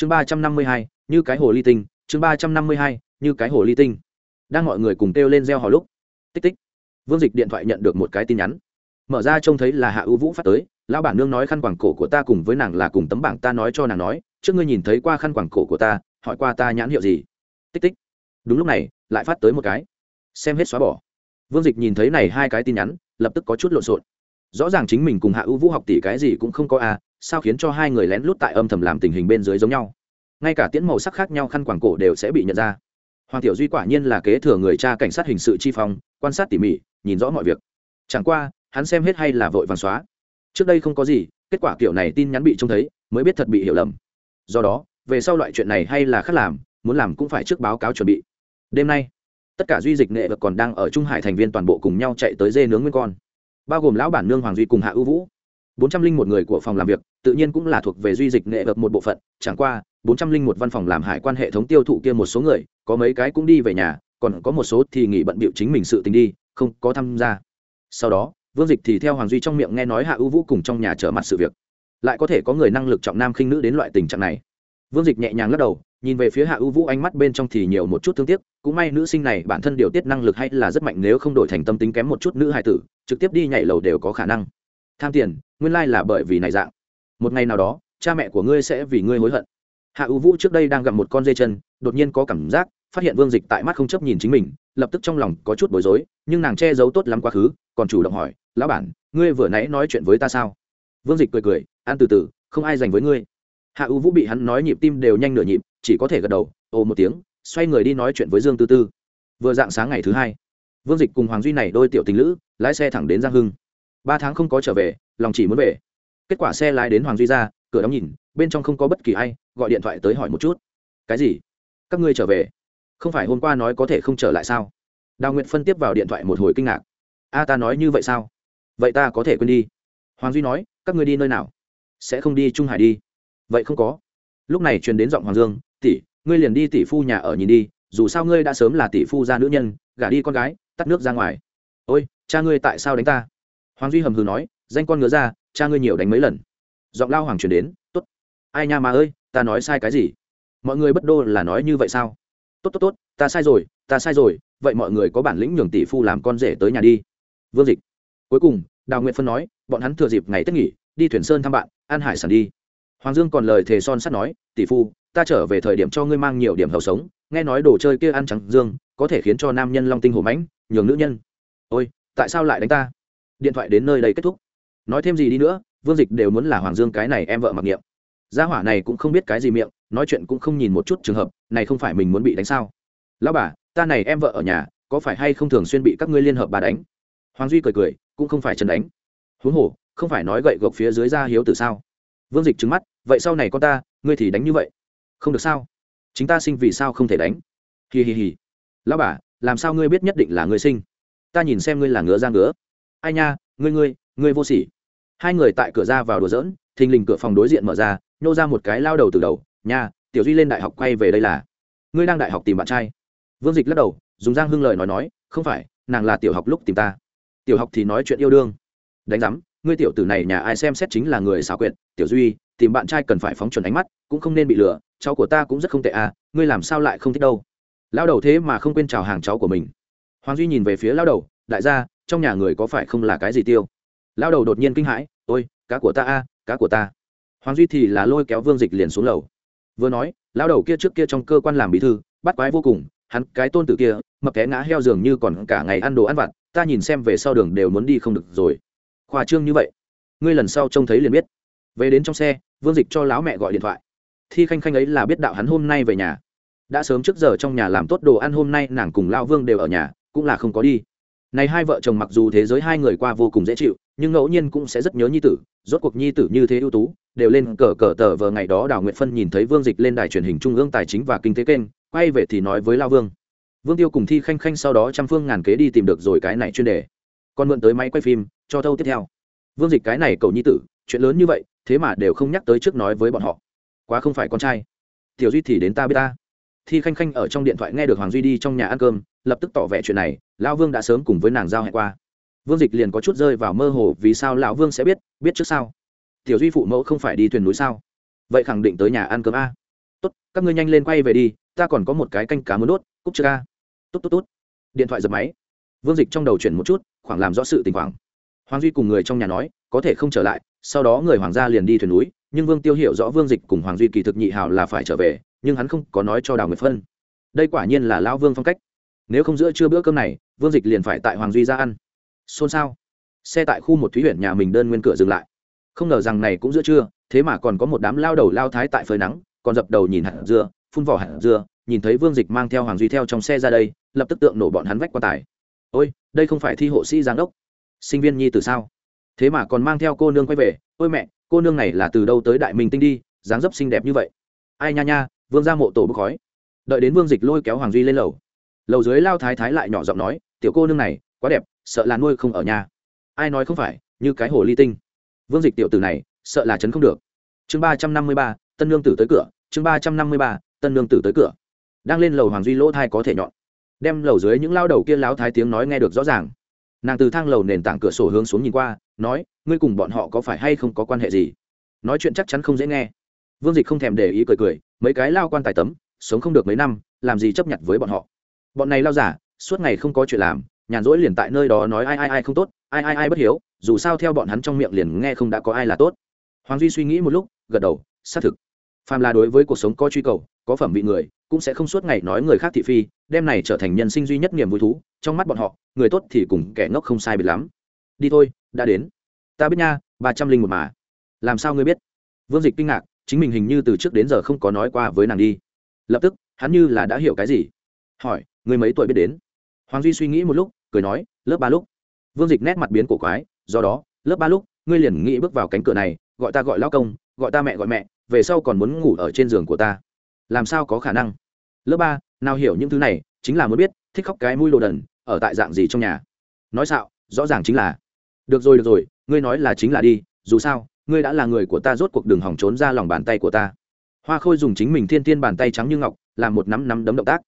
chương ba trăm năm mươi hai, như cái hồ ly tinh, chương ba trăm năm mươi hai, như cái hồ ly tinh. Đang mọi người cùng kêu lên reo hò lúc, tích tích, vương dịch điện thoại nhận được một cái tin nhắn. Mở ra trông thấy là hạ ưu vũ phát tới, lão bản nương nói khăn quảng cổ của ta cùng với nàng là cùng tấm bảng ta nói cho nàng nói, trước ngươi nhìn thấy qua khăn quảng cổ của ta, hỏi qua ta nhãn hiệu gì? Tích tích. Đúng lúc này, lại phát tới một cái. Xem hết xóa bỏ. Vương dịch nhìn thấy này hai cái tin nhắn, lập tức có chút lộn xộn. Rõ ràng chính mình cùng hạ ưu vũ học tỷ cái gì cũng không có à sao khiến cho hai người lén lút tại âm thầm làm tình hình bên dưới giống nhau. Ngay cả tiễn màu sắc khác nhau khăn quàng cổ đều sẽ bị nhận ra. Hoàng tiểu duy quả nhiên là kế thừa người cha cảnh sát hình sự chi phong, quan sát tỉ mỉ, nhìn rõ mọi việc. Chẳng qua, hắn xem hết hay là vội vàng xóa. Trước đây không có gì, kết quả kiểu này tin nhắn bị trông thấy, mới biết thật bị hiểu lầm. Do đó, về sau loại chuyện này hay là khác làm, muốn làm cũng phải trước báo cáo chuẩn bị. Đêm nay, tất cả duy dịch nghệ vật còn đang ở trung hải thành viên toàn bộ cùng nhau chạy tới dê nướng nguyên con. Bao gồm lão bản nương hoàng duy cùng hạ ưu vũ bốn trăm linh một người của phòng làm việc, tự nhiên cũng là thuộc về duy dịch nghệ vật một bộ phận, chẳng qua, bốn trăm linh một văn phòng làm hải quan hệ thống tiêu thụ kia một số người, có mấy cái cũng đi về nhà, còn có một số thì nghỉ bận bịu chính mình sự tình đi, không có tham gia. Sau đó, vương dịch thì theo hoàng duy trong miệng nghe nói hạ ưu vũ cùng trong nhà trở mặt sự việc. Lại có thể có người năng lực trọng nam khinh nữ đến loại tình trạng này. Vương dịch nhẹ nhàng lắc đầu, nhìn về phía hạ ưu vũ ánh mắt bên trong thì nhiều một chút thương tiếc, cũng may nữ sinh này bản thân điều tiết năng lực hay là rất mạnh, nếu không đổi thành tâm tính kém một chút nữ hài tử, trực tiếp đi nhảy lầu đều có khả năng tham tiền, nguyên lai là bởi vì này dạng. Một ngày nào đó, cha mẹ của ngươi sẽ vì ngươi hối hận. Hạ ưu vũ trước đây đang gặp một con dây chân, đột nhiên có cảm giác, phát hiện vương dịch tại mắt không chấp nhìn chính mình, lập tức trong lòng có chút bối rối, nhưng nàng che giấu tốt lắm quá khứ, còn chủ động hỏi, lão bản, ngươi vừa nãy nói chuyện với ta sao? Vương dịch cười cười ăn từ từ, không ai dành với ngươi. Hạ ưu vũ bị hắn nói nhịp tim đều nhanh nửa nhịp, chỉ có thể gật đầu, ồ một tiếng, xoay người đi nói chuyện với dương tư tư. Vừa dạng sáng ngày thứ hai, vương dịch cùng hoàng duy này đôi tiểu tình lữ, lái xe thẳng đến giang hưng ba tháng không có trở về, lòng chỉ muốn về. Kết quả xe lái đến hoàng duy ra, cửa đóng nhìn, bên trong không có bất kỳ ai, gọi điện thoại tới hỏi một chút. Cái gì? Các ngươi trở về? Không phải hôm qua nói có thể không trở lại sao? Đào nguyện phân tiếp vào điện thoại một hồi kinh ngạc. A ta nói như vậy sao? Vậy ta có thể quên đi. Hoàng duy nói, các ngươi đi nơi nào? Sẽ không đi trung hải đi. Vậy không có. Lúc này truyền đến giọng hoàng dương, tỷ, ngươi liền đi tỷ phu nhà ở nhìn đi, dù sao ngươi đã sớm là tỷ phu gia nữ nhân, gả đi con gái, tắt nước ra ngoài. Ôi, cha ngươi tại sao đánh ta? Hoàng duy hầm hừ nói, danh con ngứa ra, cha ngươi nhiều đánh mấy lần. Giọng lao hoàng chuyển đến t ố t ai nha mà ơi, ta nói sai cái gì? Mọi người bất đô là nói như vậy sao? Tốt tốt tốt, ta sai rồi, ta sai rồi, vậy mọi người có bản lĩnh nhường tỷ phu làm con rể tới nhà đi. Vương dịch. Cuối cùng, đào nguyện phân nói, bọn hắn thừa dịp ngày tết nghỉ, đi thuyền sơn thăm bạn an hải sản đi. Hoàng dương còn lời thề son sắt nói, tỷ phu, ta trở về thời điểm cho ngươi mang nhiều điểm hầu sống, nghe nói đồ chơi kia ăn trắng dương, có thể khiến cho nam nhân long tinh hổ mãnh, nhường nữ nhân. Ôi, tại sao lại đánh ta? Điện thoại đến nơi đây kết thúc. Nói thêm gì đi nữa, vương dịch đều muốn là hoàng dương cái này em vợ mặc niệm. Gia hỏa này cũng không biết cái gì miệng, nói chuyện cũng không nhìn một chút trường hợp, này không phải mình muốn bị đánh sao? Lão bà, ta này em vợ ở nhà, có phải hay không thường xuyên bị các ngươi liên hợp bà đánh? Hoàng duy cười cười, cũng không phải trần đánh. Huống hồ, không phải nói gậy gộc phía dưới ra hiếu từ sao? Vương dịch trứng mắt, vậy sau này con ta, ngươi thì đánh như vậy. Không được sao? Chính ta sinh vì sao không thể đánh? Hì hì hì lão bà, làm sao ngươi biết nhất định là ngươi sinh? Ta nhìn xem ngươi là ngứa ra ngứa ai nha, ngươi ngươi ngươi vô sỉ. Hai người tại cửa ra vào đùa giỡn, thình lình cửa phòng đối diện mở ra, nhô ra một cái lao đầu từ đầu, nha, tiểu duy lên đại học quay về đây là. Ngươi đang đại học tìm bạn trai? Vương dịch lắc đầu, dùng giang hưng lời nói nói, không phải, nàng là tiểu học lúc tìm ta. Tiểu học thì nói chuyện yêu đương. Đánh giám, ngươi tiểu tử này nhà ai xem xét chính là người xảo quyệt. Tiểu duy, tìm bạn trai cần phải phóng chuẩn ánh mắt, cũng không nên bị lừa, cháu của ta cũng rất không tệ à ngươi làm sao lại không thích đâu? Lao đầu thế mà không quên chào hàng cháu của mình. Hoàng duy nhìn về phía lao đầu, đại gia trong nhà người có phải không là cái gì tiêu? Lao đầu đột nhiên kinh hãi, ôi, cá của ta a, cá của ta. Hoàng duy thì là lôi kéo vương dịch liền xuống lầu. Vừa nói, lao đầu kia trước kia trong cơ quan làm bí thư, bắt quái vô cùng, hắn cái tôn tử kia, mập té ngã heo dường như còn cả ngày ăn đồ ăn vặt, ta nhìn xem về sau đường đều muốn đi không được rồi. Khoa trương như vậy, ngươi lần sau trông thấy liền biết. Về đến trong xe, vương dịch cho lão mẹ gọi điện thoại. Thi khanh khanh ấy là biết đạo hắn hôm nay về nhà. Đã sớm trước giờ trong nhà làm tốt đồ ăn hôm nay, nàng cùng lao vương đều ở nhà, cũng là không có đi này hai vợ chồng mặc dù thế giới hai người qua vô cùng dễ chịu, nhưng ngẫu nhiên cũng sẽ rất nhớ nhi tử, rốt cuộc nhi tử như thế ưu tú, đều lên cờ cờ tờ vờ ngày đó đào nguyện phân nhìn thấy vương dịch lên đài truyền hình trung ương tài chính và kinh tế kênh, quay về thì nói với lao vương. Vương tiêu cùng thi khanh khanh sau đó trăm phương ngàn kế đi tìm được rồi cái này chuyên đề. Còn mượn tới máy quay phim, cho thâu tiếp theo. Vương dịch cái này cậu nhi tử, chuyện lớn như vậy, thế mà đều không nhắc tới trước nói với bọn họ. Quá không phải con trai. Tiểu duy thì đến ta biết ta. Thi khanh khanh ở trong điện thoại nghe được hoàng duy đi trong nhà ăn cơm lập tức tỏ vẻ chuyện này, lão vương đã sớm cùng với nàng giao hẹn qua. Vương dịch liền có chút rơi vào mơ hồ vì sao lão vương sẽ biết biết trước sao? Tiểu duy phụ mẫu không phải đi thuyền núi sao? Vậy khẳng định tới nhà ăn cơm a. Tốt, các ngươi nhanh lên quay về đi, ta còn có một cái canh cá muốn đốt, cúc chưa ca tốt tốt tốt. Điện thoại giật máy. Vương dịch trong đầu chuyển một chút, khoảng làm rõ sự tình khoảng. Hoàng duy cùng người trong nhà nói, có thể không trở lại, sau đó người hoàng gia liền đi thuyền núi, nhưng vương tiêu hiểu rõ vương dịch cùng hoàng duy kỳ thực nhị hào là phải trở về, nhưng hắn không có nói cho đào nguyệt phân. Đây quả nhiên là lão vương phong cách nếu không giữa trưa bữa cơm này, vương dịch liền phải tại hoàng duy ra ăn. Xôn xao. Xe tại khu một thúy huyện nhà mình đơn nguyên cửa dừng lại. Không ngờ rằng này cũng giữa trưa, thế mà còn có một đám lao đầu lao thái tại phơi nắng, còn dập đầu nhìn hạt dưa, phun vỏ hạt dưa, nhìn thấy vương dịch mang theo hoàng duy theo trong xe ra đây, lập tức tượng nổ bọn hắn vách qua tài. Ôi, đây không phải thi hộ sĩ giáng đốc. Sinh viên nhi từ sao? Thế mà còn mang theo cô nương quay về, ôi mẹ, cô nương này là từ đâu tới đại minh tinh đi, dáng dấp xinh đẹp như vậy? Ai nha nha, vương ra mộ tổ bốc khói. Đợi đến vương dịch lôi kéo hoàng duy lên lầu lầu dưới lao thái thái lại nhỏ giọng nói, tiểu cô nương này, quá đẹp, sợ là nuôi không ở nhà. Ai nói không phải, như cái hồ ly tinh. Vương dịch tiểu tử này, sợ là chấn không được. Chương ba trăm năm mươi ba, tân lương tử tới cửa, chương ba trăm năm mươi ba, tân lương tử tới cửa. Đang lên lầu hoàng duy lỗ thai có thể nhọn. Đem lầu dưới những lao đầu kia láo thái tiếng nói nghe được rõ ràng. Nàng từ thang lầu nền tảng cửa sổ hướng xuống nhìn qua, nói, ngươi cùng bọn họ có phải hay không có quan hệ gì? Nói chuyện chắc chắn không dễ nghe. Vương dịch không thèm để ý cười cười, mấy cái lao quan tài tấm, sống không được mấy năm, làm gì chấp nhận với bọn họ? Bọn này lao giả, suốt ngày không có chuyện làm, nhàn rỗi liền tại nơi đó nói ai ai ai không tốt, ai ai ai bất hiếu, dù sao theo bọn hắn trong miệng liền nghe không đã có ai là tốt. Hoàng duy suy nghĩ một lúc, gật đầu, xác thực. Phàm là đối với cuộc sống có truy cầu, có phẩm vị người, cũng sẽ không suốt ngày nói người khác thị phi đem này trở thành nhân sinh duy nhất niềm vui thú, trong mắt bọn họ, người tốt thì cùng kẻ ngốc không sai biệt lắm. Đi thôi, đã đến. Ta biết nha, ba trăm linh một mà. Làm sao ngươi biết? Vương dịch kinh ngạc, chính mình hình như từ trước đến giờ không có nói qua với nàng đi. Lập tức, hắn như là đã hiểu cái gì. Hỏi người mấy tuổi biết đến? Hoàng duy suy nghĩ một lúc, cười nói, lớp ba lúc. Vương dịch nét mặt biến cổ quái, do đó, lớp ba lúc, ngươi liền nghĩ bước vào cánh cửa này, gọi ta gọi lao công, gọi ta mẹ gọi mẹ, về sau còn muốn ngủ ở trên giường của ta. Làm sao có khả năng? Lớp ba, nào hiểu những thứ này, chính là muốn biết, thích khóc cái mũi đồ đần, ở tại dạng gì trong nhà. Nói xạo, rõ ràng chính là, được rồi được rồi, ngươi nói là chính là đi, dù sao, ngươi đã là người của ta rốt cuộc đường hỏng trốn ra lòng bàn tay của ta. Hoa khôi dùng chính mình thiên thiên bàn tay trắng như ngọc, làm một nắm nắm đấm động tác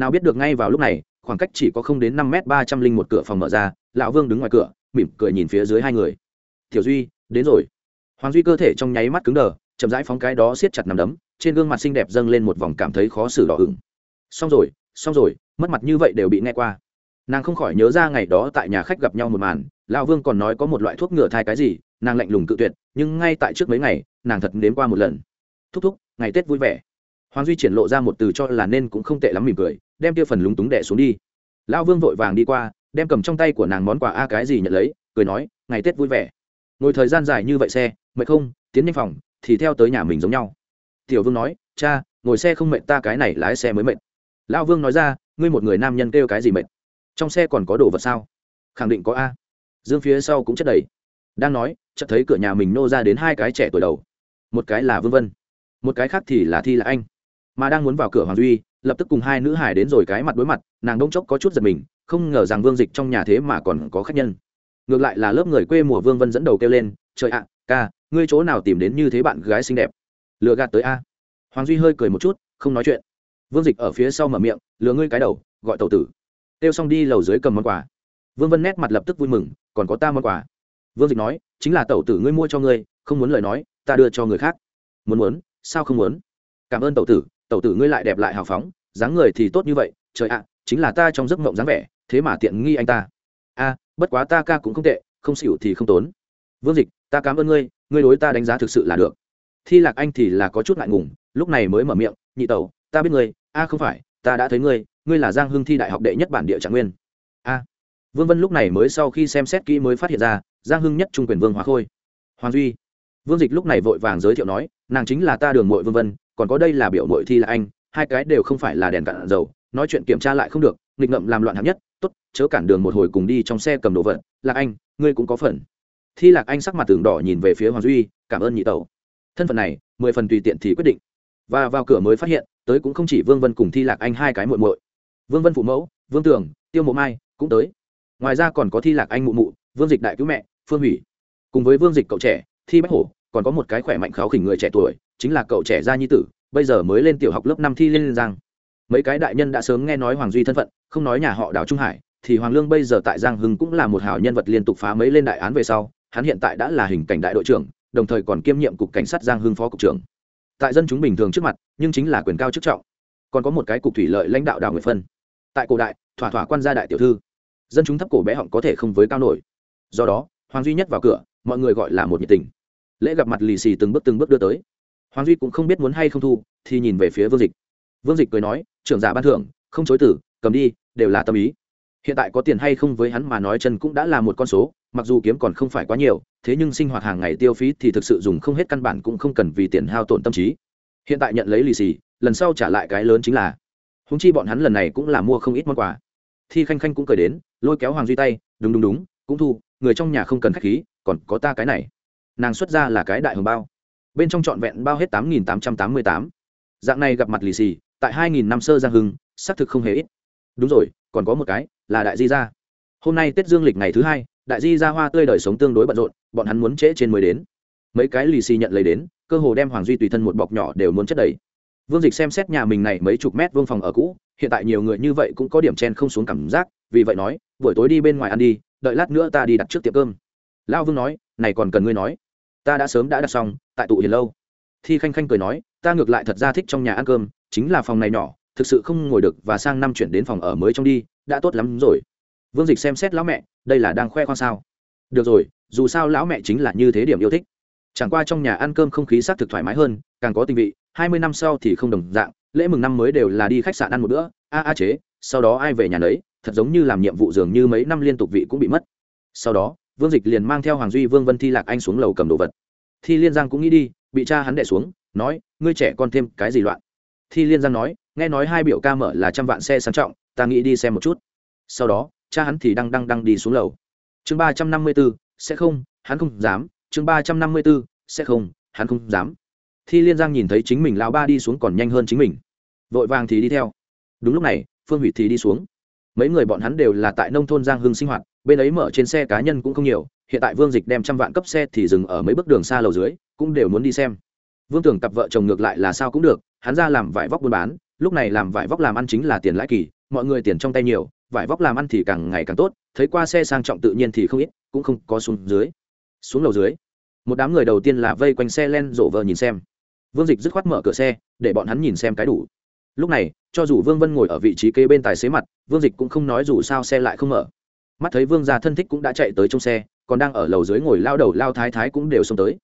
nào biết được ngay vào lúc này, khoảng cách chỉ có không đến năm m ba trăm linh một cửa phòng mở ra, lão vương đứng ngoài cửa, mỉm cười nhìn phía dưới hai người. Tiểu duy, đến rồi. Hoàng duy cơ thể trong nháy mắt cứng đờ, chậm rãi phóng cái đó siết chặt nằm đấm, trên gương mặt xinh đẹp dâng lên một vòng cảm thấy khó xử đỏ hửng xong rồi xong rồi, mất mặt như vậy đều bị nghe qua. Nàng không khỏi nhớ ra ngày đó tại nhà khách gặp nhau một màn, lão vương còn nói có một loại thuốc ngừa thai cái gì, nàng lạnh lùng cự tuyệt, nhưng ngay tại trước mấy ngày, nàng thật nếm qua một lần. Thúc thúc, ngày tết vui vẻ. Hoàng duy triển lộ ra một từ cho là nên cũng không tệ lắm mỉm cười đem kia phần lúng túng đẻ xuống đi. Lão vương vội vàng đi qua, đem cầm trong tay của nàng món quà a cái gì nhận lấy, cười nói, ngày tết vui vẻ. Ngồi thời gian dài như vậy xe, mệt không? Tiến nhanh phòng, thì theo tới nhà mình giống nhau. Tiểu vương nói, cha, ngồi xe không mệt ta cái này lái xe mới mệt. Lão vương nói ra, ngươi một người nam nhân kêu cái gì mệt? Trong xe còn có đồ vật sao? Khẳng định có a. Dương phía sau cũng chất đầy. Đang nói, chợt thấy cửa nhà mình nô ra đến hai cái trẻ tuổi đầu. Một cái là vương vân, một cái khác thì là thi là anh mà đang muốn vào cửa hoàng duy, lập tức cùng hai nữ hải đến rồi cái mặt đối mặt, nàng đông chốc có chút giật mình, không ngờ rằng vương dịch trong nhà thế mà còn có khách nhân. Ngược lại là lớp người quê mùa vương vân dẫn đầu kêu lên, trời ạ, ca, ngươi chỗ nào tìm đến như thế bạn gái xinh đẹp? Lừa gạt tới a. Hoàng duy hơi cười một chút, không nói chuyện. Vương dịch ở phía sau mở miệng, lừa ngươi cái đầu, gọi tàu tử. Kêu xong đi lầu dưới cầm món quà. Vương vân nét mặt lập tức vui mừng, còn có ta món quà. Vương dịch nói, chính là tẩu tử ngươi mua cho ngươi, không muốn lời nói, ta đưa cho người khác. Muốn muốn, sao không muốn? Cảm ơn tẩu tử tẩu tử ngươi lại đẹp lại hào phóng, dáng người thì tốt như vậy, trời ạ, chính là ta trong giấc mộng dáng vẻ, thế mà tiện nghi anh ta. A, bất quá ta ca cũng không tệ, không xỉu thì không tốn. Vương dịch, ta cảm ơn ngươi ngươi đối ta đánh giá thực sự là được. Thi lạc anh thì là có chút ngại ngùng, lúc này mới mở miệng, nhị tẩu, ta biết ngươi, a, không phải, ta đã thấy ngươi ngươi là giang hưng thi đại học đệ nhất bản địa trạng nguyên. A. Vương vân lúc này mới sau khi xem xét kỹ mới phát hiện ra, giang hưng nhất trung quyền vương hóa khôi. Hoàng duy vương dịch lúc này vội vàng giới thiệu nói, nàng chính là ta đường mội vương vân, còn có đây là biểu mội thi là anh, hai cái đều không phải là đèn cạn dầu, nói chuyện kiểm tra lại không được, nghịch ngậm làm loạn hạng nhất, tốt, chớ cản đường một hồi cùng đi trong xe cầm đồ vật, lạc anh, ngươi cũng có phần. Thi lạc anh sắc mặt tường đỏ nhìn về phía hoàng duy, cảm ơn nhị tẩu. Thân phận này, mười phần tùy tiện thì quyết định. Và vào cửa mới phát hiện, tới cũng không chỉ vương vân cùng thi lạc anh hai cái muội muội. Vương vân phụ mẫu, vương tường, tiêu mộ mai cũng tới. Ngoài ra còn có thi lạc anh mụ mụ, vương dịch đại cứu mẹ, phương hủy. Cùng với vương dịch cậu trẻ thi bách hổ, còn có một cái khỏe mạnh kháo khỉnh người trẻ tuổi, chính là cậu trẻ gia nhi tử, bây giờ mới lên tiểu học lớp năm thi lên giang. Mấy cái đại nhân đã sớm nghe nói hoàng duy thân phận, không nói nhà họ đào trung hải, thì hoàng lương bây giờ tại giang hưng cũng là một hảo nhân vật liên tục phá mấy lên đại án về sau, hắn hiện tại đã là hình cảnh đại đội trưởng, đồng thời còn kiêm nhiệm cục cảnh sát giang hưng phó cục trưởng. Tại dân chúng bình thường trước mặt, nhưng chính là quyền cao chức trọng. Còn có một cái cục thủy lợi lãnh đạo đào nguyệt phân. Tại cổ đại, thỏa thỏa quan gia đại tiểu thư. Dân chúng thấp cổ bé họng có thể không với cao nổi. Do đó, hoàng duy nhất vào cửa mọi người gọi là một nhiệt tình. Lễ gặp mặt lì xì từng bước từng bước đưa tới. Hoàng duy cũng không biết muốn hay không thu, thì nhìn về phía vương dịch. Vương dịch cười nói, trưởng giả ban thưởng, không chối tử cầm đi, đều là tâm ý. Hiện tại có tiền hay không với hắn mà nói chân cũng đã là một con số, mặc dù kiếm còn không phải quá nhiều, thế nhưng sinh hoạt hàng ngày tiêu phí thì thực sự dùng không hết căn bản cũng không cần vì tiền hao tổn tâm trí. Hiện tại nhận lấy lì xì, lần sau trả lại cái lớn chính là húng chi bọn hắn lần này cũng là mua không ít món quà. Thi khanh khanh cũng cười đến, lôi kéo hoàng duy tay, đúng đúng đúng, cũng thu, người trong nhà không cần khách khí còn có ta cái này. Nàng xuất ra là cái đại hồng bao. Bên trong trọn vẹn bao hết tám nghìn tám trăm tám mươi tám. Dạng này gặp mặt lì xì, tại hai nghìn năm sơ giang hưng, xác thực không hề ít. Đúng rồi, còn có một cái, là đại di gia. Hôm nay tết dương lịch ngày thứ hai, đại di gia hoa tươi đời sống tương đối bận rộn, bọn hắn muốn trễ trên mới đến. Mấy cái lì xì nhận lấy đến, cơ hồ đem hoàng duy tùy thân một bọc nhỏ đều muốn chất đầy. Vương dịch xem xét nhà mình này mấy chục mét vương phòng ở cũ, hiện tại nhiều người như vậy cũng có điểm chen không xuống cảm giác, vì vậy nói, buổi tối đi bên ngoài ăn đi, đợi lát nữa ta đi đặt trước tiệm cơm lão vương nói, này còn cần ngươi nói. Ta đã sớm đã đặt xong, tại tụ hiền lâu. Thi khanh khanh cười nói, ta ngược lại thật ra thích trong nhà ăn cơm, chính là phòng này nhỏ, thực sự không ngồi được và sang năm chuyển đến phòng ở mới trong đi, đã tốt lắm rồi. Vương dịch xem xét lão mẹ, đây là đang khoe khoang sao? Được rồi, dù sao lão mẹ chính là như thế điểm yêu thích. Chẳng qua trong nhà ăn cơm không khí s ắ c thực thoải mái hơn, càng có tình vị, hai mươi năm sau thì không đồng dạng, lễ mừng năm mới đều là đi khách sạn ăn một bữa, a a chế, sau đó ai về nhà đấy thật giống như làm nhiệm vụ dường như mấy năm liên tục vị cũng bị mất. Sau đó vương dịch liền mang theo hoàng duy vương vân thi lạc anh xuống lầu cầm đồ vật. Thi liên giang cũng nghĩ đi, bị cha hắn đẻ xuống, nói, ngươi trẻ con thêm cái gì loạn? Thi liên giang nói, nghe nói hai biểu ca mở là trăm vạn xe sang trọng, ta nghĩ đi xem một chút. Sau đó, cha hắn thì đang đang đang đi xuống lầu. Chương ba trăm năm mươi b ố sẽ không, hắn không dám. Chương ba trăm năm mươi b ố sẽ không, hắn không dám. Thi liên giang nhìn thấy chính mình lão ba đi xuống còn nhanh hơn chính mình. Vội vàng thì đi theo. Đúng lúc này, phương hủy thì đi xuống. Mấy người bọn hắn đều là tại nông thôn giang hưng sinh hoạt bên ấy mở trên xe cá nhân cũng không nhiều, hiện tại vương dịch đem trăm vạn cấp xe thì dừng ở mấy bước đường xa lầu dưới, cũng đều muốn đi xem. Vương tưởng cặp vợ chồng ngược lại là sao cũng được, hắn ra làm vải vóc buôn bán, lúc này làm vải vóc làm ăn chính là tiền lãi kỳ, mọi người tiền trong tay nhiều, vải vóc làm ăn thì càng ngày càng tốt, thấy qua xe sang trọng tự nhiên thì không ít, cũng không có xuống dưới. Xuống lầu dưới, một đám người đầu tiên là vây quanh xe len rổ vờ nhìn xem. Vương dịch dứt khoát mở cửa xe, để bọn hắn nhìn xem cái đủ. Lúc này, cho dù vương vân ngồi ở vị trí kế bên tài xế mặt, vương dịch cũng không nói dù sao xe lại không mở mắt thấy vương gia thân thích cũng đã chạy tới trong xe, còn đang ở lầu dưới ngồi lao đầu lao thái thái cũng đều xông tới.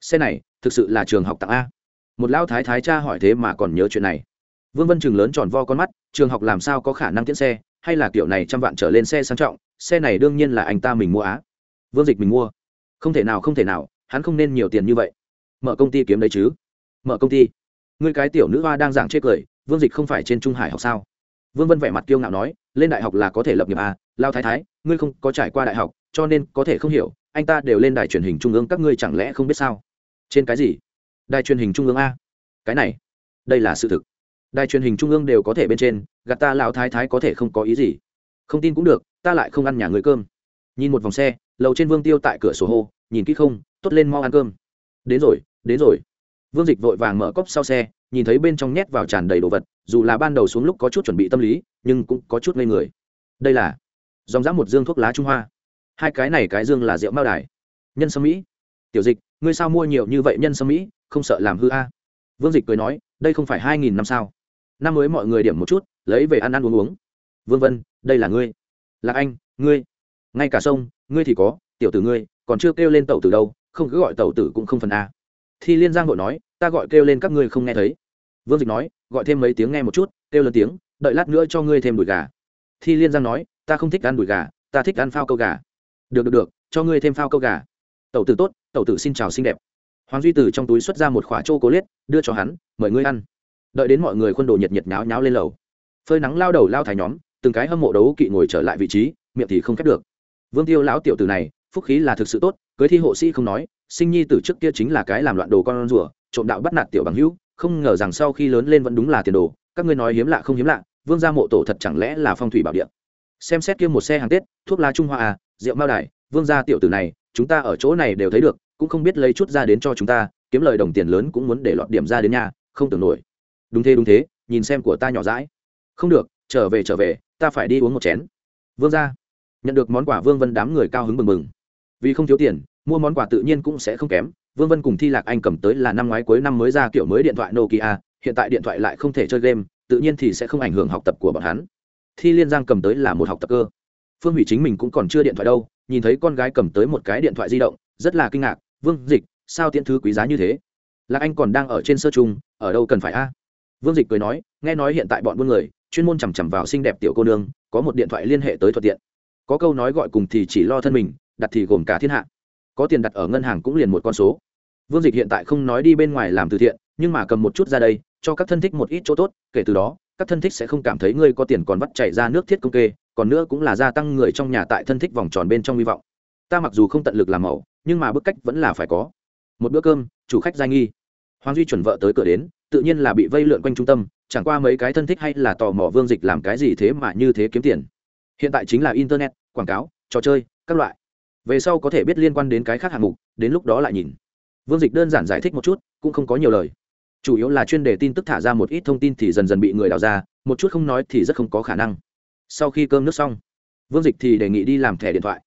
Xe này, thực sự là trường học tặng a. Một lao thái thái cha hỏi thế mà còn nhớ chuyện này. Vương vân trường lớn tròn vo con mắt, trường học làm sao có khả năng tiễn xe, hay là kiểu này trăm vạn trở lên xe sang trọng, xe này đương nhiên là anh ta mình mua á. Vương dịch mình mua. Không thể nào, không thể nào, hắn không nên nhiều tiền như vậy. Mở công ty kiếm đấy chứ. Mở công ty. Người cái tiểu nữ hoa đang giảng chê cười, vương dịch không phải trên trung hải học sao? Vương vân vẻ mặt kiêu ngạo nói lên đại học là có thể lập nghiệp à lao thái thái, ngươi không có trải qua đại học, cho nên có thể không hiểu, anh ta đều lên đài truyền hình trung ương, các ngươi chẳng lẽ không biết sao? Trên cái gì? Đài truyền hình trung ương a. Cái này, đây là sự thực. Đài truyền hình trung ương đều có thể bên trên, gạt ta lão thái thái có thể không có ý gì. Không tin cũng được, ta lại không ăn nhà người cơm. Nhìn một vòng xe, lầu trên vương tiêu tại cửa sổ hô, nhìn kỹ không, tốt lên mau ăn cơm. Đến rồi đến rồi. Vương dịch vội vàng mở cốc sau xe nhìn thấy bên trong nhét vào tràn đầy đồ vật, dù là ban đầu xuống lúc có chút chuẩn bị tâm lý, nhưng cũng có chút ngây người. Đây là dòng dã một dương thuốc lá trung hoa. Hai cái này cái dương là rượu mao đài. Nhân sâm mỹ. Tiểu dịch, ngươi sao mua nhiều như vậy nhân sâm mỹ, không sợ làm hư a? Vương dịch cười nói, đây không phải hai nghìn năm sao? Năm mới mọi người điểm một chút, lấy về ăn ăn uống uống. Vương vân, đây là ngươi. Là anh, ngươi. Ngay cả sông, ngươi thì có, tiểu tử ngươi, còn chưa kêu lên tàu tử đâu, không cứ gọi tàu tử cũng không phần a. Thi liên giang hội nói, ta gọi kêu lên các ngươi không nghe thấy vương dịch nói, gọi thêm mấy tiếng nghe một chút, kêu lớn tiếng, đợi lát nữa cho ngươi thêm đùi gà. Thi liên giang nói, ta không thích ăn đùi gà, ta thích ăn phao câu gà. Được được được, cho ngươi thêm phao câu gà. Tẩu tử tốt, tẩu tử xin chào xinh đẹp. Hoàng duy từ trong túi xuất ra một khóa chô cố liết đưa cho hắn, mời ngươi ăn. Đợi đến mọi người khuôn đồ nhiệt nhiệt nháo nháo lên lầu. Phơi nắng lao đầu lao thái nhóm, từng cái hâm mộ đấu kỵ ngồi trở lại vị trí, miệng thì không khép được. Vương tiêu lão tiểu tử này, phúc khí là thực sự tốt, cưới thi hộ sĩ không nói, sinh nhi từ trước kia chính là cái làm loạn đồ con rùa, trộm đạo bắt nạt tiểu bằng hữu không ngờ rằng sau khi lớn lên vẫn đúng là tiền đồ, các ngươi nói hiếm lạ không hiếm lạ, vương gia mộ tổ thật chẳng lẽ là phong thủy bảo địa? Xem xét kia một xe hàng tết, thuốc lá trung hoa à rượu mao đài, vương gia tiểu tử này, chúng ta ở chỗ này đều thấy được, cũng không biết lấy chút ra đến cho chúng ta, kiếm lời đồng tiền lớn cũng muốn để lọt điểm ra đến nhà, không tưởng nổi. Đúng thế đúng thế, nhìn xem của ta nhỏ rãi không được, trở về trở về, ta phải đi uống một chén. Vương gia, nhận được món quà vương vân đám người cao hứng mừng mừng vì không thiếu tiền, mua món quà tự nhiên cũng sẽ không kém vương vân cùng thi lạc anh cầm tới là năm ngoái cuối năm mới ra kiểu mới điện thoại nokia, hiện tại điện thoại lại không thể chơi game, tự nhiên thì sẽ không ảnh hưởng học tập của bọn hắn. Thi liên giang cầm tới là một học tập cơ. Phương hủy chính mình cũng còn chưa điện thoại đâu, nhìn thấy con gái cầm tới một cái điện thoại di động, rất là kinh ngạc, vương dịch, sao tiễn thứ quý giá như thế? Lạc anh còn đang ở trên sơ trung ở đâu cần phải a? Vương dịch cười nói, nghe nói hiện tại bọn buôn người, chuyên môn chằm chằm vào xinh đẹp tiểu cô nương, có một điện thoại liên hệ tới thuận tiện. Có câu nói gọi cùng thì chỉ lo thân mình, đặt thì gồm cả thiên hạ có tiền đặt ở ngân hàng cũng liền một con số. Vương dịch hiện tại không nói đi bên ngoài làm từ thiện, nhưng mà cầm một chút ra đây, cho các thân thích một ít chỗ tốt, kể từ đó, các thân thích sẽ không cảm thấy ngươi có tiền còn vắt chạy ra nước thiết công kê, còn nữa cũng là gia tăng người trong nhà tại thân thích vòng tròn bên trong hy vọng. Ta mặc dù không tận lực làm mẫu, nhưng mà bức cách vẫn là phải có. Một bữa cơm, chủ khách giai nghi. Hoàng duy chuẩn vợ tới cửa đến, tự nhiên là bị vây lượn quanh trung tâm, chẳng qua mấy cái thân thích hay là tò mò vương dịch làm cái gì thế mà như thế kiếm tiền. Hiện tại chính là internet, quảng cáo, trò chơi, các loại về sau có thể biết liên quan đến cái khác hạng mục, đến lúc đó lại nhìn. Vương dịch đơn giản giải thích một chút, cũng không có nhiều lời. Chủ yếu là chuyên đề tin tức thả ra một ít thông tin thì dần dần bị người đào ra, một chút không nói thì rất không có khả năng. Sau khi cơm nước xong, vương dịch thì đề nghị đi làm thẻ điện thoại.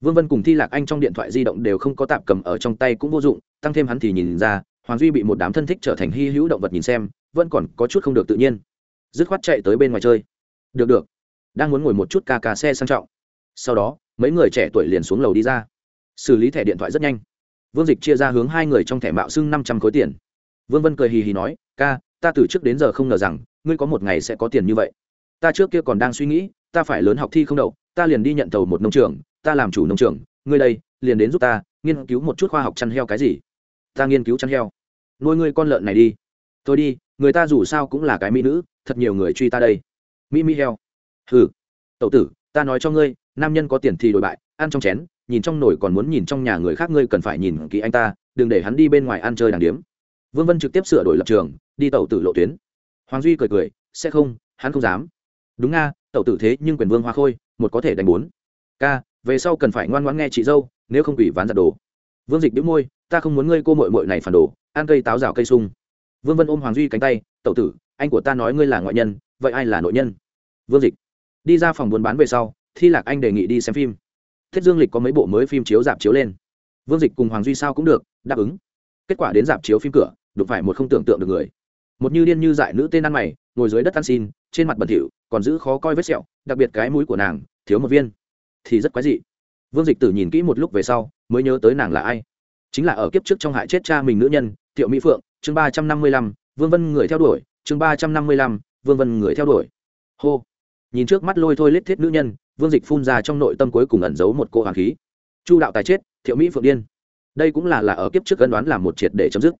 Vương vân cùng thi lạc anh trong điện thoại di động đều không có tạp cầm ở trong tay cũng vô dụng, tăng thêm hắn thì nhìn ra, hoàng duy bị một đám thân thích trở thành hy hữu động vật nhìn xem, vẫn còn có chút không được tự nhiên. Dứt khoát chạy tới bên ngoài chơi. Được được. Đang muốn ngồi một chút ca ca xe sang trọng sau đó, mấy người trẻ tuổi liền xuống lầu đi ra. Xử lý thẻ điện thoại rất nhanh. Vương dịch chia ra hướng hai người trong thẻ mạo xưng năm trăm khối tiền. Vương vân cười hì hì nói, ca, ta từ trước đến giờ không ngờ rằng, ngươi có một ngày sẽ có tiền như vậy. Ta trước kia còn đang suy nghĩ, ta phải lớn học thi không đậu, ta liền đi nhận tàu một nông trường, ta làm chủ nông trường, ngươi đây, liền đến giúp ta, nghiên cứu một chút khoa học chăn heo cái gì. Ta nghiên cứu chăn heo. Nuôi ngươi con lợn này đi. Tôi đi, người ta dù sao cũng là cái mỹ nữ, thật nhiều người truy ta đây. Mỹ mỹ heo. Ừ tậu tử ta nói cho ngươi, nam nhân có tiền thì đổi bại, ăn trong chén, nhìn trong nồi còn muốn nhìn trong nhà người khác, ngươi cần phải nhìn kỹ anh ta, đừng để hắn đi bên ngoài ăn chơi đàng điếm. Vương vân trực tiếp sửa đổi lập trường, đi tàu tử lộ tuyến. Hoàng duy cười cười, sẽ không, hắn không dám. Đúng nga tàu tử thế nhưng quyền vương hoa khôi, một có thể đánh bốn. Ca, về sau cần phải ngoan ngoãn nghe chị dâu, nếu không quỷ ván giặt đồ. Vương dịch đĩu môi, ta không muốn ngươi cô mội mội này phản đồ, ăn cây táo rào cây sung. Vương vân ôm hoàng duy cánh tay tàu tử, anh của ta nói ngươi là ngoại nhân, vậy ai là nội nhân? Vương dịch đi ra phòng buôn bán về sau, thi lạc anh đề nghị đi xem phim. Thiết dương lịch có mấy bộ mới phim chiếu dạp chiếu lên. Vương dịch cùng hoàng duy sao cũng được, đáp ứng. Kết quả đến dạp chiếu phim cửa, đụng phải một không tưởng tượng được người. Một như điên như dại nữ tên ăn mày, ngồi dưới đất ăn xin, trên mặt bẩn thỉu, còn giữ khó coi vết sẹo, đặc biệt cái mũi của nàng, thiếu một viên. Thì rất quái dị. Vương dịch tử nhìn kỹ một lúc về sau, mới nhớ tới nàng là ai. Chính là ở kiếp trước trong hại chết cha mình nữ nhân, Tiệu mỹ phượng, chương ba trăm năm mươi lăm, vương vân người theo đuổi, chương ba trăm năm mươi lăm, vương vân người theo đuổi. Hô nhìn trước mắt lôi thôi lết thiết nữ nhân, vương dịch phun ra trong nội tâm cuối cùng ẩn giấu một cô hoàng khí. Chu đạo tài chết, thiệu mỹ phượng điên. Đây cũng là là ở kiếp trước cân đoán làm một triệt để chấm dứt.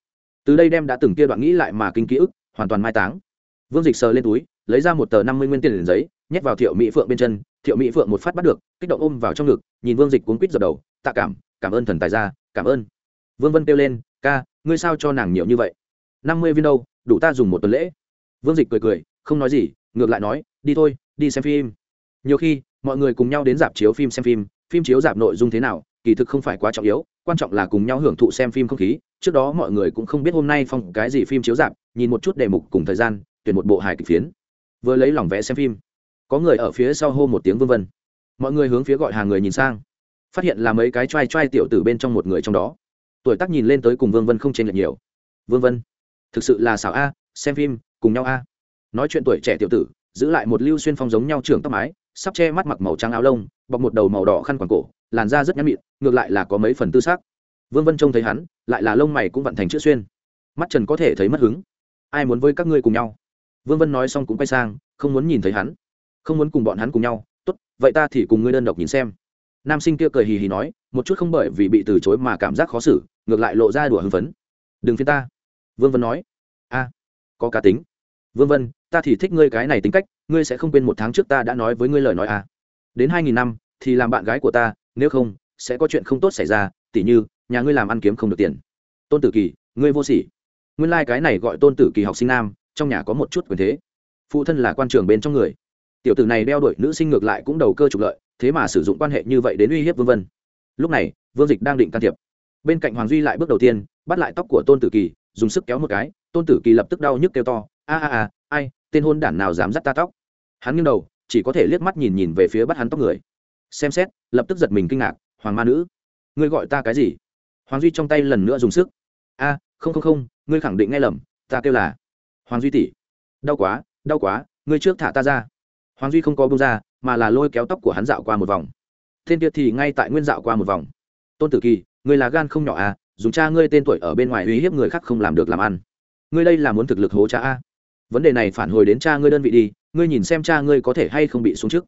Từ đây đem đã từng kia đoạn nghĩ lại mà kinh ký ức, hoàn toàn mai táng. Vương dịch sờ lên túi, lấy ra một tờ năm mươi nguyên tiền liền giấy, nhét vào thiệu mỹ phượng bên chân. Thiệu mỹ phượng một phát bắt được, kích động ôm vào trong ngực, nhìn vương dịch cuốn quýt dập đầu, tạ cảm cảm ơn thần tài gia, cảm ơn. Vương vân kêu lên, ca, ngươi sao cho nàng nhiều như vậy? Năm mươi viên đâu, đủ ta dùng một tuần lễ. Vương dịch cười cười, không nói gì, ngược lại nói, đi thôi đi xem phim. Nhiều khi, mọi người cùng nhau đến dạp chiếu phim xem phim phim chiếu dạp nội dung thế nào, kỳ thực không phải quá trọng yếu, quan trọng là cùng nhau hưởng thụ xem phim không khí. Trước đó mọi người cũng không biết hôm nay phong cái gì phim chiếu dạp, nhìn một chút đề mục cùng thời gian, tuyển một bộ hài kịch phiến. Vừa lấy lòng vẽ xem phim. Có người ở phía sau hô một tiếng vương vân. Mọi người hướng phía gọi hàng người nhìn sang. Phát hiện là mấy cái t r a i t r a i tiểu tử bên trong một người trong đó. Tuổi tác nhìn lên tới cùng vương vân không chênh lệch nhiều. Vương vân, thực sự là xảo a, xem phim, cùng nhau a. Nói chuyện tuổi trẻ tiểu tử giữ lại một lưu xuyên phong giống nhau trưởng tóc mái, sắp che mắt mặc màu trắng áo lông, bọc một đầu màu đỏ khăn quàng cổ, làn da rất nhắn mịn, ngược lại là có mấy phần tư xác vương vân trông thấy hắn, lại là lông mày cũng vận thành chữ xuyên. Mắt trần có thể thấy mất hứng. Ai muốn với các ngươi cùng nhau? Vương vân nói xong cũng quay sang, không muốn nhìn thấy hắn. Không muốn cùng bọn hắn cùng nhau, tốt, vậy ta thì cùng ngươi đơn độc nhìn xem. Nam sinh kia cười hì hì nói, một chút không bởi vì bị từ chối mà cảm giác khó xử, ngược lại lộ ra đùa hưng phấn. Đừng phiên ta. Vương vân nói, a, có cá tính. Vương vân ta thì thích ngươi cái này tính cách, ngươi sẽ không quên một tháng trước ta đã nói với ngươi lời nói à? đến hai nghìn năm, thì làm bạn gái của ta, nếu không, sẽ có chuyện không tốt xảy ra, tỉ như, nhà ngươi làm ăn kiếm không được tiền. Tôn tử kỳ, ngươi vô sỉ. Nguyên lai、like、cái này gọi tôn tử kỳ học sinh nam, trong nhà có một chút quyền thế. Phụ thân là quan trường bên trong người. Tiểu tử này đeo đuổi nữ sinh ngược lại cũng đầu cơ trục lợi, thế mà sử dụng quan hệ như vậy đến uy hiếp vương vân. Lúc này, vương dịch đang định can thiệp. Bên cạnh hoàng duy lại bước đầu tiên, bắt lại tóc của tôn tử kỳ, dùng sức kéo một cái. Tôn tử kỳ lập tức đau nhức kêu to, a a a, ai tên hôn đản nào dám dắt ta tóc? Hắn nghiêng đầu, chỉ có thể liếc mắt nhìn nhìn về phía bắt hắn tóc người. Xem xét, lập tức giật mình kinh ngạc, hoàng ma nữ, ngươi gọi ta cái gì? Hoàng duy trong tay lần nữa dùng sức. A, không không không, ngươi khẳng định nghe lầm, ta kêu là hoàng duy tỷ đau quá đau quá, ngươi trước thả ta ra. Hoàng duy không có bông ra, mà là lôi kéo tóc của hắn dạo qua một vòng. Thiên kia thì ngay tại nguyên dạo qua một vòng. Tôn tử kỳ, ngươi là gan không nhỏ à dùng cha ngươi tên tuổi ở bên ngoài uy hiếp người khác không làm được làm ăn. Ngươi đây là muốn thực lực hố cha a vấn đề này phản hồi đến cha ngươi đơn vị đi, ngươi nhìn xem cha ngươi có thể hay không bị xuống trước.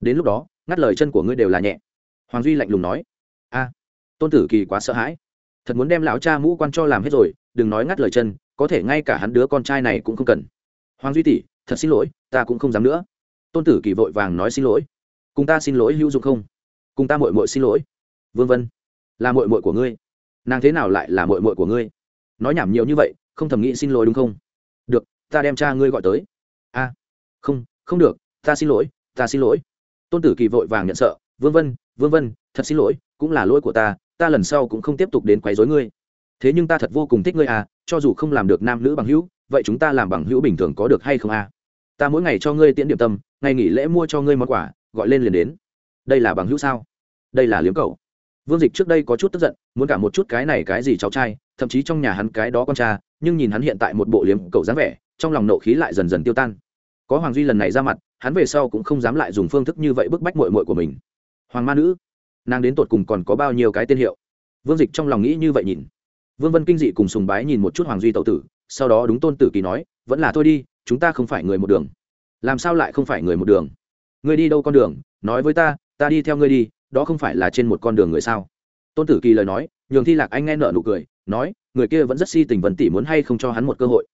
Đến lúc đó, ngắt lời chân của ngươi đều là nhẹ. Hoàng duy lạnh lùng nói. A, tôn tử kỳ quá sợ hãi. Thật muốn đem lão cha mũ quan cho làm hết rồi, đừng nói ngắt lời chân, có thể ngay cả hắn đứa con trai này cũng không cần. Hoàng duy tỷ, thật xin lỗi, ta cũng không dám nữa. Tôn tử kỳ vội vàng nói xin lỗi. Cùng ta xin lỗi hữu dụng không? Cùng ta mội mội xin lỗi. Vương vân, là mội mội của ngươi. Nàng thế nào lại là mội mội của ngươi? Nói nhảm nhiều như vậy, không thầm nghĩ xin lỗi đúng không? Ta đem cha ngươi gọi tới. A không không được, ta xin lỗi, ta xin lỗi. Tôn tử kỳ vội vàng nhận sợ, vương vân vương vân, thật xin lỗi, cũng là lỗi của ta ta lần sau cũng không tiếp tục đến quấy rối ngươi. Thế nhưng ta thật vô cùng thích ngươi à cho dù không làm được nam nữ bằng hữu, vậy chúng ta làm bằng hữu bình thường có được hay không à? Ta mỗi ngày cho ngươi tiễn điểm tâm, ngày nghỉ lễ mua cho ngươi món quà, gọi lên liền đến. Đây là bằng hữu sao? Đây là liếm cầu vương dịch trước đây có chút tức giận, muốn cả một chút cái này cái gì cháu trai, thậm chí trong nhà hắn cái đó con cha, nhưng nhìn hắn hiện tại một bộ liếm cầu dáng vẻ trong lòng nộ khí lại dần dần tiêu tan. Có hoàng duy lần này ra mặt, hắn về sau cũng không dám lại dùng phương thức như vậy bức bách mội mội của mình. Hoàng ma nữ, nàng đến tột cùng còn có bao nhiêu cái tên hiệu? Vương dịch trong lòng nghĩ như vậy nhìn. Vương vân kinh dị cùng sùng bái nhìn một chút hoàng duy tậu tử, sau đó đúng tôn tử kỳ nói, vẫn là thôi đi, chúng ta không phải người một đường. Làm sao lại không phải người một đường? Ngươi đi đâu con đường? Nói với ta ta đi theo ngươi đi, đó không phải là trên một con đường người sao? Tôn tử kỳ lời nói, nhường thi lạc anh nghe nợ nụ cười, nói, người kia vẫn rất si tình vần tỷ muốn hay không cho hắn một cơ hội?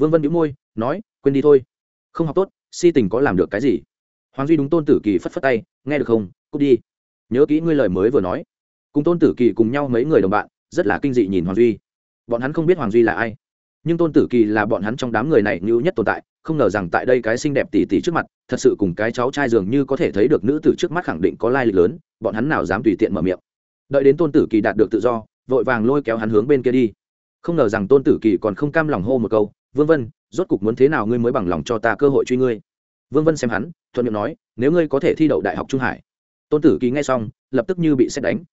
Vương vân đĩu môi, nói, quên đi thôi. Không học tốt, si tình có làm được cái gì? Hoàng duy đúng tôn tử kỳ phất phất tay, nghe được không? Cút đi. Nhớ kỹ ngươi lời mới vừa nói. Cùng tôn tử kỳ cùng nhau mấy người đồng bạn, rất là kinh dị nhìn hoàng duy. Bọn hắn không biết hoàng duy là ai. Nhưng tôn tử kỳ là bọn hắn trong đám người này như nhất tồn tại, không ngờ rằng tại đây cái xinh đẹp tỉ tỉ trước mặt, thật sự cùng cái cháu trai dường như có thể thấy được nữ tử trước mắt khẳng định có lai lịch lớn, bọn hắn nào dám tùy tiện mở miệng. Đợi đến tôn tử kỳ đạt được tự do, vội vàng lôi kéo hắn hướng bên kia đi. Không ngờ rằng tôn tử kỳ còn không cam lòng hô một câu vương vân, rốt cục muốn thế nào ngươi mới bằng lòng cho ta cơ hội truy ngươi? Vương vân xem hắn, thuận miệng nói, nếu ngươi có thể thi đậu đại học trung hải. Tôn tử kỳ nghe xong, lập tức như bị xét đánh.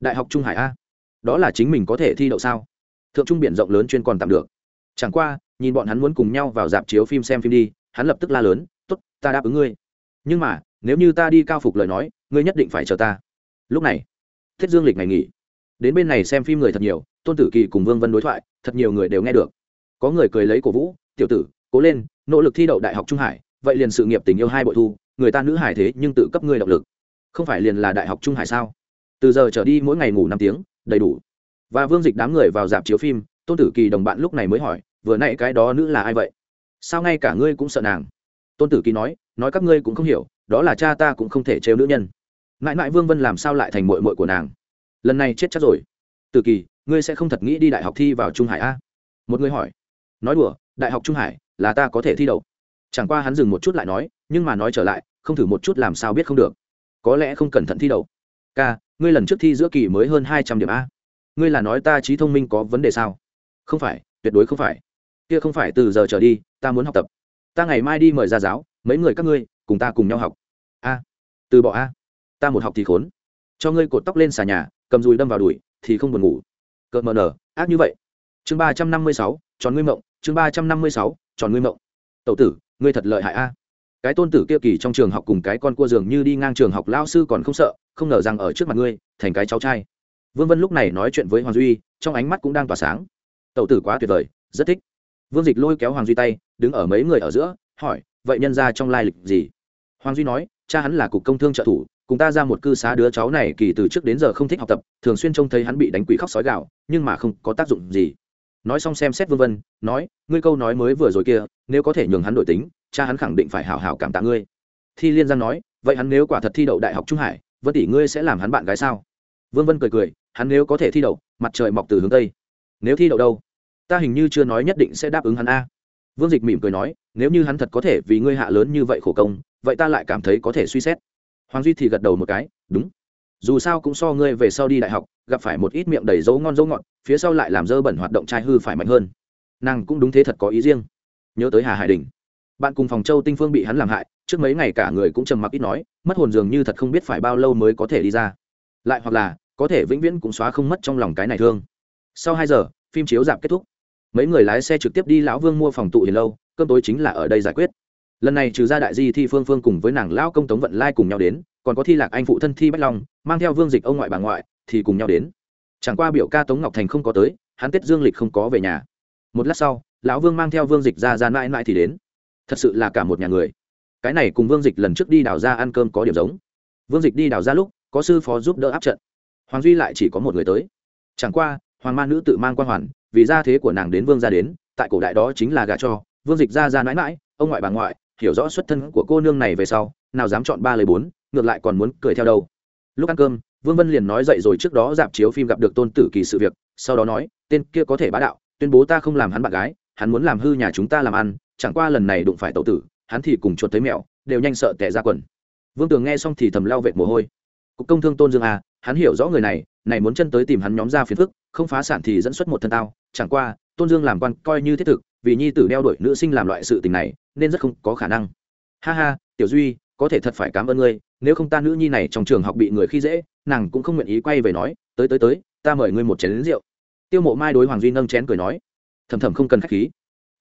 Đại học trung hải a? Đó là chính mình có thể thi đậu sao? Thượng trung biển rộng lớn chuyên còn tạm được. Chẳng qua, nhìn bọn hắn muốn cùng nhau vào dạp chiếu phim xem phim đi, hắn lập tức la lớn t ố t ta đáp ứng ngươi. Nhưng mà, nếu như ta đi cao phục lời nói, ngươi nhất định phải chờ ta. Lúc này, thiết dương lịch ngày nghỉ. Đến bên này xem phim người thật nhiều, tôn tử kỳ cùng vương vân đối thoại, thật nhiều người đều nghe được có người cười lấy cổ vũ, tiểu tử, cố lên, nỗ lực thi đậu đại học trung hải, vậy liền sự nghiệp tình yêu hai bội thu, người ta nữ hải thế nhưng tự cấp ngươi động lực. Không phải liền là đại học trung hải sao? Từ giờ trở đi mỗi ngày ngủ năm tiếng, đầy đủ. Và vương dịch đám người vào dạp chiếu phim, tôn tử kỳ đồng bạn lúc này mới hỏi, vừa nãy cái đó nữ là ai vậy? Sao ngay cả ngươi cũng sợ nàng? Tôn tử kỳ nói nói các ngươi cũng không hiểu, đó là cha ta cũng không thể trêu nữ nhân. Mãi mãi vương vân làm sao lại thành mội mội của nàng? Lần này chết chắc rồi. Tử kỳ, ngươi sẽ không thật nghĩ đi đại học thi vào trung hải a? Một người hỏi nói đùa, đại học trung hải là ta có thể thi đậu. Chẳng qua hắn dừng một chút lại nói, nhưng mà nói trở lại, không thử một chút làm sao biết không được. Có lẽ không cẩn thận thi đậu. Ca, ngươi lần trước thi giữa kỳ mới hơn hai trăm điểm a. Ngươi là nói ta trí thông minh có vấn đề sao? Không phải, tuyệt đối không phải. Kia không phải từ giờ trở đi, ta muốn học tập. Ta ngày mai đi mời gia giáo, mấy người các ngươi, cùng ta cùng nhau học. A, từ bỏ a. Ta một học thì khốn. Cho ngươi cột tóc lên xà nhà, cầm dùi đâm vào đùi, thì không buồn ngủ. Cợt mờ nở, ác như vậy. Chương ba trăm năm mươi sáu tròn ngươi mộng, chương ba trăm năm mươi sáu, tròn ngươi mộng. Tậu tử, ngươi thật lợi hại a. Cái tôn tử kia kỳ trong trường học cùng cái con cua dường như đi ngang trường học lao sư còn không sợ, không ngờ rằng ở trước mặt ngươi, thành cái cháu trai. Vương vân lúc này nói chuyện với hoàng duy, trong ánh mắt cũng đang tỏa sáng. Tậu tử quá tuyệt vời, rất thích. Vương dịch lôi kéo hoàng duy tay, đứng ở mấy người ở giữa, hỏi, vậy nhân ra trong lai lịch gì? Hoàng duy nói, cha hắn là cục công thương trợ thủ, cùng ta ra một cư xá đứa cháu này kỳ từ trước đến giờ không thích học tập, thường xuyên trông thấy hắn bị đánh quỷ khóc sói gạo nhưng mà không có tác dụng gì nói xong xem xét vương vân, nói, ngươi câu nói mới vừa rồi kia, nếu có thể nhường hắn đổi tính, cha hắn khẳng định phải hào hào cảm tạ ngươi. Thi liên giang nói, vậy hắn nếu quả thật thi đậu đại học trung hải, vân tỷ ngươi sẽ làm hắn bạn gái sao? Vương vân cười cười, hắn nếu có thể thi đậu, mặt trời mọc từ hướng tây. Nếu thi đậu đâu? Ta hình như chưa nói nhất định sẽ đáp ứng hắn a. Vương dịch mỉm cười nói, nếu như hắn thật có thể vì ngươi hạ lớn như vậy khổ công, vậy ta lại cảm thấy có thể suy xét. Hoàng duy thì gật đầu một cái, đúng dù sao cũng so ngươi về sau đi đại học, gặp phải một ít miệng đầy dấu ngon dấu ngọt, phía sau lại làm dơ bẩn hoạt động trai hư phải mạnh hơn. Nàng cũng đúng thế thật có ý riêng. Nhớ tới hà hải đình. Bạn cùng phòng châu tinh phương bị hắn làm hại, trước mấy ngày cả người cũng trầm mặc ít nói, mất hồn dường như thật không biết phải bao lâu mới có thể đi ra. Lại hoặc là, có thể vĩnh viễn cũng xóa không mất trong lòng cái này thương. Sau hai giờ, phim chiếu giảm kết thúc. Mấy người lái xe trực tiếp đi lão vương mua phòng tụ hiền lâu, cơm tối chính là ở đây giải quyết. Lần này trừ ra đại di thi phương phương cùng với nàng lão công tống vận lai cùng nhau đến còn có thi lạc anh phụ thân thi bách long, mang theo vương dịch ông ngoại bà ngoại, thì cùng nhau đến. Chẳng qua biểu ca tống ngọc thành không có tới, hắn tết dương lịch không có về nhà. Một lát sau, lão vương mang theo vương dịch ra ra mãi mãi thì đến. Thật sự là cả một nhà người. Cái này cùng vương dịch lần trước đi đào ra ăn cơm có điểm giống. Vương dịch đi đào ra lúc, có sư phó giúp đỡ áp trận. Hoàng duy lại chỉ có một người tới. Chẳng qua, hoàng ma nữ tự mang quan hoàn, vì gia thế của nàng đến vương gia đến, tại cổ đại đó chính là gà cho. Vương dịch ra ra mãi mãi, ông ngoại bà ngoại, hiểu rõ xuất thân của cô nương này về sau, nào dám chọn ba lời bốn ngược lại còn muốn cười theo đâu. Lúc ăn cơm, vương vân liền nói dậy rồi trước đó dạp chiếu phim gặp được tôn tử kỳ sự việc, sau đó nói, tên kia có thể bá đạo, tuyên bố ta không làm hắn bạn gái, hắn muốn làm hư nhà chúng ta làm ăn, chẳng qua lần này đụng phải tậu tử, hắn thì cùng chuột thấy mẹo, đều nhanh sợ tẻ ra quần. Vương tường nghe xong thì thầm lao vệt mồ hôi. Cục công thương tôn dương à hắn hiểu rõ người này này muốn chân tới tìm hắn nhóm ra phiền phức, không phá sản thì dẫn xuất một thân tao, chẳng qua, tôn dương làm quan coi như thiết thực, vì nhi tử đeo đuổi nữ sinh làm loại sự tình này, nên rất không có khả năng. Ha ha, tiểu duy có thể thật phải cảm ơn ngươi, nếu không ta nữ nhi này trong trường học bị người khi dễ, nàng cũng không nguyện ý quay về nói, tới tới tới, ta mời ngươi một chén lính rượu. Tiêu mộ mai đối hoàng duy nâng chén cười nói, thầm thầm không cần khách khí.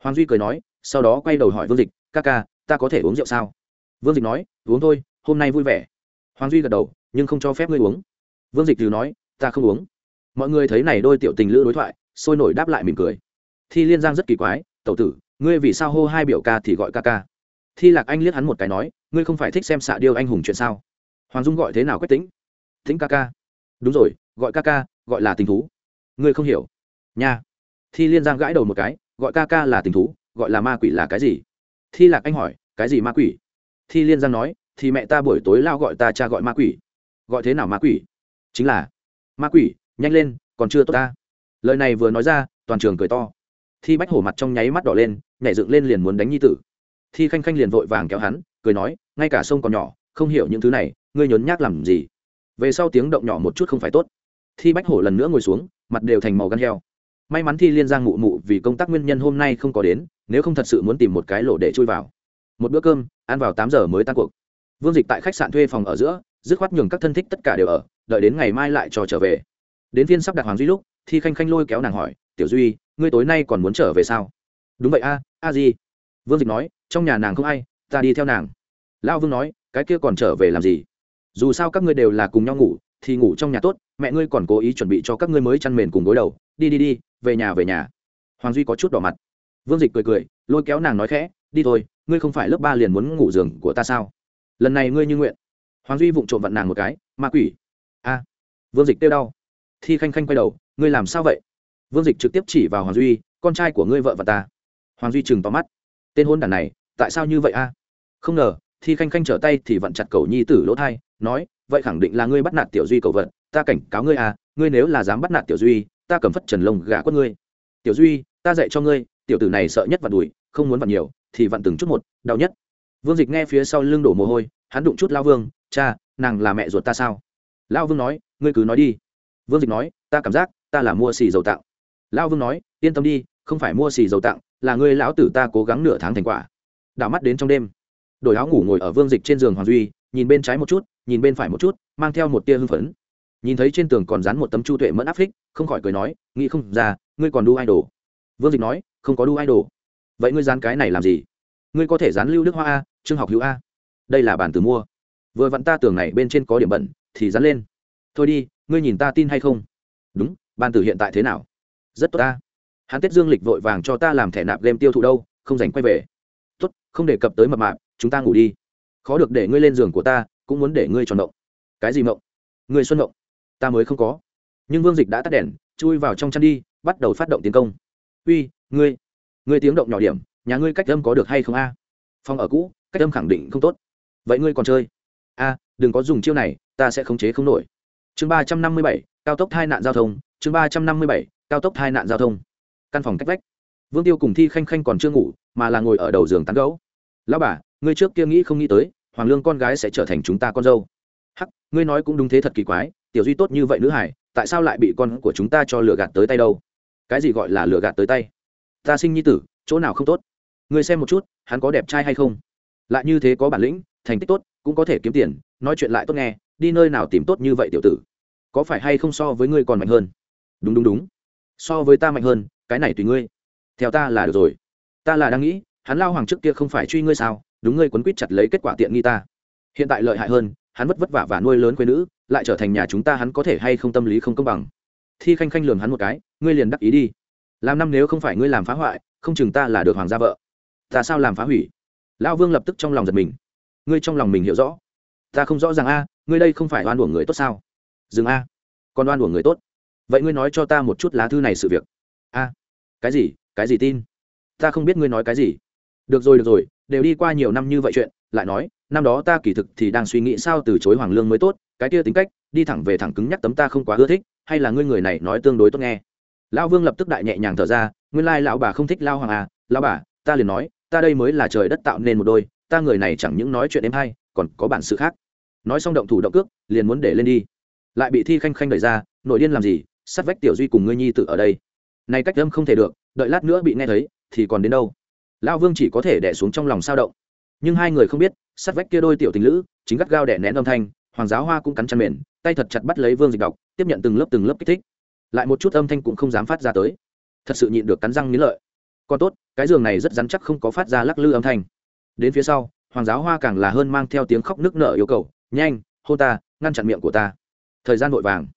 Hoàng duy cười nói, sau đó quay đầu hỏi vương dịch, ca ca, ta có thể uống rượu sao? Vương dịch nói, uống thôi, hôm nay vui vẻ. Hoàng duy gật đầu, nhưng không cho phép ngươi uống. Vương dịch từ nói, ta không uống. Mọi người thấy này đôi tiểu tình lữ đối thoại, sôi nổi đáp lại mỉm cười. Thi liên giang rất kỳ quái, tẩu tử, ngươi vì sao hô hai biểu ca thì gọi ca ca? Thi lạc anh liếc hắn một cái nói, ngươi không phải thích xem xạ điêu anh hùng chuyện sao? Hoàng dung gọi thế nào quách tính tính ca ca. Đúng rồi, gọi ca ca, gọi là tình thú. Ngươi không hiểu? Nha. Thi liên giang gãi đầu một cái, gọi ca ca là tình thú, gọi là ma quỷ là cái gì? Thi lạc anh hỏi, cái gì ma quỷ? Thi liên giang nói, thì mẹ ta buổi tối lao gọi ta cha gọi ma quỷ. Gọi thế nào ma quỷ? Chính là, ma quỷ, nhanh lên, còn chưa tốt ta. Lời này vừa nói ra, toàn trường cười to. Thi bách hổ mặt trong nháy mắt đỏ lên, nhảy dựng lên liền muốn đánh nhi tử thi khanh khanh liền vội vàng kéo hắn, cười nói, ngay cả sông còn nhỏ, không hiểu những thứ này, ngươi nhốn nhác làm gì? Về sau tiếng động nhỏ một chút không phải tốt. Thi bách hổ lần nữa ngồi xuống, mặt đều thành màu gan heo. May mắn thi liên giang mụ mụ vì công tác nguyên nhân hôm nay không có đến, nếu không thật sự muốn tìm một cái lỗ để chui vào. Một bữa cơm, ăn vào tám giờ mới tan cuộc. Vương dịch tại khách sạn thuê phòng ở giữa, dứt khoát nhường các thân thích tất cả đều ở, đợi đến ngày mai lại cho trở về. Đến viên sắp đặt hoàng duy lúc, thi khanh khanh lôi kéo nàng hỏi, tiểu duy, ngươi tối nay còn muốn trở về sao? Đúng vậy a a gì? Vương dịch nói, trong nhà nàng không ai, ta đi theo nàng. Lão vương nói, cái kia còn trở về làm gì? Dù sao các ngươi đều là cùng nhau ngủ, thì ngủ trong nhà tốt, mẹ ngươi còn cố ý chuẩn bị cho các ngươi mới chăn mền cùng gối đầu. Đi đi đi, về nhà về nhà. Hoàng duy có chút đỏ mặt. Vương dịch cười cười, lôi kéo nàng nói khẽ, đi thôi, ngươi không phải lớp ba liền muốn ngủ giường của ta sao? Lần này ngươi như nguyện. Hoàng duy vụng trộm vặn nàng một cái, ma quỷ. A. Vương dịch kêu đau. Thi khanh khanh quay đầu, ngươi làm sao vậy? Vương dịch trực tiếp chỉ vào hoàng duy, con trai của ngươi vợ và ta. Hoàng duy chừng tóm mắt tên hôn đàn này, tại sao như vậy a? Không ngờ, thi khanh khanh trở tay thì vặn chặt cầu nhi tử lỗ thai, nói, vậy khẳng định là ngươi bắt nạt tiểu duy cầu vật, ta cảnh cáo ngươi à ngươi nếu là dám bắt nạt tiểu duy, ta cầm phất trần lông gà quất ngươi. Tiểu duy, ta dạy cho ngươi, tiểu tử này sợ nhất vặn đùi, không muốn vặn nhiều, thì vặn từng chút một, đau nhất. Vương dịch nghe phía sau lưng đổ mồ hôi, hắn đụng chút lao vương, cha, nàng là mẹ ruột ta sao? Lao vương nói, ngươi cứ nói đi. Vương dịch nói, ta cảm giác ta là mua xì dầu tạo. lao vương nói, yên tâm đi không phải mua xì dầu tặng, là ngươi lão tử ta cố gắng nửa tháng thành quả. Đảo mắt đến trong đêm, đổi áo ngủ ngồi ở vương dịch trên giường hoàng duy, nhìn bên trái một chút, nhìn bên phải một chút, mang theo một tia hưng phấn. Nhìn thấy trên tường còn dán một tấm chu tuệ mẫn áp phích, không khỏi cười nói, nghĩ không ra, ngươi còn đu idol. Vương dịch nói, không có đu idol. Vậy ngươi dán cái này làm gì? Ngươi có thể dán lưu đức hoa a, trương học hữu a. Đây là bản từ mua. Vừa vặn ta tưởng này bên trên có điểm bẩn, thì dán lên. Thôi đi, ngươi nhìn ta tin hay không? Đúng ban tử hiện tại thế nào? Rất tốt ta hắn tết dương lịch vội vàng cho ta làm thẻ nạp game tiêu thụ đâu, không dành quay về. Tốt, không đề cập tới mập mạp, chúng ta ngủ đi. Khó được để ngươi lên giường của ta, cũng muốn để ngươi tròn động cái gì mộng? Ngươi xuân mộng. Ta mới không có. Nhưng vương dịch đã tắt đèn, chui vào trong chăn đi, bắt đầu phát động tiến công. Uy, ngươi ngươi tiếng động nhỏ điểm, nhà ngươi cách âm có được hay không a? Phòng ở cũ, cách âm khẳng định không tốt. Vậy ngươi còn chơi? A, đừng có dùng chiêu này, ta sẽ khống chế không nổi. Chương ba trăm năm mươi bảy, cao tốc tai nạn giao thông, chương ba trăm năm mươi bảy, cao tốc tai nạn giao thông căn phòng cách vách. Vương tiêu cùng thi khanh khanh còn chưa ngủ, mà là ngồi ở đầu giường tán gấu lão bà, ngươi trước kia nghĩ không nghĩ tới, hoàng lương con gái sẽ trở thành chúng ta con dâu. Hắc, ngươi nói cũng đúng thế thật kỳ quái, tiểu duy tốt như vậy nữ hải tại sao lại bị con của chúng ta cho lừa gạt tới tay đâu? Cái gì gọi là lừa gạt tới tay? Ta sinh nhi tử, chỗ nào không tốt? Ngươi xem một chút, hắn có đẹp trai hay không? Lại như thế có bản lĩnh, thành tích tốt, cũng có thể kiếm tiền, nói chuyện lại tốt nghe, đi nơi nào tìm tốt như vậy tiểu tử? Có phải hay không so với ngươi còn mạnh hơn? Đúng đúng đúng. So với ta mạnh hơn cái này tùy ngươi. Theo ta là được rồi. Ta là đang nghĩ, hắn lao hoàng trước kia không phải truy ngươi sao? Đúng ngươi quấn quýt chặt lấy kết quả tiện nghi ta. Hiện tại lợi hại hơn, hắn vất vất vả và nuôi lớn quê nữ, lại trở thành nhà chúng ta hắn có thể hay không tâm lý không công bằng. Thi khanh khanh lường hắn một cái, ngươi liền đắc ý đi. Làm năm nếu không phải ngươi làm phá hoại, không chừng ta là được hoàng gia vợ. Ta sao làm phá hủy? Lão vương lập tức trong lòng giật mình. Ngươi trong lòng mình hiểu rõ. Ta không rõ ràng a, ngươi đây không phải oan uổng người tốt sao? Dừng a. Còn oan uổng người tốt. Vậy ngươi nói cho ta một chút lá thư này sự việc a, cái gì? Cái gì tin? Ta không biết ngươi nói cái gì. Được rồi được rồi, đều đi qua nhiều năm như vậy chuyện, lại nói, năm đó ta kỳ thực thì đang suy nghĩ sao từ chối hoàng lương mới tốt, cái kia tính cách, đi thẳng về thẳng cứng nhắc tấm ta không quá ưa thích, hay là ngươi người này nói tương đối tốt nghe. Lão vương lập tức đại nhẹ nhàng thở ra, nguyên lai lão bà không thích lao hoàng à lão bà, ta liền nói, ta đây mới là trời đất tạo nên một đôi, ta người này chẳng những nói chuyện em hay, còn có bản sự khác. Nói xong động thủ động cước, liền muốn để lên đi. Lại bị thi khanh khanh đẩy ra, nội điên làm gì? Sắt vách tiểu duy cùng ngươi nhi tự ở đây này cách âm không thể được, đợi lát nữa bị nghe thấy, thì còn đến đâu? Lão vương chỉ có thể đẻ xuống trong lòng sao động. Nhưng hai người không biết sắt vách kia đôi tiểu tình lữ, chính gắt gao đẻ nén âm thanh, hoàng giáo hoa cũng cắn chăn mềm tay thật chặt bắt lấy vương dịch đọc, tiếp nhận từng lớp từng lớp kích thích. Lại một chút âm thanh cũng không dám phát ra tới. Thật sự nhịn được cắn răng nghĩ lợi. Còn tốt, cái giường này rất rắn chắc không có phát ra lắc lư âm thanh. Đến phía sau, hoàng giáo hoa càng là hơn mang theo tiếng khóc nức nở yêu cầu, nhanh, hô ta, ngăn chặn miệng của ta. Thời gian vội vàng.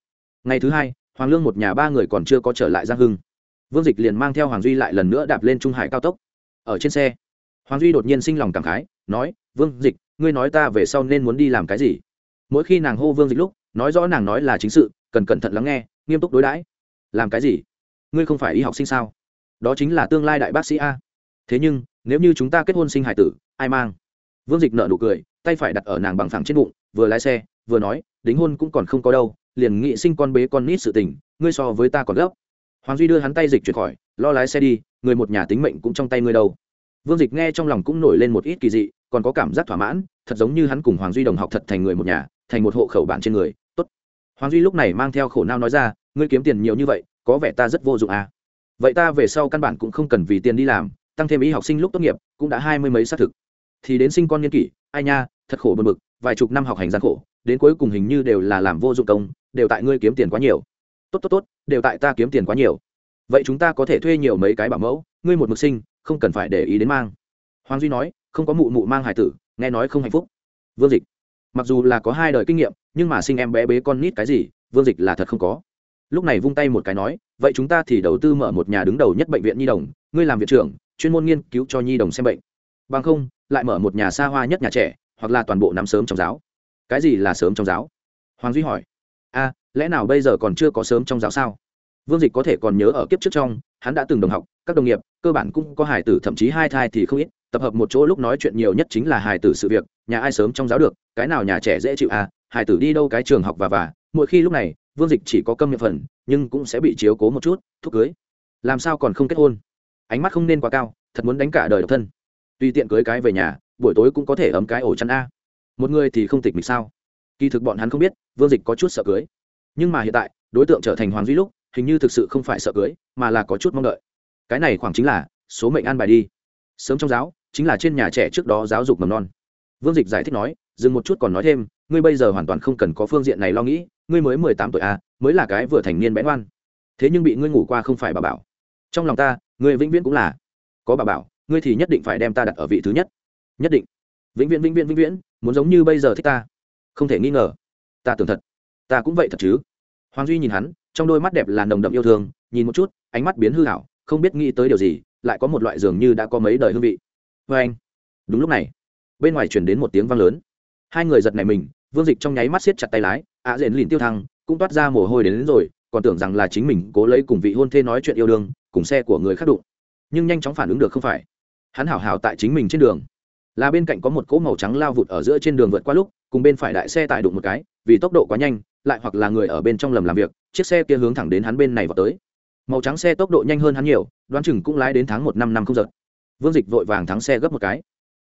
Ngày thứ hai, hoàng lương một nhà ba người còn chưa có trở lại giang hưng vương dịch liền mang theo hoàng duy lại lần nữa đạp lên trung hải cao tốc. Ở trên xe, hoàng duy đột nhiên sinh lòng cảm khái, nói, vương dịch, ngươi nói ta về sau nên muốn đi làm cái gì? Mỗi khi nàng hô vương dịch lúc, nói rõ nàng nói là chính sự, cần cẩn thận lắng nghe, nghiêm túc đối đãi. Làm cái gì? Ngươi không phải y học sinh sao? Đó chính là tương lai đại bác sĩ a. Thế nhưng, nếu như chúng ta kết hôn sinh hải tử, ai mang? Vương dịch nợ nụ cười, tay phải đặt ở nàng bằng phẳng trên bụng, vừa lái xe, vừa nói, đính hôn cũng còn không có đâu, liền nghị sinh con bế con nít sự tình, ngươi so với ta còn gấp hoàng duy đưa hắn tay dịch chuyển khỏi, lo lái xe đi, người một nhà tính mệnh cũng trong tay ngươi đâu. Vương dịch nghe trong lòng cũng nổi lên một ít kỳ dị, còn có cảm giác thỏa mãn, thật giống như hắn cùng hoàng duy đồng học thật thành người một nhà, thành một hộ khẩu bạn trên người. Tốt. Hoàng duy lúc này mang theo khổ nao nói ra, ngươi kiếm tiền nhiều như vậy, có vẻ ta rất vô dụng à. Vậy ta về sau căn bản cũng không cần vì tiền đi làm, tăng thêm ý học sinh lúc tốt nghiệp, cũng đã hai mươi mấy xác thực. Thì đến sinh con niên kỷ, ai nha, thật khổ bật bực, vài chục năm học hành gian khổ, đến cuối cùng hình như đều là làm vô dụng công, đều tại ngươi kiếm tiền quá nhiều tốt tốt tốt, đều tại ta kiếm tiền quá nhiều. Vậy chúng ta có thể thuê nhiều mấy cái bảo mẫu, ngươi một mực sinh, không cần phải để ý đến mang. Hoàng duy nói, không có mụ mụ mang hải tử, nghe nói không hạnh phúc. Vương dịch. Mặc dù là có hai đời kinh nghiệm, nhưng mà sinh em bé bế con nít cái gì, vương dịch là thật không có. Lúc này vung tay một cái nói, vậy chúng ta thì đầu tư mở một nhà đứng đầu nhất bệnh viện nhi đồng, ngươi làm viện trưởng, chuyên môn nghiên cứu cho nhi đồng xem bệnh. Bằng không, lại mở một nhà xa hoa nhất nhà trẻ, hoặc là toàn bộ nắm sớm trong giáo. Cái gì là sớm trong giáo? Hoàng duy hỏi. A lẽ nào bây giờ còn chưa có sớm trong giáo sao? Vương dịch có thể còn nhớ ở kiếp trước trong, hắn đã từng đồng học, các đồng nghiệp, cơ bản cũng có hài tử, thậm chí hai thai thì không ít, tập hợp một chỗ lúc nói chuyện nhiều nhất chính là hài tử sự việc, nhà ai sớm trong giáo được, cái nào nhà trẻ dễ chịu à hài tử đi đâu cái trường học và và, mỗi khi lúc này, vương dịch chỉ có câm miệng phần, nhưng cũng sẽ bị chiếu cố một chút, thúc cưới. Làm sao còn không kết hôn? Ánh mắt không nên quá cao, thật muốn đánh cả đời độc thân. Tùy tiện cưới cái về nhà, buổi tối cũng có thể ấm cái ổ chăn a. Một người thì không tịch mịch sao? Kỳ thực bọn hắn không biết, vương dịch có chút sợ cưới nhưng mà hiện tại, đối tượng trở thành hoàng duy lúc, hình như thực sự không phải sợ cưới, mà là có chút mong đợi. Cái này khoảng chính là số mệnh an bài đi. Sớm trong giáo, chính là trên nhà trẻ trước đó giáo dục mầm non. Vương dịch giải thích nói, dừng một chút còn nói thêm, ngươi bây giờ hoàn toàn không cần có phương diện này lo nghĩ, ngươi mới mười tám tuổi a mới là cái vừa thành niên bén oan thế nhưng bị ngươi ngủ qua không phải bà bảo. Trong lòng ta, ngươi vĩnh viễn cũng là có bà bảo, ngươi thì nhất định phải đem ta đặt ở vị thứ nhất. Nhất định. Vĩnh viễn vĩnh viễn vĩnh viễn, muốn giống như bây giờ thích ta. Không thể nghi ngờ. Ta tưởng thật. Ta cũng vậy thật chứ hoàng duy nhìn hắn trong đôi mắt đẹp là nồng đậm yêu thương nhìn một chút ánh mắt biến hư hảo không biết nghĩ tới điều gì lại có một loại dường như đã có mấy đời hương vị. Vê anh đúng lúc này bên ngoài chuyển đến một tiếng vang lớn. Hai người giật này mình vương dịch trong nháy mắt siết chặt tay lái ạ à rền lìn tiêu thăng cũng toát ra mồ hôi đến, đến rồi còn tưởng rằng là chính mình cố lấy cùng vị hôn thê nói chuyện yêu đương cùng xe của người khác đụng. Nhưng nhanh chóng phản ứng được không phải. Hắn hảo hảo tại chính mình trên đường. Là bên cạnh có một cỗ màu trắng lao vụt ở giữa trên đường vượt qua lúc cùng bên phải đại xe tải đụng một cái vì tốc độ quá nhanh lại hoặc là người ở bên trong lầm làm việc chiếc xe kia hướng thẳng đến hắn bên này vào tới. Màu trắng xe tốc độ nhanh hơn hắn nhiều đoán chừng cũng lái đến tháng một năm năm không giật vương dịch vội vàng thắng xe gấp một cái.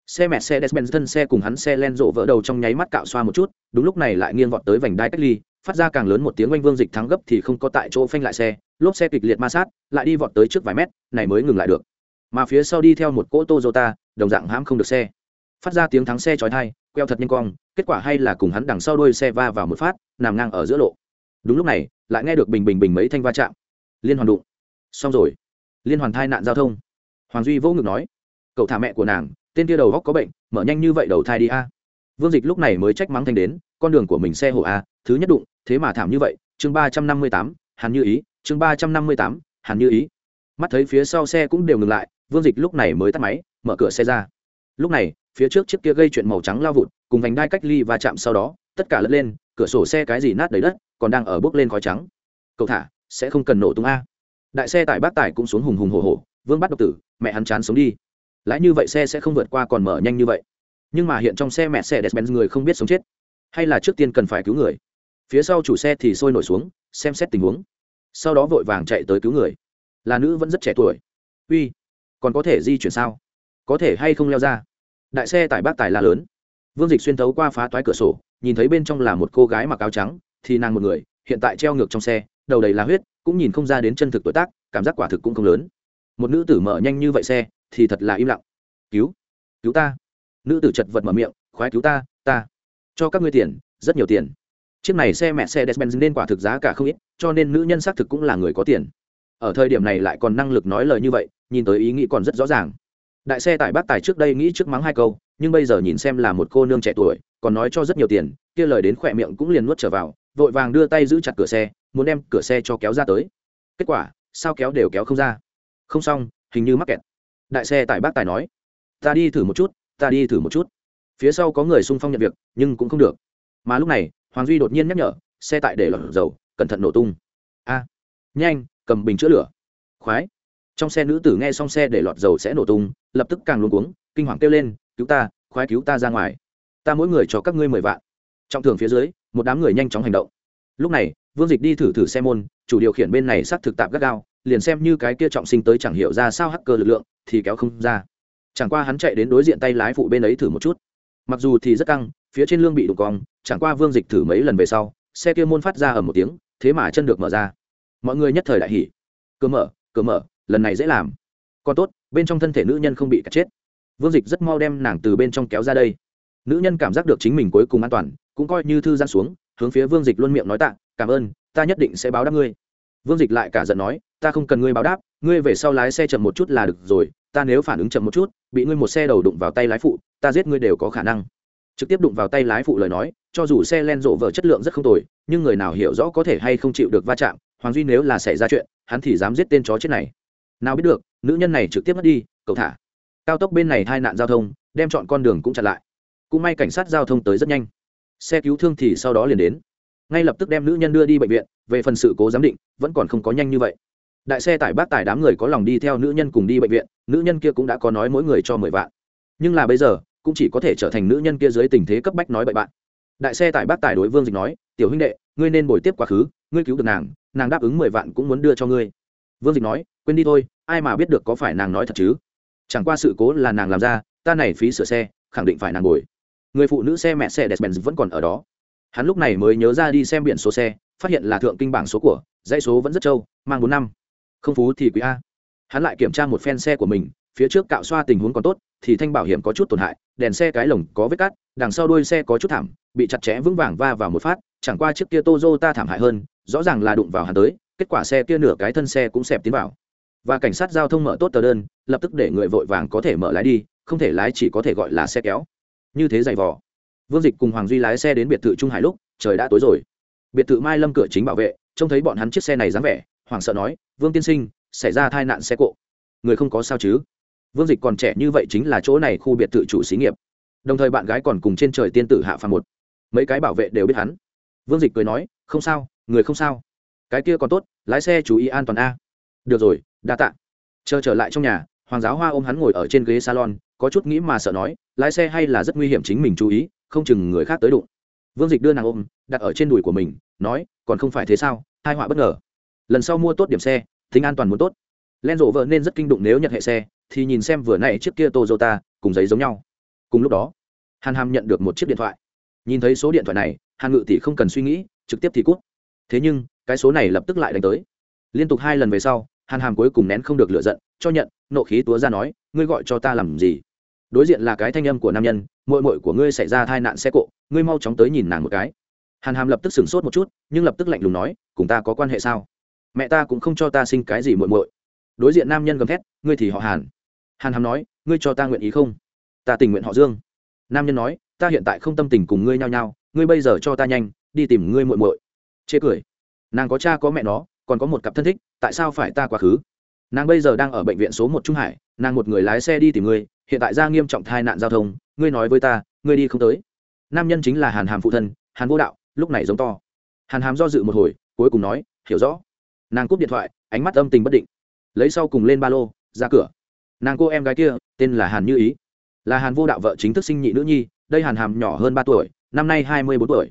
Xe mẹ xe despen thân xe cùng hắn xe len rộ vỡ đầu trong nháy mắt cạo xoa một chút đúng lúc này lại nghiêng vọt tới vành đai cách ly phát ra càng lớn một tiếng oanh vương dịch thắng gấp thì không có tại chỗ phanh lại xe lốp xe kịch liệt ma sát lại đi vọt tới trước vài mét này mới ngừng lại được. Mà phía sau đi theo một cỗ Toyota, đồng dạng hãm không được xe. Phát ra tiếng thắng xe chói tai queo thật nhanh cong, kết quả hay là cùng hắn đằng sau đuôi xe va vào một phát, nằm ngang ở giữa lộ. Đúng lúc này, lại nghe được bình bình bình mấy thanh va chạm. Liên hoàn đụng. Xong rồi. Liên hoàn thai nạn giao thông. Hoàng duy vô ngực nói, cậu thả mẹ của nàng, tên kia đầu góc có bệnh, mở nhanh như vậy đầu thai đi a. Vương dịch lúc này mới trách mắng thanh đến, con đường của mình xe hộ a, thứ nhất đụng, thế mà thảm như vậy. Chương ba trăm năm mươi tám hàn như ý. Chương ba trăm năm mươi tám hàn như ý. Mắt thấy phía sau xe cũng đều ngừng lại, vương dịch lúc này mới tắt máy, mở cửa xe ra lúc này, phía trước chiếc kia gây chuyện màu trắng lao vụt, cùng vành đai cách ly và chạm sau đó, tất cả lật lên, cửa sổ xe cái gì nát đầy đất, còn đang ở bước lên khói trắng. Cậu thả, sẽ không cần nổ tung a. Đại xe tải bác tải cũng xuống hùng hùng hồ hồ vương bắt độc tử, mẹ hắn chán sống đi. Lãi như vậy xe sẽ không vượt qua còn mở nhanh như vậy. Nhưng mà hiện trong xe mẹ xe despen người không biết sống chết. Hay là trước tiên cần phải cứu người. Phía sau chủ xe thì sôi nổi xuống, xem xét tình huống. Sau đó vội vàng chạy tới cứu người. Là nữ vẫn rất trẻ tuổi. Uy, còn có thể di chuyển sao? Có thể hay không leo ra. Đại xe tải bác tải là lớn. Vương dịch xuyên thấu qua phá toái cửa sổ, nhìn thấy bên trong là một cô gái mặc áo trắng, thì nàng một người, hiện tại treo ngược trong xe, đầu đầy là huyết, cũng nhìn không ra đến chân thực tuổi tác, cảm giác quả thực cũng không lớn. Một nữ tử mở nhanh như vậy xe, thì thật là im lặng. Cứu cứu ta. Nữ tử chật vật mở miệng, khoái cứu ta ta. Cho các ngươi tiền, rất nhiều tiền. Chiếc này xe mẹ xe despen nên quả thực giá cả không ít, cho nên nữ nhân xác thực cũng là người có tiền. Ở thời điểm này lại còn năng lực nói lời như vậy, nhìn tới ý nghĩ còn rất rõ ràng đại xe tải bác tài trước đây nghĩ trước mắng hai câu, nhưng bây giờ nhìn xem là một cô nương trẻ tuổi, còn nói cho rất nhiều tiền, kia lời đến khỏe miệng cũng liền nuốt trở vào, vội vàng đưa tay giữ chặt cửa xe, muốn đem cửa xe cho kéo ra tới. Kết quả, sao kéo đều kéo không ra. Không xong, hình như mắc kẹt. Đại xe tải bác tài nói, ta đi thử một chút, ta đi thử một chút. Phía sau có người xung phong nhận việc, nhưng cũng không được. Mà lúc này, hoàng duy đột nhiên nhắc nhở, xe tải để lọt dầu, cẩn thận nổ tung. A, nhanh, cầm bình chữa lửa. Khoái. Trong xe nữ tử nghe xong xe để lọt dầu sẽ nổ tung lập tức càng luống cuống, kinh hoàng kêu lên, cứu ta, khoái cứu ta ra ngoài. Ta mỗi người cho các ngươi mười vạn. Trong thường phía dưới, một đám người nhanh chóng hành động. Lúc này, vương dịch đi thử thử xe môn, chủ điều khiển bên này xác thực tạp gắt gao, liền xem như cái kia trọng sinh tới chẳng hiểu ra sao hacker lực lượng, thì kéo không ra. Chẳng qua hắn chạy đến đối diện tay lái phụ bên ấy thử một chút. Mặc dù thì rất căng, phía trên lương bị đục cong, chẳng qua vương dịch thử mấy lần về sau, xe kia môn phát ra ở một tiếng, thế mà chân được mở ra. Mọi người nhất thời đại hỉ. Cửa mở cửa mở, lần này dễ làm còn tốt, bên trong thân thể nữ nhân không bị cắt chết. Vương dịch rất mau đem nàng từ bên trong kéo ra đây. Nữ nhân cảm giác được chính mình cuối cùng an toàn, cũng coi như thư giãn xuống, hướng phía vương dịch luôn miệng nói tạ, cảm ơn, ta nhất định sẽ báo đáp ngươi. Vương dịch lại cả giận nói, ta không cần ngươi báo đáp, ngươi về sau lái xe chậm một chút là được rồi, ta nếu phản ứng chậm một chút, bị ngươi một xe đầu đụng vào tay lái phụ, ta giết ngươi đều có khả năng. Trực tiếp đụng vào tay lái phụ lời nói, cho dù xe len rộ vở chất lượng rất không tồi, nhưng người nào hiểu rõ có thể hay không chịu được va chạm, hoàng duy nếu là xảy ra chuyện, hắn thì dám giết tên chó chết này nào biết được, nữ nhân này trực tiếp mất đi, cậu thả. Cao tốc bên này hai nạn giao thông, đem chọn con đường cũng chặn lại. Cũng may cảnh sát giao thông tới rất nhanh. Xe cứu thương thì sau đó liền đến. Ngay lập tức đem nữ nhân đưa đi bệnh viện, về phần sự cố giám định, vẫn còn không có nhanh như vậy. Đại xe tải bác tải đám người có lòng đi theo nữ nhân cùng đi bệnh viện, nữ nhân kia cũng đã có nói mỗi người cho mười vạn. Nhưng là bây giờ, cũng chỉ có thể trở thành nữ nhân kia dưới tình thế cấp bách nói bậy bạn. Đại xe tải bác tải đối vương dịch nói, tiểu huynh đệ, ngươi nên bồi tiếp quá khứ, ngươi cứu được nàng nàng đáp ứng mười vạn cũng muốn đưa cho ngươi vương dịch nói, quên đi thôi, ai mà biết được có phải nàng nói thật chứ? Chẳng qua sự cố là nàng làm ra, ta này phí sửa xe, khẳng định phải nàng ngồi. người phụ nữ xe mẹ xe despen vẫn còn ở đó. Hắn lúc này mới nhớ ra đi xem biển số xe, phát hiện là thượng kinh bảng số của, dãy số vẫn rất trâu, mang bốn năm. Không phú thì quý a. Hắn lại kiểm tra một phen xe của mình, phía trước cạo xoa tình huống còn tốt, thì thanh bảo hiểm có chút tổn hại, đèn xe cái lồng có vết cắt, đằng sau đuôi xe có chút thảm, bị chặt chẽ vững vàng va vào một phát, chẳng qua chiếc kia ta thảm hại hơn, rõ ràng là đụng vào hắn tới kết quả xe kia nửa cái thân xe cũng xẹp tiến vào. Và cảnh sát giao thông mở tốt tờ đơn, lập tức để người vội vàng có thể mở lái đi, không thể lái chỉ có thể gọi là xe kéo. Như thế dày vò. Vương dịch cùng hoàng duy lái xe đến biệt thự trung hải lúc, trời đã tối rồi. Biệt thự mai lâm cửa chính bảo vệ, trông thấy bọn hắn chiếc xe này dáng vẻ Hoàng sợ nói, vương tiên sinh, xảy ra tai nạn xe cộ. Người không có sao chứ? Vương dịch còn trẻ như vậy chính là chỗ này khu biệt thự chủ xí nghiệp. Đồng thời bạn gái còn cùng trên trời tiên tử hạ phàm một. Mấy cái bảo vệ đều biết hắn. Vương dịch cười nói, không sao, người không sao cái kia còn tốt, lái xe chú ý an toàn a. Được rồi, đa tạ. Chờ trở lại trong nhà, hoàng giáo hoa ôm hắn ngồi ở trên ghế salon, có chút nghĩ mà sợ nói, lái xe hay là rất nguy hiểm chính mình chú ý, không chừng người khác tới đụng. Vương dịch đưa nàng ôm, đặt ở trên đùi của mình, nói, còn không phải thế sao hai họa bất ngờ. Lần sau mua tốt điểm xe, tính an toàn muốn tốt. Len rộ vợ nên rất kinh đụng nếu nhận hệ xe, thì nhìn xem vừa nay chiếc kia tozota cùng giấy giống nhau. Cùng lúc đó, hàn hàm nhận được một chiếc điện thoại. Nhìn thấy số điện thoại này, hàn ngự tỷ không cần suy nghĩ, trực tiếp thì cút thế nhưng cái số này lập tức lại đánh tới. Liên tục hai lần về sau, hàn hàm cuối cùng nén không được lựa giận, cho nhận, nộ khí túa ra nói, ngươi gọi cho ta làm gì? Đối diện là cái thanh âm của nam nhân mội mội của ngươi xảy ra tai nạn xe cộ, ngươi mau chóng tới nhìn nàng một cái. Hàn hàm lập tức sửng sốt một chút, nhưng lập tức lạnh lùng nói, cùng ta có quan hệ sao? Mẹ ta cũng không cho ta sinh cái gì muội muội. Đối diện nam nhân gầm thét, ngươi thì họ hàn. Hàn hàm nói, ngươi cho ta nguyện ý không? Ta tình nguyện họ dương. Nam nhân nói, ta hiện tại không tâm tình cùng ngươi nhau nhau ngươi bây giờ cho ta nhanh, đi tìm ngươi muội muội. Chê cười nàng có cha có mẹ nó, còn có một cặp thân thích, tại sao phải ta quá khứ? Nàng bây giờ đang ở bệnh viện số một trung hải, nàng một người lái xe đi tìm ngươi, hiện tại ra nghiêm trọng tai nạn giao thông, ngươi nói với ta, ngươi đi không tới. Nam nhân chính là hàn hàm phụ thân, hàn vô đạo, lúc này giống to. Hàn hàm do dự một hồi, cuối cùng nói, hiểu rõ. Nàng cúp điện thoại, ánh mắt âm tình bất định. Lấy sau cùng lên ba lô, ra cửa. Nàng cô em gái kia, tên là hàn như ý. Là hàn vô đạo vợ chính thức sinh nhị nữ nhi, đây hàn hàm nhỏ hơn ba tuổi, năm nay hai mươi bốn tuổi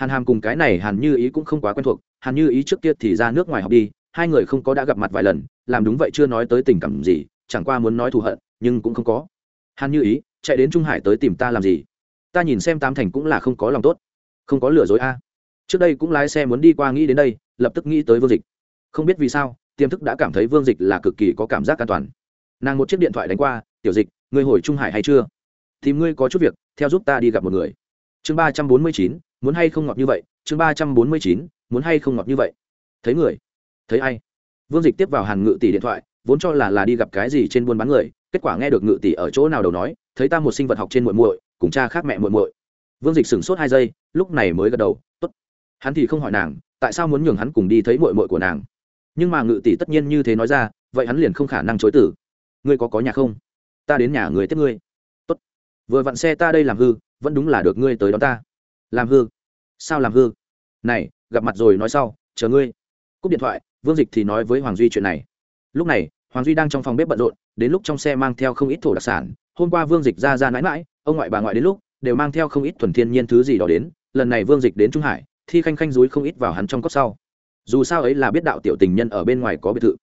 hàn hàm cùng cái này hàn như ý cũng không quá quen thuộc, hàn như ý trước kia thì ra nước ngoài học đi, hai người không có đã gặp mặt vài lần, làm đúng vậy chưa nói tới tình cảm gì, chẳng qua muốn nói thù hận, nhưng cũng không có. Hàn như ý, chạy đến trung hải tới tìm ta làm gì? Ta nhìn xem tam thành cũng là không có lòng tốt, không có lừa dối a. Trước đây cũng lái xe muốn đi qua nghĩ đến đây, lập tức nghĩ tới vương dịch. Không biết vì sao, tiềm thức đã cảm thấy vương dịch là cực kỳ có cảm giác an toàn. Nàng một chiếc điện thoại đánh qua, tiểu dịch, ngươi hồi trung hải hay chưa? Tìm ngươi có chút việc, theo giúp ta đi gặp một người. Chương ba trăm bốn mươi chín muốn hay không ngọt như vậy? Chương ba trăm bốn mươi chín, muốn hay không ngọt như vậy? Thấy người. Thấy ai? Vương dịch tiếp vào hàn ngự tỷ điện thoại, vốn cho là là đi gặp cái gì trên buôn bán người, kết quả nghe được ngự tỷ ở chỗ nào đầu nói, thấy ta một sinh vật học trên muội muội, cùng cha khác mẹ muội muội. Vương dịch sửng sốt hai giây, lúc này mới gật đầu, tốt. Hắn thì không hỏi nàng, tại sao muốn nhường hắn cùng đi thấy muội muội của nàng? Nhưng mà ngự tỷ tất nhiên như thế nói ra, vậy hắn liền không khả năng chối tử ngươi có có nhà không? Ta đến nhà người tiếp ngươi. Tốt. Vừa vặn xe ta đây làm hư, vẫn đúng là được ngươi tới đón ta làm hư. Sao làm hư? Này, gặp mặt rồi nói sau, chờ ngươi. Cúp điện thoại, vương dịch thì nói với hoàng duy chuyện này. Lúc này, hoàng duy đang trong phòng bếp bận rộn, đến lúc trong xe mang theo không ít thổ đặc sản. Hôm qua vương dịch ra ra mãi mãi, ông ngoại bà ngoại đến lúc, đều mang theo không ít thuần thiên nhiên thứ gì đó đến. Lần này vương dịch đến trung hải thi khanh khanh dúi không ít vào hắn trong cốc sau. Dù sao ấy là biết đạo tiểu tình nhân ở bên ngoài có biệt thự.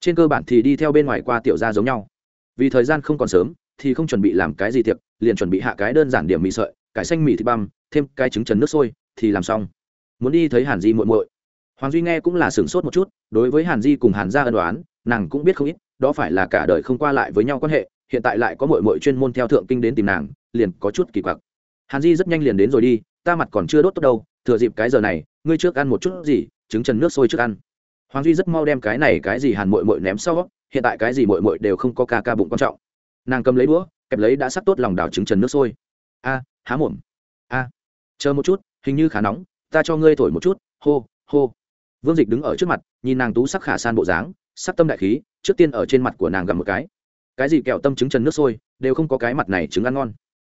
Trên cơ bản thì đi theo bên ngoài qua tiểu gia giống nhau. Vì thời gian không còn sớm, thì không chuẩn bị làm cái gì tiệc, liền chuẩn bị hạ cái đơn giản điểm mì sợi, cải xanh mì thịt băm thêm cái trứng trần nước sôi, thì làm xong. Muốn đi thấy hàn di muội muội. Hoàng duy nghe cũng là sửng sốt một chút, đối với hàn di cùng hàn gia ân đoán nàng cũng biết không ít, đó phải là cả đời không qua lại với nhau quan hệ, hiện tại lại có muội muội chuyên môn theo thượng kinh đến tìm nàng, liền có chút kỳ quặc. Hàn di rất nhanh liền đến rồi đi, ta mặt còn chưa đốt tốt đâu, thừa dịp cái giờ này, ngươi trước ăn một chút gì, trứng trần nước sôi trước ăn. Hoàng duy rất mau đem cái này cái gì hàn muội muội ném sau, hiện tại cái gì muội muội đều không có ca ca bụng quan trọng. Nàng cầm lấy đũa, kẹp lấy đã sắc tốt lòng đảo trứng trần nước sôi. A, há mồm chờ một chút, hình như khá nóng, ta cho ngươi thổi một chút, hô hô. Vương dịch đứng ở trước mặt, nhìn nàng tú sắc khả san bộ dáng, sắc tâm đại khí, trước tiên ở trên mặt của nàng gặm một cái. Cái gì kẹo tâm trứng trần nước sôi, đều không có cái mặt này trứng ăn ngon.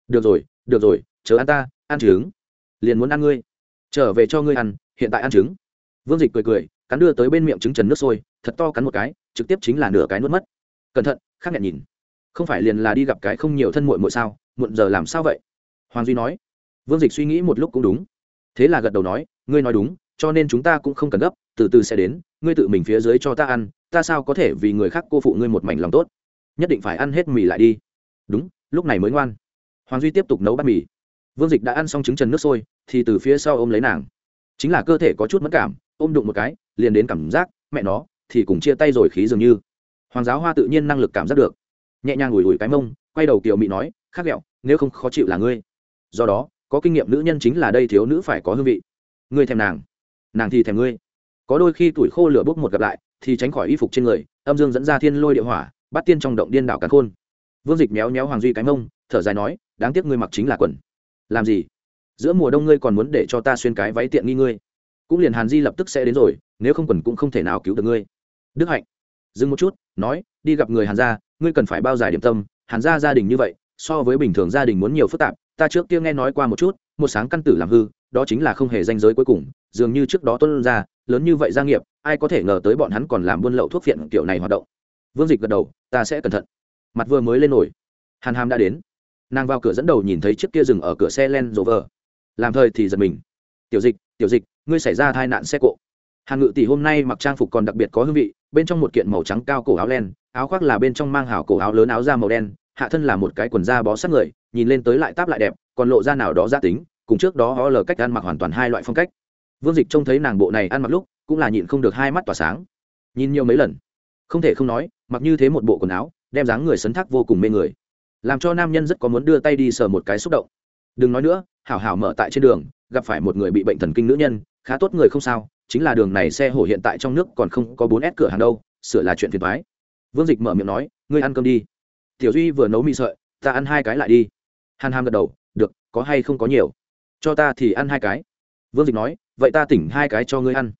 Được rồi được rồi, chờ ăn ta, ăn trứng. Liền muốn ăn ngươi. Trở về cho ngươi ăn, hiện tại ăn trứng. Vương dịch cười cười, cắn đưa tới bên miệng trứng trần nước sôi, thật to cắn một cái, trực tiếp chính là nửa cái nuốt mất. Cẩn thận, khác nhẹ nhìn. Không phải liền là đi gặp cái không nhiều thân muội muội sao? Muộn giờ làm sao vậy? Hoàng duy nói vương dịch suy nghĩ một lúc cũng đúng. Thế là gật đầu nói, ngươi nói đúng, cho nên chúng ta cũng không cần gấp, từ từ sẽ đến, ngươi tự mình phía dưới cho ta ăn, ta sao có thể vì người khác cô phụ ngươi một mảnh lòng tốt? Nhất định phải ăn hết mì lại đi. Đúng, lúc này mới ngoan. Hoàng duy tiếp tục nấu bát mì. Vương dịch đã ăn xong trứng trần nước sôi, thì từ phía sau ôm lấy nàng. Chính là cơ thể có chút mất cảm, ôm đụng một cái, liền đến cảm giác, mẹ nó, thì cùng chia tay rồi khí dường như. Hoàng giáo hoa tự nhiên năng lực cảm giác được. Nhẹ nhàng ủi ủi cái mông, quay đầu kiều mị nói, khác ghẹo, nếu không khó chịu là ngươi. Do đó có kinh nghiệm nữ nhân chính là đây thiếu nữ phải có hương vị. Ngươi thèm nàng nàng thì thèm ngươi. Có đôi khi tuổi khô lửa bốc một gặp lại, thì tránh khỏi y phục trên người, âm dương dẫn ra thiên lôi địa hỏa, bắt tiên trong động điên đảo cắn khôn. Vương dịch méo méo hoàng duy cái mông, thở dài nói, đáng tiếc ngươi mặc chính là quần. Làm gì? Giữa mùa đông ngươi còn muốn để cho ta xuyên cái váy tiện nghi ngươi? Cũng liền hàn di lập tức sẽ đến rồi, nếu không quần cũng không thể nào cứu được ngươi. Đức hạnh, dừng một chút, nói, đi gặp người hàn gia, ngươi cần phải bao giải điểm tâm. Hàn gia gia đình như vậy, so với bình thường gia đình muốn nhiều phức tạp ta trước kia nghe nói qua một chút, một sáng căn tử làm hư, đó chính là không hề danh giới cuối cùng, dường như trước đó tuân ra, lớn như vậy gia nghiệp, ai có thể ngờ tới bọn hắn còn làm buôn lậu thuốc phiện kiểu này hoạt động. Vương dịch gật đầu, ta sẽ cẩn thận. Mặt vừa mới lên nổi, hàn hàm đã đến. Nàng vào cửa dẫn đầu nhìn thấy chiếc kia dừng ở cửa xe len rộ vờ. Làm thời thì giật mình. Tiểu dịch tiểu dịch, ngươi xảy ra tai nạn xe cộ. Hàn ngự tỷ hôm nay mặc trang phục còn đặc biệt có hương vị, bên trong một kiện màu trắng cao cổ áo len, áo khoác là bên trong mang hảo cổ áo lớn áo da màu đen, hạ thân là một cái quần da bó sát người nhìn lên tới lại táp lại đẹp, còn lộ ra nào đó gia tính, cùng trước đó ho lờ cách ăn mặc hoàn toàn hai loại phong cách. Vương dịch trông thấy nàng bộ này ăn mặc lúc, cũng là nhịn không được hai mắt tỏa sáng. Nhìn nhiều mấy lần, không thể không nói, mặc như thế một bộ quần áo, đem dáng người sấn thác vô cùng mê người. Làm cho nam nhân rất có muốn đưa tay đi sờ một cái xúc động. Đừng nói nữa, hảo hảo mở tại trên đường, gặp phải một người bị bệnh thần kinh nữ nhân, khá tốt người không sao, chính là đường này xe hổ hiện tại trong nước còn không có bốn s cửa hàng đâu, sửa là chuyện phiền thoái vương dịch mở miệng nói, ngươi ăn cơm đi. Tiểu duy vừa nấu mì sợi, ta ăn hai cái lại đi hàn hàm gật đầu, được, có hay không có nhiều? Cho ta thì ăn hai cái. Vương dịch nói, vậy ta tỉnh hai cái cho ngươi ăn.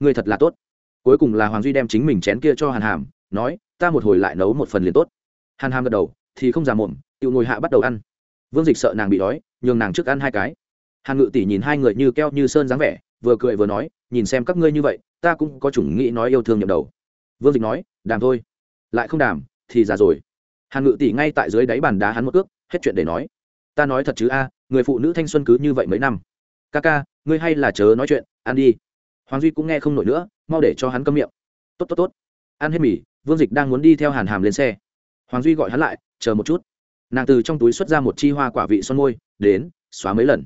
Ngươi thật là tốt. Cuối cùng là hoàng duy đem chính mình chén kia cho hàn hàm, nói, ta một hồi lại nấu một phần liền tốt. Hàn hàm gật đầu, thì không già mồm tự ngồi hạ bắt đầu ăn. Vương dịch sợ nàng bị đói, nhường nàng trước ăn hai cái. Hàn ngự tỷ nhìn hai người như keo như sơn dáng vẻ, vừa cười vừa nói, nhìn xem các ngươi như vậy, ta cũng có chủng nghĩ nói yêu thương nhậm đầu. Vương dịch nói, đàm thôi. Lại không đàm, thì già rồi. Hàn ngự tỷ ngay tại dưới đáy bàn đá hắn một cước, hết chuyện để nói ta nói thật chứ a, người phụ nữ thanh xuân cứ như vậy mấy năm. Ca ca, ngươi hay là chớ nói chuyện, ăn đi. Hoàng duy cũng nghe không nổi nữa, mau để cho hắn câm miệng. Tốt tốt tốt. Ăn hết mì, vương dịch đang muốn đi theo hàn hàm lên xe. Hoàng duy gọi hắn lại, chờ một chút. Nàng từ trong túi xuất ra một chi hoa quả vị son môi, đến, xóa mấy lần.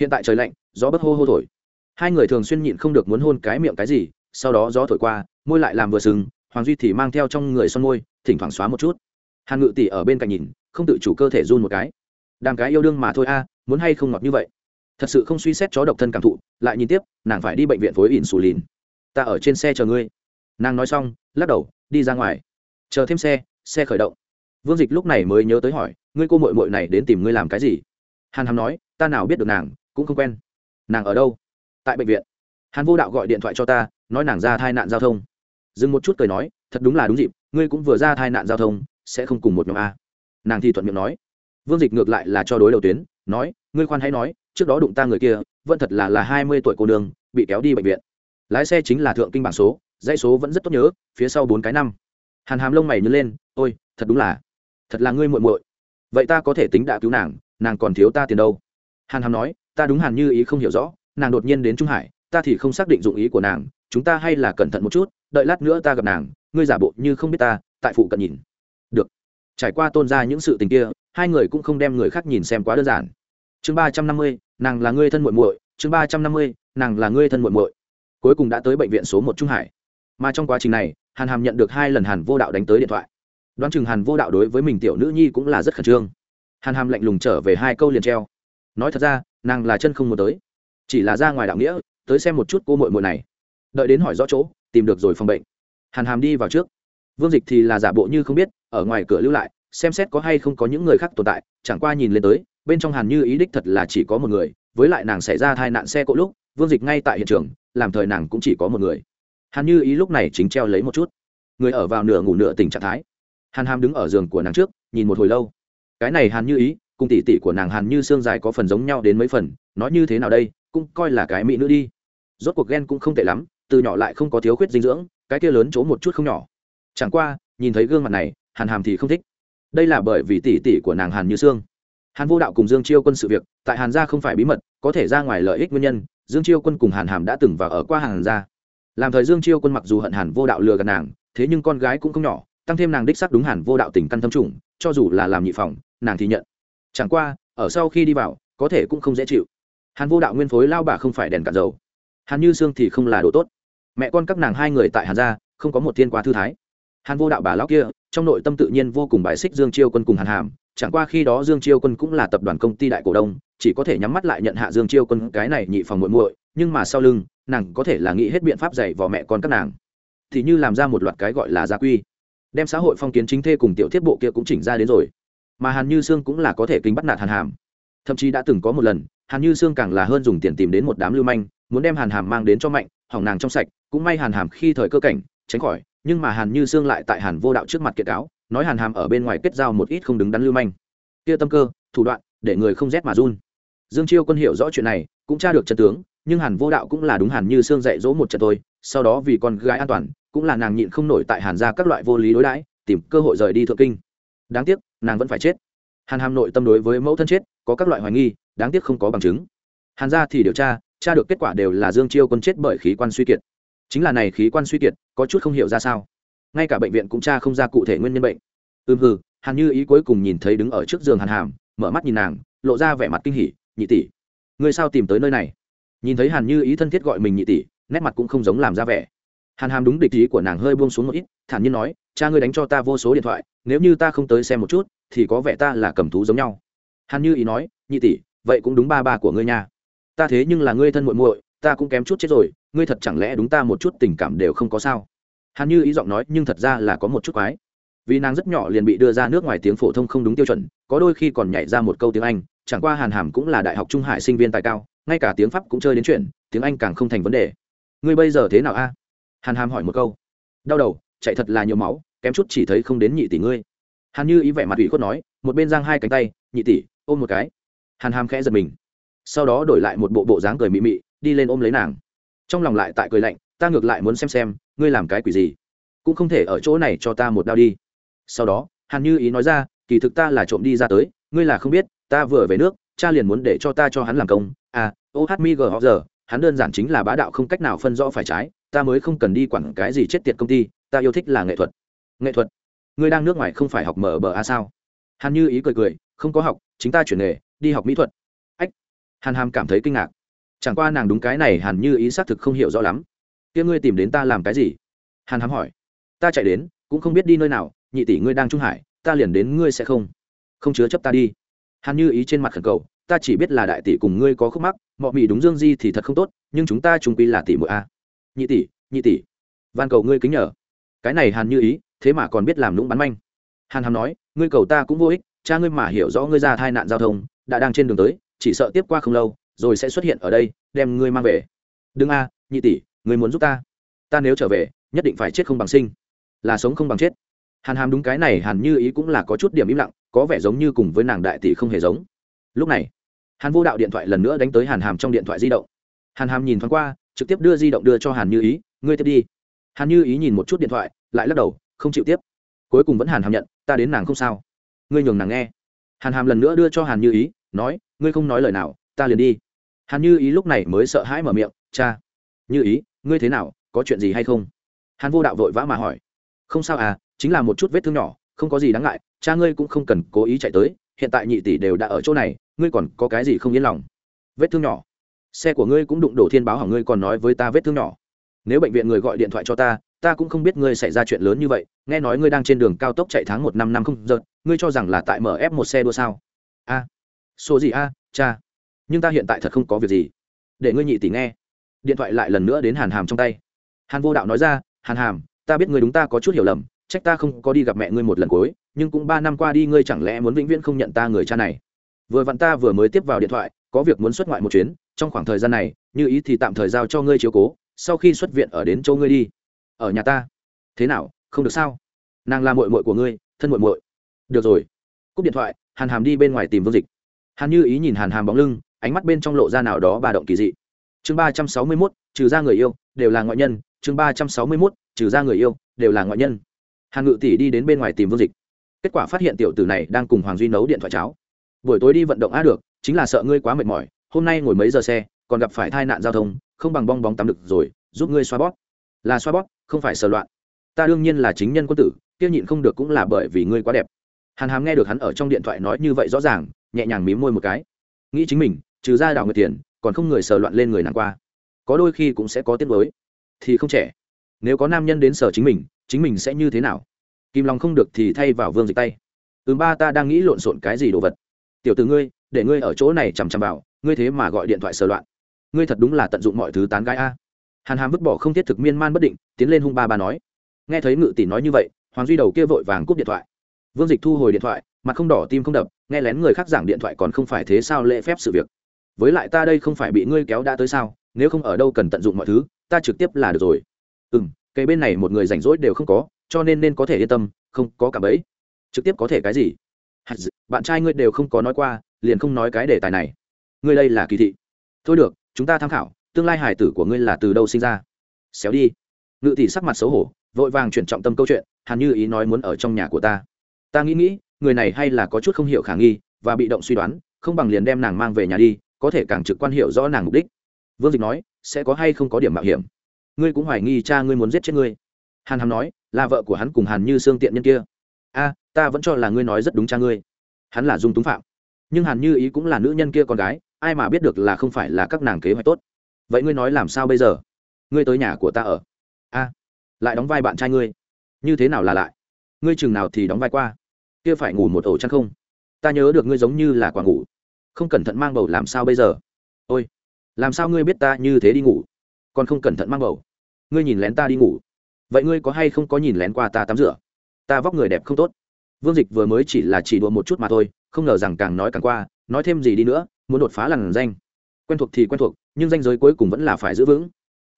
Hiện tại trời lạnh, gió bất hô hô thổi. Hai người thường xuyên nhịn không được muốn hôn cái miệng cái gì, sau đó gió thổi qua, môi lại làm vừa sừng, hoàng duy thì mang theo trong người son môi, thỉnh thoảng xóa một chút. Hàn ngự tỷ ở bên cạnh nhìn, không tự chủ cơ thể run một cái đàng cái yêu đương mà thôi a, muốn hay không ngọt như vậy? Thật sự không suy xét chó độc thân cảm thụ, lại nhìn tiếp, nàng phải đi bệnh viện phối ỉn xù lìn ta ở trên xe chờ ngươi. Nàng nói xong, lắc đầu, đi ra ngoài. Chờ thêm xe xe khởi động. Vương dịch lúc này mới nhớ tới hỏi, ngươi cô mội mội này đến tìm ngươi làm cái gì? Hàn hàm nói, ta nào biết được nàng, cũng không quen. Nàng ở đâu? Tại bệnh viện. Hàn vô đạo gọi điện thoại cho ta, nói nàng ra tai nạn giao thông. Dừng một chút cười nói, thật đúng là đúng dịp, ngươi cũng vừa ra tai nạn giao thông, sẽ không cùng một nhóm a. Nàng thì thuận miệng nói vương dịch ngược lại là cho đối đầu tuyến, nói, ngươi khoan hãy nói, trước đó đụng ta người kia, vẫn thật là là hai mươi tuổi cô đường bị kéo đi bệnh viện. Lái xe chính là thượng kinh bảng số, dãy số vẫn rất tốt nhớ, phía sau bốn cái năm. Hàn hàm lông mày nhớ lên, ôi, thật đúng là, thật là ngươi muội muội. Vậy ta có thể tính đã cứu nàng nàng còn thiếu ta tiền đâu? Hàn hàm nói, ta đúng hàn như ý không hiểu rõ, nàng đột nhiên đến trung hải, ta thì không xác định dụng ý của nàng, chúng ta hay là cẩn thận một chút, đợi lát nữa ta gặp nàng, ngươi giả bộ như không biết ta, tại phụ cận nhìn. Được. Trải qua tôn ra những sự tình kia hai người cũng không đem người khác nhìn xem quá đơn giản. Chương ba trăm năm mươi, nàng là ngươi thân muội muội, chương ba trăm năm mươi, nàng là ngươi thân muội muội. Cuối cùng đã tới bệnh viện số một trung hải. Mà trong quá trình này, hàn hàm nhận được hai lần hàn vô đạo đánh tới điện thoại. Đoán chừng hàn vô đạo đối với mình tiểu nữ nhi cũng là rất khẩn trương. Hàn hàm lạnh lùng trở về hai câu liền treo. Nói thật ra, nàng là chân không muốn tới. Chỉ là ra ngoài đạo nghĩa, tới xem một chút cô mội mội này. Đợi đến hỏi rõ chỗ, tìm được rồi phòng bệnh. Hàn hàm đi vào trước. Vương dịch thì là giả bộ như không biết, ở ngoài cửa lưu lại xem xét có hay không có những người khác tồn tại, chẳng qua nhìn lên tới, bên trong hàn như ý đích thật là chỉ có một người, với lại nàng xảy ra tai nạn xe cộ lúc, vương dịch ngay tại hiện trường, làm thời nàng cũng chỉ có một người. Hàn như ý lúc này chính treo lấy một chút. Người ở vào nửa ngủ nửa tình trạng thái. Hàn hàm đứng ở giường của nàng trước, nhìn một hồi lâu. Cái này hàn như ý, cùng tỷ tỷ của nàng hàn như xương dài có phần giống nhau đến mấy phần, nói như thế nào đây, cũng coi là cái mỹ nữ đi. Rốt cuộc ghen cũng không tệ lắm, từ nhỏ lại không có thiếu khuyết dinh dưỡng, cái kia lớn chỗ một chút không nhỏ. Chẳng qua, nhìn thấy gương mặt này, hàn hàm thì không thích đây là bởi vì tỷ tỷ của nàng hàn như Sương, hàn vô đạo cùng dương chiêu quân sự việc tại hàn gia không phải bí mật có thể ra ngoài lợi ích nguyên nhân dương chiêu quân cùng hàn hàm đã từng và ở qua hàn gia. Làm thời dương chiêu quân mặc dù hận hàn vô đạo lừa gạt nàng thế nhưng con gái cũng không nhỏ tăng thêm nàng đích sắc đúng hàn vô đạo tình căn thâm trùng cho dù là làm nhị phòng nàng thì nhận. Chẳng qua ở sau khi đi vào có thể cũng không dễ chịu. Hàn vô đạo nguyên phối lao bà không phải đèn cạn dầu. Hàn như sương thì không là đồ tốt. Mẹ con các nàng hai người tại hàn gia không có một thiên quá thư thái hàn vô đạo bà lão kia, trong nội tâm tự nhiên vô cùng bài xích dương chiêu quân cùng hàn hàm, chẳng qua khi đó dương chiêu quân cũng là tập đoàn công ty đại cổ đông, chỉ có thể nhắm mắt lại nhận hạ dương chiêu quân cái này nhị phòng muội muội, nhưng mà sau lưng, nàng có thể là nghĩ hết biện pháp dạy vò mẹ con các nàng. Thì như làm ra một loạt cái gọi là gia quy. Đem xã hội phong kiến chính thê cùng tiểu thiết bộ kia cũng chỉnh ra đến rồi. Mà hàn như sương cũng là có thể kinh bắt nạt hàn hàm. Thậm chí đã từng có một lần, hàn như sương càng là hơn dùng tiền tìm đến một đám lưu manh, muốn đem hàn hàm mang đến cho mạnh, hỏng nàng trong sạch, cũng may hàn hàm khi thời cơ cảnh, tránh khỏi nhưng mà hàn như sương lại tại hàn vô đạo trước mặt kiệt cáo, nói hàn hàm ở bên ngoài kết giao một ít không đứng đắn lưu manh. Kia tâm cơ, thủ đoạn, để người không rét mà run. Dương chiêu quân hiểu rõ chuyện này, cũng tra được trận tướng, nhưng hàn vô đạo cũng là đúng hàn như sương dạy dỗ một trận thôi, sau đó vì con gái an toàn, cũng là nàng nhịn không nổi tại hàn ra các loại vô lý đối đãi, tìm cơ hội rời đi thượng kinh. Đáng tiếc, nàng vẫn phải chết. Hàn hàm nội tâm đối với mẫu thân chết, có các loại hoài nghi, đáng tiếc không có bằng chứng. Hàn ra thì điều tra tra được kết quả đều là dương chiêu quân chết bởi khí quan suy kiệt chính là này khí quan suy kiệt, có chút không hiểu ra sao. Ngay cả bệnh viện cũng tra không ra cụ thể nguyên nhân bệnh. Ừm hừ, hàn như ý cuối cùng nhìn thấy đứng ở trước giường hàn hàm, mở mắt nhìn nàng, lộ ra vẻ mặt kinh hỉ, nhị tỷ, ngươi sao tìm tới nơi này? Nhìn thấy hàn như ý thân thiết gọi mình nhị tỷ, nét mặt cũng không giống làm ra vẻ. Hàn hàm đúng địch ý của nàng hơi buông xuống một ít, thản nhiên nói, cha ngươi đánh cho ta vô số điện thoại, nếu như ta không tới xem một chút, thì có vẻ ta là cầm thú giống nhau. Hàn như ý nói, nhị tỷ, vậy cũng đúng ba ba của ngươi nha. Ta thế nhưng là ngươi thân muội muội, ta cũng kém chút chết rồi ngươi thật chẳng lẽ đúng ta một chút tình cảm đều không có sao? Hàn như ý giọng nói, nhưng thật ra là có một chút quái. Vì nàng rất nhỏ liền bị đưa ra nước ngoài tiếng phổ thông không đúng tiêu chuẩn, có đôi khi còn nhảy ra một câu tiếng anh, chẳng qua hàn hàm cũng là đại học trung hải sinh viên tài cao, ngay cả tiếng pháp cũng chơi đến chuyện, tiếng anh càng không thành vấn đề. Ngươi bây giờ thế nào a? Hàn hàm hỏi một câu. Đau đầu, chạy thật là nhiều máu, kém chút chỉ thấy không đến nhị tỷ ngươi. Hàn như ý vẻ mặt ủy khuất nói, một bên giang hai cánh tay, nhị tỷ, ôm một cái. Hàn hàm khẽ giật mình. Sau đó đổi lại một bộ bộ dáng cười mị mị, đi lên ôm lấy nàng trong lòng lại tại cười lạnh, ta ngược lại muốn xem xem, ngươi làm cái quỷ gì? Cũng không thể ở chỗ này cho ta một đao đi. Sau đó, hàn như ý nói ra, kỳ thực ta là trộm đi ra tới, ngươi là không biết, ta vừa về nước, cha liền muốn để cho ta cho hắn làm công. À ô hát mi gờ họ giờ hắn đơn giản chính là bá đạo không cách nào phân rõ phải trái, ta mới không cần đi quản cái gì chết tiệt công ty, ta yêu thích là nghệ thuật. Nghệ thuật? Ngươi đang nước ngoài không phải học mở bờ a sao? Hàn như ý cười cười, không có học, chính ta chuyển nghề, đi học mỹ thuật. Ách, hàn hàm cảm thấy kinh ngạc chẳng qua nàng đúng cái này hàn như ý xác thực không hiểu rõ lắm. Kia ngươi tìm đến ta làm cái gì? Hàn hám hỏi. Ta chạy đến, cũng không biết đi nơi nào, nhị tỷ ngươi đang trung hải, ta liền đến ngươi sẽ không. Không chứa chấp ta đi. Hàn như ý trên mặt khẩn cầu, ta chỉ biết là đại tỷ cùng ngươi có khúc mắc, mọ mị đúng dương di thì thật không tốt, nhưng chúng ta trung quy là tỷ mỗi a. Nhị tỷ nhị tỷ. Van cầu ngươi kính nhờ. Cái này hàn như ý, thế mà còn biết làm lũng bắn manh. Hàn hàm nói, ngươi cầu ta cũng vô ích, cha ngươi mà hiểu rõ ngươi ra tai nạn giao thông, đã đang trên đường tới, chỉ sợ tiếp qua không lâu rồi sẽ xuất hiện ở đây, đem ngươi mang về. Đừng a, nhị tỷ, ngươi muốn giúp ta? Ta nếu trở về, nhất định phải chết không bằng sinh. Là sống không bằng chết. Hàn hàm đúng cái này hàn như ý cũng là có chút điểm im lặng, có vẻ giống như cùng với nàng đại tỷ không hề giống. Lúc này, hàn vô đạo điện thoại lần nữa đánh tới hàn hàm trong điện thoại di động. Hàn hàm nhìn thoáng qua, trực tiếp đưa di động đưa cho hàn như ý, ngươi tiếp đi. Hàn như ý nhìn một chút điện thoại, lại lắc đầu, không chịu tiếp. Cuối cùng vẫn hàn hàm nhận, ta đến nàng không sao. Ngươi nhường nàng nghe. Hàn hàm lần nữa đưa cho hàn như ý, nói, ngươi không nói lời nào ta liền đi. Hàn như ý lúc này mới sợ hãi mở miệng, cha, như ý, ngươi thế nào, có chuyện gì hay không? Hàn vô đạo vội vã mà hỏi. Không sao à chính là một chút vết thương nhỏ, không có gì đáng ngại, cha ngươi cũng không cần cố ý chạy tới, hiện tại nhị tỷ đều đã ở chỗ này, ngươi còn có cái gì không yên lòng? Vết thương nhỏ? Xe của ngươi cũng đụng đổ thiên báo hỏng, ngươi còn nói với ta vết thương nhỏ. Nếu bệnh viện người gọi điện thoại cho ta ta cũng không biết ngươi xảy ra chuyện lớn như vậy, nghe nói ngươi đang trên đường cao tốc chạy tháng một năm năm không giật ngươi cho rằng là tại mở ép một xe đua sao? A, số gì a, cha? Nhưng ta hiện tại thật không có việc gì. Để ngươi nhị tỷ nghe. Điện thoại lại lần nữa đến hàn hàm trong tay. Hàn vô đạo nói ra, hàn hàm, ta biết ngươi đúng ta có chút hiểu lầm, trách ta không có đi gặp mẹ ngươi một lần cuối, nhưng cũng ba năm qua đi ngươi chẳng lẽ muốn vĩnh viễn không nhận ta người cha này? Vừa vặn ta vừa mới tiếp vào điện thoại, có việc muốn xuất ngoại một chuyến, trong khoảng thời gian này, như ý thì tạm thời giao cho ngươi chiếu cố, sau khi xuất viện ở đến chỗ ngươi đi. Ở nhà ta. Thế nào, không được sao? Nàng là mội mội của ngươi, thân mội mội được rồi. Cúp điện thoại, hàn hàm đi bên ngoài tìm vương dịch. Hàn như ý nhìn hàn hàm bóng lưng ánh mắt bên trong lộ ra nào đó bà động kỳ dị. Chương ba trăm sáu mươi mốt, trừ ra người yêu, đều là ngoại nhân. Chương ba trăm sáu mươi mốt, trừ ra người yêu, đều là ngoại nhân. Hàn ngự tỷ đi đến bên ngoài tìm vương dịch. Kết quả phát hiện tiểu tử này đang cùng hoàng duy nấu điện thoại cháo. Buổi tối đi vận động á được, chính là sợ ngươi quá mệt mỏi, hôm nay ngồi mấy giờ xe, còn gặp phải tai nạn giao thông, không bằng bong bóng tắm được rồi, giúp ngươi xoa bóp. Là xoa bóp, không phải sờ loạn. Ta đương nhiên là chính nhân quân tử tiêu nhịn không được cũng là bởi vì ngươi quá đẹp. Hàn hàm nghe được hắn ở trong điện thoại nói như vậy rõ ràng, nhẹ nhàng mím môi một cái. Nghĩ chính mình trừ ra đảo người tiền còn không người sờ loạn lên người nàng qua. Có đôi khi cũng sẽ có tiết mới thì không trẻ. Nếu có nam nhân đến sờ chính mình chính mình sẽ như thế nào? Kim lòng không được thì thay vào vương dịch tay. Ừm, ba ta đang nghĩ lộn xộn cái gì đồ vật? Tiểu từ ngươi, để ngươi ở chỗ này chằm chằm vào, ngươi thế mà gọi điện thoại sờ loạn. Ngươi thật đúng là tận dụng mọi thứ tán gái a. Hàn hàm vứt bỏ không thiết thực miên man bất định, tiến lên hung ba ba nói. Nghe thấy ngự tỷ nói như vậy, hoàng duy đầu kia vội vàng cúp điện thoại. Vương dịch thu hồi điện thoại, mặt không đỏ tim không đập, nghe lén người khác giảng điện thoại còn không phải thế sao lễ phép sự việc với lại ta đây không phải bị ngươi kéo đã tới sao, nếu không ở đâu cần tận dụng mọi thứ, ta trực tiếp là được rồi. Ừ m cây bên này một người rảnh rỗi đều không có, cho nên nên có thể yên tâm, không có cả bấy trực tiếp có thể cái gì? Bạn trai ngươi đều không có nói qua, liền không nói cái đề tài này. Ngươi đây là kỳ thị. Thôi được, chúng ta tham khảo, tương lai hải tử của ngươi là từ đâu sinh ra? Xéo đi. Ngự tỷ sắc mặt xấu hổ, vội vàng chuyển trọng tâm câu chuyện, hàn như ý nói muốn ở trong nhà của ta. Ta nghĩ nghĩ, người này hay là có chút không hiểu khả nghi, và bị động suy đoán, không bằng liền đem nàng mang về nhà đi có thể càng trực quan hiểu rõ nàng mục đích. Vương dịch nói, sẽ có hay không có điểm mạo hiểm? Ngươi cũng hoài nghi cha ngươi muốn giết chết ngươi. Hàn hàm nói, là vợ của hắn cùng hàn như xương tiện nhân kia. A, ta vẫn cho là ngươi nói rất đúng cha ngươi. Hắn là dung túng phạm. Nhưng hàn như ý cũng là nữ nhân kia con gái, ai mà biết được là không phải là các nàng kế hoạch tốt. Vậy ngươi nói làm sao bây giờ? Ngươi tới nhà của ta ở. A, lại đóng vai bạn trai ngươi. Như thế nào là lại? Ngươi chừng nào thì đóng vai qua? Kia phải ngủ một ổ chăn không? Ta nhớ được ngươi giống như là quả ngủ không cẩn thận mang bầu làm sao bây giờ? Ôi, làm sao ngươi biết ta như thế đi ngủ? Còn không cẩn thận mang bầu. Ngươi nhìn lén ta đi ngủ. Vậy ngươi có hay không có nhìn lén qua ta tắm rửa? Ta vóc người đẹp không tốt. Vương dịch vừa mới chỉ là chỉ đùa một chút mà thôi, không ngờ rằng càng nói càng qua, nói thêm gì đi nữa, muốn đột phá làn danh. Quen thuộc thì quen thuộc, nhưng danh giới cuối cùng vẫn là phải giữ vững.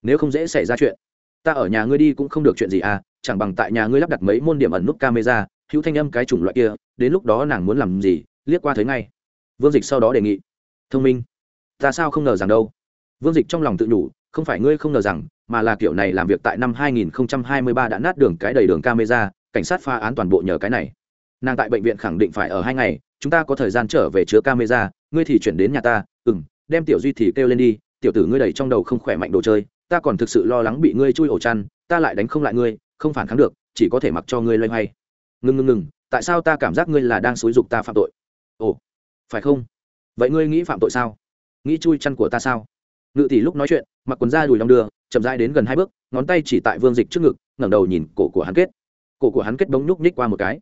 Nếu không dễ xảy ra chuyện, ta ở nhà ngươi đi cũng không được chuyện gì à chẳng bằng tại nhà ngươi lắp đặt mấy môn điểm ẩn nút camera, hữu thanh âm cái chủng loại kia, đến lúc đó nàng muốn làm gì, liếc qua thấy ngay vương dịch sau đó đề nghị, thông minh, ta sao không ngờ rằng đâu? Vương dịch trong lòng tự nhủ, không phải ngươi không ngờ rằng, mà là kiểu này làm việc tại năm 2023 đã nát đường cái đầy đường camera, cảnh sát pha án toàn bộ nhờ cái này. Nàng tại bệnh viện khẳng định phải ở hai ngày, chúng ta có thời gian trở về chứa camera, ngươi thì chuyển đến nhà ta ừ m đem tiểu duy thì kêu lên đi, tiểu tử ngươi đầy trong đầu không khỏe mạnh đồ chơi, ta còn thực sự lo lắng bị ngươi chui ổ chăn, ta lại đánh không lại ngươi, không phản kháng được, chỉ có thể mặc cho ngươi loay hoay. Ngừng ngừng ngừng tại sao ta cảm giác ngươi là đang xúi dục ta phạm tội? Ồ phải không? Vậy ngươi nghĩ phạm tội sao? Nghĩ chui chăn của ta sao? Ngự tỷ lúc nói chuyện, mặc quần da đùi đong đưa, chậm rãi đến gần hai bước, ngón tay chỉ tại vương dịch trước ngực, ngẩng đầu nhìn cổ của hắn kết. Cổ của hắn kết bóng nhúc nhích qua một cái.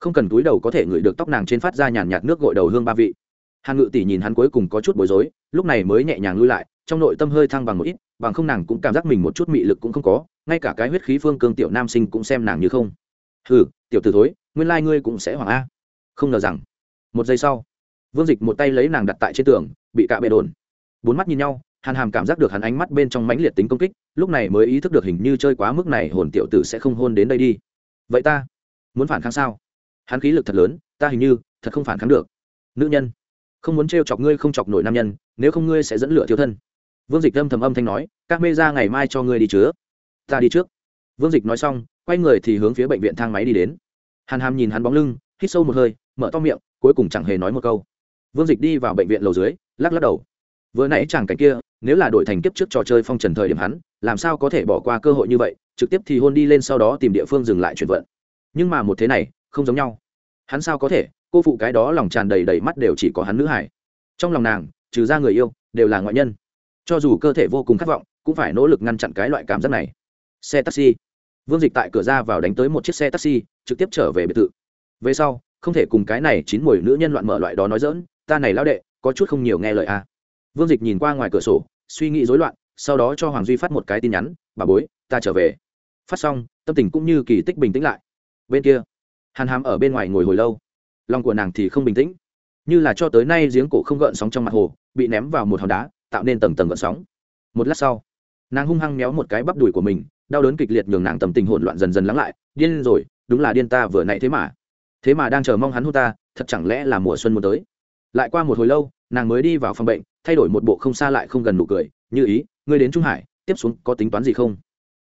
Không cần túi đầu có thể ngửi được tóc nàng trên phát ra nhàn nhạt nước gội đầu hương ba vị. Hàn ngự tỷ nhìn hắn cuối cùng có chút bối rối, lúc này mới nhẹ nhàng lui lại, trong nội tâm hơi thăng bằng một ít, bằng không nàng cũng cảm giác mình một chút mị lực cũng không có, ngay cả cái huyết khí phương cương tiểu nam sinh cũng xem nàng như không. Hừ, tiểu t ử thối, nguyên lai、like、ngươi cũng sẽ hoảng a. Không ngờ rằng, một giây sau vương dịch một tay lấy nàng đặt tại trên tường, bị cạ bệ đồn. Bốn mắt nhìn nhau, hàn hàm cảm giác được hắn ánh mắt bên trong mãnh liệt tính công kích, lúc này mới ý thức được hình như chơi quá mức này hồn tiểu tử sẽ không hôn đến đây đi. Vậy ta muốn phản kháng sao? Hắn khí lực thật lớn, ta hình như thật không phản kháng được. Nữ nhân, không muốn t chọc ngươi không chọc nổi nam nhân, nếu không ngươi sẽ dẫn lửa thiếu thân. Vương dịch âm thầm âm thanh nói, các mê ra ngày mai cho ngươi đi chứa. Ta đi trước. Vương dịch nói xong, quay người thì hướng phía bệnh viện thang máy đi đến. Hàn hàm nhìn hắn bóng lưng, hít sâu một hơi, mở to miệng, cuối cùng chẳng hề nói một câu vương dịch đi vào bệnh viện lầu dưới, lắc lắc đầu. Vừa nãy chàng cảnh kia, nếu là đội thành kiếp trước trò chơi phong trần thời điểm hắn, làm sao có thể bỏ qua cơ hội như vậy, trực tiếp thì hôn đi lên sau đó tìm địa phương dừng lại chuyển vận. Nhưng mà một thế này, không giống nhau. Hắn sao có thể, cô phụ cái đó lòng tràn đầy đầy mắt đều chỉ có hắn nữ hải trong lòng nàng, trừ ra người yêu, đều là ngoại nhân. Cho dù cơ thể vô cùng khát vọng, cũng phải nỗ lực ngăn chặn cái loại cảm giác này. Xe taxi. Vương dịch tại cửa ra vào đánh tới một chiếc xe taxi, trực tiếp trở về biệt thự. Về sau, không thể cùng cái này chín mùi nữ nhân loạn mở loại đó nói dỡn ta này lao đệ, có chút không nhiều nghe lời a à. vương dịch nhìn qua ngoài cửa sổ, suy nghĩ rối loạn, sau đó cho hoàng duy phát một cái tin nhắn, bà bối, ta trở về. Phát xong, tâm tình cũng như kỳ tích bình tĩnh lại. Bên kia, hàn hàm ở bên ngoài ngồi hồi lâu. Lòng của nàng thì không bình tĩnh, như là cho tới nay giếng cổ không gợn sóng trong mặt hồ, bị ném vào một hòn đá, tạo nên tầng tầng gợn sóng. Một lát sau, nàng hung hăng méo một cái bắp đùi của mình, đau đớn kịch liệt nhường nàng tầm tình hỗn loạn dần dần lắng lại, điên rồi, đúng là điên ta vừa nãy thế mà. Thế mà đang chờ mong hắn hô ta, thật chẳng lẽ là mùa xuân muốn tới? Lại qua một hồi lâu, nàng mới đi vào phòng bệnh, thay đổi một bộ không xa lại không gần nụ cười, như ý, ngươi đến trung hải, tiếp xuống có tính toán gì không?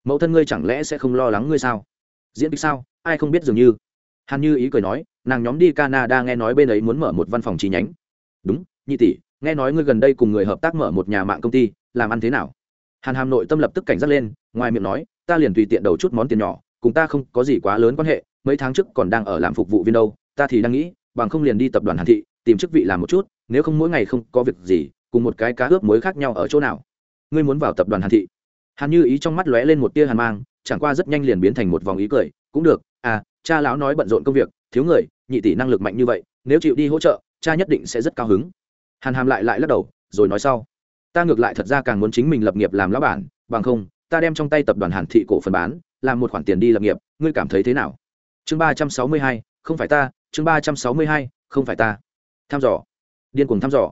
Mẫu thân ngươi chẳng lẽ sẽ không lo lắng ngươi sao? Diễn kịch sao? Ai không biết dường như. Hàn như ý cười nói, nàng nhóm đi canada nghe nói bên ấy muốn mở một văn phòng chi nhánh. Đúng, nhị tỷ, nghe nói ngươi gần đây cùng người hợp tác mở một nhà mạng công ty, làm ăn thế nào? Hàn hàm nội tâm lập tức cảnh giác lên, ngoài miệng nói, ta liền tùy tiện đầu chút món tiền nhỏ, cùng ta không có gì quá lớn quan hệ, mấy tháng trước còn đang ở làm phục vụ viên đâu, ta thì đang nghĩ, bằng không liền đi tập đoàn hàn thị tìm chức vị làm một chút, nếu không mỗi ngày không có việc gì, cùng một cái cá ướp mới khác nhau ở chỗ nào? Ngươi muốn vào tập đoàn hàn thị. Hàn như ý trong mắt lóe lên một tia hàn mang, chẳng qua rất nhanh liền biến thành một vòng ý cười, cũng được à cha lão nói bận rộn công việc, thiếu người, nhị tỷ năng lực mạnh như vậy, nếu chịu đi hỗ trợ, cha nhất định sẽ rất cao hứng. Hàn hàm lại lại lắc đầu, rồi nói sau. Ta ngược lại thật ra càng muốn chính mình lập nghiệp làm lão bản, bằng không, ta đem trong tay tập đoàn hàn thị cổ phần bán, làm một khoản tiền đi lập nghiệp, ngươi cảm thấy thế nào? Chương ba trăm sáu mươi hai, không phải ta, chương ba trăm sáu mươi hai, không phải ta thăm dò. Điên cuồng thăm dò.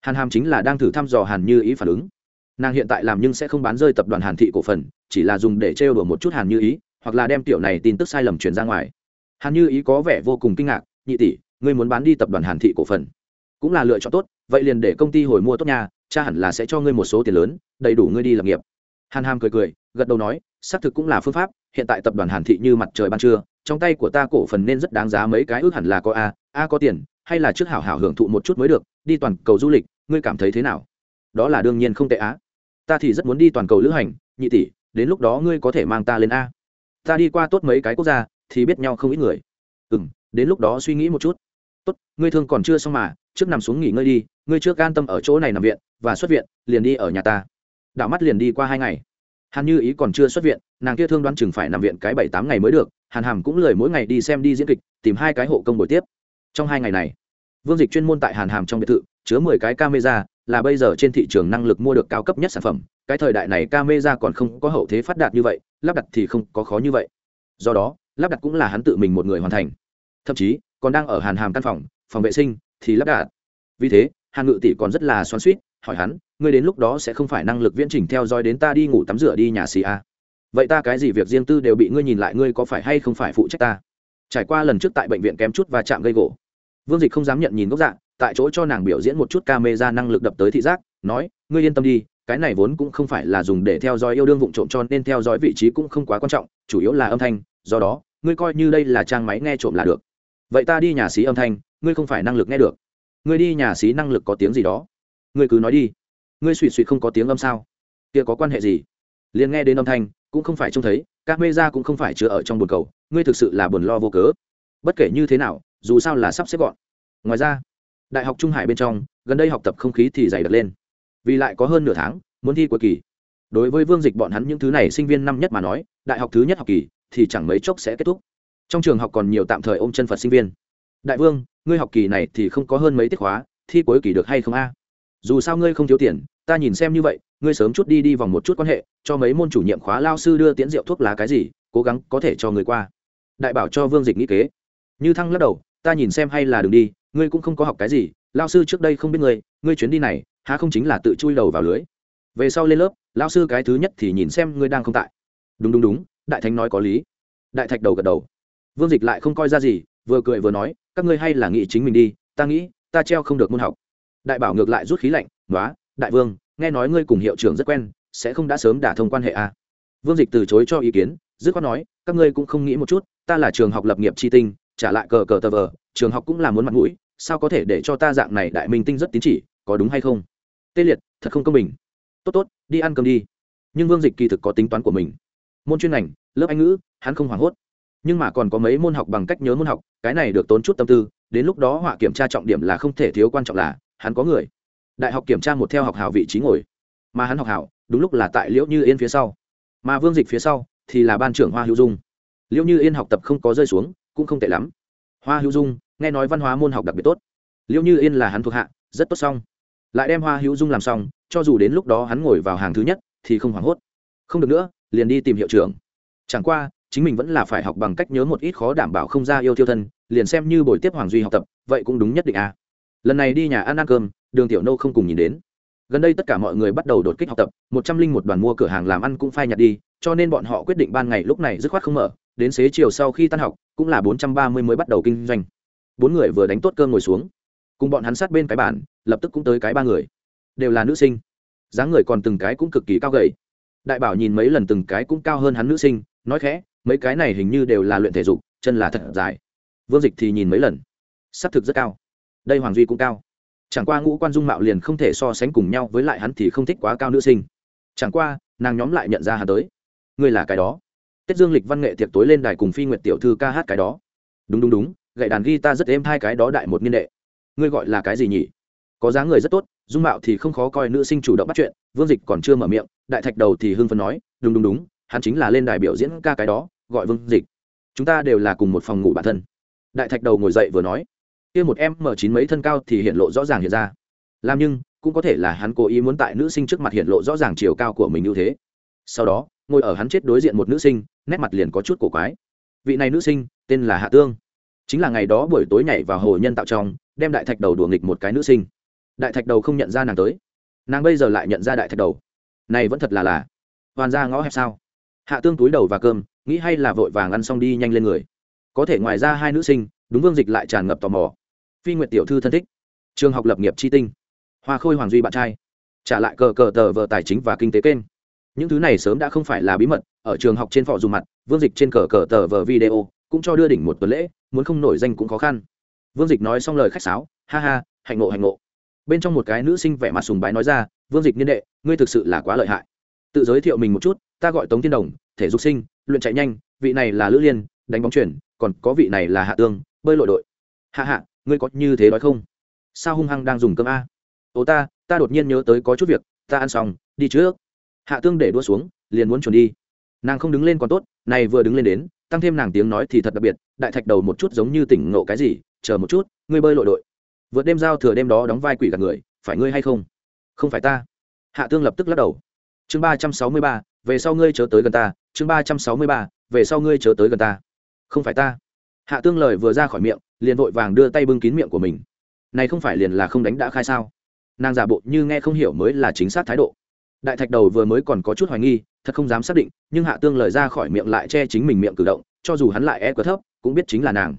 Hàn hàm chính là đang thử thăm dò hàn như ý phản ứng. Nàng hiện tại làm nhưng sẽ không bán rơi tập đoàn hàn thị cổ phần, chỉ là dùng để trêu đùa một chút hàn như ý, hoặc là đem tiểu này tin tức sai lầm truyền ra ngoài. Hàn như ý có vẻ vô cùng kinh ngạc, nhị tỷ, ngươi muốn bán đi tập đoàn hàn thị cổ phần, cũng là lựa chọn tốt, vậy liền để công ty hồi mua tốt nhà cha hẳn là sẽ cho ngươi một số tiền lớn, đầy đủ ngươi đi lập nghiệp. Hàn hàm cười cười, gật đầu nói, xác thực cũng là phương pháp, hiện tại tập đoàn hàn thị như mặt trời ban trưa, trong tay của ta cổ phần nên rất đáng giá mấy cái ước hẳn là có a a có tiền hay là trước hảo hảo hưởng thụ một chút mới được, đi toàn cầu du lịch, ngươi cảm thấy thế nào? Đó là đương nhiên không tệ á. Ta thì rất muốn đi toàn cầu lữ hành, nhị tỷ, đến lúc đó ngươi có thể mang ta lên a. Ta đi qua tốt mấy cái quốc gia, thì biết nhau không ít người. Ừ m đến lúc đó suy nghĩ một chút. Tốt, ngươi thương còn chưa xong mà, trước nằm xuống nghỉ ngơi đi, ngươi trước an tâm ở chỗ này nằm viện, và xuất viện, liền đi ở nhà ta. Đảo mắt liền đi qua hai ngày. Hàn như ý còn chưa xuất viện, nàng kia thương đoán chừng phải nằm viện cái bảy tám ngày mới được, hàn hàm cũng lười mỗi ngày đi xem đi diễn kịch, tìm hai cái hộ công buổi tiếp. Trong hai ngày này vương dịch chuyên môn tại hàn hàm trong biệt thự, chứa mười cái camera, là bây giờ trên thị trường năng lực mua được cao cấp nhất sản phẩm. Cái thời đại này camera còn không có hậu thế phát đạt như vậy, lắp đặt thì không có khó như vậy. Do đó, lắp đặt cũng là hắn tự mình một người hoàn thành. Thậm chí, còn đang ở hàn hàm căn phòng phòng vệ sinh, thì lắp đặt. Vì thế, hàn ngự tỷ còn rất là xoắn suýt hỏi hắn, ngươi đến lúc đó sẽ không phải năng lực viễn trình theo dõi đến ta đi ngủ tắm rửa đi nhà xì a vậy ta cái gì việc riêng tư đều bị ngươi nhìn lại, ngươi có phải hay không phải phụ trách ta? Trải qua lần trước tại bệnh viện kém chút và chạm gây gỗ vương dịch không dám nhận nhìn gốc dạng tại chỗ cho nàng biểu diễn một chút ca mê ra năng lực đập tới thị giác, nói, ngươi yên tâm đi, cái này vốn cũng không phải là dùng để theo dõi yêu đương vụn trộm cho nên theo dõi vị trí cũng không quá quan trọng, chủ yếu là âm thanh, do đó, ngươi coi như đây là trang máy nghe trộm là được. Vậy ta đi nhà xí âm thanh, ngươi không phải năng lực nghe được. Ngươi đi nhà xí năng lực có tiếng gì đó. Ngươi cứ nói đi. Ngươi suỵ suỵ không có tiếng âm sao? Kia có quan hệ gì? Liền nghe đến âm thanh, cũng không phải trông thấy các mê ra cũng không phải chứa ở trong bồn cầu, ngươi thực sự là buồn lo vô cớ. Bất kể như thế nào dù sao là sắp xếp gọn. Ngoài ra, đại học trung hải bên trong, gần đây học tập không khí thì dày đặc lên. Vì lại có hơn nửa tháng muốn thi cuối kỳ. Đối với vương dịch bọn hắn những thứ này sinh viên năm nhất mà nói, đại học thứ nhất học kỳ thì chẳng mấy chốc sẽ kết thúc. Trong trường học còn nhiều tạm thời ôm chân phật sinh viên. Đại vương, ngươi học kỳ này thì không có hơn mấy tiết khóa, thi cuối kỳ được hay không a? Dù sao ngươi không thiếu tiền, ta nhìn xem như vậy, ngươi sớm chút đi đi vòng một chút quan hệ, cho mấy môn chủ nhiệm khóa lao sư đưa tiễn rượu thuốc lá cái gì, cố gắng có thể cho người qua. Đại bảo cho vương dịch nghĩ kế. Như thăng lắc đầu ta nhìn xem hay là đừng đi, ngươi cũng không có học cái gì lao sư trước đây không biết ngươi ngươi chuyến đi này, há không chính là tự chui đầu vào lưới? Về sau lên lớp lao sư cái thứ nhất thì nhìn xem ngươi đang không tại. Đúng đúng đúng, đại thánh nói có lý. Đại thạch đầu gật đầu. Vương dịch lại không coi ra gì, vừa cười vừa nói, các ngươi hay là nghĩ chính mình đi, ta nghĩ, ta treo không được môn học. Đại bảo ngược lại rút khí lạnh nói đại vương, nghe nói ngươi cùng hiệu trưởng rất quen, sẽ không đã sớm đả thông quan hệ à. vương dịch từ chối cho ý kiến, dứt khoát nói, các ngươi cũng không nghĩ một chút, ta là trường học lập nghiệp tri tinh trả lại cờ cờ tờ vờ, trường học cũng là muốn mặt mũi, sao có thể để cho ta dạng này đại minh tinh rất tín chỉ, có đúng hay không? Tê liệt, thật không công bình. Tốt tốt, đi ăn cơm đi. Nhưng vương dịch kỳ thực có tính toán của mình. Môn chuyên ngành, lớp anh ngữ, hắn không hoảng hốt. Nhưng mà còn có mấy môn học bằng cách nhớ môn học, cái này được tốn chút tâm tư, đến lúc đó họa kiểm tra trọng điểm là không thể thiếu quan trọng là, hắn có người. Đại học kiểm tra một theo học hào vị trí ngồi. Mà hắn học hào đúng lúc là tại liễu như yên phía sau. Mà vương dịch phía sau thì là ban trưởng hoa hữu dung. Liễu như yên học tập không có rơi xuống cũng không tệ lắm. Hoa hữu dung, nghe nói văn hóa môn học đặc biệt tốt. Liễu như yên là hắn thuộc hạ, rất tốt xong. Lại đem hoa hữu dung làm xong, cho dù đến lúc đó hắn ngồi vào hàng thứ nhất, thì không hoảng hốt. Không được nữa, liền đi tìm hiệu trưởng. Chẳng qua, chính mình vẫn là phải học bằng cách nhớ một ít khó đảm bảo không ra yêu thiêu thân, liền xem như buổi tiếp hoàng duy học tập, vậy cũng đúng nhất định à. lần này đi nhà ăn ăn cơm, đường tiểu nô không cùng nhìn đến. Gần đây tất cả mọi người bắt đầu đột kích học tập, một trăm linh một đoàn mua cửa hàng làm ăn cũng phai nhặt đi, cho nên bọn họ quyết định ban ngày lúc này dứt khoát không mở đến xế chiều sau khi tan học, cũng là bốn trăm ba mươi mới bắt đầu kinh doanh. Bốn người vừa đánh tốt cơm ngồi xuống. Cùng bọn hắn sát bên cái bàn, lập tức cũng tới cái ba người. Đều là nữ sinh. Dáng người còn từng cái cũng cực kỳ cao gầy. Đại bảo nhìn mấy lần từng cái cũng cao hơn hắn nữ sinh, nói khẽ, mấy cái này hình như đều là luyện thể dục, chân là thật dài. Vương dịch thì nhìn mấy lần. S ắ c thực rất cao. Đây hoàng duy cũng cao. Chẳng qua ngũ quan dung mạo liền không thể so sánh cùng nhau với lại hắn thì không thích quá cao nữ sinh. Chẳng qua, nàng nhóm lại nhận ra hắn tới. Ngươi là cái đó tết dương lịch văn nghệ tiệc tối lên đài cùng phi nguyệt tiểu thư ca hát cái đó. Đúng đúng đúng, gậy đàn ghi ta rất êm hai cái đó đại một niên đệ. Ngươi gọi là cái gì nhỉ? Có dáng người rất tốt, dung mạo thì không khó coi, nữ sinh chủ động bắt chuyện, vương dịch còn chưa mở miệng, đại thạch đầu thì hưng phấn nói, đúng đúng đúng, hắn chính là lên đài biểu diễn ca cái đó, gọi vương dịch. Chúng ta đều là cùng một phòng ngủ bản thân. Đại thạch đầu ngồi dậy vừa nói, kia một em mở chín mấy thân cao thì hiện lộ rõ ràng hiện ra. Làm nhưng, cũng có thể là hắn cố ý muốn tại nữ sinh trước mặt hiện lộ rõ ràng chiều cao của mình ưu thế. Sau đó ngồi ở hắn chết đối diện một nữ sinh, nét mặt liền có chút cổ quái. Vị này nữ sinh, tên là hạ tương. Chính là ngày đó buổi tối nhảy vào hồ nhân tạo trong, đem đại thạch đầu đùa nghịch một cái nữ sinh. Đại thạch đầu không nhận ra nàng tới. Nàng bây giờ lại nhận ra đại thạch đầu. Này vẫn thật là là hoàn ra ngõ hẹp sao? Hạ tương túi đầu và cơm, nghĩ hay là vội vàng ăn xong đi nhanh lên người. Có thể ngoài ra hai nữ sinh, đúng vương dịch lại tràn ngập tò mò. Phi nguyện tiểu thư thân thích. Trường học lập nghiệp tri tinh. Hoa khôi hoàng duy bạn trai. Trả lại cờ cờ tờ vợ tài chính và kinh tế kênh những thứ này sớm đã không phải là bí mật, ở trường học trên phò dùng mặt, vương dịch trên cờ cờ tờ vờ video cũng cho đưa đỉnh một tuần lễ, muốn không nổi danh cũng khó khăn. Vương dịch nói xong lời khách sáo, ha ha, hạnh ngộ hạnh ngộ. Bên trong một cái nữ sinh vẻ mặt sùng bái nói ra, vương dịch niên đệ, ngươi thực sự là quá lợi hại. Tự giới thiệu mình một chút, ta gọi tống thiên đồng, thể dục sinh, luyện chạy nhanh, vị này là lữ liên, đánh bóng chuyển, còn có vị này là hạ tương, bơi lội đội. Hạ hạ ngươi có như thế nói không? Sao hung hăng đang dùng cơm a? Ô ta ta đột nhiên nhớ tới có chút việc, ta ăn xong, đi trước hạ tương để đua xuống, liền muốn chuẩn đi. Nàng không đứng lên còn tốt, này vừa đứng lên đến, tăng thêm nàng tiếng nói thì thật đặc biệt, đại thạch đầu một chút giống như tỉnh ngộ cái gì, chờ một chút, ngươi bơi lội đội. Vượt đêm giao thừa đêm đó đóng vai quỷ gạt người, phải ngươi hay không? Không phải ta. Hạ tương lập tức lắc đầu. Chương ba trăm sáu mươi ba, về sau ngươi chớ tới gần ta, chương ba trăm sáu mươi ba, về sau ngươi chớ tới gần ta. Không phải ta. Hạ tương lời vừa ra khỏi miệng, liền vội vàng đưa tay bưng kín miệng của mình. Này không phải liền là không đánh đã khai sao? Nàng giả bộ như nghe không hiểu mới là chính xác thái độ đại thạch đầu vừa mới còn có chút hoài nghi, thật không dám xác định, nhưng hạ tương lời ra khỏi miệng lại che chính mình miệng cử động, cho dù hắn lại e quá thấp, cũng biết chính là nàng.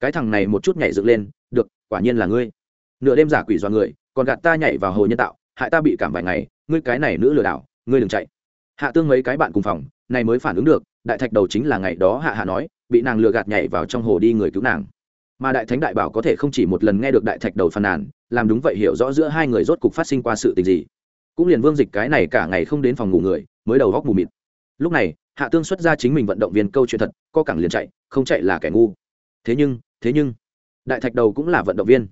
Cái thằng này một chút nhảy dựng lên, được, quả nhiên là ngươi. Nửa đêm giả quỷ dọa người, còn gạt ta nhảy vào hồ nhân tạo, hại ta bị cảm vài ngày, ngươi cái này nữ lừa đảo, ngươi đừng chạy. Hạ tương mấy cái bạn cùng phòng, này mới phản ứng được, đại thạch đầu chính là ngày đó hạ hạ nói, bị nàng lừa gạt nhảy vào trong hồ đi người cứu nàng. Mà đại thánh đại bảo có thể không chỉ một lần nghe được đại thạch đầu phàn nàn, làm đúng vậy hiểu rõ giữa hai người rốt cục phát sinh qua sự tình gì cũng liền vương dịch cái này cả ngày không đến phòng ngủ người, mới đầu góc mù mịt. Lúc này, hạ tương xuất ra chính mình vận động viên câu chuyện thật, co cẳng liền chạy, không chạy là kẻ ngu. Thế nhưng thế nhưng, đại thạch đầu cũng là vận động viên.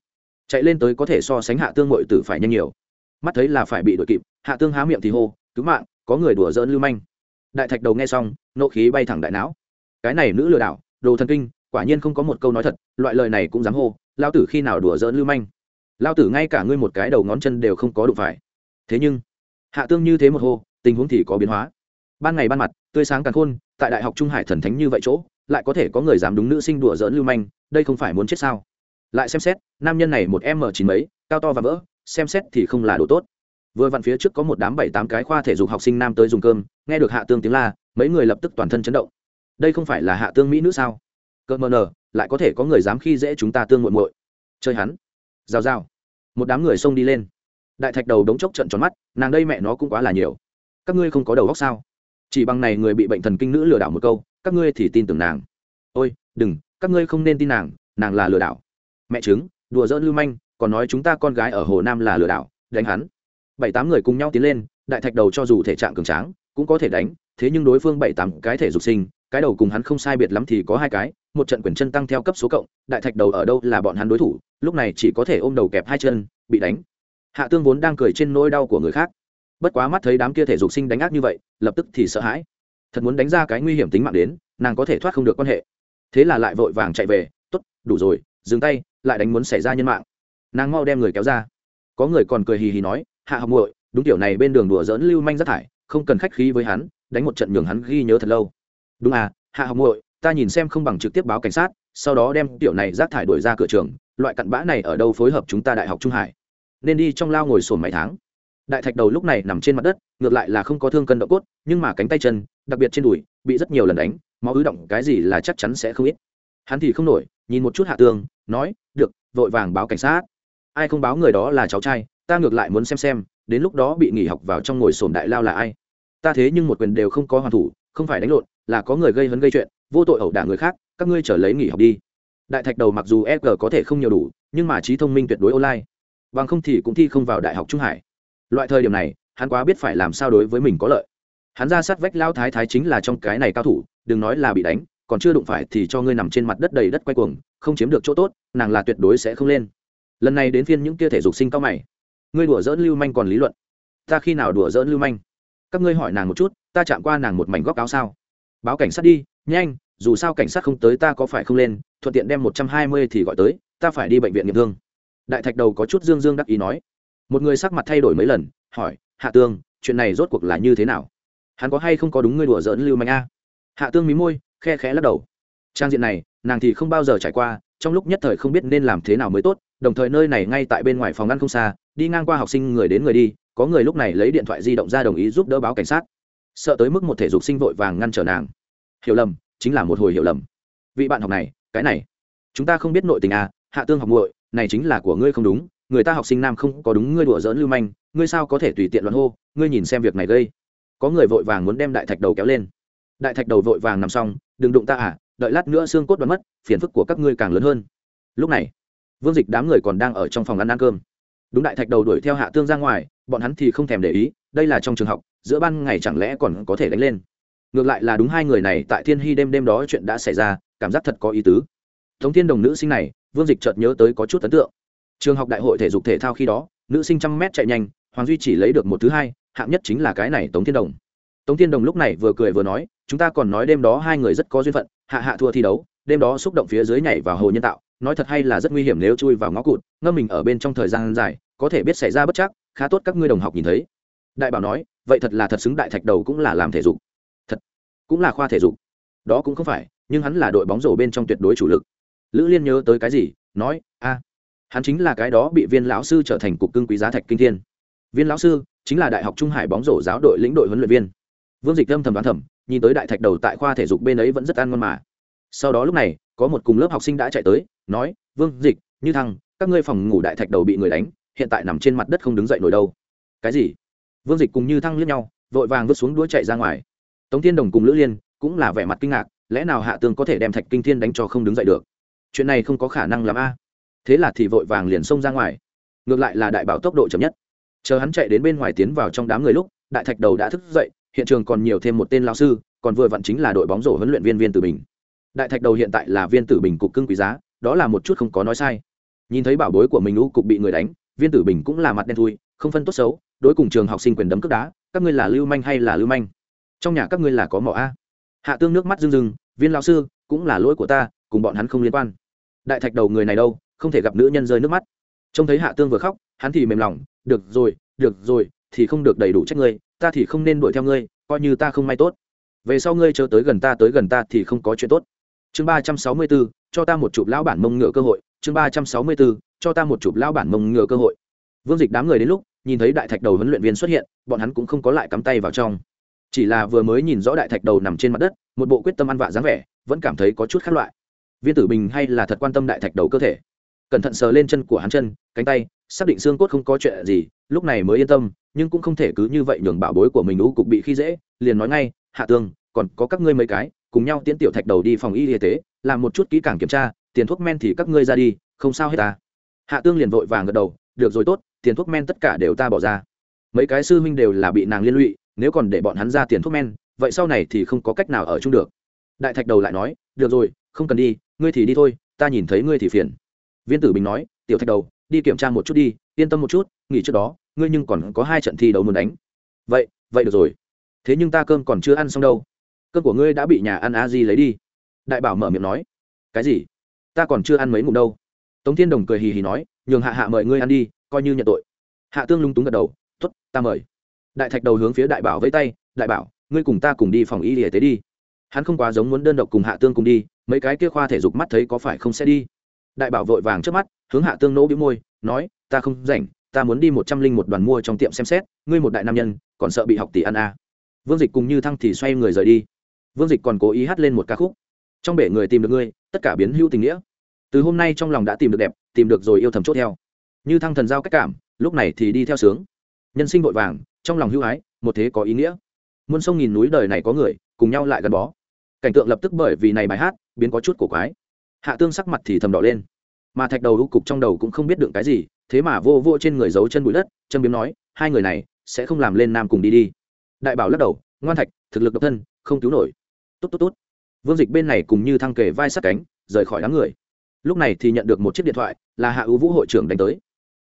Chạy lên tới có thể so sánh hạ tương mội tử phải nhanh nhiều. Mắt thấy là phải bị đội kịp, hạ tương há miệng thì hô, cứu mạng, có người đùa dỡn lưu manh. Đại thạch đầu nghe xong, nộ khí bay thẳng đại não. Cái này nữ lừa đảo, đồ thần kinh, quả nhiên không có một câu nói thật, loại lời này cũng dám hô lao tử khi nào đùa dỡn lưu manh? Lao tử ngay cả ngươi một cái đầu ngón chân đều không có đụng phải thế nhưng, hạ tương như thế một hô, tình huống thì có biến hóa. Ban ngày ban mặt, tươi sáng càng khôn, tại đại học trung hải thần thánh như vậy chỗ, lại có thể có người dám đúng nữ sinh đùa dỡn lưu manh, đây không phải muốn chết sao? Lại xem xét, nam nhân này một m chín mấy, cao to và vỡ, xem xét thì không là đồ tốt. Vừa vặn phía trước có một đám bảy tám cái khoa thể dục học sinh nam tới dùng cơm, nghe được hạ tương tiếng la, mấy người lập tức toàn thân chấn động. Đây không phải là hạ tương mỹ nữ sao? Cơ mờ nờ, lại có thể có người dám khi dễ chúng ta tương muội muội. Chơi hắn. Rào rào. Một đám người xông đi lên đại thạch đầu đống chốc trận tròn mắt, nàng đây mẹ nó cũng quá là nhiều. Các ngươi không có đầu góc sao? Chỉ bằng này người bị bệnh thần kinh nữ lừa đảo một câu, các ngươi thì tin tưởng nàng. Ôi, đừng, các ngươi không nên tin nàng nàng là lừa đảo. Mẹ chứng đùa dỡn lưu manh, còn nói chúng ta con gái ở hồ nam là lừa đảo, đánh hắn. Bảy tám người cùng nhau tiến lên, đại thạch đầu cho dù thể trạng cường tráng, cũng có thể đánh, thế nhưng đối phương bảy tám cái thể dục sinh, cái đầu cùng hắn không sai biệt lắm thì có hai cái, một trận quyền chân tăng theo cấp số cộng, đại thạch đầu ở đâu là bọn hắn đối thủ, lúc này chỉ có thể ôm đầu kẹp hai chân, bị đánh hạ tương vốn đang cười trên nỗi đau của người khác. Bất quá mắt thấy đám kia thể dục sinh đánh ác như vậy, lập tức thì sợ hãi. Thật muốn đánh ra cái nguy hiểm tính mạng đến, nàng có thể thoát không được quan hệ. Thế là lại vội vàng chạy về t ố t đủ rồi, dừng tay, lại đánh muốn xảy ra nhân mạng. Nàng mau đem người kéo ra. Có người còn cười hì hì nói, hạ học muội, đúng tiểu này bên đường đùa dỡn lưu manh rác thải, không cần khách khí với hắn, đánh một trận nhường hắn ghi nhớ thật lâu. Đúng à hạ học muội, ta nhìn xem không bằng trực tiếp báo cảnh sát, sau đó đem tiểu này rác thải đuổi ra cửa trường, loại cặn bã này ở đâu phối hợp chúng ta đại học trung hải? Nên đi trong lao ngồi sổm mấy tháng. Đại thạch đầu lúc này nằm trên mặt đất, ngược lại là không có thương cân động cốt, nhưng mà cánh tay chân, đặc biệt trên đùi, bị rất nhiều lần đánh, máu ứ động cái gì là chắc chắn sẽ không ít. Hắn thì không nổi, nhìn một chút hạ tương nói, được, vội vàng báo cảnh sát. Ai không báo người đó là cháu trai, ta ngược lại muốn xem xem, đến lúc đó bị nghỉ học vào trong ngồi sổm đại lao là ai. Ta thế nhưng một quyền đều không có hoàn thủ, không phải đánh lộn, là có người gây hấn gây chuyện, vô tội ẩu đả người khác, các ngươi trở lấy nghỉ học đi. Đại thạch đầu mặc dù e g có thể không nhiều đủ, nhưng mà trí thông minh tuyệt đối online bằng không thì cũng thi không vào đại học trung hải. Loại thời điểm này, hắn quá biết phải làm sao đối với mình có lợi. Hắn ra sát vách lao thái thái chính là trong cái này cao thủ, đừng nói là bị đánh, còn chưa đụng phải thì cho ngươi nằm trên mặt đất đầy đất quay cuồng, không chiếm được chỗ tốt, nàng là tuyệt đối sẽ không lên. Lần này đến phiên những kia thể dục sinh cao mày. Ngươi đùa dỡn lưu manh còn lý luận. Ta khi nào đùa dỡn lưu manh? Các ngươi hỏi nàng một chút, ta chạm qua nàng một mảnh góc áo sao? Báo cảnh sát đi, nhanh, dù sao cảnh sát không tới ta có phải không lên, thuận tiện đem một trăm hai mươi thì gọi tới, ta phải đi bệnh viện nghiệm thương đại thạch đầu có chút dương dương đắc ý nói. Một người sắc mặt thay đổi mấy lần, hỏi, hạ tương, chuyện này rốt cuộc là như thế nào? Hắn có hay không có đúng ngươi đùa dỡn lưu manh a? Hạ tương mí môi, khe khẽ lắc đầu. Trang diện này, nàng thì không bao giờ trải qua, trong lúc nhất thời không biết nên làm thế nào mới tốt, đồng thời nơi này ngay tại bên ngoài phòng ngăn không xa, đi ngang qua học sinh người đến người đi, có người lúc này lấy điện thoại di động ra đồng ý giúp đỡ báo cảnh sát. Sợ tới mức một thể dục sinh vội vàng ngăn trở nàng. Hiểu lầm, chính là một hồi hiểu lầm. Vị bạn học này, cái này, chúng ta không biết nội tình à hạ tương học muội này chính là của ngươi không đúng, người ta học sinh nam không có đúng, ngươi đùa giỡn lưu manh, ngươi sao có thể tùy tiện loạn hô, ngươi nhìn xem việc này gây. Có người vội vàng muốn đem đại thạch đầu kéo lên. Đại thạch đầu vội vàng nằm xong, đừng đụng ta à đợi lát nữa xương cốt đoán mất, phiền phức của các ngươi càng lớn hơn. Lúc này, vương dịch đám người còn đang ở trong phòng ăn ăn cơm. Đúng đại thạch đầu đuổi theo hạ tương ra ngoài, bọn hắn thì không thèm để ý, đây là trong trường học, giữa ban ngày chẳng lẽ còn có thể đánh lên. Ngược lại là đúng hai người này tại thiên hy đêm đêm đó chuyện đã xảy ra, cảm giác thật có ý tứ. Thống thiên đồng nữ sinh này vương dịch chợt nhớ tới có chút ấn tượng. Trường học đại hội thể dục thể thao khi đó, nữ sinh trăm mét chạy nhanh, hoàng duy chỉ lấy được một thứ hai, hạng nhất chính là cái này tống thiên đồng. Tống thiên đồng lúc này vừa cười vừa nói, chúng ta còn nói đêm đó hai người rất có duyên phận, hạ hạ thua thi đấu, đêm đó xúc động phía dưới nhảy vào hồ nhân tạo, nói thật hay là rất nguy hiểm nếu chui vào ngõ cụt, ngâm mình ở bên trong thời gian dài, có thể biết xảy ra bất chắc, khá tốt các ngươi đồng học nhìn thấy. Đại bảo nói, vậy thật là thật xứng đại thạch đầu cũng là làm thể dục. Thật, cũng là khoa thể dục. Đó cũng không phải, nhưng hắn là đội bóng rổ bên trong tuyệt đối chủ lực lữ liên nhớ tới cái gì, nói, a, hắn chính là cái đó bị viên lão sư trở thành cục cưng quý giá thạch kinh thiên. Viên lão sư chính là đại học trung hải bóng rổ giáo đội lĩnh đội huấn luyện viên. Vương dịch âm thầm đoán thầm, nhìn tới đại thạch đầu tại khoa thể dục bên ấy vẫn rất an ngon mà. Sau đó lúc này, có một cùng lớp học sinh đã chạy tới, nói, vương dịch, như thăng, các ngươi phòng ngủ đại thạch đầu bị người đánh, hiện tại nằm trên mặt đất không đứng dậy nổi đâu. Cái gì? Vương dịch cùng như thăng liếc nhau, vội vàng vứt xuống đuôi chạy ra ngoài. Tống thiên đồng cùng lữ liên cũng là vẻ mặt kinh ngạc, lẽ nào hạ tương có thể đem thạch kinh thiên đánh cho không đứng dậy được? Chuyện này không có khả năng làm a. Thế là thì vội vàng liền xông ra ngoài. Ngược lại là đại bảo tốc độ chậm nhất. Chờ hắn chạy đến bên ngoài tiến vào trong đám người lúc, đại thạch đầu đã thức dậy, hiện trường còn nhiều thêm một tên lao sư, còn vừa vặn chính là đội bóng rổ huấn luyện viên viên tử bình. Đại thạch đầu hiện tại là viên tử bình cục cưng quý giá, đó là một chút không có nói sai. Nhìn thấy bảo bối của mình u cục bị người đánh, viên tử bình cũng là mặt đen thui, không phân tốt xấu, đối cùng trường học sinh quyền đấm cướp đá, các ngươi là lưu manh hay là lưu manh? Trong nhà các ngươi là có mỏ a? Hạ tương nước mắt rưng rưng, viên lao sư, cũng là lỗi của ta cùng bọn hắn không liên quan. Đại thạch đầu người này đâu, không thể gặp nữ nhân rơi nước mắt. Trông thấy hạ tương vừa khóc, hắn thì mềm lòng, được rồi được rồi, thì không được đầy đủ trách ngươi, ta thì không nên đuổi theo ngươi, coi như ta không may tốt. Về sau ngươi chờ tới gần ta, tới gần ta thì không có chuyện tốt. Chương ba trăm sáu mươi b ố cho ta một chụp lão bản mông ngựa cơ hội. Chương ba trăm sáu mươi b ố cho ta một chụp lão bản mông ngựa cơ hội. Vương dịch đám người đến lúc, nhìn thấy đại thạch đầu huấn luyện viên xuất hiện, bọn hắn cũng không có lại cắm tay vào trong. Chỉ là vừa mới nhìn rõ đại thạch đầu nằm trên mặt đất, một bộ quyết tâm ăn vạ dáng vẻ, vẫn cảm thấy có chút khác loại viên tử bình hay là thật quan tâm đại thạch đầu cơ thể? Cẩn thận sờ lên chân của hắn chân, cánh tay, xác định xương cốt không có chuyện gì, lúc này mới yên tâm, nhưng cũng không thể cứ như vậy nhường bảo bối của mình u cục bị khi dễ, liền nói ngay, hạ tương, còn có các ngươi mấy cái, cùng nhau tiến tiểu thạch đầu đi phòng y y tế, làm một chút kỹ càng kiểm tra, tiền thuốc men thì các ngươi ra đi, không sao hết ta. Hạ tương liền vội vàng gật đầu, được rồi tốt, tiền thuốc men tất cả đều ta bỏ ra. Mấy cái sư huynh đều là bị nàng liên lụy, nếu còn để bọn hắn ra tiền thuốc men, vậy sau này thì không có cách nào ở chung được. Đại thạch đầu lại nói, được rồi, không cần đi ngươi thì đi thôi, ta nhìn thấy ngươi thì phiền. Viên tử bình nói, tiểu thạch đầu, đi kiểm tra một chút đi, yên tâm một chút, nghỉ trước đó, ngươi nhưng còn có hai trận thi đấu muốn đánh. Vậy vậy được rồi. Thế nhưng ta cơm còn chưa ăn xong đâu. Cơm của ngươi đã bị nhà ăn a di lấy đi. Đại bảo mở miệng nói. Cái gì? Ta còn chưa ăn mấy ngụm đâu. Tống thiên đồng cười hì hì nói, nhường hạ hạ mời ngươi ăn đi, coi như nhận tội. Hạ tương lung túng gật đầu t ố t ta mời. Đại thạch đầu hướng phía đại bảo vẫy tay, đại bảo, ngươi cùng ta cùng đi phòng y y tế đi. Hắn không quá giống muốn đơn độc cùng hạ tương cùng đi mấy cái kia khoa thể dục mắt thấy có phải không sẽ đi? Đại bảo vội vàng trước mắt, hướng hạ tương nỗ bĩu môi, nói, ta không rảnh, ta muốn đi một trăm linh một đoàn mua trong tiệm xem xét, ngươi một đại nam nhân, còn sợ bị học tỷ ăn à. vương dịch cùng như thăng thì xoay người rời đi. Vương dịch còn cố ý hát lên một ca khúc. Trong bể người tìm được ngươi, tất cả biến hữu tình nghĩa. Từ hôm nay trong lòng đã tìm được đẹp, tìm được rồi yêu thầm chốt theo. Như thăng thần giao cách cảm, lúc này thì đi theo sướng. Nhân sinh vội vàng, trong lòng hữu hái một thế có ý nghĩa. Muôn sông nghìn núi đời này có người, cùng nhau lại gắn bó cảnh tượng lập tức bởi vì này bài hát biến có chút cổ quái. Hạ tương sắc mặt thì thầm đỏ lên. Mà thạch đầu hữu cục trong đầu cũng không biết được cái gì, thế mà vô vô trên người giấu chân bụi đất chân biếm nói, hai người này sẽ không làm lên nam cùng đi đi. Đại bảo lắc đầu, ngoan thạch, thực lực độc thân, không cứu nổi. Tốt tốt tốt. Vương dịch bên này cùng như thăng kề vai sát cánh, rời khỏi đám người. Lúc này thì nhận được một chiếc điện thoại, là hạ ưu vũ hội trưởng đánh tới.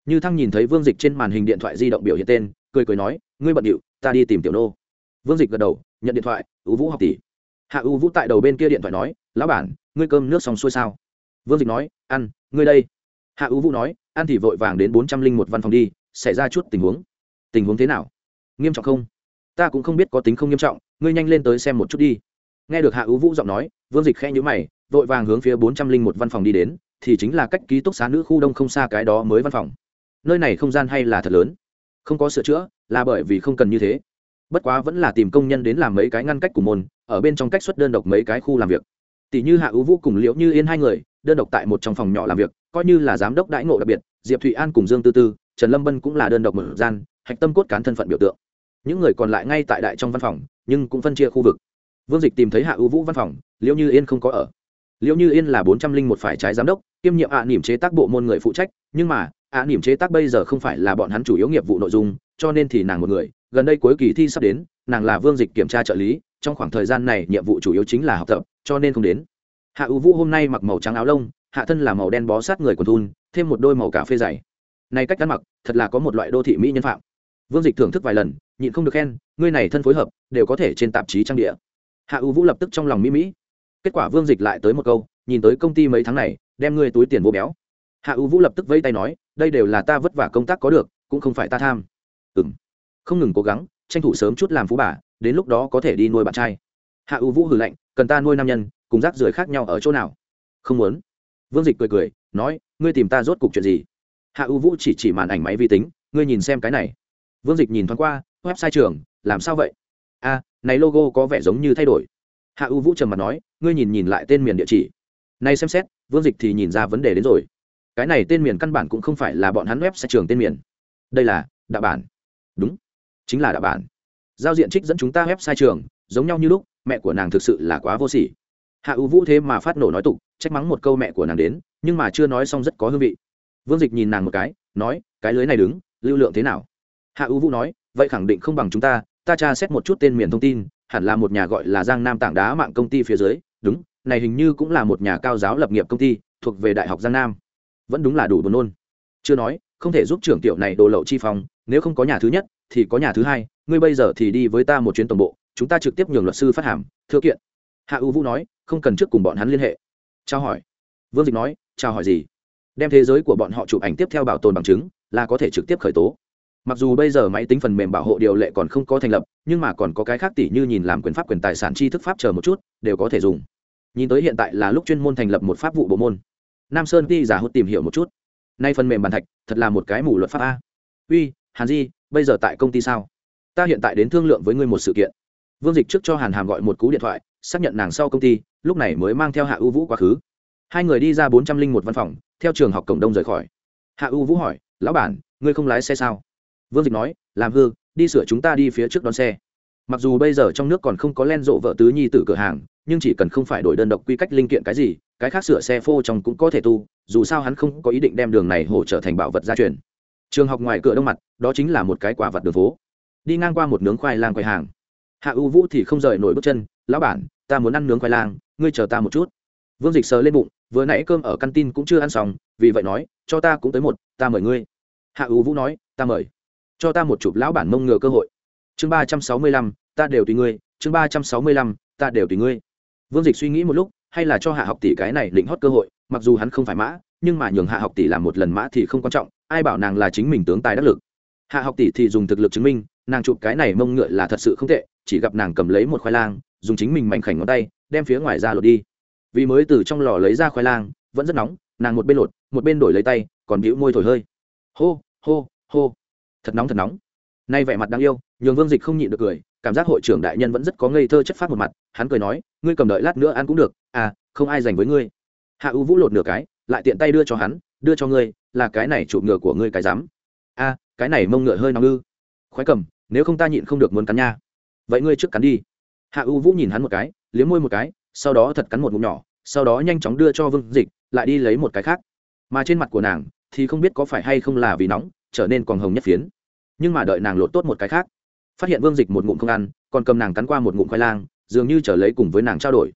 Như thăng nhìn thấy vương dịch trên màn hình điện thoại di động biểu hiện tên, cười cười nói, ngươi bận điệu, ta đi tìm tiểu nô. Vương dịch gật đầu, nhận điện thoại, ưu vũ học tỷ hạ U vũ tại đầu bên kia điện thoại nói, lão bản, ngươi cơm nước xong xuôi sao? Vương dịch nói, ăn, ngươi đây. Hạ U vũ nói, ăn thì vội vàng đến bốn trăm linh một văn phòng đi, xảy ra chút tình huống. Tình huống thế nào? Nghiêm trọng không? Ta cũng không biết có tính không nghiêm trọng, ngươi nhanh lên tới xem một chút đi. Nghe được hạ U vũ giọng nói, vương dịch khe nhữ mày, vội vàng hướng phía bốn trăm linh một văn phòng đi đến, thì chính là cách ký túc xá nữ khu đông không xa cái đó mới văn phòng. Nơi này không gian hay là thật lớn. Không có sửa chữa, là bởi vì không cần như thế bất quá vẫn là tìm công nhân đến làm mấy cái ngăn cách của môn, ở bên trong cách xuất đơn độc mấy cái khu làm việc. Tỷ như hạ ưu vũ cùng liễu như yên hai người, đơn độc tại một trong phòng nhỏ làm việc, coi như là giám đốc đãi ngộ đặc biệt, diệp thụy an cùng dương tư tư, trần lâm bân cũng là đơn độc một gian, hạch tâm cốt cán thân phận biểu tượng. Những người còn lại ngay tại đại trong văn phòng, nhưng cũng phân chia khu vực. Vương dịch tìm thấy hạ ưu vũ văn phòng, liễu như yên không có ở. Liễu như yên là bốn trăm linh một phải trái giám đốc, kiêm nhiệm ạ à nỉm chế tác bộ môn người phụ trách, nhưng mà, ạ à nỉm chế tác bây giờ không phải là bọn hắn chủ yếu nghiệp vụ nội dung cho nên thì nàng một người, gần đây cuối kỳ thi sắp đến, nàng là vương dịch kiểm tra trợ lý, trong khoảng thời gian này nhiệm vụ chủ yếu chính là học tập, cho nên không đến. Hạ ưu vũ hôm nay mặc màu trắng áo lông, hạ thân là màu đen bó sát người quần thun, thêm một đôi màu cà phê dày. Này cách ăn mặc, thật là có một loại đô thị mỹ nhân phạm. Vương dịch thưởng thức vài lần, nhịn không được khen, ngươi này thân phối hợp, đều có thể trên tạp chí trang địa. Hạ ưu vũ lập tức trong lòng mỹ mỹ. Kết quả vương dịch lại tới một câu, nhìn tới công ty mấy tháng này, đem ngươi túi tiền vô béo. Hạ u vũ lập tức vẫy tay nói, đây đều là ta vất vả công tác có được, cũng không phải ta tham ừng không ngừng cố gắng, tranh thủ sớm chút làm phú bà, đến lúc đó có thể đi nuôi bạn trai. Hạ u vũ hử lạnh, cần ta nuôi nam nhân, cùng rác rưởi khác nhau ở chỗ nào? Không muốn. Vương dịch cười cười, nói, ngươi tìm ta rốt cuộc chuyện gì? Hạ u vũ chỉ chỉ màn ảnh máy vi tính, ngươi nhìn xem cái này. Vương dịch nhìn thoáng qua, website trường, làm sao vậy? A, này logo có vẻ giống như thay đổi. Hạ u vũ trầm mặt nói, ngươi nhìn nhìn lại tên miền địa chỉ. Nay xem xét, vương dịch thì nhìn ra vấn đề đến rồi. Cái này tên miền căn bản cũng không phải là bọn hắn website trường tên miền. Đây là, đạo bản đúng. Chính là đạo bản. Giao diện trích dẫn chúng ta web sai trường, giống nhau như lúc, mẹ của nàng thực sự là quá vô sỉ. Hạ ưu vũ thế mà phát nổ nói tục, trách mắng một câu mẹ của nàng đến, nhưng mà chưa nói xong rất có hương vị. Vương dịch nhìn nàng một cái, nói, cái lưới này đứng, lưu lượng thế nào? Hạ ưu vũ nói, vậy khẳng định không bằng chúng ta ta tra xét một chút tên miền thông tin, hẳn là một nhà gọi là giang nam tảng đá mạng công ty phía dưới, đúng, này hình như cũng là một nhà cao giáo lập nghiệp công ty, thuộc về đại học giang nam. Vẫn đúng là đủ buồn nôn. Chưa nói không thể giúp trưởng tiểu này đồ lậu chi phong, nếu không có nhà thứ nhất, thì có nhà thứ hai, ngươi bây giờ thì đi với ta một chuyến tổng bộ, chúng ta trực tiếp nhường luật sư phát hàm, thưa kiện. Hạ u vũ nói, không cần trước cùng bọn hắn liên hệ. Trao hỏi. Vương dịch nói trao hỏi gì? Đem thế giới của bọn họ chụp ảnh tiếp theo bảo tồn bằng chứng, là có thể trực tiếp khởi tố. Mặc dù bây giờ máy tính phần mềm bảo hộ điều lệ còn không có thành lập, nhưng mà còn có cái khác tỷ như nhìn làm quyền pháp quyền tài sản tri thức pháp chờ một chút, đều có thể dùng. Nhìn tới hiện tại là lúc chuyên môn thành lập một pháp vụ bộ môn. Nam sơn ti giả hốt tìm hiểu một chút nay phần mềm bàn thạch, thật là một cái mù luật pháp a. Uy, hàn di, bây giờ tại công ty sao? Ta hiện tại đến thương lượng với ngươi một sự kiện. Vương dịch trước cho hàn hàm gọi một cú điện thoại, xác nhận nàng sau công ty, lúc này mới mang theo hạ ưu vũ quá khứ. Hai người đi ra bốn trăm linh một văn phòng, theo trường học cộng đông rời khỏi. Hạ ưu vũ hỏi, lão bản, ngươi không lái xe sao? Vương dịch nói, làm hư, đi sửa chúng ta đi phía trước đón xe. Mặc dù bây giờ trong nước còn không có len rộ vợ tứ nhi t cửa hàng, nhưng chỉ cần không phải đổi đơn độc quy cách linh kiện cái gì cái khác sửa xe phô trong cũng có thể tu, dù sao hắn không có ý định đem đường này hỗ trở thành bảo vật gia truyền. Trường học ngoài cửa đông mặt, đó chính là một cái quả vật đường phố. Đi ngang qua một nướng khoai lang quầy hàng. Hạ u vũ thì không rời nổi bước chân, lão bản, ta muốn ăn nướng khoai lang, ngươi chờ ta một chút. Vương dịch sờ lên bụng, vừa nãy cơm ở căn tin cũng chưa ăn xong, vì vậy nói, cho ta cũng tới một, ta mời ngươi. Hạ u vũ nói, ta mời. Cho ta một chụp lão bản mông ngừa cơ hội. Chương ba trăm sáu mươi lăm, ta đều tùy ngươi. Chương ba trăm sáu mươi lăm, ta đều tùy ngươi. Vương dịch suy nghĩ một lúc hay là cho hạ học tỷ cái này lĩnh hót cơ hội, mặc dù hắn không phải mã, nhưng mà nhường hạ học tỷ làm một lần mã thì không quan trọng, ai bảo nàng là chính mình tướng tài đắc lực. Hạ học tỷ thì dùng thực lực chứng minh, nàng chụp cái này mông ngựa là thật sự không tệ, chỉ gặp nàng cầm lấy một khoai lang, dùng chính mình mảnh khảnh ngón tay, đem phía ngoài ra lột đi. Vì mới từ trong lò lấy ra khoai lang, vẫn rất nóng, nàng một bên lột, một bên đổi lấy tay, còn bĩu môi thổi hơi. Hô hô hô. Thật nóng thật nóng. Nay vẻ mặt đáng yêu, nhường vương dịch không nhịn được cười cảm giác hội trưởng đại nhân vẫn rất có ngây thơ chất phát một mặt, hắn cười nói, ngươi cầm đợi lát nữa ăn cũng được à không ai dành với ngươi. Hạ u vũ lột nửa cái, lại tiện tay đưa cho hắn, đưa cho ngươi, là cái này chụp ngựa của ngươi cái dám. A, cái này mông ngựa hơi nóng ư. Khoái cầm, nếu không ta nhịn không được muốn cắn nha. Vậy ngươi trước cắn đi. Hạ u vũ nhìn hắn một cái, liếm môi một cái, sau đó thật cắn một ngụm nhỏ, sau đó nhanh chóng đưa cho vương dịch, lại đi lấy một cái khác. Mà trên mặt của nàng thì không biết có phải hay không là vì nóng, trở nên còn hồng nhất phiến. Nhưng mà đợi nàng lột tốt một cái khác phát hiện vương dịch một ngụm không ăn, còn cầm nàng cắn qua một ngụm khoai lang, dường như trở lấy cùng với nàng trao đổi.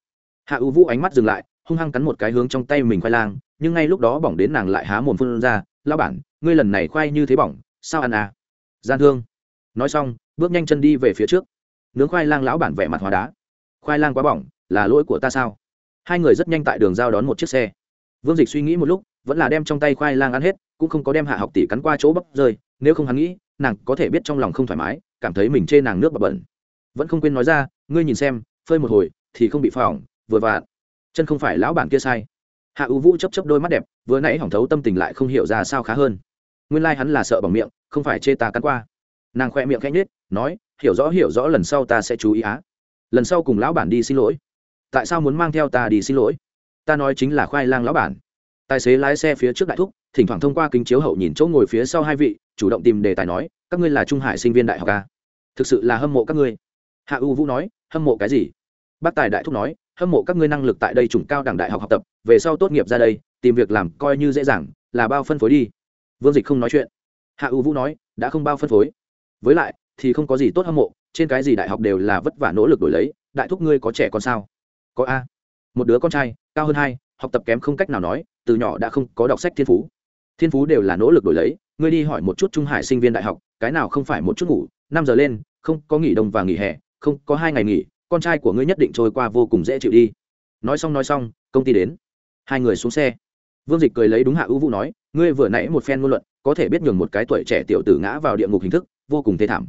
Hạ u vũ ánh mắt dừng lại, hung hăng cắn một cái hướng trong tay mình khoai lang, nhưng ngay lúc đó bỏng đến nàng lại há mồm phun ra lao bản, ngươi lần này khoai như thế bỏng, sao ăn à? Gian thương. Nói xong, bước nhanh chân đi về phía trước. Nướng khoai lang lão bản vẻ mặt hóa đá. Khoai lang quá bỏng, là lỗi của ta sao? Hai người rất nhanh tại đường giao đón một chiếc xe. Vương dịch suy nghĩ một lúc, vẫn là đem trong tay khoai lang ăn hết, cũng không có đem hạ học tỷ cắn qua chỗ bắp rơi nếu không hắn nghĩ, nàng có thể biết trong lòng không thoải mái, cảm thấy mình chê nàng nước bập bẩn. Vẫn không quên nói ra, ngươi nhìn xem, phơi một hồi thì không bị phỏng, vừa vặn. Chân không phải lão bản kia sai. Hạ ưu vũ chấp chấp đôi mắt đẹp, vừa nãy hỏng thấu tâm tình lại không hiểu ra sao khá hơn. Nguyên lai、like、hắn là sợ bằng miệng, không phải chê ta cắn qua. Nàng khoe miệng khẽ nhết nói, hiểu rõ hiểu rõ, lần sau ta sẽ chú ý á. Lần sau cùng lão bản đi xin lỗi. Tại sao muốn mang theo ta đi xin lỗi? Ta nói chính là khoai lang lão bản. Tài xế lái xe phía trước đại thúc thỉnh thoảng thông qua kính chiếu hậu nhìn chỗ ngồi phía sau hai vị, chủ động tìm đề tài nói, các ngươi là trung hải sinh viên đại học à? thực sự là hâm mộ các ngươi. Hạ u vũ nói, hâm mộ cái gì? Bác tài đại thúc nói, hâm mộ các ngươi năng lực tại đây chủng cao đẳng đại học học tập, về sau tốt nghiệp ra đây, tìm việc làm coi như dễ dàng, là bao phân phối đi. Vương dịch không nói chuyện. Hạ u vũ nói, đã không bao phân phối. Với lại, thì không có gì tốt hâm mộ, trên cái gì đại học đều là vất vả nỗ lực đổi lấy, đại thúc ngươi có trẻ con sao? Có a. Một đứa con trai, cao hơn hai, học tập kém không cách nào nói, từ nhỏ đã không có đọc sách thiên phú thiên phú đều là nỗ lực đổi lấy, ngươi đi hỏi một chút trung hải sinh viên đại học, cái nào không phải một chút ngủ, năm giờ lên, không có nghỉ đông và nghỉ hè, không có hai ngày nghỉ, con trai của ngươi nhất định trôi qua vô cùng dễ chịu đi. Nói xong nói xong, công ty đến. Hai người xuống xe. Vương dịch cười lấy đúng hạ ưu vũ nói, ngươi vừa nãy một phen ngôn luận, có thể biết nhường một cái tuổi trẻ tiểu tử ngã vào địa ngục hình thức, vô cùng thê thảm.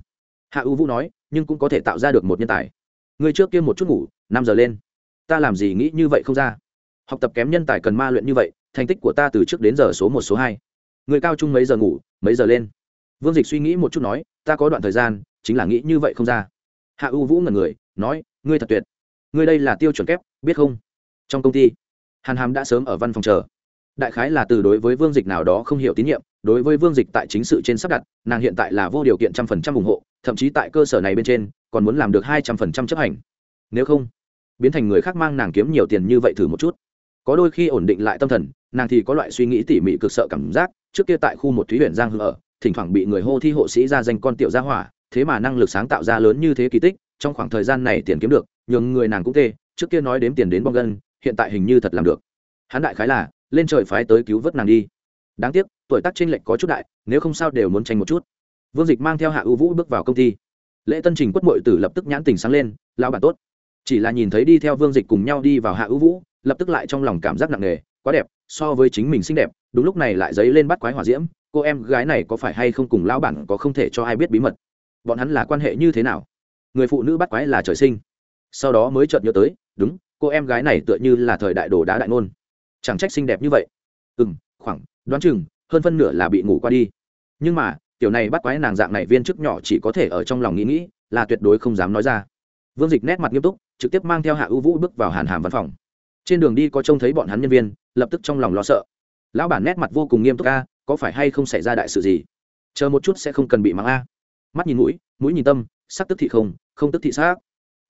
Hạ ưu vũ nói, nhưng cũng có thể tạo ra được một nhân tài. Ngươi trước kia một chút ngủ, năm giờ lên. Ta làm gì nghĩ như vậy không ra? Học tập kém nhân tài cần ma luyện như vậy thành tích của ta từ trước đến giờ số một, số hai. Người cao trung mấy giờ ngủ, mấy giờ lên? Vương dịch suy nghĩ một chút nói, ta có đoạn thời gian, chính là nghĩ như vậy không ra. Hạ ưu vũ ngần người, nói, ngươi thật tuyệt. Ngươi đây là tiêu chuẩn kép, biết không? Trong công ty, hàn hàm đã sớm ở văn phòng chờ. Đại khái là từ đối với vương dịch nào đó không hiểu tín nhiệm, đối với vương dịch tại chính sự trên sắp đặt, nàng hiện tại là vô điều kiện trăm phần trăm ủng hộ, thậm chí tại cơ sở này bên trên, còn muốn làm được hai trăm phần trăm chấp hành. Nếu không, biến thành người khác mang nàng kiếm nhiều tiền như vậy thử một chút. Có đôi khi ổn định lại tâm thần nàng thì có loại suy nghĩ tỉ mỉ cực sợ cảm giác, trước kia tại khu một thúy huyện giang hưng ở, thỉnh thoảng bị người hô thi hộ sĩ ra danh con tiểu gia hỏa, thế mà năng lực sáng tạo ra lớn như thế kỳ tích, trong khoảng thời gian này tiền kiếm được, nhường người nàng cũng tê, trước kia nói đếm tiền đến bong gân, hiện tại hình như thật làm được. Hắn đại khái là, lên trời phái tới cứu vớt nàng đi. Đáng tiếc, tuổi tác chênh lệch có chút đại, nếu không sao đều muốn tranh một chút. Vương dịch mang theo hạ ưu vũ bước vào công ty. Lễ tân trình quất mội tử lập tức nhãn tình sáng lên lao bản tốt. Chỉ là nhìn thấy đi theo vương dịch cùng nhau đi vào hạ ưu vũ, lập tức lại trong lòng cảm giác nặng nề, quá đẹp so với chính mình xinh đẹp, đúng lúc này lại dấy lên bắt quái hỏa diễm, cô em gái này có phải hay không cùng lão bản có không thể cho ai biết bí mật? Bọn hắn là quan hệ như thế nào? Người phụ nữ bắt quái là trời sinh. Sau đó mới chợt nhớ tới, đúng, cô em gái này tựa như là thời đại đồ đá đại ngôn. Chẳng trách xinh đẹp như vậy. Ừ m khoảng, đoán chừng, hơn phân nửa là bị ngủ qua đi. Nhưng mà, tiểu này bắt quái nàng dạng này viên chức nhỏ chỉ có thể ở trong lòng nghĩ nghĩ, là tuyệt đối không dám nói ra. Vương dịch nét mặt nghiêm túc, trực tiếp mang theo hạ ưu vũ bước vào hàn hàm văn phòng. Trên đường đi có trông thấy bọn hắn nhân viên lập tức trong lòng lo sợ. Lão bản nét mặt vô cùng nghiêm túc a, có phải hay không xảy ra đại sự gì? Chờ một chút sẽ không cần bị mắng a. Mắt nhìn mũi mũi nhìn tâm, sắc tức thị không không tức thị xác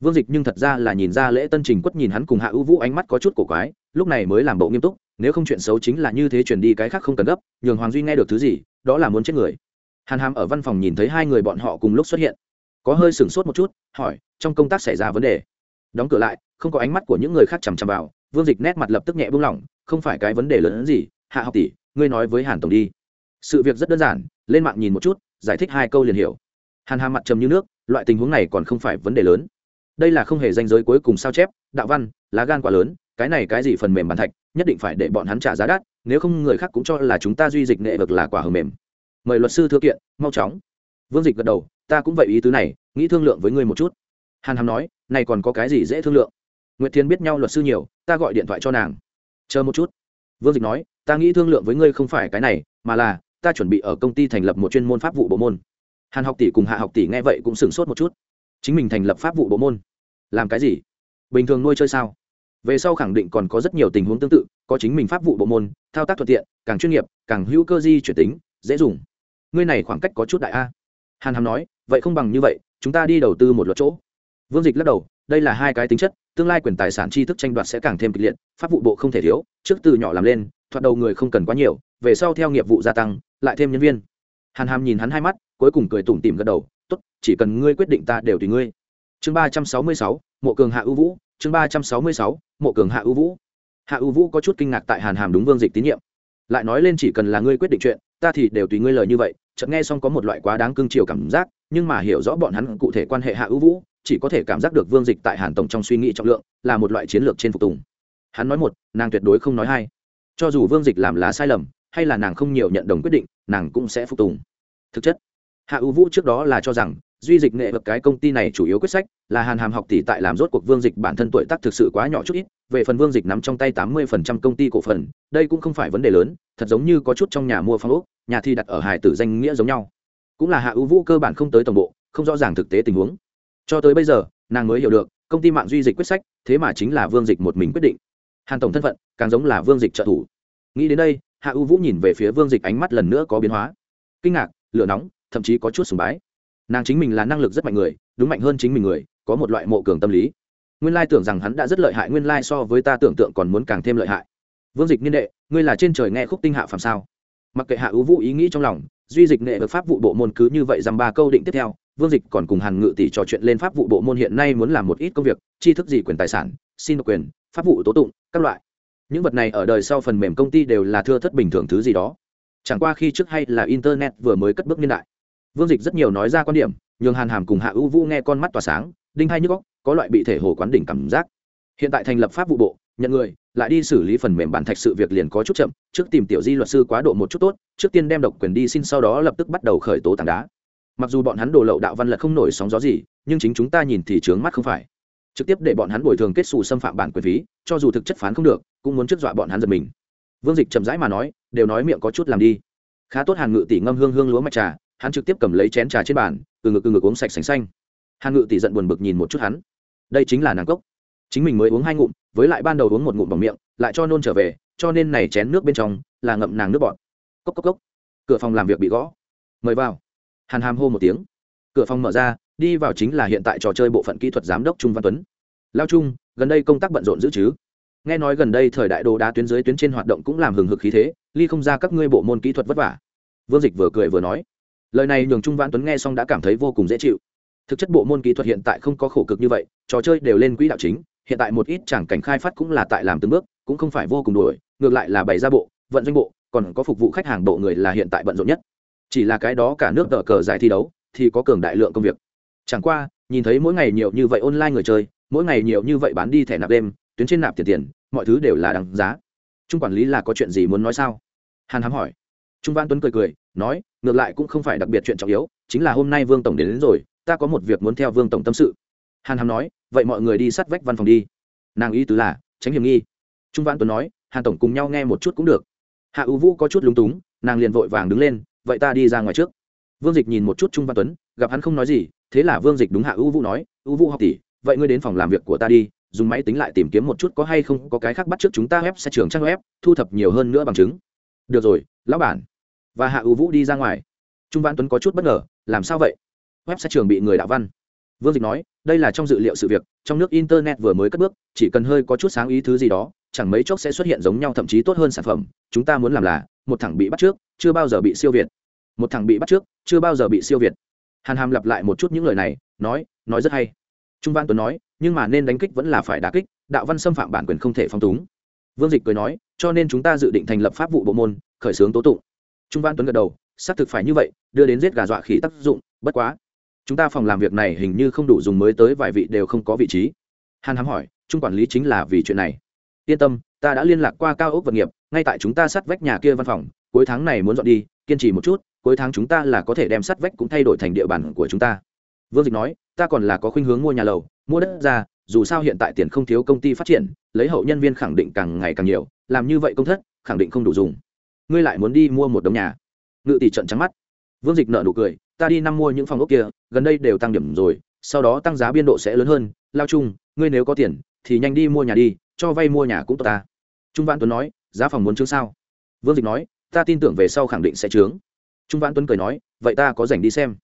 vương dịch nhưng thật ra là nhìn ra lễ tân trình quất nhìn hắn cùng hạ ưu vũ ánh mắt có chút cổ quái, lúc này mới làm bộ nghiêm túc, nếu không chuyện xấu chính là như thế chuyển đi cái khác không cần gấp, nhường hoàng duy nghe được thứ gì, đó là muốn chết người. Hàn hàm ở văn phòng nhìn thấy hai người bọn họ cùng lúc xuất hiện. Có hơi sửng sốt một chút, hỏi, trong công tác xảy ra vấn đề? Đóng cửa lại, không có ánh mắt của những người khác chằm chằm vào, vương dịch nét mặt lập tức nhẹ buông lỏng không phải cái vấn đề lớn hơn gì, hạ học tỷ, ngươi nói với hàn tổng đi. Sự việc rất đơn giản, lên mạng nhìn một chút, giải thích hai câu liền hiểu. Hàn hà mặt trầm như nước, loại tình huống này còn không phải vấn đề lớn. Đây là không hề danh giới cuối cùng sao chép, đạo văn, lá gan quá lớn, cái này cái gì phần mềm bàn thạch, nhất định phải để bọn hắn trả giá đắt, nếu không người khác cũng cho là chúng ta duy dịch nghệ vực là quả hờ mềm. Mời luật sư thư kiện, mau chóng. Vương dịch gật đầu, ta cũng vậy ý tứ này, nghĩ thương lượng với ngươi một chút. Hàn hàm nói, này còn có cái gì dễ thương lượng? Nguyệt thiên biết nhau luật sư nhiều, ta gọi điện thoại cho nàng chờ một chút. Vương dịch nói, ta nghĩ thương lượng với ngươi không phải cái này, mà là, ta chuẩn bị ở công ty thành lập một chuyên môn pháp vụ bộ môn. Hàn học tỷ cùng hạ học tỷ nghe vậy cũng sửng sốt một chút. Chính mình thành lập pháp vụ bộ môn? Làm cái gì? Bình thường nuôi chơi sao? Về sau khẳng định còn có rất nhiều tình huống tương tự, có chính mình pháp vụ bộ môn, thao tác thuận tiện, càng chuyên nghiệp, càng hữu cơ di chuyển tính, dễ dùng. Ngươi này khoảng cách có chút đại a. Hàn hàm nói, vậy không bằng như vậy, chúng ta đi đầu tư một luật chỗ. Vương dịch lắc đầu đây là hai cái tính chất, tương lai quyền tài sản tri thức tranh đoạt sẽ càng thêm kịch liệt, pháp vụ bộ không thể thiếu, trước từ nhỏ làm lên, thoạt đầu người không cần quá nhiều, về sau theo nghiệp vụ gia tăng, lại thêm nhân viên. Hàn hàm nhìn hắn hai mắt, cuối cùng cười tủm tỉm gật đầu t ố t chỉ cần ngươi quyết định ta đều tùy ngươi. Chương ba trăm sáu mươi sáu, mộ cường hạ ưu vũ, chương ba trăm sáu mươi sáu, mộ cường hạ ưu vũ. Hạ ưu vũ có chút kinh ngạc tại hàn hàm đúng vương dịch tín nhiệm. Lại nói lên chỉ cần là ngươi quyết định chuyện, ta thì đều tùy ngươi lời như vậy, chợt nghe xong có một loại quá đáng cưng chiều cảm giác, nhưng mà hiểu rõ bọn hắn cụ thể quan hệ hạ ưu vũ chỉ có thể cảm giác được vương dịch tại hàn tổng trong suy nghĩ trọng lượng là một loại chiến lược trên phục tùng. Hắn nói một, nàng tuyệt đối không nói hai. Cho dù vương dịch làm lá sai lầm, hay là nàng không nhiều nhận đồng quyết định, nàng cũng sẽ phục tùng. Thực chất, hạ ưu vũ trước đó là cho rằng, duy dịch nghệ vật cái công ty này chủ yếu quyết sách là hàn hàm học tỷ tại làm rốt cuộc vương dịch bản thân tuổi tác thực sự quá nhỏ chút ít, về phần vương dịch nắm trong tay tám mươi phần trăm công ty cổ phần, đây cũng không phải vấn đề lớn, thật giống như có chút trong nhà mua phong ốc, nhà thi đặt ở hải tử danh nghĩa giống nhau. Cũng là hạ ưu vũ cơ bản không tới tổng bộ, không rõ ràng thực tế tình huống cho tới bây giờ, nàng mới hiểu được, công ty mạng duy dịch quyết sách, thế mà chính là vương dịch một mình quyết định. Hàn tổng thân phận, càng giống là vương dịch trợ thủ. Nghĩ đến đây, hạ ưu vũ nhìn về phía vương dịch ánh mắt lần nữa có biến hóa. Kinh ngạc, lửa nóng, thậm chí có chút sùng bái. Nàng chính mình là năng lực rất mạnh người, đúng mạnh hơn chính mình người, có một loại mộ cường tâm lý. Nguyên lai tưởng rằng hắn đã rất lợi hại, nguyên lai so với ta tưởng tượng còn muốn càng thêm lợi hại. Vương dịch niên đệ, ngươi là trên trời nghe khúc tinh hạ phàm sao? Mặc kệ hạ ưu vũ ý nghĩ trong lòng, duy dịch nghệ được pháp vụ bộ môn cứ như vậy dăm ba câu định tiếp theo vương dịch còn cùng hàn ngự tỷ trò chuyện lên pháp vụ bộ môn hiện nay muốn làm một ít công việc, tri thức gì quyền tài sản, xin độc quyền, pháp vụ tố tụng, các loại. Những vật này ở đời sau phần mềm công ty đều là thưa thất bình thường thứ gì đó. Chẳng qua khi trước hay là internet vừa mới cất bước niên đại. Vương dịch rất nhiều nói ra quan điểm, nhường hàn hàm cùng hạ ưu vũ nghe con mắt tỏa sáng, đinh hay nhức góc có loại bị thể hồ quán đỉnh cảm giác. Hiện tại thành lập pháp vụ bộ, nhận người, lại đi xử lý phần mềm bản thạch sự việc liền có chút chậm, trước tìm tiểu di luật sư quá độ một chút tốt, trước tiên đem độc quyền đi xin sau đó lập tức bắt đầu khởi tố tảng đá mặc dù bọn hắn đồ lậu đạo văn lật không nổi sóng gió gì, nhưng chính chúng ta nhìn thì trướng mắt không phải. Trực tiếp để bọn hắn bồi thường kết xù xâm phạm bản quyền phí, cho dù thực chất phán không được, cũng muốn trước dọa bọn hắn giật mình. Vương dịch chậm rãi mà nói, đều nói miệng có chút làm đi. Khá tốt hàn ngự tỷ ngâm hương hương lúa mạch trà, hắn trực tiếp cầm lấy chén trà trên bàn, từ ngực từ ngực uống sạch sành xanh. Hàn ngự tỷ giận buồn bực nhìn một chút hắn. Đây chính là nàng cốc. Chính mình mới uống hai ngụm, với lại ban đầu uống một ngụm bằng miệng, lại cho nôn trở về, cho nên này chén nước bên trong là ngậm nàng nước bọt. Cốc cốc cốc. Cửa phòng làm việc bị gõ. Mời vào hàn hàm hô một tiếng. Cửa phòng mở ra, đi vào chính là hiện tại trò chơi bộ phận kỹ thuật giám đốc trung văn tuấn. Lao trung, gần đây công tác bận rộn giữ chứ? Nghe nói gần đây thời đại đồ đá tuyến dưới tuyến trên hoạt động cũng làm hừng hực khí thế, ly không ra các ngươi bộ môn kỹ thuật vất vả. Vương dịch vừa cười vừa nói. Lời này nhường trung văn tuấn nghe xong đã cảm thấy vô cùng dễ chịu. Thực chất bộ môn kỹ thuật hiện tại không có khổ cực như vậy, trò chơi đều lên quỹ đạo chính, hiện tại một ít chẳng cảnh khai phát cũng là tại làm từng bước, cũng không phải vô cùng đuổi, ngược lại là bày ra bộ, vận doanh bộ, còn có phục vụ khách hàng bộ người là hiện tại bận rộn nhất chỉ là cái đó cả nước tờ cờ giải thi đấu thì có cường đại lượng công việc. Chẳng qua nhìn thấy mỗi ngày nhiều như vậy online người chơi mỗi ngày nhiều như vậy bán đi thẻ nạp đêm tuyến trên nạp tiền tiền mọi thứ đều là đáng giá. Trung quản lý là có chuyện gì muốn nói sao? Hàn hám hỏi. Trung văn tuấn cười cười nói ngược lại cũng không phải đặc biệt chuyện trọng yếu chính là hôm nay vương tổng đến, đến rồi ta có một việc muốn theo vương tổng tâm sự. Hàn hám nói vậy mọi người đi sát vách văn phòng đi. Nàng ý tứ là tránh hiểm nghi. Trung văn tuấn nói hàn tổng cùng nhau nghe một chút cũng được. Hạ ưu vũ có chút lúng túng nàng liền vội vàng đứng lên vậy ta đi ra ngoài trước. Vương dịch nhìn một chút trung văn tuấn, gặp hắn không nói gì, thế là vương dịch đúng hạ ưu vũ nói ưu vũ học tỷ, vậy ngươi đến phòng làm việc của ta đi, dùng máy tính lại tìm kiếm một chút có hay không có cái khác bắt trước chúng ta web, sẽ trưởng trang web, thu thập nhiều hơn nữa bằng chứng. Được rồi, lão bản. Và hạ ưu vũ đi ra ngoài. Trung văn tuấn có chút bất ngờ, làm sao vậy? Web sẽ trường bị người đạo văn. Vương dịch nói, đây là trong dự liệu sự việc, trong nước internet vừa mới cất bước, chỉ cần hơi có chút sáng ý thứ gì đó, chẳng mấy chốc sẽ xuất hiện giống nhau thậm chí tốt hơn sản phẩm, chúng ta muốn làm là một thằng bị bắt trước, chưa bao giờ bị siêu việt. Một thằng bị bắt trước, chưa bao giờ bị siêu việt. Hàn hàm lặp lại một chút những lời này, nói nói rất hay. Trung văn tuấn nói, nhưng mà nên đánh kích vẫn là phải đá kích, đạo văn xâm phạm bản quyền không thể phong túng. Vương dịch cười nói, cho nên chúng ta dự định thành lập pháp vụ bộ môn, khởi xướng tố tụng. Trung văn tuấn gật đầu, xác thực phải như vậy, đưa đến giết gà dọa khỉ tác dụng, bất quá. Chúng ta phòng làm việc này hình như không đủ dùng mới tới vài vị đều không có vị trí. Hàn hàm hỏi, trung quản lý chính là vì chuyện này. Yên tâm, ta đã liên lạc qua cao ốc vật nghiệp ngay tại chúng ta sát vách nhà kia văn phòng, cuối tháng này muốn dọn đi, kiên trì một chút, cuối tháng chúng ta là có thể đem sát vách cũng thay đổi thành địa bàn của chúng ta. Vương dịch nói, ta còn là có khuynh hướng mua nhà lầu, mua đất ra, dù sao hiện tại tiền không thiếu công ty phát triển, lấy hậu nhân viên khẳng định càng ngày càng nhiều, làm như vậy công thất, khẳng định không đủ dùng. Ngươi lại muốn đi mua một đống nhà. Ngự tỷ trận trắng mắt. Vương dịch nợ nụ cười, ta đi năm mua những phòng ốc kia, gần đây đều tăng điểm rồi, sau đó tăng giá biên độ sẽ lớn hơn. Lao chung ngươi nếu có tiền, thì nhanh đi mua nhà đi, cho vay mua nhà cũng tốt ta. Trung văn tuấn nói giá phòng muốn chướng sao? Vương dịch nói, ta tin tưởng về sau khẳng định sẽ chướng. trung văn tuấn cười nói, vậy ta có dành đi xem.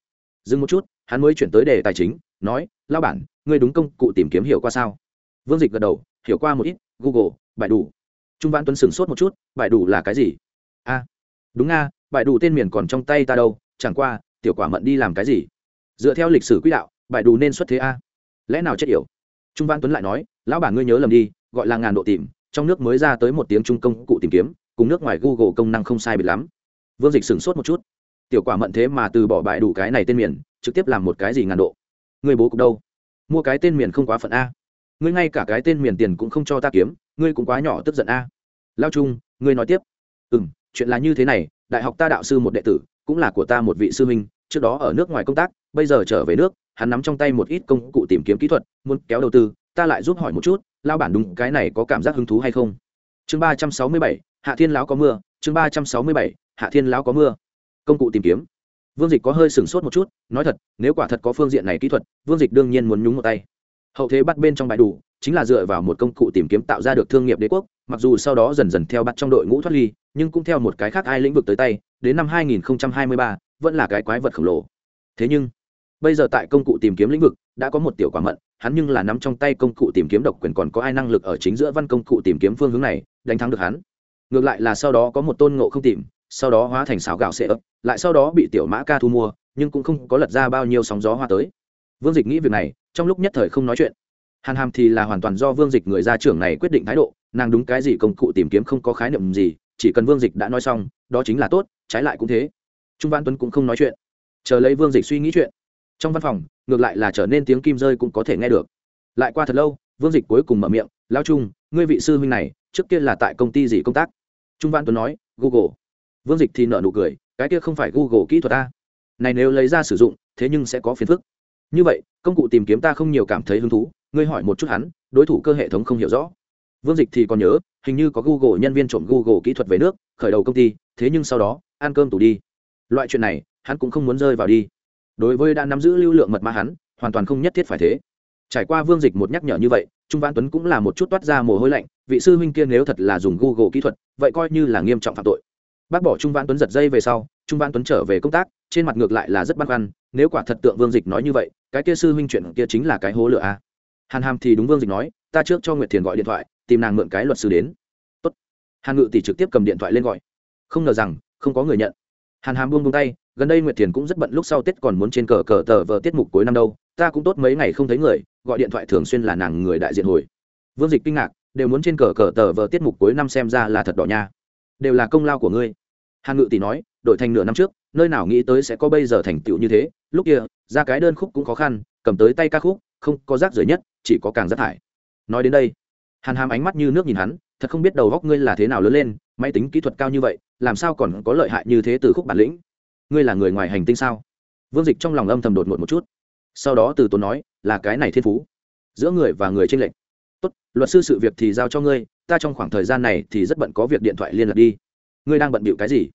Dừng một chút, hắn mới chuyển tới đề tài chính, nói lao bản, ngươi đúng công cụ tìm kiếm hiểu qua sao? Vương dịch gật đầu, hiểu qua một ít, google, bài đủ. Trung văn tuấn sửng sốt một chút, bài đủ là cái gì? A, đúng nga bài đủ tên miền còn trong tay ta đâu, chẳng qua, tiểu quả mận đi làm cái gì? Dựa theo lịch sử quỹ đạo, bài đủ nên xuất thế a. Lẽ nào chết yểu? Trung văn tuấn lại nói, lão bản ngươi nhớ lầm đi, gọi là ngàn độ tìm trong nước mới ra tới một tiếng trung công cụ tìm kiếm, cùng nước ngoài google công năng không sai biệt lắm. Vương dịch sửng sốt một chút. Tiểu quả mận thế mà từ bỏ bại đủ cái này tên miền, trực tiếp làm một cái gì ngàn độ? Ngươi bố cục đâu? Mua cái tên miền không quá phận a. Ngươi ngay cả cái tên miền tiền cũng không cho ta kiếm, ngươi cũng quá nhỏ tức giận a. Lao trung, ngươi nói tiếp. Ừ m chuyện là như thế này, đại học ta đạo sư một đệ tử, cũng là của ta một vị sư huynh, trước đó ở nước ngoài công tác, bây giờ trở về nước, hắn nắm trong tay một ít công cụ tìm kiếm kỹ thuật, muốn kéo đầu tư, ta lại giúp hỏi một chút lao bản đúng cái này có cảm giác hứng thú hay không? Chương ba trăm sáu mươi bảy hạ thiên lão có mưa. Chương ba trăm sáu mươi bảy hạ thiên lão có mưa. Công cụ tìm kiếm. Vương dịch có hơi sửng sốt một chút nói thật nếu quả thật có phương diện này kỹ thuật vương dịch đương nhiên muốn nhúng một tay. Hậu thế bắt bên trong bãi đủ chính là dựa vào một công cụ tìm kiếm tạo ra được thương nghiệp đế quốc mặc dù sau đó dần dần theo bắt trong đội ngũ thoát ly nhưng cũng theo một cái khác ai lĩnh vực tới tay đến năm 2023, vẫn là cái quái vật khổng lồ. Thế nhưng bây giờ tại công cụ tìm kiếm lĩnh vực đã có một tiểu quả mận, hắn nhưng là nắm trong tay công cụ tìm kiếm độc quyền còn có ai năng lực ở chính giữa văn công cụ tìm kiếm phương hướng này, đánh thắng được hắn. Ngược lại là sau đó có một tôn ngộ không tìm, sau đó hóa thành xào gạo sệ ấp, lại sau đó bị tiểu mã ca thu mua, nhưng cũng không có lật ra bao nhiêu sóng gió hoa tới. Vương dịch nghĩ việc này, trong lúc nhất thời không nói chuyện. Hàn hàm thì là hoàn toàn do vương dịch người gia trưởng này quyết định thái độ, nàng đúng cái gì công cụ tìm kiếm không có khái niệm gì, chỉ cần vương dịch đã nói xong, đó chính là tốt, trái lại cũng thế. Trung văn tuấn cũng không nói chuyện. Chờ lấy vương dịch suy nghĩ chuyện trong văn phòng, ngược lại là trở nên tiếng kim rơi cũng có thể nghe được. Lại qua thật lâu, vương dịch cuối cùng mở miệng lao trung, ngươi vị sư huynh này, trước kia là tại công ty gì công tác? Trung văn tuấn nói, google. Vương dịch thì nợ nụ cười, cái kia không phải google kỹ thuật ta. Này nếu lấy ra sử dụng, thế nhưng sẽ có phiền phức. Như vậy, công cụ tìm kiếm ta không nhiều cảm thấy hứng thú, ngươi hỏi một chút hắn, đối thủ cơ hệ thống không hiểu rõ. Vương dịch thì còn nhớ, hình như có google nhân viên trộm google kỹ thuật về nước, khởi đầu công ty, thế nhưng sau đó, ăn cơm tủ đi. Loại chuyện này, hắn cũng không muốn rơi vào đi đối với đã nắm giữ lưu lượng mật mã hắn, hoàn toàn không nhất thiết phải thế. Trải qua vương dịch một nhắc nhở như vậy, trung văn tuấn cũng là một chút toát ra mồ hôi lạnh, vị sư huynh kia nếu thật là dùng google kỹ thuật, vậy coi như là nghiêm trọng phạm tội. Bác bỏ trung văn tuấn giật dây về sau, trung văn tuấn trở về công tác, trên mặt ngược lại là rất băn khoăn, nếu quả thật tượng vương dịch nói như vậy, cái kia sư huynh chuyện kia chính là cái hố lửa a à. hàn hàm thì đúng vương dịch nói, ta trước cho nguyệt thiền gọi điện thoại, tìm nàng mượn cái luật sư đến. Tốt. hàn ngự tỷ trực tiếp cầm điện thoại lên gọi. Không ngờ rằng, không có người nhận. Hàn hàm buông buông tay gần đây nguyệt thiền cũng rất bận, lúc sau tết còn muốn trên cờ cờ tờ vờ tiết mục cuối năm đâu, ta cũng tốt mấy ngày không thấy người, gọi điện thoại thường xuyên là nàng người đại diện hồi. Vương dịch kinh ngạc, đều muốn trên cờ cờ tờ vờ tiết mục cuối năm xem ra là thật đỏ nha. Đều là công lao của ngươi. Hàn ngự tỷ nói, đổi thành nửa năm trước, nơi nào nghĩ tới sẽ có bây giờ thành tựu như thế, lúc kia, ra cái đơn khúc cũng khó khăn, cầm tới tay ca khúc, không có rác rưởi nhất, chỉ có càng rác thải. Nói đến đây, hàn hàm ánh mắt như nước nhìn hắn, thật không biết đầu góc ngươi là thế nào lớn lên, máy tính kỹ thuật cao như vậy, làm sao còn có lợi hại như thế từ khúc bản lĩnh? Ngươi là người ngoài hành tinh sao? Vương dịch trong lòng âm thầm đột ngột một chút. Sau đó từ tốn nói, là cái này thiên phú, giữa người và người tranh lệch. Tốt, luật sư sự việc thì giao cho ngươi, ta trong khoảng thời gian này thì rất bận có việc điện thoại liên lạc đi. Ngươi đang bận bịu cái gì?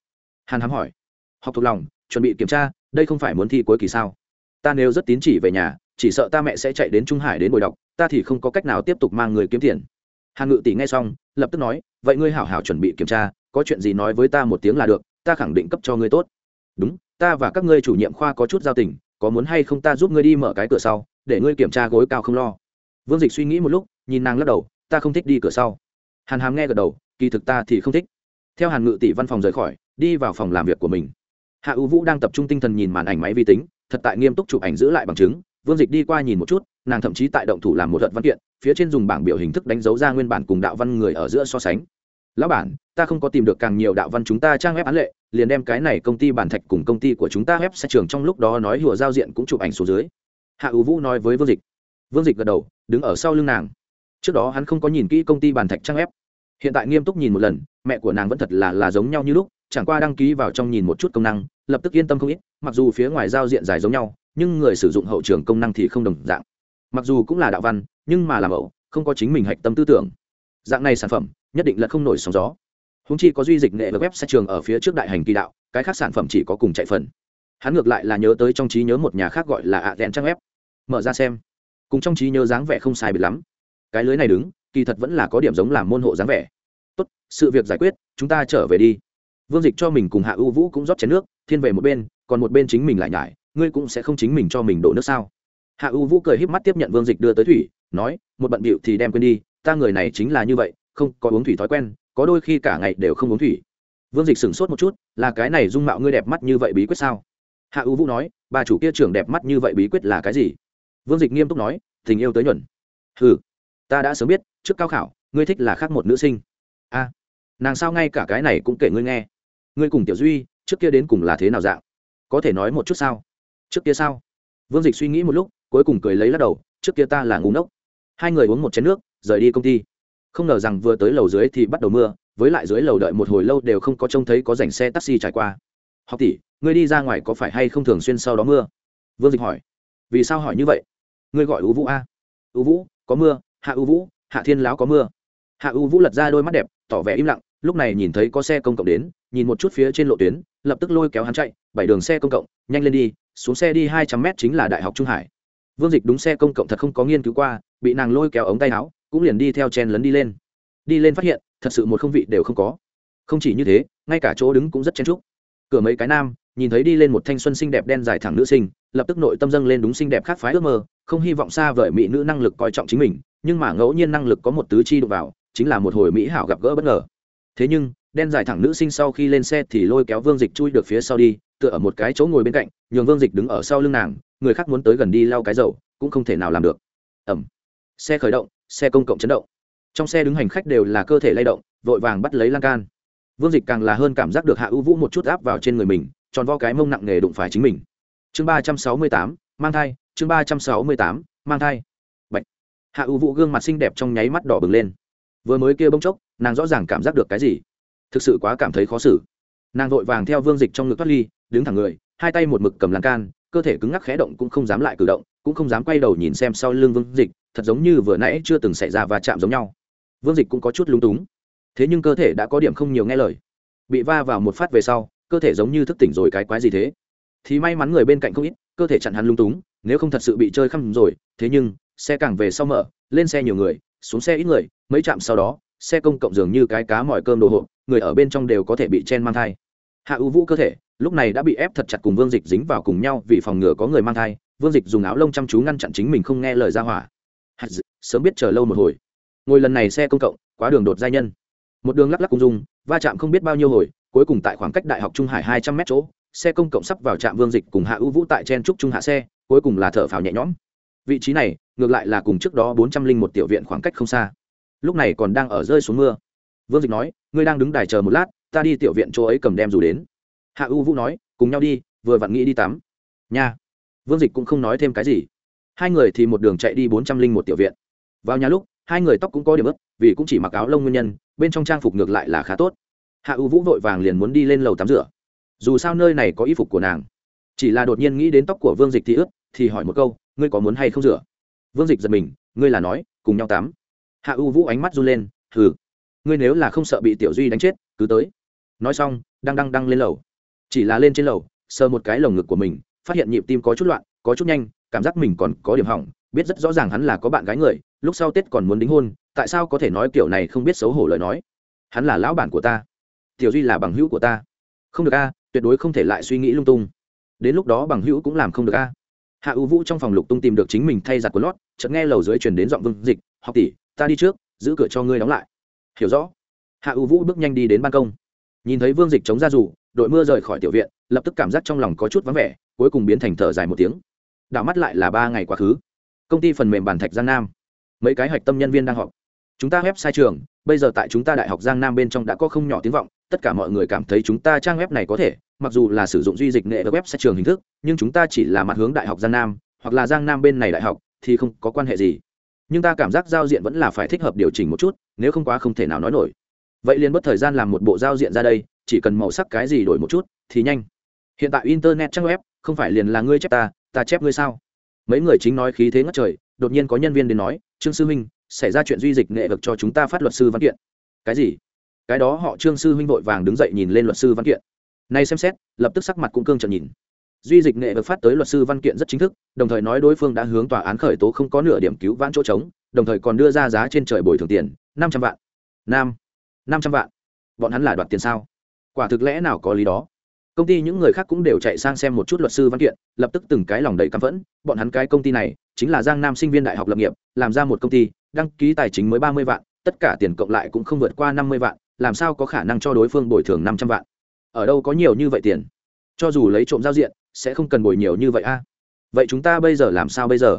Hàn hám hỏi. Học thuộc lòng, chuẩn bị kiểm tra, đây không phải muốn thi cuối kỳ sao? Ta nếu rất tín chỉ về nhà, chỉ sợ ta mẹ sẽ chạy đến trung hải đến bồi đọc, ta thì không có cách nào tiếp tục mang người kiếm tiền. Hàn ngự tỷ nghe xong, lập tức nói, vậy ngươi hảo hảo chuẩn bị kiểm tra, có chuyện gì nói với ta một tiếng là được, ta khẳng định cấp cho ngươi tốt đúng, ta và các ngươi chủ nhiệm khoa có chút giao tình, có muốn hay không ta giúp ngươi đi mở cái cửa sau, để ngươi kiểm tra gối cao không lo. Vương dịch suy nghĩ một lúc, nhìn nàng lắc đầu, ta không thích đi cửa sau. Hàn hàm nghe gật đầu, kỳ thực ta thì không thích. Theo hàn ngự tỷ văn phòng rời khỏi, đi vào phòng làm việc của mình. Hạ ưu vũ đang tập trung tinh thần nhìn màn ảnh máy vi tính, thật tại nghiêm túc chụp ảnh giữ lại bằng chứng. Vương dịch đi qua nhìn một chút, nàng thậm chí tại động thủ làm một luận văn kiện, phía trên dùng bảng biểu hình thức đánh dấu ra nguyên bản cùng đạo văn người ở giữa so sánh. Lão bản ta không có tìm được càng nhiều đạo văn chúng ta trang web án lệ, liền đem cái này công ty bản thạch cùng công ty của chúng ta web sẽ trường trong lúc đó nói hùa giao diện cũng chụp ảnh số dưới. Hạ ưu vũ nói với vương dịch. Vương dịch gật đầu, đứng ở sau lưng nàng. Trước đó hắn không có nhìn kỹ công ty bản thạch trang web. Hiện tại nghiêm túc nhìn một lần, mẹ của nàng vẫn thật là là giống nhau như lúc, chẳng qua đăng ký vào trong nhìn một chút công năng, lập tức yên tâm không ít, mặc dù phía ngoài giao diện dài giống nhau, nhưng người sử dụng hậu trường công năng thì không đồng dạng. Mặc dù cũng là đạo văn, nhưng mà làm ẩu không có chính mình hạch tâm tư tưởng. Dạng này sản phẩm, nhất định là không nổi sóng gió húng chi có duy dịch nghệ web sách trường ở phía trước đại hành kỳ đạo, cái khác sản phẩm chỉ có cùng chạy phần. Hắn ngược lại là nhớ tới trong trí nhớ một nhà khác gọi là ạ đèn trang web. Mở ra xem. Cùng trong trí nhớ dáng vẻ không sai biệt lắm. Cái lưới này đứng, kỳ thật vẫn là có điểm giống làm môn hộ dáng vẻ. Tốt, sự việc giải quyết, chúng ta trở về đi. Vương dịch cho mình cùng hạ ưu vũ cũng rót chén nước, thiên về một bên, còn một bên chính mình lại nhải, ngươi cũng sẽ không chính mình cho mình đổ nước sao? Hạ ưu vũ cười híp mắt tiếp nhận vương dịch đưa tới thủy, nói, một bận bịu thì đem quên đi, ta người này chính là như vậy, không có uống thủy thói quen có đôi khi cả ngày đều không uống thủy. Vương dịch sửng sốt một chút, là cái này dung mạo ngươi đẹp mắt như vậy bí quyết sao? Hạ ưu vũ nói, bà chủ kia trưởng đẹp mắt như vậy bí quyết là cái gì? Vương dịch nghiêm túc nói, tình yêu tới nhuận. Ừ ta đã sớm biết, trước cao khảo, ngươi thích là khác một nữ sinh. A, nàng sao ngay cả cái này cũng kể ngươi nghe. Ngươi cùng tiểu duy, trước kia đến cùng là thế nào dạng? Có thể nói một chút sao? Trước kia sao? Vương dịch suy nghĩ một lúc, cuối cùng cười lấy lắc đầu, trước kia ta là ngủ ngốc. Hai người uống một chén nước, rời đi công ty không ngờ rằng vừa tới lầu dưới thì bắt đầu mưa, với lại dưới lầu đợi một hồi lâu đều không có trông thấy có dành xe taxi trải qua. Học tỷ, ngươi đi ra ngoài có phải hay không thường xuyên sau đó mưa? Vương dịch hỏi. Vì sao hỏi như vậy? Ngươi gọi ưu vũ a. Ưu vũ, có mưa, hạ ưu vũ, hạ thiên Láo có mưa. Hạ ưu vũ lật ra đôi mắt đẹp, tỏ vẻ im lặng, lúc này nhìn thấy có xe công cộng đến, nhìn một chút phía trên lộ tuyến, lập tức lôi kéo hắn chạy, bảy đường xe công cộng, nhanh lên đi, xuống xe đi hai trăm mét chính là đại học trung hải. Vương dịch đúng xe công cộng thật không có nghiên cứu qua, bị nàng lôi kéo ống tay áo cũng liền đi theo chen lấn đi lên. Đi lên phát hiện, thật sự một không vị đều không có. Không chỉ như thế, ngay cả chỗ đứng cũng rất chen trúc cửa mấy cái nam, nhìn thấy đi lên một thanh xuân xinh đẹp đen dài thẳng nữ sinh, lập tức nội tâm dâng lên đúng xinh đẹp khác phái ước mơ, không hy vọng xa vời mỹ nữ năng lực coi trọng chính mình, nhưng mà ngẫu nhiên năng lực có một tứ chi đụng vào, chính là một hồi mỹ hảo gặp gỡ bất ngờ. Thế nhưng, đen dài thẳng nữ sinh sau khi lên xe thì lôi kéo vương dịch chui được phía sau đi, tựa ở một cái chỗ ngồi bên cạnh, nhường vương dịch đứng ở sau lưng nàng, người khác muốn tới gần đi lau cái dầu, cũng không thể nào làm được. Ẩm xe khởi động xe công cộng chấn động. Trong xe đứng hành khách đều là cơ thể lay động, vội vàng bắt lấy lan can. Vương dịch càng là hơn cảm giác được hạ ưu vũ một chút áp vào trên người mình, tròn vo cái mông nặng nề đụng phải chính mình. Chương ba trăm sáu mươi tám, mang thai, chương ba trăm sáu mươi tám, mang thai. Bạch. hạ ưu vũ gương mặt xinh đẹp trong nháy mắt đỏ bừng lên. Vừa mới kia bông chốc, nàng rõ ràng cảm giác được cái gì. Thực sự quá cảm thấy khó xử. Nàng vội vàng theo vương dịch trong ngực thoát ly, đứng thẳng người, hai tay một mực cầm lan can, cơ thể cứng ngắc khẽ động cũng không dám lại cử động, cũng không dám quay đầu nhìn xem sau lưng vương dịch thật giống như vừa nãy chưa từng xảy ra va chạm giống nhau. Vương dịch cũng có chút lúng túng. Thế nhưng cơ thể đã có điểm không nhiều nghe lời. Bị va vào một phát về sau, cơ thể giống như thức tỉnh rồi cái quái gì thế? Thì may mắn người bên cạnh không ít, cơ thể chặn hắn lung túng, nếu không thật sự bị chơi khăm rồi, thế nhưng, xe càng về sau mở, lên xe nhiều người, xuống xe ít người, mấy chạm sau đó, xe công cộng dường như cái cá mỏi cơm đồ hộp, người ở bên trong đều có thể bị chen mang thai. Hạ ưu vũ cơ thể, lúc này đã bị ép thật chặt cùng vương dịch dính vào cùng nhau vì phòng ngừa có người mang thai, vương dịch dùng áo lông chăm chú ngăn chặn chính mình không nghe lời ra hỏa sớm biết chờ lâu một hồi. Ngồi lần này xe công cộng, quá đường đột giai nhân. Một đường lắc lắc cung dung, va chạm không biết bao nhiêu hồi, cuối cùng tại khoảng cách đại học trung hải hai trăm mét chỗ, xe công cộng sắp vào trạm vương dịch cùng hạ ưu vũ tại chen trúc trung hạ xe, cuối cùng là thở phào nhẹ nhõm. Vị trí này, ngược lại là cùng trước đó bốn trăm linh một tiểu viện khoảng cách không xa. Lúc này còn đang ở rơi xuống mưa. Vương dịch nói, ngươi đang đứng đài chờ một lát, ta đi tiểu viện chỗ ấy cầm đem dù đến. Hạ ưu vũ nói, cùng nhau đi, vừa vặn nghĩ đi tắm. Nha. Vương dịch cũng không nói thêm cái gì hai người thì một đường chạy đi bốn trăm linh một tiểu viện. Vào nhà lúc, hai người tóc cũng có điểm ướt, vì cũng chỉ mặc áo lông nguyên nhân, bên trong trang phục ngược lại là khá tốt. Hạ ưu vũ vội vàng liền muốn đi lên lầu tắm rửa. Dù sao nơi này có y phục của nàng. Chỉ là đột nhiên nghĩ đến tóc của vương dịch thì ướt, thì hỏi một câu, ngươi có muốn hay không rửa? Vương dịch giật mình, ngươi là nói, cùng nhau tắm. Hạ ưu vũ ánh mắt run lên, hừ, ngươi nếu là không sợ bị tiểu duy đánh chết, cứ tới. Nói xong đang đăng đăng lên lầu. Chỉ là lên trên lầu, sờ một cái lồng ngực của mình, phát hiện nhịp tim có chút loạn, có chút nhanh cảm giác mình còn có điểm hỏng, biết rất rõ ràng hắn là có bạn gái người, lúc sau tết còn muốn đính hôn, tại sao có thể nói kiểu này không biết xấu hổ lời nói? Hắn là lão bản của ta. Tiểu duy là bằng hữu của ta. Không được a, tuyệt đối không thể lại suy nghĩ lung tung. Đến lúc đó bằng hữu cũng làm không được a. Hạ ưu vũ trong phòng lục tung tìm được chính mình thay giặt của lót, chợt nghe lầu dưới truyền đến giọng vương dịch, học tỷ, ta đi trước, giữ cửa cho ngươi đóng lại. Hiểu rõ. Hạ ưu vũ bước nhanh đi đến ban công. Nhìn thấy vương dịch chống ra rủ đội mưa rời khỏi tiểu viện, lập tức cảm giác trong lòng có chút vắng vẻ, cuối cùng biến thành thở dài một tiếng đảo mắt lại là ba ngày quá khứ. Công ty phần mềm bản thạch giang nam. Mấy cái hạch tâm nhân viên đang họp. Chúng ta web sai trường, bây giờ tại chúng ta đại học giang nam bên trong đã có không nhỏ tiếng vọng, tất cả mọi người cảm thấy chúng ta trang web này có thể, mặc dù là sử dụng duy dịch nghệ web sai trường hình thức, nhưng chúng ta chỉ là mặt hướng đại học giang nam, hoặc là giang nam bên này đại học, thì không có quan hệ gì. Nhưng ta cảm giác giao diện vẫn là phải thích hợp điều chỉnh một chút, nếu không quá không thể nào nói nổi. Vậy liền mất thời gian làm một bộ giao diện ra đây, chỉ cần màu sắc cái gì đổi một chút, thì nhanh. Hiện tại internet trang web không phải liền là ngươi chép ta ta chép ngươi sao? Mấy người chính nói khí thế ngất trời, đột nhiên có nhân viên đến nói, trương sư huynh, xảy ra chuyện duy dịch nghệ vực cho chúng ta phát luật sư văn kiện. Cái gì? Cái đó họ trương sư huynh vội vàng đứng dậy nhìn lên luật sư văn kiện. Nay xem xét, lập tức sắc mặt cũng cương trợn nhìn. Duy dịch nghệ vực phát tới luật sư văn kiện rất chính thức, đồng thời nói đối phương đã hướng tòa án khởi tố không có nửa điểm cứu vãn chỗ trống, đồng thời còn đưa ra giá trên trời bồi thường tiền, năm trăm vạn. Nam, năm trăm vạn. Bọn hắn là đoạt tiền sao? Quả thực lẽ nào có lý đó? Công ty những người khác cũng đều chạy sang xem một chút luật sư văn kiện, lập tức từng cái lòng đầy căm phẫn. Bọn hắn cái công ty này chính là giang nam sinh viên đại học lập nghiệp, làm ra một công ty, đăng ký tài chính mới ba mươi vạn, tất cả tiền cộng lại cũng không vượt qua năm mươi vạn, làm sao có khả năng cho đối phương bồi thường năm trăm vạn? Ở đâu có nhiều như vậy tiền? Cho dù lấy trộm giao diện, sẽ không cần bồi nhiều như vậy a. Vậy chúng ta bây giờ làm sao bây giờ?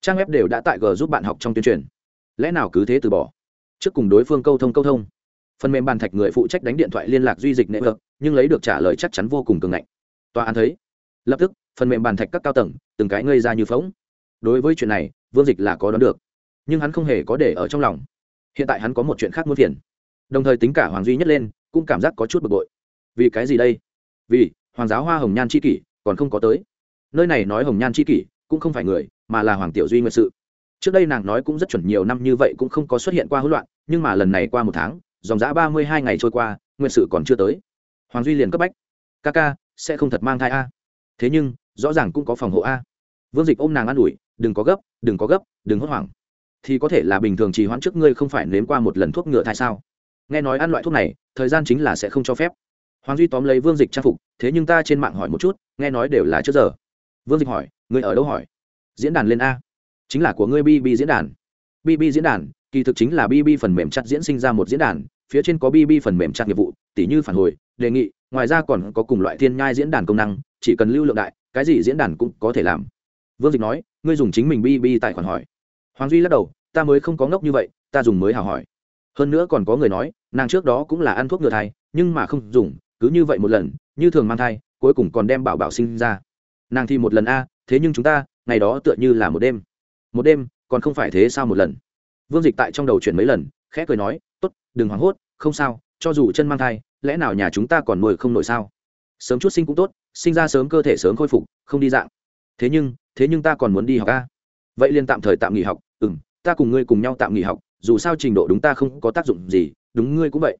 Trang web đều đã tại g giúp bạn học trong tuyên truyền. Lẽ nào cứ thế từ bỏ? Trước cùng đối phương câu thông câu thông phần mềm bàn thạch người phụ trách đánh điện thoại liên lạc duy dịch nệ vợt nhưng lấy được trả lời chắc chắn vô cùng cường ngạnh. Tòa án thấy, lập tức, phần mềm bàn thạch các cao tầng, từng cái ngây ra như phóng đối với chuyện này, vương dịch là có đoán được, nhưng hắn không hề có để ở trong lòng. Hiện tại hắn có một chuyện khác muốn phiền. Đồng thời tính cả hoàng duy nhất lên, cũng cảm giác có chút bực bội. Vì cái gì đây? Vì, hoàng giáo hoa hồng nhan c h i kỷ, còn không có tới. Nơi này nói hồng nhan c h i kỷ, cũng không phải người, mà là hoàng tiểu duy nguyện sự. Trước đây nàng nói cũng rất chuẩn nhiều năm như vậy cũng không có xuất hiện qua hỗn loạn, nhưng mà lần này qua một tháng dòng giã ba mươi hai ngày trôi qua, nguyên sự còn chưa tới. Hoàng duy liền cấp bách, ca ca, sẽ không thật mang thai a. Thế nhưng, rõ ràng cũng có phòng hộ a. Vương dịch ôm nàng an ủi, đừng có gấp, đừng có gấp, đừng hốt hoảng. Thì có thể là bình thường trì hoãn trước ngươi không phải nếm qua một lần thuốc ngựa thai sao? Nghe nói ăn loại thuốc này, thời gian chính là sẽ không cho phép. Hoàng duy tóm lấy vương dịch trang phục, thế nhưng ta trên mạng hỏi một chút, nghe nói đều là trước giờ. Vương dịch hỏi, ngươi ở đâu hỏi? Diễn đàn lên a. Chính là của ngươi bb diễn đàn. Bb diễn đàn, kỳ thực chính là bb phần mềm chặt diễn sinh ra một diễn đàn phía trên có bb phần mềm chặt nghiệp vụ, tỉ như phản hồi, đề nghị, ngoài ra còn có cùng loại thiên nhai diễn đàn công năng, chỉ cần lưu lượng đại, cái gì diễn đàn cũng có thể làm. Vương dịch nói, ngươi dùng chính mình bb tài khoản hỏi. Hoàng duy lắc đầu, ta mới không có ngốc như vậy, ta dùng mới hào hỏi. Hơn nữa còn có người nói, nàng trước đó cũng là ăn thuốc ngừa thai, nhưng mà không dùng, cứ như vậy một lần, như thường mang thai, cuối cùng còn đem bảo bảo sinh ra. Nàng thì một lần a, thế nhưng chúng ta, ngày đó tựa như là một đêm. Một đêm, còn không phải thế sao một lần? Vương dịch tại trong đầu chuyển mấy lần, khẽ cười nói, tốt đừng hoảng hốt, không sao, cho dù chân mang thai, lẽ nào nhà chúng ta còn nuôi không nổi sao? Sớm chút sinh cũng tốt, sinh ra sớm cơ thể sớm khôi phục, không đi dạng. Thế nhưng thế nhưng ta còn muốn đi học ca vậy liền tạm thời tạm nghỉ học ừ m ta cùng ngươi cùng nhau tạm nghỉ học, dù sao trình độ đúng ta không có tác dụng gì, đúng ngươi cũng vậy.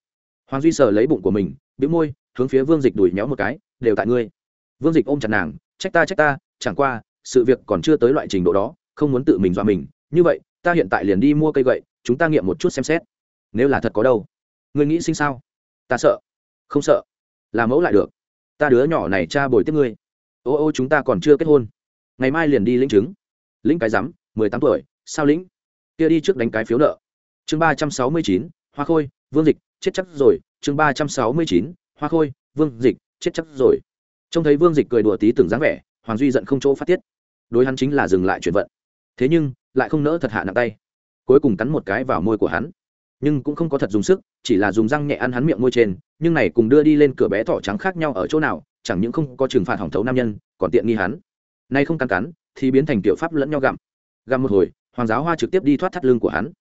Hoàng duy sờ lấy bụng của mình b môi, hướng phía vương dịch đùi méo một cái, đều tại ngươi. Vương dịch ôm chặt nàng, trách ta trách ta, chẳng qua, sự việc còn chưa tới loại trình độ đó, không muốn tự mình dọa mình. Như vậy, ta hiện tại liền đi mua cây gậy, chúng ta nghiệm một chút xem xét nếu là thật có đâu. Ngươi nghĩ sinh sao? Ta sợ. Không sợ. Là mẫu lại được. Ta đứa nhỏ này cha bồi tiếp ngươi. Ô ô, chúng ta còn chưa kết hôn. Ngày mai liền đi lĩnh chứng lĩnh cái rắm, mười tám tuổi, sao lĩnh? Kia đi trước đánh cái phiếu nợ. Chương ba trăm sáu mươi chín, hoa khôi, vương dịch, chết chắc rồi. Chương ba trăm sáu mươi chín, hoa khôi, vương dịch, chết chắc rồi. Trông thấy vương dịch cười đùa tí từng dáng vẻ, hoàng duy giận không chỗ phát tiết. Đối hắn chính là dừng lại chuyển vận. Thế nhưng, lại không nỡ thật hạ nặng tay. Cuối cùng cắn một cái vào môi của hắn nhưng cũng không có thật dùng sức, chỉ là dùng răng nhẹ ăn hắn miệng môi trên, nhưng này cùng đưa đi lên cửa bé thỏ trắng khác nhau ở chỗ nào, chẳng những không có trừng phạt hỏng thấu nam nhân, còn tiện nghi hắn. Nay không cắn cắn, thì biến thành tiểu pháp lẫn nhau gặm. Gặm một hồi, hoàng giáo hoa trực tiếp đi thoát thắt lưng của hắn.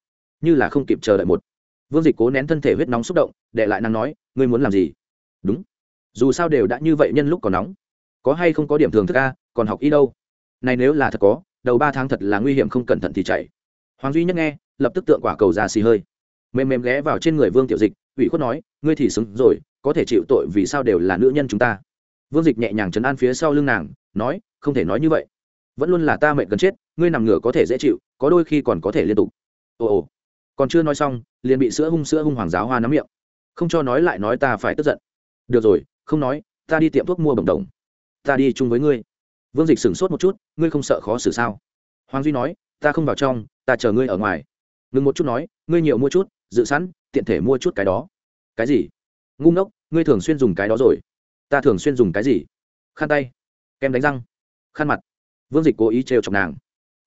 Như là không kịp chờ đợi một. Vương dịch cố nén thân thể huyết nóng xúc động, để lại năng nói, ngươi muốn làm gì? Đúng. Dù sao đều đã như vậy nhân lúc còn nóng. Có hay không có điểm thường thức a, còn học y đâu? Này nếu là thật có, đầu ba tháng thật là nguy hiểm không cẩn thận thì chạy. Hoàng duy nhất nghe, lập tức tượng quả cầu ra xì hơi mềm mềm ghé vào trên người vương tiểu dịch, ủy khuất nói, ngươi thì xứng rồi, có thể chịu tội vì sao đều là nữ nhân chúng ta. Vương dịch nhẹ nhàng chấn an phía sau lưng nàng, nói, không thể nói như vậy. Vẫn luôn là ta mệnh gần chết, ngươi nằm ngửa có thể dễ chịu, có đôi khi còn có thể liên tục. Ồ ồ. Còn chưa nói xong, liền bị sữa hung sữa hung hoàng giáo hoa nắm miệng. Không cho nói lại nói ta phải tức giận. Được rồi, không nói, ta đi tiệm thuốc mua bồng đồng. Ta đi chung với ngươi. Vương dịch sửng sốt một chút, ngươi không sợ khó xử sao? Hoàng duy nói, ta không vào trong, ta chờ ngươi ở ngoài. Ngừng một chút nói, ngươi nhiều mua chút dự sẵn, tiện thể mua chút cái đó. Cái gì? Ngu ngốc, ngươi thường xuyên dùng cái đó rồi. Ta thường xuyên dùng cái gì? Khăn tay. Kem đánh răng. Khăn mặt. Vương dịch cố ý trêu chọc nàng.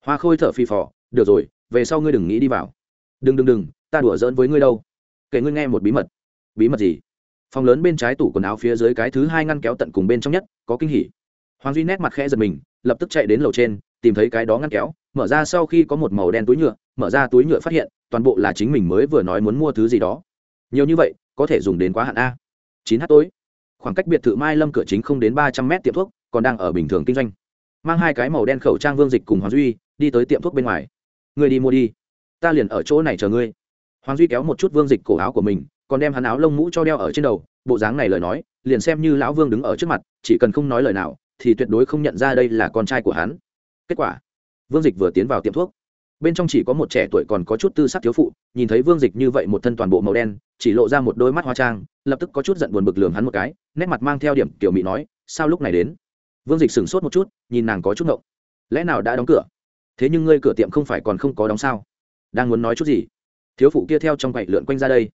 Hoa khôi thở phì phò, được rồi, về sau ngươi đừng nghĩ đi vào. Đừng đừng đừng, ta đùa giỡn với ngươi đâu. Kể ngươi nghe một bí mật. Bí mật gì? Phòng lớn bên trái tủ quần áo phía dưới cái thứ hai ngăn kéo tận cùng bên trong nhất, có kinh hỉ. Hoàng duy nét mặt khẽ giật mình, lập tức chạy đến lầu trên, tìm thấy cái đó ngăn kéo mở ra sau khi có một màu đen túi nhựa, mở ra túi nhựa phát hiện, toàn bộ là chính mình mới vừa nói muốn mua thứ gì đó. Nhiều như vậy, có thể dùng đến quá hạn a. Chín h tối. Khoảng cách biệt thự mai lâm cửa chính không đến ba trăm mét tiệm thuốc, còn đang ở bình thường kinh doanh. Mang hai cái màu đen khẩu trang vương dịch cùng hoàng duy, đi tới tiệm thuốc bên ngoài. Người đi mua đi. Ta liền ở chỗ này chờ ngươi. Hoàng duy kéo một chút vương dịch cổ áo của mình, còn đem hắn áo lông mũ cho đeo ở trên đầu, bộ dáng này lời nói, liền xem như lão vương đứng ở trước mặt, chỉ cần không nói lời nào, thì tuyệt đối không nhận ra đây là con trai của hắn. Kết quả vương dịch vừa tiến vào tiệm thuốc. Bên trong chỉ có một trẻ tuổi còn có chút tư sắc thiếu phụ, nhìn thấy vương dịch như vậy một thân toàn bộ màu đen, chỉ lộ ra một đôi mắt hoa trang, lập tức có chút giận buồn bực lường hắn một cái, nét mặt mang theo điểm kiểu mị nói, sao lúc này đến? Vương dịch sửng sốt một chút, nhìn nàng có chút ngộng. Lẽ nào đã đóng cửa? Thế nhưng ngươi cửa tiệm không phải còn không có đóng sao? Đang muốn nói chút gì? Thiếu phụ kia theo trong quậy lượn quanh ra đây.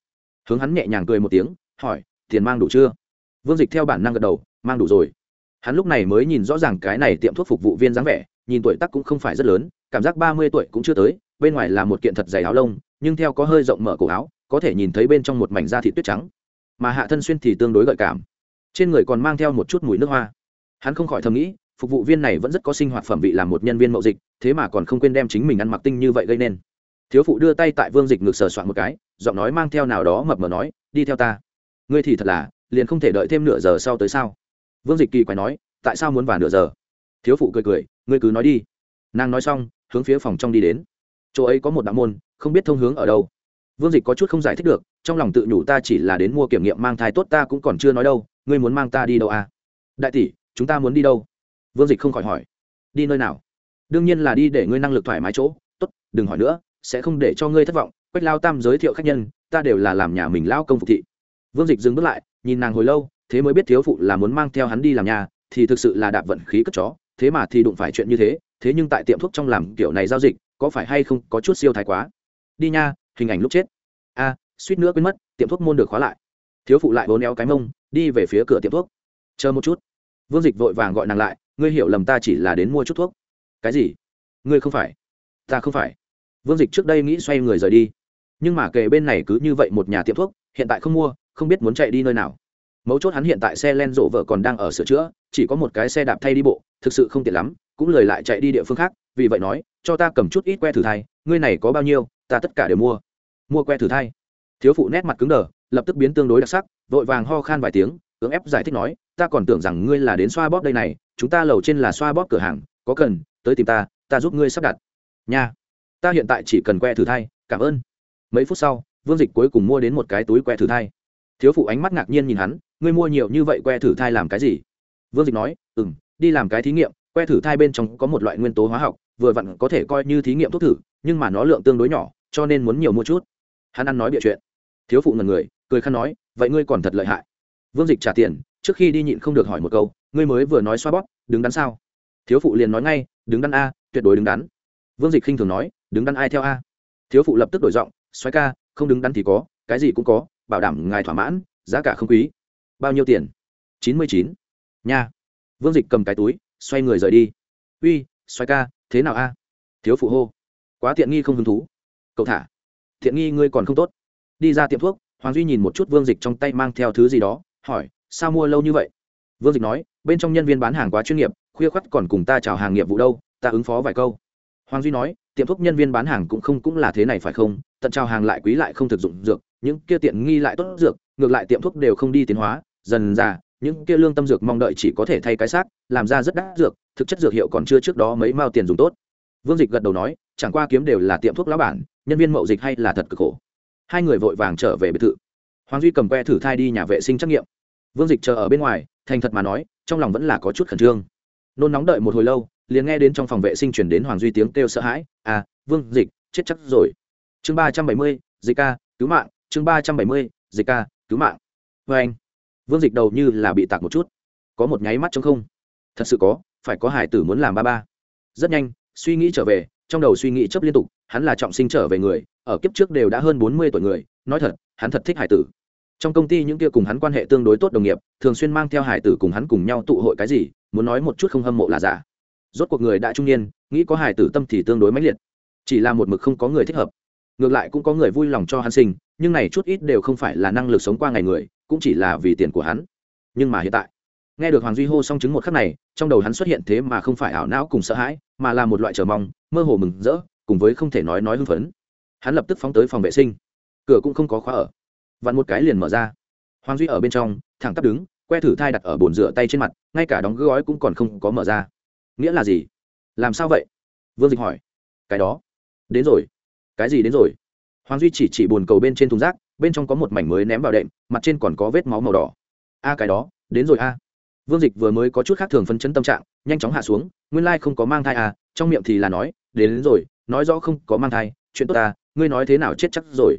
Hướng hắn nhẹ nhàng cười một tiếng, hỏi, tiền mang đủ chưa? Vương dịch theo bản năng gật đầu, mang đủ rồi. Hắn lúc này mới nhìn rõ ràng cái này tiệm thuốc phục vụ viên dáng vẻ nhìn tuổi tác cũng không phải rất lớn, cảm giác ba mươi tuổi cũng chưa tới, bên ngoài là một kiện thật dày áo lông, nhưng theo có hơi rộng mở cổ áo, có thể nhìn thấy bên trong một mảnh da thịt tuyết trắng. Mà hạ thân xuyên thì tương đối gợi cảm. Trên người còn mang theo một chút mùi nước hoa. Hắn không khỏi thầm nghĩ, phục vụ viên này vẫn rất có sinh hoạt phẩm vị làm một nhân viên mậu dịch, thế mà còn không quên đem chính mình ăn mặc tinh như vậy gây nên. Thiếu phụ đưa tay tại vương dịch ngược sờ soạn một cái, giọng nói mang theo nào đó mập mờ nói, đi theo ta. Ngươi thì thật là, liền không thể đợi thêm nửa giờ sau tới sao? Vương dịch kỳ quái nói, tại sao muốn vào nửa giờ? Thiếu phụ cười cười ngươi cứ nói đi. Nàng nói xong, hướng phía phòng trong đi đến. Chỗ ấy có một đạo môn, không biết thông hướng ở đâu. Vương dịch có chút không giải thích được, trong lòng tự nhủ ta chỉ là đến mua kiểm nghiệm mang thai tốt ta cũng còn chưa nói đâu, ngươi muốn mang ta đi đâu à? Đại tỷ, chúng ta muốn đi đâu? Vương dịch không khỏi hỏi. Đi nơi nào? Đương nhiên là đi để ngươi năng lực thoải mái chỗ. Tốt, đừng hỏi nữa, sẽ không để cho ngươi thất vọng. Quách lao tam giới thiệu khách nhân, ta đều là làm nhà mình lao công phục thị. Vương dịch dừng bước lại, nhìn nàng hồi lâu, thế mới biết thiếu phụ là muốn mang theo hắn đi làm nhà, thì thực sự là đạp vận khí cất chó thế mà thì đụng phải chuyện như thế thế nhưng tại tiệm thuốc trong làm kiểu này giao dịch, có phải hay không có chút siêu thái quá? Đi nha, hình ảnh lúc chết. A, suýt nữa quên mất, tiệm thuốc môn được khóa lại. Thiếu phụ lại bốn éo cái mông, đi về phía cửa tiệm thuốc. Chờ một chút. Vương dịch vội vàng gọi nàng lại, ngươi hiểu lầm ta chỉ là đến mua chút thuốc. Cái gì? Ngươi không phải. Ta không phải. Vương dịch trước đây nghĩ xoay người rời đi. Nhưng mà kề bên này cứ như vậy một nhà tiệm thuốc, hiện tại không mua, không biết muốn chạy đi nơi nào. Mấu chốt hắn hiện tại xe len rộ vợ còn đang ở sửa chữa, chỉ có một cái xe đạp thay đi bộ thực sự không tiện lắm, cũng lời lại chạy đi địa phương khác, vì vậy nói, cho ta cầm chút ít que thử thai, ngươi này có bao nhiêu, ta tất cả đều mua. Mua que thử thai. Thiếu phụ nét mặt cứng đờ, lập tức biến tương đối đặc sắc, vội vàng ho khan vài tiếng, cưỡng ép giải thích nói, ta còn tưởng rằng ngươi là đến xoa bóp đây này, chúng ta lầu trên là xoa bóp cửa hàng, có cần, tới tìm ta ta giúp ngươi sắp đặt. Nha. Ta hiện tại chỉ cần que thử thai, cảm ơn. Mấy phút sau, vương dịch cuối cùng mua đến một cái túi que thử thai. Thiếu phụ ánh mắt ngạc nhiên nhìn hắn, ngươi mua nhiều như vậy que thử thai làm cái gì? Vương dịch nói ừ m đi làm cái thí nghiệm, que thử thai bên trong có một loại nguyên tố hóa học, vừa vặn có thể coi như thí nghiệm thuốc thử, nhưng mà nó lượng tương đối nhỏ, cho nên muốn nhiều mua chút. Hắn ăn nói bịa chuyện. Thiếu phụ ngần người, cười khăn nói, vậy ngươi còn thật lợi hại. Vương dịch trả tiền, trước khi đi nhịn không được hỏi một câu, ngươi mới vừa nói xoa bóp, đứng đắn sao? Thiếu phụ liền nói ngay, đứng đắn a, tuyệt đối đứng đắn. Vương dịch khinh thường nói, đứng đắn ai theo a? Thiếu phụ lập tức đổi giọng xoáy ca, không đứng đắn thì có, cái gì cũng có, bảo đảm ngài thỏa mãn, giá cả không quý. Bao nhiêu tiền? Chín mươi chín. Nha vương dịch cầm cái túi, xoay người rời đi. Uy xoay ca, thế nào a? Thiếu phụ hô. Quá tiện nghi không hứng thú. Cậu thả. Thiện nghi ngươi còn không tốt. Đi ra tiệm thuốc, hoàng duy nhìn một chút vương dịch trong tay mang theo thứ gì đó, hỏi, sao mua lâu như vậy? Vương dịch nói, bên trong nhân viên bán hàng quá chuyên nghiệp, khuya khoắt còn cùng ta chào hàng nghiệp vụ đâu, ta ứng phó vài câu. Hoàng duy nói, tiệm thuốc nhân viên bán hàng cũng không cũng là thế này phải không? Tận chào hàng lại quý lại không thực dụng dược, những kia tiện nghi lại tốt dược, ngược lại tiệm thuốc đều không đi tiến hóa, dần ra những kia lương tâm dược mong đợi chỉ có thể thay cái xác, làm ra rất đắt dược, thực chất dược hiệu còn chưa trước đó mấy mao tiền dùng tốt. Vương dịch gật đầu nói, chẳng qua kiếm đều là tiệm thuốc lá bản, nhân viên mậu dịch hay là thật cực khổ. Hai người vội vàng trở về biệt thự. Hoàng duy cầm que thử thai đi nhà vệ sinh trắc nghiệm. Vương dịch chờ ở bên ngoài, thành thật mà nói, trong lòng vẫn là có chút khẩn trương. Nôn nóng đợi một hồi lâu, liền nghe đến trong phòng vệ sinh chuyển đến hoàng duy tiếng kêu sợ hãi à vương dịch, chết chắc rồi. Chương ba trăm bảy mươi, dịch ca, cứu mạng. Chương ba trăm bảy mươi, dịch ca, cứu mạng. Vê anh vương dịch đầu như là bị tạc một chút. Có một nháy mắt trong không. Thật sự có, phải có hải tử muốn làm ba ba. Rất nhanh, suy nghĩ trở về, trong đầu suy nghĩ chấp liên tục, hắn là trọng sinh trở về người, ở kiếp trước đều đã hơn bốn mươi tuổi người, nói thật, hắn thật thích hải tử. Trong công ty những kia cùng hắn quan hệ tương đối tốt đồng nghiệp, thường xuyên mang theo hải tử cùng hắn cùng nhau tụ hội cái gì, muốn nói một chút không hâm mộ là giả. Rốt cuộc người đã trung niên, nghĩ có hải tử tâm thì tương đối mãnh liệt. Chỉ là một mực không có người thích hợp. Ngược lại cũng có người vui lòng cho hắn sinh, nhưng này chút ít đều không phải là năng lực sống qua ngày người cũng chỉ là vì tiền của hắn. Nhưng mà hiện tại, nghe được hoàng duy hô xong chứng một khắc này, trong đầu hắn xuất hiện thế mà không phải ảo não cùng sợ hãi, mà là một loại chờ mong, mơ hồ mừng rỡ, cùng với không thể nói nói hưng phấn. Hắn lập tức phóng tới phòng vệ sinh. Cửa cũng không có khóa ở. Vặn một cái liền mở ra. Hoàng duy ở bên trong, thẳng tắp đứng, que thử thai đặt ở bồn rửa tay trên mặt, ngay cả đóng gói cũng còn không có mở ra. Nghĩa là gì? Làm sao vậy? Vương dịch hỏi. Cái đó. Đến rồi. Cái gì đến rồi? Hoàng duy chỉ chỉ bồn cầu bên trên thùng rác bên trong có một mảnh mới ném vào đệm mặt trên còn có vết máu màu đỏ. A cái đó đến rồi a. Vương dịch vừa mới có chút khác thường phân chấn tâm trạng nhanh chóng hạ xuống nguyên lai、like、không có mang thai à trong miệng thì là nói đến, đến rồi nói rõ không có mang thai chuyện tốt ta ngươi nói thế nào chết chắc rồi.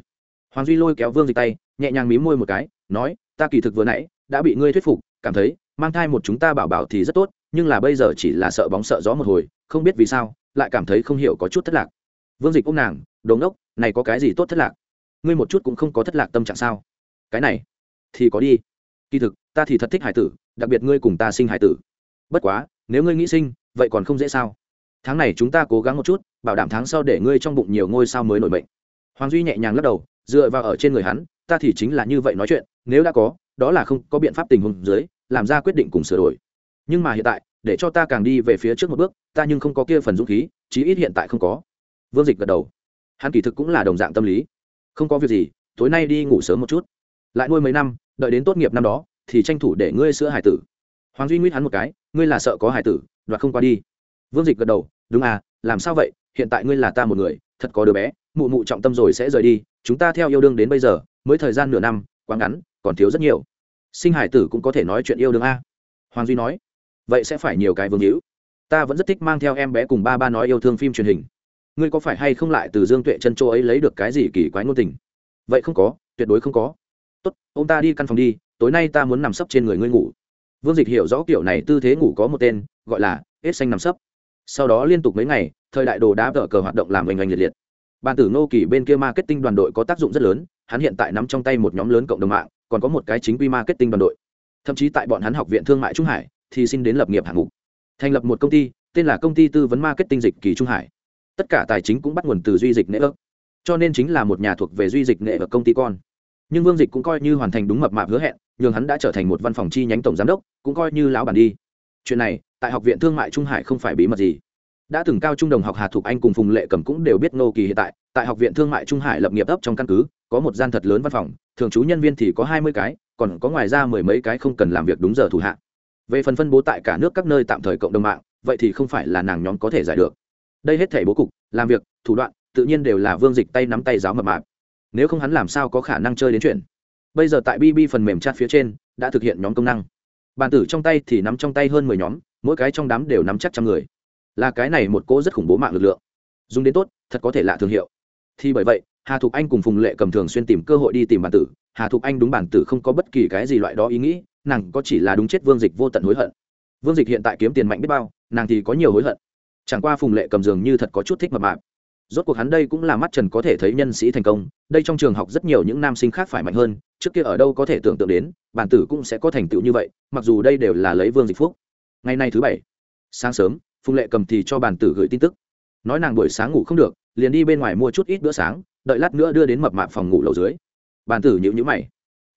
Hoàng duy lôi kéo vương dịch tay nhẹ nhàng mí môi một cái nói ta kỳ thực vừa nãy đã bị ngươi thuyết phục cảm thấy mang thai một chúng ta bảo bảo thì rất tốt nhưng là bây giờ chỉ là sợ bóng sợ gió một hồi không biết vì sao lại cảm thấy không hiểu có chút thất lạc. Vương dịch ôm nàng đồn đốc này có cái gì tốt thất lạc? Ngươi một chút cũng không có thất lạc tâm trạng sao? Cái này, thì có đi. Kỳ thực, ta thì thật thích hải tử, đặc biệt ngươi cùng ta sinh hải tử. Bất quá, nếu ngươi nghĩ sinh, vậy còn không dễ sao? Tháng này chúng ta cố gắng một chút, bảo đảm tháng sau để ngươi trong bụng nhiều ngôi sao mới nổi bệnh hoàng duy nhẹ nhàng lắc đầu, dựa vào ở trên người hắn, ta thì chính là như vậy nói chuyện, nếu đã có, đó là không có biện pháp tình huống dưới, làm ra quyết định cùng sửa đổi. Nhưng mà hiện tại, để cho ta càng đi về phía trước một bước, ta nhưng không có kia phần dũng khí, chí ít hiện tại không có. Vương dịch gật đầu. Hắn kỳ thực cũng là đồng dạng tâm lý không có việc gì, tối nay đi ngủ sớm một chút. Lại nuôi mấy năm, đợi đến tốt nghiệp năm đó, thì tranh thủ để ngươi sữa hải tử. Hoàng duy nguyết hắn một cái, ngươi là sợ có hải tử, đoạt không qua đi. Vương dịch gật đầu, đúng à làm sao vậy, hiện tại ngươi là ta một người, thật có đứa bé, mụ mụ trọng tâm rồi sẽ rời đi, chúng ta theo yêu đương đến bây giờ, mới thời gian nửa năm, quá ngắn, còn thiếu rất nhiều. Sinh hải tử cũng có thể nói chuyện yêu đương a. Hoàng duy nói, vậy sẽ phải nhiều cái vương hữu. Ta vẫn rất thích mang theo em bé cùng ba ba nói yêu thương phim truyền hình ngươi có phải hay không lại từ dương tuệ chân châu ấy lấy được cái gì kỳ quái ngôn tình? Vậy không có, tuyệt đối không có. Tốt, ông ta đi căn phòng đi, tối nay ta muốn nằm sấp trên người ngươi ngủ. Vương dịch hiểu rõ kiểu này tư thế ngủ có một tên, gọi là hết xanh nằm sấp. Sau đó liên tục mấy ngày, thời đại đồ đá vợ cờ hoạt động làm oanh oanh liệt liệt. Bàn tử nô kỳ bên kia marketing đoàn đội có tác dụng rất lớn, hắn hiện tại nắm trong tay một nhóm lớn cộng đồng mạng, còn có một cái chính quy marketing đoàn đội. Thậm chí tại bọn hắn học viện thương mại trung hải thì xin đến lập nghiệp hạng mục. Thành lập một công ty, tên là công ty tư vấn marketing dịch kỳ trung hải tất cả tài chính cũng bắt nguồn từ duy dịch nệ ước, cho nên chính là một nhà thuộc về duy dịch nệ ở công ty con. Nhưng vương dịch cũng coi như hoàn thành đúng mập mạp hứa hẹn, nhường hắn đã trở thành một văn phòng chi nhánh tổng giám đốc, cũng coi như lão bản đi. Chuyện này, tại học viện thương mại trung hải không phải bí mật gì. Đã từng cao trung đồng học hà thục anh cùng phùng lệ cầm cũng đều biết nô kỳ hiện tại tại học viện thương mại trung hải lập nghiệp ấp trong căn cứ, có một gian thật lớn văn phòng, thường trú nhân viên thì có hai mươi cái, còn có ngoài ra mười mấy cái không cần làm việc đúng giờ thủ hạ. Về phần phân bố tại cả nước các nơi tạm thời cộng đồng mạng, vậy thì không phải là nàng nhóm có thể giải được đây hết thể bố cục, làm việc, thủ đoạn, tự nhiên đều là vương dịch tay nắm tay giáo mập mạp. Nếu không hắn làm sao có khả năng chơi đến chuyện? Bây giờ tại bb phần mềm chat phía trên, đã thực hiện nhóm công năng. Bàn tử trong tay thì nắm trong tay hơn mười nhóm, mỗi cái trong đám đều nắm chắc trăm người. Là cái này một cỗ rất khủng bố mạng lực lượng. Dùng đến tốt, thật có thể lạ thương hiệu. Thì bởi vậy, hà thục anh cùng phùng lệ cầm thường xuyên tìm cơ hội đi tìm bản tử. Hà thục anh đúng bản tử không có bất kỳ cái gì loại đó ý nghĩ, nàng có chỉ là đúng chết vương dịch vô tận hối hận. Vương dịch hiện tại kiếm tiền mạnh biết bao, nàng thì có nhiều hối hận chẳng qua phùng lệ cầm giường như thật có chút thích mập mạp. Rốt cuộc hắn đây cũng là mắt trần có thể thấy nhân sĩ thành công, đây trong trường học rất nhiều những nam sinh khác phải mạnh hơn, trước kia ở đâu có thể tưởng tượng đến, bản tử cũng sẽ có thành tựu như vậy, mặc dù đây đều là lấy vương dịch phúc. Ngày nay thứ bảy, sáng sớm, phùng lệ cầm thì cho bản tử gửi tin tức. Nói nàng buổi sáng ngủ không được, liền đi bên ngoài mua chút ít bữa sáng, đợi lát nữa đưa đến mập mạp phòng ngủ lầu dưới. Bản tử nhịu nhữ mày.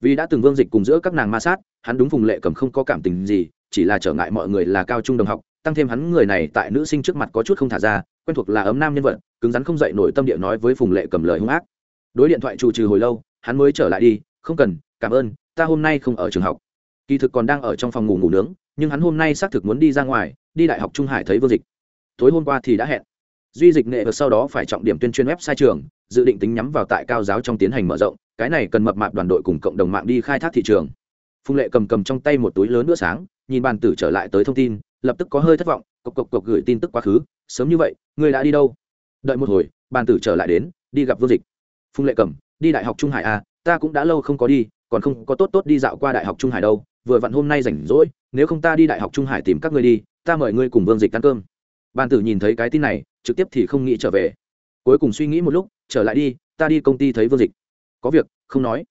Vì đã từng vương dịch cùng giữa các nàng ma sát, hắn đúng phùng lệ cầm không có cảm tình gì, chỉ là trở ngại mọi người là cao trung đồng học tăng thêm hắn người này tại nữ sinh trước mặt có chút không thả ra, quen thuộc là ấm nam nhân vật, cứng rắn không dậy nổi tâm địa nói với phùng lệ cầm lời hung ác. Đối điện thoại trù trừ hồi lâu, hắn mới trở lại đi, không cần, cảm ơn, ta hôm nay không ở trường học. Kỳ thực còn đang ở trong phòng ngủ ngủ nướng, nhưng hắn hôm nay xác thực muốn đi ra ngoài, đi đại học trung hải thấy vương dịch. Tối hôm qua thì đã hẹn. Duy dịch nghệ vật sau đó phải trọng điểm tuyên truyền web sai trường, dự định tính nhắm vào tại cao giáo trong tiến hành mở rộng, cái này cần mập mạp đoàn đội cùng cộng đồng mạng đi khai thác thị trường. Phùng lệ cầm cầm trong tay một túi lớn bữa sáng nhìn bàn tử trở lại tới thông tin lập tức có hơi thất vọng cộc cộc cộc gửi tin tức quá khứ sớm như vậy ngươi đã đi đâu? Đợi một hồi bàn tử trở lại đến đi gặp vương dịch. Phùng lệ cẩm, đi đại học trung hải à ta cũng đã lâu không có đi còn không có tốt tốt đi dạo qua đại học trung hải đâu vừa vặn hôm nay rảnh rỗi nếu không ta đi đại học trung hải tìm các ngươi đi ta mời ngươi cùng vương dịch ăn cơm. Bàn tử nhìn thấy cái tin này trực tiếp thì không nghĩ trở về. Cuối cùng suy nghĩ một lúc trở lại đi ta đi công ty thấy vương dịch. Có việc không nói.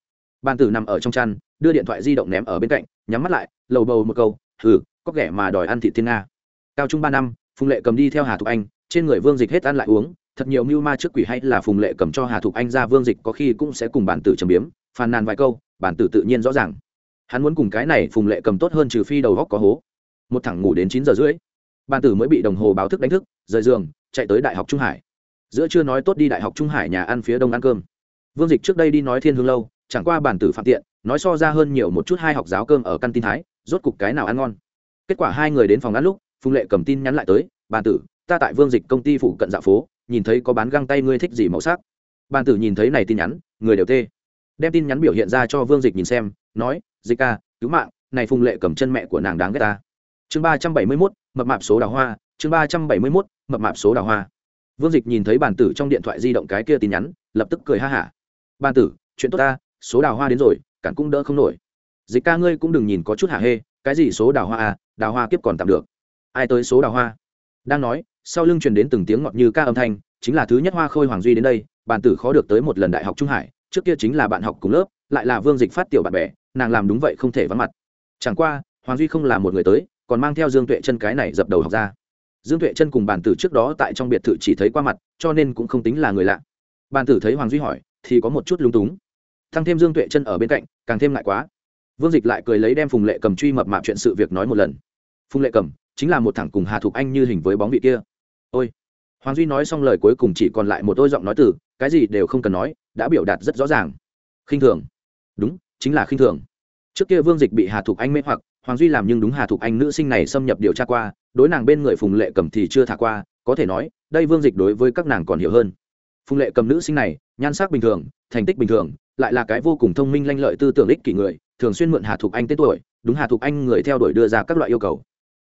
Bàn tử nằm ở trong chăn đưa điện thoại di động ném ở bên cạnh nhắm mắt lại lầu bầu một câu hừ có kẻ mà đòi ăn thị thiên nga. Cao trung ba năm, phùng lệ cầm đi theo hà thục anh, trên người vương dịch hết ăn lại uống, thật nhiều mưu ma trước quỷ hay là phùng lệ cầm cho hà thục anh ra vương dịch có khi cũng sẽ cùng bản tử trầm biếm, phàn nàn vài câu, bản tử tự nhiên rõ ràng. Hắn muốn cùng cái này phùng lệ cầm tốt hơn trừ phi đầu góc có hố. Một thẳng ngủ đến chín giờ rưỡi, bản tử mới bị đồng hồ báo thức đánh thức, rời giường, chạy tới đại học trung hải. Giữa chưa nói tốt đi đại học trung hải nhà ăn phía đông ăn cơm. Vương dịch trước đây đi nói thiên hương lâu, chẳng qua bản tử phạm tiện, nói so ra hơn nhiều một chút hai học giáo cơm ở căn tin thái rốt cục cái nào ăn ngon. Kết quả hai người đến phòng ăn lúc, phùng lệ cầm tin nhắn lại tới, bàn tử, ta tại vương dịch công ty phụ cận dạo phố, nhìn thấy có bán găng tay ngươi thích gì màu sắc. Bàn tử nhìn thấy này tin nhắn, người đều tê. Đem tin nhắn biểu hiện ra cho vương dịch nhìn xem, nói, dịch ca, cứu mạng, này phùng lệ cầm chân mẹ của nàng đáng ghét ta. Chương ba trăm bảy mươi mốt, mập mạp số đào hoa, chương ba trăm bảy mươi mốt, mập mạp số đào hoa. Vương dịch nhìn thấy bàn tử trong điện thoại di động cái kia tin nhắn, lập tức cười ha hả. Bàn tử, chuyện tốt ta, số đào hoa đến rồi, cản cũng đỡ không nổi dịch ca ngươi cũng đừng nhìn có chút hạ hê, cái gì số đào hoa à đào hoa kiếp còn tạm được. Ai tới số đào hoa? Đang nói, sau lưng truyền đến từng tiếng ngọt như ca âm thanh, chính là thứ nhất hoa khôi hoàng duy đến đây bản tử khó được tới một lần đại học trung hải, trước kia chính là bạn học cùng lớp, lại là vương dịch phát tiểu bạn bè, nàng làm đúng vậy không thể vắng mặt. Chẳng qua, hoàng duy không là một người tới, còn mang theo dương tuệ chân cái này dập đầu học ra. Dương tuệ chân cùng bản tử trước đó tại trong biệt thự chỉ thấy qua mặt, cho nên cũng không tính là người lạ. Bản tử thấy hoàng duy hỏi, thì có một chút lúng túng. Thăng thêm dương tuệ chân ở bên cạnh, càng thêm ngại quá vương dịch lại cười lấy đem phùng lệ cầm truy mập mạp chuyện sự việc nói một lần. Phùng lệ cầm chính là một thằng cùng hà thục anh như hình với bóng vị kia. Ôi! Hoàng duy nói xong lời cuối cùng chỉ còn lại một đôi giọng nói từ, cái gì đều không cần nói, đã biểu đạt rất rõ ràng. Khinh thường. Đúng, chính là khinh thường. Trước kia vương dịch bị hà thục anh mê hoặc, hoàng duy làm nhưng đúng hà thục anh nữ sinh này xâm nhập điều tra qua, đối nàng bên người phùng lệ cầm thì chưa thả qua, có thể nói, đây vương dịch đối với các nàng còn hiểu hơn. Phùng lệ cầm nữ sinh này, nhan sắc bình thường, thành tích bình thường, lại là cái vô cùng thông minh lanh lợi tư tưởng ích kỷ người thường xuyên mượn hà thục anh tên tuổi, đúng hà thục anh người theo đuổi đưa ra các loại yêu cầu.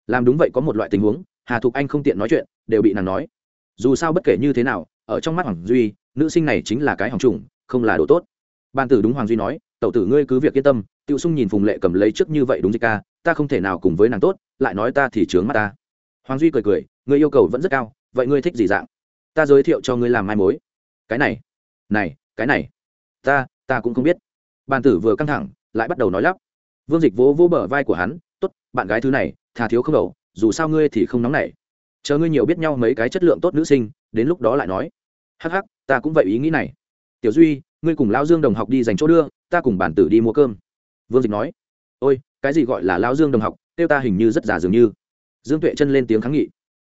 Làm đúng vậy có một loại tình huống, hà thục anh không tiện nói chuyện, đều bị nàng nói. Dù sao bất kể như thế nào, ở trong mắt hoàng duy, nữ sinh này chính là cái hỏng trùng, không là đồ tốt. Ban tử đúng hoàng duy nói, tẩu tử ngươi cứ việc yên tâm, tiêu sung nhìn phùng lệ cầm lấy trước như vậy đúng dịch ca, ta không thể nào cùng với nàng tốt, lại nói ta thì trướng mắt ta. Hoàng duy cười cười, ngươi yêu cầu vẫn rất cao, vậy ngươi thích gì dạng? Ta giới thiệu cho ngươi làm mai mối. Cái này này, cái này, ta ta cũng không biết. Bàn tử vừa căng thẳng lại bắt đầu nói lắp. Vương dịch vỗ vỗ bờ vai của hắn t ố t bạn gái thứ này, thà thiếu không đầu, dù sao ngươi thì không nóng nảy. Chờ ngươi nhiều biết nhau mấy cái chất lượng tốt nữ sinh, đến lúc đó lại nói. Hắc hắc, ta cũng vậy ý nghĩ này. Tiểu duy, ngươi cùng lao dương đồng học đi dành chỗ đưa, ta cùng bản tử đi mua cơm. Vương dịch nói. Ôi, cái gì gọi là lao dương đồng học kêu ta hình như rất già dường như. Dương tuệ chân lên tiếng kháng nghị.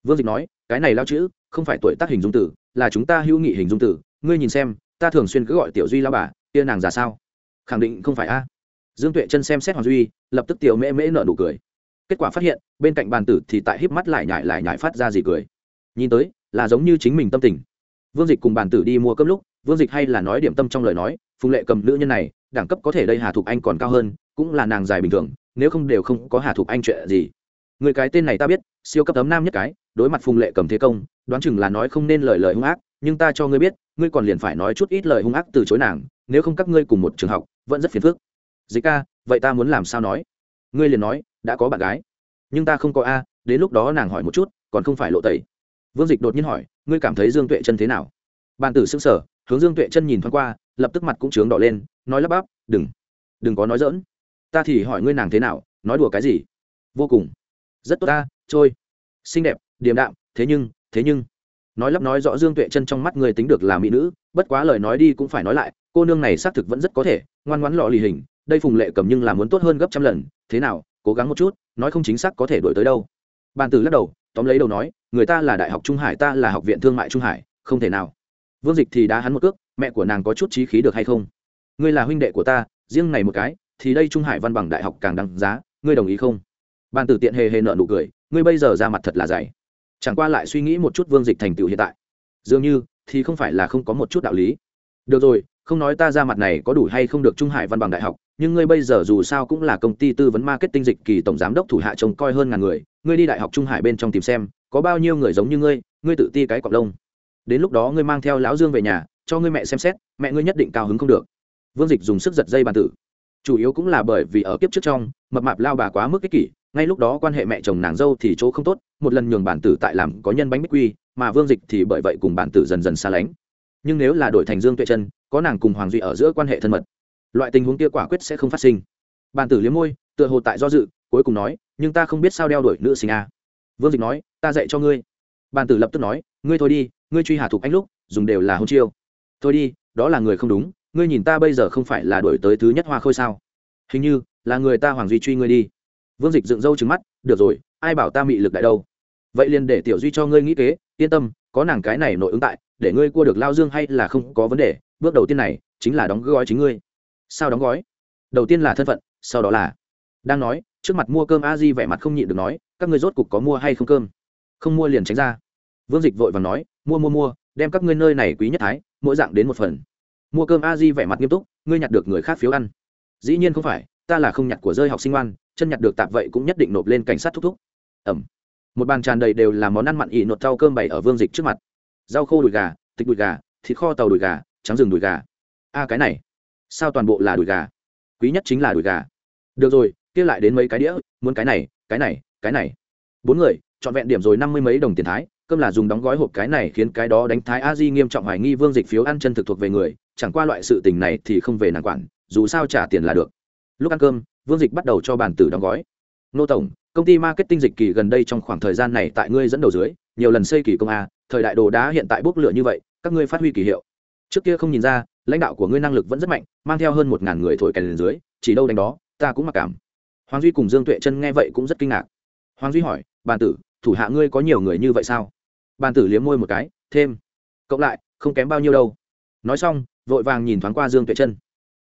Vương dịch nói, cái này lao chữ, không phải tuổi tác hình dung tử, là chúng ta hữu nghị hình dung tử. Ngươi nhìn xem, ta thường xuyên cứ gọi tiểu duy lao bà, kia nàng già sao? Khẳng định không phải a dương tuệ chân xem xét hoàng duy, lập tức tiểu mễ mễ nợ nụ cười. Kết quả phát hiện, bên cạnh bàn tử thì tại híp mắt lại nhải lại nhải phát ra gì cười. Nhìn tới, là giống như chính mình tâm tình. Vương dịch cùng bàn tử đi mua cơm lúc, vương dịch hay là nói điểm tâm trong lời nói, phùng lệ cầm nữ nhân này, đẳng cấp có thể đây hà thục anh còn cao hơn, cũng là nàng dài bình thường, nếu không đều không có hà thục anh chuyện gì. Người cái tên này ta biết, siêu cấp tấm nam nhất cái, đối mặt phùng lệ cầm thế công, đoán chừng là nói không nên lời lời hung ác, nhưng ta cho ngươi biết, ngươi còn liền phải nói chút ít lời hung ác từ chối nàng, nếu không các ngươi cùng một trường học, vẫn rất phiền phức dịch ca, vậy ta muốn làm sao nói? Ngươi liền nói, đã có bạn gái. Nhưng ta không có a, đến lúc đó nàng hỏi một chút, còn không phải lộ tẩy. Vương dịch đột nhiên hỏi, ngươi cảm thấy dương tuệ chân thế nào? Bàn tử s ư n g sở hướng dương tuệ chân nhìn thoáng qua, lập tức mặt cũng trướng đỏ lên, nói lắp bắp, đừng đừng có nói dỡn ta thì hỏi ngươi nàng thế nào, nói đùa cái gì? Vô cùng. Rất tốt ta, trôi. Xinh đẹp, điềm đạm, thế nhưng thế nhưng. Nói lắp nói rõ dương tuệ chân trong mắt người tính được là mỹ nữ, bất quá lời nói đi cũng phải nói lại, cô nương này xác thực vẫn rất có thể, ngoan ngoãn lọ lì hình đây phùng lệ cầm nhưng là muốn tốt hơn gấp trăm lần, thế nào, cố gắng một chút, nói không chính xác có thể đổi tới đâu. Bàn tử lắc đầu, tóm lấy đầu nói, người ta là đại học trung hải, ta là học viện thương mại trung hải, không thể nào. Vương dịch thì đá hắn một cước, mẹ của nàng có chút trí khí được hay không? Ngươi là huynh đệ của ta, riêng này một cái, thì đây trung hải văn bằng đại học càng đăng giá, ngươi đồng ý không? Bàn tử tiện hề hề nợ nụ cười, ngươi bây giờ ra mặt thật là dày. Chẳng qua lại suy nghĩ một chút vương dịch thành tựu hiện tại. Dường như, thì không phải là không có một chút đạo lý. Được rồi không nói ta ra mặt này có đủ hay không được trung hải văn bằng đại học, nhưng ngươi bây giờ dù sao cũng là công ty tư vấn marketing dịch kỳ tổng giám đốc thủ hạ trông coi hơn ngàn người, ngươi đi đại học trung hải bên trong tìm xem, có bao nhiêu người giống như ngươi ngươi tự ti cái cọc lông. Đến lúc đó ngươi mang theo lão dương về nhà, cho ngươi mẹ xem xét, mẹ ngươi nhất định cao hứng không được. Vương dịch dùng sức giật dây bàn tử. Chủ yếu cũng là bởi vì ở kiếp trước trong, mập mạp lao bà quá mức ích kỷ, ngay lúc đó quan hệ mẹ chồng nàng dâu thì chỗ không tốt, một lần nhường bản tử tại làm có nhân bánh bích quy, mà vương dịch thì bởi vậy cùng bản tử dần dần xa lánh. Nhưng nếu là đổi thành dương tuệ chân có nàng cùng hoàng duy ở giữa quan hệ thân mật. Loại tình huống kia quả quyết sẽ không phát sinh. Bàn tử liếm môi, tựa hồ tại do dự, cuối cùng nói, nhưng ta không biết sao đeo đuổi nữ sinh a. Vương dịch nói, ta dạy cho ngươi. Bàn tử lập tức nói, ngươi thôi đi, ngươi truy hà thục anh lúc, dùng đều là hôn chiêu. Thôi đi, đó là người không đúng, ngươi nhìn ta bây giờ không phải là đuổi tới thứ nhất hoa khôi sao? Hình như, là người ta hoàng duy truy ngươi đi. Vương dịch dựng râu trứng mắt, được rồi, ai bảo ta mị lực đại đâu? Vậy liền để tiểu duy cho ngươi nghĩ kế, yên tâm, có nàng cái này nội ứng tại, để ngươi cua được lao dương hay là không có vấn đề bước đầu tiên này chính là đóng gói chính ngươi. Sao đóng gói? Đầu tiên là thân phận, sau đó là đang nói, trước mặt mua cơm a di vẻ mặt không nhịn được nói, các ngươi rốt cục có mua hay không cơm? Không mua liền tránh ra. Vương dịch vội và nói, mua mua mua, đem các ngươi nơi này quý nhất thái, mỗi dạng đến một phần. Mua cơm a di vẻ mặt nghiêm túc, ngươi nhặt được người khác phiếu ăn. Dĩ nhiên không phải, ta là không nhặt của rơi học sinh ngoan, chân nhặt được tạp vậy cũng nhất định nộp lên cảnh sát thúc thúc. Ẩm. Một bàn tràn đầy đều là món ăn mặn ị nột rau cơm bày ở vương dịch trước mặt. Rau khô đùi gà, thịt đùi gà, thịt kho tàu đùi gà trắng rừng đùi gà. A, cái này, sao toàn bộ là đùi gà? Quý nhất chính là đùi gà. Được rồi, kia lại đến mấy cái đĩa, muốn cái này cái này cái này. Bốn người chọn vẹn điểm rồi năm mươi mấy đồng tiền thái, cơm là dùng đóng gói hộp cái này khiến cái đó đánh thái a di nghiêm trọng hoài nghi vương dịch phiếu ăn chân thực thuộc về người, chẳng qua loại sự tình này thì không về nàng quản, dù sao trả tiền là được. Lúc ăn cơm, vương dịch bắt đầu cho bàn tử đóng gói. Nô tổng, công ty marketing dịch kỳ gần đây trong khoảng thời gian này tại ngươi dẫn đầu dưới, nhiều lần xây kỳ công a, thời đại đồ đá hiện tại bốc lửa như vậy, các ngươi phát huy kỳ hiệu trước kia không nhìn ra, lãnh đạo của ngươi năng lực vẫn rất mạnh, mang theo hơn một ngàn người thổi kèn dưới, chỉ đâu đánh đó, ta cũng mặc cảm. Hoàng duy cùng dương tuệ chân nghe vậy cũng rất kinh ngạc. Hoàng duy hỏi, bàn tử, thủ hạ ngươi có nhiều người như vậy sao? Bàn tử liếm môi một cái, thêm. Cộng lại, không kém bao nhiêu đâu. Nói xong, vội vàng nhìn thoáng qua dương tuệ chân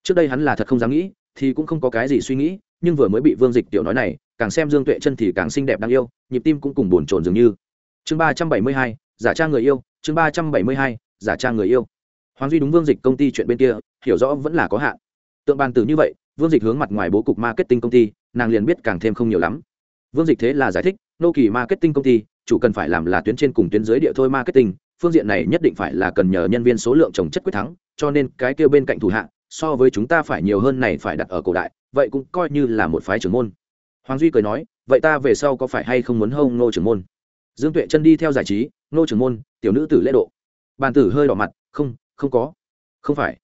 trước đây hắn là thật không dám nghĩ, thì cũng không có cái gì suy nghĩ, nhưng vừa mới bị vương dịch tiểu nói này, càng xem dương tuệ chân thì càng xinh đẹp đáng yêu, nhịp tim cũng cùng buồn chồn dường như. Chương ba trăm bảy mươi hai, giả trang người yêu, chương ba trăm bảy mươi hai, giả trang người yêu hoàng duy đúng vương dịch công ty chuyện bên kia, hiểu rõ vẫn là có hạn. Tượng bàn tử như vậy, vương dịch hướng mặt ngoài bố cục marketing công ty, nàng liền biết càng thêm không nhiều lắm. Vương dịch thế là giải thích, nô kỳ marketing công ty, chủ cần phải làm là tuyến trên cùng tuyến dưới địa thôi marketing, phương diện này nhất định phải là cần nhờ nhân viên số lượng trồng chất quyết thắng, cho nên cái kêu bên cạnh thủ hạ, so với chúng ta phải nhiều hơn này phải đặt ở cổ đại, vậy cũng coi như là một phái trưởng môn. Hoàng duy cười nói, vậy ta về sau có phải hay không muốn hông nô trưởng môn? Dương tuệ chân đi theo giải trí, nô trưởng môn, tiểu nữ tử lễ độ. Bàn tử hơi đỏ mặt, không không có. Không phải.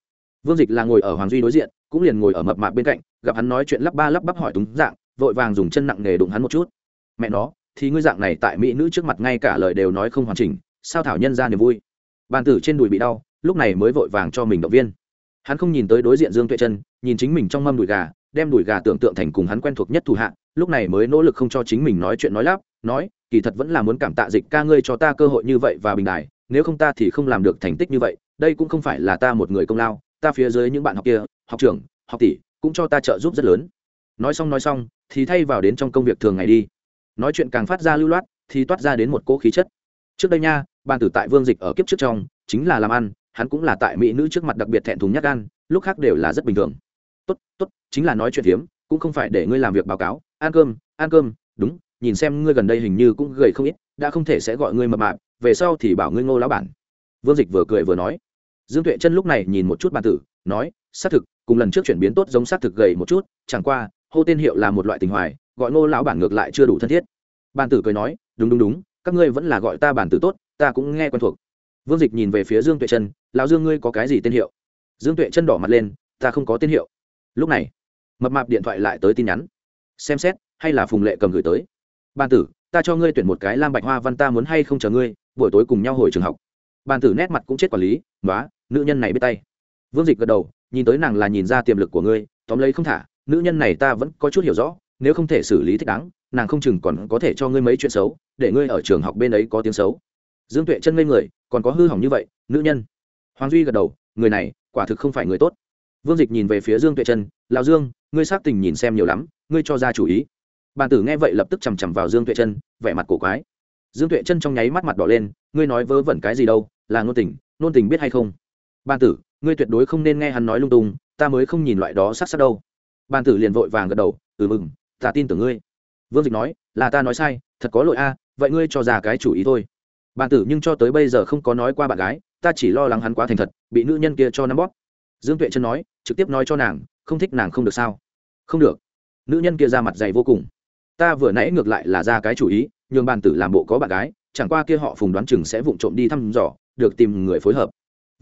Vương dịch là ngồi ở hoàng duy đối diện, cũng liền ngồi ở mập mạp bên cạnh, gặp hắn nói chuyện lắp ba lắp bắp hỏi túng dạng, vội vàng dùng chân nặng nề đụng hắn một chút. Mẹ nó, thì ngươi dạng này tại mỹ nữ trước mặt ngay cả lời đều nói không hoàn chỉnh, sao thảo nhân ra niềm vui? Bàn tử trên đùi bị đau, lúc này mới vội vàng cho mình động viên. Hắn không nhìn tới đối diện dương tuệ chân nhìn chính mình trong mâm đùi gà, đem đùi gà tưởng tượng thành cùng hắn quen thuộc nhất thủ hạ, lúc này mới nỗ lực không cho chính mình nói chuyện nói lắp, nói, kỳ thật vẫn là muốn cảm tạ dịch ca ngươi cho ta cơ hội như vậy và bình đài, nếu không ta thì không làm được thành tích như vậy đây cũng không phải là ta một người công lao, ta phía dưới những bạn học kia, học trưởng, học tỷ cũng cho ta trợ giúp rất lớn. Nói xong nói xong, thì thay vào đến trong công việc thường ngày đi. Nói chuyện càng phát ra lưu loát, thì toát ra đến một cỗ khí chất. Trước đây nha, bàn tử tại vương dịch ở kiếp trước trong, chính là làm ăn, hắn cũng là tại mỹ nữ trước mặt đặc biệt thẹn thùng nhát gan, lúc khác đều là rất bình thường. Tốt tốt, chính là nói chuyện hiếm cũng không phải để ngươi làm việc báo cáo. Ăn cơm ăn cơm, đúng, nhìn xem ngươi gần đây hình như cũng gầy không ít, đã không thể sẽ gọi ngươi mập mạp, về sau thì bảo ngươi ngô lão bản. Vương dịch vừa cười vừa nói dương tuệ chân lúc này nhìn một chút bàn tử, nói, xác thực, cùng lần trước chuyển biến tốt giống xác thực gầy một chút, chẳng qua, hô tên hiệu là một loại tình hoài, gọi ngô lão bản ngược lại chưa đủ thân thiết. Bàn tử cười nói, đúng đúng đúng, các ngươi vẫn là gọi ta bản tử tốt, ta cũng nghe quen thuộc. Vương dịch nhìn về phía dương tuệ chân, lão dương ngươi có cái gì tên hiệu? Dương tuệ chân đỏ mặt lên, ta không có tên hiệu. Lúc này, mập mạp điện thoại lại tới tin nhắn. Xem xét, hay là phùng lệ cầm gửi tới. Bàn tử, ta cho ngươi tuyển một cái lam bạch hoa văn ta muốn hay không chờ ngươi, buổi tối cùng nhau hồi trường học. Bàn tử nét mặt cũng chết quản lý nói nữ nhân này biết tay. Vương dịch gật đầu, nhìn tới nàng là nhìn ra tiềm lực của ngươi, tóm lấy không thả, nữ nhân này ta vẫn có chút hiểu rõ, nếu không thể xử lý thích đáng, nàng không chừng còn có thể cho ngươi mấy chuyện xấu, để ngươi ở trường học bên ấy có tiếng xấu. Dương tuệ chân ngây người, còn có hư hỏng như vậy, nữ nhân. Hoàng duy gật đầu, người này, quả thực không phải người tốt. Vương dịch nhìn về phía dương tuệ chân, lão dương, ngươi xác tình nhìn xem nhiều lắm, ngươi cho ra chủ ý. Bàn tử nghe vậy lập tức chằm chằm vào dương tuệ chân, vẻ mặt cổ quái. Dương tuệ chân trong nháy mắt mặt đỏ lên, ngươi nói vớ vẩn cái gì đâu, là ngôn tình ngôn tình biết hay không? Ban tử, ngươi tuyệt đối không nên nghe hắn nói lung tung, ta mới không nhìn loại đó sát sát đâu. Ban tử liền vội vàng gật đầu ừ mừng, ta tin tưởng ngươi. Vương dịch nói, là ta nói sai, thật có lỗi a, vậy ngươi cho ra cái chủ ý thôi. Bàn tử nhưng cho tới bây giờ không có nói qua bạn gái, ta chỉ lo lắng hắn quá thành thật, bị nữ nhân kia cho nắm bóp. Dương tuệ chân nói, trực tiếp nói cho nàng, không thích nàng không được sao? Không được. Nữ nhân kia ra mặt dày vô cùng. Ta vừa nãy ngược lại là ra cái chủ ý, nhường bàn tử làm bộ có bạn gái, chẳng qua kia họ phùng đoán chừng sẽ vụng trộm đi thăm dò, được tìm người phối hợp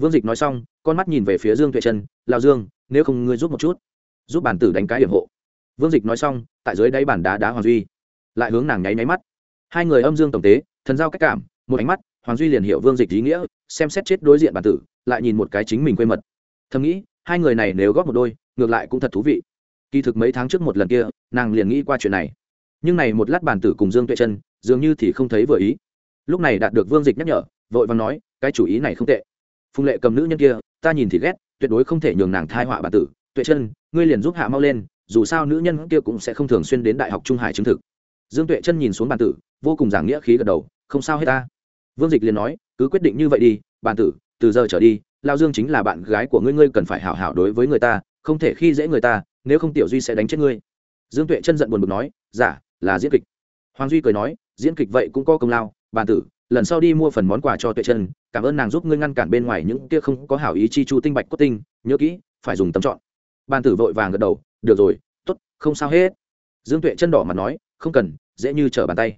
vương dịch nói xong, con mắt nhìn về phía dương tuệ chân lao dương, nếu không ngươi giúp một chút, giúp bản tử đánh cái hiểm hộ. Vương dịch nói xong, tại dưới đáy bản đá đá hoàng duy, lại hướng nàng nháy máy mắt. Hai người âm dương tổng tế, thần giao cách cảm, một ánh mắt, hoàng duy liền hiểu vương dịch ý nghĩa, xem xét chết đối diện bản tử, lại nhìn một cái chính mình quê mật. Thầm nghĩ, hai người này nếu góp một đôi, ngược lại cũng thật thú vị. Kỳ thực mấy tháng trước một lần kia, nàng liền nghĩ qua chuyện này. Nhưng này một lát bản tử cùng dương tuệ chân dường như thì không thấy vừa ý. Lúc này đạt được vương dịch nhắc nhở, vội vàng nói, cái chủ ý này không tệ phùng lệ cầm nữ nhân kia ta nhìn thì ghét tuyệt đối không thể nhường nàng thai họa bản tử. Tuệ chân ngươi liền giúp hạ mau lên dù sao nữ nhân kia cũng sẽ không thường xuyên đến đại học trung hải chứng thực. Dương tuệ chân nhìn xuống bản tử vô cùng giảng nghĩa khí gật đầu không sao hết ta. Vương dịch liền nói cứ quyết định như vậy đi bản tử từ giờ trở đi lao dương chính là bạn gái của ngươi ngươi cần phải hảo hảo đối với người ta không thể khi dễ người ta nếu không tiểu duy sẽ đánh chết ngươi. Dương tuệ chân giận buồn bực nói giả dạ, là diễn kịch. Hoàng duy cười nói diễn kịch vậy cũng có công lao bản tử lần sau đi mua phần món quà cho tuệ chân cảm ơn nàng giúp ngươi ngăn cản bên ngoài những kia không có hảo ý chi chu tinh bạch cốt tinh, nhớ kỹ, phải dùng tấm chọn. Ban tử vội vàng gật đầu, được rồi t ố t không sao hết. Dương tuệ chân đỏ mặt nói, không cần, dễ như trở bàn tay.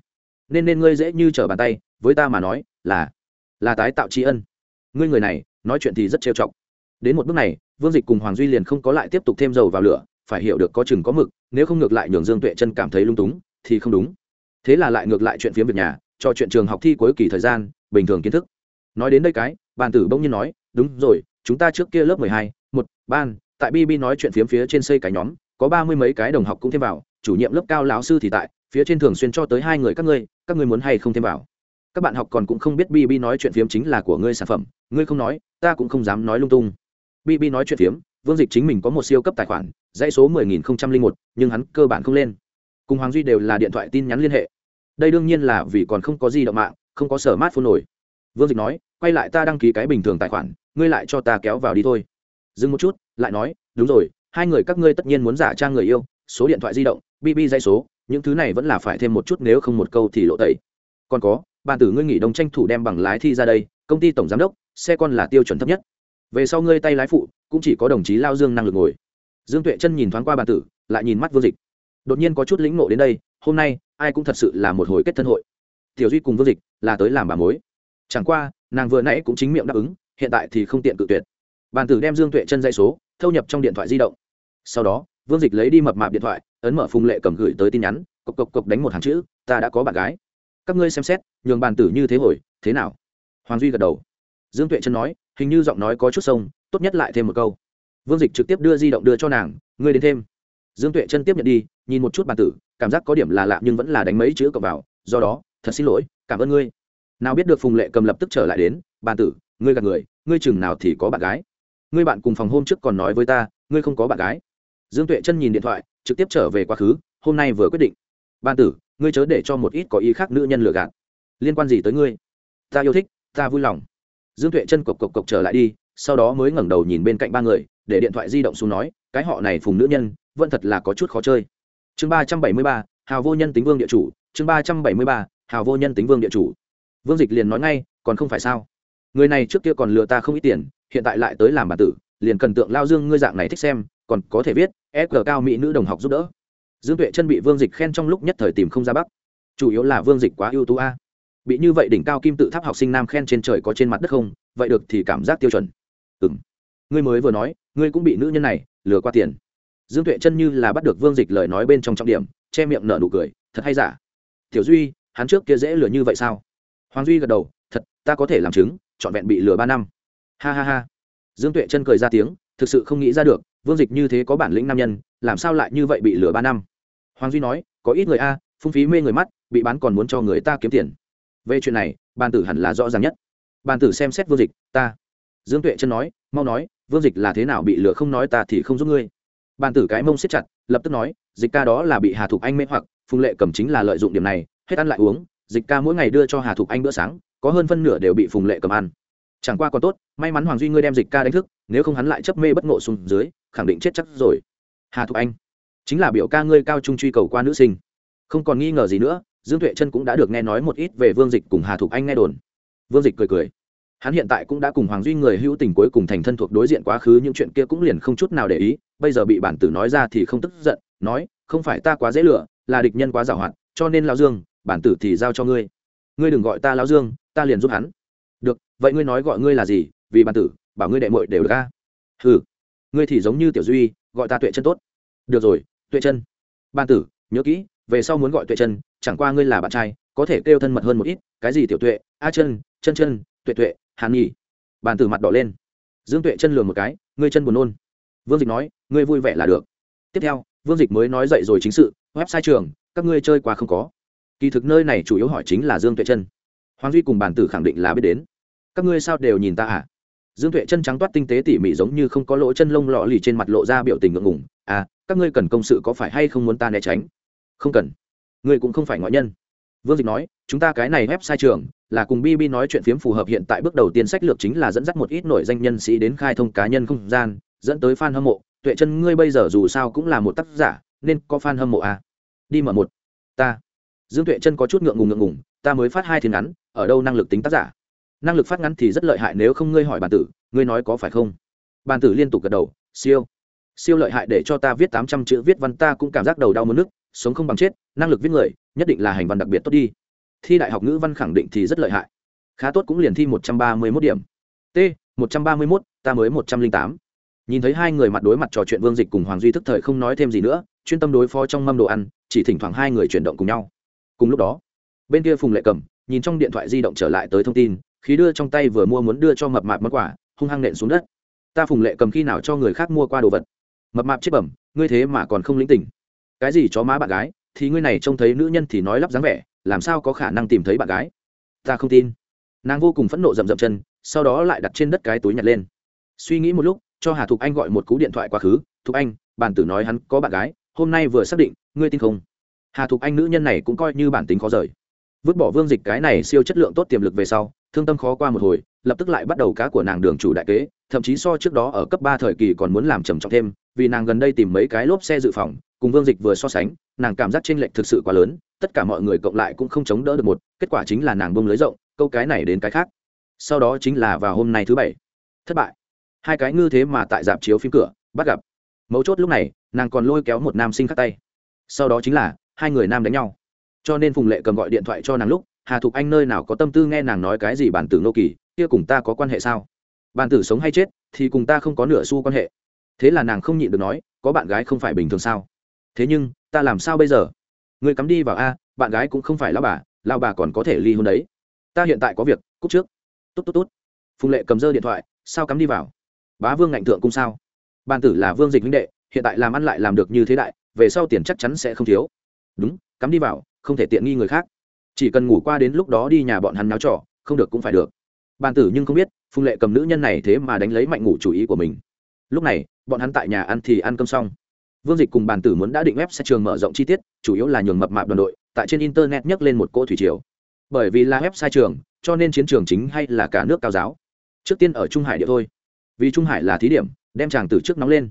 Nên nên ngươi dễ như trở bàn tay, với ta mà nói, là là tái tạo tri ân. Ngươi người này, nói chuyện thì rất trêu chọc. Đến một bước này, vương dịch cùng hoàng duy liền không có lại tiếp tục thêm dầu vào lửa, phải hiểu được có chừng có mực, nếu không ngược lại nhường dương tuệ chân cảm thấy lung túng, thì không đúng. Thế là lại ngược lại chuyện phía việc nhà cho chuyện trường học thi cuối kỳ thời gian, bình thường kiến thức. Nói đến đây cái, bàn tử bỗng nhiên nói, đúng rồi, chúng ta trước kia lớp mười hai, một, ban, tại bb nói chuyện phiếm phía trên xây cái nhóm, có ba mươi mấy cái đồng học cũng thêm vào, chủ nhiệm lớp cao lão sư thì tại, phía trên thường xuyên cho tới hai người các ngươi các ngươi muốn hay không thêm vào? Các bạn học còn cũng không biết bb nói chuyện phiếm chính là của ngươi sản phẩm, ngươi không nói, ta cũng không dám nói lung tung. Bb nói chuyện phiếm, vương dịch chính mình có một siêu cấp tài khoản, dãy số mười nghìn không trăm linh một, nhưng hắn cơ bản không lên. Cùng hoàng duy đều là điện thoại tin nhắn liên hệ đây đương nhiên là vì còn không có gì động mạng, không có sở mát phun nổi. Vương dịch nói, quay lại ta đăng ký cái bình thường tài khoản, ngươi lại cho ta kéo vào đi thôi. Dừng một chút, lại nói, đúng rồi, hai người các ngươi tất nhiên muốn giả trang người yêu, số điện thoại di động bb dây số, những thứ này vẫn là phải thêm một chút nếu không một câu thì lộ tẩy. Còn có bàn tử ngươi nghỉ đông tranh thủ đem bằng lái thi ra đây, công ty tổng giám đốc, xe con là tiêu chuẩn thấp nhất. Về sau ngươi tay lái phụ, cũng chỉ có đồng chí lao dương năng lực ngồi. Dương tuệ chân nhìn thoáng qua bàn tử, lại nhìn mắt vương dịch. Đột nhiên có chút lĩnh nộ đến đây hôm nay, ai cũng thật sự là một hồi kết thân hội. Tiểu duy cùng vương dịch là tới làm bà mối. Chẳng qua, nàng vừa nãy cũng chính miệng đáp ứng, hiện tại thì không tiện cự tuyệt. Bàn tử đem dương tuệ chân dây số, thâu nhập trong điện thoại di động. Sau đó, vương dịch lấy đi mập mạp điện thoại, ấn mở phùng lệ cầm gửi tới tin nhắn, cộc cộc cộc đánh một hàng chữ, ta đã có bạn gái. Các ngươi xem xét, nhường bàn tử như thế hồi, thế nào? Hoàng duy gật đầu. Dương tuệ chân nói, hình như giọng nói có chút sông, tốt nhất lại thêm một câu. Vương dịch trực tiếp đưa di động đưa cho nàng, ngươi đến thêm dương tuệ chân tiếp nhận đi, nhìn một chút bàn tử, cảm giác có điểm là lạ nhưng vẫn là đánh mấy chữ cộng vào, do đó, thật xin lỗi, cảm ơn ngươi. Nào biết được phùng lệ cầm lập tức trở lại đến bàn tử, ngươi gạt người, ngươi chừng nào thì có bạn gái. Ngươi bạn cùng phòng hôm trước còn nói với ta, ngươi không có bạn gái. Dương tuệ chân nhìn điện thoại, trực tiếp trở về quá khứ, hôm nay vừa quyết định. Ban tử, ngươi chớ để cho một ít có ý khác nữ nhân lừa gạt. Liên quan gì tới ngươi? Ta yêu thích, ta vui lòng. Dương tuệ chân cộc cộc cộc trở lại đi, sau đó mới ngẩng đầu nhìn bên cạnh ba người, để điện thoại di động xuống nói, cái họ này phùng nữ nhân vẫn thật là có chút khó chơi. Chương ba trăm bảy mươi ba, hào vô nhân tính vương địa chủ, chương ba trăm bảy mươi ba, hào vô nhân tính vương địa chủ. Vương dịch liền nói ngay, còn không phải sao? Người này trước kia còn lừa ta không ít tiền, hiện tại lại tới làm bản tử, liền cần tượng lao dương ngươi dạng này thích xem, còn có thể viết e cao mỹ nữ đồng học giúp đỡ. Dương tuệ chân bị vương dịch khen trong lúc nhất thời tìm không ra bắc. Chủ yếu là vương dịch quá ưu tú a. Bị như vậy đỉnh cao kim tự tháp học sinh nam khen trên trời có trên mặt đất không? Vậy được thì cảm giác tiêu chuẩn. Ừ m ngươi mới vừa nói, ngươi cũng bị nữ nhân này lừa qua tiền dương tuệ chân như là bắt được vương dịch lời nói bên trong trọng điểm, che miệng nở nụ cười, thật hay giả? Tiểu duy, hắn trước kia dễ lừa như vậy sao? Hoàng duy gật đầu, thật, ta có thể làm chứng, trọn vẹn bị lừa ba năm. Ha ha ha. Dương tuệ chân cười ra tiếng, thực sự không nghĩ ra được, vương dịch như thế có bản lĩnh nam nhân, làm sao lại như vậy bị lừa ba năm? Hoàng duy nói, có ít người a, phung phí mê người mắt, bị bán còn muốn cho người ta kiếm tiền. Về chuyện này, bàn tử hẳn là rõ ràng nhất. Bàn tử xem xét vương dịch, ta. Dương tuệ chân nói, mau nói, vương dịch là thế nào bị lừa không nói ta thì không giúp ngươi bàn tử cái mông siết chặt, lập tức nói, dịch ca đó là bị hà thục anh mê hoặc, phùng lệ cầm chính là lợi dụng điểm này, hết ăn lại uống, dịch ca mỗi ngày đưa cho hà thục anh bữa sáng, có hơn phân nửa đều bị phùng lệ cầm ăn. Chẳng qua còn tốt, may mắn hoàng duy ngươi đem dịch ca đánh thức, nếu không hắn lại chấp mê bất ngộ xuống dưới, khẳng định chết chắc rồi. Hà thục anh, chính là biểu ca ngươi cao trung truy cầu qua nữ sinh. Không còn nghi ngờ gì nữa, dương tuệ chân cũng đã được nghe nói một ít về vương dịch cùng hà thục anh nghe đồn. Vương dịch cười cười hắn hiện tại cũng đã cùng hoàng duy người hữu tình cuối cùng thành thân thuộc đối diện quá khứ, những chuyện kia cũng liền không chút nào để ý. Bây giờ bị bản tử nói ra thì không tức giận, nói, không phải ta quá dễ lựa là địch nhân quá giàu hạn, cho nên lao dương, bản tử thì giao cho ngươi. Ngươi đừng gọi ta lao dương, ta liền giúp hắn. Được, vậy ngươi nói gọi ngươi là gì? Vì bản tử, bảo ngươi đệ mội đều được ca ừ ngươi thì giống như tiểu duy, gọi ta tuệ chân tốt. Được rồi, tuệ chân. Bản tử, nhớ kỹ, về sau muốn gọi tuệ chân, chẳng qua ngươi là bạn trai, có thể kêu thân mật hơn một ít, cái gì tiểu tuệ? A chân chân chân, tuệ tuệ hàn nhi. Bàn tử mặt đỏ lên. Dương tuệ chân lường một cái, ngươi chân buồn nôn. Vương dịch nói, ngươi vui vẻ là được. Tiếp theo, vương dịch mới nói dậy rồi chính sự website trường, các ngươi chơi qua không có. Kỳ thực nơi này chủ yếu hỏi chính là dương tuệ chân. Hoàng duy cùng bàn tử khẳng định là biết đến. Các ngươi sao đều nhìn ta à? Dương tuệ chân trắng toát tinh tế tỉ mỉ giống như không có lỗ chân lông lọ lì trên mặt lộ ra biểu tình ngượng ngùng. À các ngươi cần công sự có phải hay không muốn ta né tránh? Không cần. Ngươi cũng không phải ngoại nhân. Vương dịch nói, chúng ta cái này sai trường là cùng bb nói chuyện phiếm phù hợp hiện tại bước đầu tiên sách lược chính là dẫn dắt một ít nổi danh nhân sĩ đến khai thông cá nhân không gian, dẫn tới fan hâm mộ. Tuệ chân, ngươi bây giờ dù sao cũng là một tác giả, nên có fan hâm mộ à. đi mở một. Ta. Dương tuệ chân có chút ngượng ngùng ngượng ngùng, ta mới phát hai thiên ngắn, ở đâu năng lực tính tác giả? Năng lực phát ngắn thì rất lợi hại nếu không ngươi hỏi bàn tử, ngươi nói có phải không? Bàn tử liên tục gật đầu, siêu. Siêu lợi hại để cho ta viết tám trăm chữ viết văn, ta cũng cảm giác đầu đau mất nước, sống không bằng chết, năng lực viết người, nhất định là hành văn đặc biệt tốt đi thi đại học ngữ văn khẳng định thì rất lợi hại. Khá tốt cũng liền thi một trăm ba mươi mốt điểm. T, một trăm ba mươi mốt, ta mới một trăm linh tám. Nhìn thấy hai người mặt đối mặt trò chuyện vương dịch cùng hoàng duy thức thời không nói thêm gì nữa, chuyên tâm đối phó trong mâm đồ ăn, chỉ thỉnh thoảng hai người chuyển động cùng nhau. Cùng lúc đó, bên kia phùng lệ cầm nhìn trong điện thoại di động trở lại tới thông tin, khí đưa trong tay vừa mua muốn đưa cho mập mạp món quà, hung hăng nện xuống đất. Ta phùng lệ cầm khi nào cho người khác mua qua đồ vật? Mập mạp chết bẩm, ngươi thế mà còn không lĩnh tình cái gì chó má bạn gái? Thì ngươi này trông thấy nữ nhân thì nói lắp dáng vẻ, làm sao có khả năng tìm thấy bạn gái? Ta không tin. Nàng vô cùng phẫn nộ rậm rậm chân, sau đó lại đặt trên đất cái túi nhặt lên. Suy nghĩ một lúc, cho hà thục anh gọi một cú điện thoại quá khứ. Thục anh, bản tử nói hắn có bạn gái, hôm nay vừa xác định, ngươi tin không? Hà thục anh nữ nhân này cũng coi như bản tính khó rời. Vứt bỏ vương dịch cái này siêu chất lượng tốt tiềm lực về sau, thương tâm khó qua một hồi, lập tức lại bắt đầu cá của nàng đường chủ đại kế, thậm chí so trước đó ở cấp ba thời kỳ còn muốn làm trầm trọng thêm, vì nàng gần đây tìm mấy cái lốp xe dự phòng cùng vương dịch vừa so sánh, nàng cảm giác t r ê n lệch thực sự quá lớn, tất cả mọi người cộng lại cũng không chống đỡ được một, kết quả chính là nàng bông lưới rộng, câu cái này đến cái khác. Sau đó chính là vào hôm nay thứ bảy. Thất bại. Hai cái ngư thế mà tại dạp chiếu phim cửa, bắt gặp. Mấu chốt lúc này, nàng còn lôi kéo một nam sinh khắc tay. Sau đó chính là, hai người nam đánh nhau. Cho nên phùng lệ cầm gọi điện thoại cho nàng lúc, hà thục anh nơi nào có tâm tư nghe nàng nói cái gì bản tử nô kỳ, kia cùng ta có quan hệ sao? Bản tử sống hay chết, thì cùng ta không có nửa xu quan hệ. Thế là nàng không nhịn được nói, có bạn gái không phải bình thường sao? Thế nhưng, ta làm sao bây giờ? Người cắm đi vào a, bạn gái cũng không phải lao bà lao bà còn có thể ly hôn đấy. Ta hiện tại có việc, cúc trước. Tốt tốt tốt. Phùng lệ cầm dơ điện thoại, sao cắm đi vào? Bá vương ngạnh thượng cung sao? Ban tử là vương dịch huynh đệ, hiện tại làm ăn lại làm được như thế đại, về sau tiền chắc chắn sẽ không thiếu. Đúng, cắm đi vào, không thể tiện nghi người khác. Chỉ cần ngủ qua đến lúc đó đi nhà bọn hắn náo trọ không được cũng phải được. Bàn tử nhưng không biết, phùng lệ cầm nữ nhân này thế mà đánh lấy mạnh ngủ chủ ý của mình. Lúc này, bọn hắn tại nhà ăn thì ăn cơm xong vương dịch cùng bàn tử muốn đã định web sẽ trường mở rộng chi tiết, chủ yếu là nhường mập mạp đoàn đội, tại trên internet nhắc lên một cỗ thủy triều. Bởi vì là web sai trường, cho nên chiến trường chính hay là cả nước cao giáo. Trước tiên ở trung hải địa thôi. Vì trung hải là thí điểm, đem chàng từ trước nóng lên.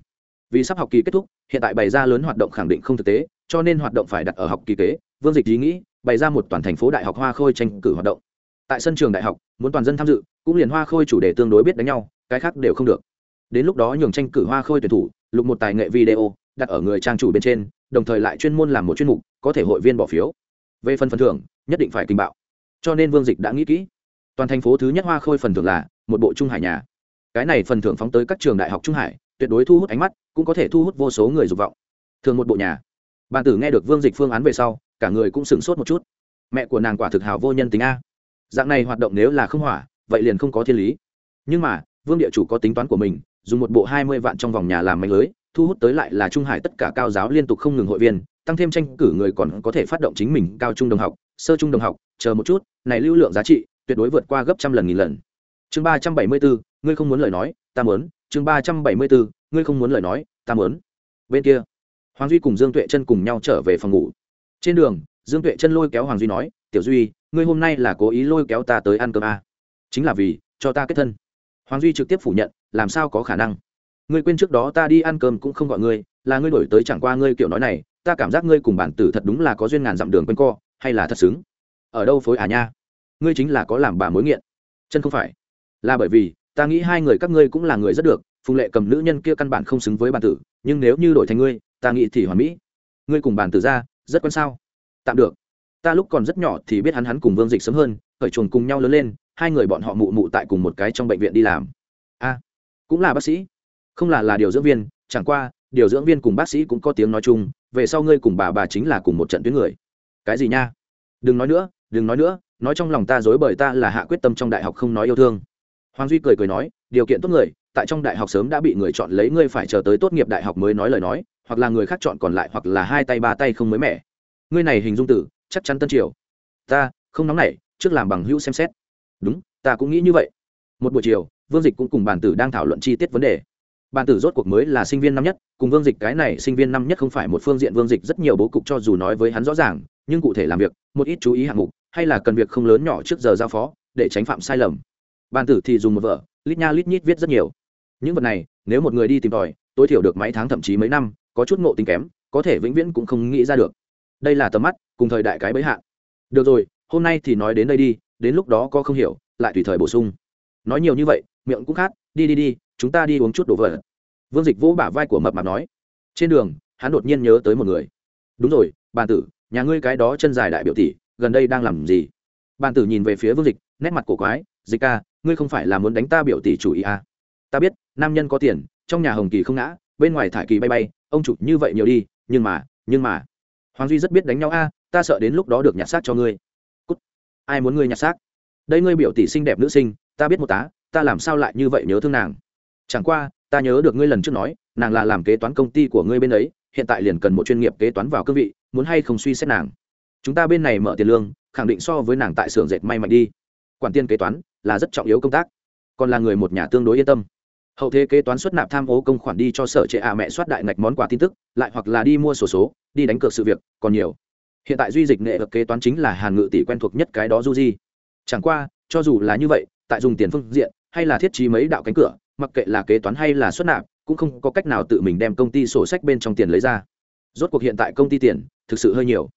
Vì sắp học kỳ kết thúc, hiện tại bày ra lớn hoạt động khẳng định không thực tế, cho nên hoạt động phải đặt ở học kỳ kế, vương dịch ý nghĩ, bày ra một toàn thành phố đại học hoa khôi tranh cử hoạt động. Tại sân trường đại học, muốn toàn dân tham dự, cũng liền hoa khôi chủ đề tương đối biết đánh nhau, cái khác đều không được. Đến lúc đó nhường tranh cử hoa khôi tuyển thủ, lục một tài nghệ video đặt ở người trang chủ bên trên, đồng thời lại chuyên môn làm một chuyên mục, có thể hội viên bỏ phiếu. Về phần phần thưởng, nhất định phải kinh bạo. Cho nên vương dịch đã nghĩ kỹ. Toàn thành phố thứ nhất hoa khôi phần thưởng là một bộ trung hải nhà. Cái này phần thưởng phóng tới các trường đại học trung hải, tuyệt đối thu hút ánh mắt, cũng có thể thu hút vô số người dục vọng. Thường một bộ nhà. Bàn tử nghe được vương dịch phương án về sau, cả người cũng sửng sốt một chút. Mẹ của nàng quả thực hào vô nhân tính a. Dạng này hoạt động nếu là không hỏa, vậy liền không có thiên lý. Nhưng mà, vương địa chủ có tính toán của mình, dùng một bộ hai mươi vạn trong vòng nhà làm mạnh lưới thu hút tới lại là trung hải tất cả cao giáo liên tục không ngừng hội viên, tăng thêm tranh cử người còn có thể phát động chính mình cao trung đồng học, sơ trung đồng học, chờ một chút, này lưu lượng giá trị tuyệt đối vượt qua gấp trăm lần nghìn lần. Chương ba trăm bảy mươi bốn ngươi không muốn lời nói, ta muốn. Chương ba trăm bảy mươi bốn ngươi không muốn lời nói, ta muốn. Bên kia, hoàng duy cùng dương tuệ chân cùng nhau trở về phòng ngủ. Trên đường, dương tuệ chân lôi kéo hoàng duy nói, tiểu duy, ngươi hôm nay là cố ý lôi kéo ta tới ăn cơm à? chính là vì cho ta kết thân. Hoàng duy trực tiếp phủ nhận, làm sao có khả năng? Ngươi quên trước đó ta đi ăn cơm cũng không gọi ngươi, là ngươi đổi tới chẳng qua ngươi kiểu nói này, ta cảm giác ngươi cùng bản tử thật đúng là có duyên ngàn dặm đường quanh co, hay là thật xứng? Ở đâu phối à nha? Ngươi chính là có làm bà mối nghiện. Chân không phải. Là bởi vì, ta nghĩ hai người các ngươi cũng là người rất được, phùng lệ cầm nữ nhân kia căn bản không xứng với bản tử, nhưng nếu như đổi thành ngươi, ta nghĩ thì hoàn mỹ. Ngươi cùng bản tử ra, rất quan sao? Tạm được. Ta lúc còn rất nhỏ thì biết hắn hắn cùng vương dịch sớm hơn, khởi chuồng cùng nhau lớn lên, hai người bọn họ mụ mụ tại cùng một cái trong bệnh viện đi làm. A, cũng là bác sĩ không là là điều dưỡng viên, chẳng qua, điều dưỡng viên cùng bác sĩ cũng có tiếng nói chung, về sau ngươi cùng bà bà chính là cùng một trận tuyến người. Cái gì nha? Đừng nói nữa, đừng nói nữa, nói trong lòng ta dối bởi ta là hạ quyết tâm trong đại học không nói yêu thương. Hoàng duy cười cười nói, điều kiện tốt người, tại trong đại học sớm đã bị người chọn lấy ngươi phải chờ tới tốt nghiệp đại học mới nói lời nói, hoặc là người khác chọn còn lại hoặc là hai tay ba tay không mới mẻ. Ngươi này hình dung tử, chắc chắn tân triều. Ta, không nóng nảy, trước làm bằng hữu xem xét. Đúng, ta cũng nghĩ như vậy. Một buổi chiều, vương dịch cũng cùng bản tử đang thảo luận chi tiết vấn đề bàn tử rốt cuộc mới là sinh viên năm nhất, cùng vương dịch cái này sinh viên năm nhất không phải một phương diện vương dịch rất nhiều bố cục cho dù nói với hắn rõ ràng, nhưng cụ thể làm việc, một ít chú ý hạng mục, hay là cần việc không lớn nhỏ trước giờ giao phó, để tránh phạm sai lầm. Bàn tử thì dùng một vợ lít nha lít nhít viết rất nhiều. Những vật này, nếu một người đi tìm tòi, tối thiểu được mấy tháng thậm chí mấy năm, có chút ngộ tính kém, có thể vĩnh viễn cũng không nghĩ ra được. Đây là tầm mắt, cùng thời đại cái bấy hạn được rồi, hôm nay thì nói đến đây đi, đến lúc đó có không hiểu, lại tùy thời bổ sung. Nói nhiều như vậy, miệng cũng khát đi đi đi, chúng ta đi uống chút đồ vợ vương dịch vỗ bả vai của mập mạp nói. Trên đường, hắn đột nhiên nhớ tới một người. Đúng rồi, bàn tử, nhà ngươi cái đó chân dài đại biểu tỷ, gần đây đang làm gì? Bàn tử nhìn về phía vương dịch, nét mặt cổ quái. Dịch ca, ngươi không phải là muốn đánh ta biểu tỷ chủ ý à? ta biết, nam nhân có tiền, trong nhà hồng kỳ không ngã, bên ngoài thải kỳ bay bay, ông chủ như vậy nhiều đi, nhưng mà nhưng mà. Hoàng duy rất biết đánh nhau a, ta sợ đến lúc đó được nhặt xác cho ngươi. Cút. ai muốn ngươi nhặt xác? Đây ngươi biểu tỷ xinh đẹp nữ sinh, ta biết một tá ta làm sao lại như vậy nhớ thương nàng? Chẳng qua, ta nhớ được ngươi lần trước nói, nàng là làm kế toán công ty của ngươi bên ấy, hiện tại liền cần một chuyên nghiệp kế toán vào cương vị, muốn hay không suy xét nàng? Chúng ta bên này mở tiền lương, khẳng định so với nàng tại xưởng dệt may mạnh đi. Quản tiên kế toán là rất trọng yếu công tác, còn là người một nhà tương đối yên tâm. Hậu thế kế toán xuất nạp tham ô công khoản đi cho sở trệ à mẹ soát đại ngạch món quà tin tức, lại hoặc là đi mua sổ số, đi đánh cược sự việc, còn nhiều. Hiện tại duy dịch nghệ được kế toán chính là hàn ngự tỷ quen thuộc nhất cái đó du di. Chẳng qua, cho dù là như vậy tại dùng tiền phương diện, hay là thiết trí mấy đạo cánh cửa, mặc kệ là kế toán hay là xuất nạp, cũng không có cách nào tự mình đem công ty sổ sách bên trong tiền lấy ra. Rốt cuộc hiện tại công ty tiền, thực sự hơi nhiều.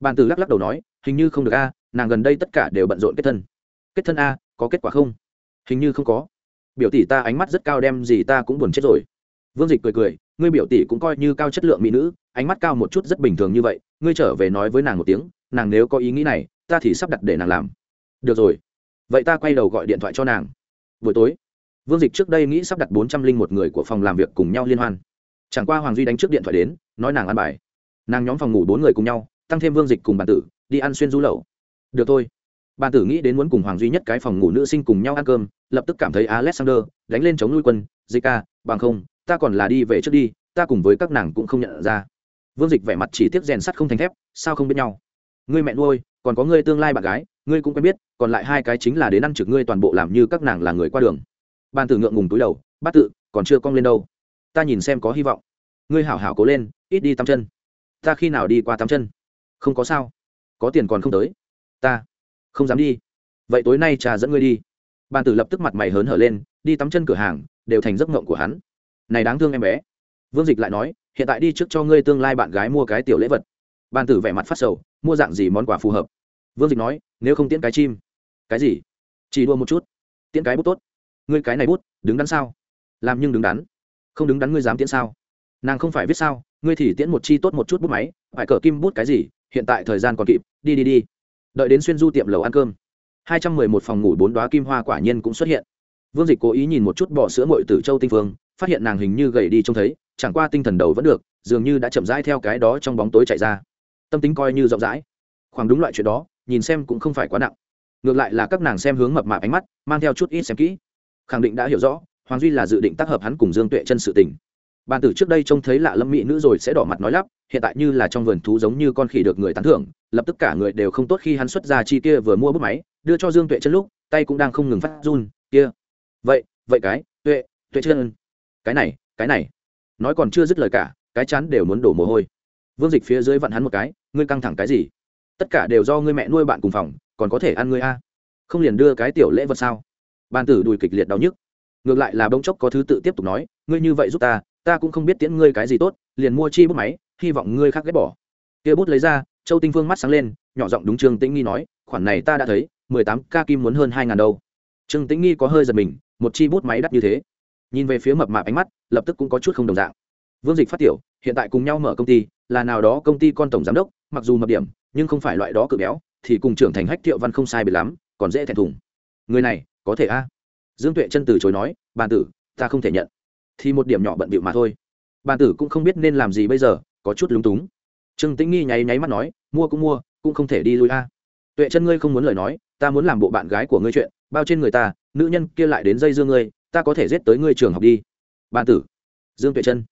Bàn tử lắc lắc đầu nói, hình như không được a, nàng gần đây tất cả đều bận rộn kết thân. Kết thân a, có kết quả không? Hình như không có. Biểu tỷ ta ánh mắt rất cao đem gì ta cũng buồn chết rồi. Vương dịch cười cười, ngươi biểu tỷ cũng coi như cao chất lượng mỹ nữ, ánh mắt cao một chút rất bình thường như vậy, ngươi trở về nói với nàng một tiếng, nàng nếu có ý nghĩ này, ta thì sắp đặt để nàng làm. Được rồi vậy ta quay đầu gọi điện thoại cho nàng. Buổi tối, vương dịch trước đây nghĩ sắp đặt bốn trăm linh một người của phòng làm việc cùng nhau liên hoan. Chẳng qua hoàng duy đánh trước điện thoại đến, nói nàng ăn bài. Nàng nhóm phòng ngủ bốn người cùng nhau, tăng thêm vương dịch cùng bàn tử, đi ăn xuyên du lậu được thôi. Bàn tử nghĩ đến muốn cùng hoàng duy nhất cái phòng ngủ nữ sinh cùng nhau ăn cơm, lập tức cảm thấy alexander, đánh lên chống nuôi quân, zika, bằng không, ta còn là đi về trước đi, ta cùng với các nàng cũng không nhận ra. Vương dịch vẻ mặt chỉ tiếc rèn sắt không thành thép, sao không biết nhau? Ngươi mẹ nuôi, còn có ngươi tương lai bạn gái ngươi cũng quen biết, còn lại hai cái chính là đến ăn trực ngươi toàn bộ làm như các nàng là người qua đường. Ban tử ngượng ngùng túi đầu, bát tự còn chưa cong lên đâu. Ta nhìn xem có hy vọng. Ngươi hảo hảo cố lên, ít đi tắm chân. Ta khi nào đi qua tắm chân? Không có sao. Có tiền còn không tới. Ta không dám đi. Vậy tối nay trà dẫn ngươi đi. Bàn tử lập tức mặt mày hớn hở lên, đi tắm chân cửa hàng, đều thành giấc ngộng của hắn. Này đáng thương em bé. Vương dịch lại nói, hiện tại đi trước cho ngươi tương lai bạn gái mua cái tiểu lễ vật. Bàn tử vẻ mặt phát sầu, mua dạng gì món quà phù hợp? Vương dịch nói nếu không tiễn cái chim. Cái gì? Chỉ đua một chút. Tiễn cái bút tốt. Ngươi cái này bút, đứng đắn sao? Làm nhưng đứng đắn. Không đứng đắn ngươi dám tiễn sao? Nàng không phải viết sao? Ngươi thì tiễn một chi tốt một chút bút máy. Phải cờ kim bút cái gì? Hiện tại thời gian còn kịp. Đi đi đi. Đợi đến xuyên du tiệm lầu ăn cơm. Hai trăm mười một phòng ngủ bốn đoá kim hoa quả nhiên cũng xuất hiện. Vương dịch cố ý nhìn một chút bỏ sữa mội từ châu tinh phương, phát hiện nàng hình như gầy đi trông thấy, chẳng qua tinh thần đầu vẫn được, dường như đã chậm rãi theo cái đó trong bóng tối chạy ra. Tâm tính coi như rộng rãi. Khoảng đúng loại chuyện đó nhìn xem cũng không phải quá nặng. Ngược lại là các nàng xem hướng mập mạp ánh mắt, mang theo chút ít xem kỹ. Khẳng định đã hiểu rõ, hoàng duy là dự định tác hợp hắn cùng dương tuệ chân sự tình. Bàn tử trước đây trông thấy lạ lâm mỹ nữ rồi sẽ đỏ mặt nói lắp, hiện tại như là trong vườn thú giống như con khỉ được người tán thưởng, lập tức cả người đều không tốt khi hắn xuất ra chi kia vừa mua bút máy, đưa cho dương tuệ chân lúc, tay cũng đang không ngừng phát run, kia. Vậy vậy cái, tuệ tuệ chân. Cái này cái này. Nói còn chưa dứt lời cả, cái chán đều muốn đổ mồ hôi. Vương dịch phía dưới vặn hắn một cái, ngươi căng thẳng cái gì? Tất cả đều do ngươi mẹ nuôi bạn cùng phòng, còn có thể ăn ngươi a. Không liền đưa cái tiểu lễ vật sao? Bàn tử đùi kịch liệt đau nhức. Ngược lại là bỗng chốc có thứ tự tiếp tục nói, ngươi như vậy giúp ta ta cũng không biết tiễn ngươi cái gì tốt, liền mua chi bút máy, hy vọng ngươi khác ghét bỏ. Kia bút lấy ra, châu tinh phương mắt sáng lên, nhỏ giọng đúng trương tĩnh nghi nói, khoản này ta đã thấy, mười tám ca kim muốn hơn hai ngàn đâu. Trương tĩnh nghi có hơi giật mình, một chi bút máy đắt như thế. Nhìn về phía mập mạp ánh mắt, lập tức cũng có chút không đồng dạng. Vương dịch phát tiểu, hiện tại cùng nhau mở công ty, là nào đó công ty con tổng giám đốc, mặc dù mập điểm nhưng không phải loại đó cự béo, thì cùng trưởng thành hách thiệu văn không sai biệt lắm, còn dễ thẹn thùng. Người này, có thể a? Dương tuệ chân từ chối nói, bàn tử, ta không thể nhận. Thì một điểm nhỏ bận bịu mà thôi. Bàn tử cũng không biết nên làm gì bây giờ, có chút lúng túng. Trương tĩnh nghi nháy nháy mắt nói, mua cũng mua, cũng không thể đi lui a. Tuệ chân ngươi không muốn lời nói, ta muốn làm bộ bạn gái của ngươi chuyện, bao trên người ta, nữ nhân kia lại đến dây dương ngươi, ta có thể giết tới ngươi trường học đi. Bàn tử. Dương tuệ chân.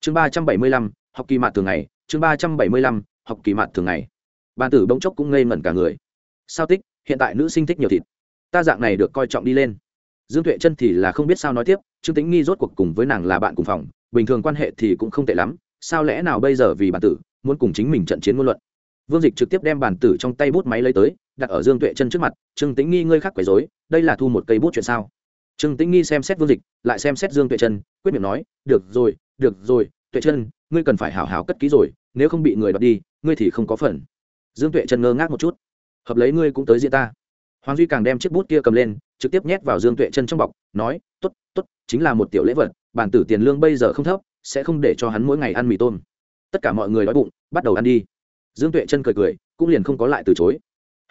Chương ba trăm bảy mươi lăm, học kỳ mạt thường ngày, chương ba trăm bảy mươi lăm, học kỳ mạt thường ngày bàn tử bỗng chốc cũng ngây ngẩn cả người. Sao tích hiện tại nữ sinh thích nhiều thịt. Ta dạng này được coi trọng đi lên. Dương tuệ chân thì là không biết sao nói tiếp, trương tính nghi rốt cuộc cùng với nàng là bạn cùng phòng, bình thường quan hệ thì cũng không tệ lắm, sao lẽ nào bây giờ vì bản tử, muốn cùng chính mình trận chiến ngôn luận? Vương dịch trực tiếp đem bản tử trong tay bút máy lấy tới, đặt ở dương tuệ chân trước mặt, trương tính nghi, ngươi khác quấy dối đây là thu một cây bút chuyện sao? Trương tính nghi xem xét vương dịch, lại xem xét dương tuệ chân, quyết miệng nói, được rồi được rồi, tuệ chân, ngươi cần phải hảo hảo cất ký rồi, nếu không bị người đoạt đi, ngươi thì không có phần dương tuệ chân ngơ ngác một chút. Hợp lấy ngươi cũng tới diễn ta. Hoàng duy càng đem chiếc bút kia cầm lên, trực tiếp nhét vào dương tuệ chân trong bọc, nói t ố t t ố t chính là một tiểu lễ vật, bản tử tiền lương bây giờ không thấp, sẽ không để cho hắn mỗi ngày ăn mì tôm. Tất cả mọi người đói bụng, bắt đầu ăn đi. Dương tuệ chân cười cười, cũng liền không có lại từ chối.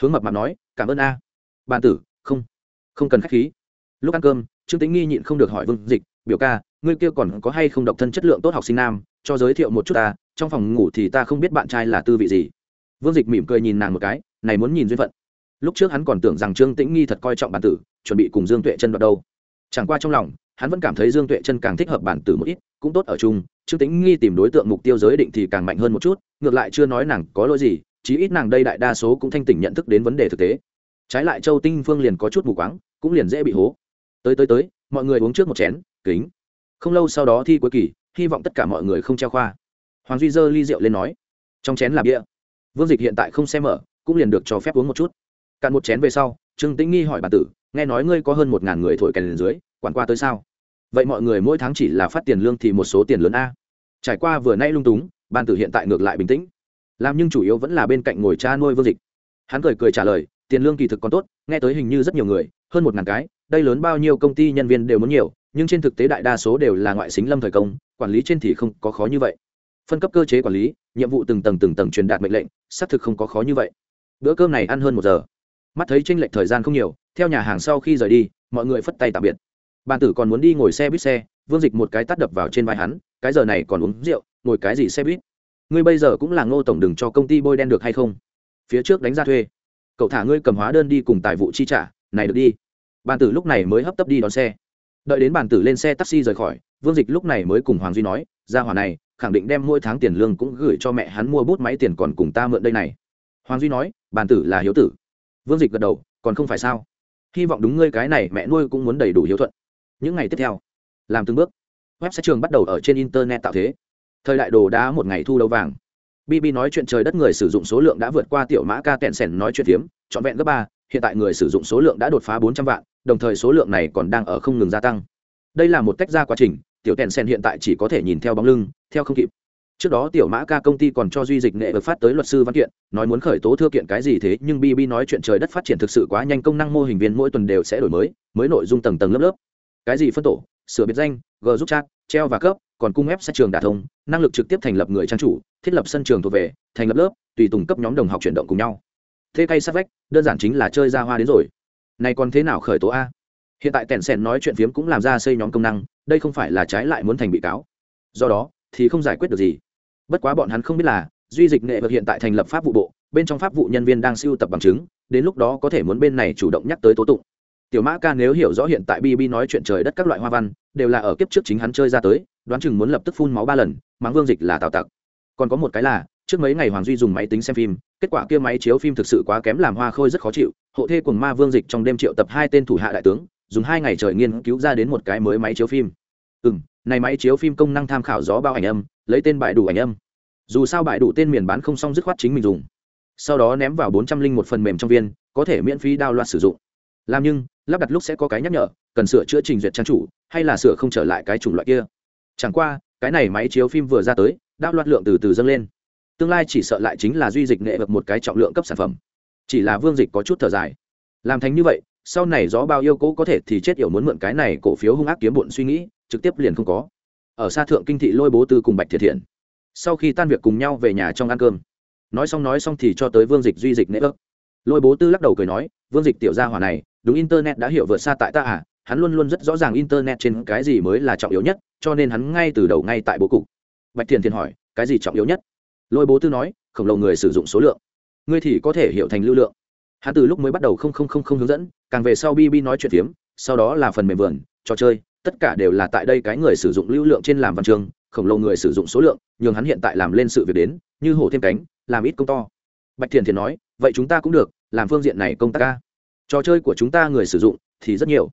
Hướng mập mạp nói, cảm ơn a. À. bản tử, không không cần k h á c h khí. Lúc ăn cơm, trương tính nghi nhịn không được hỏi vương dịch, biểu ca, ngươi kia còn có hay không độc thân chất lượng tốt học sinh nam, cho giới thiệu một chút ta, trong phòng ngủ thì ta không biết bạn trai là tư vị gì vương dịch mỉm cười nhìn nàng một cái, này muốn nhìn duyên phận. Lúc trước hắn còn tưởng rằng trương tĩnh nghi thật coi trọng bản tử, chuẩn bị cùng dương tuệ chân đoạt đâu. Chẳng qua trong lòng, hắn vẫn cảm thấy dương tuệ chân càng thích hợp bản tử một ít, cũng tốt ở chung, trương tĩnh nghi tìm đối tượng mục tiêu giới định thì càng mạnh hơn một chút, ngược lại chưa nói nàng có lỗi gì, chí ít nàng đây đại đa số cũng thanh tỉnh nhận thức đến vấn đề thực tế. Trái lại châu tinh phương liền có chút mù quáng, cũng liền dễ bị hố. Tới tới tới, mọi người uống trước một chén, kính. Không lâu sau đó thi cuối kỳ, hy vọng tất cả mọi người không treo khoa. Hoàng duy dơ ly rượu lên nói, trong chén là bia vương dịch hiện tại không xem ở, cũng liền được cho phép uống một chút. Cạn một chén về sau trương tĩnh nghi hỏi bà tử nghe nói ngươi có hơn một ngàn người thổi kèn dưới quản qua tới sao? Vậy mọi người mỗi tháng chỉ là phát tiền lương thì một số tiền lớn a. Trải qua vừa nay lung túng ban tử hiện tại ngược lại bình tĩnh. Làm nhưng chủ yếu vẫn là bên cạnh ngồi cha nuôi vương dịch. Hắn cười cười trả lời tiền lương kỳ thực còn tốt nghe tới hình như rất nhiều người hơn một ngàn cái đây lớn bao nhiêu công ty nhân viên đều muốn nhiều nhưng trên thực tế đại đa số đều là ngoại xính lâm thời công quản lý trên thì không có khó như vậy phân cấp cơ chế quản lý, nhiệm vụ từng tầng từng tầng truyền đạt mệnh lệnh, xác thực không có khó như vậy. Bữa cơm này ăn hơn một giờ. Mắt thấy tranh lệch thời gian không nhiều, theo nhà hàng sau khi rời đi, mọi người phất tay tạm biệt. Bàn tử còn muốn đi ngồi xe buýt xe, vương dịch một cái tắt đập vào trên vai hắn, cái giờ này còn uống rượu, ngồi cái gì xe buýt? Ngươi bây giờ cũng là ngô tổng đừng cho công ty bôi đen được hay không? Phía trước đánh ra thuê. Cậu thả ngươi cầm hóa đơn đi cùng tài vụ chi trả, này được đi. Bàn tử lúc này mới hấp tấp đi đón xe. Đợi đến bàn tử lên xe taxi rời khỏi, vương dịch lúc này mới cùng hoàng duy nói ra hỏa này khẳng định đem mỗi tháng tiền lương cũng gửi cho mẹ hắn mua bút máy tiền còn cùng ta mượn đây này. Hoàng duy nói bàn tử là hiếu tử. Vương dịch gật đầu, còn không phải sao? Hy vọng đúng ngươi cái này mẹ nuôi cũng muốn đầy đủ hiếu thuận. Những ngày tiếp theo, làm từng bước, web sẽ trường bắt đầu ở trên internet tạo thế. Thời đại đồ đá một ngày thu đấu vàng. Bb nói chuyện trời đất người sử dụng số lượng đã vượt qua tiểu mã ca kẹn sẻn nói chuyện phiếm, trọn vẹn gấp ba, hiện tại người sử dụng số lượng đã đột phá bốn trăm vạn, đồng thời số lượng này còn đang ở không ngừng gia tăng. Đây là một cách ra quá trình, tiểu kẹn sẻn hiện tại chỉ có thể nhìn theo bóng lưng theo không kịp. Trước đó tiểu mã ca công ty còn cho duy dịch nghệ vực phát tới luật sư văn kiện, nói muốn khởi tố thư kiện cái gì thế, nhưng bb nói chuyện trời đất phát triển thực sự quá nhanh, công năng mô hình viên mỗi tuần đều sẽ đổi mới mới nội dung tầng tầng lớp lớp. Cái gì phân tổ? Sửa biệt danh, g giúp chat, treo và cấp, còn cung ép sát trường đả thông, năng lực trực tiếp thành lập người trang chủ, thiết lập sân trường thuộc về, thành lập lớp, tùy tùng cấp nhóm đồng học chuyển động cùng nhau. Thế cây sát vách, đơn giản chính là chơi ra hoa đến rồi. Này còn thế nào khởi tố a? Hiện tại tèn sèn nói chuyện phiếm cũng làm ra xây nhóm công năng, đây không phải là trái lại muốn thành bị cáo. Do đó thì không giải quyết được gì. Bất quá bọn hắn không biết là, duy dịch nghệ vực hiện tại thành lập pháp vụ bộ, bên trong pháp vụ nhân viên đang siêu tập bằng chứng, đến lúc đó có thể muốn bên này chủ động nhắc tới tố tụng. Tiểu mã ca nếu hiểu rõ hiện tại bb nói chuyện trời đất các loại hoa văn, đều là ở kiếp trước chính hắn chơi ra tới, đoán chừng muốn lập tức phun máu ba lần, mắng vương dịch là tào tặc. Còn có một cái là, trước mấy ngày hoàng duy dùng máy tính xem phim, kết quả kia máy chiếu phim thực sự quá kém làm hoa khôi rất khó chịu, hộ thê cùng ma vương dịch trong đêm triệu tập hai tên thủ hạ đại tướng, dùng hai ngày trời nghiên cứu ra đến một cái mới máy chiếu phim. Ừ m này máy chiếu phim công năng tham khảo gió bao ảnh âm, lấy tên bài đủ ảnh âm. Dù sao bài đủ tên miền bán không xong dứt khoát chính mình dùng. Sau đó ném vào bốn trăm linh một phần mềm trong viên, có thể miễn phí đao loạt sử dụng. Làm nhưng, lắp đặt lúc sẽ có cái nhắc nhở, cần sửa chữa trình duyệt trang chủ, hay là sửa không trở lại cái chủng loại kia. Chẳng qua, cái này máy chiếu phim vừa ra tới đao loạt lượng từ từ dâng lên. Tương lai chỉ sợ lại chính là duy dịch nghệ vật một cái trọng lượng cấp sản phẩm. Chỉ là vương dịch có chút thở dài. Làm thành như vậy sau này gió bao yêu cố có thể thì chết yểu muốn mượn cái này cổ phiếu hung ác kiếm bụn suy nghĩ, trực tiếp liền không có. Ở xa thượng kinh thị lôi bố tư cùng bạch thiệt thiện. Sau khi tan việc cùng nhau về nhà trong ăn cơm. Nói xong nói xong thì cho tới vương dịch duy dịch nễ ức lôi bố tư lắc đầu cười nói, vương dịch tiểu gia hỏa này, đúng internet đã hiểu vượt xa tại ta à hắn luôn luôn rất rõ ràng internet trên cái gì mới là trọng yếu nhất, cho nên hắn ngay từ đầu ngay tại bố cục. Bạch thiền thiền hỏi, cái gì trọng yếu nhất? Lôi bố tư nói, khổng lồ người sử dụng số lượng. Ngươi thì có thể hiểu thành lưu lượng hắn từ lúc mới bắt đầu không không không không hướng dẫn, càng về sau bb nói chuyện phiếm, sau đó là phần mềm vườn, trò chơi, tất cả đều là tại đây cái người sử dụng lưu lượng trên làm văn chương, khổng lồ người sử dụng số lượng, nhường hắn hiện tại làm lên sự việc đến, như hổ thêm cánh, làm ít công to. Bạch thiền thiền nói, vậy chúng ta cũng được, làm phương diện này công tác ca trò chơi của chúng ta người sử dụng thì rất nhiều.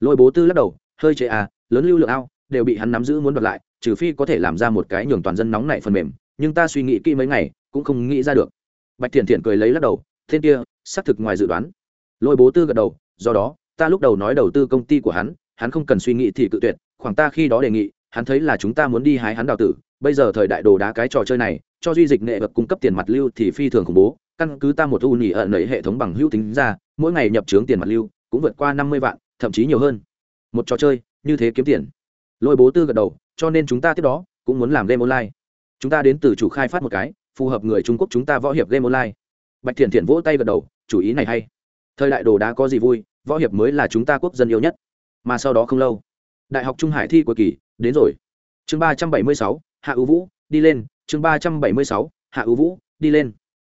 Lôi bố tư lắc đầu, hơi chế à lớn lưu lượng ao, đều bị hắn nắm giữ muốn đoạt lại, trừ phi có thể làm ra một cái nhường toàn dân nóng này phần mềm, nhưng ta suy nghĩ kỹ mấy ngày, cũng không nghĩ ra được. Bạch thiền thiện cười lấy lắc đầu, tên kia xác thực ngoài dự đoán. Lôi bố tư gật đầu, do đó, ta lúc đầu nói đầu tư công ty của hắn hắn không cần suy nghĩ thì cự tuyệt, khoảng ta khi đó đề nghị, hắn thấy là chúng ta muốn đi hái hắn đào tử, bây giờ thời đại đồ đá cái trò chơi này, cho duy dịch nghệ vật cung cấp tiền mặt lưu thì phi thường khủng bố, căn cứ ta một u nhị ẩn nảy hệ thống bằng hữu tính ra, mỗi ngày nhập trướng tiền mặt lưu cũng vượt qua năm mươi vạn, thậm chí nhiều hơn. Một trò chơi, như thế kiếm tiền. Lôi bố tư gật đầu, cho nên chúng ta tiếp đó cũng muốn làm game online. Chúng ta đến từ chủ khai phát một cái, phù hợp người trung quốc chúng ta võ hiệp game online. Bạch thiện thiện vỗ tay gật đầu chủ ý này hay. Thời đại đồ đá có gì vui, võ hiệp mới là chúng ta quốc dân yêu nhất. Mà sau đó không lâu, đại học trung hải thi cuối kỳ, đến rồi. Chương ba trăm bảy mươi sáu, hạ ưu vũ, đi lên. Chương ba trăm bảy mươi sáu, hạ ưu vũ, đi lên.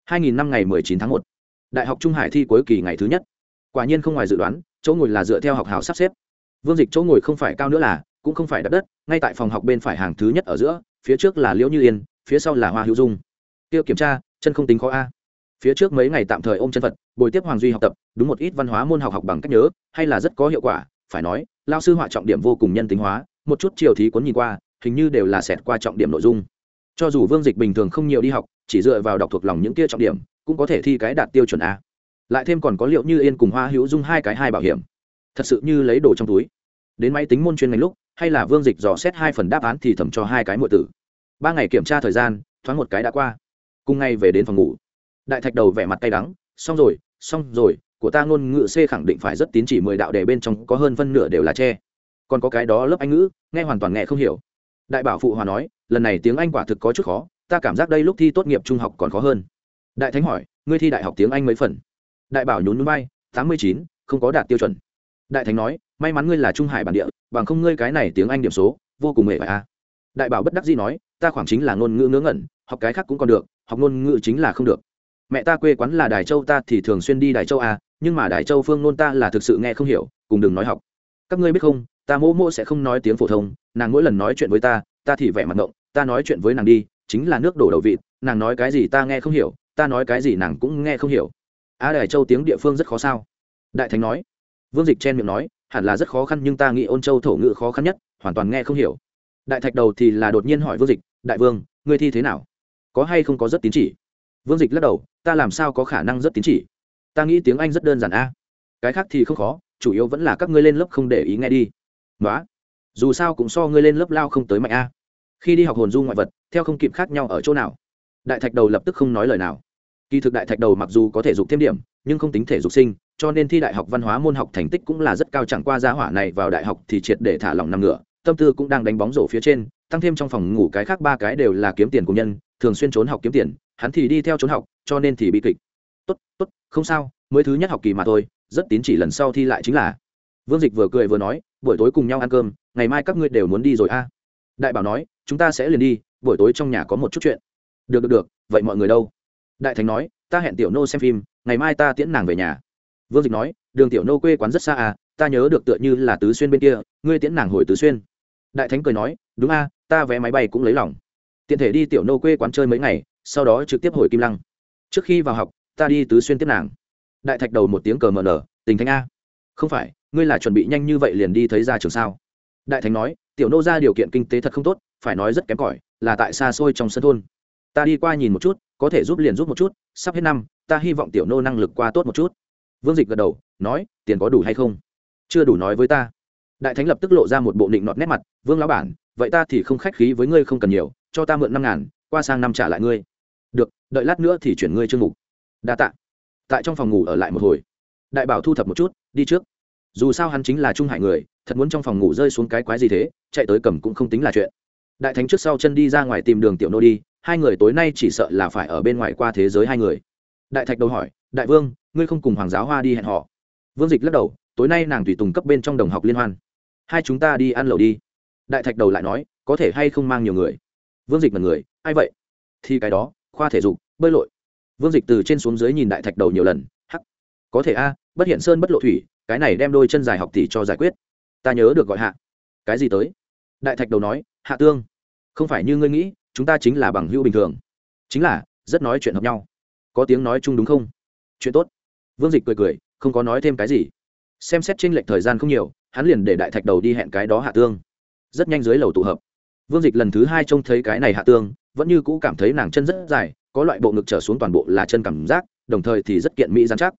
Hai nghìn năm ngày mười chín tháng một. Đại học trung hải thi cuối kỳ ngày thứ nhất. Quả nhiên không ngoài dự đoán, chỗ ngồi là dựa theo học hào sắp xếp. Vương dịch chỗ ngồi không phải cao nữa là, cũng không phải đất đất, ngay tại phòng học bên phải hàng thứ nhất ở giữa, phía trước là liễu như yên, phía sau là hoa hữu dung. Tiêu kiểm tra, chân không tính khó a phía trước mấy ngày tạm thời ôm chân phật, bồi tiếp hoàng duy học tập, đúng một ít văn hóa môn học học bằng cách nhớ, hay là rất có hiệu quả, phải nói, lao sư họa trọng điểm vô cùng nhân tính hóa, một chút chiều thí cuốn nhìn qua, hình như đều là xẹt qua trọng điểm nội dung. Cho dù vương dịch bình thường không nhiều đi học, chỉ dựa vào đọc thuộc lòng những kia trọng điểm, cũng có thể thi cái đạt tiêu chuẩn a. Lại thêm còn có liệu như yên cùng hoa hữu dung hai cái hai bảo hiểm. Thật sự như lấy đồ trong túi. Đến máy tính môn chuyên ngành lúc, hay là vương dịch dò xét hai phần đáp án thì thầm cho hai cái mọi tử. Ba ngày kiểm tra thời gian, thoáng một cái đã qua. Cùng ngay về đến phòng ngủ đại thạch đầu vẻ mặt cay đắng, xong rồi xong rồi, của ta ngôn ngữ c khẳng định phải rất tín chỉ mười đạo đề bên trong có hơn phân nửa đều là tre. Còn có cái đó lớp anh ngữ, nghe hoàn toàn nghe không hiểu. Đại bảo phụ hòa nói, lần này tiếng anh quả thực có chút khó, ta cảm giác đây lúc thi tốt nghiệp trung học còn khó hơn. Đại thánh hỏi, ngươi thi đại học tiếng anh mấy phần? Đại bảo nhún núi bay tám mươi chín, không có đạt tiêu chuẩn. Đại thánh nói, may mắn ngươi là trung hải bản địa, bằng không ngươi cái này tiếng anh điểm số, vô cùng mệt phải a à. đại bảo bất đắc dĩ nói, ta khoảng chính là ngôn ngữ ngớ ngẩn, học cái khác cũng còn được, học ngôn ngữ chính là không được mẹ ta quê quán là đài châu ta thì thường xuyên đi đài châu à nhưng mà đài châu phương nôn ta là thực sự nghe không hiểu cùng đừng nói học. Các ngươi biết không ta mỗ mỗ sẽ không nói tiếng phổ thông nàng mỗi lần nói chuyện với ta ta thì vẻ mặt ngộng ta nói chuyện với nàng đi chính là nước đổ đầu vịt nàng nói cái gì ta nghe không hiểu ta nói cái gì nàng cũng nghe không hiểu. A à, đại châu tiếng địa phương rất khó sao? Đại thánh nói. Vương dịch chen miệng nói hẳn là rất khó khăn nhưng ta nghĩ ôn châu thổ ngữ khó khăn nhất hoàn toàn nghe không hiểu. Đại thạch đầu thì là đột nhiên hỏi vương dịch đại vương ngươi thi thế nào? Có hay không có rất tín chỉ? Vương dịch lắc đầu, ta làm sao có khả năng rất tín chỉ? Ta nghĩ tiếng anh rất đơn giản a. Cái khác thì không khó, chủ yếu vẫn là các ngươi lên lớp không để ý nghe đi. Nói dù sao cũng so ngươi lên lớp lao không tới mạnh a. Khi đi học hồn du ngoại vật, theo không kịp khác nhau ở chỗ nào? Đại thạch đầu lập tức không nói lời nào. Kỳ thực đại thạch đầu mặc dù có thể dục thêm điểm, nhưng không tính thể dục sinh, cho nên thi đại học văn hóa môn học thành tích cũng là rất cao, chẳng qua giá hỏa này vào đại học thì triệt để thả lỏng nằm ngựa tâm tư cũng đang đánh bóng rổ phía trên, tăng thêm trong phòng ngủ cái khác ba cái đều là kiếm tiền của nhân, thường xuyên trốn học kiếm tiền hắn thì đi theo trốn học, cho nên thì bị kịch. Tốt tốt, không sao, mới thứ nhất học kỳ mà thôi, rất tín chỉ lần sau thi lại chính là. Vương dịch vừa cười vừa nói, buổi tối cùng nhau ăn cơm, ngày mai các ngươi đều muốn đi rồi a. Đại bảo nói, chúng ta sẽ liền đi, buổi tối trong nhà có một chút chuyện. Được được được, vậy mọi người đâu? Đại thành nói, ta hẹn tiểu nô xem phim, ngày mai ta tiễn nàng về nhà. Vương dịch nói, đường tiểu nô quê quán rất xa à ta nhớ được tựa như là tứ xuyên bên kia, ngươi tiễn nàng hồi tứ xuyên. Đại thánh cười nói, đúng a, ta vé máy bay cũng lấy lòng. Tiện thể đi tiểu nô quê quán chơi mấy ngày sau đó trực tiếp hồi kim lăng. Trước khi vào học, ta đi tứ xuyên tiếp nàng. Đại thạch đầu một tiếng cờ mờ nở, tình thánh a. Không phải, ngươi là chuẩn bị nhanh như vậy liền đi thấy ra trường sao? Đại thánh nói, tiểu nô ra điều kiện kinh tế thật không tốt, phải nói rất kém cỏi, là tại xa xôi trong sân thôn. Ta đi qua nhìn một chút, có thể giúp liền giúp một chút, sắp hết năm, ta hy vọng tiểu nô năng lực qua tốt một chút. Vương dịch gật đầu, nói, tiền có đủ hay không? Chưa đủ nói với ta. Đại thánh lập tức lộ ra một bộ định nọt nét mặt, vương lão bản, vậy ta thì không khách khí với ngươi không cần nhiều, cho ta mượn năm ngàn, qua sang năm trả lại ngươi được, đợi lát nữa thì chuyển ngươi chương mục. Đa tạ. Tại trong phòng ngủ ở lại một hồi. Đại bảo thu thập một chút, đi trước. Dù sao hắn chính là trung hải người, thật muốn trong phòng ngủ rơi xuống cái quái gì thế, chạy tới cầm cũng không tính là chuyện. Đại thánh trước sau chân đi ra ngoài tìm đường tiểu nô đi, hai người tối nay chỉ sợ là phải ở bên ngoài qua thế giới hai người. Đại thạch đầu hỏi, đại vương, ngươi không cùng hoàng giáo hoa đi hẹn họ? Vương dịch lắc đầu, tối nay nàng tùy tùng cấp bên trong đồng học liên hoan. Hai chúng ta đi ăn lẩu đi. Đại thạch đầu lại nói, có thể hay không mang nhiều người? Vương dịch là người ai vậy? Thì cái đó khoa thể dục, bơi lội. Vương dịch từ trên xuống dưới nhìn đại thạch đầu nhiều lần, hắc. Có thể a, bất hiện sơn bất lộ thủy, cái này đem đôi chân dài học tỷ cho giải quyết. Ta nhớ được gọi hạ. Cái gì tới? Đại thạch đầu nói, hạ tương. Không phải như ngươi nghĩ, chúng ta chính là bằng hữu bình thường. Chính là, rất nói chuyện hợp nhau. Có tiếng nói chung đúng không? Chuyện tốt. Vương dịch cười cười, không có nói thêm cái gì. Xem xét tranh lệch thời gian không nhiều, hắn liền để đại thạch đầu đi hẹn cái đó hạ tương. Rất nhanh dưới lầu tụ hợp. Vương dịch lần thứ hai trông thấy cái này hạ tương vẫn như cũ cảm thấy nàng chân rất dài, có loại bộ ngực trở xuống toàn bộ là chân cảm giác, đồng thời thì rất kiện mỹ dán chắc.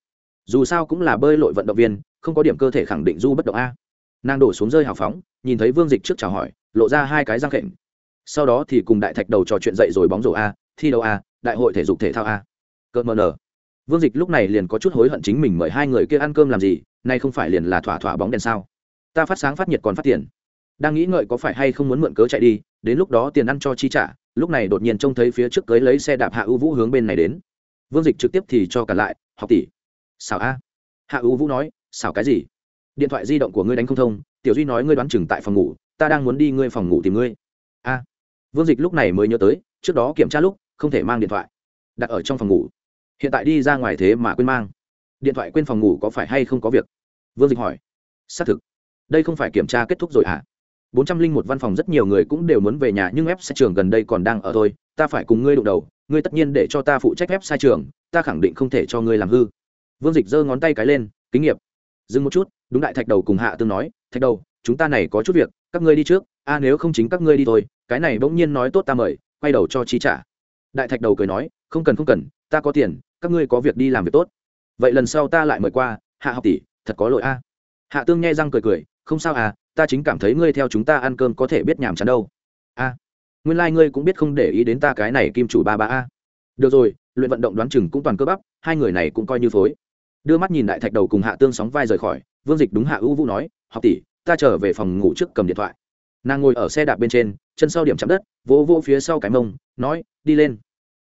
Dù sao cũng là bơi lội vận động viên, không có điểm cơ thể khẳng định du bất động a. Nàng đổ xuống rơi hào phóng, nhìn thấy vương dịch trước chào hỏi, lộ ra hai cái răng khệnh sau đó thì cùng đại thạch đầu trò chuyện dậy rồi bóng rổ a, thi đấu a, đại hội thể dục thể thao a. Cợt mờ nở. Vương dịch lúc này liền có chút hối hận chính mình mời hai người kia ăn cơm làm gì, nay không phải liền là thỏa thỏa bóng đèn sao? Ta phát sáng phát nhiệt còn phát tiền. Đang nghĩ ngợi có phải hay không muốn mượn cớ chạy đi đến lúc đó tiền ăn cho chi trả, lúc này đột nhiên trông thấy phía trước cưới lấy xe đạp hạ ưu vũ hướng bên này đến. Vương dịch trực tiếp thì cho cả lại, học tỷ, xảo a. Hạ ưu vũ nói, xảo cái gì? Điện thoại di động của ngươi đánh không thông, tiểu duy nói ngươi đoán chừng tại phòng ngủ, ta đang muốn đi ngươi phòng ngủ tìm ngươi. A. Vương dịch lúc này mới nhớ tới, trước đó kiểm tra lúc, không thể mang điện thoại. Đặt ở trong phòng ngủ. Hiện tại đi ra ngoài thế mà quên mang. Điện thoại quên phòng ngủ có phải hay không có việc? Vương dịch hỏi. Xác thực. Đây không phải kiểm tra kết thúc rồi hả? Bốn trăm linh một văn phòng rất nhiều người cũng đều muốn về nhà, nhưng ép sai trường gần đây còn đang ở thôi, ta phải cùng ngươi đụng đầu, ngươi tất nhiên để cho ta phụ trách ép sai trường, ta khẳng định không thể cho ngươi làm hư. Vương dịch giơ ngón tay cái lên, kính nghiệp, dừng một chút. Đúng đại thạch đầu cùng hạ tương nói, thạch đầu, chúng ta này có chút việc, các ngươi đi trước, a, nếu không chính các ngươi đi thôi, cái này bỗng nhiên nói tốt ta mời, quay đầu cho chi trả. Đại thạch đầu cười nói, không cần không cần, ta có tiền, các ngươi có việc đi làm việc tốt. Vậy lần sau ta lại mời qua, hạ học tỷ, thật có lỗi a. Hạ tương nghe răng cười cười, không sao à ta chính cảm thấy ngươi theo chúng ta ăn cơm có thể biết nhàm chán đâu. A, nguyên lai、like、ngươi cũng biết không để ý đến ta cái này kim chủ ba ba a. Được rồi, luyện vận động đoán chừng cũng toàn cơ bắp, hai người này cũng coi như phối. Đưa mắt nhìn đại thạch đầu cùng hạ tương sóng vai rời khỏi, vương dịch đúng hạ ưu vũ nói, học tỷ, ta trở về phòng ngủ trước cầm điện thoại. Nàng ngồi ở xe đạp bên trên, chân sau điểm chạm đất, vỗ vỗ phía sau cái mông, nói, đi lên.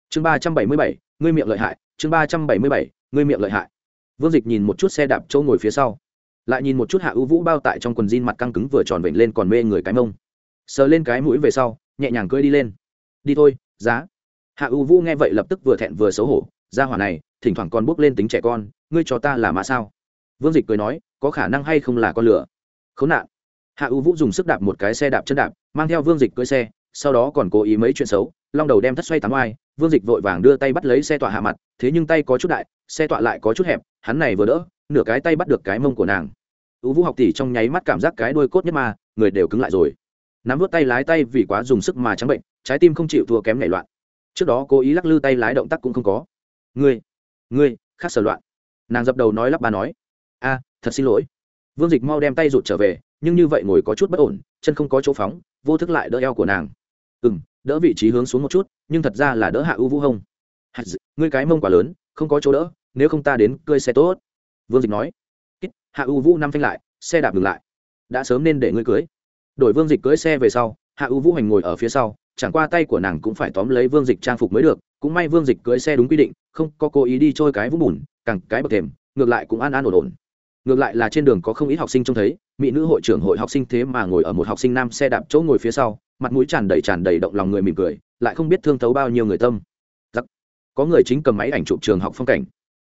Chương ba trăm bảy mươi bảy, ngươi miệng lợi hại, chương ba trăm bảy mươi bảy, ngươi miệng lợi hại. Vương dịch nhìn một chút xe đạp chỗ ngồi phía sau lại nhìn một chút hạ ưu vũ bao tại trong quần jean mặt căng cứng vừa tròn vểnh lên còn mê người cái mông. Sờ lên cái mũi về sau, nhẹ nhàng cưỡi đi lên. Đi thôi, giá. Hạ ưu vũ nghe vậy lập tức vừa thẹn vừa xấu hổ. Ra hỏa này, thỉnh thoảng còn bốc lên tính trẻ con, ngươi cho ta là mã sao? Vương dịch cười nói, có khả năng hay không là con lửa. Khốn nạn. Hạ ưu vũ dùng sức đạp một cái xe đạp chân đạp, mang theo vương dịch cưỡi xe, sau đó còn cố ý mấy chuyện xấu, long đầu đem thất xoay tám oai. Vương dịch vội vàng đưa tay bắt lấy xe tọa hạ mặt, thế nhưng tay có chút đại, xe tọa lại có chút hẹp, hắn này vừa đỡ nửa cái tay bắt được cái mông của nàng. Ưu vũ học tỷ trong nháy mắt cảm giác cái đuôi cốt nhất mà, người đều cứng lại rồi. Nắm vút tay lái tay vì quá dùng sức mà trắng bệnh, trái tim không chịu thua kém nảy loạn. Trước đó cố ý lắc lư tay lái động tác cũng không có. Ngươi ngươi, khác sở loạn. Nàng dập đầu nói lắp bà nói. A, thật xin lỗi. Vương dịch mau đem tay rụt trở về, nhưng như vậy ngồi có chút bất ổn, chân không có chỗ phóng, vô thức lại đỡ eo của nàng. Ừ m đỡ vị trí hướng xuống một chút, nhưng thật ra là đỡ hạ ưu vũ hông ngươi cái mông quá lớn, không có chỗ đỡ, nếu không ta đến cơi xe tốt vương dịch nói hạ U vũ năm phanh lại, xe đạp ngừng lại. Đã sớm nên để ngươi cưới. Đổi vương dịch cưới xe về sau, hạ U vũ hành ngồi ở phía sau, chẳng qua tay của nàng cũng phải tóm lấy vương dịch trang phục mới được, cũng may vương dịch cưới xe đúng quy định, không có cố ý đi trôi cái vũng bùn cẳng cái bậc thềm, ngược lại cũng an an ổn ổn. Ngược lại là trên đường có không ít học sinh trông thấy, mỹ nữ hội trưởng hội học sinh thế mà ngồi ở một học sinh nam xe đạp chỗ ngồi phía sau, mặt mũi tràn đầy tràn đầy động lòng người mỉm cười, lại không biết thương thấu bao nhiêu người tâm. Giặc. có người chính cầm máy ảnh chụp trường học phong cảnh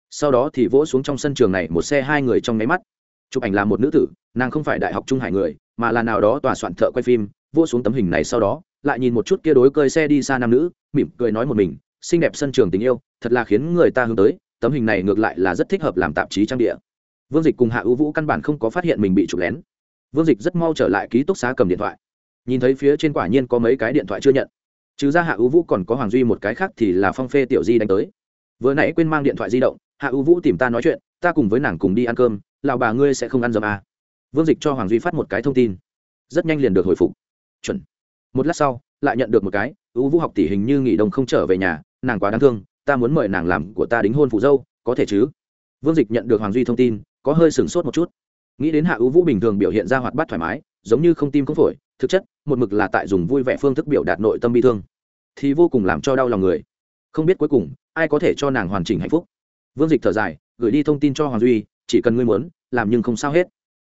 sau đó thì vỗ xuống trong sân trường này một xe hai người trong nháy mắt. Chụp ảnh là một nữ tử, nàng không phải đại học trung hải người, mà là nào đó tòa soạn thợ quay phim, vỗ xuống tấm hình này sau đó, lại nhìn một chút kia đối cơi xe đi xa nam nữ, mỉm cười nói một mình, xinh đẹp sân trường tình yêu, thật là khiến người ta hướng tới, tấm hình này ngược lại là rất thích hợp làm tạp chí trang địa. Vương dịch cùng hạ ưu vũ căn bản không có phát hiện mình bị chụp lén. Vương dịch rất mau trở lại ký túc xá cầm điện thoại. Nhìn thấy phía trên quả nhiên có mấy cái điện thoại chưa nhận. Trừ ra hạ ưu vũ còn có hoàng duy một cái khác thì là phong phê tiểu di đánh tới. Vừa nãy quên mang điện thoại di động hạ ưu vũ tìm ta nói chuyện, ta cùng với nàng cùng đi ăn cơm lào bà ngươi sẽ không ăn dầm à. vương dịch cho hoàng duy phát một cái thông tin. Rất nhanh liền được hồi phục. Chuẩn. Một lát sau, lại nhận được một cái ưu vũ học tỷ hình như nghỉ đông không trở về nhà, nàng quá đáng thương, ta muốn mời nàng làm của ta đính hôn phụ dâu, có thể chứ? Vương dịch nhận được hoàng duy thông tin, có hơi sửng sốt một chút. Nghĩ đến hạ ưu vũ bình thường biểu hiện ra hoạt bát thoải mái, giống như không tim không phổi, thực chất, một mực là tại dùng vui vẻ phương thức biểu đạt nội tâm bi thương, thì vô cùng làm cho đau lòng người. Không biết cuối cùng, ai có thể cho nàng hoàn chỉnh hạnh phúc vương dịch thở dài, gửi đi thông tin cho hoàng duy, chỉ cần ngươi muốn, làm nhưng không sao hết.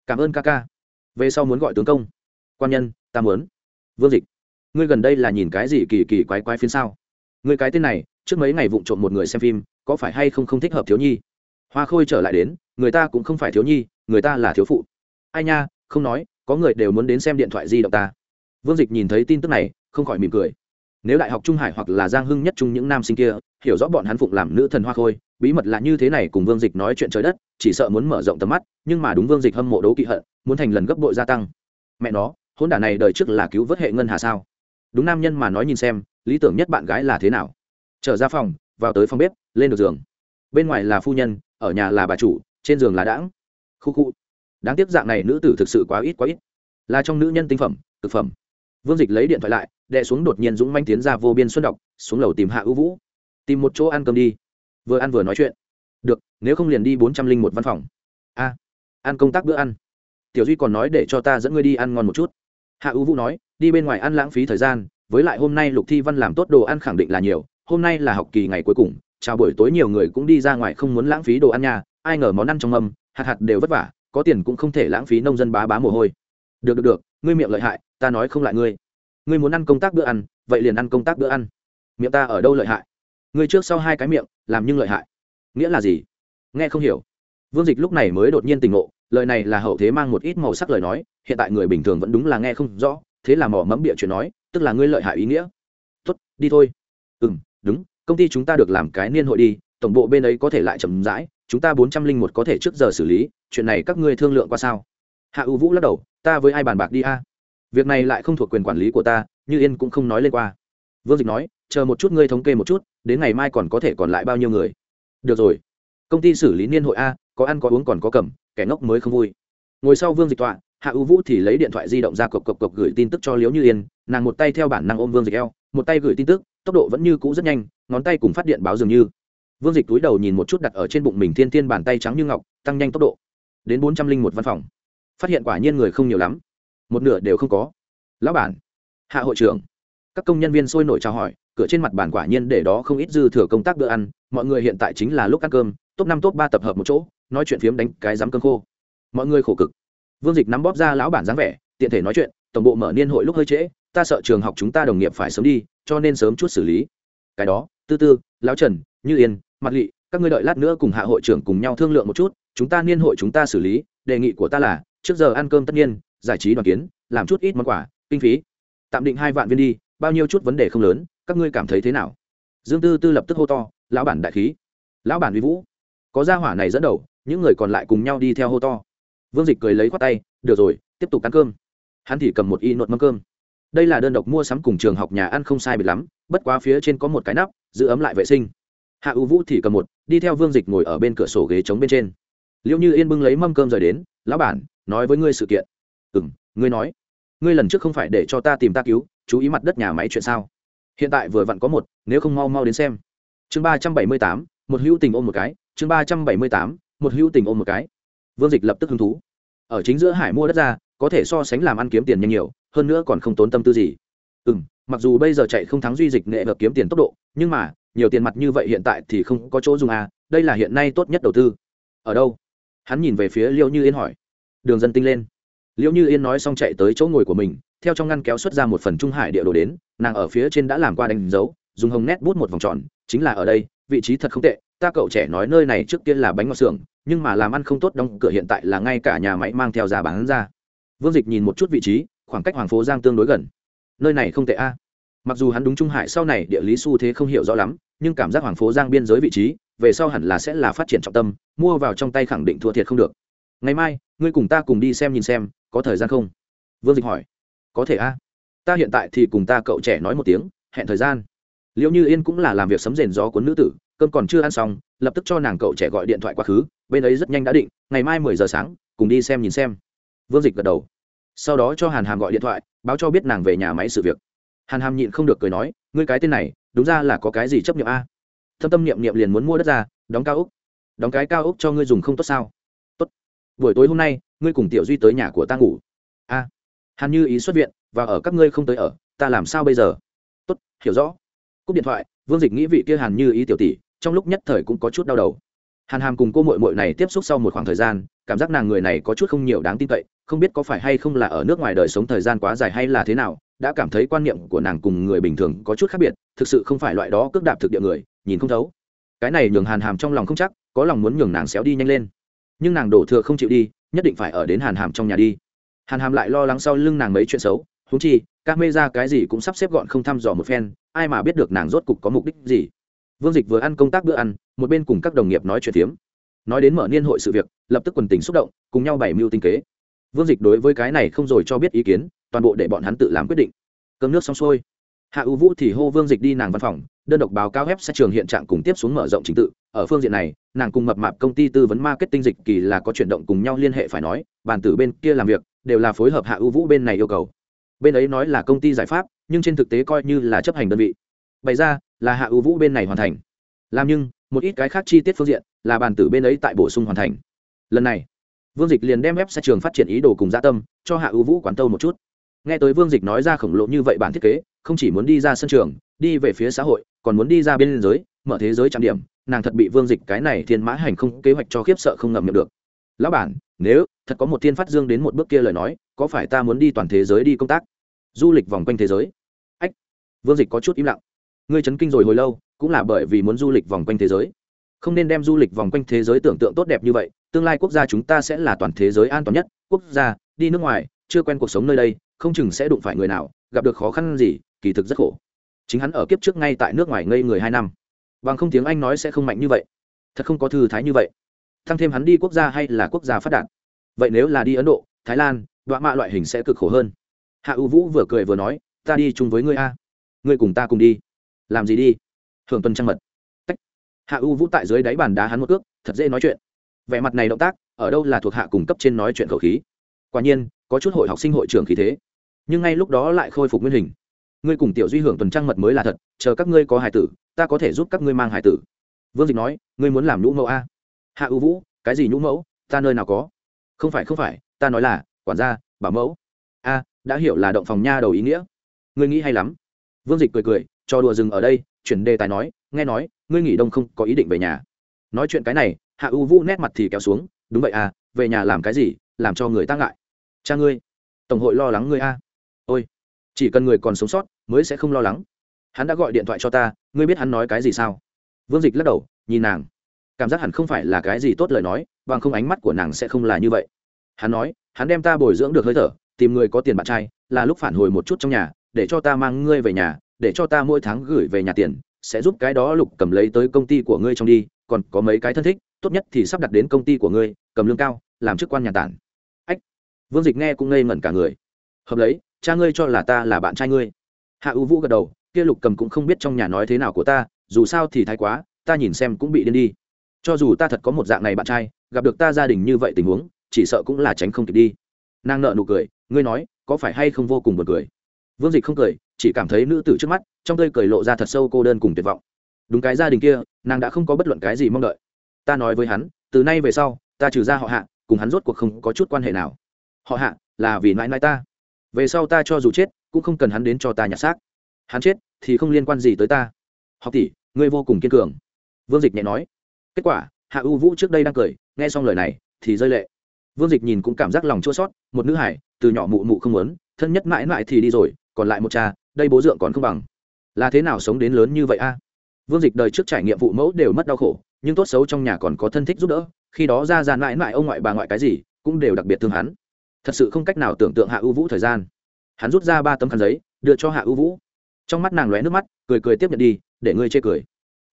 Cảm ơn ca ca. Về sau muốn gọi tướng công. Quan nhân, ta muốn. Vương dịch, ngươi gần đây là nhìn cái gì kỳ kỳ quái quái phiến sao? Ngươi cái tên này, trước mấy ngày vụng trộm một người xem phim, có phải hay không không thích hợp thiếu nhi? Hoa khôi trở lại đến, người ta cũng không phải thiếu nhi, người ta là thiếu phụ. Ai nha, không nói, có người đều muốn đến xem điện thoại di động ta. Vương dịch nhìn thấy tin tức này, không khỏi mỉm cười nếu đại học trung hải hoặc là giang hưng nhất trung những nam sinh kia, hiểu rõ bọn hắn phụng làm nữ thần hoa khôi, bí mật là như thế này cùng vương dịch nói chuyện trời đất, chỉ sợ muốn mở rộng tầm mắt, nhưng mà đúng vương dịch hâm mộ đấu kỵ hận, muốn thành lần gấp bội gia tăng. Mẹ nó, hôn đả này đời trước là cứu vớt hệ ngân hà sao? Đúng nam nhân mà nói nhìn xem, lý tưởng nhất bạn gái là thế nào? Trở ra phòng, vào tới phòng bếp, lên được giường. Bên ngoài là phu nhân, ở nhà là bà chủ, trên giường là đãng. Khu khu. Đáng tiếc dạng này nữ tử thực sự quá ít quá ít. Là trong nữ nhân tinh phẩm thực phẩm. Vương dịch lấy điện thoại lại đệ xuống đột nhiên dũng manh tiến ra vô biên xuân độc xuống lầu tìm hạ ưu vũ. Tìm một chỗ ăn cơm đi. Vừa ăn vừa nói chuyện. Được, nếu không liền đi bốn trăm linh một văn phòng. A, ăn công tác bữa ăn. Tiểu duy còn nói để cho ta dẫn ngươi đi ăn ngon một chút. Hạ ưu vũ nói, đi bên ngoài ăn lãng phí thời gian, với lại hôm nay lục thi văn làm tốt đồ ăn khẳng định là nhiều, hôm nay là học kỳ ngày cuối cùng, chào buổi tối nhiều người cũng đi ra ngoài không muốn lãng phí đồ ăn nhà ai ngờ món ăn trong âm hạt hạt đều vất vả, có tiền cũng không thể lãng phí nông dân bá bá mồ hôi. Được được được, ngươi miệng lợi hại, ta nói không lại ngươi ngươi muốn ăn công tác bữa ăn, vậy liền ăn công tác bữa ăn. Miệng ta ở đâu lợi hại? Ngươi trước sau hai cái miệng, làm nhưng lợi hại. Nghĩa là gì? Nghe không hiểu. Vương dịch lúc này mới đột nhiên tình ngộ, lời này là hậu thế mang một ít màu sắc lời nói, hiện tại người bình thường vẫn đúng là nghe không rõ, thế là mỏ mẫm bịa chuyện nói, tức là ngươi lợi hại ý nghĩa. Tuất đi thôi. Ừ m đúng, công ty chúng ta được làm cái niên hội đi, tổng bộ bên ấy có thể lại chậm rãi, chúng ta bốn trăm linh một có thể trước giờ xử lý, chuyện này các ngươi thương lượng qua sao? Hạ ưu vũ lắc đầu, ta với ai bàn bạc đi a? Việc này lại không thuộc quyền quản lý của ta, như yên cũng không nói lên qua. Vương dịch nói, chờ một chút ngươi thống kê một chút, đến ngày mai còn có thể còn lại bao nhiêu người. Được rồi. Công ty xử lý niên hội a, có ăn có uống còn có cầm, kẻ ngốc mới không vui. Ngồi sau vương dịch tọa, hạ ưu vũ thì lấy điện thoại di động ra cộc cộc cộc gửi tin tức cho liếu như yên, nàng một tay theo bản năng ôm vương dịch eo, một tay gửi tin tức, tốc độ vẫn như cũ rất nhanh, ngón tay cùng phát điện báo dường như. Vương dịch túi đầu nhìn một chút đặt ở trên bụng mình thiên thiên bàn tay trắng như ngọc, tăng nhanh tốc độ. Đến bốn trăm linh một văn phòng. Phát hiện quả nhiên người không nhiều lắm một nửa đều không có. Lão bản, hạ hội trưởng. Các công nhân viên sôi nổi chào hỏi, cửa trên mặt bàn quả nhiên để đó không ít dư thừa công tác bữa ăn. Mọi người hiện tại chính là lúc ăn cơm, top năm, top ba tập hợp một chỗ, nói chuyện phiếm đánh cái dám cơm khô. Mọi người khổ cực. Vương dịch nắm bóp ra lão bản dáng vẻ, tiện thể nói chuyện, tổng bộ mở niên hội lúc hơi trễ, ta sợ trường học chúng ta đồng nghiệp phải sớm đi, cho nên sớm chút xử lý. Cái đó, tư tư, lão trần, như yên mặt lị, các ngươi đợi lát nữa cùng hạ hội trưởng cùng nhau thương lượng một chút, chúng ta niên hội chúng ta xử lý, đề nghị của ta là, trước giờ ăn cơm tất nhiên giải trí đoàn kiến, làm chút ít món quà, kinh phí. Tạm định hai vạn viên đi, bao nhiêu chút vấn đề không lớn, các ngươi cảm thấy thế nào? Dương tư tư lập tức hô to, lão bản đại khí. Lão bản uy vũ. Có gia hỏa này dẫn đầu, những người còn lại cùng nhau đi theo hô to. Vương dịch cười lấy khoát tay, được rồi, tiếp tục ăn cơm. Hắn thì cầm một y nộn mâm cơm. Đây là đơn độc mua sắm cùng trường học nhà ăn không sai biệt lắm, bất quá phía trên có một cái nắp, giữ ấm lại vệ sinh. Hạ ưu vũ thì cầm một, đi theo vương dịch ngồi ở bên cửa sổ ghế trống bên trên. Liệu như yên bưng lấy mâm cơm rời đến, lão bản, nói với ngươi sự kiện ừ m ngươi nói. Ngươi lần trước không phải để cho ta tìm ta cứu, chú ý mặt đất nhà máy chuyện sao? Hiện tại vừa vặn có một, nếu không mau mau đến xem. Chương ba trăm bảy mươi tám, một hữu tình ôm một cái. Chương ba trăm bảy mươi tám, một hữu tình ôm một cái. Vương dịch lập tức hứng thú. Ở chính giữa hải mua đất ra, có thể so sánh làm ăn kiếm tiền nhanh nhiều, hơn nữa còn không tốn tâm tư gì. Ừ m mặc dù bây giờ chạy không thắng duy dịch nghệ vật kiếm tiền tốc độ, nhưng mà, nhiều tiền mặt như vậy hiện tại thì không có chỗ dùng à đây là hiện nay tốt nhất đầu tư. Ở đâu? Hắn nhìn về phía Liêu như yên hỏi. Đường dân tinh lên liễu như yên nói xong chạy tới chỗ ngồi của mình, theo trong ngăn kéo xuất ra một phần trung hải địa đồ đến, nàng ở phía trên đã làm qua đánh dấu, dùng hồng nét bút một vòng tròn, chính là ở đây, vị trí thật không tệ, ta cậu trẻ nói nơi này trước kia là bánh ngọt xưởng, nhưng mà làm ăn không tốt đóng cửa hiện tại là ngay cả nhà máy mang theo giá bán ra. Vương dịch nhìn một chút vị trí, khoảng cách hoàng phố giang tương đối gần. Nơi này không tệ a. Mặc dù hắn đúng trung hải sau này địa lý xu thế không hiểu rõ lắm, nhưng cảm giác hoàng phố giang biên giới vị trí, về sau hẳn là sẽ là phát triển trọng tâm, mua vào trong tay khẳng định thua thiệt không được. Ngày mai, ngươi cùng ta cùng đi xem nhìn xem có thời gian không? Vương dịch hỏi. Có thể a. Ta hiện tại thì cùng ta cậu trẻ nói một tiếng, hẹn thời gian. Liệu như yên cũng là làm việc sấm rền gió cuốn nữ tử, cơm còn chưa ăn xong, lập tức cho nàng cậu trẻ gọi điện thoại quá khứ, bên ấy rất nhanh đã định, ngày mai mười giờ sáng, cùng đi xem nhìn xem. Vương dịch gật đầu. Sau đó cho hàn hàm gọi điện thoại, báo cho biết nàng về nhà máy sự việc. Hàn hàm nhịn không được cười nói, ngươi cái tên này, đúng ra là có cái gì chấp nhận a? Thâm tâm niệm niệm liền muốn mua đất ra, đóng cao úc đóng cái cao úc cho ngươi dùng không tốt sao? Buổi tối hôm nay, ngươi cùng tiểu duy tới nhà của ta ngủ. A, hàn như ý xuất viện và ở các ngươi không tới ở, ta làm sao bây giờ? Tốt, hiểu rõ. Cúp điện thoại, vương dịch nghĩ vị kia hàn như ý tiểu tỷ, trong lúc nhất thời cũng có chút đau đầu. Hàn hàm cùng cô mội mội này tiếp xúc sau một khoảng thời gian, cảm giác nàng người này có chút không nhiều đáng tin cậy, không biết có phải hay không là ở nước ngoài đời sống thời gian quá dài hay là thế nào, đã cảm thấy quan niệm của nàng cùng người bình thường có chút khác biệt, thực sự không phải loại đó cước đạp thực địa người, nhìn không thấu. Cái này nhường hàn hàm trong lòng không chắc, có lòng muốn nhường nàng xéo đi nhanh lên nhưng nàng đổ thừa không chịu đi, nhất định phải ở đến hàn hàm trong nhà đi. Hàn hàm lại lo lắng sau lưng nàng mấy chuyện xấu húng chi, các mê ra cái gì cũng sắp xếp gọn không thăm dò một phen, ai mà biết được nàng rốt cục có mục đích gì. Vương dịch vừa ăn công tác bữa ăn, một bên cùng các đồng nghiệp nói chuyện phiếm. Nói đến mở niên hội sự việc, lập tức quần tình xúc động, cùng nhau bày mưu tinh kế. Vương dịch đối với cái này không rồi cho biết ý kiến, toàn bộ để bọn hắn tự làm quyết định. Cơm nước xong xuôi. Hạ ưu vũ thì hô vương dịch đi nàng văn phòng đơn độc báo cáo ép sẽ trường hiện trạng cùng tiếp xuống mở rộng trình tự. Ở phương diện này, nàng cùng mập mạp công ty tư vấn marketing dịch kỳ là có chuyển động cùng nhau liên hệ phải nói, bàn tử bên kia làm việc, đều là phối hợp hạ ưu vũ bên này yêu cầu. Bên ấy nói là công ty giải pháp, nhưng trên thực tế coi như là chấp hành đơn vị. Bày ra, là hạ ưu vũ bên này hoàn thành. Làm nhưng, một ít cái khác chi tiết phương diện, là bàn tử bên ấy tại bổ sung hoàn thành. Lần này, vương dịch liền đem ép sẽ trường phát triển ý đồ cùng gia tâm, cho hạ ưu vũ quán tâu một chút nghe tới vương dịch nói ra khổng lồ như vậy bản thiết kế, không chỉ muốn đi ra sân trường, đi về phía xã hội, còn muốn đi ra bên giới, mở thế giới trang điểm, nàng thật bị vương dịch cái này thiên mã hành không kế hoạch cho khiếp sợ không ngậm miệng được. Lão bản, nếu thật có một thiên phát dương đến một bước kia lời nói, có phải ta muốn đi toàn thế giới đi công tác? Du lịch vòng quanh thế giới. Ách. Vương dịch có chút im lặng. Ngươi chấn kinh rồi hồi lâu, cũng là bởi vì muốn du lịch vòng quanh thế giới. Không nên đem du lịch vòng quanh thế giới tưởng tượng tốt đẹp như vậy, tương lai quốc gia chúng ta sẽ là toàn thế giới an toàn nhất, quốc gia, đi nước ngoài, chưa quen cuộc sống nơi đây không chừng sẽ đụng phải người nào, gặp được khó khăn gì, kỳ thực rất khổ. Chính hắn ở kiếp trước ngay tại nước ngoài ngây người hai năm. Bằng không tiếng anh nói sẽ không mạnh như vậy. Thật không có thư thái như vậy. Thăng thêm hắn đi quốc gia hay là quốc gia phát đạt. Vậy nếu là đi ấn độ, thái lan đoạn mạ loại hình sẽ cực khổ hơn. Hạ ưu vũ vừa cười vừa nói, ta đi chung với ngươi a. Ngươi cùng ta cùng đi. Làm gì đi? Hưởng tuần trăng mật. Tách. hạ ưu vũ tại dưới đáy bàn đá hắn một ước thật dễ nói chuyện. Vẻ mặt này động tác, ở đâu là thuộc hạ cùng cấp trên nói chuyện khẩu khí. Quả nhiên có chút hội học sinh hội trưởng khí thế. Nhưng ngay lúc đó lại khôi phục nguyên hình. Ngươi cùng tiểu duy hưởng tuần trăng mật mới là thật, chờ các ngươi có hải tử, ta có thể giúp các ngươi mang hải tử. Vương dịch nói, ngươi muốn làm nhũ mẫu a? Hạ ưu vũ, cái gì nhũ mẫu? Ta nơi nào có? Không phải không phải, ta nói là, quản gia, bảo mẫu. A, đã hiểu là động phòng nha đầu ý nghĩa. Ngươi nghĩ hay lắm. Vương dịch cười cười cho đùa dừng ở đây, chuyển đề tài nói, nghe nói, ngươi nghỉ đông không có ý định về nhà. Nói chuyện cái này, hạ ưu vũ nét mặt thì kéo xuống, đúng vậy à về nhà làm cái gì, làm cho người ta ngại cha ngươi, tổng hội lo lắng ngươi a. Ôi, chỉ cần người còn sống sót mới sẽ không lo lắng. Hắn đã gọi điện thoại cho ta, ngươi biết hắn nói cái gì sao? Vương dịch lắc đầu, nhìn nàng. Cảm giác hẳn không phải là cái gì tốt lời nói, bằng không ánh mắt của nàng sẽ không là như vậy. Hắn nói, hắn đem ta bồi dưỡng được hơi thở, tìm người có tiền bạn trai, là lúc phản hồi một chút trong nhà, để cho ta mang ngươi về nhà, để cho ta mỗi tháng gửi về nhà tiền, sẽ giúp cái đó lục cầm lấy tới công ty của ngươi trong đi, còn có mấy cái thân thích, tốt nhất thì sắp đặt đến công ty của ngươi, cầm lương cao, làm chức quan nhà tản vương dịch nghe cũng ngây ngẩn cả người. Hợp lấy, cha ngươi cho là ta là bạn trai ngươi. Hạ ưu vũ gật đầu, kia lục cầm cũng không biết trong nhà nói thế nào của ta, dù sao thì thái quá, ta nhìn xem cũng bị điên đi. Cho dù ta thật có một dạng này bạn trai, gặp được ta gia đình như vậy tình huống, chỉ sợ cũng là tránh không kịp đi. Nàng nợ nụ cười, ngươi nói, có phải hay không vô cùng buồn cười? Vương dịch không cười, chỉ cảm thấy nữ tử trước mắt, trong tơi cười lộ ra thật sâu cô đơn cùng tuyệt vọng. Đúng cái gia đình kia, nàng đã không có bất luận cái gì mong đợi. Ta nói với hắn, từ nay về sau, ta trừ ra họ hạ, cùng hắn rốt cuộc không có chút quan hệ nào họ hạ, là vì mãi mãi ta. Về sau ta cho dù chết, cũng không cần hắn đến cho ta nhặt xác. Hắn chết, thì không liên quan gì tới ta. Học tỷ, ngươi vô cùng kiên cường. Vương dịch nhẹ nói. Kết quả, hạ u vũ trước đây đang cười, nghe xong lời này, thì rơi lệ. Vương dịch nhìn cũng cảm giác lòng chua sót một nữ hải, từ nhỏ mụ mụ không muốn, thân nhất mãi mãi thì đi rồi, còn lại một cha, đây bố dượng còn không bằng. Là thế nào sống đến lớn như vậy a? Vương dịch đời trước trải nghiệm phụ mẫu đều mất đau khổ, nhưng tốt xấu trong nhà còn có thân thích giúp đỡ, khi đó ra ra mãi mãi ông ngoại bà ngoại cái gì, cũng đều đặc biệt thương hắn thật sự không cách nào tưởng tượng hạ ưu vũ thời gian. Hắn rút ra ba tấm khăn giấy, đưa cho hạ ưu vũ. Trong mắt nàng lóe nước mắt, cười cười tiếp nhận đi, để ngươi chê cười.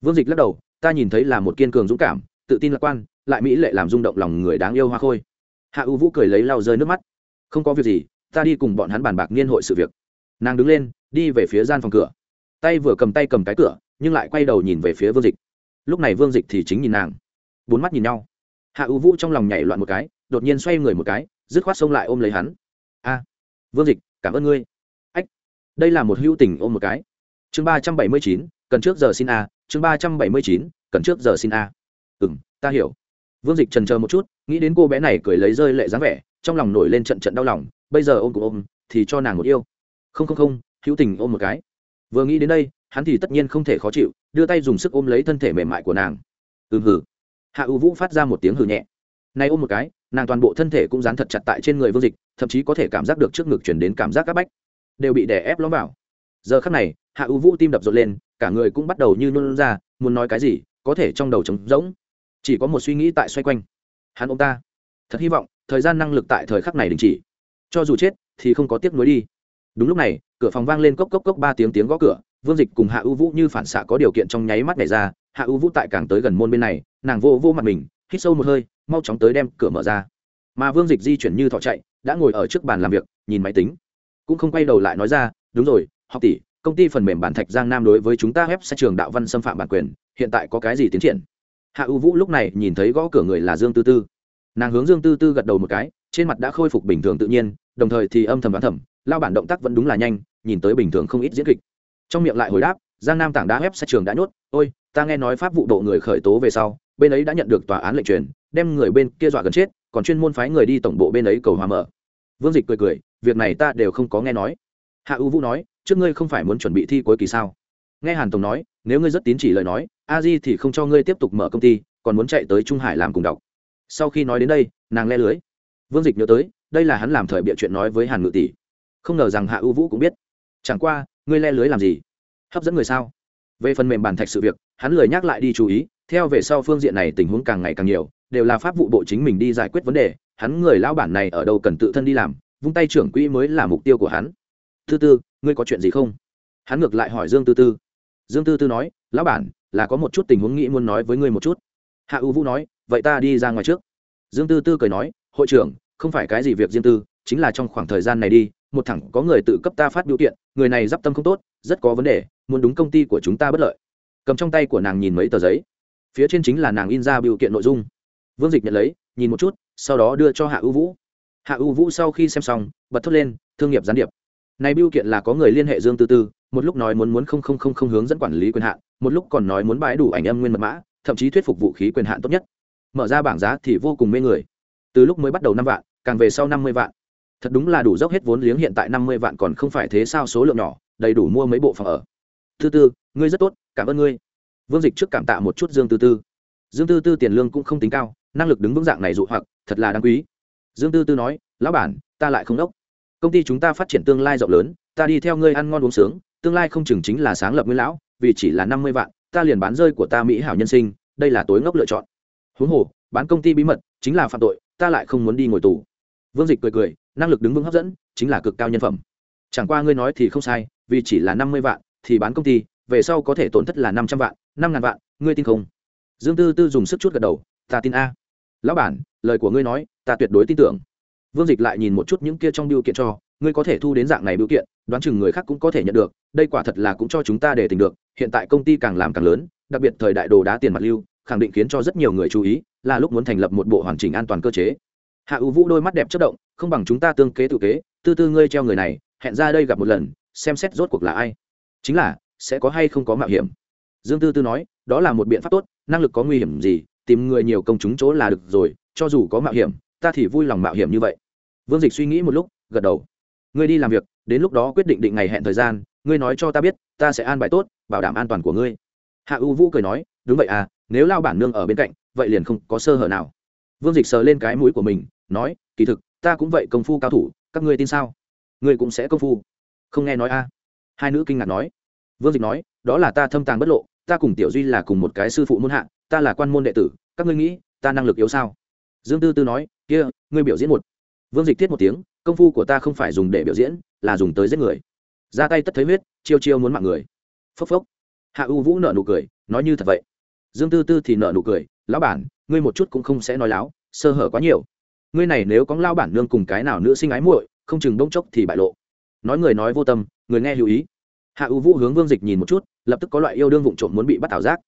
Vương dịch lắc đầu, ta nhìn thấy là một kiên cường dũng cảm, tự tin lạc quan, lại mỹ lệ làm rung động lòng người đáng yêu hoa khôi. Hạ ưu vũ cười lấy lau rơi nước mắt. Không có việc gì, ta đi cùng bọn hắn bàn bạc niên hội sự việc. Nàng đứng lên, đi về phía gian phòng cửa. Tay vừa cầm tay cầm cái cửa, nhưng lại quay đầu nhìn về phía vương dịch. Lúc này vương dịch thì chính nhìn nàng. Bốn mắt nhìn nhau. Hạ ưu vũ trong lòng nhảy loạn một cái, đột nhiên xoay người một cái dứt khoát xông lại ôm lấy hắn. A, vương dịch, cảm ơn ngươi. Ách, đây là một hữu tình ôm một cái. Chương ba trăm bảy mươi chín, cần trước giờ xin a, chương ba trăm bảy mươi chín, cần trước giờ xin a. Ừ m ta hiểu. Vương dịch trần c một chút, nghĩ đến cô bé này cười lấy rơi lệ dáng vẻ, trong lòng nổi lên trận trận đau lòng, bây giờ ôm cũng ôm, thì cho nàng một yêu. Không không không, hữu tình ôm một cái. Vừa nghĩ đến đây, hắn thì tất nhiên không thể khó chịu, đưa tay dùng sức ôm lấy thân thể mềm mại của nàng. Ừ hử hạ ưu vũ phát ra một tiếng hử nhẹ. Nay ôm một cái nàng toàn bộ thân thể cũng dán thật chặt tại trên người vương dịch, thậm chí có thể cảm giác được trước ngực chuyển đến cảm giác áp bách, đều bị đè ép lõm vào. Giờ khắc này, hạ ưu vũ tim đập rộn lên, cả người cũng bắt đầu như nôn ra, muốn nói cái gì, có thể trong đầu trống rỗng. Chỉ có một suy nghĩ tại xoay quanh. Hắn ông ta, thật hy vọng, thời gian năng lực tại thời khắc này đình chỉ. Cho dù chết, thì không có tiếc nuối đi. Đúng lúc này, cửa phòng vang lên cốc cốc cốc ba tiếng tiếng gõ cửa, vương dịch cùng hạ ưu vũ như phản xạ có điều kiện trong nháy mắt này ra, hạ ưu vũ tại càng tới gần môn bên này, nàng vô vô mặt mình hít sâu một hơi, mau chóng tới đem cửa mở ra. Mà vương dịch di chuyển như thọ chạy, đã ngồi ở trước bàn làm việc, nhìn máy tính. Cũng không quay đầu lại nói ra, đúng rồi, học tỷ, công ty phần mềm bản thạch giang nam đối với chúng ta web sẽ trường đạo văn xâm phạm bản quyền, hiện tại có cái gì tiến triển? Hạ ưu vũ lúc này nhìn thấy gõ cửa người là dương tư tư. Nàng hướng dương tư tư gật đầu một cái, trên mặt đã khôi phục bình thường tự nhiên, đồng thời thì âm thầm đoán thầm, lao bản động tác vẫn đúng là nhanh, nhìn tới bình thường không ít diễn kịch. Trong miệng lại hồi đáp, giang nam tảng đá web sẽ trường đã nhốt, ôi, ta nghe nói pháp vụ độ người khởi tố về sau bên ấy đã nhận được tòa án lệnh truyền, đem người bên kia dọa gần chết, còn chuyên môn phái người đi tổng bộ bên ấy cầu hòa mở. Vương dịch cười cười, việc này ta đều không có nghe nói. Hạ ưu vũ nói, trước ngươi không phải muốn chuẩn bị thi cuối kỳ sao? Nghe hàn tổng nói, nếu ngươi rất tín chỉ lời nói, a di thì không cho ngươi tiếp tục mở công ty, còn muốn chạy tới trung hải làm cùng đọc. Sau khi nói đến đây, nàng le lưới. Vương dịch nhớ tới, đây là hắn làm thời bịa chuyện nói với hàn ngự tỷ. Không ngờ rằng hạ ưu vũ cũng biết. Chẳng qua, ngươi le lưới làm gì? Hấp dẫn người sao? Về phần mềm bàn thạch sự việc, hắn lười nhắc lại đi chú ý theo về sau phương diện này tình huống càng ngày càng nhiều, đều là pháp vụ bộ chính mình đi giải quyết vấn đề, hắn người lão bản này ở đâu cần tự thân đi làm, vung tay trưởng quỹ mới là mục tiêu của hắn. Tư tư, ngươi có chuyện gì không? Hắn ngược lại hỏi dương tư tư. Dương tư tư nói, lão bản, là có một chút tình huống nghĩ muốn nói với ngươi một chút. Hạ ưu vũ nói, vậy ta đi ra ngoài trước. Dương tư tư cười nói, hội trưởng, không phải cái gì việc riêng tư, chính là trong khoảng thời gian này đi, một thẳng có người tự cấp ta phát biểu kiện, người này d i p tâm không tốt, rất có vấn đề, muốn đúng công ty của chúng ta bất lợi. Cầm trong tay của nàng nhìn mấy tờ giấy phía trên chính là nàng in ra biểu kiện nội dung. Vương dịch nhận lấy, nhìn một chút, sau đó đưa cho hạ ưu vũ. Hạ ưu vũ sau khi xem xong, bật thốt lên, thương nghiệp gián điệp. Này biểu kiện là có người liên hệ dương tư tư, một lúc nói muốn muốn không không không không hướng dẫn quản lý quyền hạn, một lúc còn nói muốn bãi đủ ảnh âm nguyên mật mã, thậm chí thuyết phục vũ khí quyền hạn tốt nhất. Mở ra bảng giá thì vô cùng mê người. Từ lúc mới bắt đầu năm vạn, càng về sau năm mươi vạn. Thật đúng là đủ dốc hết vốn liếng hiện tại năm mươi vạn còn không phải thế sao số lượng nhỏ, đầy đủ mua mấy bộ phòng ở. Thứ tư, ngươi rất tốt, cảm ơn ngươi vương dịch trước cảm tạ một chút dương tư tư. Dương tư tư tiền lương cũng không tính cao, năng lực đứng vững dạng này dụ hoặc, thật là đáng quý. Dương tư tư nói, lão bản, ta lại không đốc. Công ty chúng ta phát triển tương lai rộng lớn, ta đi theo ngươi ăn ngon uống sướng, tương lai không chừng chính là sáng lập nguyên lão, vì chỉ là năm mươi vạn, ta liền bán rơi của ta mỹ hảo nhân sinh, đây là tối ngốc lựa chọn. Huống hồ, bán công ty bí mật, chính là phạm tội, ta lại không muốn đi ngồi tù. Vương dịch cười cười, năng lực đứng vững hấp dẫn, chính là cực cao nhân phẩm. Chẳng qua ngươi nói thì không sai, vì chỉ là năm mươi vạn, thì bán công ty, về sau có thể tổn thất là năm trăm vạn năm ngàn vạn, ngươi tin không? Dương tư tư dùng sức chút gật đầu, ta tin a. Lão bản, lời của ngươi nói, ta tuyệt đối tin tưởng. Vương dịch lại nhìn một chút những kia trong biểu kiện cho, ngươi có thể thu đến dạng này biểu kiện, đoán chừng người khác cũng có thể nhận được, đây quả thật là cũng cho chúng ta để tình được, hiện tại công ty càng làm càng lớn, đặc biệt thời đại đồ đá tiền mặt lưu, khẳng định khiến cho rất nhiều người chú ý, là lúc muốn thành lập một bộ hoàn chỉnh an toàn cơ chế. Hạ ưu vũ đôi mắt đẹp chất động, không bằng chúng ta tương kế tự kế, tư tư ngươi treo người này, hẹn ra đây gặp một lần, xem xét rốt cuộc là ai. Chính là, sẽ có hay không có mạo hiểm dương tư tư nói, đó là một biện pháp tốt, năng lực có nguy hiểm gì, tìm người nhiều công chúng chỗ là được rồi, cho dù có mạo hiểm, ta thì vui lòng mạo hiểm như vậy. Vương dịch suy nghĩ một lúc, gật đầu. Ngươi đi làm việc, đến lúc đó quyết định định ngày hẹn thời gian, ngươi nói cho ta biết, ta sẽ an bài tốt, bảo đảm an toàn của ngươi. Hạ u vũ cười nói, đúng vậy à nếu lao bản nương ở bên cạnh, vậy liền không có sơ hở nào. Vương dịch sờ lên cái mũi của mình, nói, kỳ thực, ta cũng vậy công phu cao thủ, các ngươi tin sao? Ngươi cũng sẽ công phu. Không nghe nói a hai nữ kinh ngạc nói. Vương dịch nói, đó là ta thâm tàng bất lộ ta cùng tiểu duy là cùng một cái sư phụ môn hạ, ta là quan môn đệ tử, các ngươi nghĩ, ta năng lực yếu sao? Dương tư tư nói, kia, ngươi biểu diễn một. Vương dịch thiết một tiếng, công phu của ta không phải dùng để biểu diễn, là dùng tới giết người. Ra tay tất thấy huyết, chiêu chiêu muốn mạng người. Phốc phốc. Hạ u vũ nợ nụ cười, nói như thật vậy. Dương tư tư thì nợ nụ cười, lão bản, ngươi một chút cũng không sẽ nói láo, sơ hở quá nhiều. Ngươi này nếu có lao bản nương cùng cái nào nữ sinh ái muội, không chừng đông chốc thì bại lộ. Nói người nói vô tâm, người nghe lưu ý hạ u vũ hướng vương dịch nhìn một chút, lập tức có loại yêu đương vụng trộm muốn bị bắt ảo giác.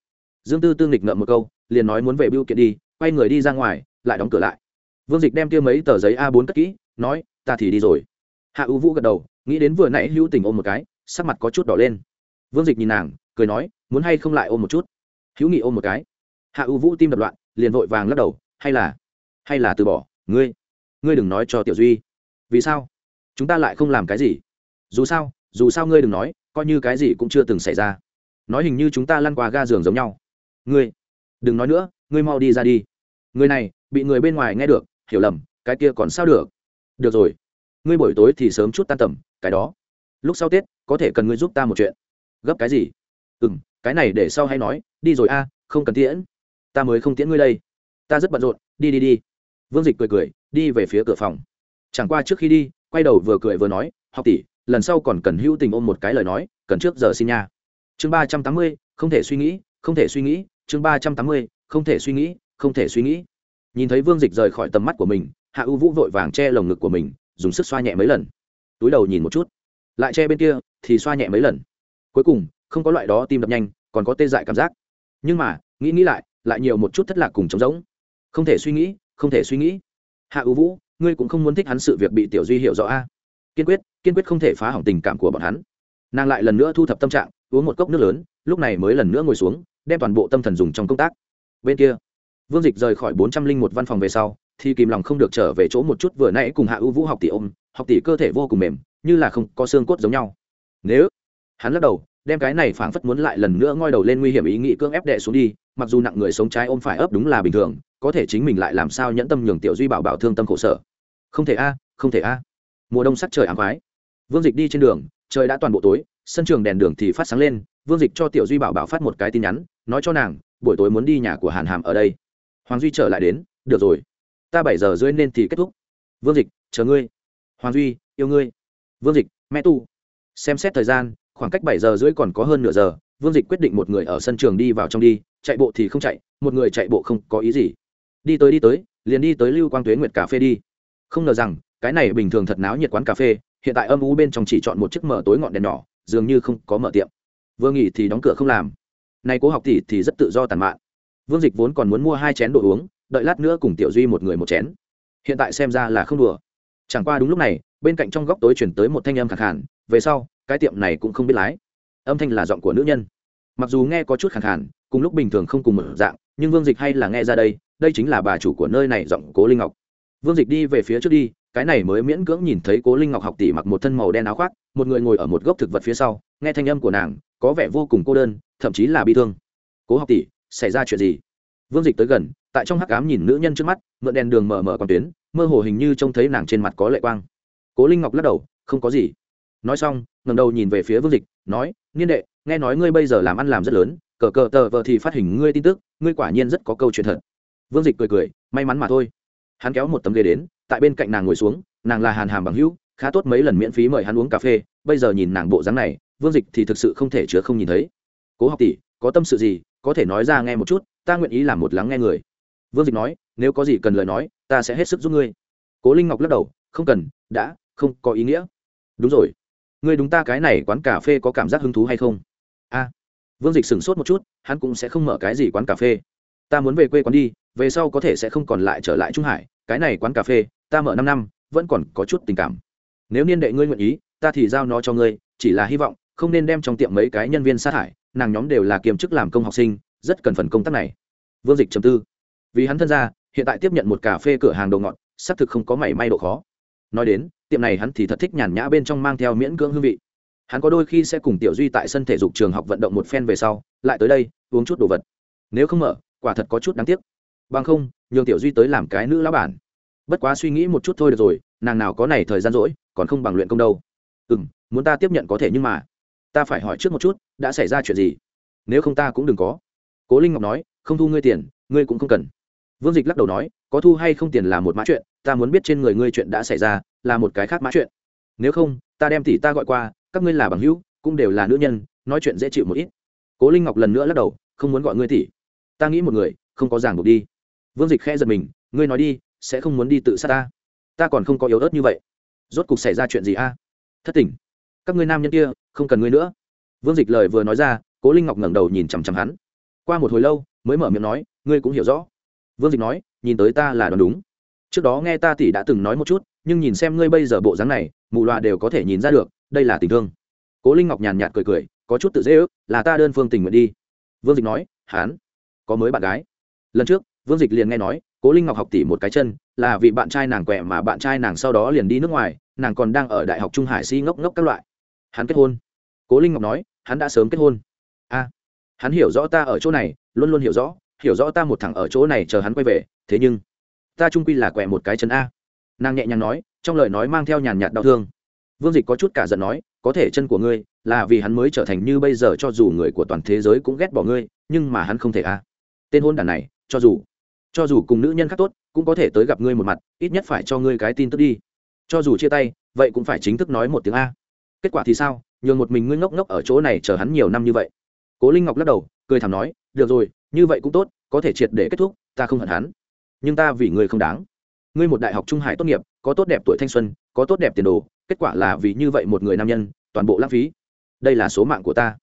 Dương tư tương nghịch ngợm một câu, liền nói muốn về biêu kiện đi, quay người đi ra ngoài, lại đóng cửa lại. Vương dịch đem kia mấy tờ giấy a 4 cất kỹ, nói, ta thì đi rồi. Hạ u vũ gật đầu, nghĩ đến vừa nãy hữu tình ôm một cái, sắc mặt có chút đỏ lên. Vương dịch nhìn nàng, cười nói, muốn hay không lại ôm một chút? Hữu nghị ôm một cái. Hạ u vũ tim đập loạn, liền vội vàng lắc đầu, hay là hay là từ bỏ, ngươi ngươi đừng nói cho tiểu duy. Vì sao? Chúng ta lại không làm cái gì. Dù sao dù sao ngươi đừng nói coi như cái gì cũng chưa từng xảy ra. Nói hình như chúng ta lăn qua ga giường giống nhau. Ngươi, đừng nói nữa, ngươi mau đi ra đi. Người này, bị người bên ngoài nghe được, hiểu lầm, cái kia còn sao được? Được rồi, ngươi buổi tối thì sớm chút tan tầm, cái đó. Lúc sau tết, có thể cần ngươi giúp ta một chuyện. Gấp cái gì? Ừ m cái này để sau hay nói, đi rồi a, không cần tiễn. Ta mới không tiễn ngươi đây. Ta rất bận rộn, đi đi đi. Vương dịch cười cười, đi về phía cửa phòng. Chẳng qua trước khi đi, quay đầu vừa cười vừa nói, học tỷ lần sau còn cần hữu tình ôm một cái lời nói, cần trước giờ xin nha. Chương ba trăm tám mươi, không thể suy nghĩ, không thể suy nghĩ, chương ba trăm tám mươi, không thể suy nghĩ, không thể suy nghĩ. Nhìn thấy vương dịch rời khỏi tầm mắt của mình, hạ ưu vũ vội vàng che lồng ngực của mình, dùng sức xoa nhẹ mấy lần. Túi đầu nhìn một chút. Lại che bên kia, thì xoa nhẹ mấy lần. Cuối cùng, không có loại đó tim đập nhanh, còn có tê dại cảm giác. Nhưng mà, nghĩ nghĩ lại lại nhiều một chút thất lạc cùng trống rỗng. Không thể suy nghĩ, không thể suy nghĩ. Hạ ưu vũ, ngươi cũng không muốn thích hắn sự việc bị tiểu duy hiểu rõ a kiên quyết kiên quyết không thể phá hỏng tình cảm của bọn hắn. Nàng lại lần nữa thu thập tâm trạng, uống một cốc nước lớn, lúc này mới lần nữa ngồi xuống, đem toàn bộ tâm thần dùng trong công tác. Bên kia, vương dịch rời khỏi bốn trăm linh một văn phòng về sau, thì kìm lòng không được trở về chỗ một chút vừa nãy cùng hạ ưu vũ học tỷ ôm, học tỷ cơ thể vô cùng mềm, như là không có xương cốt giống nhau. Nếu, hắn lắc đầu, đem cái này phảng phất muốn lại lần nữa ngoi đầu lên nguy hiểm ý nghĩ cưỡng ép đệ xuống đi, mặc dù nặng người sống trái ôm phải ấp đúng là bình thường, có thể chính mình lại làm sao nhẫn tâm nhường tiểu duy bảo bảo thương tâm khổ sở. Không thể a, không thể a mùa đông sắc trời ám khoái. Vương dịch đi trên đường, trời đã toàn bộ tối, sân trường đèn đường thì phát sáng lên, vương dịch cho tiểu duy bảo bảo phát một cái tin nhắn, nói cho nàng, buổi tối muốn đi nhà của hàn hàm ở đây. Hoàng duy trở lại đến, được rồi, ta bảy giờ rưỡi nên thì kết thúc. Vương dịch, chờ ngươi. Hoàng duy, yêu ngươi. Vương dịch, mẹ tu. Xem xét thời gian, khoảng cách bảy giờ rưỡi còn có hơn nửa giờ, vương dịch quyết định một người ở sân trường đi vào trong đi, chạy bộ thì không chạy, một người chạy bộ không có ý gì. Đi tới đi tới, liền đi tới lưu quang tuế nguyệt cà phê đi. Không ngờ rằng cái này bình thường thật náo nhiệt quán cà phê, hiện tại âm u bên trong chỉ chọn một chiếc mở tối ngọn đèn nhỏ, dường như không có mở tiệm. Vừa nghỉ thì đóng cửa không làm. Nay cố học tỷ thì rất tự do tàn mạn. Vương dịch vốn còn muốn mua hai chén đồ uống, đợi lát nữa cùng tiểu duy một người một chén. Hiện tại xem ra là không đùa. Chẳng qua đúng lúc này, bên cạnh trong góc tối chuyển tới một thanh âm khẳng hẳn về sau, cái tiệm này cũng không biết lái. Âm thanh là giọng của nữ nhân. Mặc dù nghe có chút khẳng hẳn cùng lúc bình thường không cùng một dạng, nhưng vương dịch hay là nghe ra đây đây chính là bà chủ của nơi này, giọng cố linh ngọc. Vương dịch đi về phía trước đi cái này mới miễn cưỡng nhìn thấy cố linh ngọc học tỷ mặc một thân màu đen áo khoác, một người ngồi ở một gốc thực vật phía sau, nghe thanh âm của nàng, có vẻ vô cùng cô đơn, thậm chí là bi thương. Cố học tỷ, xảy ra chuyện gì? Vương dịch tới gần, tại trong hắc ám nhìn nữ nhân trước mắt, mượn đèn đường mở mở con tuyến, mơ hồ hình như trông thấy nàng trên mặt có lệ quang. Cố linh ngọc lắc đầu, không có gì. Nói xong ngầm đầu nhìn về phía vương dịch, nói, niên đệ, nghe nói ngươi bây giờ làm ăn làm rất lớn, cờ cờ tờ vờ thì phát hình ngươi tin tức, ngươi quả nhiên rất có câu chuyện thật. Vương dịch cười cười, may mắn mà thôi hắn kéo một tấm ghế đến, tại bên cạnh nàng ngồi xuống, nàng là hàn hàm bằng hữu, khá tốt mấy lần miễn phí mời hắn uống cà phê, bây giờ nhìn nàng bộ dáng này, vương dịch thì thực sự không thể chứa không nhìn thấy. Cố học tỷ, có tâm sự gì, có thể nói ra nghe một chút, ta nguyện ý làm một lắng nghe người. Vương dịch nói, nếu có gì cần lời nói, ta sẽ hết sức giúp ngươi. Cố linh ngọc lắc đầu, không cần, đã, không có ý nghĩa. Đúng rồi. Ngươi đúng ta cái này quán cà phê có cảm giác hứng thú hay không? A. Vương dịch sửng sốt một chút, hắn cũng sẽ không mở cái gì quán cà phê. Ta muốn về quê quán đi về sau có thể sẽ không còn lại trở lại trung hải, cái này quán cà phê, ta mở năm năm, vẫn còn có chút tình cảm. Nếu niên đệ ngươi nguyện ý, ta thì giao nó cho ngươi, chỉ là hy vọng, không nên đem trong tiệm mấy cái nhân viên sát hại nàng nhóm đều là kiềm chức làm công học sinh, rất cần phần công tác này. Vương dịch trầm tư. Vì hắn thân ra hiện tại tiếp nhận một cà phê cửa hàng đồ ngọt, xác thực không có mảy may độ khó. Nói đến, tiệm này hắn thì thật thích nhàn nhã bên trong mang theo miễn cưỡng hương vị. Hắn có đôi khi sẽ cùng tiểu duy tại sân thể dục trường học vận động một phen về sau, lại tới đây, uống chút đồ vật. Nếu không mở, quả thật có chút đáng tiếc bằng không, nhường tiểu duy tới làm cái nữ lão bản. Bất quá suy nghĩ một chút thôi được rồi, nàng nào có này thời gian rỗi, còn không bằng luyện công đâu. Ừ m muốn ta tiếp nhận có thể nhưng mà, ta phải hỏi trước một chút, đã xảy ra chuyện gì? Nếu không ta cũng đừng có. Cố linh ngọc nói, không thu ngươi tiền, ngươi cũng không cần. Vương dịch lắc đầu nói, có thu hay không tiền là một mã chuyện, ta muốn biết trên người ngươi chuyện đã xảy ra, là một cái khác mã chuyện. Nếu không, ta đem tỷ ta gọi qua, các ngươi là bằng hữu, cũng đều là nữ nhân, nói chuyện dễ chịu một ít. Cố linh ngọc lần nữa lắc đầu, không muốn gọi ngươi tỷ. Ta nghĩ một người, không có giảng buộc đi vương dịch khẽ giật mình, ngươi nói đi, sẽ không muốn đi tự sát ta? Ta còn không có yếu ớt như vậy. Rốt cục xảy ra chuyện gì a? Thất tình. Các ngươi nam nhân kia, không cần ngươi nữa. Vương dịch lời vừa nói ra, cố linh ngọc ngẩng đầu nhìn chằm chằm hắn. Qua một hồi lâu, mới mở miệng nói, ngươi cũng hiểu rõ. Vương dịch nói, nhìn tới ta là đoán đúng. Trước đó nghe ta tỷ đã từng nói một chút, nhưng nhìn xem ngươi bây giờ bộ dáng này, mù loà đều có thể nhìn ra được, đây là tình thương. Cố linh ngọc nhàn nhạt cười cười, có chút tự dễ ước, là ta đơn phương tình nguyện đi. Vương dịch nói, hán, có mới bạn gái. Lần trước vương dịch liền nghe nói, cố linh ngọc học tỷ một cái chân, là vì bạn trai nàng quẹ mà bạn trai nàng sau đó liền đi nước ngoài, nàng còn đang ở đại học trung hải si ngốc ngốc các loại. Hắn kết hôn. Cố linh ngọc nói, hắn đã sớm kết hôn. A, hắn hiểu rõ ta ở chỗ này, luôn luôn hiểu rõ hiểu rõ ta một thằng ở chỗ này chờ hắn quay về, thế nhưng, ta trung quy là quẹ một cái chân a. Nàng nhẹ nhàng nói, trong lời nói mang theo nhàn nhạt đau thương. Vương dịch có chút cả giận nói, có thể chân của ngươi, là vì hắn mới trở thành như bây giờ cho dù người của toàn thế giới cũng ghét bỏ ngươi, nhưng mà hắn không thể a. Tên hôn đàn này, cho dù cho dù cùng nữ nhân khác tốt, cũng có thể tới gặp ngươi một mặt, ít nhất phải cho ngươi cái tin tức đi. Cho dù chia tay, vậy cũng phải chính thức nói một tiếng a. Kết quả thì sao? Nhường một mình ngươi ngốc ngốc ở chỗ này chờ hắn nhiều năm như vậy. Cố linh ngọc lắc đầu, cười thảm nói, được rồi, như vậy cũng tốt, có thể triệt để kết thúc, ta không hận hắn. Nhưng ta vì ngươi không đáng. Ngươi một đại học trung hải tốt nghiệp, có tốt đẹp tuổi thanh xuân, có tốt đẹp tiền đồ, kết quả là vì như vậy một người nam nhân, toàn bộ lãng phí. Đây là số mạng của ta.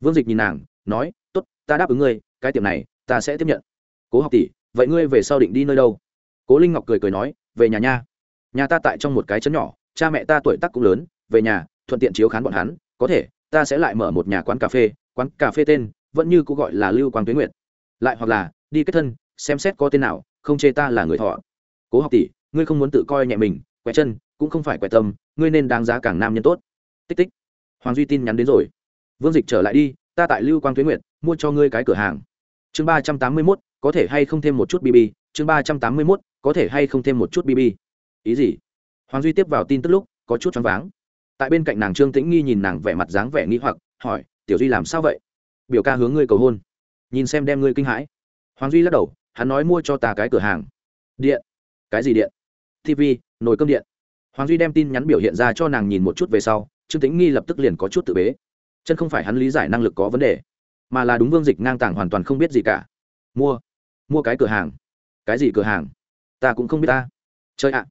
Vương dịch nhìn nàng, nói, tốt, ta đáp ứng ngươi, cái tiệm này, ta sẽ tiếp nhận. Cố học tỷ vậy ngươi về sau định đi nơi đâu? Cố linh ngọc cười cười nói, về nhà nha. Nhà ta tại trong một cái chấn nhỏ, cha mẹ ta tuổi tác cũng lớn, về nhà, thuận tiện chiếu khán bọn hắn, có thể, ta sẽ lại mở một nhà quán cà phê, quán cà phê tên, vẫn như cũng gọi là lưu quang tuyến nguyệt. Lại hoặc là, đi kết thân, xem xét có tên nào, không chê ta là người thọ. Cố học tỷ, ngươi không muốn tự coi nhẹ mình quẹt chân, cũng không phải quẹt tâm, ngươi nên đáng giá càng nam nhân tốt. Tích tích. Hoàng duy tin nhắn đến rồi. Vương dịch trở lại đi, ta tại lưu quang tuyến nguyệt, mua cho ngươi cái cửa hàng. Chương ba trăm tám mươi mốt có thể hay không thêm một chút bb chương ba trăm tám mươi mốt, có thể hay không thêm một chút bb ý gì? Hoàng duy tiếp vào tin tức lúc, có chút choáng váng. Tại bên cạnh nàng trương tĩnh nghi nhìn nàng vẻ mặt dáng vẻ nghi hoặc, hỏi, tiểu duy làm sao vậy? Biểu ca hướng ngươi cầu hôn. Nhìn xem đem ngươi kinh hãi. Hoàng duy lắc đầu, hắn nói mua cho ta cái cửa hàng. Điện. Cái gì điện? Tv nồi cơm điện. Hoàng duy đem tin nhắn biểu hiện ra cho nàng nhìn một chút về sau, trương tĩnh nghi lập tức liền có chút tự bế. Chân không phải hắn lý giải năng lực có vấn đề, mà là đúng vương dịch ngang tàng hoàn toàn không biết gì cả. Mua mua cái cửa hàng. Cái gì cửa hàng? Ta cũng không biết ta. Chơi ạ.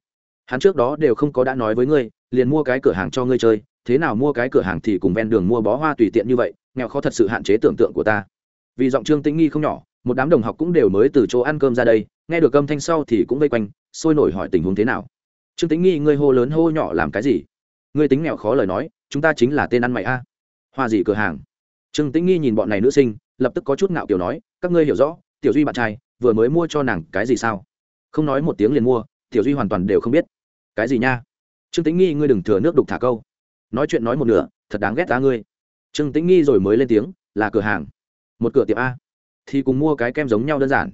Hắn trước đó đều không có đã nói với ngươi, liền mua cái cửa hàng cho ngươi chơi, thế nào mua cái cửa hàng thì cùng ven đường mua bó hoa tùy tiện như vậy, nghèo khó thật sự hạn chế tưởng tượng của ta. Vì giọng trương tĩnh nghi không nhỏ, một đám đồng học cũng đều mới từ chỗ ăn cơm ra đây, nghe được âm thanh sau thì cũng vây quanh, sôi nổi hỏi tình huống thế nào. Trương tĩnh nghi, ngươi hô lớn hô nhỏ làm cái gì? Ngươi tính nghèo khó lời nói, chúng ta chính là tên ăn mày a. Hoa gì cửa hàng? Trương tĩnh nghi nhìn bọn này nữ sinh, lập tức có chút ngạo kiểu nói, các ngươi hiểu rõ, tiểu duy bạn trai vừa mới mua cho nàng cái gì sao? Không nói một tiếng liền mua, tiểu duy hoàn toàn đều không biết. Cái gì nha? Trương tĩnh nghi, ngươi đừng thừa nước đục thả câu. Nói chuyện nói một nửa, thật đáng ghét ta ngươi. Trương tĩnh nghi rồi mới lên tiếng, là cửa hàng. Một cửa tiệm a. Thì cùng mua cái kem giống nhau đơn giản.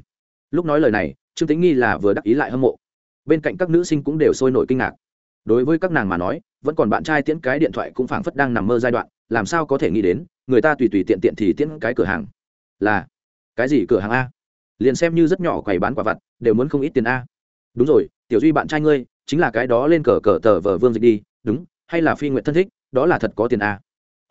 Lúc nói lời này, trương tĩnh nghi là vừa đắc ý lại hâm mộ. Bên cạnh các nữ sinh cũng đều sôi nổi kinh ngạc. Đối với các nàng mà nói, vẫn còn bạn trai tiễn cái điện thoại cũng phảng phất đang nằm mơ giai đoạn, làm sao có thể nghĩ đến, người ta tùy tùy tiện tiện thì tiễn cái cửa hàng. Là, cái gì cửa hàng a? Liền xem như rất nhỏ quầy bán quả vặt, đều muốn không ít tiền a. Đúng rồi, tiểu duy bạn trai ngươi, chính là cái đó lên cờ cờ tờ vờ vương dịch đi, đúng, hay là phi nguyện thân thích, đó là thật có tiền a.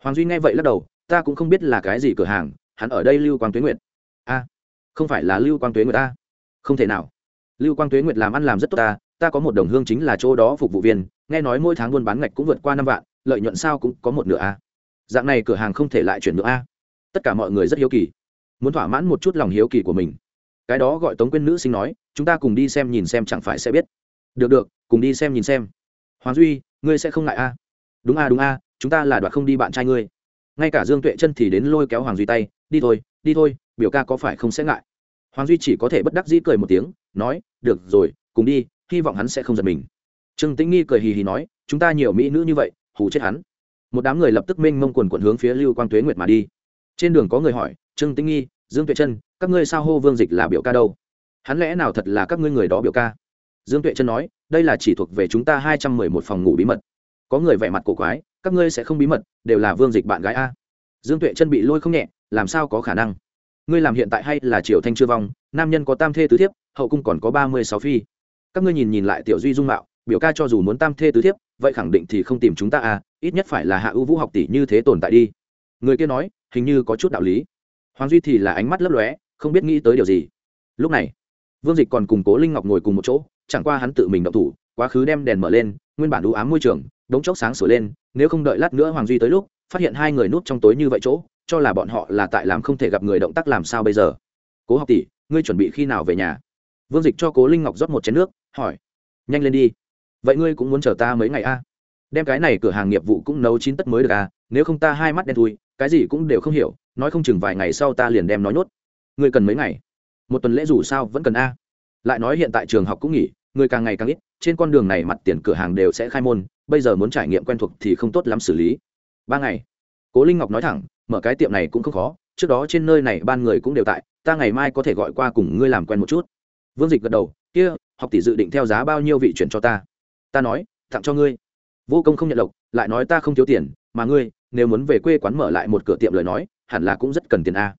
Hoàng duy nghe vậy lắc đầu, ta cũng không biết là cái gì cửa hàng, hắn ở đây lưu quang tuế nguyệt. A, không phải là lưu quang tuế nguyệt a? Không thể nào. Lưu quang tuế nguyệt làm ăn làm rất tốt ta ta có một đồng hương chính là chỗ đó phục vụ viên, nghe nói mỗi tháng buôn bán ngạch cũng vượt qua năm vạn, lợi nhuận sao cũng có một nửa a. Dạng này cửa hàng không thể lại chuyển nữa a. Tất cả mọi người rất hiếu kỳ, muốn thỏa mãn một chút lòng hiếu kỳ của mình cái đó gọi tống quyên nữ sinh nói, chúng ta cùng đi xem nhìn xem chẳng phải sẽ biết. Được được, cùng đi xem nhìn xem. Hoàng duy, ngươi sẽ không ngại a đúng a đúng a chúng ta là đoạt không đi bạn trai ngươi. Ngay cả dương tuệ chân thì đến lôi kéo hoàng duy tay, đi thôi đi thôi, biểu ca có phải không sẽ ngại? Hoàng duy chỉ có thể bất đắc dĩ cười một tiếng, nói, được rồi, cùng đi, hy vọng hắn sẽ không giật mình. Trương tĩnh nghi cười hì hì nói, chúng ta nhiều mỹ nữ như vậy, hù chết hắn. Một đám người lập tức mênh mông quần quận hướng phía lưu quang tuế nguyệt mà đi. Trên đường có người hỏi, trương tĩnh nghi, dương tuệ chân các ngươi sao hô vương dịch là biểu ca đâu? Hắn lẽ nào thật là các ngươi người đó biểu ca? Dương tuệ chân nói, đây là chỉ thuộc về chúng ta hai trăm mười một phòng ngủ bí mật. Có người vẻ mặt cổ quái, các ngươi sẽ không bí mật, đều là vương dịch bạn gái a. Dương tuệ chân bị lôi không nhẹ, làm sao có khả năng? Ngươi làm hiện tại hay là triều thanh chưa vong, nam nhân có tam thê tứ thiếp, hậu cung còn có ba mươi sáu phi. Các ngươi nhìn nhìn lại tiểu duy dung mạo, biểu ca cho dù muốn tam thê tứ thiếp, vậy khẳng định thì không tìm chúng ta à ít nhất phải là hạ ưu vũ học tỷ như thế tồn tại đi. Người kia nói, hình như có chút đạo lý. Hoàng duy thì là ánh mắt lấp lóe không biết nghĩ tới điều gì. Lúc này, vương dịch còn cùng cố linh ngọc ngồi cùng một chỗ, chẳng qua hắn tự mình động thủ, quá khứ đem đèn mở lên, nguyên bản đủ ám môi trường, đống chốc sáng sửa lên, nếu không đợi lát nữa hoàng duy tới lúc, phát hiện hai người núp trong tối như vậy chỗ, cho là bọn họ là tại làm không thể gặp người động tác làm sao bây giờ. Cố học tỷ, ngươi chuẩn bị khi nào về nhà? Vương dịch cho cố linh ngọc rót một chén nước, hỏi. Nhanh lên đi. Vậy ngươi cũng muốn chờ ta mấy ngày a? À? đem cái này cửa hàng nghiệp vụ cũng nấu chín tất mới được à nếu không ta hai mắt đen thui, cái gì cũng đều không hiểu, nói không chừng vài ngày sau ta liền đem nói nhốt ngươi cần mấy ngày? Một tuần lễ dù sao vẫn cần a. Lại nói hiện tại trường học cũng nghỉ, người càng ngày càng ít, trên con đường này mặt tiền cửa hàng đều sẽ khai môn, bây giờ muốn trải nghiệm quen thuộc thì không tốt lắm xử lý. Ba ngày. Cố linh ngọc nói thẳng, mở cái tiệm này cũng không khó, trước đó trên nơi này ban người cũng đều tại, ta ngày mai có thể gọi qua cùng ngươi làm quen một chút. Vương dịch gật đầu, kia, học tỷ dự định theo giá bao nhiêu vị chuyển cho ta? Ta nói, tặng cho ngươi. Vô công không nhận lộc, lại nói ta không thiếu tiền, mà ngươi, nếu muốn về quê quán mở lại một cửa tiệm lời nói, hẳn là cũng rất cần tiền a.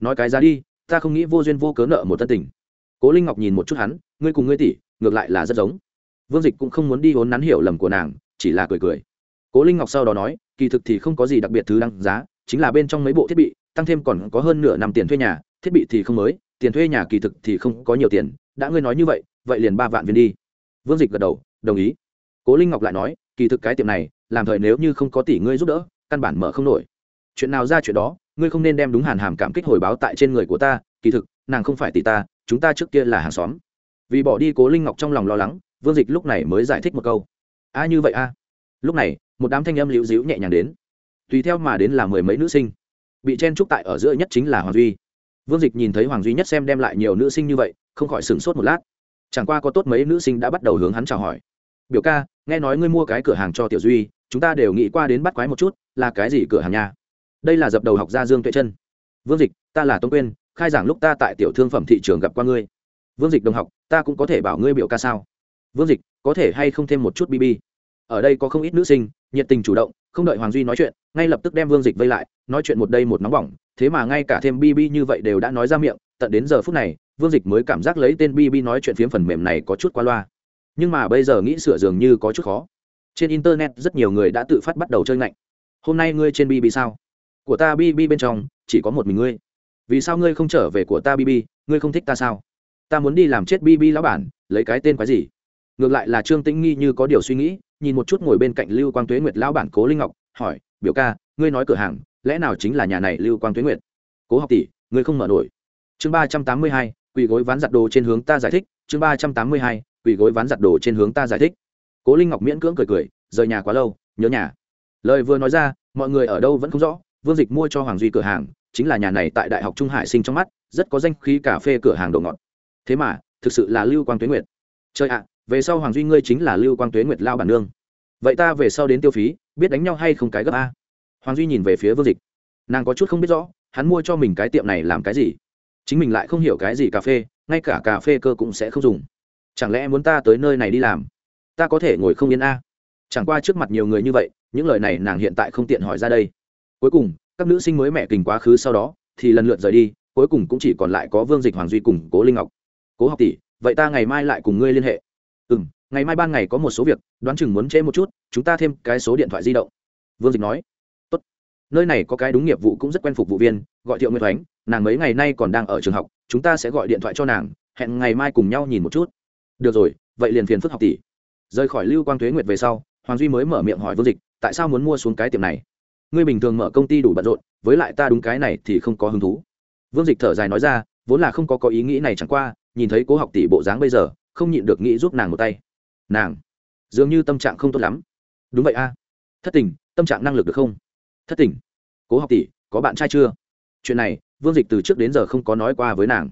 Nói cái giá đi ta không nghĩ vô duyên vô cớ nợ một tân tình. Cố linh ngọc nhìn một chút hắn, ngươi cùng ngươi tỷ, ngược lại là rất giống. Vương dịch cũng không muốn đi hốn nắn hiểu lầm của nàng, chỉ là cười cười. Cố linh ngọc sau đó nói, kỳ thực thì không có gì đặc biệt thứ đăng giá, chính là bên trong mấy bộ thiết bị, tăng thêm còn có hơn nửa năm tiền thuê nhà, thiết bị thì không mới, tiền thuê nhà kỳ thực thì không có nhiều tiền, đã ngươi nói như vậy vậy liền ba vạn viên đi. Vương dịch gật đầu, đồng ý. Cố linh ngọc lại nói, kỳ thực cái tiệm này, làm thời nếu như không có tỷ ngươi giúp đỡ, căn bản mở không nổi. Chuyện nào ra chuyện đó ngươi không nên đem đúng hàn hàm cảm kích hồi báo tại trên người của ta, kỳ thực, nàng không phải tỷ ta, chúng ta trước kia là hàng xóm. Vì bỏ đi cố linh ngọc trong lòng lo lắng, vương dịch lúc này mới giải thích một câu. A, như vậy a. Lúc này, một đám thanh âm liễu dĩu nhẹ nhàng đến. Tùy theo mà đến là mười mấy nữ sinh. Bị chen trúc tại ở giữa nhất chính là hoàng duy. Vương dịch nhìn thấy hoàng duy nhất xem đem lại nhiều nữ sinh như vậy, không khỏi sửng sốt một lát. Chẳng qua có tốt mấy nữ sinh đã bắt đầu hướng hắn chào hỏi. Biểu ca, nghe nói ngươi mua cái cửa hàng cho tiểu duy, chúng ta đều nghĩ qua đến bắt quái một chút, là cái gì cửa hàng nhà đây là dập đầu học gia dương tuệ chân vương dịch, ta là tống quyên, khai giảng lúc ta tại tiểu thương phẩm thị trường gặp qua ngươi. Vương dịch đồng học, ta cũng có thể bảo ngươi biểu ca sao? Vương dịch, có thể hay không thêm một chút bb ở đây có không ít nữ sinh, nhiệt tình chủ động, không đợi hoàng duy nói chuyện, ngay lập tức đem vương dịch vây lại, nói chuyện một đây một nóng bỏng, thế mà ngay cả thêm bb như vậy đều đã nói ra miệng, tận đến giờ phút này, vương dịch mới cảm giác lấy tên bb nói chuyện phiếm phần mềm này có chút qua loa. Nhưng mà bây giờ nghĩ sửa dường như có chút khó. Trên internet rất nhiều người đã tự phát bắt đầu chơi ngạnh. Hôm nay ngươi trên bb sao? Của ta bb bên trong, chỉ có một mình ngươi. Vì sao ngươi không trở về của ta bb ngươi không thích ta sao? Ta muốn đi làm chết bb lão bản, lấy cái tên quái gì? Ngược lại là trương tĩnh nghi như có điều suy nghĩ, nhìn một chút ngồi bên cạnh lưu quang tuế nguyệt lão bản cố linh ngọc, hỏi, biểu ca, ngươi nói cửa hàng, lẽ nào chính là nhà này lưu quang tuế nguyệt? Cố học tỷ, ngươi không mở nổi. Chương ba trăm tám mươi hai, quỳ gối ván giặt đồ trên hướng ta giải thích. Chương ba trăm tám mươi hai, quỳ gối ván giặt đồ trên hướng ta giải thích. Cố linh ngọc miễn cưỡng cười cười, rời nhà quá lâu, nhớ nhà. Lời vừa nói ra, mọi người ở đâu vẫn không rõ vương dịch mua cho hoàng duy cửa hàng, chính là nhà này tại đại học trung hải sinh trong mắt, rất có danh khí cà phê cửa hàng đồ ngọt. Thế mà, thực sự là lưu quang tuế nguyệt. Chơi ạ, về sau hoàng duy ngươi chính là lưu quang tuế nguyệt lao bản nương. Vậy ta về sau đến tiêu phí, biết đánh nhau hay không cái gấp a? Hoàng duy nhìn về phía vương dịch. Nàng có chút không biết rõ, hắn mua cho mình cái tiệm này làm cái gì? Chính mình lại không hiểu cái gì cà phê, ngay cả cà phê cơ cũng sẽ không dùng. Chẳng lẽ muốn ta tới nơi này đi làm? Ta có thể ngồi không yên a? Chẳng qua trước mặt nhiều người như vậy, những lời này nàng hiện tại không tiện hỏi ra đây cuối cùng, các nữ sinh mới mẹ kình quá khứ sau đó, thì lần lượt rời đi, cuối cùng cũng chỉ còn lại có vương dịch hoàng duy cùng cố linh ngọc. Cố học tỷ, vậy ta ngày mai lại cùng ngươi liên hệ. Ừ m ngày mai ban ngày có một số việc, đoán chừng muốn trễ một chút, chúng ta thêm cái số điện thoại di động. Vương dịch nói. Tốt. nơi này có cái đúng nghiệp vụ cũng rất quen phục vụ viên, gọi thiệu nguyệt oánh nàng mấy ngày nay còn đang ở trường học, chúng ta sẽ gọi điện thoại cho nàng, hẹn ngày mai cùng nhau nhìn một chút. Được rồi, vậy liền phiền phức học tỷ. Rời khỏi lưu quang thuế nguyệt về sau, hoàng duy mới mở miệng hỏi vương dịch, tại sao muốn mua xuống cái tiệm này? Ngươi bình thường mở công ty đủ bận rộn, với lại ta đúng cái này thì không có hứng thú. Vương dịch thở dài nói ra, vốn là không có có ý nghĩ này chẳng qua, nhìn thấy cố học tỷ bộ dáng bây giờ, không nhịn được nghĩ giúp nàng một tay. Nàng, dường như tâm trạng không tốt lắm. Đúng vậy a. Thất tình, tâm trạng năng lực được không? Thất tình. Cố học tỷ, có bạn trai chưa? Chuyện này, vương dịch từ trước đến giờ không có nói qua với nàng.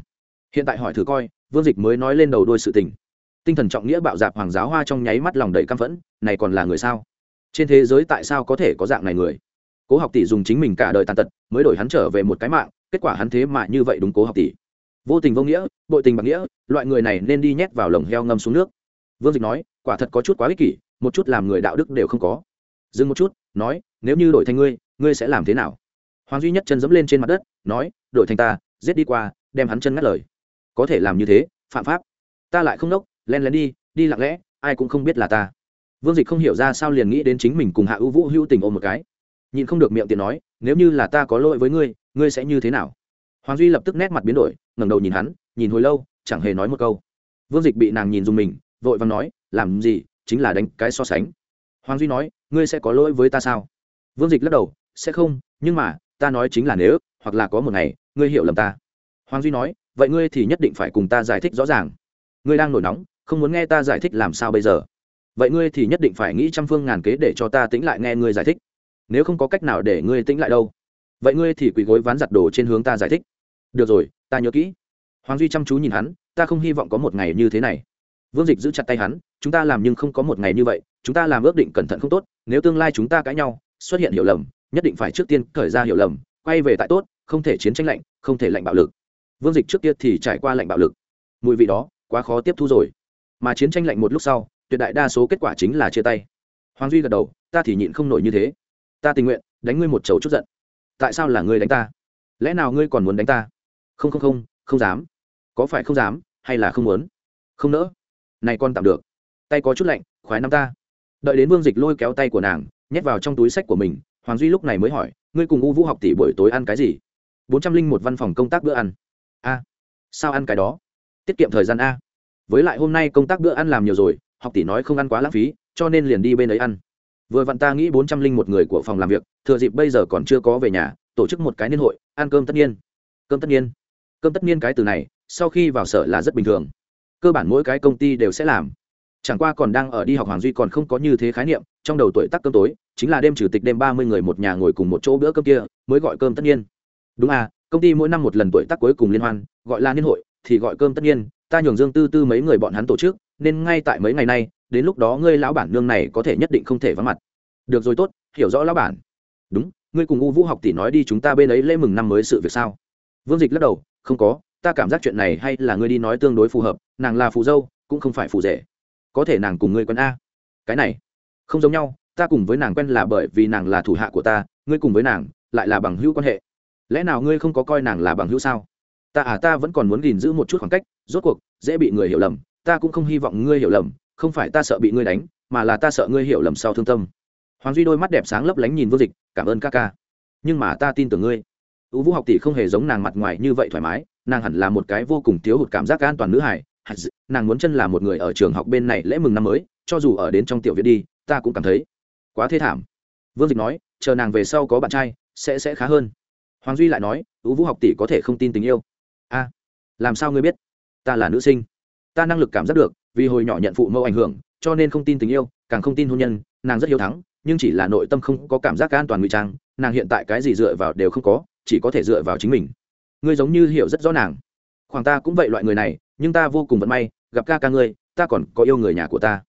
Hiện tại hỏi thử coi, vương dịch mới nói lên đầu đôi sự tình. Tinh thần trọng nghĩa bạo dạp hoàng giáo hoa trong nháy mắt lòng đầy căm phẫn, này còn là người sao? Trên thế giới tại sao có thể có dạng này người? Cố học tỷ dùng chính mình cả đời tàn tật, mới đổi hắn trở về một cái mạng, kết quả hắn thế mà như vậy đúng cố học tỷ. Vô tình vô nghĩa, bội tình bạc nghĩa, loại người này nên đi nhét vào lồng heo ngâm xuống nước. Vương dịch nói, quả thật có chút quá ích kỷ, một chút làm người đạo đức đều không có. Dừng một chút, nói, nếu như đổi thành ngươi ngươi sẽ làm thế nào? Hoàng duy nhất chân dẫm lên trên mặt đất, nói, đổi thành ta, giết đi qua, đem hắn chân ngắt lời. Có thể làm như thế, phạm pháp. Ta lại không nốc len lén đi đi lặng lẽ, ai cũng không biết là ta. Vương dịch không hiểu ra sao liền nghĩ đến chính mình cùng hạ ưu vũ hữu tình ôm một cái nhìn không được miệng tiện nói, nếu như là ta có lỗi với ngươi ngươi sẽ như thế nào? Hoàng duy lập tức nét mặt biến đổi, ngẩng đầu nhìn hắn, nhìn hồi lâu, chẳng hề nói một câu. Vương dịch bị nàng nhìn dùng mình, vội vàng nói, làm gì, chính là đánh cái so sánh. Hoàng duy nói, ngươi sẽ có lỗi với ta sao? Vương dịch lắc đầu, sẽ không, nhưng mà, ta nói chính là nếu, hoặc là có một ngày, ngươi hiểu lầm ta. Hoàng duy nói, vậy ngươi thì nhất định phải cùng ta giải thích rõ ràng. Ngươi đang nổi nóng, không muốn nghe ta giải thích làm sao bây giờ? Vậy ngươi thì nhất định phải nghĩ trăm phương ngàn kế để cho ta tĩnh lại nghe ngươi giải thích nếu không có cách nào để ngươi tĩnh lại đâu. Vậy ngươi thì quỳ gối ván giặt đồ trên hướng ta giải thích. Được rồi, ta nhớ kỹ. Hoàng duy chăm chú nhìn hắn, ta không hy vọng có một ngày như thế này. Vương dịch giữ chặt tay hắn, chúng ta làm nhưng không có một ngày như vậy, chúng ta làm ước định cẩn thận không tốt, nếu tương lai chúng ta cãi nhau, xuất hiện hiểu lầm, nhất định phải trước tiên khởi ra hiểu lầm, quay về tại tốt, không thể chiến tranh lạnh, không thể lạnh bạo lực. Vương dịch trước kia thì trải qua lạnh bạo lực. Mùi vị đó, quá khó tiếp thu rồi. Mà chiến tranh lạnh một lúc sau, tuyệt đại đa số kết quả chính là chia tay. Hoàng duy gật đầu, ta thì nhịn không nổi như thế ta tình nguyện đánh ngươi một chầu chút giận. Tại sao là ngươi đánh ta? Lẽ nào ngươi còn muốn đánh ta? Không không không không dám. Có phải không dám hay là không muốn? Không nỡ. Này con tạm được. Tay có chút lạnh, khoái năm ta. Đợi đến vương dịch lôi kéo tay của nàng, nhét vào trong túi sách của mình, hoàng duy lúc này mới hỏi, ngươi cùng u vũ học tỷ buổi tối ăn cái gì? Bốn trăm linh một văn phòng công tác bữa ăn. A, sao ăn cái đó? Tiết kiệm thời gian a. Với lại hôm nay công tác bữa ăn làm nhiều rồi, học tỷ nói không ăn quá lãng phí, cho nên liền đi bên ấy ăn vừa vặn ta nghĩ bốn trăm linh một người của phòng làm việc, thừa dịp bây giờ còn chưa có về nhà, tổ chức một cái niên hội, ăn cơm tất nhiên. Cơm tất nhiên. Cơm tất nhiên cái từ này, sau khi vào sở là rất bình thường. Cơ bản mỗi cái công ty đều sẽ làm. Chẳng qua còn đang ở đi học hoàng duy còn không có như thế khái niệm, trong đầu tuổi tắc cơm tối, chính là đêm chủ tịch đêm ba mươi người một nhà ngồi cùng một chỗ bữa cơm kia, mới gọi cơm tất nhiên. Đúng à công ty mỗi năm một lần tuổi tắc cuối cùng liên hoan, gọi là niên hội, thì gọi cơm tất nhiên, ta nhường dương tư tư mấy người bọn hắn tổ chức, nên ngay tại mấy ngày nay đến lúc đó ngươi lão bản nương này có thể nhất định không thể vắng mặt. Được rồi tốt, hiểu rõ lão bản. Đúng, ngươi cùng u vũ học tỷ nói đi chúng ta bên ấy lễ mừng năm mới sự việc sao? Vương dịch lắc đầu, không có, ta cảm giác chuyện này hay là ngươi đi nói tương đối phù hợp, nàng là phù dâu, cũng không phải phù rể. Có thể nàng cùng ngươi quen a. Cái này, không giống nhau, ta cùng với nàng quen là bởi vì nàng là thủ hạ của ta, ngươi cùng với nàng, lại là bằng hữu quan hệ. Lẽ nào ngươi không có coi nàng là bằng hữu sao? Ta à ta vẫn còn muốn gìn giữ một chút khoảng cách, rốt cuộc, dễ bị người hiểu lầm, ta cũng không hy vọng ngươi hiểu lầm không phải ta sợ bị ngươi đánh, mà là ta sợ ngươi hiểu lầm sau thương tâm. Hoàng duy đôi mắt đẹp sáng lấp lánh nhìn vô dịch, cảm ơn ca ca. Nhưng mà ta tin tưởng ngươi. Ưu vũ học tỷ không hề giống nàng mặt ngoài như vậy thoải mái, nàng hẳn là một cái vô cùng thiếu hụt cảm giác an toàn nữ hải nàng muốn chân là một người ở trường học bên này lễ mừng năm mới, cho dù ở đến trong tiểu viện đi, ta cũng cảm thấy quá thê thảm. Vương dịch nói, chờ nàng về sau có bạn trai, sẽ sẽ khá hơn. Hoàng duy lại nói ưu vũ học tỷ có thể không tin tình yêu. A, làm sao ngươi biết? Ta là nữ sinh. Ta năng lực cảm giác được vì hồi nhỏ nhận phụ mẫu ảnh hưởng, cho nên không tin tình yêu, càng không tin hôn nhân, nàng rất hiếu thắng, nhưng chỉ là nội tâm không có cảm giác an toàn ngụy trang, nàng hiện tại cái gì dựa vào đều không có, chỉ có thể dựa vào chính mình. Ngươi giống như hiểu rất rõ nàng. Khoảng ta cũng vậy loại người này, nhưng ta vô cùng vận may, gặp ca ca ngươi, ta còn có yêu người nhà của ta.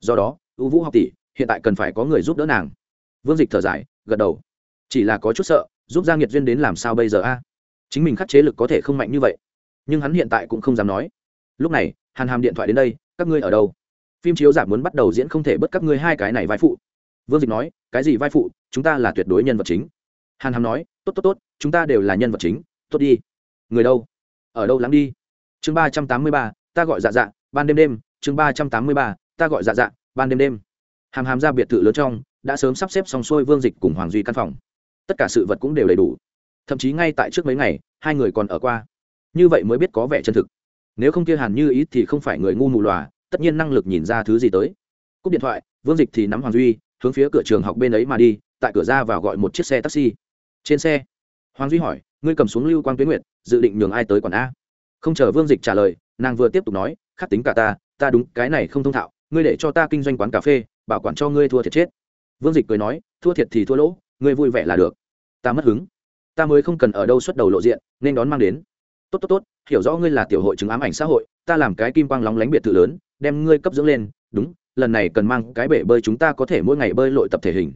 Do đó, u vũ học tỷ, hiện tại cần phải có người giúp đỡ nàng. Vương dịch thở dài, gật đầu. Chỉ là có chút sợ, giúp giang nghiệt duyên đến làm sao bây giờ a? Chính mình khắc chế lực có thể không mạnh như vậy. Nhưng hắn hiện tại cũng không dám nói. Lúc này, hàn hàm điện thoại đến đây các ngươi ở đâu? Phim chiếu giảm muốn bắt đầu diễn không thể bất các ngươi hai cái này vai phụ. Vương dịch nói, cái gì vai phụ? Chúng ta là tuyệt đối nhân vật chính. Hàn hàm nói, tốt tốt tốt, chúng ta đều là nhân vật chính, tốt đi. Người đâu? Ở đâu lắng đi? Chương ba trăm tám mươi ba, ta gọi dạ dạ ban đêm đêm. Chương ba trăm tám mươi ba, ta gọi dạ dạ ban đêm đêm. Hàm hàm ra biệt thự lớn trong, đã sớm sắp xếp xong xuôi vương dịch cùng hoàng duy căn phòng. Tất cả sự vật cũng đều đầy đủ. Thậm chí ngay tại trước mấy ngày, hai người còn ở qua. Như vậy mới biết có vẻ chân thực nếu không kia hàn như ý thì không phải người ngu mù lòa, tất nhiên năng lực nhìn ra thứ gì tới. Cúp điện thoại, vương dịch thì nắm hoàng duy, hướng phía cửa trường học bên ấy mà đi, tại cửa ra vào gọi một chiếc xe taxi. Trên xe, hoàng duy hỏi, ngươi cầm xuống lưu quang tuyến nguyệt, dự định nhường ai tới quản a? Không chờ vương dịch trả lời, nàng vừa tiếp tục nói, khắc tính cả ta ta đúng, cái này không thông thạo, ngươi để cho ta kinh doanh quán cà phê, bảo quản cho ngươi thua thiệt chết. Vương dịch cười nói, thua thiệt thì thua lỗ, ngươi vui vẻ là được. Ta mất hứng. Ta mới không cần ở đâu xuất đầu lộ diện, nên đón mang đến tốt tốt tốt, hiểu rõ ngươi là tiểu hội chứng ám ảnh xã hội, ta làm cái kim quang lóng lánh biệt thự lớn, đem ngươi cấp dưỡng lên, đúng, lần này cần mang cái bể bơi chúng ta có thể mỗi ngày bơi lội tập thể hình.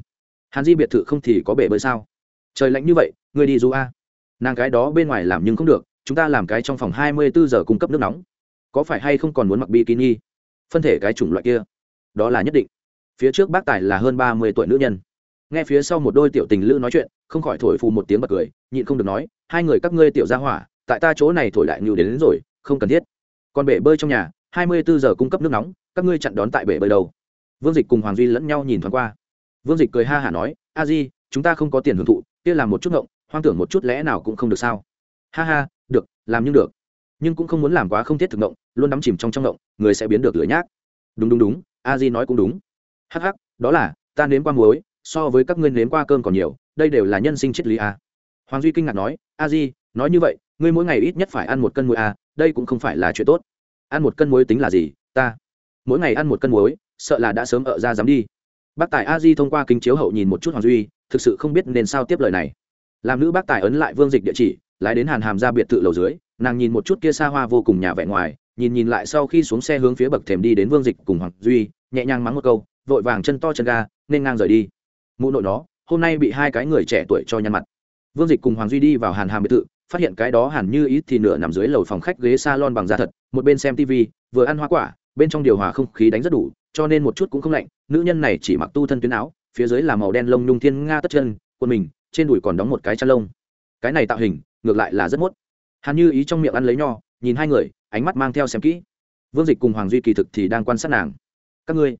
Hàn di biệt thự không thì có bể bơi sao? Trời lạnh như vậy, ngươi đi du a. Nàng cái đó bên ngoài làm nhưng không được, chúng ta làm cái trong phòng hai mươi bốn giờ cung cấp nước nóng. Có phải hay không còn muốn mặc bikini? Phân thể cái chủng loại kia. Đó là nhất định. Phía trước bác tài là hơn ba mươi tuổi nữ nhân. Nghe phía sau một đôi tiểu tình lữ nói chuyện, không khỏi thổi phù một tiếng bật cười, nhịn không được nói, hai người các ngươi tiểu gia hỏa tại ta chỗ này thổi đại ngưu đến, đến rồi không cần thiết. Còn bể bơi trong nhà hai mươi bốn giờ cung cấp nước nóng các ngươi chặn đón tại bể bơi đâu? Vương dịch cùng hoàng duy lẫn nhau nhìn thoáng qua. Vương dịch cười ha hả nói a di chúng ta không có tiền hưởng thụ kia làm một chút ngộng hoang tưởng một chút lẽ nào cũng không được sao? Ha ha được làm nhưng được. Nhưng cũng không muốn làm quá không thiết thực ngộng luôn đắm chìm trong trong ngộng người sẽ biến được lửa nhác. Đúng đúng đúng a di nói cũng đúng. Hắc hắc đó là ta nếm qua muối so với các ngươi nếm qua cơm còn nhiều đây đều là nhân sinh triết lý a. Hoàng duy kinh ngạc nói a di nói như vậy ngươi mỗi ngày ít nhất phải ăn một cân muối à? đây cũng không phải là chuyện tốt. Ăn một cân muối tính là gì, ta? Mỗi ngày ăn một cân muối, sợ là đã sớm ở ra dám đi. Bác tài a di thông qua kính chiếu hậu nhìn một chút hoàng duy, thực sự không biết nên sao tiếp lời này. Làm nữ bác tài ấn lại vương dịch địa chỉ, lái đến hàn hàm ra biệt thự lầu dưới, nàng nhìn một chút kia xa hoa vô cùng nhà vẻ ngoài, nhìn nhìn lại sau khi xuống xe hướng phía bậc thềm đi đến vương dịch cùng hoàng duy, nhẹ nhàng mắng một câu, vội vàng chân to chân ga, nên ngang rời đi. Mụ nội nó, hôm nay bị hai cái người trẻ tuổi cho nhăn mặt. Vương dịch cùng hoàng duy đi vào hàn hàm biệt thự phát hiện cái đó hẳn như ít thì nửa nằm dưới lầu phòng khách ghế salon bằng da thật, một bên xem tv vừa ăn hoa quả, bên trong điều hòa không khí đánh rất đủ, cho nên một chút cũng không lạnh. Nữ nhân này chỉ mặc tu thân tuyến áo, phía dưới là màu đen lông nhung thiên nga tất chân, quần mình, trên đùi còn đóng một cái chăn lông. Cái này tạo hình, ngược lại là rất mốt. Hàn như ý trong miệng ăn lấy nho, nhìn hai người, ánh mắt mang theo xem kỹ. Vương dịch cùng hoàng duy kỳ thực thì đang quan sát nàng. Các ngươi,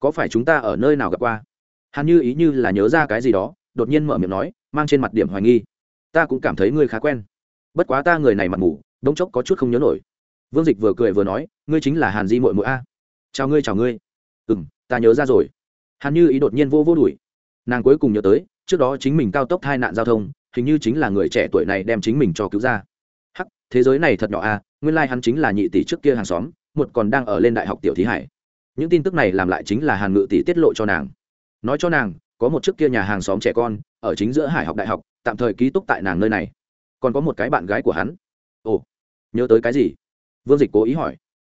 có phải chúng ta ở nơi nào gặp qua? Hàn như ý như là nhớ ra cái gì đó, đột nhiên mở miệng nói, mang trên mặt điểm hoài nghi. Ta cũng cảm thấy ngươi khá quen bất quá ta người này mặt mù đống chốc có chút không nhớ nổi. Vương dịch vừa cười vừa nói, ngươi chính là hàn di mội mội a. Chào ngươi chào ngươi. Ừ m ta nhớ ra rồi. Hàn như ý đột nhiên vô vô đuổi. Nàng cuối cùng nhớ tới, trước đó chính mình cao tốc hai nạn giao thông, hình như chính là người trẻ tuổi này đem chính mình cho cứu ra. Hắc, thế giới này thật nhỏ a, nguyên lai、like、hắn chính là nhị tỷ trước kia hàng xóm, một còn đang ở lên đại học tiểu thí hải. Những tin tức này làm lại chính là hàn ngự tỷ tiết lộ cho nàng. Nói cho nàng, có một trước kia nhà hàng xóm trẻ con, ở chính giữa hải học đại học, tạm thời ký túc tại nàng nơi này còn có một cái bạn gái của hắn. Ồ, nhớ tới cái gì? Vương dịch cố ý hỏi.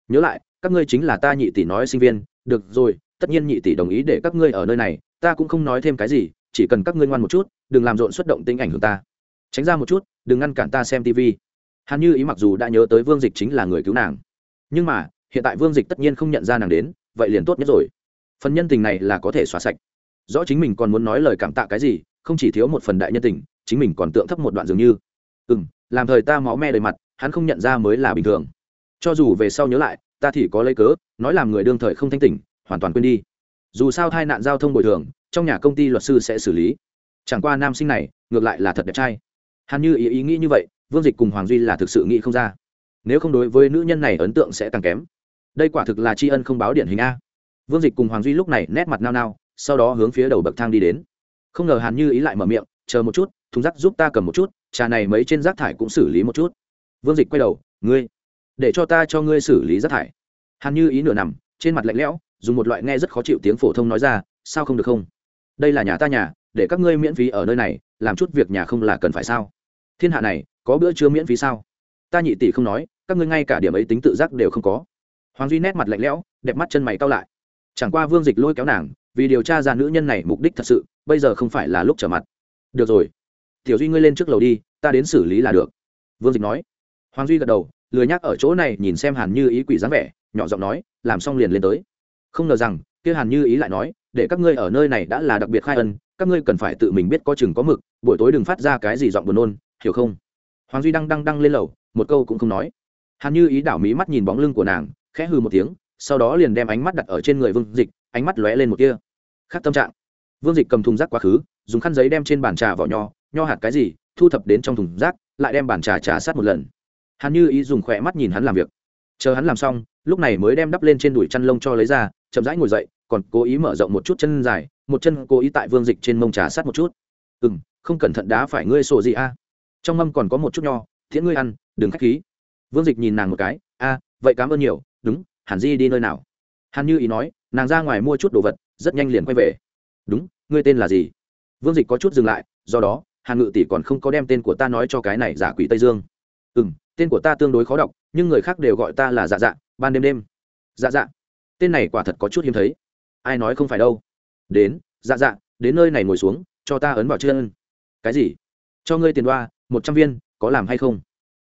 Nhớ lại, các ngươi chính là ta nhị tỷ nói sinh viên. Được rồi, tất nhiên nhị tỷ đồng ý để các ngươi ở nơi này. Ta cũng không nói thêm cái gì, chỉ cần các ngươi ngoan một chút, đừng làm rộn xuất động tính ảnh hưởng ta. Tránh ra một chút, đừng ngăn cản ta xem tv hàn như ý mặc dù đã nhớ tới vương dịch chính là người cứu nàng, nhưng mà, hiện tại vương dịch tất nhiên không nhận ra nàng đến, vậy liền tốt nhất rồi. Phần nhân tình này là có thể xóa sạch. Rõ chính mình còn muốn nói lời cảm tạ cái gì, không chỉ thiếu một phần đại nhân tình, chính mình còn tượng thấp một đoạn dường như ừ m làm thời ta máu me đầy mặt, hắn không nhận ra mới là bình thường. Cho dù về sau nhớ lại, ta thì có lấy cớ, nói làm người đương thời không thanh tỉnh, hoàn toàn quên đi. Dù sao tai nạn giao thông bồi thường, trong nhà công ty luật sư sẽ xử lý. Chẳng qua nam sinh này, ngược lại là thật đẹp trai. Hắn như ý ý nghĩ như vậy, vương dịch cùng hoàng duy là thực sự nghĩ không ra. Nếu không đối với nữ nhân này ấn tượng sẽ càng kém. Đây quả thực là tri ân không báo điển hình a. Vương dịch cùng hoàng duy lúc này nét mặt nao nao, sau đó hướng phía đầu bậc thang đi đến. Không ngờ hàn như ý lại mở miệng, chờ một chút thùng rác giúp ta cầm một chút, trà này mấy trên rác thải cũng xử lý một chút. Vương dịch quay đầu, ngươi, để cho ta cho ngươi xử lý rác thải. Hàn như ý nửa nằm, trên mặt lạnh lẽo, dùng một loại nghe rất khó chịu tiếng phổ thông nói ra, sao không được không? Đây là nhà ta nhà, để các ngươi miễn phí ở nơi này, làm chút việc nhà không là cần phải sao? Thiên hạ này, có bữa trưa miễn phí sao? Ta nhị tỷ không nói, các ngươi ngay cả điểm ấy tính tự giác đều không có. Hoàng duy nét mặt lạnh lẽo, đẹp mắt chân mày cao lại. Chẳng qua vương dịch lôi kéo nàng, vì điều tra ra nữ nhân này mục đích thật sự, bây giờ không phải là lúc trở mặt. Được rồi tiểu duy ngươi lên trước lầu đi, ta đến xử lý là được. Vương dịch nói. Hoàng duy gật đầu, lười nhắc ở chỗ này nhìn xem hàn như ý quỷ dáng vẻ, nhỏ giọng nói, làm xong liền lên tới. Không ngờ rằng, kia hàn như ý lại nói, để các ngươi ở nơi này đã là đặc biệt khai ân, các ngươi cần phải tự mình biết có chừng có mực, buổi tối đừng phát ra cái gì giọng buồn nôn, hiểu không? Hoàng duy đăng đăng đăng lên lầu, một câu cũng không nói. Hàn như ý đảo mí mắt nhìn bóng lưng của nàng, khẽ hư một tiếng, sau đó liền đem ánh mắt đặt ở trên người vương dịch, ánh mắt lóe lên một kia khác tâm trạng. Vương dịch cầm thùng rác quá khứ, dùng khăn giấy đem trên bàn trà vỏ nho nho hạt cái gì, thu thập đến trong thùng rác, lại đem bàn trà trà sát một lần. Hắn như ý dùng khỏe mắt nhìn hắn làm việc. Chờ hắn làm xong, lúc này mới đem đắp lên trên đùi chăn lông cho lấy ra, chậm rãi ngồi dậy, còn cố ý mở rộng một chút chân dài, một chân cố ý tại vương dịch trên mông trà sát một chút. Ừ m không cẩn thận đá phải ngươi sổ gì a? Trong mâm còn có một chút nho, thiện ngươi ăn, đừng k h á c h khí. Vương dịch nhìn nàng một cái, a, vậy cảm ơn nhiều, đúng, hàn di đi nơi nào? Hàn như ý nói, nàng ra ngoài mua chút đồ vật, rất nhanh liền quay về. Đúng, ngươi tên là gì? Vương dịch có chút dừng lại, do đó hàn ngự tỷ còn không có đem tên của ta nói cho cái này giả quỷ tây dương. Ừ m tên của ta tương đối khó đọc, nhưng người khác đều gọi ta là dạ dạ ban đêm đêm. Dạ dạ. Tên này quả thật có chút hiếm thấy. Ai nói không phải đâu. Đến dạ dạ đến nơi này ngồi xuống, cho ta ấn vào chân. Cái gì? Cho ngươi tiền đoa, một trăm viên, có làm hay không?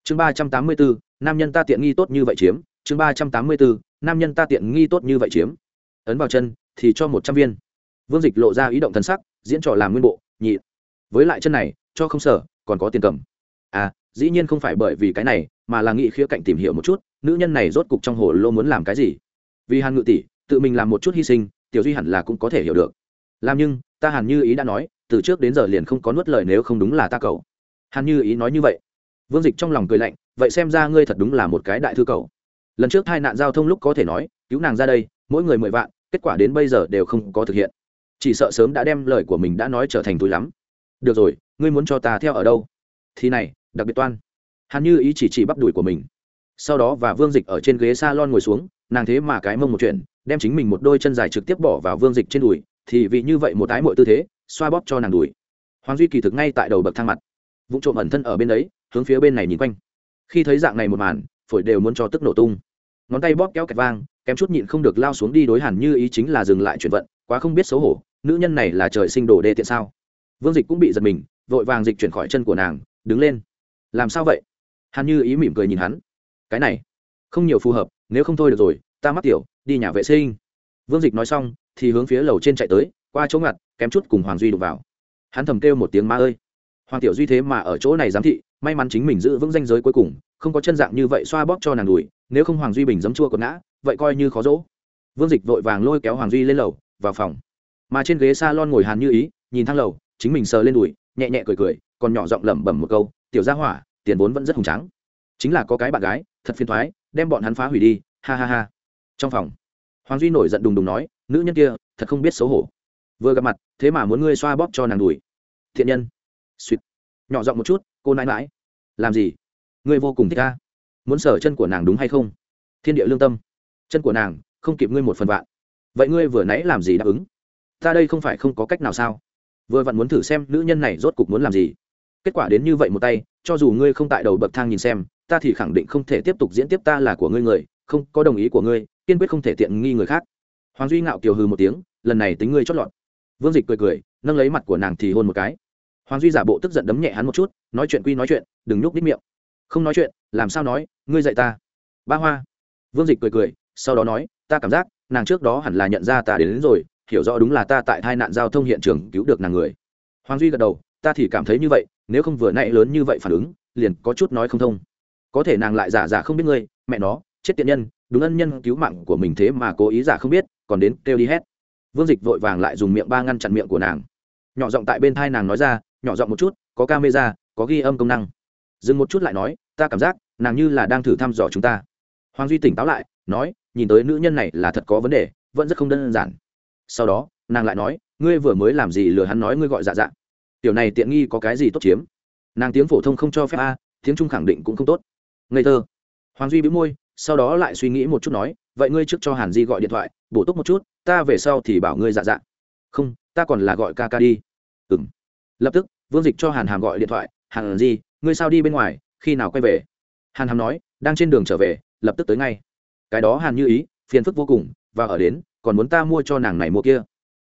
Chương ba trăm tám mươi bốn nam nhân ta tiện nghi tốt như vậy chiếm. Chương ba trăm tám mươi bốn nam nhân ta tiện nghi tốt như vậy chiếm. Ấn vào chân, thì cho một trăm viên. Vương dịch lộ ra ý động thân sắc, diễn trò làm nguyên bộ nhị với lại chân này, cho không sở còn có tiền cầm. À dĩ nhiên không phải bởi vì cái này, mà là nghĩ khía cạnh tìm hiểu một chút, nữ nhân này rốt cục trong hồ lô muốn làm cái gì. Vì hàn ngự tỷ, tự mình làm một chút hy sinh, tiểu duy hẳn là cũng có thể hiểu được. Làm nhưng, ta hàn như ý đã nói, từ trước đến giờ liền không có nuốt lời nếu không đúng là ta cầu hàn như ý nói như vậy. Vương dịch trong lòng cười lạnh, vậy xem ra ngươi thật đúng là một cái đại thư cầu lần trước tai nạn giao thông lúc có thể nói, cứu nàng ra đây, mỗi người mười vạn, kết quả đến bây giờ đều không có thực hiện. Chỉ sợ sớm đã đem lời của mình đã nói trở thành túi lắm được rồi, ngươi muốn cho ta theo ở đâu? Thì này, đặc biệt toan. Hắn như ý chỉ chỉ bắp đùi của mình. Sau đó và vương dịch ở trên ghế s a lon ngồi xuống, nàng thế mà cái mông một chuyện, đem chính mình một đôi chân dài trực tiếp bỏ vào vương dịch trên đùi, thì vì như vậy một ái mọi tư thế, xoa bóp cho nàng đùi. Hoàng duy kỳ thực ngay tại đầu bậc thang mặt. Vụ trộm ẩn thân ở bên đấy, hướng phía bên này nhìn quanh. Khi thấy dạng này một màn, phổi đều muốn cho tức nổ tung. Ngón tay bóp kéo kẹt vang, kém chút nhịn không được lao xuống đi đối hẳn như ý chính là dừng lại chuyển vận, quá không biết xấu hổ, nữ nhân này là trời sinh đồ đê tiện sao? Vương dịch cũng bị giật mình, vội vàng dịch chuyển khỏi chân của nàng, đứng lên. Làm sao vậy? Hàn như ý mỉm cười nhìn hắn. Cái này, không nhiều phù hợp, nếu không thôi được rồi, ta mắc tiểu, đi nhà vệ sinh. Vương dịch nói xong, thì hướng phía lầu trên chạy tới, qua chỗ ngặt, kém chút cùng hoàng duy đục vào. Hắn thầm kêu một tiếng ma ơi. Hoàng tiểu duy thế mà ở chỗ này giám thị, may mắn chính mình giữ vững danh giới cuối cùng, không có chân dạng như vậy xoa bóp cho nàng đùi nếu không hoàng duy bình dấm chua còn ngã, vậy coi như khó dỗ. Vương dịch vội vàng lôi kéo hoàng duy lên lầu, vào phòng. Mà trên ghế s a lon ngồi hàn như ý, nhìn thang lầu chính mình sờ lên đùi, nhẹ nhẹ cười cười, còn nhỏ giọng lẩm bẩm một câu, tiểu gia hỏa, tiền vốn vẫn rất hùng trắng chính là có cái bạn gái, thật phiền thoái, đem bọn hắn phá hủy đi, ha ha ha. Trong phòng, hoàng duy nổi giận đùng đùng nói, nữ nhân kia, thật không biết xấu hổ. Vừa gặp mặt, thế mà muốn ngươi xoa bóp cho nàng đùi. Thiện nhân. Suýt nhỏ giọng một chút, cô nãi mãi làm gì? Ngươi vô cùng thích ta. Muốn sở chân của nàng đúng hay không? Thiên địa lương tâm. Chân của nàng, không kịp ngươi một phần vạn. Vậy ngươi vừa nãy làm gì đáp ứng? Ta đây không phải không có cách nào sao? Vừa vặn muốn thử xem nữ nhân này rốt cục muốn làm gì. Kết quả đến như vậy một tay cho dù ngươi không tại đầu bậc thang nhìn xem ta thì khẳng định không thể tiếp tục diễn tiếp ta là của ngươi người không có đồng ý của ngươi kiên quyết không thể tiện nghi người khác. Hoàng duy ngạo kiều hư một tiếng lần này tính ngươi chót lọt. Vương dịch cười cười nâng lấy mặt của nàng thì hôn một cái. Hoàng duy giả bộ tức giận đấm nhẹ hắn một chút nói chuyện quy nói chuyện đừng nhúc nít miệng. Không nói chuyện làm sao nói ngươi dạy ta. Ba hoa. Vương dịch cười cười sau đó nói ta cảm giác nàng trước đó hẳn là nhận ra ta đến, đến rồi hiểu rõ đúng là ta tại tai nạn giao thông hiện trường cứu được nàng người. Hoàng duy gật đầu, ta thì cảm thấy như vậy, nếu không vừa nãy lớn như vậy phản ứng, liền có chút nói không thông. Có thể nàng lại giả giả không biết ngươi, mẹ nó, chết tiện nhân, đúng ân nhân cứu mạng của mình thế mà cố ý giả không biết, còn đến kêu đi hết. Vương dịch vội vàng lại dùng miệng ba ngăn chặn miệng của nàng. Nhỏ giọng tại bên thai nàng nói ra, nhỏ giọng một chút, có camera, có ghi âm công năng. Dừng một chút lại nói, ta cảm giác, nàng như là đang thử thăm dò chúng ta. Hoàng duy tỉnh táo lại, nói, nhìn tới nữ nhân này là thật có vấn đề, vẫn rất không đơn giản sau đó, nàng lại nói, ngươi vừa mới làm gì lừa hắn nói ngươi gọi dạ dạ? Tiểu này tiện nghi có cái gì tốt chiếm? Nàng tiếng phổ thông không cho phép a, tiếng trung khẳng định cũng không tốt. Ngây thơ. Hoàng duy bĩu môi, sau đó lại suy nghĩ một chút nói, vậy ngươi trước cho hàn di gọi điện thoại, bổ túc một chút, ta về sau thì bảo ngươi dạ dạ. Không, ta còn là gọi ca ca đi. Ừng lập tức, vương dịch cho hàn hàm gọi điện thoại, hàn di, ngươi sao đi bên ngoài, khi nào quay về? Hàn hàm nói, đang trên đường trở về, lập tức tới ngay. Cái đó hàn như ý, phiền phức vô cùng, và ở đến còn muốn ta mua cho nàng này mua kia.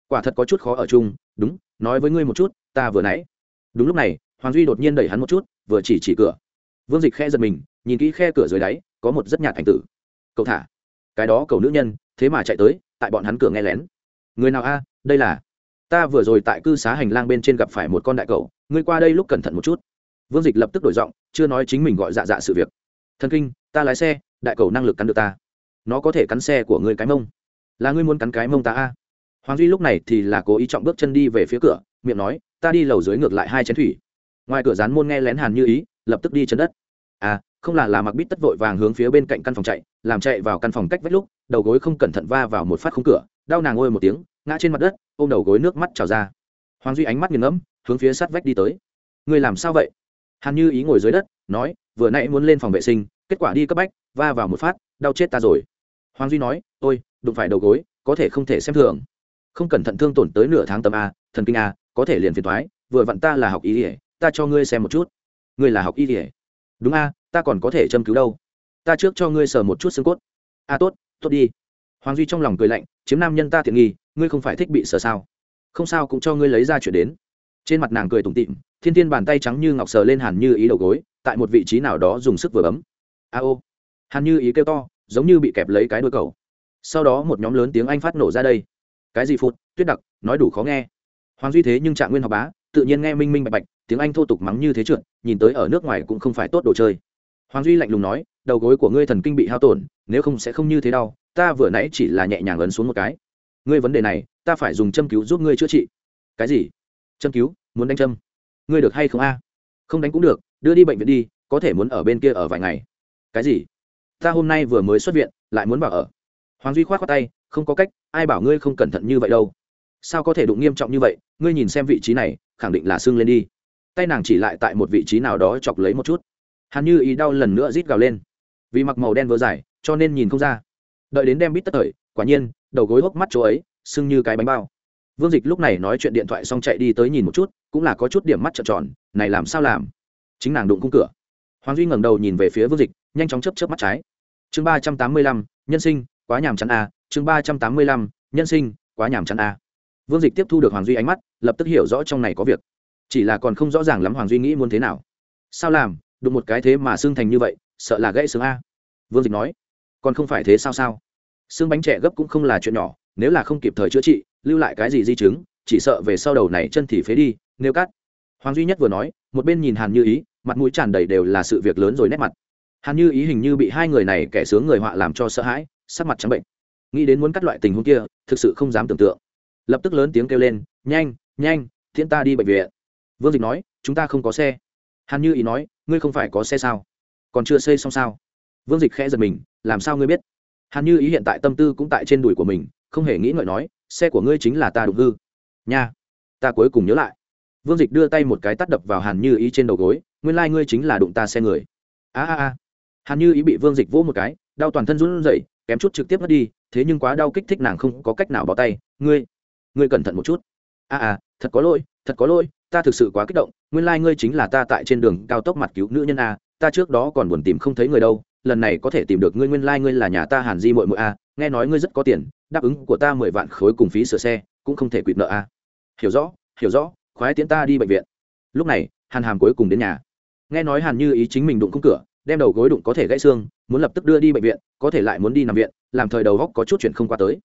Quả thật có chút khó ở chung, đúng, nói với ngươi một chút, ta vừa nãy. Đúng lúc này, hoàng duy đột nhiên đẩy hắn một chút, vừa chỉ chỉ cửa. Vương dịch khe giật mình, nhìn kỹ khe cửa dưới đáy, có một rất nhạt thành tử. Cậu thả. Cái đó cầu nữ nhân, thế mà chạy tới, tại bọn hắn cửa nghe lén. Người nào a, đây là? Ta vừa rồi tại cư xá hành lang bên trên gặp phải một con đại cầu ngươi qua đây lúc cẩn thận một chút. Vương dịch lập tức đổi giọng, chưa nói chính mình gọi dạ dạ sự việc. Thần kinh, ta lái xe, đại cầu năng lực cắn được ta. Nó có thể cắn xe của ngươi cái mông là ngươi muốn cắn cái mông ta a? Hoàng duy lúc này thì là cố ý trọng bước chân đi về phía cửa, miệng nói, ta đi lầu dưới ngược lại hai chén thủy. Ngoài cửa rán môn nghe lén hàn như ý, lập tức đi chân đất. À không là là mặc bít tất vội vàng hướng phía bên cạnh căn phòng chạy, làm chạy vào căn phòng cách vách lúc, đầu gối không cẩn thận va vào một phát khung cửa, đau nàng ôi một tiếng, ngã trên mặt đất, ôm đầu gối nước mắt trào ra. Hoàng duy ánh mắt nghiền ngẫm, hướng phía sát vách đi tới. Người làm sao vậy? Hàn như ý ngồi dưới đất, nói, vừa nãy muốn lên phòng vệ sinh, kết quả đi cấp bách, va vào một phát, đau chết ta rồi hoàng duy nói ôi đụng phải đầu gối, có thể không thể xem thường. Không cẩn thận thương tổn tới nửa tháng tầm a, thần kinh a, có thể liền phiền thoái vừa vặn ta là học y ỉa ta cho ngươi xem một chút. Ngươi là học y ỉa đúng a, ta còn có thể châm cứu đâu. Ta trước cho ngươi sờ một chút xương cốt. A, tốt tốt đi. Hoàng duy trong lòng cười lạnh, chiếm nam nhân ta tiện nghi, ngươi không phải thích bị sờ sao? Không sao, cũng cho ngươi lấy ra chuyện đến. Trên mặt nàng cười tủm tịm thiên thiên bàn tay trắng như ngọc sờ lên hàn như ý đầu gối, tại một vị trí nào đó dùng sức vừa bấm. A ô, hàn như ý kêu to giống như bị kẹp lấy cái đuôi cầu. Sau đó một nhóm lớn tiếng anh phát nổ ra đây. Cái gì phụt, tuyết đặc, nói đủ khó nghe. Hoàng duy thế nhưng trạng nguyên học bá, tự nhiên nghe minh minh bạch bạch, tiếng anh thô tục mắng như thế trượt, nhìn tới ở nước ngoài cũng không phải tốt đồ chơi. Hoàng duy lạnh lùng nói, đầu gối của ngươi thần kinh bị hao tổn, nếu không sẽ không như thế đau ta vừa nãy chỉ là nhẹ nhàng ấn xuống một cái. Ngươi vấn đề này, ta phải dùng châm cứu giúp ngươi chữa trị. Cái gì? Châm cứu? Muốn đánh châm? Ngươi được hay không a? Không đánh cũng được, đưa đi bệnh viện đi, có thể muốn ở bên kia ở vài ngày. Cái gì? Ta hôm nay vừa mới xuất viện, lại muốn vào ở. Hoàng duy k h o á t khoác tay, không có cách, ai bảo ngươi không cẩn thận như vậy đâu. Sao có thể đụng nghiêm trọng như vậy, ngươi nhìn xem vị trí này, khẳng định là sưng lên đi. Tay nàng chỉ lại tại một vị trí nào đó chọc lấy một chút. Hắn như ý đau lần nữa rít gào lên. Vì mặc màu đen vừa dài, cho nên nhìn không ra. Đợi đến đem bít tất thời, quả nhiên, đầu gối hốc mắt chỗ ấy, sưng như cái bánh bao. Vương dịch lúc này nói chuyện điện thoại xong chạy đi tới nhìn một chút, cũng là có chút điểm mắt trợn tròn, này làm sao làm? Chính nàng đụng cung cửa. Hoàng duy ngẩng đầu nhìn về phía vương dịch, nhanh chóng chấp chấp mắt trái chương ba trăm tám mươi lăm, nhân sinh, quá nhàm chán a. Chương ba trăm tám mươi lăm, nhân sinh, quá nhàm chán a. Vương dịch tiếp thu được hoàng duy ánh mắt, lập tức hiểu rõ trong này có việc. Chỉ là còn không rõ ràng lắm hoàng duy nghĩ muốn thế nào. Sao làm, đụng một cái thế mà xương thành như vậy, sợ là gãy xương a? Vương dịch nói. Còn không phải thế sao sao? Xương bánh trẻ gấp cũng không là chuyện nhỏ, nếu là không kịp thời chữa trị, lưu lại cái gì di chứng, chỉ sợ về sau đầu này chân thì phế đi nếu cắt hoàng duy nhất vừa nói, một bên nhìn hàn như ý, mặt mũi tràn đầy đều là sự việc lớn rồi nét mặt hàn như ý hình như bị hai người này kẻ sướng người họa làm cho sợ hãi, sắc mặt trắng bệnh. Nghĩ đến muốn cắt loại tình huống kia, thực sự không dám tưởng tượng. Lập tức lớn tiếng kêu lên, nhanh nhanh thiên ta đi bệnh viện. Vương dịch nói, chúng ta không có xe. Hàn như ý nói, ngươi không phải có xe sao? Còn chưa xây xong sao? Vương dịch khẽ giật mình, làm sao ngươi biết? Hàn như ý hiện tại tâm tư cũng tại trên đùi của mình, không hề nghĩ ngợi nói, xe của ngươi chính là ta đụng hư. Nha, ta cuối cùng nhớ lại. Vương dịch đưa tay một cái tắt đập vào hàn như ý trên đầu gối, nguyên lai、like、ngươi chính là đụng ta xe người. A a a hàn như ý bị vương dịch vỗ một cái đau toàn thân run rẩy kém chút trực tiếp mất đi thế nhưng quá đau kích thích nàng không có cách nào bỏ tay. Ngươi ngươi cẩn thận một chút. A à, thật có lỗi thật có lỗi ta thực sự quá kích động nguyên lai、like、ngươi chính là ta tại trên đường cao tốc mặt cứu nữ nhân a ta trước đó còn buồn tìm không thấy người đâu lần này có thể tìm được ngươi nguyên lai、like、ngươi là nhà ta hàn di mội mội a nghe nói ngươi rất có tiền đáp ứng của ta mười vạn khối cùng phí sửa xe cũng không thể quỵt nợ a. Hiểu rõ hiểu rõ khoái tiễn ta đi bệnh viện. Lúc này hàn hàm cuối cùng đến nhà. Nghe nói hàn như ý chính mình đụng cung cửa đem đầu gối đụng có thể gãy xương, muốn lập tức đưa đi bệnh viện, có thể lại muốn đi nằm viện, làm thời đầu góc có chút chuyện không qua tới.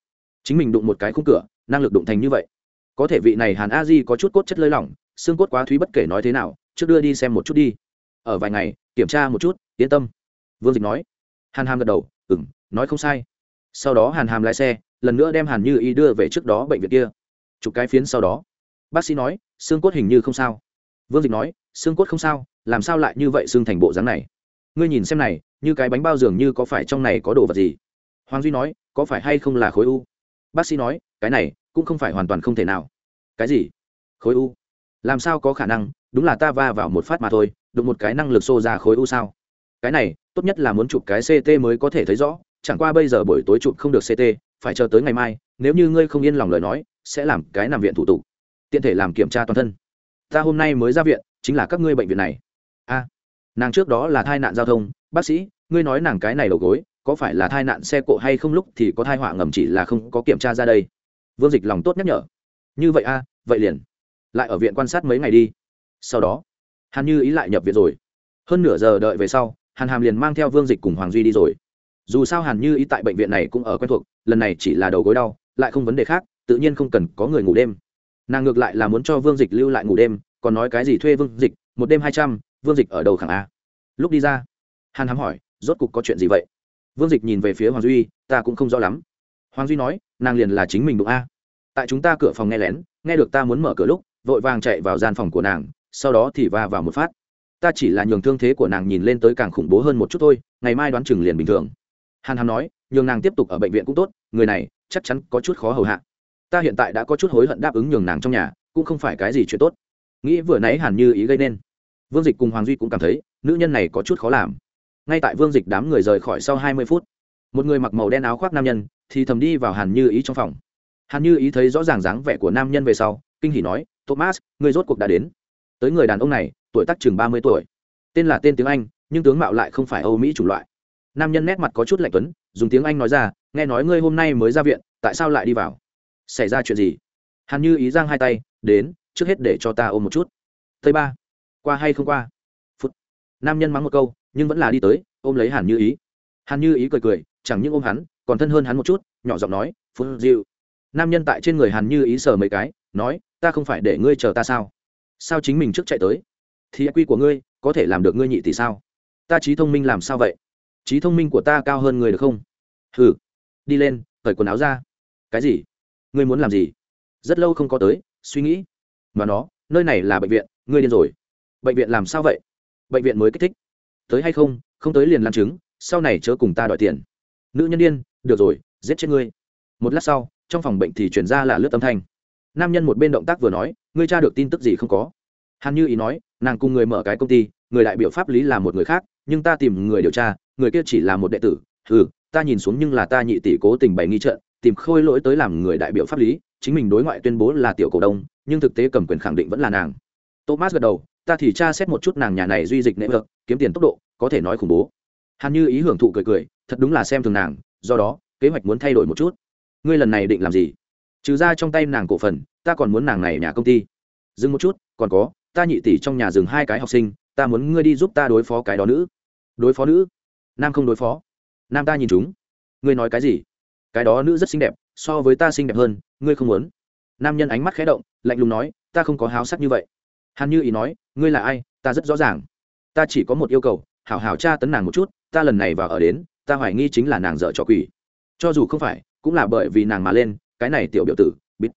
Chính mình đụng một cái khung cửa, năng lực đụng thành như vậy. Có thể vị này hàn a di có chút cốt chất lơi lỏng, xương cốt quá thúy bất kể nói thế nào, trước đưa đi xem một chút đi. Ở vài ngày, kiểm tra một chút, yên tâm. Vương dịch nói. Hàn hàm gật đầu ừng nói không sai. Sau đó hàn hàm lái xe, lần nữa đem hàn như y đưa về trước đó bệnh viện kia. Chụp cái phiến sau đó. Bác sĩ nói, xương cốt hình như không sao. Vương dịch nói, xương cốt không sao, làm sao lại như vậy xương thành bộ dáng này? Ngươi nhìn xem này, như cái bánh bao dường như có phải trong này có đồ vật gì? Hoàng duy nói, có phải hay không là khối u? Bác sĩ nói, cái này cũng không phải hoàn toàn không thể nào. Cái gì? Khối u? Làm sao có khả năng? Đúng là ta va vào một phát mà thôi, đụng một cái năng lực xô ra khối u sao? Cái này, tốt nhất là muốn chụp cái ct mới có thể thấy rõ, chẳng qua bây giờ buổi tối chụp không được ct phải chờ tới ngày mai, nếu như ngươi không yên lòng lời nói, sẽ làm cái nằm viện thủ tục. Tiện thể làm kiểm tra toàn thân. Ta hôm nay mới ra viện, chính là các ngươi bệnh viện này. A nàng trước đó là tai nạn giao thông, bác sĩ, ngươi nói nàng cái này đầu gối, có phải là tai nạn xe cộ hay không lúc thì có thai họa ngầm chỉ là không có kiểm tra ra đây. Vương dịch lòng tốt nhắc nhở. Như vậy a, vậy liền. Lại ở viện quan sát mấy ngày đi. Sau đó, hàn như ý lại nhập viện rồi. Hơn nửa giờ đợi về sau, hàn hàm liền mang theo vương dịch cùng hoàng duy đi rồi. Dù sao hàn như ý tại bệnh viện này cũng ở quen thuộc, lần này chỉ là đầu gối đau, lại không vấn đề khác, tự nhiên không cần có người ngủ đêm. Nàng ngược lại là muốn cho vương dịch lưu lại ngủ đêm, còn nói cái gì thuê vương dịch, một đêm hai trăm vương dịch ở đầu khẳng a? Lúc đi ra, hàn hám hỏi, rốt cục có chuyện gì vậy? Vương dịch nhìn về phía hoàng duy, ta cũng không rõ lắm. Hoàng duy nói, nàng liền là chính mình đụng a. Tại chúng ta cửa phòng nghe lén, nghe được ta muốn mở cửa lúc, vội vàng chạy vào gian phòng của nàng, sau đó thì va vào một phát. Ta chỉ là nhường thương thế của nàng nhìn lên tới càng khủng bố hơn một chút thôi, ngày mai đoán chừng liền bình thường. Hàn hàm nói, nhường nàng tiếp tục ở bệnh viện cũng tốt, người này chắc chắn có chút khó hầu hạ. Ta hiện tại đã có chút hối hận đáp ứng nhường nàng trong nhà, cũng không phải cái gì chuyện tốt. Nghĩ vừa nãy hàn như ý gây nên vương dịch cùng hoàng duy cũng cảm thấy, nữ nhân này có chút khó làm. Ngay tại vương dịch đám người rời khỏi sau hai mươi phút, một người mặc màu đen áo khoác nam nhân thì thầm đi vào hàn như ý trong phòng. Hàn như ý thấy rõ ràng dáng vẻ của nam nhân về sau, kinh hỉ nói, thomas người rốt cuộc đã đến. Tới người đàn ông này, tuổi tác chừng ba mươi tuổi. Tên là tên tiếng anh, nhưng tướng mạo lại không phải âu mỹ chủng loại. Nam nhân nét mặt có chút lạnh tuấn, dùng tiếng anh nói ra, nghe nói ngươi hôm nay mới ra viện, tại sao lại đi vào? Xảy ra chuyện gì? Hàn như ý giang hai tay, đến, trước hết để cho ta ôm một chút. Thứ ba qua hay không qua? Phút. Nam nhân mắng một câu, nhưng vẫn là đi tới, ôm lấy hàn như ý. Hàn như ý cười cười, chẳng những ôm hắn, còn thân hơn hắn một chút, nhỏ giọng nói, phút dịu. Nam nhân tại trên người hàn như ý sờ mấy cái, nói, ta không phải để ngươi chờ ta sao? Sao chính mình trước chạy tới? Thì quy của ngươi, có thể làm được ngươi nhị tỷ sao? Ta trí thông minh làm sao vậy? Trí thông minh của ta cao hơn người được không? Hừ. Đi lên, cởi quần áo ra. Cái gì? Ngươi muốn làm gì? Rất lâu không có tới, suy nghĩ. Mà nó, nơi này là bệnh viện, ngươi điên rồi bệnh viện làm sao vậy? Bệnh viện mới kích thích. Tới hay không? Không tới liền làm chứng sau này chớ cùng ta đòi tiền. Nữ nhân điên, được rồi, giết chết ngươi. Một lát sau, trong phòng bệnh thì chuyển ra là lướt âm thanh. Nam nhân một bên động tác vừa nói, ngươi tra được tin tức gì không có? Hàn như ý nói, nàng cùng người mở cái công ty, người đại biểu pháp lý là một người khác, nhưng ta tìm người điều tra, người kia chỉ là một đệ tử. Ừ ta nhìn xuống nhưng là ta nhị tỷ cố tình bày nghi trợn tìm khôi lỗi tới làm người đại biểu pháp lý, chính mình đối ngoại tuyên bố là tiểu cổ đông, nhưng thực tế cầm quyền khẳng định vẫn là nàng. Thomas gật đầu ta thì tra xét một chút nàng nhà này duy dịch nệ vợ, kiếm tiền tốc độ, có thể nói khủng bố. Hàn như ý hưởng thụ cười cười, thật đúng là xem thường nàng, do đó, kế hoạch muốn thay đổi một chút. Ngươi lần này định làm gì? Trừ ra trong tay nàng cổ phần, ta còn muốn nàng này nhà công ty. Dừng một chút, còn có, ta nhị tỷ trong nhà dừng hai cái học sinh, ta muốn ngươi đi giúp ta đối phó cái đó nữ. Đối phó nữ? Nam không đối phó. Nam ta nhìn chúng. Ngươi nói cái gì? Cái đó nữ rất xinh đẹp, so với ta xinh đẹp hơn, ngươi không muốn. Nam nhân ánh mắt khẽ động, lạnh lùng nói, ta không có háo sắc như vậy hàn như ý nói, ngươi là ai? Ta rất rõ ràng. Ta chỉ có một yêu cầu, hảo hảo tra tấn nàng một chút, ta lần này vào ở đến, ta hoài nghi chính là nàng dợ trò quỷ. Cho dù không phải, cũng là bởi vì nàng mà lên, cái này tiểu biểu tử, biết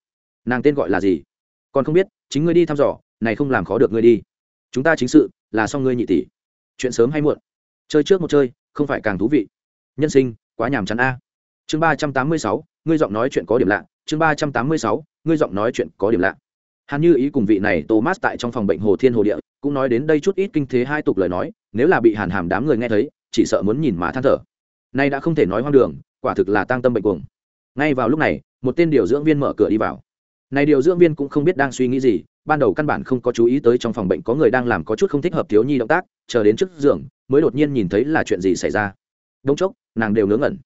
nàng tên gọi là gì. Còn không biết, chính ngươi đi thăm dò, này không làm khó được ngươi đi. Chúng ta chính sự, là xong ngươi nhị tỷ. Chuyện sớm hay muộn? Chơi trước một chơi, không phải càng thú vị. Nhân sinh, quá nhàm chán a. Chương ba trăm tám mươi sáu, ngươi giọng nói chuyện có điểm lạ. Chương ba trăm tám mươi sáu, ngươi giọng nói chuyện có điểm lạ hắn như ý cùng vị này thomas tại trong phòng bệnh hồ thiên hồ địa, cũng nói đến đây chút ít kinh thế hai tục lời nói, nếu là bị hàn hàm đám người nghe thấy, chỉ sợ muốn nhìn mà than thở. Nay đã không thể nói hoang đường, quả thực là tăng tâm bệnh cuồng. Ngay vào lúc này, một tên điều dưỡng viên mở cửa đi vào. Này điều dưỡng viên cũng không biết đang suy nghĩ gì, ban đầu căn bản không có chú ý tới trong phòng bệnh có người đang làm có chút không thích hợp thiếu nhi động tác, chờ đến trước giường, mới đột nhiên nhìn thấy là chuyện gì xảy ra. Đông chốc, nàng đều ngớ ngẩn.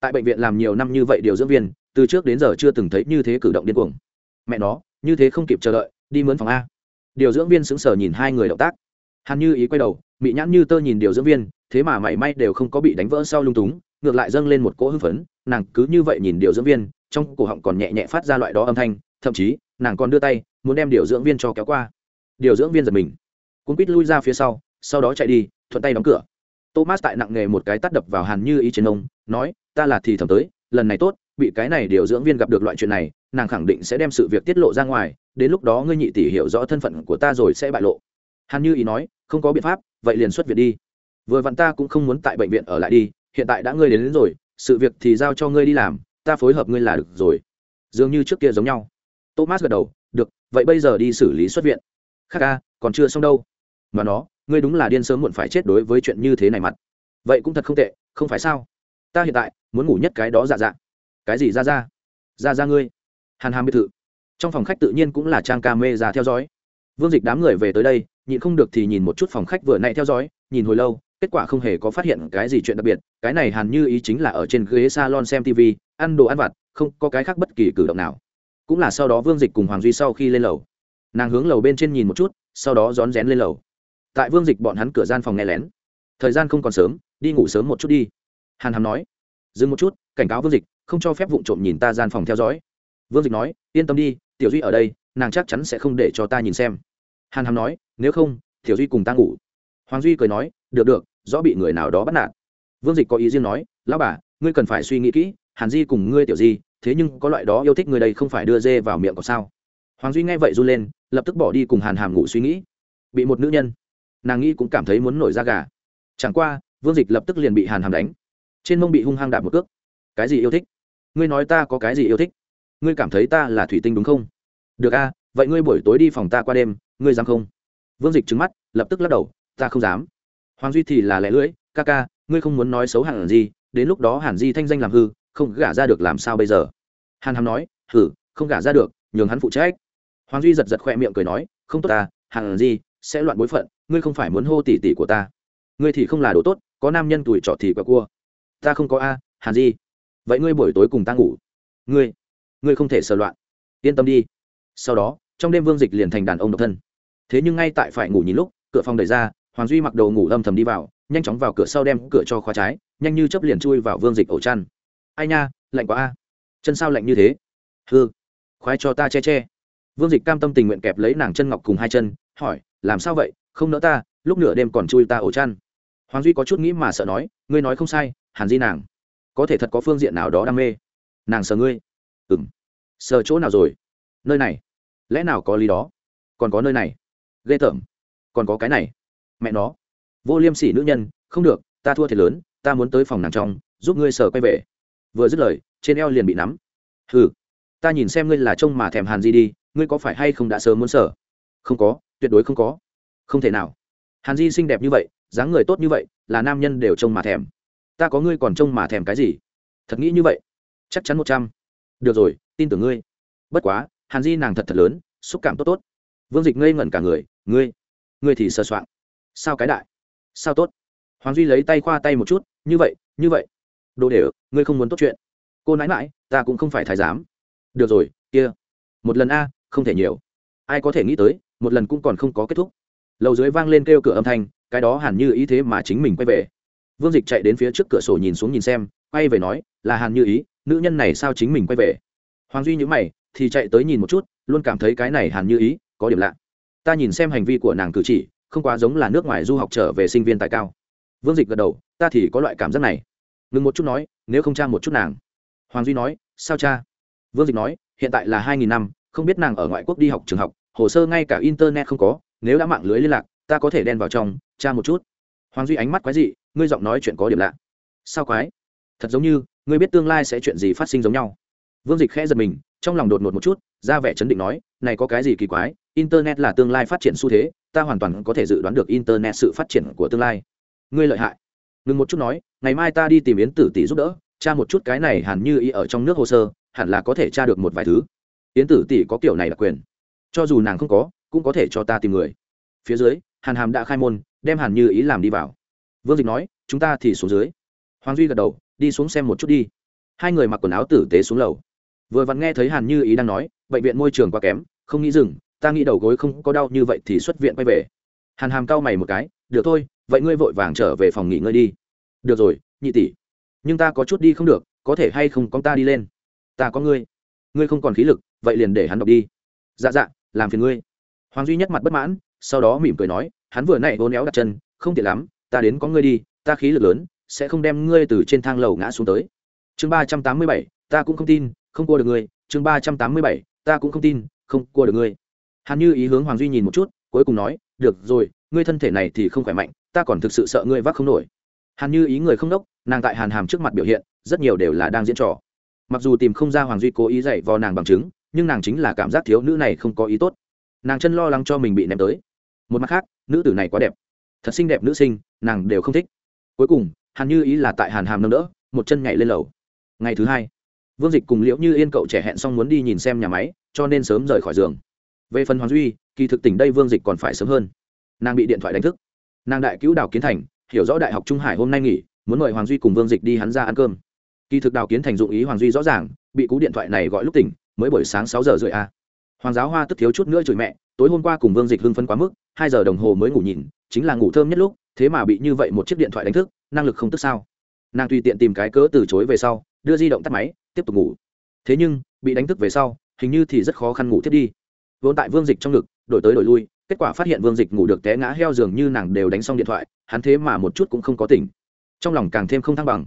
Tại bệnh viện làm nhiều năm như vậy điều dưỡng viên, từ trước đến giờ chưa từng thấy như thế cử động điên cuồng. Mẹ nó như thế không kịp chờ đợi, đi mướn phòng a. Điều dưỡng viên sững sờ nhìn hai người động tác. Hàn như ý quay đầu bị nhãn như tơ nhìn điều dưỡng viên, thế mà mảy may đều không có bị đánh vỡ sau lung túng, ngược lại dâng lên một cỗ hưng phấn, nàng cứ như vậy nhìn điều dưỡng viên, trong cổ họng còn nhẹ nhẹ phát ra loại đó âm thanh, thậm chí, nàng còn đưa tay, muốn đem điều dưỡng viên cho kéo qua. Điều dưỡng viên giật mình. Cũng quýt lui ra phía sau sau đó chạy đi, thuận tay đóng cửa. Thomas tại nặng nghề một cái tắt đập vào hàn như ý trên ông, nói, ta là thì thầm tới, lần này tốt, bị cái này điều dưỡng viên gặp được loại chuyện này nàng khẳng định sẽ đem sự việc tiết lộ ra ngoài đến lúc đó ngươi nhị tỷ hiểu rõ thân phận của ta rồi sẽ bại lộ. Hàn như ý nói không có biện pháp vậy liền xuất viện đi. Vừa vặn ta cũng không muốn tại bệnh viện ở lại đi hiện tại đã ngươi đến, đến rồi sự việc thì giao cho ngươi đi làm ta phối hợp ngươi là được rồi. Dường như trước kia giống nhau. Thomas gật đầu được vậy bây giờ đi xử lý xuất viện. Khác ca còn chưa xong đâu. Mà nó ngươi đúng là điên sớm muộn phải chết đối với chuyện như thế này mặt. Vậy cũng thật không tệ không phải sao? Ta hiện tại muốn ngủ nhất cái đó dạ dạ. Cái gì ra ra? Ra ra ngươi hàn hàm biệt thự. Trong phòng khách tự nhiên cũng là trang ca mê ra theo dõi. Vương dịch đám người về tới đây, nhịn không được thì nhìn một chút phòng khách vừa nãy theo dõi, nhìn hồi lâu, kết quả không hề có phát hiện cái gì chuyện đặc biệt, cái này hàn như ý chính là ở trên ghế salon xem tv ăn đồ ăn vặt, không có cái khác bất kỳ cử động nào. Cũng là sau đó vương dịch cùng hoàng duy sau khi lên lầu. Nàng hướng lầu bên trên nhìn một chút, sau đó rón rén lên lầu. Tại vương dịch bọn hắn cửa gian phòng nghe lén. Thời gian không còn sớm, đi ngủ sớm một chút đi. Hàn hàm nói, dừng một chút, cảnh cáo vương dịch, không cho phép vụ trộm nhìn ta gian phòng theo dõi vương dịch nói, yên tâm đi, tiểu duy ở đây, nàng chắc chắn sẽ không để cho ta nhìn xem. Hàn hàm nói, nếu không, tiểu duy cùng ta ngủ. Hoàng duy cười nói, được được, rõ bị người nào đó bắt nạt. Vương dịch có ý riêng nói, lão bà, ngươi cần phải suy nghĩ kỹ, hàn di cùng ngươi tiểu di thế nhưng có loại đó yêu thích người đây không phải đưa dê vào miệng có sao? Hoàng duy nghe vậy run lên, lập tức bỏ đi cùng hàn hàm ngủ suy nghĩ. Bị một nữ nhân, nàng nghĩ cũng cảm thấy muốn nổi da gà. Chẳng qua, vương dịch lập tức liền bị hàn hàm đánh. Trên mông bị hung hăng đạp một cước. Cái gì yêu thích? Ngươi nói ta có cái gì yêu thích? Ngươi cảm thấy ta là thủy tinh đúng không? Được a, vậy ngươi buổi tối đi phòng ta qua đêm, ngươi dám không? Vương dịch trứng mắt, lập tức lắc đầu, ta không dám. Hoàng duy thì là lẻ lưỡi, ca ca, ngươi không muốn nói xấu hẳn gì đến lúc đó hàn di thanh danh làm hư, không gả ra được làm sao bây giờ? Hàn hàm nói, hử, không gả ra được, nhường hắn phụ trách. Hoàng duy giật giật khoe miệng cười nói, không tốt ta hàn di, sẽ loạn bối phận, ngươi không phải muốn hô tỷ tỷ của ta. Ngươi thì không là đồ tốt, có nam nhân tuổi trọ thì quả cua. Ta không có a, hàn di. Vậy ngươi buổi tối cùng ta ngủ. Ngươi ngươi không thể sờ loạn. Yên tâm đi. Sau đó, trong đêm vương dịch liền thành đàn ông độc thân. Thế nhưng ngay tại phải ngủ nhìn lúc, cửa phòng đẩy ra, hoàng duy mặc đồ ngủ âm thầm đi vào, nhanh chóng vào cửa sau đem cửa cho khóa trái, nhanh như chấp liền chui vào vương dịch ổ chăn. Ai nha, lạnh quá a. Chân sao lạnh như thế? Hư khoái cho ta che che. Vương dịch cam tâm tình nguyện kẹp lấy nàng chân ngọc cùng hai chân, hỏi, làm sao vậy? Không nỡ ta, lúc nửa đêm còn chui ta ổ chăn. Hoàng duy có chút nghĩ mà sợ nói, ngươi nói không sai, hàn di nàng, có thể thật có phương diện nào đó đam mê. Nàng sợ ngươi ừng sờ chỗ nào rồi? Nơi này. Lẽ nào có lý đó? Còn có nơi này. Ghê tởm. Còn có cái này. Mẹ nó. Vô liêm sỉ nữ nhân, không được, ta thua thiệt lớn, ta muốn tới phòng nàng trong, giúp ngươi sờ quay về. Vừa dứt lời, trên eo liền bị nắm. Ừ ta nhìn xem ngươi là trông mà thèm hàn di đi, ngươi có phải hay không đã sớm muốn sờ? Không có, tuyệt đối không có. Không thể nào. Hàn di xinh đẹp như vậy, dáng người tốt như vậy, là nam nhân đều trông mà thèm. Ta có ngươi còn trông mà thèm cái gì? Thật nghĩ như vậy. Chắc chắn một trăm được rồi, tin tưởng ngươi. Bất quá, hàn di nàng thật thật lớn, xúc cảm tốt tốt. Vương dịch ngây ngẩn cả người, ngươi ngươi thì sờ soạng. Sao cái đại? Sao tốt? Hoàng duy lấy tay khoa tay một chút, như vậy như vậy. Đồ để ngươi không muốn tốt chuyện. Cô nãi mãi ta cũng không phải thái giám. Được rồi, kia. Một lần a, không thể nhiều. Ai có thể nghĩ tới, một lần cũng còn không có kết thúc. Lầu dưới vang lên kêu cửa âm thanh, cái đó hẳn như ý thế mà chính mình quay về. Vương dịch chạy đến phía trước cửa sổ nhìn xuống nhìn xem, quay về nói, là hàn như ý nữ nhân này sao chính mình quay về? Hoàng duy nhữ mày, thì chạy tới nhìn một chút, luôn cảm thấy cái này hàn như ý, có điểm lạ. Ta nhìn xem hành vi của nàng cử chỉ, không quá giống là nước ngoài du học trở về sinh viên tại cao. Vương dịch gật đầu, ta thì có loại cảm giác này. Ngừng một chút nói, nếu không cha một chút nàng. Hoàng duy nói, sao cha vương dịch nói, hiện tại là hai nghìn năm, không biết nàng ở ngoại quốc đi học trường học, hồ sơ ngay cả internet không có, nếu đã mạng lưới liên lạc, ta có thể đen vào trong cha một chút. Hoàng duy ánh mắt quái dị, ngươi giọng nói chuyện có điểm lạ. Sao quái? Thật giống như ngươi biết tương lai sẽ chuyện gì phát sinh giống nhau. Vương dịch khẽ giật mình, trong lòng đột ngột một chút, ra vẻ chấn định nói, này có cái gì kỳ quái, internet là tương lai phát triển xu thế, ta hoàn toàn có thể dự đoán được internet sự phát triển của tương lai. Ngươi lợi hại. Ngừng một chút nói, ngày mai ta đi tìm yến tử tỷ giúp đỡ, tra một chút cái này hẳn như ý ở trong nước hồ sơ, hẳn là có thể tra được một vài thứ. Yến tử tỷ có kiểu này là quyền. Cho dù nàng không có, cũng có thể cho ta tìm người. Phía dưới, hàn hàm đã khai môn, đem hàn như ý làm đi vào. Vương dịch nói, chúng ta thì xuống dưới hoàng duy gật đầu, đi xuống xem một chút đi. Hai người mặc quần áo tử tế xuống lầu. Vừa vặn nghe thấy hàn như ý đang nói, bệnh viện môi trường quá kém, không nghĩ dừng, ta nghĩ đầu gối không có đau như vậy thì xuất viện quay về. Hàn hàm cau mày một cái, được thôi, vậy ngươi vội vàng trở về phòng nghỉ ngơi đi. Được rồi, nhị tỷ. Nhưng ta có chút đi không được, có thể hay không con ta đi lên? Ta có ngươi. Ngươi không còn khí lực, vậy liền để hắn đọc đi. Dạ dạ làm phiền ngươi. Hoàng duy nhất mặt bất mãn, sau đó mỉm cười nói, hắn vừa nãy hôn éo đặt chân, không tiện lắm, ta đến có ngươi đi, ta khí lực lớn sẽ không đem ngươi từ trên thang lầu ngã xuống tới. Chương ba trăm tám mươi bảy, ta cũng không tin, không cua được ngươi. Chương ba trăm tám mươi bảy, ta cũng không tin, không cua được ngươi. Hàn như ý hướng hoàng duy nhìn một chút, cuối cùng nói, được rồi, ngươi thân thể này thì không khỏe mạnh, ta còn thực sự sợ ngươi vác không nổi. Hàn như ý người không đốc, nàng tại hàn hàm trước mặt biểu hiện, rất nhiều đều là đang diễn trò. Mặc dù tìm không ra hoàng duy cố ý dạy vò nàng bằng chứng, nhưng nàng chính là cảm giác thiếu nữ này không có ý tốt. Nàng chân lo lắng cho mình bị ném tới. Một mặt khác, nữ tử này quá đẹp. Thật xinh đẹp nữ sinh, nàng đều không thích. Cuối cùng hàn như ý là tại hàn hàm nâng đỡ, một chân nhảy lên lầu. Ngày thứ hai, vương dịch cùng liễu như yên cậu trẻ hẹn xong muốn đi nhìn xem nhà máy, cho nên sớm rời khỏi giường. Về phần hoàng duy, kỳ thực tỉnh đây vương dịch còn phải sớm hơn. Nàng bị điện thoại đánh thức. Nàng đại cứu đào kiến thành, hiểu rõ đại học trung hải hôm nay nghỉ, muốn mời hoàng duy cùng vương dịch đi hắn ra ăn cơm. Kỳ thực đào kiến thành dụng ý hoàng duy rõ ràng, bị cú điện thoại này gọi lúc tỉnh, mới buổi sáng sáu giờ rưỡi a. Hoàng giáo hoa tức thiếu chút nữa chửi mẹ, tối hôm qua cùng vương dịch hưng phấn quá mức, hai giờ đồng hồ mới ngủ nhìn, chính là ngủ thơm nhất lúc, thế mà bị như vậy một chiếc điện thoại đánh thức năng lực không tức sao? Nàng tùy tiện tìm cái cớ từ chối về sau, đưa di động tắt máy, tiếp tục ngủ. Thế nhưng, bị đánh thức về sau, hình như thì rất khó khăn ngủ thiết đi. Vốn tại vương dịch trong ngực, đổi tới đổi lui, kết quả phát hiện vương dịch ngủ được té ngã heo giường như nàng đều đánh xong điện thoại, hắn thế mà một chút cũng không có tỉnh. Trong lòng càng thêm không thăng bằng.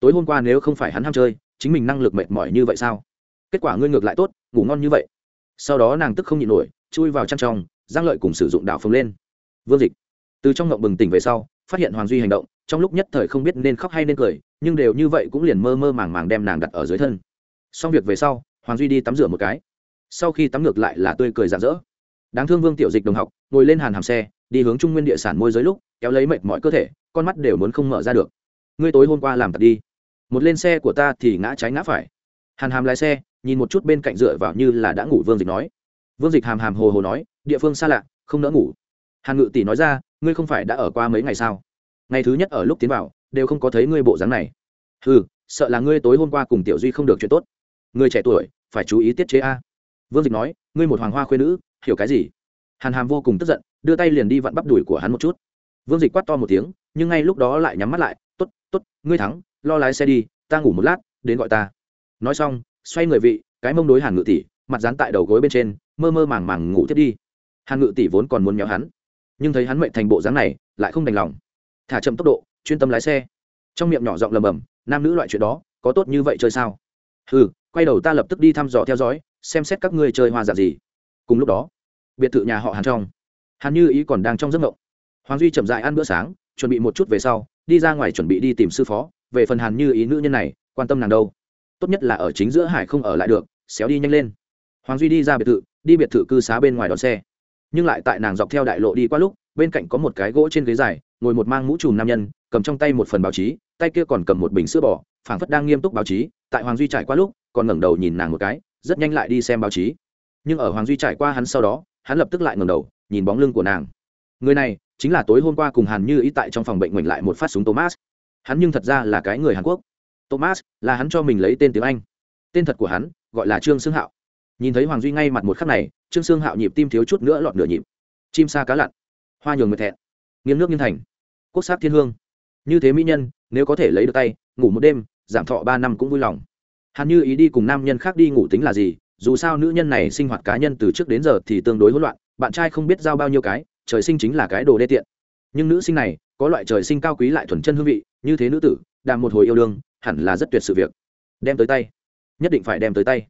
Tối hôm qua nếu không phải hắn ham chơi, chính mình năng lực mệt mỏi như vậy sao? Kết quả ngươi ngược lại tốt, ngủ ngon như vậy. Sau đó nàng tức không nhịn nổi, chui vào chăn trong, giang lợi cùng sử dụng đảo phồng lên. Vương dịch. Từ trong ngộng bừng tỉnh về sau, phát hiện hoàng duy hành động trong lúc nhất thời không biết nên khóc hay nên cười, nhưng đều như vậy cũng liền mơ mơ màng màng đem nàng đặt ở dưới thân. Xong việc về sau, hoàng duy đi tắm rửa một cái. Sau khi tắm ngược lại là tươi cười rạng rỡ. Đáng thương vương tiểu dịch đồng học, ngồi lên hàn hàm xe, đi hướng trung nguyên địa sản môi giới lúc, kéo lấy mệt mọi cơ thể, con mắt đều muốn không mở ra được. Ngươi tối hôm qua làm tật đi. Một lên xe của ta thì ngã trái ngã phải. Hàn hàm lái xe, nhìn một chút bên cạnh dựa vào như là đã ngủ vương dịch nói. Vương dịch hàm hàm hồ hồ nói, địa phương xa lạ, không nỡ ngủ. Hàn ngự tỷ nói ra, ngươi không phải đã ở qua mấy ngày sao? Ngày thứ nhất ở lúc tiến vào, đều không có thấy ngươi bộ dáng này. Ừ sợ là ngươi tối hôm qua cùng tiểu duy không được chuyện tốt. Người trẻ tuổi, phải chú ý tiết chế a. Vương dịch nói, ngươi một hoàng hoa khuyên nữ, hiểu cái gì? Hàn hàm vô cùng tức giận, đưa tay liền đi vặn bắp đùi của hắn một chút. Vương dịch quát to một tiếng, nhưng ngay lúc đó lại nhắm mắt lại t ố t t ố t ngươi thắng, lo lái xe đi, ta ngủ một lát, đến gọi ta. Nói xong, xoay người vị, cái mông đối hàn ngự tỷ, mặt dán tại đầu gối bên trên, mơ mơ màng màng ngủ tiếp đi. Hàn ngự tỷ vốn còn muốn méo hắn, nhưng thấy hắn mệnh thành bộ dáng này, lại không đành lòng thả chậm tốc độ, chuyên tâm lái xe. Trong miệng nhỏ giọng lầm bầm, nam nữ loại chuyện đó, có tốt như vậy chơi sao? Ừ quay đầu ta lập tức đi thăm dò theo dõi, xem xét các ngươi chơi hoa dạng gì. Cùng lúc đó, biệt thự nhà họ hàn trong. Hàn như ý còn đang trong giấc ngộng. Hoàng duy chậm dại ăn bữa sáng, chuẩn bị một chút về sau, đi ra ngoài chuẩn bị đi tìm sư phó, về phần hàn như ý nữ nhân này, quan tâm nàng đâu? Tốt nhất là ở chính giữa hải không ở lại được, xéo đi nhanh lên. Hoàng duy đi ra biệt thự, đi biệt thự cư xá bên ngoài đón xe. Nhưng lại tại nàng dọc theo đại lộ đi qua lúc, bên cạnh có một cái gỗ trên ghế dài ngồi một mang mũ trùm nam nhân, cầm trong tay một phần báo chí, tay kia còn cầm một bình sữa bò, phảng phất đang nghiêm túc báo chí, tại hoàng duy trải qua lúc, còn ngẩng đầu nhìn nàng một cái, rất nhanh lại đi xem báo chí. Nhưng ở hoàng duy trải qua hắn sau đó, hắn lập tức lại ngẩng đầu, nhìn bóng lưng của nàng. Người này, chính là tối hôm qua cùng hàn như ý tại trong phòng bệnh ngoảnh lại một phát súng thomas. Hắn nhưng thật ra là cái người hàn quốc. Thomas, là hắn cho mình lấy tên tiếng anh. Tên thật của hắn, gọi là trương sương hạo. Nhìn thấy hoàng duy ngay mặt một khắc này, trương sương hạo nhịp tim thiếu chút nữa lọt nửa nhịp. Chim sa cá lặn. Hoa nhường mệt thẹn nghiêng nước nghiêng thành. Quốc sát thiên hương. Như thế mỹ nhân, nếu có thể lấy được tay, ngủ một đêm, giảm thọ ba năm cũng vui lòng. Hàn như ý đi cùng nam nhân khác đi ngủ tính là gì? Dù sao nữ nhân này sinh hoạt cá nhân từ trước đến giờ thì tương đối hỗn loạn, bạn trai không biết giao bao nhiêu cái, trời sinh chính là cái đồ đê tiện. Nhưng nữ sinh này, có loại trời sinh cao quý lại thuần chân hương vị, như thế nữ tử đàm một hồi yêu đương, hẳn là rất tuyệt sự việc. Đem tới tay. Nhất định phải đem tới tay.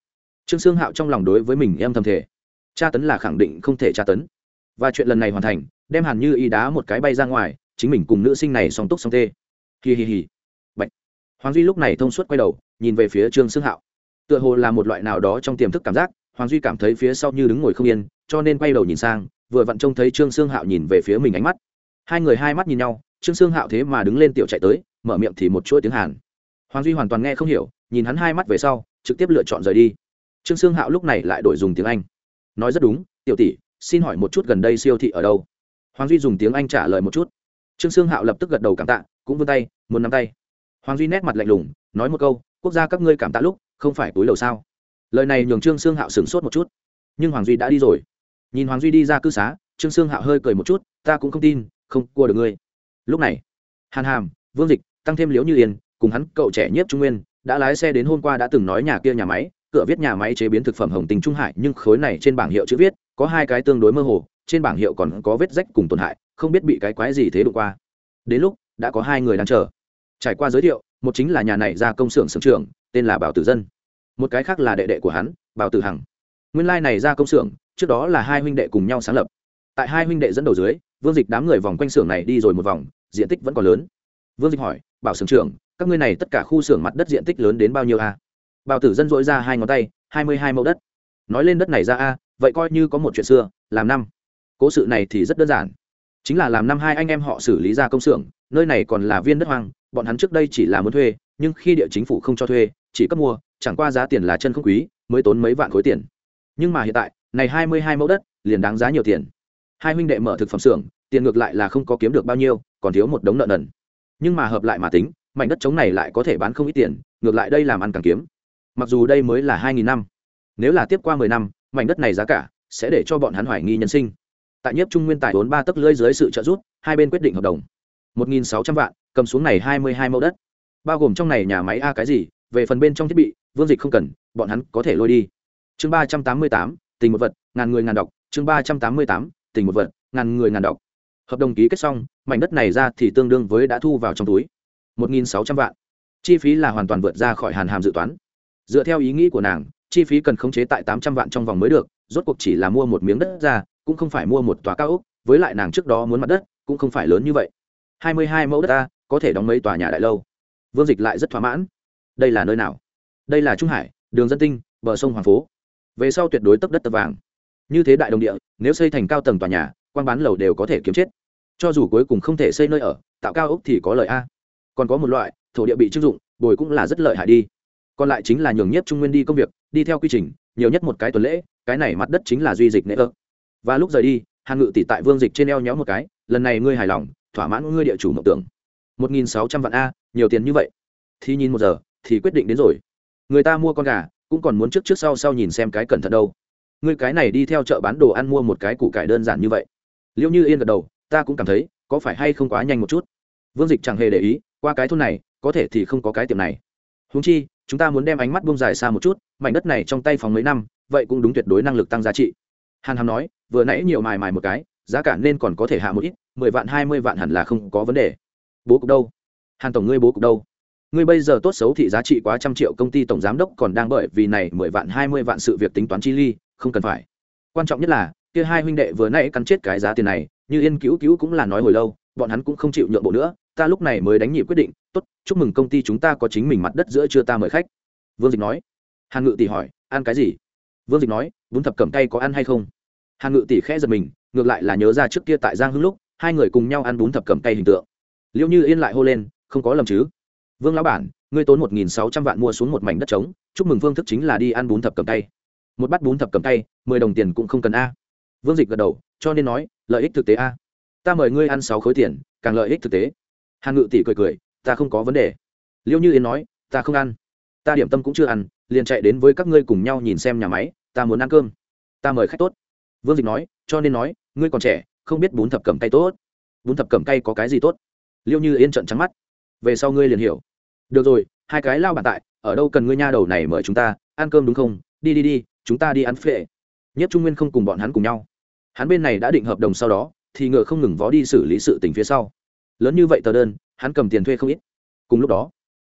Trương sương hạo trong lòng đối với mình em thầm thể tra tấn là khẳng định không thể tra tấn. Và chuyện lần này hoàn thành đem hàn như y đá một cái bay ra ngoài, chính mình cùng nữ sinh này song túc song tê. Hì hì hì Bạch. hoàng duy lúc này thông suốt quay đầu, nhìn về phía trương sương hạo. Tựa hồ là một loại nào đó trong tiềm thức cảm giác, hoàng duy cảm thấy phía sau như đứng ngồi không yên, cho nên quay đầu nhìn sang, vừa vặn trông thấy trương sương hạo nhìn về phía mình ánh mắt. Hai người hai mắt nhìn nhau, trương sương hạo thế mà đứng lên tiểu chạy tới, mở miệng thì một chuỗi tiếng hàn. Hoàng duy hoàn toàn nghe không hiểu, nhìn hắn hai mắt về sau, trực tiếp lựa chọn rời đi. Trương sương hạo lúc này lại đổi dùng tiếng anh. Nói rất đúng, tiểu tỷ, xin hỏi một chút gần đây siêu thị ở đâu? Hoàng duy dùng tiếng anh trả lời một chút. Trương sương hạo lập tức gật đầu cảm tạ, cũng vươn tay, muốn nắm tay. Hoàng duy nét mặt lạnh lùng, nói một câu, quốc gia các ngươi cảm tạ lúc, không phải túi đầu sao? Lời này nhường trương sương hạo sửng sốt một chút. Nhưng hoàng duy đã đi rồi. Nhìn hoàng duy đi ra cư xá, trương sương hạo hơi cười một chút, ta cũng không tin, không cua được ngươi. Lúc này, hàn hàm, vương dịch, tăng thêm liếu như yên, cùng hắn cậu trẻ nhất trung nguyên, đã lái xe đến hôm qua đã từng nói nhà kia nhà máy, cửa viết nhà máy chế biến thực phẩm hồng tình trung hải, nhưng khối này trên bảng hiệu chữ viết, có hai cái tương đối mơ hồ trên bảng hiệu còn có vết rách cùng tổn hại, không biết bị cái quái gì thế đụng qua. Đến lúc, đã có hai người đang chờ. Trải qua giới thiệu, một chính là nhà này ra công xưởng xưởng trưởng, tên là bảo tử dân. Một cái khác là đệ đệ của hắn, bảo tử hằng. Nguyên lai、like、này ra công xưởng, trước đó là hai huynh đệ cùng nhau sáng lập. Tại hai huynh đệ dẫn đầu dưới, vương dịch đám người vòng quanh xưởng này đi rồi một vòng, diện tích vẫn còn lớn. Vương dịch hỏi, bảo xưởng trưởng, các ngươi này tất cả khu xưởng mặt đất diện tích lớn đến bao nhiêu a? Bảo tử dân dỗi ra hai ngón tay, hai mươi hai mẫu đất. Nói lên đất này ra a, vậy coi như có một chuyện xưa, làm năm cố sự này thì rất đơn giản. Chính là làm năm hai anh em họ xử lý ra công xưởng, nơi này còn là viên đất hoang, bọn hắn trước đây chỉ là muốn thuê, nhưng khi địa chính phủ không cho thuê, chỉ cấp mua, chẳng qua giá tiền là chân không quý, mới tốn mấy vạn khối tiền. Nhưng mà hiện tại, này hai mươi hai mẫu đất, liền đáng giá nhiều tiền. Hai huynh đệ mở thực phẩm xưởng, tiền ngược lại là không có kiếm được bao nhiêu, còn thiếu một đống nợ nần. Nhưng mà hợp lại mà tính, mảnh đất trống này lại có thể bán không ít tiền, ngược lại đây làm ăn càng kiếm. Mặc dù đây mới là hai nghìn năm, nếu là tiếp qua mười năm, mảnh đất này giá cả sẽ để cho bọn hắn hoài nghi nhân sinh tại nhiếp trung nguyên tài vốn ba tấc lưỡi dưới sự trợ giúp, hai bên quyết định hợp đồng. một nghìn sáu trăm vạn, cầm xuống này hai mươi hai mẫu đất. Bao gồm trong này nhà máy a cái gì, về phần bên trong thiết bị, vương dịch không cần, bọn hắn có thể lôi đi. Chương ba trăm tám mươi tám, tình một vật, ngàn người ngàn đọc. Chương ba trăm tám mươi tám, tình một vật, ngàn người ngàn đọc. Hợp đồng ký kết xong, mảnh đất này ra thì tương đương với đã thu vào trong túi. một nghìn sáu trăm vạn. Chi phí là hoàn toàn vượt ra khỏi hàn hàm dự toán. Dựa theo ý nghĩ của nàng, chi phí cần khống chế tại tám trăm vạn trong vòng mới được, rốt cuộc chỉ là mua một miếng đất ra cũng không phải mua một tòa cao ốc, với lại nàng trước đó muốn mặt đất cũng không phải lớn như vậy. Hai mươi hai mẫu đất ta, có thể đóng mấy tòa nhà đại lâu. Vương dịch lại rất thỏa mãn. Đây là nơi nào? Đây là trung hải, đường dân tinh, bờ sông hoàng phố. Về sau tuyệt đối tấp đất tập vàng. Như thế đại đồng địa, nếu xây thành cao tầng tòa nhà quan bán lầu đều có thể kiếm chết. Cho dù cuối cùng không thể xây nơi ở, tạo cao ốc thì có lợi a. Còn có một loại, thổ địa bị chưng dụng, bồi cũng là rất lợi hại đi. Còn lại chính là nhường nhất trung nguyên đi công việc, đi theo quy trình, nhiều nhất một cái tuần lễ, cái này mặt đất chính là duy dịch nễ ơ và lúc rời đi, hàn ngự tỷ tại vương dịch trên eo nhéo một cái, lần này ngươi hài lòng, thỏa mãn ngươi địa chủ mộng tưởng. Một nghìn sáu trăm vạn a, nhiều tiền như vậy? Thì nhìn một giờ, thì quyết định đến rồi. Người ta mua con gà, cũng còn muốn trước trước sau sau nhìn xem cái cẩn thận đâu. Ngươi cái này đi theo chợ bán đồ ăn mua một cái củ cải đơn giản như vậy. Liệu như yên gật đầu, ta cũng cảm thấy, có phải hay không quá nhanh một chút? Vương dịch chẳng hề để ý, qua cái thôn này, có thể thì không có cái tiệm này. Húng chi, chúng ta muốn đem ánh mắt bông dài xa một chút, mảnh đất này trong tay phòng mấy năm, vậy cũng đúng tuyệt đối năng lực tăng giá trị. Hàn hàm nói vừa nãy nhiều mài mài một cái, giá cả nên còn có thể hạ một ít, mười vạn, hai mươi vạn hẳn là không có vấn đề. Bố cục đâu? Hàn tổng ngươi bố cục đâu? Ngươi bây giờ tốt xấu thị giá trị quá trăm triệu, công ty tổng giám đốc còn đang bởi vì này mười vạn, hai mươi vạn sự việc tính toán chi ly, không cần phải. Quan trọng nhất là, kia hai huynh đệ vừa nãy cắn chết cái giá tiền này, như yên cứu cứu cũng là nói hồi lâu, bọn hắn cũng không chịu nhượng bộ nữa, ta lúc này mới đánh nhị quyết định, tốt, chúc mừng công ty chúng ta có chính mình mặt đất giữa chưa ta mời khách. Vương dịch nói. Hàn ngự tỷ hỏi, ăn cái gì? Vương dịch nói, bún thập cẩm tay có ăn hay không? Hàn ngự tỷ khẽ giật mình, ngược lại là nhớ ra trước kia tại giang hưng lúc, hai người cùng nhau ăn bún thập cẩm tay hình tượng. Liệu như yên lại hô lên, không có lầm chứ. Vương lão bản, ngươi tốn một nghìn sáu trăm vạn mua xuống một mảnh đất trống, chúc mừng phương thức chính là đi ăn bún thập cầm tay một bát bún thập cầm tay mười đồng tiền cũng không cần a. Vương dịch gật đầu, cho nên nói, lợi ích thực tế a. Ta mời ngươi ăn sáu khối tiền, càng lợi ích thực tế. Hàn ngự tỷ cười cười, ta không có vấn đề. Liệu như yên nói, ta không ăn. Ta điểm tâm cũng chưa ăn, liền chạy đến với các ngươi cùng nhau nhìn xem nhà máy, ta muốn ăn cơm. Ta mời khách tốt vương dịch nói, cho nên nói, ngươi còn trẻ, không biết bún thập cẩm tay tốt. Bún thập cẩm tay có cái gì tốt? Liêu như yên trận trắng mắt. Về sau ngươi liền hiểu. Được rồi, hai cái lao bàn tại, ở đâu cần ngươi nha đầu này mời chúng ta, ăn cơm đúng không? Đi đi đi, chúng ta đi ăn phệ. Nhất trung nguyên không cùng bọn hắn cùng nhau. Hắn bên này đã định hợp đồng sau đó, thì ngựa không ngừng vó đi xử lý sự tình phía sau. Lớn như vậy tờ đơn, hắn cầm tiền thuê không ít. Cùng lúc đó,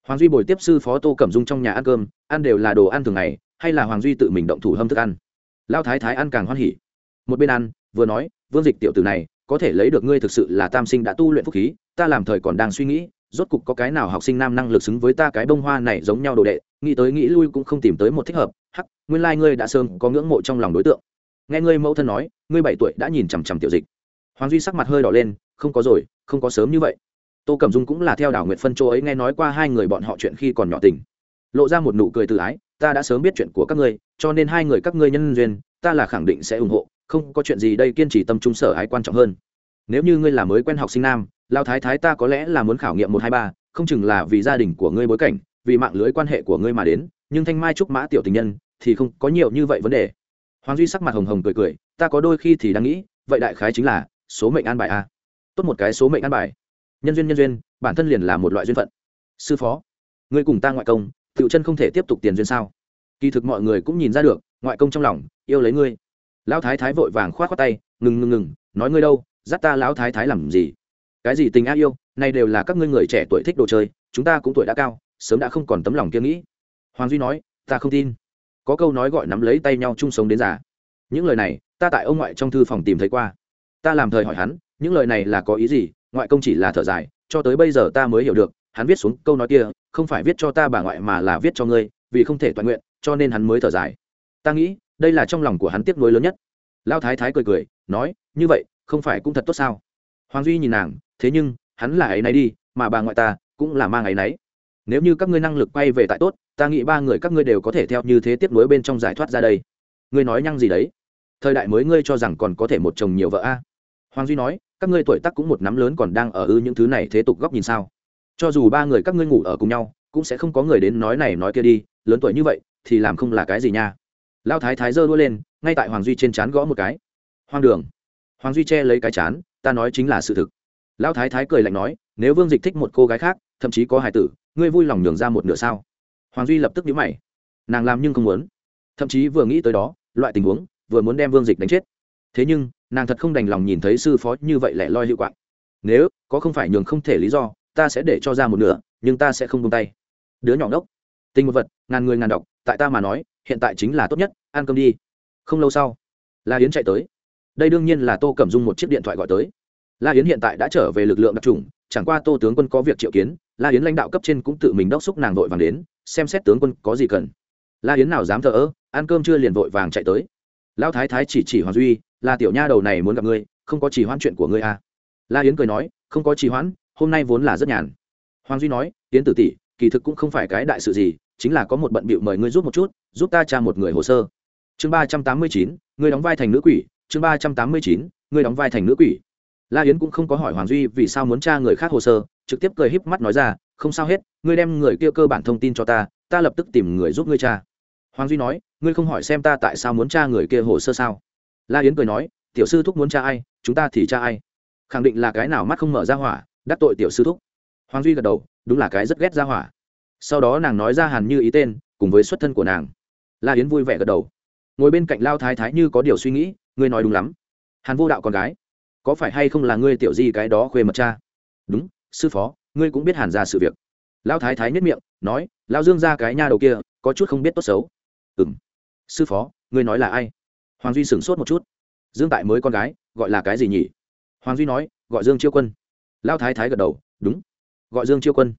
hoàng duy bồi tiếp sư phó tô cẩm dung trong nhà ăn cơm, ăn đều là đồ ăn thường ngày, hay là hoàng duy tự mình động thủ hâm thức ăn. Lao thái thái ăn càng hoan hỉ một bên ăn, vừa nói, vương dịch tiểu tử này, có thể lấy được ngươi thực sự là tam sinh đã tu luyện phúc khí, ta làm thời còn đang suy nghĩ, rốt cục có cái nào học sinh nam năng lực xứng với ta cái bông hoa này giống nhau đồ đệ, nghĩ tới nghĩ lui cũng không tìm tới một thích hợp, hắc, nguyên lai、like、ngươi đã sơn có ngưỡng mộ trong lòng đối tượng. Nghe ngươi mẫu thân nói, ngươi bảy tuổi đã nhìn chằm chằm tiểu dịch. Hoàng duy sắc mặt hơi đỏ lên, không có rồi, không có sớm như vậy. Tô cẩm dung cũng là theo đảo nguyện phân châu ấy nghe nói qua hai người bọn họ chuyện khi còn nhỏ tình. Lộ ra một nụ cười tự ái, ta đã sớm biết chuyện của các ngươi, cho nên hai người các ngươi nhân duyên, ta là khẳng định sẽ ủng hộ không có chuyện gì đây kiên trì tâm trung sở ái quan trọng hơn. Nếu như ngươi là mới quen học sinh nam lao thái thái ta có lẽ là muốn khảo nghiệm một hai ba, không chừng là vì gia đình của ngươi bối cảnh, vì mạng lưới quan hệ của ngươi mà đến, nhưng thanh mai trúc mã tiểu tình nhân thì không có nhiều như vậy vấn đề. Hoàng duy sắc mặt hồng hồng cười cười, ta có đôi khi thì đang nghĩ, vậy đại khái chính là số mệnh an bài a. Tốt một cái số mệnh an bài. Nhân duyên nhân duyên, bản thân liền là một loại duyên phận. Sư phó, ngươi cùng ta ngoại công tự chân không thể tiếp tục tiền duyên sao? Kỳ thực mọi người cũng nhìn ra được, ngoại công trong lòng, yêu lấy ngươi lão thái thái vội vàng khoát khoát tay, ngừng ngừng ngừng, nói ngươi đâu, dắt ta lão thái thái làm gì? Cái gì tình a yêu này đều là các ngươi người trẻ tuổi thích đồ chơi, chúng ta cũng tuổi đã cao, sớm đã không còn tấm lòng kia nghĩ. Hoàng duy nói, ta không tin. Có câu nói gọi nắm lấy tay nhau chung sống đến già. Những lời này, ta tại ông ngoại trong thư phòng tìm thấy qua. Ta làm thời hỏi hắn, những lời này là có ý gì, ngoại công chỉ là thở dài, cho tới bây giờ ta mới hiểu được, hắn viết xuống câu nói kia, không phải viết cho ta bà ngoại mà là viết cho ngươi, vì không thể toàn nguyện, cho nên hắn mới thở dài. Ta nghĩ đây là trong lòng của hắn tiếc nuối lớn nhất. Lao thái thái cười cười, nói, như vậy, không phải cũng thật tốt sao? Hoàng duy nhìn nàng, thế nhưng, hắn là ấy nấy đi, mà bà ngoại ta cũng là mang ấy nấy. Nếu như các ngươi năng lực quay về tại tốt, ta nghĩ ba người các ngươi đều có thể theo như thế tiếp nối bên trong giải thoát ra đây. Ngươi nói nhăng gì đấy? Thời đại mới ngươi cho rằng còn có thể một chồng nhiều vợ a? Hoàng duy nói, các ngươi tuổi tác cũng một nắm lớn còn đang ở ư những thứ này thế tục góc nhìn sao? Cho dù ba người các ngươi ngủ ở cùng nhau, cũng sẽ không có người đến nói này nói kia đi, lớn tuổi như vậy, thì làm không là cái gì nha? Lao thái thái giơ đua lên, ngay tại hoàng duy trên c gõ một cái. Hoang đường. Hoàng duy che lấy cái chán, ta nói chính là sự thực. Lão thái thái cười lạnh nói, nếu vương dịch thích một cô gái khác, thậm chí có hài tử, ngươi vui lòng nhường ra một nửa sao? Hoàng duy lập tức nhíu mày. Nàng làm nhưng không muốn. Thậm chí vừa nghĩ tới đó, loại tình huống, vừa muốn đem vương dịch đánh chết. Thế nhưng, nàng thật không đành lòng nhìn thấy sư phó như vậy lẻ loi hiệu quạng. Nếu, có không phải nhường không thể lý do, ta sẽ để cho ra một nửa, nhưng ta sẽ không buông tay. Đứa nhỏ ngốc. Tình một vật, ngàn người ngàn đọc tại ta mà nói, hiện tại chính là tốt nhất ăn cơm đi. Không lâu sau, la yến chạy tới. Đây đương nhiên là tô cẩm dung một chiếc điện thoại gọi tới. La yến hiện tại đã trở về lực lượng đặc trùng, chẳng qua tô tướng quân có việc triệu kiến, la yến lãnh đạo cấp trên cũng tự mình đốc xúc nàng vội vàng đến, xem xét tướng quân có gì cần. La yến nào dám thờ ơ, ăn cơm chưa liền vội vàng chạy tới. Lão thái thái chỉ chỉ hoàng duy là tiểu nha đầu này muốn gặp ngươi, không có chỉ hoãn chuyện của ngươi à. la yến cười nói, không có trì hoãn, hôm nay vốn là rất nhàn. Hoàng duy nói, yến tử tỷ, kỳ thực cũng không phải cái đại sự gì, chính là có một bận bịu mời ngươi giúp một chút, giúp ta tra một người hồ sơ chương ba trăm tám mươi chín, người đóng vai thành nữ quỷ. Chương ba trăm tám mươi chín, người đóng vai thành nữ quỷ. La yến cũng không có hỏi hoàng duy vì sao muốn tra người khác hồ sơ, trực tiếp cười híp mắt nói ra, không sao hết, ngươi đem người kia cơ bản thông tin cho ta ta lập tức tìm người giúp ngươi tra. Hoàng duy nói, ngươi không hỏi xem ta tại sao muốn tra người kia hồ sơ sao? La yến cười nói, tiểu sư thúc muốn tra ai, chúng ta thì tra ai. Khẳng định là cái nào mắt không mở ra hỏa, đắc tội tiểu sư thúc. Hoàng duy gật đầu, đúng là cái rất ghét ra hỏa. Sau đó nàng nói ra hàn như ý tên, cùng với xuất thân của nàng. La yến vui vẻ gật đầu ngồi bên cạnh lao thái thái như có điều suy nghĩ, ngươi nói đúng lắm. Hàn vô đạo con gái, có phải hay không là ngươi tiểu di cái đó khuê mật cha? Đúng, sư phó, ngươi cũng biết hàn ra sự việc. Lao thái thái nhất miệng, nói, lao dương ra cái nha đầu kia, có chút không biết tốt xấu. Ừ m sư phó, ngươi nói là ai? Hoàng duy sửng sốt một chút. Dương tại mới con gái, gọi là cái gì nhỉ? Hoàng duy nói, gọi dương chiêu quân. Lao thái thái gật đầu, đúng. Gọi dương chiêu quân.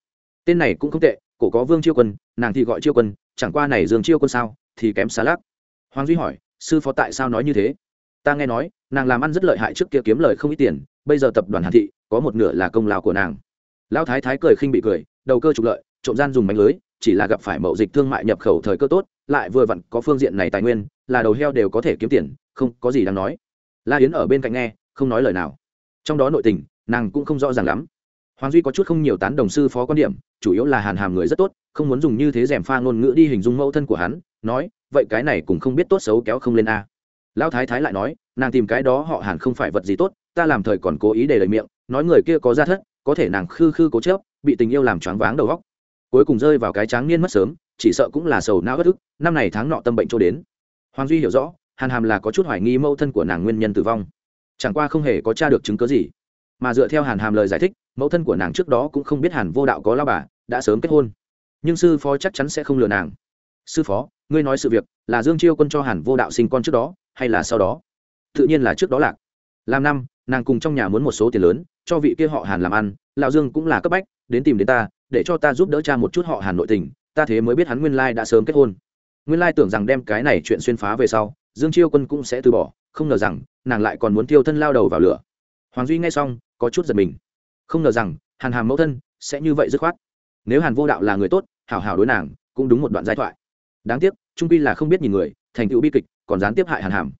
Tên này cũng không tệ, cổ có vương chiêu quân, nàng thì gọi chiêu quân, chẳng qua này dương chiêu quân sao, thì kém xa lắc hoàng duy hỏi, sư phó tại sao nói như thế? Ta nghe nói, nàng làm ăn rất lợi hại trước kia kiếm lời không ít tiền, bây giờ tập đoàn hàn thị, có một nửa là công lao của nàng. Lão thái thái cười khinh bị cười, đầu cơ trục lợi, trộm gian dùng bánh lưới, chỉ là gặp phải mậu dịch thương mại nhập khẩu thời cơ tốt, lại vừa vặn có phương diện này tài nguyên, là đầu heo đều có thể kiếm tiền, không có gì đáng nói. La yến ở bên cạnh nghe, không nói lời nào. Trong đó nội tình, nàng cũng không rõ ràng lắm. Hoàng duy có chút không nhiều tán đồng sư phó quan điểm, chủ yếu là hàn hàm người rất tốt, không muốn dùng như thế rèm pha ngôn ngữ đi hình dung mẫu thân của hắn, nói vậy cái này cũng không biết tốt xấu kéo không lên a. Lão thái thái lại nói, nàng tìm cái đó họ hàn không phải vật gì tốt, ta làm thời còn cố ý để lời miệng, nói người kia có ra thất, có thể nàng khư khư cố chớp bị tình yêu làm choáng váng đầu góc cuối cùng rơi vào cái tráng niên mất sớm, chỉ sợ cũng là sầu não bất ức, năm này tháng nọ tâm bệnh cho đến. Hoàng duy hiểu rõ, hàn hàm là có chút hoài nghi mâu thân của nàng nguyên nhân tử vong. Chẳng qua không hề có tra được chứng cớ gì. Mà dựa theo hàn hàm lời giải thích, mẫu thân của nàng trước đó cũng không biết hàn vô đạo có lao bà, đã sớm kết hôn. Nhưng sư phó chắc chắn sẽ không lừa nàng. Sư phó ngươi nói sự việc, là dương chiêu quân cho hàn vô đạo sinh con trước đó, hay là sau đó? Tự nhiên là trước đó lạc. Làm năm, nàng cùng trong nhà muốn một số tiền lớn, cho vị kia họ hàn làm ăn, lão dương cũng là cấp bách, đến tìm đến ta, để cho ta giúp đỡ cha một chút họ hàn nội tình, ta thế mới biết hắn nguyên lai đã sớm kết hôn. Nguyên lai tưởng rằng đem cái này chuyện xuyên phá về sau, dương chiêu quân cũng sẽ từ bỏ, không ngờ rằng, nàng lại còn muốn thiêu thân lao đầu vào lửa. Hoàng duy nghe xong, có chút giật mình. Không ngờ rằng, hàn hàm mẫu thân sẽ như vậy dứt khoát. Nếu hàn vô đạo là người tốt, hảo hảo đối nàng, cũng đúng một đoạn giai thoại đáng tiếc, trung pi là không biết nhìn người, thành tựu bi kịch, còn gián tiếp hại hàn hàm.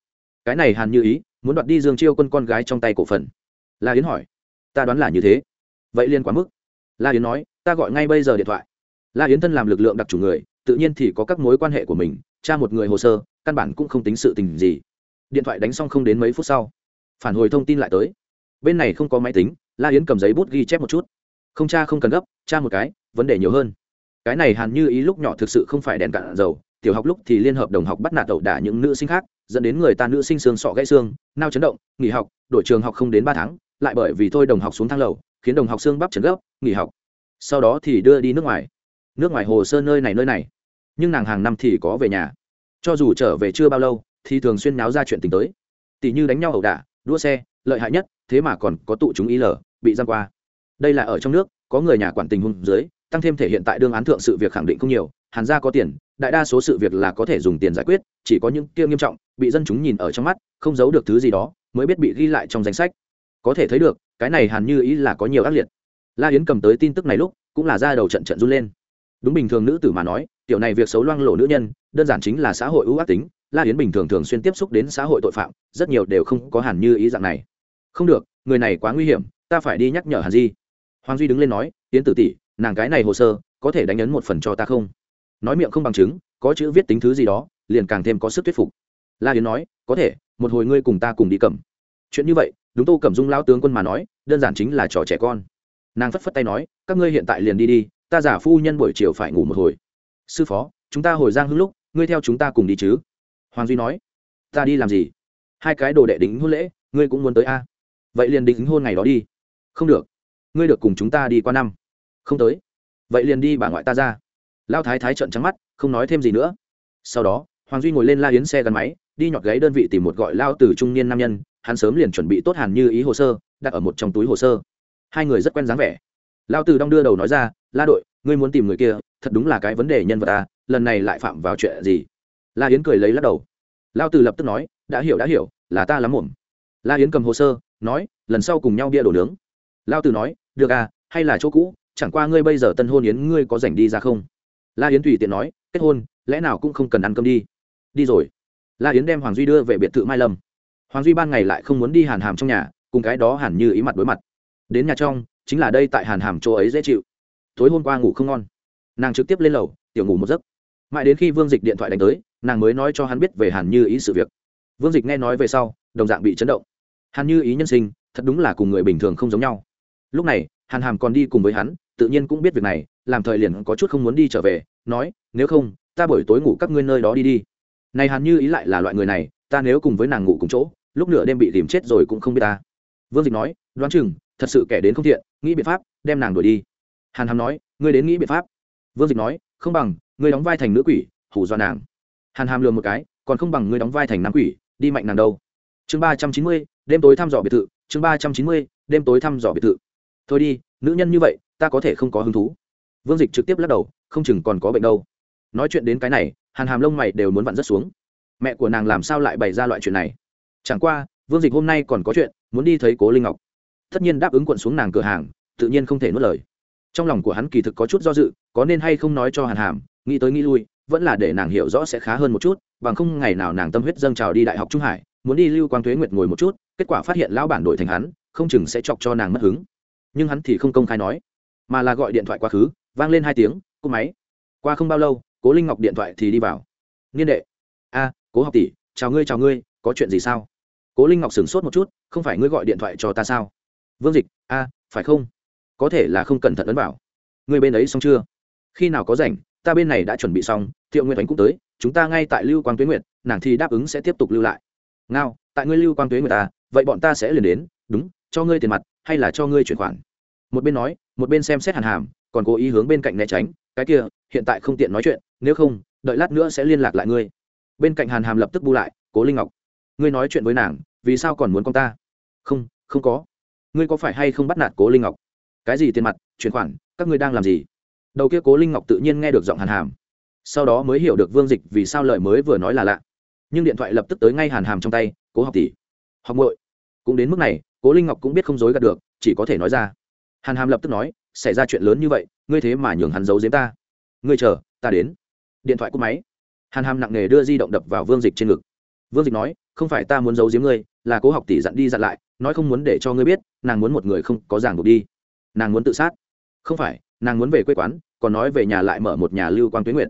Cái này hàn như ý, muốn đoạt đi dương chiêu quân con gái trong tay cổ phần. La yến hỏi, ta đoán là như thế. Vậy liên quá mức. La yến nói, ta gọi ngay bây giờ điện thoại. La yến thân làm lực lượng đặc chủ người, tự nhiên thì có các mối quan hệ của mình, tra một người hồ sơ, căn bản cũng không tính sự tình gì. Điện thoại đánh xong không đến mấy phút sau, phản hồi thông tin lại tới. Bên này không có máy tính, la yến cầm giấy bút ghi chép một chút. Không cha không cần gấp cha một cái, vấn đề nhiều hơn cái này hàn như ý lúc nhỏ thực sự không phải đèn cạn dầu, tiểu học lúc thì liên hợp đồng học bắt nạt ẩu đả những nữ sinh khác, dẫn đến người ta nữ sinh xương sọ gãy xương, nao chấn động, nghỉ học, đổi trường học không đến ba tháng, lại bởi vì thôi đồng học xuống thang lầu, khiến đồng học xương bắp chấn gấp, nghỉ học. Sau đó thì đưa đi nước ngoài. Nước ngoài hồ sơ nơi này nơi này. Nhưng nàng hàng năm thì có về nhà. Cho dù trở về chưa bao lâu, thì thường xuyên náo ra chuyện tình tới. Tỷ như đánh nhau ẩu đả, đua xe, lợi hại nhất, thế mà còn có tụ chúng ý lở bị giam qua. Đây là ở trong nước, có người nhà quản tình hung dưới tăng thêm thể hiện tại đương án thượng sự việc khẳng định không nhiều, hàn gia có tiền, đại đa số sự việc là có thể dùng tiền giải quyết, chỉ có những kia nghiêm trọng, bị dân chúng nhìn ở trong mắt, không giấu được thứ gì đó, mới biết bị ghi lại trong danh sách. Có thể thấy được, cái này hàn như ý là có nhiều ác liệt. La yến cầm tới tin tức này lúc, cũng là ra đầu trận trận run lên. Đúng bình thường nữ tử mà nói, tiểu này việc xấu loang lộ nữ nhân, đơn giản chính là xã hội ưu ác tính, la yến bình thường thường xuyên tiếp xúc đến xã hội tội phạm, rất nhiều đều không có hàn như ý dạng này. Không được, người này quá nguy hiểm, ta phải đi nhắc nhở hàn di. Hoàng duy đứng lên nói, yến tử tỷ nàng cái này hồ sơ, có thể đánh ấn một phần cho ta không? Nói miệng không bằng chứng, có chữ viết tính thứ gì đó, liền càng thêm có sức thuyết phục. La yến nói, có thể, một hồi ngươi cùng ta cùng đi cầm. Chuyện như vậy, đúng tô cẩm dung lao tướng quân mà nói, đơn giản chính là trò trẻ con. Nàng phất phất tay nói, các ngươi hiện tại liền đi đi, ta giả phu nhân buổi chiều phải ngủ một hồi. Sư phó, chúng ta hồi giang hưng lúc, ngươi theo chúng ta cùng đi chứ? Hoàng duy nói, ta đi làm gì? Hai cái đồ đệ đính hôn lễ, ngươi cũng muốn tới a? Vậy liền đính hôn ngày đó đi. Không được, ngươi được cùng chúng ta đi qua năm không tới. Vậy liền đi bà ngoại ta ra. Lao thái thái trợn trắng mắt, không nói thêm gì nữa. Sau đó, hoàng duy ngồi lên la yến xe gắn máy, đi nhọt gáy đơn vị tìm một gọi lao từ trung niên nam nhân, hắn sớm liền chuẩn bị tốt hàn như ý hồ sơ, đặt ở một trong túi hồ sơ. Hai người rất quen dáng vẻ. Lao từ đong đưa đầu nói ra, la đội, ngươi muốn tìm người kia, thật đúng là cái vấn đề nhân vật ta lần này lại phạm vào chuyện gì? La yến cười lấy lắc đầu. Lao từ lập tức nói, đã hiểu đã hiểu, là ta lắm muộn. La yến cầm hồ sơ, nói, lần sau cùng nhau bia đổ nướng. Lao từ nói, được à hay là chỗ cũ chẳng qua ngươi bây giờ tân hôn yến ngươi có rảnh đi ra không? La yến tùy tiện nói, kết hôn, lẽ nào cũng không cần ăn cơm đi. Đi rồi. La yến đem hoàng duy đưa về biệt thự mai lâm. Hoàng duy ban ngày lại không muốn đi hàn hàm trong nhà, cùng cái đó hẳn như ý mặt đối mặt. Đến nhà trong, chính là đây tại hàn hàm chỗ ấy dễ chịu. Tối hôm qua ngủ không ngon. Nàng trực tiếp lên lầu, tiểu ngủ một giấc. Mãi đến khi vương dịch điện thoại đánh tới, nàng mới nói cho hắn biết về hàn như ý sự việc. Vương dịch nghe nói về sau, đồng dạng bị chấn động. Hàn như ý nhân sinh, thật đúng là cùng người bình thường không giống nhau. Lúc này hàn hàm còn đi cùng với hắn, tự nhiên cũng biết việc này, làm thời liền có chút không muốn đi trở về, nói, nếu không, ta buổi tối ngủ các ngươi nơi đó đi đi. Này hàn như ý lại là loại người này, ta nếu cùng với nàng ngủ cùng chỗ, lúc nửa đêm bị tìm chết rồi cũng không biết ta. Vương dịch nói, đoán chừng, thật sự kẻ đến không thiện, nghĩ biện pháp, đem nàng đuổi đi. Hàn hàm nói, ngươi đến nghĩ biện pháp. Vương dịch nói, không bằng, ngươi đóng vai thành nữ quỷ hủ do nàng. Hàn hàm lừa một cái, còn không bằng ngươi đóng vai thành nam quỷ, đi mạnh nàng đâu. Chương ba trăm chín mươi, đêm tối thăm dò biệt thự, chương ba trăm chín mươi, đêm tối thăm dò biệt thự thôi đi, nữ nhân như vậy, ta có thể không có hứng thú. Vương dịch trực tiếp lắc đầu, không chừng còn có bệnh đâu. Nói chuyện đến cái này, hàn hàm lông mày đều muốn vặn rất xuống. Mẹ của nàng làm sao lại bày ra loại chuyện này? Chẳng qua, vương dịch hôm nay còn có chuyện, muốn đi thấy cố linh ngọc. Tất nhiên đáp ứng quận xuống nàng cửa hàng, tự nhiên không thể nuốt lời. Trong lòng của hắn kỳ thực có chút do dự, có nên hay không nói cho hàn hàm, nghĩ tới nghĩ lui, vẫn là để nàng hiểu rõ sẽ khá hơn một chút, bằng không ngày nào nàng tâm huyết dâng trào đi đại học trung hải, muốn đi lưu quang thuế nguyệt ngồi một chút, kết quả phát hiện lão bản đổi thành hắn, không chừng sẽ chọc cho nàng mất hứng nhưng hắn thì không công khai nói, mà là gọi điện thoại quá khứ, vang lên hai tiếng cúp máy, qua không bao lâu, cố linh ngọc điện thoại thì đi vào. Niên đệ. A, cố học tỷ, chào ngươi chào ngươi, có chuyện gì sao? Cố linh ngọc sửng sốt một chút, không phải ngươi gọi điện thoại cho ta sao? Vương dịch, a, phải không? Có thể là không cẩn thận ấn bảo ngươi bên ấy xong chưa? Khi nào có rảnh, ta bên này đã chuẩn bị xong, thiệu nguyên ánh cũng tới, chúng ta ngay tại lưu quang tuế nguyệt, nàng thì đáp ứng sẽ tiếp tục lưu lại. Ngao, tại ngươi lưu quang tuế nguyệt ta vậy bọn ta sẽ liền đến, đúng, cho ngươi tiền mặt hay là cho ngươi chuyển khoản? Một bên nói, một bên xem xét hàn hàm, còn cố ý hướng bên cạnh né tránh, cái kia, hiện tại không tiện nói chuyện, nếu không, đợi lát nữa sẽ liên lạc lại ngươi. Bên cạnh hàn hàm lập tức bu lại, cố linh ngọc, ngươi nói chuyện với nàng, vì sao còn muốn con ta? Không không có. Ngươi có phải hay không bắt nạt cố linh ngọc? Cái gì tiền mặt, chuyển khoản, các ngươi đang làm gì? Đầu kia cố linh ngọc tự nhiên nghe được giọng hàn hàm. Sau đó mới hiểu được vương dịch vì sao lời mới vừa nói là lạ. Nhưng điện thoại lập tức tới ngay hàn hàm trong tay, cố học tỷ, học bội cũng đến mức này cố linh ngọc cũng biết không dối gạt được, chỉ có thể nói ra. Hàn hàm lập tức nói, xảy ra chuyện lớn như vậy, ngươi thế mà nhường hắn giấu giếm ta. Ngươi chờ, ta đến. Điện thoại cúp máy. Hàn hàm nặng nề đưa di động đập vào vương dịch trên ngực. Vương dịch nói, không phải ta muốn giấu giếm ngươi, là cố học tỷ dặn đi dặn lại, nói không muốn để cho ngươi biết, nàng muốn một người không có ràng buộc đi. Nàng muốn tự sát. Không phải, nàng muốn về quê quán, còn nói về nhà lại mở một nhà lưu quang tuyến nguyện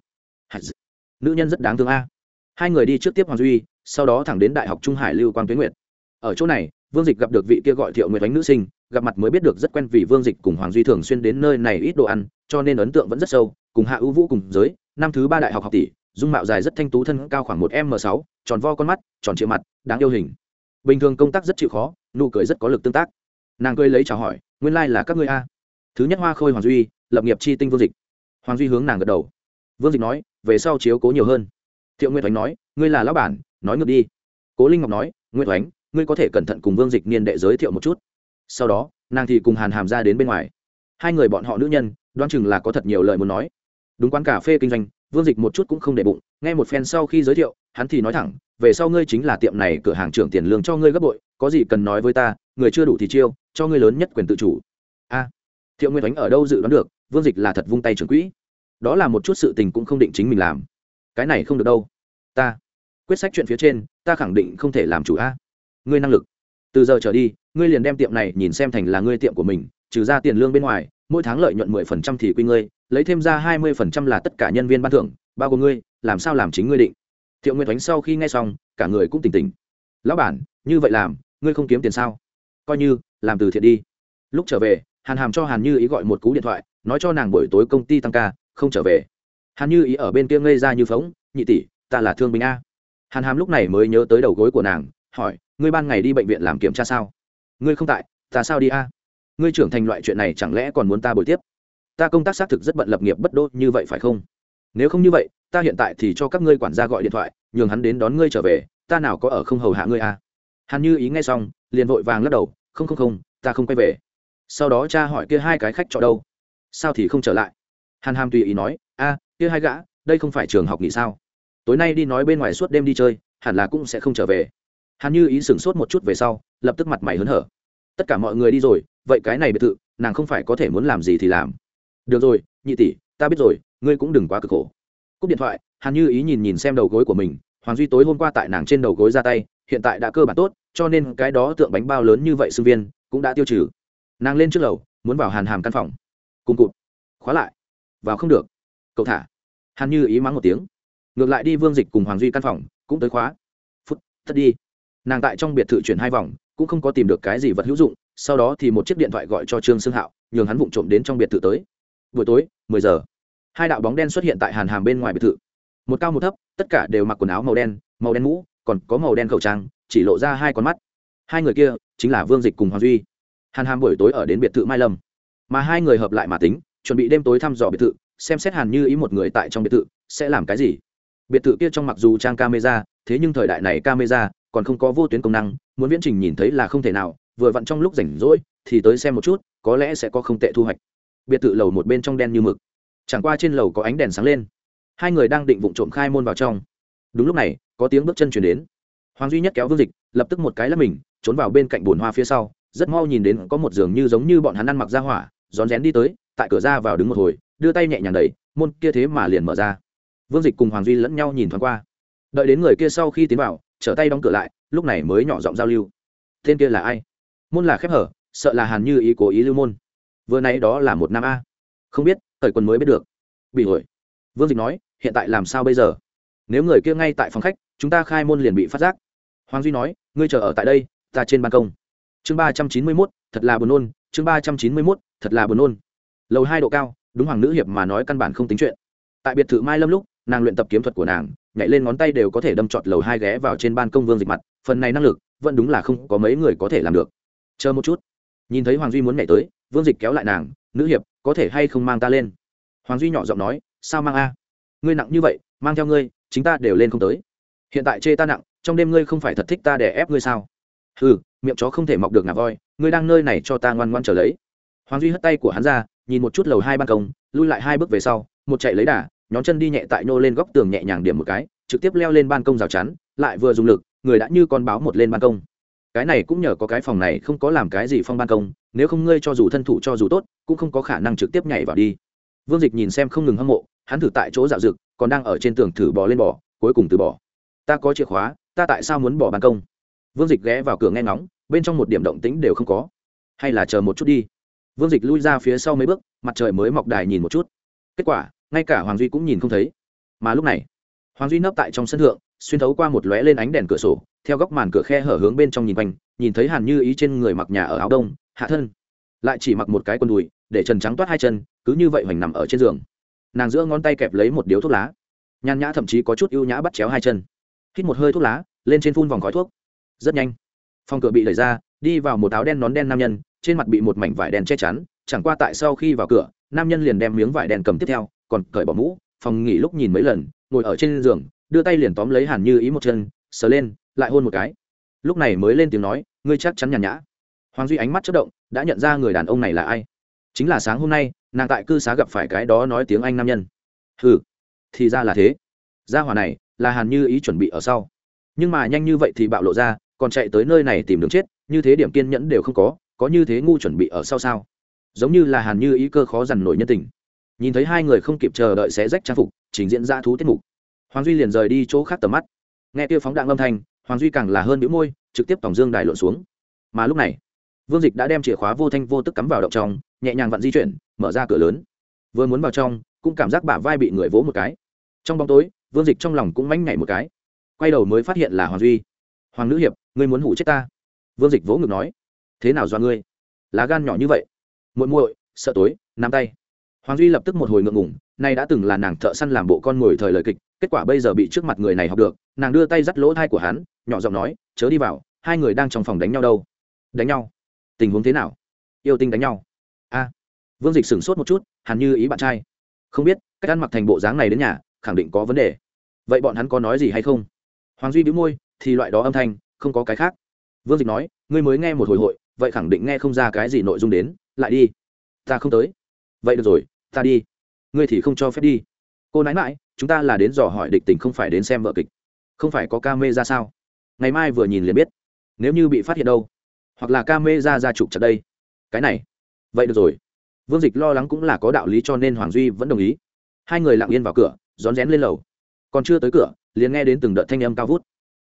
nữ nhân rất đáng thương a. Hai người đi trước tiếp hoàng duy, sau đó thẳng đến đại học trung hải lưu quang tuyến nguyện ở chỗ này vương dịch gặp được vị kia gọi thiệu nguyệt ánh nữ sinh, gặp mặt mới biết được rất quen vì vương dịch cùng hoàng duy thường xuyên đến nơi này ít đồ ăn, cho nên ấn tượng vẫn rất sâu, cùng hạ ưu vũ cùng giới, năm thứ ba đại học học tỷ, dung mạo dài rất thanh tú thân cao khoảng một m sáu, tròn vo con mắt, tròn triệu mặt, đáng yêu hình. Bình thường công tác rất chịu khó, nụ cười rất có lực tương tác. Nàng cười lấy chào hỏi, nguyên lai、like、là các ngươi a. Thứ nhất hoa khôi hoàng duy, lập nghiệp chi tinh vương dịch. Hoàng duy hướng nàng gật đầu. Vương dịch nói, về sau chiếu cố nhiều hơn. Thiệu nguyệt oánh nói, ngươi là lão bản, nói ngược đi. Cố linh ngọc nói nguyên thoánh ngươi có thể cẩn thận cùng vương dịch niên đệ giới thiệu một chút. Sau đó, nàng thì cùng hàn hàm ra đến bên ngoài. Hai người bọn họ nữ nhân, đoán chừng là có thật nhiều lời muốn nói. Đúng quán cà phê kinh doanh, vương dịch một chút cũng không để bụng, nghe một phen sau khi giới thiệu, hắn thì nói thẳng, về sau ngươi chính là tiệm này cửa hàng trưởng tiền lương cho ngươi gấp bội, có gì cần nói với ta, người chưa đủ thì chiêu, cho ngươi lớn nhất quyền tự chủ. A à, thiệu nguyên đánh ở đâu dự đoán được, vương dịch là thật vung tay trưởng quỹ. Đó là một chút sự tình cũng không định chính mình làm. Cái này không được đâu. Ta, quyết sách chuyện phía trên, ta khẳng định không thể làm chủ a ngươi năng lực. Từ giờ trở đi, ngươi liền đem tiệm này nhìn xem thành là ngươi tiệm của mình, trừ ra tiền lương bên ngoài, mỗi tháng lợi nhuận mười phần trăm thì quy ngươi, lấy thêm ra hai mươi phần trăm là tất cả nhân viên ban thưởng, bao gồm ngươi, làm sao làm chính ngươi định. Thiệu nguyên thánh sau khi nghe xong, cả người cũng tỉnh tỉnh. Lão bản, như vậy làm, ngươi không kiếm tiền sao? Coi như, làm từ thiện đi. Lúc trở về, hàn hàm cho hàn như ý gọi một cú điện thoại, nói cho nàng buổi tối công ty tăng ca, không trở về. Hàn như ý ở bên kia ngây ra như phóng, nhị tỷ, ta là thương binh a. Hàn hàm lúc này mới nhớ tới đầu gối của nàng, hỏi ngươi ban ngày đi bệnh viện làm kiểm tra sao? Ngươi không tại, ta sao đi a? Ngươi trưởng thành loại chuyện này chẳng lẽ còn muốn ta bồi tiếp? Ta công tác xác thực rất bận lập nghiệp bất đô như vậy phải không? Nếu không như vậy, ta hiện tại thì cho các ngươi quản gia gọi điện thoại, nhường hắn đến đón ngươi trở về, ta nào có ở không hầu hạ ngươi a? Hắn như ý nghe xong, liền vội vàng lắc đầu, không không không, ta không quay về. Sau đó cha hỏi kia hai cái khách trọ đâu? Sao thì không trở lại? Hàn hàm tùy ý nói, a, kia hai gã, đây không phải trường học nghỉ sao? Tối nay đi nói bên ngoài suốt đêm đi chơi, hẳn là cũng sẽ không trở về hàn như ý sửng sốt một chút về sau, lập tức mặt mày hớn hở. Tất cả mọi người đi rồi, vậy cái này biệt thự, nàng không phải có thể muốn làm gì thì làm. Được rồi, nhị tỷ, ta biết rồi, ngươi cũng đừng quá cực khổ. Cúp điện thoại, hàn như ý nhìn nhìn xem đầu gối của mình, hoàng duy tối hôm qua tại nàng trên đầu gối ra tay, hiện tại đã cơ bản tốt, cho nên cái đó tượng bánh bao lớn như vậy sinh viên, cũng đã tiêu trừ. Nàng lên trước lầu, muốn vào hàn hàm căn phòng. Cùng cụt. Khóa lại. Vào không được. Cậu thả. Hàn như ý mắng một tiếng. Ngược lại đi vương dịch cùng hoàng duy căn phòng, cũng tới khóa. Phút, thất đi nàng tại trong biệt thự chuyển hai vòng, cũng không có tìm được cái gì vật hữu dụng, sau đó thì một chiếc điện thoại gọi cho trương xương hạo, nhường hắn vụng trộm đến trong biệt thự tới. Buổi tối, mười giờ, hai đạo bóng đen xuất hiện tại hàn hàm bên ngoài biệt thự. Một cao một thấp, tất cả đều mặc quần áo màu đen màu đen mũ, còn có màu đen khẩu trang, chỉ lộ ra hai con mắt. Hai người kia chính là vương dịch cùng hoàng duy. Hàn hàm buổi tối ở đến biệt thự mai lâm. Mà hai người hợp lại mà tính, chuẩn bị đêm tối thăm dò biệt thự, xem xét hàn như ý một người tại trong biệt thự sẽ làm cái gì. Biệt thự kia trong mặc dù trang camera, thế nhưng thời đại này camera còn không có vô tuyến công năng, muốn viễn trình nhìn thấy là không thể nào, vừa vặn trong lúc rảnh rỗi, thì tới xem một chút, có lẽ sẽ có không tệ thu hoạch. Biệt thự lầu một bên trong đen như mực. Chẳng qua trên lầu có ánh đèn sáng lên. Hai người đang định vụng trộm khai môn vào trong. Đúng lúc này, có tiếng bước chân chuyển đến. Hoàng duy nhất kéo vương dịch, lập tức một cái là mình, trốn vào bên cạnh bồn hoa phía sau, rất mau nhìn đến có một giường như giống như bọn hắn ăn mặc ra hỏa, rón rén đi tới, tại cửa ra vào đứng một hồi, đưa tay nhẹ nhàng đẩy, môn kia thế mà liền mở ra. Vương dịch cùng hoàng duy lẫn nhau nhìn thoáng qua. Đợi đến người kia sau khi tiến vào trở tay đóng cửa lại, lúc này mới nhỏ giọng giao lưu. Tên kia là ai? Môn là khép hở, sợ là hàn như ý cố ý lưu môn. Vừa nay đó là một nam a. Không biết, thời quân mới biết được. Bị hồi vương dịch nói, hiện tại làm sao bây giờ? Nếu người kia ngay tại phòng khách, chúng ta khai môn liền bị phát giác. Hoàng duy nói, ngươi chờ ở tại đây, ta trên ban công. Chương ba trăm chín mươi mốt, thật là buồn nôn, chương ba trăm chín mươi mốt, thật là buồn nôn. Lầu hai độ cao, đúng hoàng nữ hiệp mà nói căn bản không tính chuyện. Tại biệt thự mai lâm lúc, nàng luyện tập kiếm thuật của nàng nhảy lên ngón tay đều có thể đâm trọt lầu hai ghé vào trên ban công vương dịch mặt, phần này năng lực, vẫn đúng là không có mấy người có thể làm được. Chờ một chút. Nhìn thấy hoàng duy muốn nhảy tới, vương dịch kéo lại nàng, nữ hiệp, có thể hay không mang ta lên? Hoàng duy nhỏ giọng nói, sao mang a? Ngươi nặng như vậy, mang theo ngươi, chính ta đều lên không tới. Hiện tại chê ta nặng, trong đêm ngươi không phải thật thích ta để ép ngươi sao? Ừ miệng chó không thể mọc được ngà voi, ngươi đang nơi này cho ta ngoan ngoan trở lấy. Hoàng duy hất tay của hắn ra, nhìn một chút lầu hai ban công, lui lại hai bước về sau, một chạy lấy đà nhón chân đi nhẹ tại nô lên góc tường nhẹ nhàng điểm một cái, trực tiếp leo lên ban công rào chắn, lại vừa dùng lực, người đã như con báo một lên ban công. Cái này cũng nhờ có cái phòng này không có làm cái gì phong ban công, nếu không ngươi cho dù thân thủ cho dù tốt, cũng không có khả năng trực tiếp nhảy vào đi. Vương dịch nhìn xem không ngừng hâm mộ, hắn thử tại chỗ dạo rực còn đang ở trên tường thử bò lên bò, cuối cùng từ bỏ. Ta có chìa khóa, ta tại sao muốn bỏ ban công? Vương dịch ghé vào cửa nghe ngóng, bên trong một điểm động tĩnh đều không có. Hay là chờ một chút đi. Vương dịch lui ra phía sau mấy bước, mặt trời mới mọc đài nhìn một chút. Kết quả ngay cả hoàng duy cũng nhìn không thấy. Mà lúc này, hoàng duy nấp tại trong sân thượng, xuyên thấu qua một lóe lên ánh đèn cửa sổ, theo góc màn cửa khe hở hướng bên trong nhìn quanh, nhìn thấy hàn như ý trên người mặc nhà ở áo đông, hạ thân. Lại chỉ mặc một cái quần đùi, để trần trắng toát hai chân, cứ như vậy hoành nằm ở trên giường. Nàng giữa ngón tay kẹp lấy một điếu thuốc lá. Nhàn nhã thậm chí có chút ưu nhã bắt chéo hai chân. Hít một hơi thuốc lá, lên trên phun vòng khói thuốc. Rất nhanh, phòng cửa bị đẩy ra, đi vào một áo đen nón đen nam nhân, trên mặt bị một mảnh vải đen che chắn, chẳng qua tại sau khi vào cửa, nam nhân liền đem miếng vải đen cầm tiếp theo còn cởi bỏ mũ, phòng nghỉ lúc nhìn mấy lần, ngồi ở trên giường, đưa tay liền tóm lấy hàn như ý một chân, sờ lên, lại hôn một cái. Lúc này mới lên tiếng nói, ngươi chắc chắn nhàn nhã. Hoàng duy ánh mắt chất động, đã nhận ra người đàn ông này là ai. Chính là sáng hôm nay, nàng tại cư xá gặp phải cái đó nói tiếng anh nam nhân. Ừ thì ra là thế. Gia hỏa này là hàn như ý chuẩn bị ở sau. Nhưng mà nhanh như vậy thì bạo lộ ra, còn chạy tới nơi này tìm đường chết, như thế điểm kiên nhẫn đều không có có như thế ngu chuẩn bị ở sau sao? Giống như là hàn như ý cơ khó dằn nổi nhân tình nhìn thấy hai người không kịp chờ đợi xé rách trang phục, trình diễn ra thú tiết mục. Hoàng duy liền rời đi chỗ khác tầm mắt. Nghe tiêu phóng đạn âm thanh, hoàng duy càng là hơn biểu môi, trực tiếp tổng dương đài lộn xuống. Mà lúc này, vương dịch đã đem chìa khóa vô thanh vô tức cắm vào động trong, nhẹ nhàng vặn di chuyển, mở ra cửa lớn. Vừa muốn vào trong, cũng cảm giác bả vai bị người vỗ một cái. Trong bóng tối, vương dịch trong lòng cũng mánh nhảy một cái. Quay đầu mới phát hiện là hoàng duy. Hoàng nữ hiệp, ngươi muốn hủ chết ta? Vương dịch vỗ ngực nói. Thế nào do ngươi? Lá gan nhỏ như vậy. Muội muội, sợ tối, nắm tay hoàng duy lập tức một hồi ngượng ngủng nay đã từng là nàng thợ săn làm bộ con ngồi thời lời kịch, kết quả bây giờ bị trước mặt người này học được. Nàng đưa tay dắt lỗ thai của hắn, nhỏ giọng nói, chớ đi vào, hai người đang trong phòng đánh nhau đâu. Đánh nhau? Tình huống thế nào? Yêu tinh đánh nhau? A, vương dịch sửng sốt một chút, hẳn như ý bạn trai. Không biết, cách ăn mặc thành bộ dáng này đến nhà, khẳng định có vấn đề. Vậy bọn hắn có nói gì hay không? Hoàng duy bĩu môi, thì loại đó âm thanh, không có cái khác. Vương dịch nói, ngươi mới nghe một hồi hội, vậy khẳng định nghe không ra cái gì nội dung đến, lại đi. Ta không tới vậy được rồi, ta đi. Ngươi thì không cho phép đi. Cô nãi mãi chúng ta là đến dò hỏi địch tình không phải đến xem vợ kịch. Không phải có ca mê ra sao? Ngày mai vừa nhìn liền biết. Nếu như bị phát hiện đâu? Hoặc là ca mê ra ra trục chặt đây. Cái này. Vậy được rồi. Vương dịch lo lắng cũng là có đạo lý cho nên hoàng duy vẫn đồng ý. Hai người lặng yên vào cửa, rón rén lên lầu. Còn chưa tới cửa, liền nghe đến từng đợt thanh âm cao vút.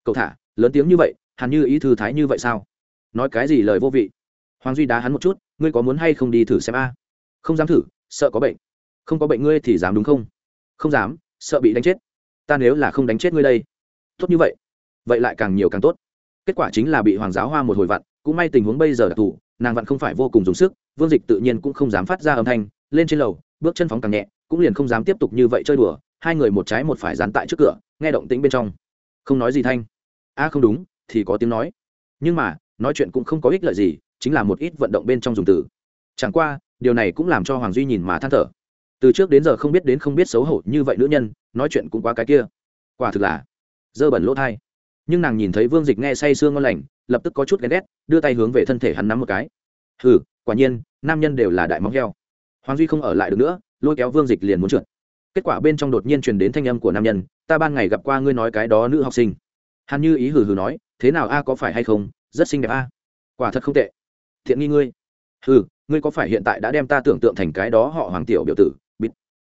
Cậu thả, lớn tiếng như vậy, hẳn như ý thư thái như vậy sao? Nói cái gì lời vô vị? Hoàng duy đá hắn một chút, ngươi có muốn hay không đi thử xem a? Không dám thử, sợ có bệnh. Không có bệnh ngươi thì dám đúng không? Không dám, sợ bị đánh chết. Ta nếu là không đánh chết ngươi đây. Tốt như vậy. Vậy lại càng nhiều càng tốt. Kết quả chính là bị hoàng giáo hoa một hồi vặn, cũng may tình huống bây giờ đặc thù, nàng vặn không phải vô cùng dùng sức, vương dịch tự nhiên cũng không dám phát ra âm thanh, lên trên lầu, bước chân phóng càng nhẹ, cũng liền không dám tiếp tục như vậy chơi đùa, hai người một trái một phải dán tại trước cửa, nghe động tĩnh bên trong. Không nói gì thanh. A không đúng, thì có tiếng nói. Nhưng mà, nói chuyện cũng không có ích lợi gì, chính là một ít vận động bên trong dùng từ. Chẳng qua điều này cũng làm cho hoàng duy nhìn mà than thở. Từ trước đến giờ không biết đến không biết xấu hổ như vậy nữ nhân, nói chuyện cũng quá cái kia. Quả thực là dơ bẩn lỗ thai. Nhưng nàng nhìn thấy vương dịch nghe say sương ngon lành, lập tức có chút ghen ghét, đưa tay hướng về thân thể hắn nắm một cái. Hừ, quả nhiên, nam nhân đều là đại móng heo. Hoàng duy không ở lại được nữa, lôi kéo vương dịch liền muốn trượt. Kết quả bên trong đột nhiên truyền đến thanh âm của nam nhân, ta ban ngày gặp qua ngươi nói cái đó nữ học sinh. Hắn như ý hừ hừ nói, thế nào a, có phải hay không? Rất xinh đẹp a. Quả thật không tệ. Thiện nghi ngươi. Hừ ngươi có phải hiện tại đã đem ta tưởng tượng thành cái đó họ hoàng tiểu biểu tử? Bịt.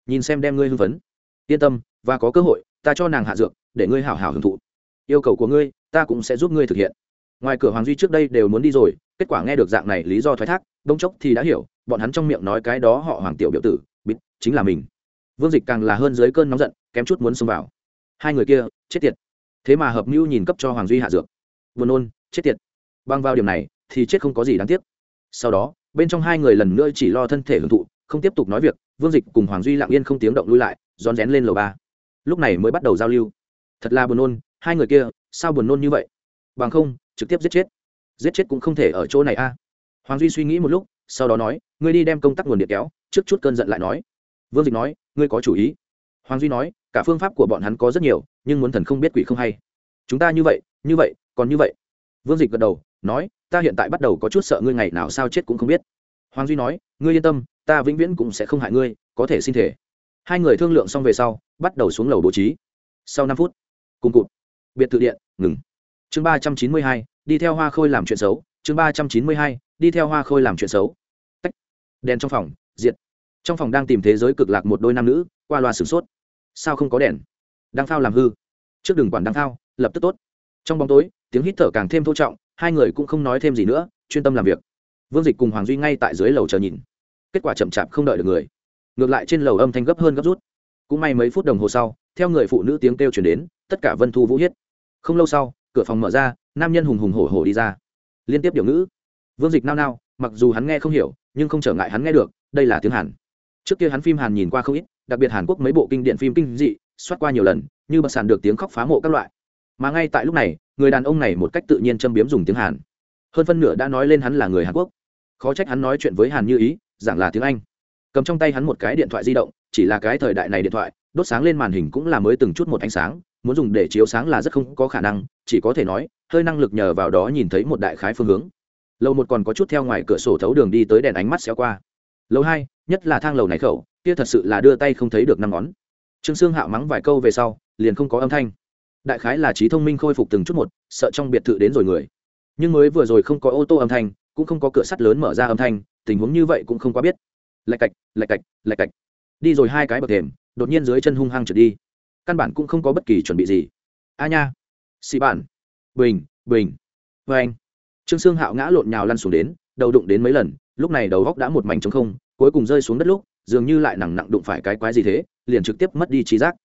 Nhìn xem đem ngươi hưng phấn yên tâm, và có cơ hội, ta cho nàng hạ dược, để ngươi hảo hảo hưởng thụ. Yêu cầu của ngươi, ta cũng sẽ giúp ngươi thực hiện. Ngoài cửa hoàng duy trước đây đều muốn đi rồi, kết quả nghe được dạng này lý do thoái thác đông chốc thì đã hiểu, bọn hắn trong miệng nói cái đó họ hoàng tiểu biểu tử, bịt, chính là mình. Vương dịch càng là hơn dưới cơn nóng giận, kém chút muốn xông vào. Hai người kia, chết tiệt. Thế mà hợp mưu nhìn cấp cho hoàng duy hạ dược. Buồn nôn, chết tiệt. Băng vào điểm này, thì chết không có gì đáng tiếc. Sau đó bên trong hai người lần nữa chỉ lo thân thể hưởng thụ, không tiếp tục nói việc, vương dịch cùng hoàng duy lặng yên không tiếng động lui lại, rón rén lên lầu ba. Lúc này mới bắt đầu giao lưu. Thật là buồn nôn, hai người kia, sao buồn nôn như vậy? Bằng không, trực tiếp giết chết. Giết chết cũng không thể ở chỗ này a. Hoàng duy suy nghĩ một lúc, sau đó nói, ngươi đi đem công tác nguồn điện kéo, trước chút cơn giận lại nói. Vương dịch nói, ngươi có chủ ý. Hoàng duy nói, cả phương pháp của bọn hắn có rất nhiều, nhưng muốn thần không biết quỷ không hay. Chúng ta như vậy như vậy, còn như vậy. Vương dịch gật đầu, nói ta hiện tại bắt đầu có chút sợ ngươi ngày nào sao chết cũng không biết. Hoàng duy nói, ngươi yên tâm, ta vĩnh viễn cũng sẽ không hại ngươi, có thể xin thể. Hai người thương lượng xong về sau, bắt đầu xuống lầu bố trí. Sau năm phút, cùng cụt. Biệt thự điện, ngừng. Chương ba trăm chín mươi hai, đi theo hoa khôi làm chuyện xấu. Chương ba trăm chín mươi hai, đi theo hoa khôi làm chuyện xấu. Tách. đèn trong phòng, diệt. Trong phòng đang tìm thế giới cực lạc một đôi nam nữ, qua loa sửng sốt. Sao không có đèn? Đang phao làm hư. Trước đường quản đang phao, lập tức tốt. Trong bóng tối, tiếng hít thở càng thêm thô trọng hai người cũng không nói thêm gì nữa, chuyên tâm làm việc. Vương dịch cùng hoàng duy ngay tại dưới lầu chờ nhìn. Kết quả chậm chạp không đợi được người. Ngược lại trên lầu âm thanh gấp hơn gấp rút. Cũng may mấy phút đồng hồ sau, theo người phụ nữ tiếng kêu chuyển đến, tất cả vân thu vũ hiết không lâu sau, cửa phòng mở ra, nam nhân hùng hùng hổ hổ đi ra. Liên tiếp điều ngữ. Vương dịch nao nao, mặc dù hắn nghe không hiểu, nhưng không trở ngại hắn nghe được, đây là tiếng hàn. Trước kia hắn phim hàn nhìn qua không ít, đặc biệt hàn quốc mấy bộ kinh điện phim kinh dị xoát qua nhiều lần, như bật sàn được tiếng khóc phá mộ các loại. Mà ngay tại lúc này người đàn ông này một cách tự nhiên châm biếm dùng tiếng hàn. Hơn phân nửa đã nói lên hắn là người hàn quốc. Khó trách hắn nói chuyện với hàn như ý, giảng là tiếng anh. Cầm trong tay hắn một cái điện thoại di động, chỉ là cái thời đại này điện thoại, đốt sáng lên màn hình cũng là mới từng chút một ánh sáng, muốn dùng để chiếu sáng là rất không có khả năng, chỉ có thể nói, hơi năng lực nhờ vào đó nhìn thấy một đại khái phương hướng. Lầu một còn có chút theo ngoài cửa sổ thấu đường đi tới đèn ánh mắt xéo qua. Lầu hai, nhất là thang lầu này khẩu, kia thật sự là đưa tay không thấy được năm ngón. Trương sương hạo mắng vài câu về sau, liền không có âm thanh đại khái là trí thông minh khôi phục từng chút một, sợ trong biệt thự đến rồi người. Nhưng mới vừa rồi không có ô tô âm thanh, cũng không có cửa sắt lớn mở ra âm thanh, tình huống như vậy cũng không quá biết. Lạch cạch lạch cạch lạch cạch. Đi rồi hai cái bậc thềm, đột nhiên dưới chân hung hăng trượt đi. Căn bản cũng không có bất kỳ chuẩn bị gì. A nha. Xì bản bình bình. Vê anh. Trương sương hạo ngã lộn nhào lăn xuống đến, đầu đụng đến mấy lần, lúc này đầu góc đã một mảnh trống không, cuối cùng rơi xuống đất lúc, dường như lại nặng nặng đụng phải cái quái gì thế, liền trực tiếp mất đi trí giác.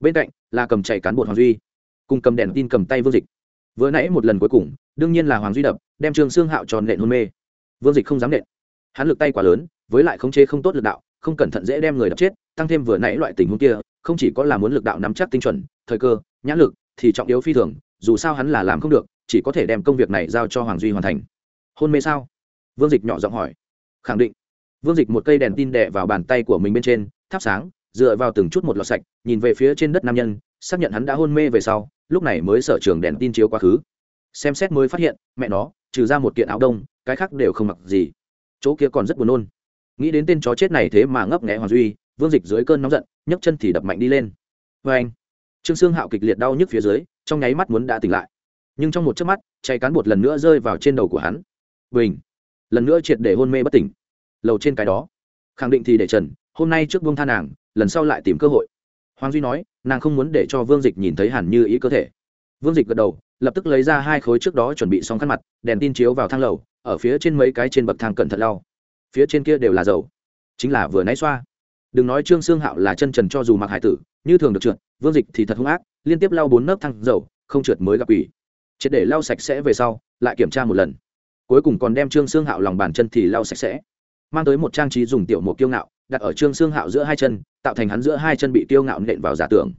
Bên cạnh là cầm chạy cán bộ hoàng duy cùng cầm đèn tin cầm tay vương dịch. Vừa nãy một lần cuối cùng, đương nhiên là hoàng duy đập, đem trương xương hạo tròn nện hôn mê. Vương dịch không dám nện. Hắn lực tay quá lớn, với lại khống chế không tốt lực đạo, không cẩn thận dễ đem người đập chết, tăng thêm vừa nãy loại tình huống kia, không chỉ có là muốn lực đạo nắm chắc tinh chuẩn, thời cơ, nhãn lực thì trọng yếu phi thường, dù sao hắn là làm không được, chỉ có thể đem công việc này giao cho hoàng duy hoàn thành. Hôn mê sao? Vương dịch nhỏ giọng hỏi. Khẳng định. Vương dịch một cây đèn tin đè vào bàn tay của mình bên trên, thắp sáng, dựa vào từng chút một lọt sạch, nhìn về phía trên đất nam nhân, xác nhận hắn đã hôn mê về sau lúc này mới sở trường đèn tin chiếu quá khứ. Xem xét mới phát hiện, mẹ nó, trừ ra một kiện áo đông, cái khác đều không mặc gì. Chỗ kia còn rất buồn nôn. Nghĩ đến tên chó chết này thế mà ngấp nghẽ hoàng duy, vương dịch dưới cơn nóng giận, nhấc chân thì đập mạnh đi lên. Vê anh, trương sương hạo kịch liệt đau nhức phía dưới, trong nháy mắt muốn đã tỉnh lại. Nhưng trong một chớp mắt, cháy cán bột lần nữa rơi vào trên đầu của hắn. Bình, lần nữa triệt để hôn mê bất tỉnh. Lầu trên cái đó, khẳng định thì để trần, hôm nay trước vương tha nàng, lần sau lại tìm cơ hội hoàng duy nói, nàng không muốn để cho vương dịch nhìn thấy hẳn như ý cơ thể. Vương dịch gật đầu, lập tức lấy ra hai khối trước đó chuẩn bị xong khăn mặt, đèn tin chiếu vào thang lầu, ở phía trên mấy cái trên bậc thang cẩn thận lau. Phía trên kia đều là dầu. Chính là vừa nãy xoa. Đừng nói trương xương hạo là chân trần cho dù mặc hải tử, như thường được trượt, vương dịch thì thật hung ác, liên tiếp lau bốn nấc thang dầu, không trượt mới gặp ủy triệt để lau sạch sẽ về sau, lại kiểm tra một lần. Cuối cùng còn đem trương xương hạo lòng bàn chân thì lau sạch sẽ. Mang tới một trang trí dùng tiểu một kiêu ngạo đặt ở trương xương hạo giữa hai chân, tạo thành hắn giữa hai chân bị tiêu ngạo nện vào giả tưởng.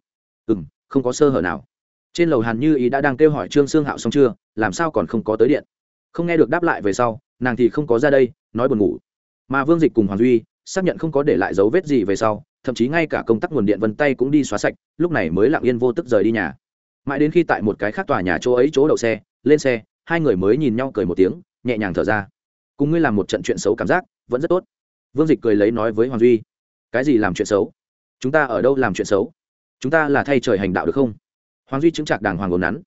Ừ m không có sơ hở nào. Trên lầu hàn như ý đã đang kêu hỏi trương xương hạo xong chưa, làm sao còn không có tới điện. Không nghe được đáp lại về sau, nàng thì không có ra đây, nói buồn ngủ. Mà vương dịch cùng hoàng duy, xác nhận không có để lại dấu vết gì về sau, thậm chí ngay cả công tác nguồn điện vân tay cũng đi xóa sạch, lúc này mới lặng yên vô tức rời đi nhà. Mãi đến khi tại một cái khác tòa nhà chỗ ấy chỗ đậu xe, lên xe, hai người mới nhìn nhau cười một tiếng, nhẹ nhàng thở ra. Cùng ngươi làm một trận chuyện xấu cảm giác, vẫn rất tốt vương dịch cười lấy nói với hoàng duy, cái gì làm chuyện xấu? Chúng ta ở đâu làm chuyện xấu? Chúng ta là thay trời hành đạo được không? Hoàng duy chứng chặt đàng hoàng ngồn nắn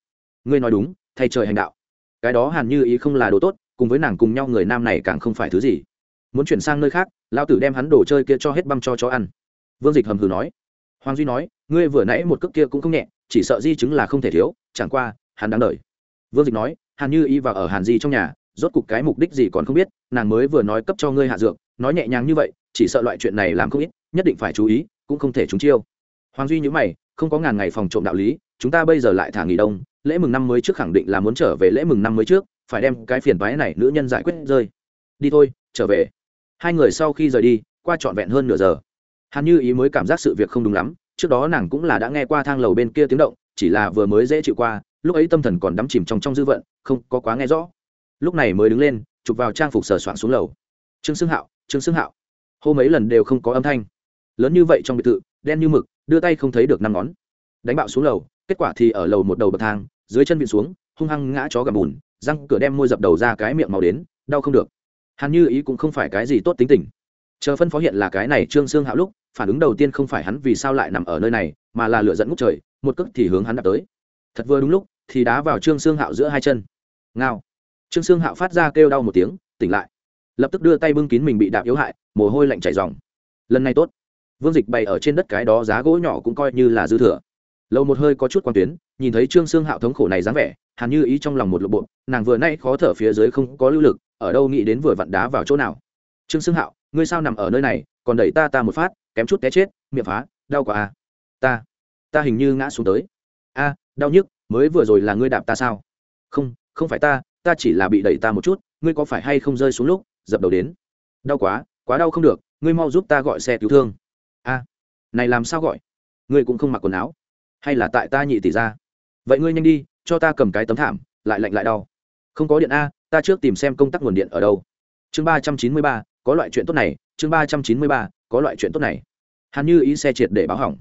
ngươi nói đúng, thay trời hành đạo. Cái đó hàn như ý không là đồ tốt, cùng với nàng cùng nhau người nam này càng không phải thứ gì. Muốn chuyển sang nơi khác lao tử đem hắn đồ chơi kia cho hết băm cho chó ăn. Vương dịch hầm hừ nói. Hoàng duy nói, ngươi vừa nãy một cước kia cũng không nhẹ, chỉ sợ di chứng là không thể thiếu, chẳng qua, hắn đáng đợi vương dịch nói, hàn như ý vào ở hàn di trong nhà, rốt cục cái mục đích gì còn không biết, nàng mới vừa nói cấp cho ngươi hạ dược nói nhẹ nhàng như vậy, chỉ sợ loại chuyện này làm không ít, nhất định phải chú ý, cũng không thể trúng chiêu. Hoàng duy nhữ mày, không có ngàn ngày phòng trộm đạo lý, chúng ta bây giờ lại thả nghỉ đông, lễ mừng năm mới trước khẳng định là muốn trở về lễ mừng năm mới trước, phải đem cái phiền toái này nữ nhân giải quyết rơi. Đi thôi, trở về. Hai người sau khi rời đi, qua trọn vẹn hơn nửa giờ. Hàn như ý mới cảm giác sự việc không đúng lắm, trước đó nàng cũng là đã nghe qua thang lầu bên kia tiếng động, chỉ là vừa mới dễ chịu qua, lúc ấy tâm thần còn đắm chìm trong trong dư vận, không có quá nghe rõ. Lúc này mới đứng lên, chụp vào trang phục sờ soạn xuống lầu. Trương xương hạo trương xương hạo. Hô mấy lần đều không có âm thanh. Lớn như vậy trong biệt thự, đen như mực, đưa tay không thấy được năm ngón. Đánh bạo xuống lầu, kết quả thì ở lầu một đầu bậc thang, dưới chân vịn xuống, hung hăng ngã chó gầm bùn, răng cửa đem môi dập đầu ra cái miệng màu đến, đau không được. Hàn như ý cũng không phải cái gì tốt tính tình. Chờ phân phó hiện là cái này trương xương hạo lúc, phản ứng đầu tiên không phải hắn vì sao lại nằm ở nơi này, mà là lựa dẫn ngút trời, một cước thì hướng hắn đạp tới. Thật vừa đúng lúc, thì đá vào trương xương hạo giữa hai chân. Ngao. Trương xương hạo phát ra kêu đau một tiếng, tỉnh lại lập tức đưa tay bưng kín mình bị đạp yếu hại, mồ hôi lạnh chảy dòng lần này tốt. Vương dịch bày ở trên đất cái đó giá gỗ nhỏ cũng coi như là dư thừa. Lâu một hơi có chút quan tuyến, nhìn thấy trương xương hạo thống khổ này dáng vẻ, hàn như ý trong lòng một lộ bộ nàng vừa nay khó thở phía dưới không có lưu lực, ở đâu nghĩ đến vừa vặn đá vào chỗ nào. Trương xương hạo, ngươi sao nằm ở nơi này, còn đẩy ta ta một phát, kém chút té chết, miệng phá, đau quá à. Ta ta hình như ngã xuống tới. A, đau nhức, mới vừa rồi là ngươi đạp ta sao? Không không phải ta ta chỉ là bị đẩy ta một chút, ngươi có phải hay không rơi xuống lúc dập đầu đến. Đau quá quá đau không được, ngươi mau giúp ta gọi xe cứu thương. A, này làm sao gọi? Ngươi cũng không mặc quần áo. Hay là tại ta nhị tỷ ra? Vậy ngươi nhanh đi, cho ta cầm cái tấm thảm, lại lạnh lại đau. Không có điện a, ta trước tìm xem công tắc nguồn điện ở đâu. Chương ba trăm chín mươi ba, có loại chuyện tốt này, chương ba trăm chín mươi ba, có loại chuyện tốt này. Hàn như ý xe triệt để báo hỏng.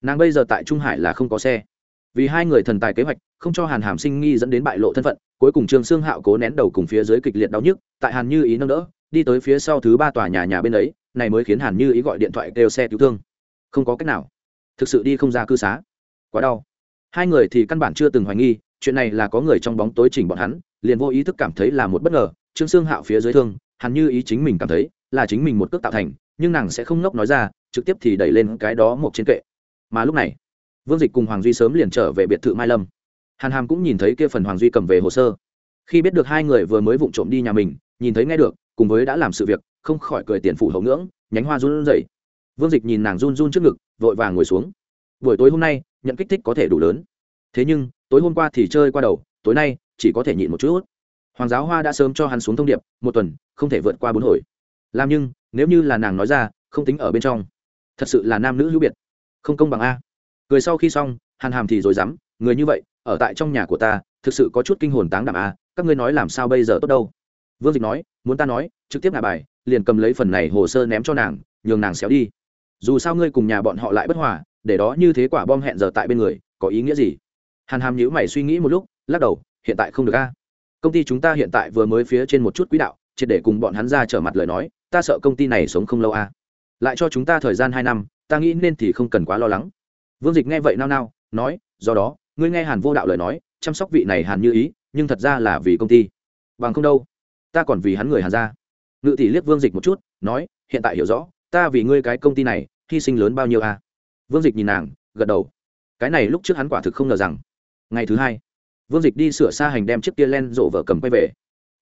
Nàng bây giờ tại trung hải là không có xe. Vì hai người thần tài kế hoạch, không cho hàn hàm sinh nghi dẫn đến bại lộ thân phận cuối cùng trương sương hạo cố nén đầu cùng phía dưới kịch liệt đau nhức, tại hàn như ý nâng đỡ, đi tới phía sau thứ ba tòa nhà nhà bên ấy, này mới khiến hàn như ý gọi điện thoại kêu xe cứu thương. Không có cách nào. Thực sự đi không ra cư xá. Quá đau. Hai người thì căn bản chưa từng hoài nghi, chuyện này là có người trong bóng tối chỉnh bọn hắn, liền vô ý thức cảm thấy là một bất ngờ. Trương sương hạo phía dưới thương, hàn như ý chính mình cảm thấy là chính mình một cước tạo thành, nhưng nàng sẽ không ngốc nói ra, trực tiếp thì đẩy lên cái đó một trên kệ. Mà lúc này, vương dịch cùng hoàng duy sớm liền trở về biệt thự mai lâm hàn hàm cũng nhìn thấy kia phần hoàng duy cầm về hồ sơ. Khi biết được hai người vừa mới vụng trộm đi nhà mình, nhìn thấy nghe được, cùng với đã làm sự việc, không khỏi cười tiền phủ hậu ngưỡng, nhánh hoa run rẩy. Vương dịch nhìn nàng run run trước ngực, vội vàng ngồi xuống. Buổi tối hôm nay, nhận kích thích có thể đủ lớn. Thế nhưng, tối hôm qua thì chơi qua đầu, tối nay, chỉ có thể nhịn một chút hoàng giáo hoa đã sớm cho hắn xuống thông điệp, một tuần, không thể vượt qua bốn hồi. Làm nhưng, nếu như là nàng nói ra, không tính ở bên trong. Thật sự là nam nữ hữu biệt. Không công bằng a. Cười sau khi xong, hàn hàm thì rồi dám, người như vậy ở tại trong nhà của ta, thực sự có chút kinh hồn táng đảm à? các ngươi nói làm sao bây giờ tốt đâu? Vương dịch nói, muốn ta nói, trực tiếp ngả bài, liền cầm lấy phần này hồ sơ ném cho nàng, nhường nàng xéo đi. Dù sao ngươi cùng nhà bọn họ lại bất hòa, để đó như thế quả bom hẹn giờ tại bên người, có ý nghĩa gì? Hàn hàm nhữ mày suy nghĩ một lúc, lắc đầu, hiện tại không được a. Công ty chúng ta hiện tại vừa mới phía trên một chút quỹ đạo, triệt để cùng bọn hắn ra trở mặt lời nói, ta sợ công ty này sống không lâu a. Lại cho chúng ta thời gian hai năm, ta nghĩ nên thì không cần quá lo lắng. Vương dịch nghe vậy nao nao, nói, do đó ngươi nghe hàn vô đạo lời nói, chăm sóc vị này hàn như ý, nhưng thật ra là vì công ty. Bằng không đâu. Ta còn vì hắn người hàn ra ngự tỷ liếc vương dịch một chút, nói, hiện tại hiểu rõ, ta vì ngươi cái công ty này, hy sinh lớn bao nhiêu a vương dịch nhìn nàng, gật đầu. Cái này lúc trước hắn quả thực không ngờ rằng. Ngày thứ hai, vương dịch đi sửa xa hành đem chiếc kia len rộ vợ cầm quay về.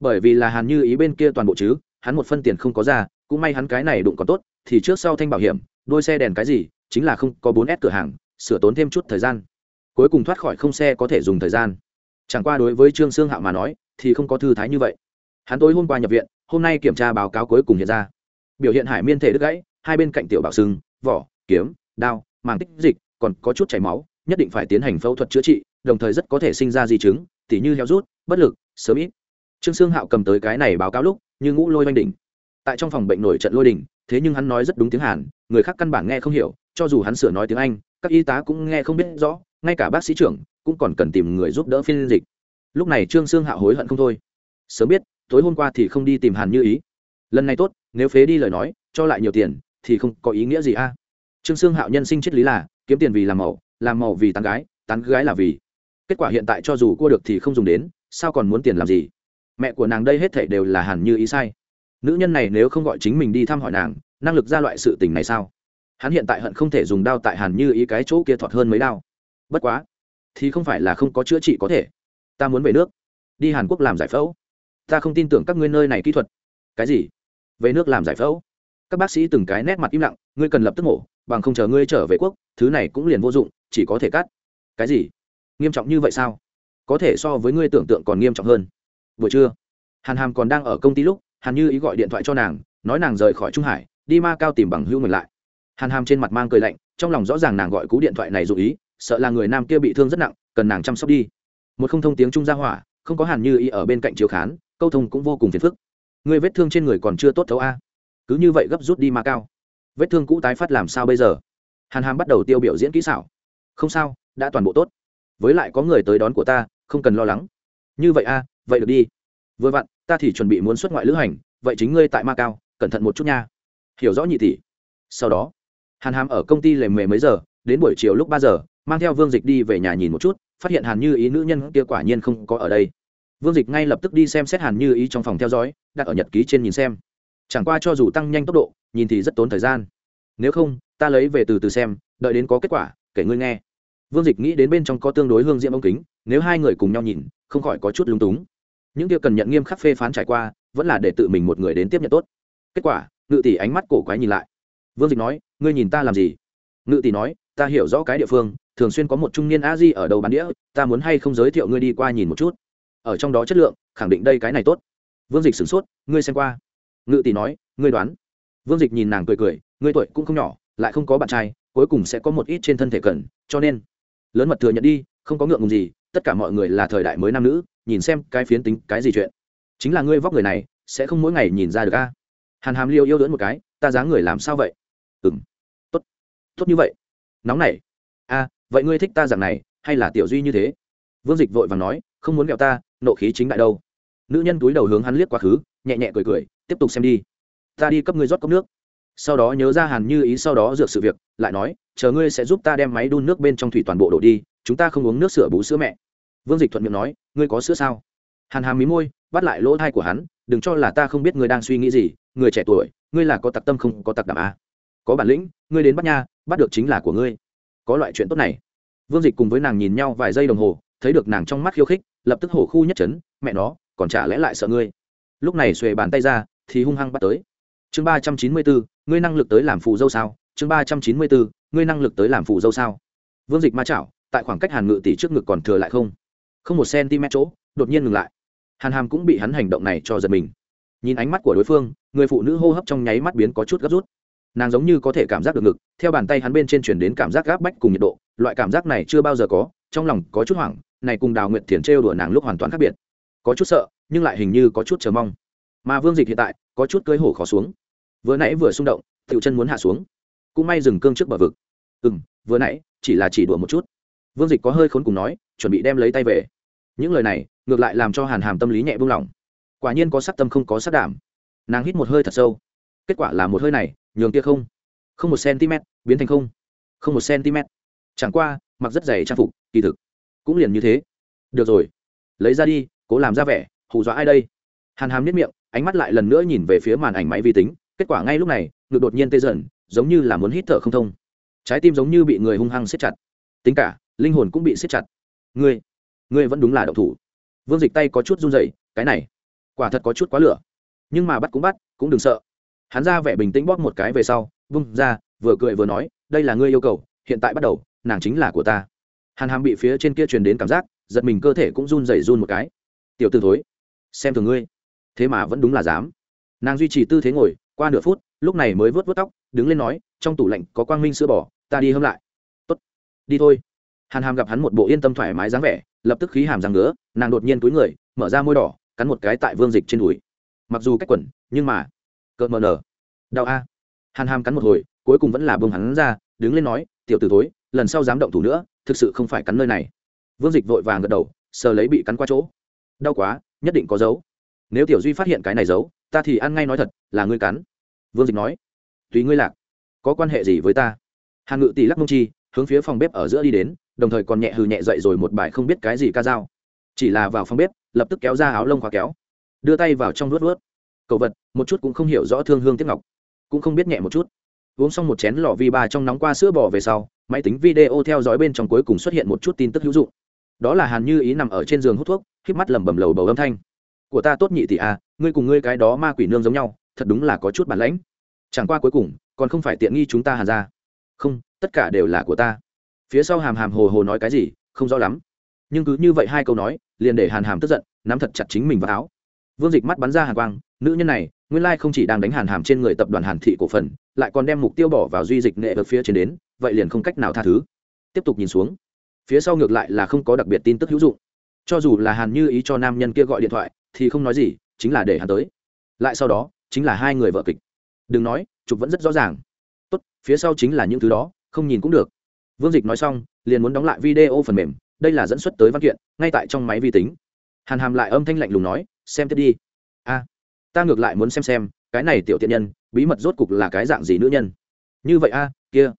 Bởi vì là hàn như ý bên kia toàn bộ chứ, hắn một phân tiền không có ra, cũng may hắn cái này đụng còn tốt, thì trước sau thanh bảo hiểm, đôi xe đèn cái gì, chính là không có bốn s cửa hàng, sửa tốn thêm chút thời gian cuối cùng thoát khỏi không xe có thể dùng thời gian. Chẳng qua đối với trương sương hạo mà nói, thì không có thư thái như vậy. Hắn tối hôm qua nhập viện, hôm nay kiểm tra báo cáo cuối cùng hiện ra. Biểu hiện hải miên thể đứt gãy, hai bên cạnh tiểu bảo sưng vỏ, kiếm, đao, màng tích dịch, còn có chút chảy máu, nhất định phải tiến hành phẫu thuật chữa trị, đồng thời rất có thể sinh ra di chứng, tỉ như heo rút, bất lực, sớm ít. Trương sương hạo cầm tới cái này báo cáo lúc, như ngũ lôi oanh đỉnh. Tại trong phòng bệnh nổi trận lôi đỉnh thế nhưng hắn nói rất đúng tiếng hàn, người khác căn bản nghe không hiểu, cho dù hắn sửa nói tiếng anh, các y tá cũng nghe không biết rõ ngay cả bác sĩ trưởng cũng còn cần tìm người giúp đỡ phiên dịch. Lúc này trương sương hạo hối hận không thôi. Sớm biết, tối hôm qua thì không đi tìm hàn như ý. Lần này tốt, nếu phế đi lời nói, cho lại nhiều tiền, thì không có ý nghĩa gì a. Trương sương hạo nhân sinh triết lý là, kiếm tiền vì làm màu làm màu vì tán gái tán gái là vì. Kết quả hiện tại cho dù cua được thì không dùng đến, sao còn muốn tiền làm gì? Mẹ của nàng đây hết thảy đều là hàn như ý sai. Nữ nhân này nếu không gọi chính mình đi thăm hỏi nàng, năng lực ra loại sự tình này sao? Hắn hiện tại hận không thể dùng đao tại hàn như ý cái chỗ kia thọt hơn mấy đao bất quá, thì không phải là không có chữa trị có thể. Ta muốn về nước, đi hàn quốc làm giải phẫu. Ta không tin tưởng các ngươi nơi này kỹ thuật. Cái gì? Về nước làm giải phẫu? Các bác sĩ từng cái nét mặt im lặng, ngươi cần lập tức mổ, bằng không chờ ngươi trở về quốc, thứ này cũng liền vô dụng, chỉ có thể cắt. Cái gì? Nghiêm trọng như vậy sao? Có thể so với ngươi tưởng tượng còn nghiêm trọng hơn. Buổi trưa, hàn hàm còn đang ở công ty lúc, hàn như ý gọi điện thoại cho nàng, nói nàng rời khỏi trung hải, đi ma cao tìm bằng hữu mình lại. Hàn hàm trên mặt mang cười lạnh, trong lòng rõ ràng nàng gọi cú điện thoại này dụ ý sợ là người nam kia bị thương rất nặng, cần nàng chăm sóc đi. Một không thông tiếng trung ra hỏa, không có hàn như Y ở bên cạnh chiếu khán, câu thông cũng vô cùng phiền phức. Người vết thương trên người còn chưa tốt thấu a. Cứ như vậy gấp rút đi ma cao. Vết thương cũ tái phát làm sao bây giờ? Hàn hàm bắt đầu tiêu biểu diễn kỹ xảo. Không sao, đã toàn bộ tốt. Với lại có người tới đón của ta, không cần lo lắng. Như vậy a, vậy được đi. Vừa vặn, ta thì chuẩn bị muốn xuất ngoại lữ hành, vậy chính ngươi tại ma cao, cẩn thận một chút nha. Hiểu rõ nhị tỷ. Sau đó, hàn hàm ở công ty lề mề mấy giờ, đến buổi chiều lúc ba giờ mang theo vương dịch đi về nhà nhìn một chút, phát hiện hàn như ý nữ nhân kia quả nhiên không có ở đây. Vương dịch ngay lập tức đi xem xét hàn như ý trong phòng theo dõi, đặt ở nhật ký trên nhìn xem. Chẳng qua cho dù tăng nhanh tốc độ, nhìn thì rất tốn thời gian. Nếu không, ta lấy về từ từ xem, đợi đến có kết quả, kể ngươi nghe. Vương dịch nghĩ đến bên trong có tương đối hương diễm ống kính, nếu hai người cùng nhau nhìn, không khỏi có chút lung túng. Những kia cần nhận nghiêm khắc phê phán trải qua, vẫn là để tự mình một người đến tiếp nhận tốt. Kết quả, ngự tỷ ánh mắt cổ quái nhìn lại. Vương dịch nói, ngươi nhìn ta làm gì? Ngự tỷ nói, ta hiểu rõ cái địa phương thường xuyên có một trung niên a di ở đầu bán đĩa, ta muốn hay không giới thiệu ngươi đi qua nhìn một chút. Ở trong đó chất lượng, khẳng định đây cái này tốt. Vương dịch sửng sốt, ngươi xem qua. Ngự tỷ nói, ngươi đoán. Vương dịch nhìn nàng cười cười, ngươi tuổi cũng không nhỏ, lại không có bạn trai, cuối cùng sẽ có một ít trên thân thể cần, cho nên, lớn mật thừa nhận đi, không có ngượng ngùng gì, tất cả mọi người là thời đại mới nam nữ, nhìn xem cái phiến tính cái gì chuyện. Chính là ngươi vóc người này, sẽ không mỗi ngày nhìn ra được a. Hàn hàm liêu yêu đỡn một cái, ta dáng người làm sao vậy? Ừ m tốt. Tốt như vậy. Nóng này vậy ngươi thích ta dạng này hay là tiểu duy như thế? Vương dịch vội và nói không muốn ghẹo ta nộ khí chính đại đâu. Nữ nhân túi đầu hướng hắn liếc quá khứ nhẹ nhẹ cười cười tiếp tục xem đi. Ta đi cấp ngươi rót cốc nước. Sau đó nhớ ra hàn như ý sau đó dược sự việc lại nói chờ ngươi sẽ giúp ta đem máy đun nước bên trong thủy toàn bộ đổ đi chúng ta không uống nước sữa bú sữa mẹ. Vương dịch thuận miệng nói ngươi có sữa sao? Hàn hàm mí môi bắt lại lỗ thai của hắn đừng cho là ta không biết ngươi đang suy nghĩ gì người trẻ tuổi ngươi là có tặc tâm không có tặc đảm à, có bản lĩnh ngươi đến bắt nha bắt được chính là của ngươi có loại chuyện tốt này. Vương dịch cùng với nàng nhìn nhau vài giây đồng hồ, thấy được nàng trong mắt khiêu khích, lập tức hổ khu nhất trấn mẹ nó, còn chả lẽ lại sợ ngươi? Lúc này xuề bàn tay ra, thì hung hăng bắt tới. Chương ba trăm chín mươi bốn ngươi năng lực tới làm phù dâu sao? Chương ba trăm chín mươi bốn ngươi năng lực tới làm phù dâu sao? Vương dịch ma chảo, tại khoảng cách hàn ngự tỷ trước ngực còn thừa lại không? Không một cm chỗ, đột nhiên ngừng lại. Hàn hàm cũng bị hắn hành động này cho giật mình. Nhìn ánh mắt của đối phương, người phụ nữ hô hấp trong nháy mắt biến có chút gấp rút nàng giống như có thể cảm giác được ngực, theo bàn tay hắn bên trên chuyển đến cảm giác gáp bách cùng nhiệt độ, loại cảm giác này chưa bao giờ có, trong lòng có chút hoảng, này cùng đào nguyện thiền trêu đùa nàng lúc hoàn toàn khác biệt. Có chút sợ, nhưng lại hình như có chút chờ mong. Mà vương dịch hiện tại, có chút cưới hổ khó xuống. Vừa nãy vừa xung động, tiểu chân muốn hạ xuống. Cũng may dừng cương trước bờ vực. Ừ m vừa nãy, chỉ là chỉ đùa một chút. Vương dịch có hơi khốn cùng nói, chuẩn bị đem lấy tay về. Những lời này, ngược lại làm cho hàn hàm tâm lý nhẹ buông lỏng. Quả nhiên có sắc tâm không có sắc đảm. Nàng hít một hơi thật sâu. Kết quả là một hơi này nhường kia không? Không một cm, biến thành không. Không một cm. Chẳng qua, mặc rất dày trang phục, kỳ thực cũng liền như thế. Được rồi, lấy ra đi, cố làm ra vẻ, hù dọa ai đây? Hàn hàm nhất miệng, ánh mắt lại lần nữa nhìn về phía màn ảnh máy vi tính, kết quả ngay lúc này, ngực đột nhiên tê dần, giống như là muốn hít thở không thông. Trái tim giống như bị người hung hăng siết chặt. Tính cả, linh hồn cũng bị siết chặt. Ngươi ngươi vẫn đúng là đậu thủ. Vương dịch tay có chút run dậy cái này, quả thật có chút quá lửa. Nhưng mà bắt cũng bắt, cũng đừng sợ hắn ra vẻ bình tĩnh bóp một cái về sau, vung ra, vừa cười vừa nói, đây là ngươi yêu cầu, hiện tại bắt đầu, nàng chính là của ta. Hàn hàm bị phía trên kia truyền đến cảm giác, giật mình cơ thể cũng run rẩy run một cái. Tiểu t thối, xem thường ngươi, thế mà vẫn đúng là dám. Nàng duy trì tư thế ngồi, qua nửa phút, lúc này mới vớt vớt tóc, đứng lên nói, trong tủ lạnh có quang minh sữa bò, ta đi hâm lại. Tốt, đi thôi. Hàn hàm gặp hắn một bộ yên tâm thoải mái dáng vẻ, lập tức khí hàm răng nữa nàng đột nhiên túi người, mở ra môi đỏ, cắn một cái tại vương dịch trên đùi. Mặc dù cách quẩn nhưng mà cợt mờ nở đau a. Hàn hàm cắn một hồi, cuối cùng vẫn là bông hắn ra, đứng lên nói, tiểu t ử tối lần sau dám động thủ nữa, thực sự không phải cắn nơi này. Vương dịch vội vàng gật đầu, sờ lấy bị cắn qua chỗ. Đau quá, nhất định có dấu. Nếu tiểu duy phát hiện cái này giấu ta thì ăn ngay nói thật, là ngươi cắn. Vương dịch nói, tùy ngươi lạc, có quan hệ gì với ta? Hàn ngự tỷ lắc mông chi, hướng phía phòng bếp ở giữa đi đến, đồng thời còn nhẹ hừ nhẹ dậy rồi một bài không biết cái gì ca dao. Chỉ là vào phòng bếp, lập tức kéo ra áo lông khóa kéo, đưa tay vào trong vuốt vuốt cầu vật, một chút cũng không hiểu rõ thương hương tiếp ngọc. Cũng không biết nhẹ một chút. Uống xong một chén lọ vi ba trong nóng qua sữa bò về sau, máy tính video theo dõi bên trong cuối cùng xuất hiện một chút tin tức hữu dụng. Đó là hàn như ý nằm ở trên giường hút thuốc k mắt lẩm bẩm lầu bầu âm thanh. Của ta tốt nhị tỷ à ngươi cùng ngươi cái đó ma quỷ nương giống nhau, thật đúng là có chút bản lãnh. Chẳng qua cuối cùng, còn không phải tiện nghi chúng ta hàn ra không, tất cả đều là của ta. Phía sau hàm hàm hồ hồ nói cái gì, không rõ lắm. Nhưng cứ như vậy hai câu nói, liền để hàn hàm tức giận, nắm thật chặt chính mình vào áo vương dịch mắt bắn ra hàn quang, nữ nhân này, nguyên lai không chỉ đang đánh hàn hàm trên người tập đoàn hàn thị cổ phần, lại còn đem mục tiêu bỏ vào duy dịch nghệ ở phía trên đến, vậy liền không cách nào tha thứ. Tiếp tục nhìn xuống. Phía sau ngược lại là không có đặc biệt tin tức hữu dụng. Cho dù là hàn như ý cho nam nhân kia gọi điện thoại, thì không nói gì, chính là để hắn tới. Lại sau đó, chính là hai người vợ kịch. Đừng nói, chụp vẫn rất rõ ràng. Tốt, phía sau chính là những thứ đó, không nhìn cũng được. Vương dịch nói xong, liền muốn đóng lại video phần mềm, đây là dẫn xuất tới văn kiện, ngay tại trong máy vi tính hàn hàm lại âm thanh lạnh lùng nói, xem tiếp đi. A, ta ngược lại muốn xem xem, cái này tiểu tiện nhân, bí mật rốt cục là cái dạng gì nữ nhân? Như vậy a, kia.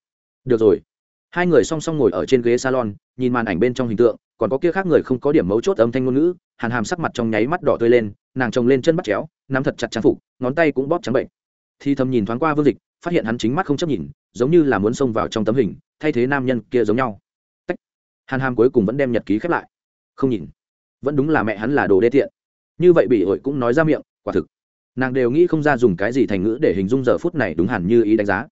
Được rồi. Hai người song song ngồi ở trên ghế salon, nhìn màn ảnh bên trong hình tượng, còn có kia khác người không có điểm mấu chốt âm thanh ngôn ngữ, hàn hàm sắc mặt trong nháy mắt đỏ tươi lên, nàng trồng lên chân bắt chéo, nắm thật chặt trang phục, ngón tay cũng bóp trắng bệnh. Thì thầm nhìn thoáng qua vương dịch, phát hiện hắn chính mắt không chấp nhìn, giống như là muốn xông vào trong tấm hình, thay thế nam nhân kia giống nhau. Tách. hàn hàm cuối cùng vẫn đem nhật ký khép lại. Không nhìn vẫn đúng là mẹ hắn là đồ đê tiện. Như vậy bị hội cũng nói ra miệng, quả thực. Nàng đều nghĩ không ra dùng cái gì thành ngữ để hình dung giờ phút này đúng hẳn như ý đánh giá.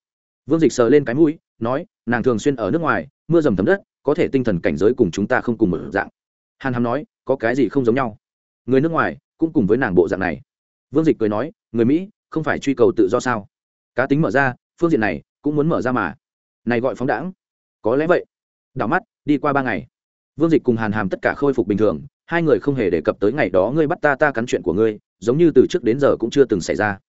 Vương dịch sờ lên cái mũi, nói, nàng thường xuyên ở nước ngoài, mưa dầm thấm đất, có thể tinh thần cảnh giới cùng chúng ta không cùng một dạng. Hàn hàm nói, có cái gì không giống nhau? Người nước ngoài cũng cùng với nàng bộ dạng này. Vương dịch cười nói, người mỹ, không phải truy cầu tự do sao? Cá tính mở ra, phương diện này cũng muốn mở ra mà. Này gọi phóng đãng. Có lẽ vậy. Đảo mắt, đi qua ba ngày vương dịch cùng hàn hàm tất cả khôi phục bình thường, hai người không hề đề cập tới ngày đó ngươi bắt ta ta cắn chuyện của ngươi, giống như từ trước đến giờ cũng chưa từng xảy ra.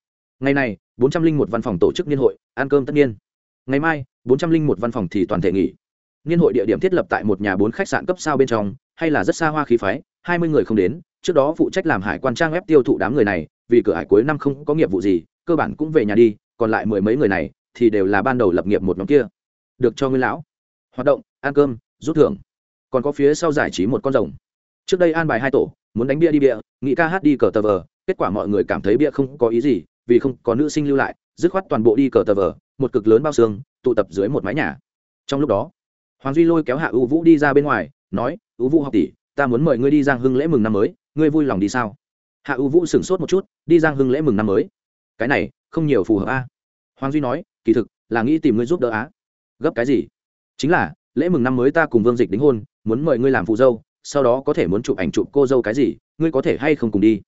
Ngày này, bốn trăm linh một văn phòng tổ chức niên hội, ăn cơm tất nhiên ngày mai, bốn trăm linh một văn phòng thì toàn thể nghỉ. Niên hội địa điểm thiết lập tại một nhà bốn khách sạn cấp sao bên trong, hay là rất xa hoa khí phái, hai mươi người không đến, trước đó phụ trách làm hải quan trang web tiêu thụ đám người này, vì cửa hải cuối năm không có nghiệp vụ gì, cơ bản cũng về nhà đi, còn lại mười mấy người này thì đều là ban đầu lập nghiệp một nhóm kia. Được cho ngươi lão. Hoạt động, ăn cơm, rút thưởng còn có phía sau giải trí một con rồng. Trước đây an bài hai tổ, muốn đánh bia đi bia, nghĩ ca hát đi cờ tờ vờ, kết quả mọi người cảm thấy bia không có ý gì, vì không có nữ sinh lưu lại, dứt khoát toàn bộ đi cờ tờ vờ, một cực lớn bao xương, tụ tập dưới một mái nhà. Trong lúc đó, hoàng duy lôi kéo hạ ưu vũ đi ra bên ngoài, nói ưu vũ học tỷ, ta muốn mời ngươi đi giang hưng lễ mừng năm mới, ngươi vui lòng đi sao? Hạ ưu vũ sửng sốt một chút, đi giang hưng lễ mừng năm mới? Cái này, không nhiều phù hợp a. Hoàng duy nói, kỳ thực, là nghĩ tìm ngươi giúp đỡ á. Gấp cái gì? Chính là, lễ mừng năm mới ta cùng vương dịch đính hôn muốn mời ngươi làm phụ dâu, sau đó có thể muốn chụp ảnh chụp cô dâu cái gì, ngươi có thể hay không cùng đi.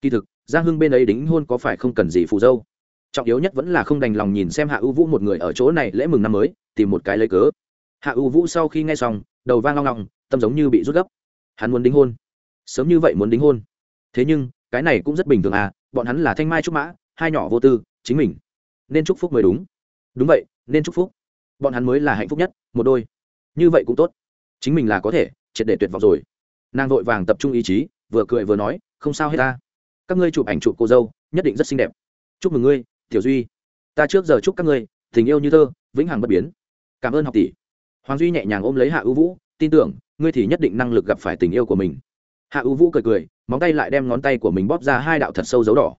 Kỳ thực, giang hưng bên ấy đính hôn có phải không cần gì phụ dâu? Trọng yếu nhất vẫn là không đành lòng nhìn xem hạ ưu vũ một người ở chỗ này lễ mừng năm mới, tìm một cái lấy cớ. Hạ ưu vũ sau khi nghe xong, đầu vang long long, tâm giống như bị rút gấp. Hắn muốn đính hôn. Sớm như vậy muốn đính hôn. Thế nhưng, cái này cũng rất bình thường à bọn hắn là thanh mai trúc mã, hai nhỏ vô tư, chính mình. Nên chúc phúc mới đúng. Đúng vậy, nên chúc phúc. Bọn hắn mới là hạnh phúc nhất, một đôi. Như vậy cũng tốt chính mình là có thể, triệt để tuyệt vọng rồi. Nàng vội vàng tập trung ý chí, vừa cười vừa nói, không sao hết ta. Các ngươi chụp ảnh chụp cô dâu, nhất định rất xinh đẹp. Chúc mừng ngươi, tiểu duy. Ta trước giờ chúc các ngươi, tình yêu như thơ, vĩnh hằng bất biến. Cảm ơn học tỷ. Hoàng duy nhẹ nhàng ôm lấy hạ ưu vũ, tin tưởng, ngươi thì nhất định năng lực gặp phải tình yêu của mình. Hạ ưu vũ cười cười, móng tay lại đem ngón tay của mình bóp ra hai đạo thật sâu dấu đỏ.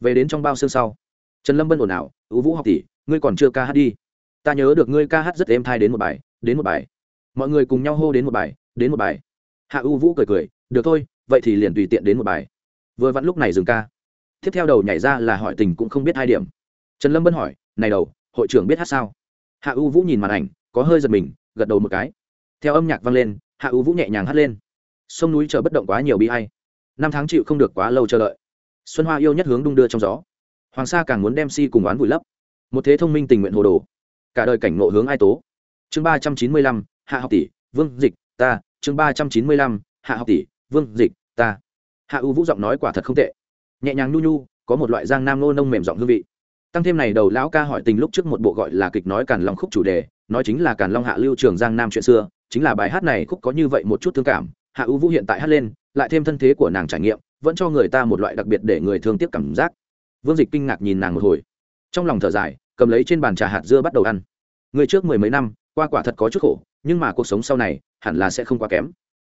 Về đến trong bao xương sau. Trần lâm bân ồn ào ưu vũ học tỷ, ngươi còn chưa ca hát đi. Ta nhớ được ngươi ca hát rất êm thai đến một bài, đến một bài mọi người cùng nhau hô đến một bài, đến một bài. Hạ U vũ cười cười, được thôi, vậy thì liền tùy tiện đến một bài. Vừa vặn lúc này dừng ca. Tiếp theo đầu nhảy ra là hỏi tình cũng không biết hai điểm. Trần lâm bân hỏi, này đầu, hội trưởng biết hát sao? Hạ U vũ nhìn màn ảnh, có hơi giật mình, gật đầu một cái. Theo âm nhạc vang lên, hạ U vũ nhẹ nhàng hát lên. Sông núi chờ bất động quá nhiều bi hay năm tháng chịu không được quá lâu chờ đợi. Xuân hoa yêu nhất hướng đung đưa trong gió. Hoàng sa càng muốn đem si cùng oán vùi lấp. Một thế thông minh tình nguyện hồ đồ. Cả đời cảnh ngộ hướng ai tố. Chương ba trăm chín mươi lăm hạ học tỷ, vương dịch, ta, chương ba trăm chín mươi lăm, hạ học tỷ, vương dịch, ta. Hạ ưu vũ giọng nói quả thật không tệ. Nhẹ nhàng nhu nhu, có một loại giang nam nô nông mềm giọng hương vị. Tăng thêm này đầu lão ca hỏi tình lúc trước một bộ gọi là kịch nói càn long khúc chủ đề, nói chính là càn long hạ lưu trường giang nam chuyện xưa, chính là bài hát này khúc có như vậy một chút thương cảm, hạ ưu vũ hiện tại hát lên, lại thêm thân thế của nàng trải nghiệm, vẫn cho người ta một loại đặc biệt để người thương tiếc cảm giác. Vương dịch kinh ngạc nhìn nàng một hồi. Trong lòng thở dài, cầm lấy trên bàn trà hạt dưa bắt đầu ăn. Người trước mười mấy năm, qua quả thật có chút khổ nhưng mà cuộc sống sau này hẳn là sẽ không quá kém.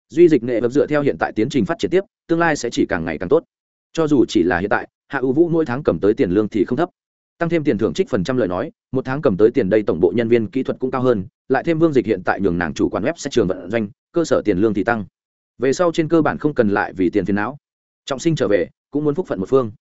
Duy dịch nghệ vật dựa theo hiện tại tiến trình phát triển tiếp, tương lai sẽ chỉ càng ngày càng tốt. Cho dù chỉ là hiện tại, hạ ưu vũ mỗi tháng cầm tới tiền lương thì không thấp. Tăng thêm tiền thưởng trích phần trăm lời nói, một tháng cầm tới tiền đây tổng bộ nhân viên kỹ thuật cũng cao hơn, lại thêm vương dịch hiện tại nhường nàng chủ quản web sẽ trường vận doanh, cơ sở tiền lương thì tăng. Về sau trên cơ bản không cần lại vì tiền phiền não. Trọng sinh trở về, cũng muốn phúc phận một phương.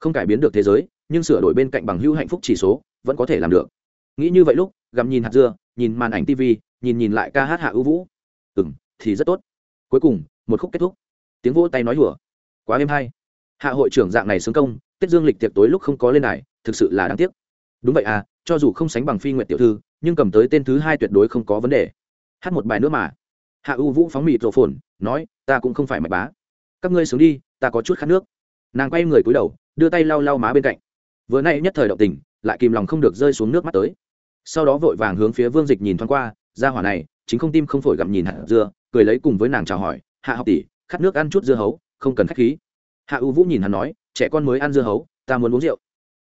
Không cải biến được thế giới, nhưng sửa đổi bên cạnh bằng hữu hạnh phúc chỉ số, vẫn có thể làm được. Nghĩ như vậy lúc, gặm nhìn hạt dưa, nhìn màn ảnh tv nhìn nhìn lại ca hát hạ ưu vũ. Ừ m thì rất tốt. Cuối cùng, một khúc kết thúc. Tiếng vỗ tay nói hùa quá êm hay. Hạ hội trưởng dạng này xứng công tết dương lịch tiệc tối lúc không có lên này thực sự là đáng tiếc. Đúng vậy à cho dù không sánh bằng phi nguyện tiểu thư, nhưng cầm tới tên thứ hai tuyệt đối không có vấn đề. Hát một bài nữa mà. Hạ u vũ phóng mịt rộ phồn nói, ta cũng không phải mạch bá. Các ngươi xuống đi, ta có chút khát nước. Nàng quay người cúi đầu, đưa tay lau lau má bên cạnh. Vừa nay nhất thời động tình, lại kìm lòng không được rơi xuống nước mắt tới. Sau đó vội vàng hướng phía vương dịch nhìn thoáng qua ra hỏa này, chính không tim không phổi gặm nhìn hạt dưa, cười lấy cùng với nàng chào hỏi, hạ học tỷ, khát nước ăn chút dưa hấu, không cần khách khí. Hạ u vũ nhìn hắn nói, trẻ con mới ăn dưa hấu, ta muốn uống rượu.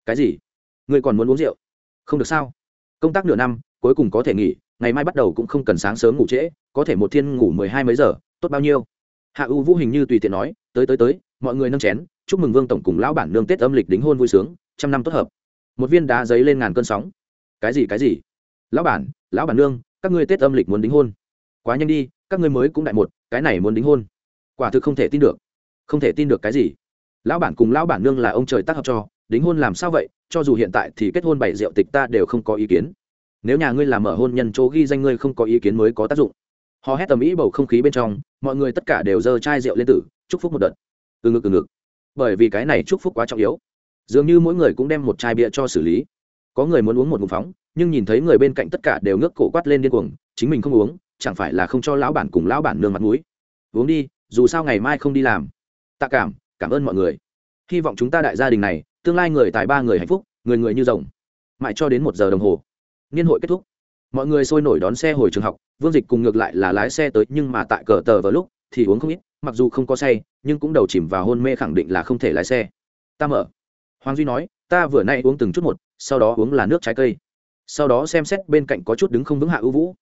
Cái gì? Ngươi còn muốn uống rượu? Không được sao. Công tác nửa năm, cuối cùng có thể nghỉ, ngày mai bắt đầu cũng không cần sáng sớm ngủ trễ, có thể một thiên ngủ mười hai mấy giờ, tốt bao nhiêu? Hạ u vũ hình như tùy tiện nói, tới tới tới, mọi người nâng chén, chúc mừng vương tổng cùng lão bản nương tết âm lịch đính hôn vui sướng, trăm năm tốt hợp. Một viên đá giấy lên ngàn cơn sóng. Cái gì cái gì? Lão bản lão bản nương các ngươi tết âm lịch muốn đính hôn. Quá nhanh đi, các ngươi mới cũng đại một, cái này muốn đính hôn. Quả thực không thể tin được. Không thể tin được cái gì. Lão bản cùng lão bản nương là ông trời tác hợp cho, đính hôn làm sao vậy? Cho dù hiện tại thì kết hôn bảy rượu tịch ta đều không có ý kiến. Nếu nhà ngươi làm mở hôn nhân chỗ ghi danh ngươi không có ý kiến mới có tác dụng. Họ hét tầm ý bầu không khí bên trong, mọi người tất cả đều giơ chai rượu lên tử, chúc phúc một đợt. Từ ngực từ ngực. Bởi vì cái này chúc phúc quá trọng yếu. Dường như mỗi người cũng đem một chai bia cho xử lý. Có người muốn uống một ngụm phóng nhưng nhìn thấy người bên cạnh tất cả đều ngước cổ quát lên điên cuồng, chính mình không uống, chẳng phải là không cho lão bản cùng lão bản nương mặt mũi. Uống đi, dù sao ngày mai không đi làm. Tạ cảm cảm ơn mọi người. Hy vọng chúng ta đại gia đình này, tương lai người tài ba người hạnh phúc, người người như rồng. Mãi cho đến một giờ đồng hồ, niên hội kết thúc. Mọi người sôi nổi đón xe hồi trường học, vương dịch cùng ngược lại là lái xe tới, nhưng mà tại cờ tờ vào lúc, thì uống không ít, mặc dù không có say, nhưng cũng đầu chìm vào hôn mê khẳng định là không thể lái xe. Ta mở. Hoàng duy nói, ta vừa nay uống từng chút một, sau đó uống là nước trái cây sau đó xem xét bên cạnh có chút đứng không vững hạ ưu vũ.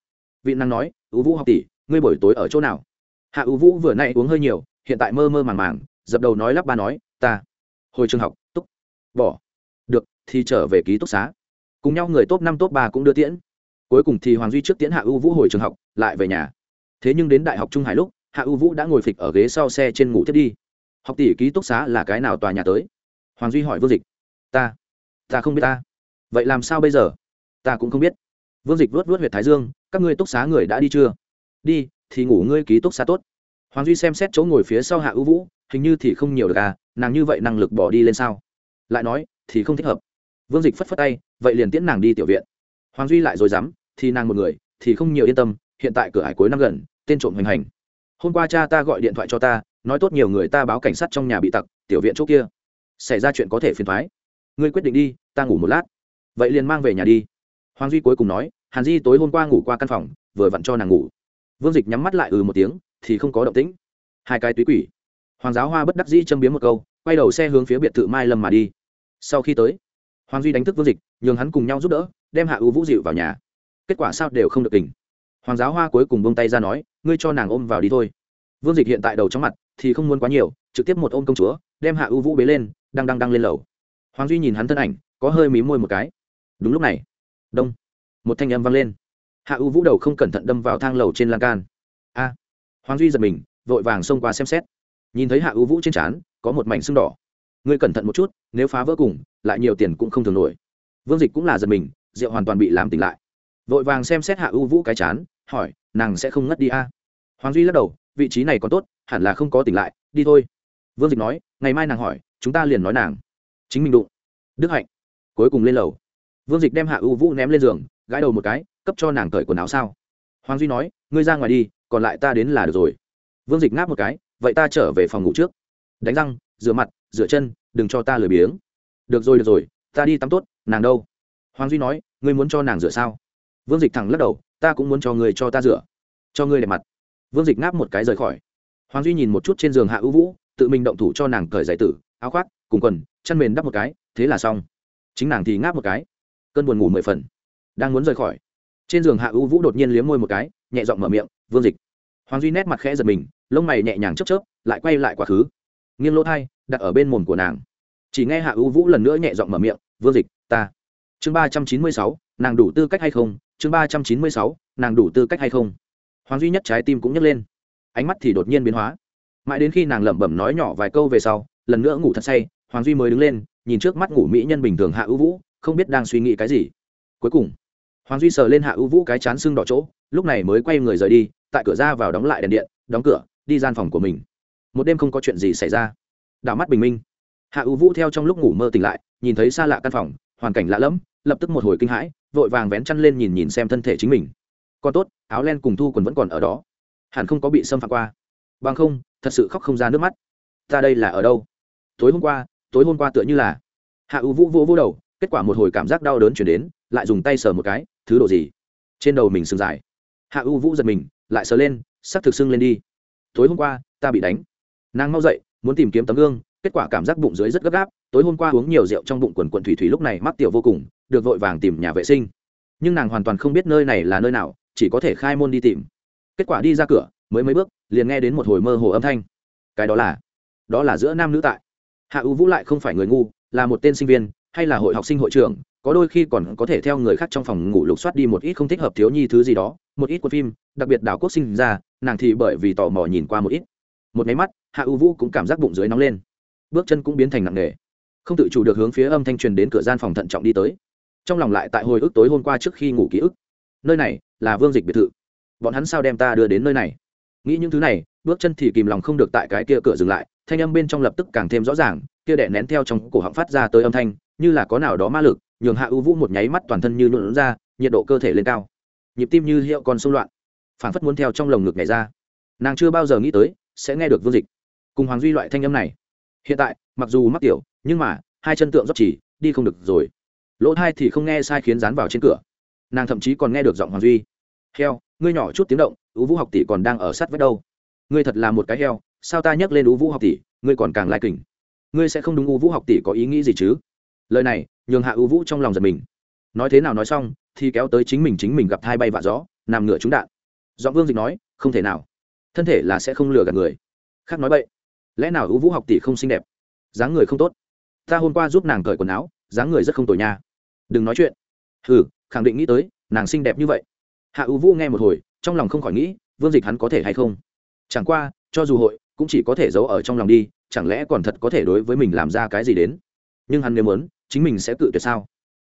Vị năng nói ưu vũ học tỷ, ngươi buổi tối ở chỗ nào? Hạ ưu vũ vừa nay uống hơi nhiều, hiện tại mơ mơ màng màng, dập đầu nói lắp ba nói, ta, hồi trường học, túc, bỏ. Được, thì trở về ký túc xá. Cùng nhau người top năm, top ba cũng đưa tiễn. Cuối cùng thì hoàng duy trước tiễn hạ ưu vũ hồi trường học, lại về nhà. Thế nhưng đến đại học trung hải lúc, hạ ưu vũ đã ngồi phịch ở ghế sau xe trên ngủ thiết đi. Học tỷ, ký túc xá là cái nào tòa nhà tới? Hoàng duy hỏi vương dịch. Ta ta không biết ta. Vậy làm sao bây giờ? Ta cũng không biết. Vương dịch vớt vớt h u y ệ t thái dương, các ngươi túc xá người đã đi chưa? Đi, thì ngủ ngươi ký túc xá tốt. Hoàng duy xem xét chỗ ngồi phía sau hạ ưu vũ, hình như thì không nhiều được à nàng như vậy năng lực bỏ đi lên sao? Lại nói, thì không thích hợp. Vương dịch phất phất tay, vậy liền tiễn nàng đi tiểu viện. Hoàng duy lại rồi dám thì nàng một người, thì không nhiều yên tâm, hiện tại cửa hải cuối năm gần, tên trộm hoành hành. Hôm qua cha ta gọi điện thoại cho ta, nói tốt nhiều người ta báo cảnh sát trong nhà bị tặc, tiểu viện chỗ kia. Xảy ra chuyện có thể phiền thoái. Ngươi quyết định đi, ta ngủ một lát. Vậy liền mang về nhà đi hoàng duy cuối cùng nói, hàn di tối hôm qua ngủ qua căn phòng, vừa vặn cho nàng ngủ. Vương dịch nhắm mắt lại ừ một tiếng, thì không có động tĩnh. Hai cái túy quỷ. Hoàng giáo hoa bất đắc dĩ châm biếm một câu, quay đầu xe hướng phía biệt thự mai lâm mà đi. Sau khi tới, hoàng duy đánh thức vương dịch, nhường hắn cùng nhau giúp đỡ, đem hạ ưu vũ dịu vào nhà. Kết quả sao đều không được tỉnh hoàng giáo hoa cuối cùng bông tay ra nói, ngươi cho nàng ôm vào đi thôi. Vương dịch hiện tại đầu trong mặt, thì không muốn quá nhiều, trực tiếp một ôm công chúa, đem hạ ưu vũ bế lên, đang đang đang lên lầu. Hoàng duy nhìn hắn thân ảnh, có hơi mí môi một cái. Đúng lúc này đông. Một thanh âm vang lên. Hạ u vũ đầu không cẩn thận đâm vào thang lầu trên lan can. A. Hoàng duy giật mình, vội vàng xông qua xem xét. Nhìn thấy hạ u vũ trên trán, có một mảnh sưng đỏ. Ngươi cẩn thận một chút, nếu phá vỡ cùng, lại nhiều tiền cũng không thường nổi. Vương dịch cũng là giật mình, rượu hoàn toàn bị làm tỉnh lại. Vội vàng xem xét hạ u vũ cái chán, hỏi, nàng sẽ không ngất đi a? À? hoàng duy lắc đầu, vị trí này còn tốt, hẳn là không có tỉnh lại, đi thôi. Vương dịch nói, ngày mai nàng hỏi, chúng ta liền nói nàng. Chính mình đụng. Đức hạnh. Cuối cùng lên lầu vương dịch đem hạ ưu vũ ném lên giường, gãi đầu một cái, cấp cho nàng cởi quần áo sao. Hoàng duy nói, ngươi ra ngoài đi, còn lại ta đến là được rồi. Vương dịch ngáp một cái, vậy ta trở về phòng ngủ trước. Đánh răng, rửa mặt, rửa chân, đừng cho ta lười biếng. Được rồi được rồi, ta đi tắm tốt, nàng đâu? Hoàng duy nói, ngươi muốn cho nàng rửa sao? Vương dịch thẳng lắc đầu, ta cũng muốn cho người cho ta rửa, cho ngươi đẹp mặt. Vương dịch ngáp một cái rời khỏi. Hoàng duy nhìn một chút trên giường hạ ưu vũ, tự mình động thủ cho nàng cởi giải tử, áo khoác, cùng quần, chăn mền đắp một cái, thế là xong. Chính nàng thì ngáp một cái cơn buồn ngủ mười phần. Đang muốn rời khỏi, trên giường hạ ưu vũ đột nhiên liếm môi một cái, nhẹ giọng mở miệng, vương dịch. Hoàng duy nét mặt khẽ giật mình, lông mày nhẹ nhàng chớp chớp, lại quay lại quá khứ. Nghiêng lỗ thai, đặt ở bên mồm của nàng. Chỉ nghe hạ ưu vũ lần nữa nhẹ giọng mở miệng, vương dịch, ta. Chương ba trăm chín mươi sáu, nàng đủ tư cách hay không? Chương ba trăm chín mươi sáu, nàng đủ tư cách hay không? Hoàng duy nhất trái tim cũng nhấc lên. Ánh mắt thì đột nhiên biến hóa. Mãi đến khi nàng lẩm bẩm nói nhỏ vài câu về sau, lần nữa ngủ thật say, hoàng duy mới đứng lên, nhìn trước mắt ngủ mỹ nhân bình thường hạ ưu vũ không biết đang suy nghĩ cái gì. Cuối cùng, hoàng duy sờ lên hạ ưu vũ cái chán sưng đỏ chỗ, lúc này mới quay người rời đi, tại cửa ra vào đóng lại đèn điện, đóng cửa, đi gian phòng của mình. Một đêm không có chuyện gì xảy ra. Đảo mắt bình minh. Hạ ưu vũ theo trong lúc ngủ mơ tỉnh lại, nhìn thấy xa lạ căn phòng, hoàn cảnh lạ lẫm, lập tức một hồi kinh hãi, vội vàng vén chăn lên nhìn nhìn xem thân thể chính mình. Còn tốt, áo len cùng thu quần vẫn còn ở đó. Hẳn không có bị xâm phạm qua. Bằng không, thật sự khóc không ra nước mắt. Ta đây là ở đâu? Tối hôm qua, tối hôm qua tựa như là. Hạ ưu vũ vô vô đầu kết quả một hồi cảm giác đau đớn chuyển đến, lại dùng tay sờ một cái, thứ đồ gì? Trên đầu mình sừng dài. Hạ U vũ giật mình, lại sờ lên, sắc thực sưng lên đi. Tối hôm qua, ta bị đánh. Nàng mau dậy, muốn tìm kiếm tấm gương, kết quả cảm giác bụng dưới rất gấp gáp, tối hôm qua uống nhiều rượu trong bụng quần quần thủy thủy lúc này mắc tiểu vô cùng, được vội vàng tìm nhà vệ sinh. Nhưng nàng hoàn toàn không biết nơi này là nơi nào, chỉ có thể khai môn đi tìm. Kết quả đi ra cửa, mới mấy bước, liền nghe đến một hồi mơ hồ âm thanh. Cái đó là đó là giữa nam nữ tại. Hạ ưu vũ lại không phải người ngu, là một tên sinh viên hay là hội học sinh hội trưởng có đôi khi còn có thể theo người khác trong phòng ngủ lục soát đi một ít không thích hợp thiếu nhi thứ gì đó, một ít quân phim, đặc biệt đảo quốc sinh ra, nàng thì bởi vì tò mò nhìn qua một ít. Một máy mắt, hạ ưu vũ cũng cảm giác bụng dưới nóng lên. Bước chân cũng biến thành nặng nề. Không tự chủ được hướng phía âm thanh truyền đến cửa gian phòng thận trọng đi tới. Trong lòng lại tại hồi ức tối hôm qua trước khi ngủ ký ức. Nơi này là vương dịch biệt thự. Bọn hắn sao đem ta đưa đến nơi này? Nghĩ những thứ này, bước chân thì kìm lòng không được tại cái kia cửa dừng lại, thanh âm bên trong lập tức càng thêm rõ ràng, kia đẻ nén theo trong cổ họng phát ra tới âm thanh như là có nào đó ma lực, nhường hạ ưu vũ một nháy mắt toàn thân như nhuộn ra, nhiệt độ cơ thể lên cao. Nhịp tim như hiệu còn xung loạn phản phất muốn theo trong lồng ngực này ra. Nàng chưa bao giờ nghĩ tới sẽ nghe được vương dịch cùng hoàng duy loại thanh âm này. Hiện tại, mặc dù mắc tiểu, nhưng mà, hai chân tượng dốc chỉ, đi không được rồi. Lỗ thai thì không nghe sai khiến dán vào trên cửa. Nàng thậm chí còn nghe được giọng hoàng duy. Heo, ngươi nhỏ chút tiếng động ú vũ học tỷ còn đang ở sát vách đâu. Ngươi thật là một cái heo, sao ta nhắc lên ú vũ học tỷ, ngươi còn càng lai kình. Ngươi sẽ không đúng ú vũ học tỷ có ý nghĩ gì chứ? Lời này, nhường hạ ưu vũ trong lòng giật mình. Nói thế nào nói xong, thì kéo tới chính mình chính mình gặp thai bay vạ gió, nằm ngửa trúng đạn. Giọng vương dịch nói, không thể nào. Thân thể là sẽ không lừa gạt người. Khác nói vậy lẽ nào ưu vũ học tỷ không xinh đẹp? Dáng người không tốt. Ta hôm qua giúp nàng cởi quần áo, dáng người rất không tồi nha. Đừng nói chuyện. Ừ khẳng định nghĩ tới, nàng xinh đẹp như vậy. Hạ ưu vũ nghe một hồi, trong lòng không khỏi nghĩ, vương dịch hắn có thể hay không? Chẳng qua, cho dù hội, cũng chỉ có thể giấu ở trong lòng đi, chẳng lẽ còn thật có thể đối với mình làm ra cái gì đến? Nhưng hắn nếu muốn chính mình sẽ tự tuyệt sao?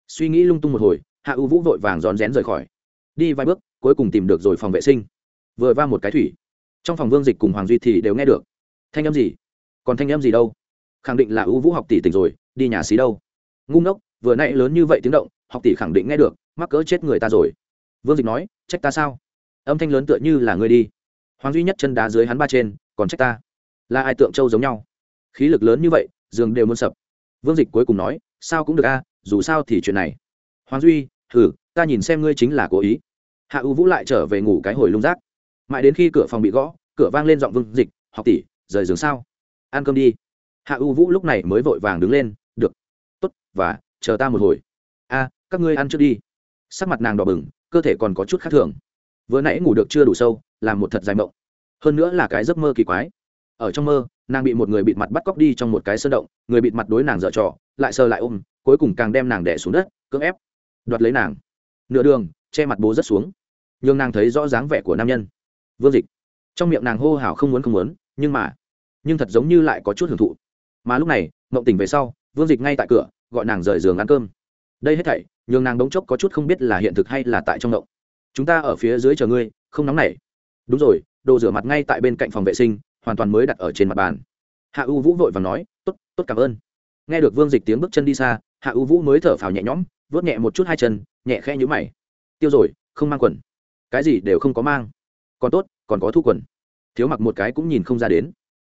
Suy nghĩ lung tung một hồi, hạ ưu vũ vội vàng rón rén rời khỏi. Đi vài bước, cuối cùng tìm được rồi phòng vệ sinh. Vừa va một cái thủy. Trong phòng vương dịch cùng hoàng duy thì đều nghe được. Thanh âm gì? Còn thanh âm gì đâu? Khẳng định là ưu vũ học tỷ tỉnh rồi, đi nhà xí đâu? Ngu ngốc, vừa nãy lớn như vậy tiếng động, học tỷ khẳng định nghe được, mắc cỡ chết người ta rồi. Vương dịch nói, trách ta sao? Âm thanh lớn tựa như là người đi. Hoàng duy nhất chân đá dưới hắn ba trên, còn trách ta? Là ai tượng trâu giống nhau? Khí lực lớn như vậy, giường đều muốn sập. Vương dịch cuối cùng nói sao cũng được a, dù sao thì chuyện này. Hoàng duy thử ta nhìn xem ngươi chính là cố ý. Hạ U vũ lại trở về ngủ cái hồi lung rác. Mãi đến khi cửa phòng bị gõ, cửa vang lên giọng vương dịch, học tỷ, rời giường sao? Ăn cơm đi. Hạ u vũ lúc này mới vội vàng đứng lên, được. Tốt, và, chờ ta một hồi. A, các ngươi ăn trước đi. Sắc mặt nàng đỏ bừng, cơ thể còn có chút khác thường. Vừa nãy ngủ được chưa đủ sâu, làm một thật dài mộng. Hơn nữa là cái giấc mơ kỳ quái ở trong mơ, nàng bị một người bịt mặt bắt cóc đi trong một cái sơn động, người bịt mặt đối nàng dở trò, lại sờ lại ôm, cuối cùng càng đem nàng đẻ xuống đất, cưỡng ép đoạt lấy nàng. Nửa đường, che mặt bố rất xuống. Nhưng nàng thấy rõ dáng vẻ của nam nhân. Vương dịch. Trong miệng nàng hô hào không muốn không muốn, nhưng mà, nhưng thật giống như lại có chút hưởng thụ. Mà lúc này, mộng tỉnh về sau, vương dịch ngay tại cửa, gọi nàng rời giường ăn cơm. Đây hết thảy, nhường nàng đống chốc có chút không biết là hiện thực hay là tại trong mộng. Chúng ta ở phía dưới chờ ngươi, không nóng nảy. Đúng rồi, đồ rửa mặt ngay tại bên cạnh phòng vệ sinh hoàn toàn mới đặt ở trên mặt bàn. Hạ u vũ vội và nói, tốt tốt cảm ơn. Nghe được vương dịch tiếng bước chân đi xa, hạ u vũ mới thở phào nhẹ nhõm vớt nhẹ một chút hai chân, nhẹ khẽ nhũ mày. Tiêu rồi, không mang quần. Cái gì đều không có mang. Còn tốt, còn có thu quần. Thiếu mặc một cái cũng nhìn không ra đến.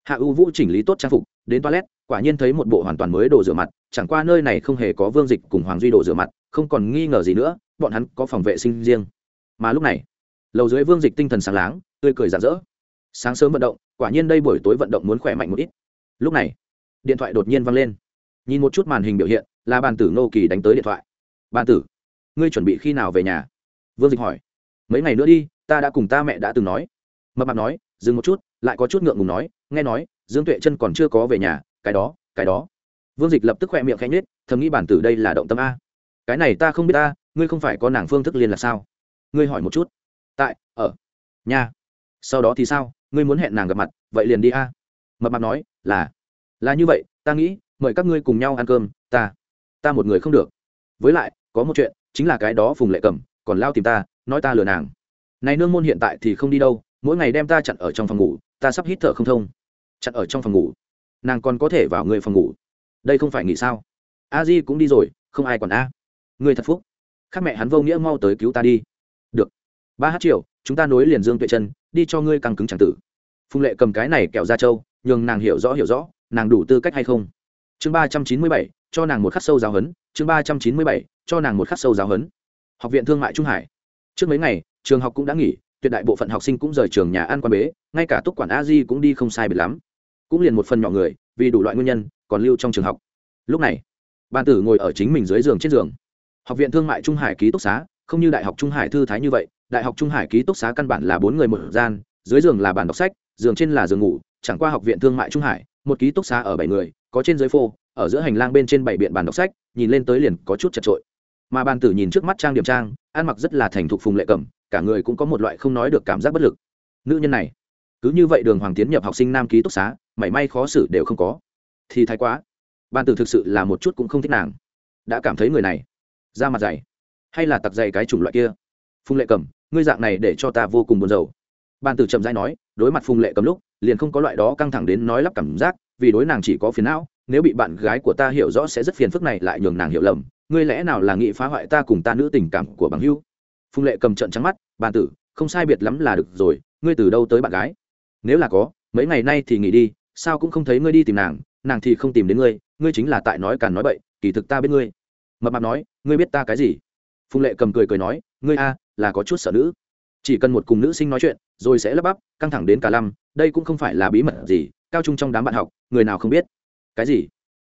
Hạ u vũ chỉnh lý tốt trang phục, đến toilet, quả nhiên thấy một bộ hoàn toàn mới đồ rửa mặt, chẳng qua nơi này không hề có vương dịch cùng hoàng duy đồ rửa mặt, không còn nghi ngờ gì nữa, bọn hắn có phòng vệ sinh riêng. Mà lúc này, lầu dưới vương dịch tinh thần sáng láng, tươi cười rạng rỡ sáng sớm vận động, quả nhiên đây buổi tối vận động muốn khỏe mạnh một ít. Lúc này, điện thoại đột nhiên văng lên. Nhìn một chút màn hình biểu hiện, là bàn tử nô kỳ đánh tới điện thoại. Bàn tử, ngươi chuẩn bị khi nào về nhà? Vương dịch hỏi. Mấy ngày nữa đi, ta đã cùng ta mẹ đã từng nói. Mập mạp nói, dừng một chút, lại có chút ngượng ngùng nói, nghe nói, dương tuệ chân còn chưa có về nhà, cái đó cái đó. Vương dịch lập tức khoe miệng khanh nết thầm nghĩ bản tử đây là động tâm a. Cái này ta không biết ta, ngươi không phải có nàng phương thức liên là sao? Ngươi hỏi một chút. Tại, ở, nhà, sau đó thì sao? Ngươi muốn hẹn nàng gặp mặt, vậy liền đi a. Mập mạp nói, là. Là như vậy, ta nghĩ, mời các ngươi cùng nhau ăn cơm, ta ta một người không được. Với lại, có một chuyện, chính là cái đó phùng lệ cầm, còn lao tìm ta, nói ta lừa nàng. Này nương môn hiện tại thì không đi đâu, mỗi ngày đem ta chặn ở trong phòng ngủ, ta sắp hít thở không thông. Chặn ở trong phòng ngủ. Nàng còn có thể vào người phòng ngủ. Đây không phải nghỉ sao? A di cũng đi rồi, không ai còn a. Người thật phúc. Khác mẹ hắn vô nghĩa mau tới cứu ta đi ba hát triệu, chúng ta nối liền dương tuệ chân đi cho ngươi căng cứng c tử. Phùng lệ cầm cái này kẹo ra châu, nhường nàng hiểu rõ hiểu rõ, nàng đủ tư cách hay không? Chương ba trăm chín mươi bảy, cho nàng một khắc sâu giáo hấn chương ba trăm chín mươi bảy, cho nàng một khắc sâu giáo hấn học viện thương mại trung hải. Trước mấy ngày, trường học cũng đã nghỉ, tuyệt đại bộ phận học sinh cũng rời trường nhà ăn quan bế, ngay cả túc quản a di cũng đi không sai biệt lắm. Cũng liền một phần nhỏ người, vì đủ loại nguyên nhân, còn lưu trong trường học. Lúc này ban tử ngồi ở chính mình dưới giường trên giường. Học viện thương mại trung hải ký túc xá, không như đại học trung hải thư thái như vậy đại học trung hải ký túc xá căn bản là bốn người một gian, dưới giường là bàn đọc sách, giường trên là giường ngủ, chẳng qua học viện thương mại trung hải, một ký túc xá ở bảy người, có trên dưới phô, ở giữa hành lang bên trên bảy biện bàn đọc sách, nhìn lên tới liền có chút chật trội mà bàn tử nhìn trước mắt trang điểm trang, ăn mặc rất là thành thục phùng lệ cẩm, cả người cũng có một loại không nói được cảm giác bất lực. Nữ nhân này, cứ như vậy đường hoàng tiến nhập học sinh nam ký túc xá, mảy may khó xử đều không có. Thì thái quá. Ban tử thực sự là một chút cũng không thích nàng. Đã cảm thấy người này, da mặt dày, hay là tặc dày cái chủng loại kia? Phùng lệ cầm ngươi dạng này để cho ta vô cùng buồn rầu. Ban tử chậm dai nói, đối mặt phùng lệ cầm lúc, liền không có loại đó căng thẳng đến nói lắp cảm giác, vì đối nàng chỉ có phiền não, nếu bị bạn gái của ta hiểu rõ sẽ rất phiền phức này lại nhường nàng hiểu lầm, ngươi lẽ nào là nghị phá hoại ta cùng ta nữ tình cảm của bằng hưu phùng lệ cầm trận trắng mắt, bàn tử, không sai biệt lắm là được rồi, ngươi từ đâu tới bạn gái? Nếu là có, mấy ngày nay thì nghỉ đi, sao cũng không thấy ngươi đi tìm nàng nàng thì không tìm đến ngươi ngươi chính là tại nói càn nói bậy, kỳ thực ta biết ngươi. Mập mạp nói, ngươi biết ta cái gì? Phùng lệ cầm cười cười nói ngươi a, là có chút sợ nữ. Chỉ cần một cùng nữ sinh nói chuyện, rồi sẽ lắp bắp, căng thẳng đến cả lăm, đây cũng không phải là bí mật gì, cao trung trong đám bạn học, người nào không biết. Cái gì?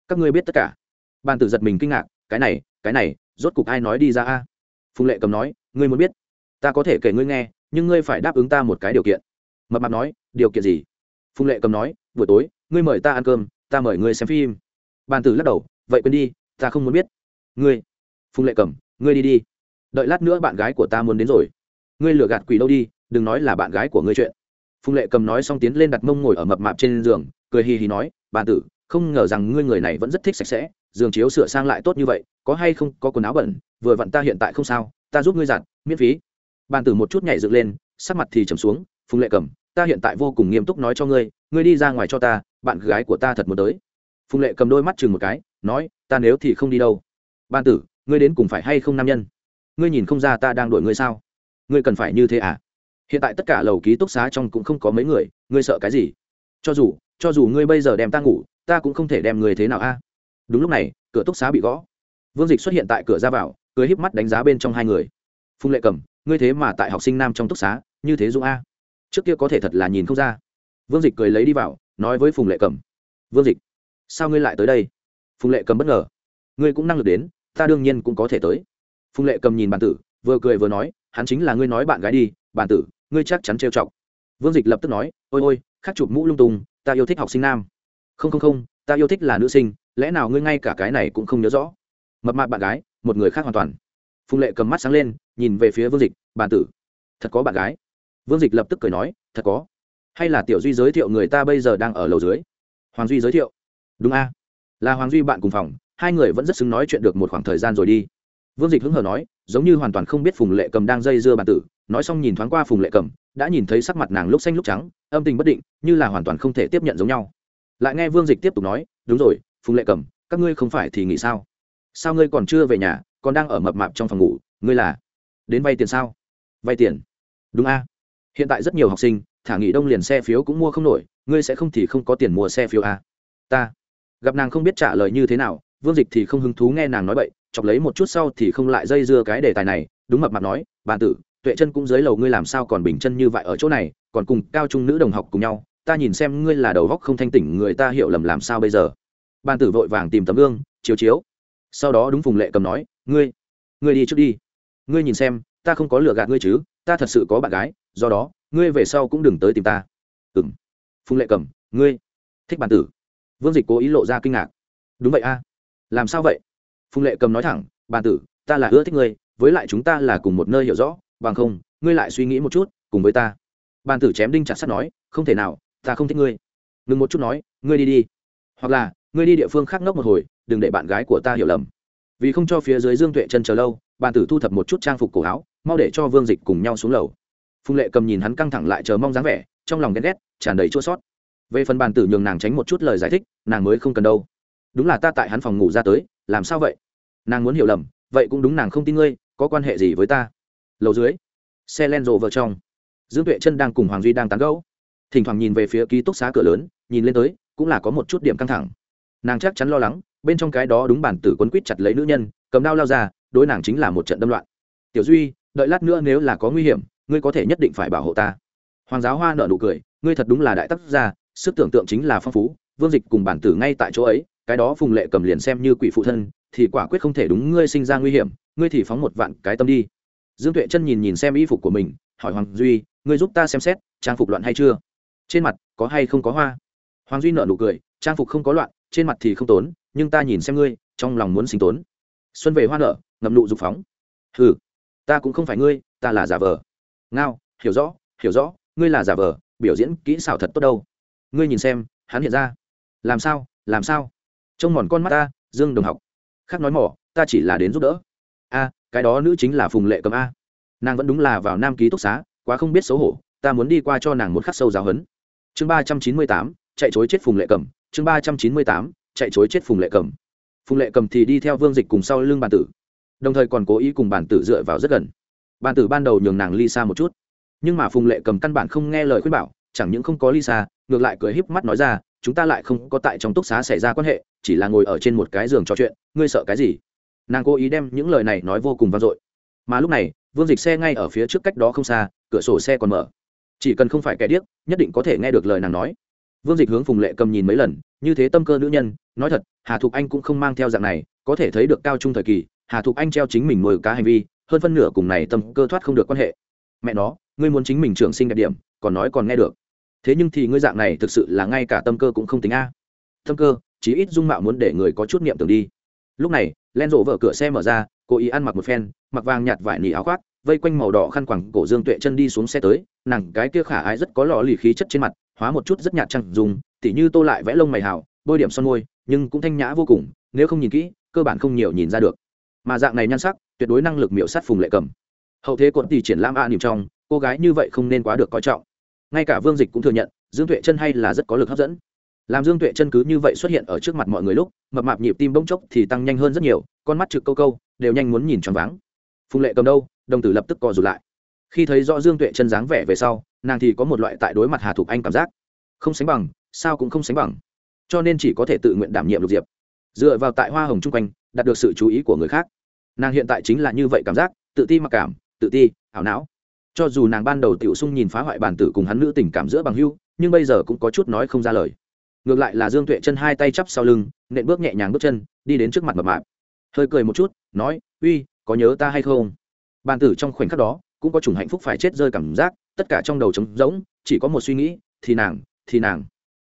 Các ngươi biết tất cả. Bàn tử giật mình kinh ngạc, cái này cái này, rốt cục ai nói đi ra a? Phùng lệ cầm nói, ngươi muốn biết. Ta có thể kể ngươi nghe, nhưng ngươi phải đáp ứng ta một cái điều kiện. Mập mạp nói, điều kiện gì? Phùng lệ cầm nói, buổi tối, ngươi mời ta ăn cơm, ta mời ngươi xem phim. Bàn tử lắc đầu, vậy quên đi, ta không muốn biết. Ngươi. Phùng lệ cầm, ngươi đi đi đợi lát nữa bạn gái của ta muốn đến rồi. Ngươi lừa gạt quỷ đâu đi, đừng nói là bạn gái của ngươi chuyện. Phùng lệ cầm nói xong tiến lên đặt mông ngồi ở mập mạp trên giường, cười hì hì nói, bà tử, không ngờ rằng ngươi người này vẫn rất thích sạch sẽ, giường chiếu sửa sang lại tốt như vậy, có hay không, có quần áo bẩn, vừa vặn ta hiện tại không sao, ta giúp ngươi giặt, miễn phí. Bàn tử một chút nhảy dựng lên, sắc mặt thì trầm xuống, phùng lệ cầm, ta hiện tại vô cùng nghiêm túc nói cho ngươi ngươi đi ra ngoài cho ta, bạn gái của ta thật muốn tới. Phùng lệ cầm đôi mắt chừng một cái, nói, ta nếu thì không đi đâu. Ban tử, ngươi đến cùng phải hay không nam nhân? Ngươi nhìn không ra ta đang đuổi ngươi sao? Ngươi cần phải như thế à? Hiện tại tất cả lầu ký túc xá trong cũng không có mấy người, ngươi sợ cái gì? Cho dù cho dù ngươi bây giờ đem ta ngủ, ta cũng không thể đem người thế nào a. Đúng lúc này, cửa túc xá bị gõ. Vương dịch xuất hiện tại cửa ra vào, cười híp mắt đánh giá bên trong hai người. Phùng lệ cầm ngươi thế mà tại học sinh nam trong túc xá, như thế dũng a. Trước kia có thể thật là nhìn không ra. Vương dịch cười lấy đi vào, nói với phùng lệ cầm vương dịch, sao ngươi lại tới đây? Phùng lệ cầm bất ngờ. Ngươi cũng năng lực đến, ta đương nhiên cũng có thể tới phùng lệ cầm nhìn bàn tử, vừa cười vừa nói, hắn chính là ngươi nói bạn gái đi bàn tử, ngươi chắc chắn trêu chọc. Vương dịch lập tức nói, ôi ôi, khắc chụp mũ lung tung, ta yêu thích học sinh nam. Không không không, ta yêu thích là nữ sinh, lẽ nào ngươi ngay cả cái này cũng không nhớ rõ? Mập mạp bạn gái, một người khác hoàn toàn. Phùng lệ cầm mắt sáng lên, nhìn về phía vương dịch bàn tử, thật có bạn gái. Vương dịch lập tức cười nói, thật có. Hay là tiểu duy giới thiệu người ta bây giờ đang ở lầu dưới? Hoàng duy giới thiệu. Đúng a. Là hoàng duy bạn cùng phòng, hai người vẫn rất xứng nói chuyện được một khoảng thời gian rồi đi vương dịch hứng hờ nói, giống như hoàn toàn không biết phùng lệ cầm đang dây dưa bàn tử. Nói xong nhìn thoáng qua phùng lệ cầm, đã nhìn thấy sắc mặt nàng lúc xanh lúc trắng, âm tình bất định, như là hoàn toàn không thể tiếp nhận giống nhau. Lại nghe vương dịch tiếp tục nói, đúng rồi, phùng lệ cầm, các ngươi không phải thì nghĩ sao? Sao ngươi còn chưa về nhà, còn đang ở mập mạp trong phòng ngủ, ngươi là đến vay tiền sao? Vay tiền? Đúng a. Hiện tại rất nhiều học sinh, thả nghỉ đông liền xe phiếu cũng mua không nổi, ngươi sẽ không thì không có tiền mua xe phiếu a. Ta. Gặp nàng không biết trả lời như thế nào, vương dịch thì không hứng thú nghe nàng nói vậy chọc lấy một chút sau thì không lại dây dưa cái đề tài này, đúng mập mặt nói bàn tử, tuệ chân cũng dưới lầu ngươi làm sao còn bình chân như vậy ở chỗ này, còn cùng cao trung nữ đồng học cùng nhau, ta nhìn xem ngươi là đầu góc không thanh tỉnh người ta hiểu lầm làm sao bây giờ. Bàn tử vội vàng tìm tấm gương, chiếu chiếu. Sau đó đúng phùng lệ cầm nói, ngươi ngươi đi trước đi. Ngươi nhìn xem, ta không có lừa gạt ngươi chứ, ta thật sự có bạn gái, do đó, ngươi về sau cũng đừng tới tìm ta. Ừ m phùng lệ cầm, ngươi, thích bàn tử. Vương dịch cố ý lộ ra kinh ngạc. Đúng vậy a, làm sao vậy? Phùng lệ cầm nói thẳng, bàn tử, ta là ưa thích ngươi, với lại chúng ta là cùng một nơi hiểu rõ, bằng không, ngươi lại suy nghĩ một chút, cùng với ta. Bàn tử chém đinh chặt sắt nói, không thể nào, ta không thích ngươi. Ngừng một chút nói, ngươi đi đi. Hoặc là, ngươi đi địa phương khác ngốc một hồi, đừng để bạn gái của ta hiểu lầm. Vì không cho phía dưới dương tuệ chân chờ lâu, bàn tử thu thập một chút trang phục cổ áo, mau để cho vương dịch cùng nhau xuống lầu. Phùng lệ cầm nhìn hắn căng thẳng lại chờ mong dáng vẻ, trong lòng ghen ghét, tràn đầy chua sót. Về phần bàn tử nhường nàng tránh một chút lời giải thích, nàng mới không cần đâu. Đúng là ta tại hắn phòng ngủ ra tới, làm sao vậy? Nàng muốn hiểu lầm, vậy cũng đúng nàng không tin ngươi, có quan hệ gì với ta? Lầu dưới, xe len rộ vợ trong, dương tuệ chân đang cùng hoàng duy đang tán gẫu. Thỉnh thoảng nhìn về phía ký túc xá cửa lớn, nhìn lên tới, cũng là có một chút điểm căng thẳng. Nàng chắc chắn lo lắng, bên trong cái đó đúng bản tử quấn quýt chặt lấy nữ nhân, cầm đao lao ra, đối nàng chính là một trận đâm loạn. Tiểu duy, đợi lát nữa nếu là có nguy hiểm, ngươi có thể nhất định phải bảo hộ ta. Hoàng giáo hoa nợ nụ cười, ngươi thật đúng là đại tác gia, sức tưởng tượng chính là phong phú, vương dịch cùng bản tử ngay tại chỗ ấy, cái đó phùng lệ cầm liền xem như quỷ phụ thân thì quả quyết không thể đúng, ngươi sinh ra nguy hiểm, ngươi thì phóng một vạn cái tâm đi. Dương tuệ chân nhìn nhìn xem y phục của mình, hỏi hoàng duy, ngươi giúp ta xem xét, trang phục loạn hay chưa? Trên mặt có hay không có hoa? Hoàng duy nợ nụ cười, trang phục không có loạn, trên mặt thì không tốn, nhưng ta nhìn xem ngươi, trong lòng muốn sinh tốn. Xuân về hoa nở, ngậm nụ dục phóng. Hừ, ta cũng không phải ngươi, ta là giả vờ. Ngao, hiểu rõ hiểu rõ, ngươi là giả vờ, biểu diễn kỹ xảo thật tốt đâu. Ngươi nhìn xem, hắn hiện ra. Làm sao làm sao? Trông mòn con mắt ta, dương đồng học khác nói mỏ, ta chỉ là đến giúp đỡ. A, cái đó nữ chính là phùng lệ cầm a. Nàng vẫn đúng là vào nam ký túc xá, quá không biết xấu hổ, ta muốn đi qua cho nàng một khắc sâu giáo hấn chương ba trăm chín mươi tám, chạy chối chết phùng lệ cầm. Chương ba trăm chín mươi tám, chạy chối chết phùng lệ cầm. Phùng lệ cầm thì đi theo vương dịch cùng sau lưng bàn tử. Đồng thời còn cố ý cùng bàn tử dựa vào rất gần. Bàn tử ban đầu nhường nàng ly xa một chút. Nhưng mà phùng lệ cầm căn bản không nghe lời khuyên bảo, chẳng những không có ly xa ngược lại cười híp mắt nói ra, chúng ta lại không có tại trong túc xá xảy ra quan hệ chỉ là ngồi ở trên một cái giường trò chuyện, ngươi sợ cái gì? Nàng cố ý đem những lời này nói vô cùng vang dội. Mà lúc này, vương dịch xe ngay ở phía trước cách đó không xa, cửa sổ xe còn mở. Chỉ cần không phải kẻ điếc, nhất định có thể nghe được lời nàng nói. Vương dịch hướng phùng lệ cầm nhìn mấy lần, như thế tâm cơ nữ nhân, nói thật, hà thục anh cũng không mang theo dạng này, có thể thấy được cao trung thời kỳ, hà thục anh treo chính mình nuôi cá hành vi, hơn phân nửa cùng này tâm cơ thoát không được quan hệ. Mẹ nó, ngươi muốn chính mình trưởng sinh đẹp điểm, còn nói còn nghe được. Thế nhưng thì ngươi dạng này thực sự là ngay cả tâm cơ cũng không tính a. Tâm cơ chỉ ít dung mạo muốn để người có chút niệm tưởng đi. Lúc này len rộ vợ cửa xe mở ra, cô ý ăn mặc một phen, mặc vàng nhạt vải nỉ áo khoác, vây quanh màu đỏ khăn quẳng cổ dương tuệ chân đi xuống xe tới, nàng cái kia khả ái rất có lò lì khí chất trên mặt, hóa một chút rất nhạt chẳng dùng, tỉ như tô lại vẽ lông mày hào, bôi điểm son môi, nhưng cũng thanh nhã vô cùng, nếu không nhìn kỹ, cơ bản không nhiều nhìn ra được. Mà dạng này nhan sắc, tuyệt đối năng lực miểu sát phùng lệ cầm. Hậu thế quận tỷ triển lãm a niềm trong, cô gái như vậy không nên quá được coi trọng. Ngay cả vương dịch cũng thừa nhận, dương tuệ chân hay là rất có lực hấp dẫn làm dương tuệ chân cứ như vậy xuất hiện ở trước mặt mọi người lúc, mập mạp nhịp tim bỗng chốc thì tăng nhanh hơn rất nhiều, con mắt trực câu câu, đều nhanh muốn nhìn choáng váng. Phùng lệ cầm đâu, đồng tử lập tức co rụt lại. Khi thấy rõ dương tuệ chân dáng vẻ về sau, nàng thì có một loại tại đối mặt hà thục anh cảm giác. Không sánh bằng, sao cũng không sánh bằng. Cho nên chỉ có thể tự nguyện đảm nhiệm lục diệp. Dựa vào tại hoa hồng chung quanh, đạt được sự chú ý của người khác. Nàng hiện tại chính là như vậy cảm giác, tự ti mặc cảm, tự ti, ảo não. Cho dù nàng ban đầu tiểu sung nhìn phá hoại bản tử cùng hắn nữ tình cảm giữa bằng hưu, nhưng bây giờ cũng có chút nói không ra lời ngược lại là dương tuệ chân hai tay chắp sau lưng, nện bước nhẹ nhàng bước chân, đi đến trước mặt mập mạp. Hơi cười một chút, nói, uy, có nhớ ta hay không? Bàn tử trong khoảnh khắc đó, cũng có chủng hạnh phúc phải chết rơi cảm giác, tất cả trong đầu trống rỗng, chỉ có một suy nghĩ, thì nàng thì nàng.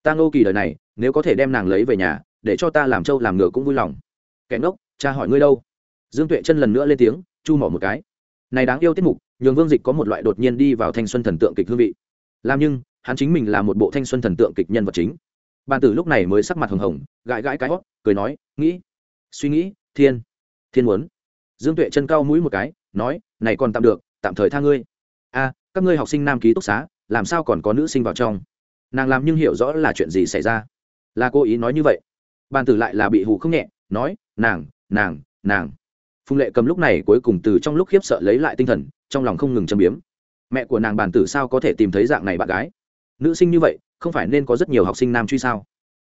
Ta ngô kỳ đời này, nếu có thể đem nàng lấy về nhà, để cho ta làm trâu làm ngựa cũng vui lòng. Kẻ ngốc, cha hỏi ngươi đâu? Dương tuệ chân lần nữa lên tiếng, chu mỏ một cái. Này đáng yêu tiết mục, nhường vương dịch có một loại đột nhiên đi vào thanh xuân thần tượng kịch hương vị. Làm nhưng, hắn chính mình là một bộ thanh xuân thần tượng kịch nhân vật chính bàn tử lúc này mới sắc mặt hồng hồng, gãi gãi cái hót, cười nói, nghĩ, suy nghĩ, thiên thiên muốn. Dương tuệ chân cao mũi một cái, nói, này còn tạm được, tạm thời tha ngươi. A, các ngươi học sinh nam ký túc xá, làm sao còn có nữ sinh vào trong? Nàng làm nhưng hiểu rõ là chuyện gì xảy ra. Là cô ý nói như vậy. Bàn tử lại là bị hù không nhẹ, nói, nàng nàng nàng. Phùng lệ cầm lúc này cuối cùng từ trong lúc khiếp sợ lấy lại tinh thần, trong lòng không ngừng châm biếm. Mẹ của nàng bàn tử sao có thể tìm thấy dạng này bạn gái? Nữ sinh như vậy, không phải nên có rất nhiều học sinh nam truy sao?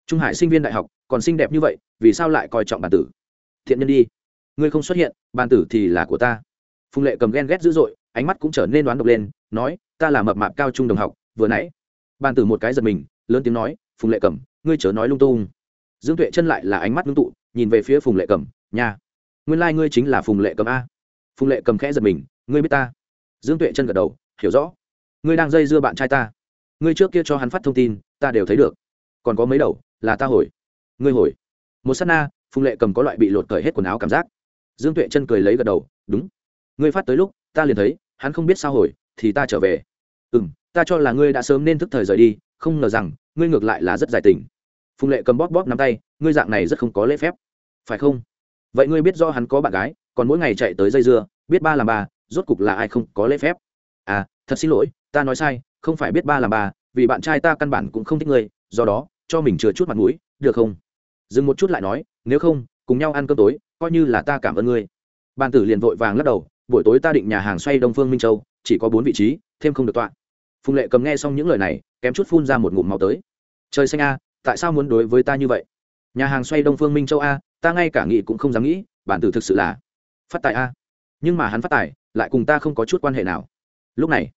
Trung hải sinh viên đại học còn xinh đẹp như vậy, vì sao lại coi trọng bàn tử? Thiện nhân đi. Ngươi không xuất hiện bàn tử thì là của ta. Phùng lệ cầm ghen ghét dữ dội, ánh mắt cũng trở nên đoán độc lên, nói, ta là mập mạp cao trung đồng học, vừa nãy. Bàn tử một cái giật mình, lớn tiếng nói, phùng lệ cầm, ngươi chớ nói lung tung. Dương tuệ chân lại là ánh mắt ngưng tụ, nhìn về phía phùng lệ cầm nhà nguyên lai、like、ngươi chính là phùng lệ cầm a. Phùng lệ cầm khẽ giật mình, ngươi biết ta. Dương tuệ chân gật đầu, hiểu rõ. Ngươi đang dây dưa bạn trai ta ngươi trước kia cho hắn phát thông tin, ta đều thấy được. Còn có mấy đầu, là ta hồi. Ngươi hồi. Một s á t na, phùng lệ cầm có loại bị lột cởi hết quần áo cảm giác. Dương tuệ chân cười lấy gật đầu, đúng. Ngươi phát tới lúc, ta liền thấy, hắn không biết sao hồi, thì ta trở về. Ừ m ta cho là ngươi đã sớm nên thức thời rời đi, không ngờ rằng, ngươi ngược lại là rất dài tình. Phùng lệ cầm bóp bóp nắm tay, ngươi dạng này rất không có lễ phép. Phải không? Vậy ngươi biết do hắn có bạn gái, còn mỗi ngày chạy tới dây dưa, biết ba làm ba, rốt cục là ai không có lễ phép? À thật xin lỗi, ta nói sai không phải biết ba làm ba, vì bạn trai ta căn bản cũng không thích ngươi, do đó, cho mình chừa chút mặt mũi, được không? Dừng một chút lại nói, nếu không, cùng nhau ăn cơm tối, coi như là ta cảm ơn ngươi. Bàn tử liền vội vàng lắc đầu, buổi tối ta định nhà hàng xoay đông phương minh châu, chỉ có bốn vị trí, thêm không được tọa. Phùng lệ cầm nghe xong những lời này, kém chút phun ra một ngụm màu tới. Trời xanh a, tại sao muốn đối với ta như vậy? Nhà hàng xoay đông phương minh châu a, ta ngay cả nghĩ cũng không dám nghĩ, bản tử thực sự là phát tài a. Nhưng mà hắn phát tài, lại cùng ta không có chút quan hệ nào. Lúc này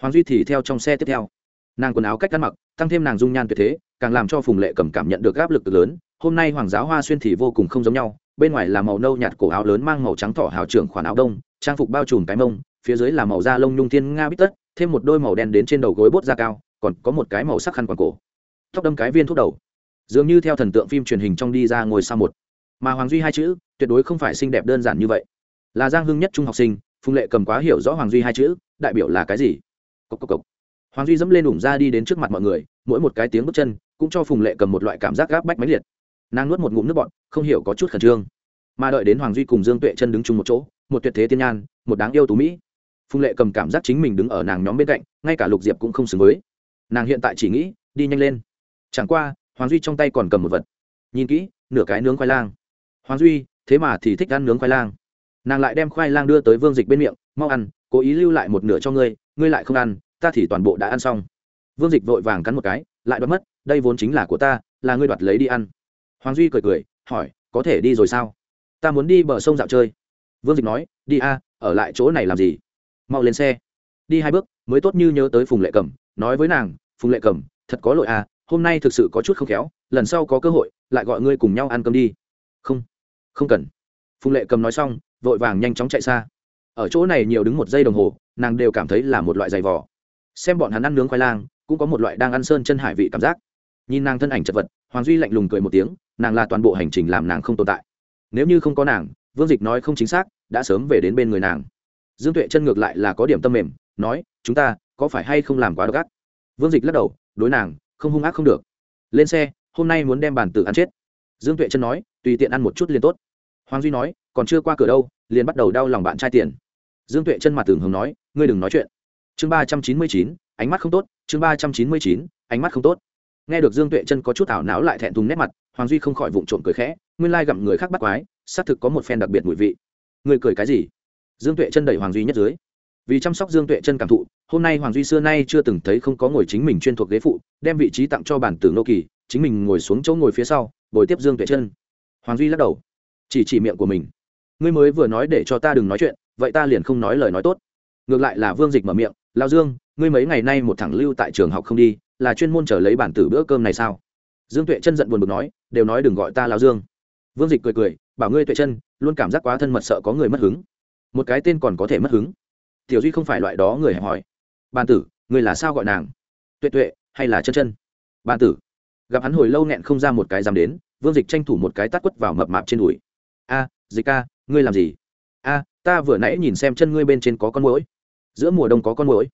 hoàng duy thì theo trong xe tiếp theo. Nàng quần áo cách ăn mặc, tăng thêm nàng dung nhan tuyệt thế, càng làm cho phùng lệ cầm cảm nhận được áp lực lớn. Hôm nay hoàng giáo hoa xuyên thì vô cùng không giống nhau, bên ngoài là màu nâu nhạt cổ áo lớn mang màu trắng thỏ hào trưởng khoản áo đông, trang phục bao trùm cái mông, phía dưới là màu da lông nhung thiên nga bít tất, thêm một đôi màu đen đến trên đầu gối bốt da cao, còn có một cái màu sắc khăn quàng cổ. Tóc đâm cái viên thuốc đầu. Dường như theo thần tượng phim truyền hình trong đi ra ngồi sau một. Mà hoàng duy hai chữ, tuyệt đối không phải xinh đẹp đơn giản như vậy. Là giang hưng nhất trung học sinh, phùng lệ cầm quá hiểu rõ hoàng duy hai chữ, đại biểu là cái gì? Cốc cốc cốc. hoàng duy dẫm lên ủng ra đi đến trước mặt mọi người, mỗi một cái tiếng bước chân cũng cho phùng lệ cầm một loại cảm giác gáp bách máy liệt. Nàng nuốt một ngụm nước bọn không hiểu có chút khẩn trương. Mà đợi đến hoàng duy cùng dương tuệ chân đứng chung một chỗ, một tuyệt thế tiên nhan, một đáng yêu tú mỹ. Phùng lệ cầm cảm giác chính mình đứng ở nàng nhóm bên cạnh, ngay cả lục diệp cũng không xứng với. Nàng hiện tại chỉ nghĩ, đi nhanh lên. Chẳng qua, hoàng duy trong tay còn cầm một vật. Nhìn kỹ, nửa cái nướng khoai lang. Hoàng duy, thế mà thì thích ăn nướng khoai lang. Nàng lại đem khoai lang đưa tới vương dịch bên miệng, mau ăn, cố ý lưu lại một nửa cho ngươi ngươi lại không ăn, ta thì toàn bộ đã ăn xong. Vương dịch vội vàng cắn một cái, lại đoạt mất, đây vốn chính là của ta, là ngươi đoạt lấy đi ăn. Hoàng duy cười cười, hỏi, có thể đi rồi sao? Ta muốn đi bờ sông dạo chơi. Vương dịch nói, đi a, ở lại chỗ này làm gì? Mau lên xe. Đi hai bước, mới tốt như nhớ tới phùng lệ cẩm, nói với nàng, phùng lệ cẩm, thật có lỗi à hôm nay thực sự có chút không khéo, lần sau có cơ hội, lại gọi ngươi cùng nhau ăn cơm đi. Không không cần. Phùng lệ cầm nói xong, vội vàng nhanh chóng chạy xa. Ở chỗ này nhiều đứng một giây đồng hồ nàng đều cảm thấy là một loại dày vỏ xem bọn hắn ăn nướng khoai lang, cũng có một loại đang ăn sơn chân hải vị cảm giác. Nhìn nàng thân ảnh chật vật, hoàng duy lạnh lùng cười một tiếng, nàng là toàn bộ hành trình làm nàng không tồn tại. Nếu như không có nàng, vương dịch nói không chính xác, đã sớm về đến bên người nàng. Dương tuệ chân ngược lại là có điểm tâm mềm, nói, chúng ta có phải hay không làm quá độc ác? Vương dịch lắc đầu, đối nàng, không hung ác không được. Lên xe, hôm nay muốn đem bàn tử ăn chết. Dương tuệ chân nói, tùy tiện ăn một chút liền tốt. Hoàng duy nói, còn chưa qua cửa đâu, liền bắt đầu đau lòng bạn trai tiền dương tuệ chân mặt tường hồng nói, ngươi đừng nói chuyện. Chương ba trăm chín mươi chín, ánh mắt không tốt, chương ba trăm chín mươi chín, ánh mắt không tốt. Nghe được dương tuệ chân có chút ảo não lại thẹn thùng nét mặt, hoàng duy không khỏi vụng trộm cười khẽ, nguyên lai gặm người khác bắt quái, xác thực có một phen đặc biệt mùi vị. Người cười cái gì? Dương tuệ chân đẩy hoàng duy nhất dưới. Vì chăm sóc dương tuệ chân cảm thụ, hôm nay hoàng duy xưa nay chưa từng thấy không có ngồi chính mình chuyên thuộc ghế phụ, đem vị trí tặng cho bản tử nô kỳ, chính mình ngồi xuống chỗ ngồi phía sau, bồi tiếp dương tuệ chân. Hoàng duy lắc đầu, chỉ chỉ miệng của mình. Ngươi mới vừa nói để cho ta đừng nói chuyện vậy ta liền không nói lời nói tốt. Ngược lại là vương dịch mở miệng lao dương, ngươi mấy ngày nay một thẳng lưu tại trường học không đi, là chuyên môn trở lấy bản tử bữa cơm này sao? Dương tuệ chân giận buồn bực nói, đều nói đừng gọi ta lao dương. Vương dịch cười cười, bảo ngươi tuệ chân, luôn cảm giác quá thân mật sợ có người mất hứng. Một cái tên còn có thể mất hứng. Tiểu duy không phải loại đó người hẹp hỏi bàn tử người là sao gọi nàng? Tuệ tuệ, hay là chân chân? Bàn tử. Gặp hắn hồi lâu nghẹn không ra một cái dám đến, vương dịch tranh thủ một cái tắt quất vào mập mạp trên đùi. A, dịch ca, ngươi làm gì? A ta vừa nãy nhìn xem chân ngươi bên trên có con mũi giữa mùa đông có con mũi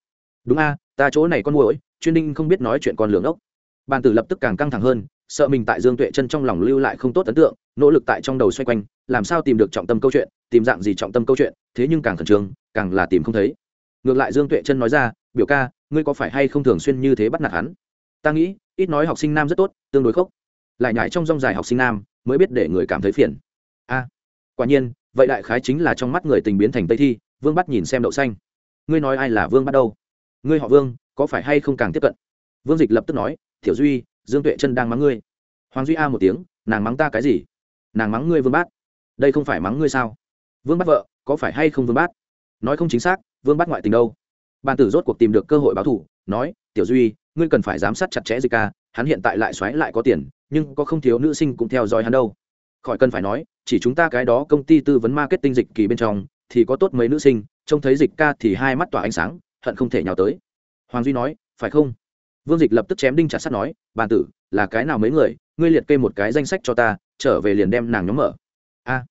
đúng a, ta chỗ này con mũi chuyên đinh không biết nói chuyện con lường ốc. Bàn tử lập tức càng căng thẳng hơn, sợ mình tại dương tuệ chân trong lòng lưu lại không tốt ấn tượng, nỗ lực tại trong đầu xoay quanh, làm sao tìm được trọng tâm câu chuyện, tìm dạng gì trọng tâm câu chuyện, thế nhưng càng khẩn trương, càng là tìm không thấy. Ngược lại dương tuệ chân nói ra, biểu ca, ngươi có phải hay không thường xuyên như thế bắt nạt hắn? Ta nghĩ, ít nói học sinh nam rất tốt, tương đối khốc. Lại nhải trong rong dài học sinh nam, mới biết để người cảm thấy phiền. A, quả nhiên vậy đại khái chính là trong mắt người tình biến thành tây thi, vương bắt nhìn xem đậu xanh. Ngươi nói ai là vương bắt đâu? Ngươi họ vương, có phải hay không càng tiếp cận? Vương dịch lập tức nói thiểu duy, dương tuệ chân đang mắng ngươi. Hoàng duy a một tiếng, nàng mắng ta cái gì? Nàng mắng ngươi vương bát. Đây không phải mắng ngươi sao? Vương bát vợ, có phải hay không vương bát? Nói không chính xác, vương bát ngoại tình đâu? Bàn tử rốt cuộc tìm được cơ hội báo thủ nói, tiểu duy, ngươi cần phải giám sát chặt chẽ ca, hắn hiện tại lại xoáy lại có tiền, nhưng có không thiếu nữ sinh cũng theo dõi hắn đâu. Khỏi cần phải nói chỉ chúng ta cái đó công ty tư vấn marketing dịch kỳ bên trong, thì có tốt mấy nữ sinh, trông thấy dịch ca thì hai mắt tỏa ánh sáng, hận không thể nhào tới. Hoàng duy nói, phải không? Vương dịch lập tức chém đinh chặt sắt nói, bàn tử, là cái nào mấy người, ngươi liệt kê một cái danh sách cho ta, trở về liền đem nàng nhóm mở. A,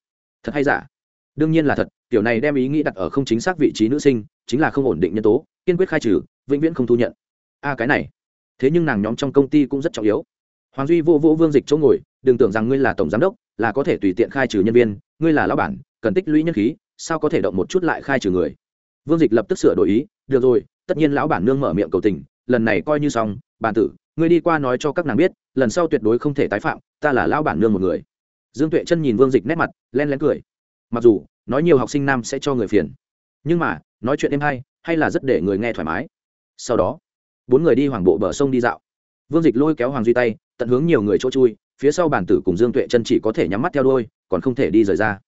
thật hay giả? Đương nhiên là thật kiểu này đem ý nghĩ đặt ở không chính xác vị trí nữ sinh, chính là không ổn định nhân tố, kiên quyết khai trừ, vĩnh viễn không thu nhận. A, cái này. Thế nhưng nàng nhóm trong công ty cũng rất trọng yếu. Hoàng duy vô vô vương dịch chỗ ngồi, đừng tưởng rằng ngươi là tổng giám đốc là có thể tùy tiện khai trừ nhân viên, ngươi là lão bản, cần tích lũy nhân khí, sao có thể động một chút lại khai trừ người? Vương dịch lập tức sửa đổi ý, được rồi, tất nhiên lão bản nương mở miệng cầu tình, lần này coi như xong, bản tử, ngươi đi qua nói cho các nàng biết, lần sau tuyệt đối không thể tái phạm, ta là lão bản nương một người. Dương tuệ chân nhìn vương dịch nét mặt, len lén cười. Mặc dù, nói nhiều học sinh nam sẽ cho người phiền, nhưng mà, nói chuyện êm hay hay là rất để người nghe thoải mái. Sau đó, bốn người đi hoàng bộ bờ sông đi dạo. Vương dịch lôi kéo hoàng duy tay, tận hướng nhiều người chỗ chui phía sau bản tử cùng dương tuệ chân chỉ có thể nhắm mắt theo đôi còn không thể đi rời ra.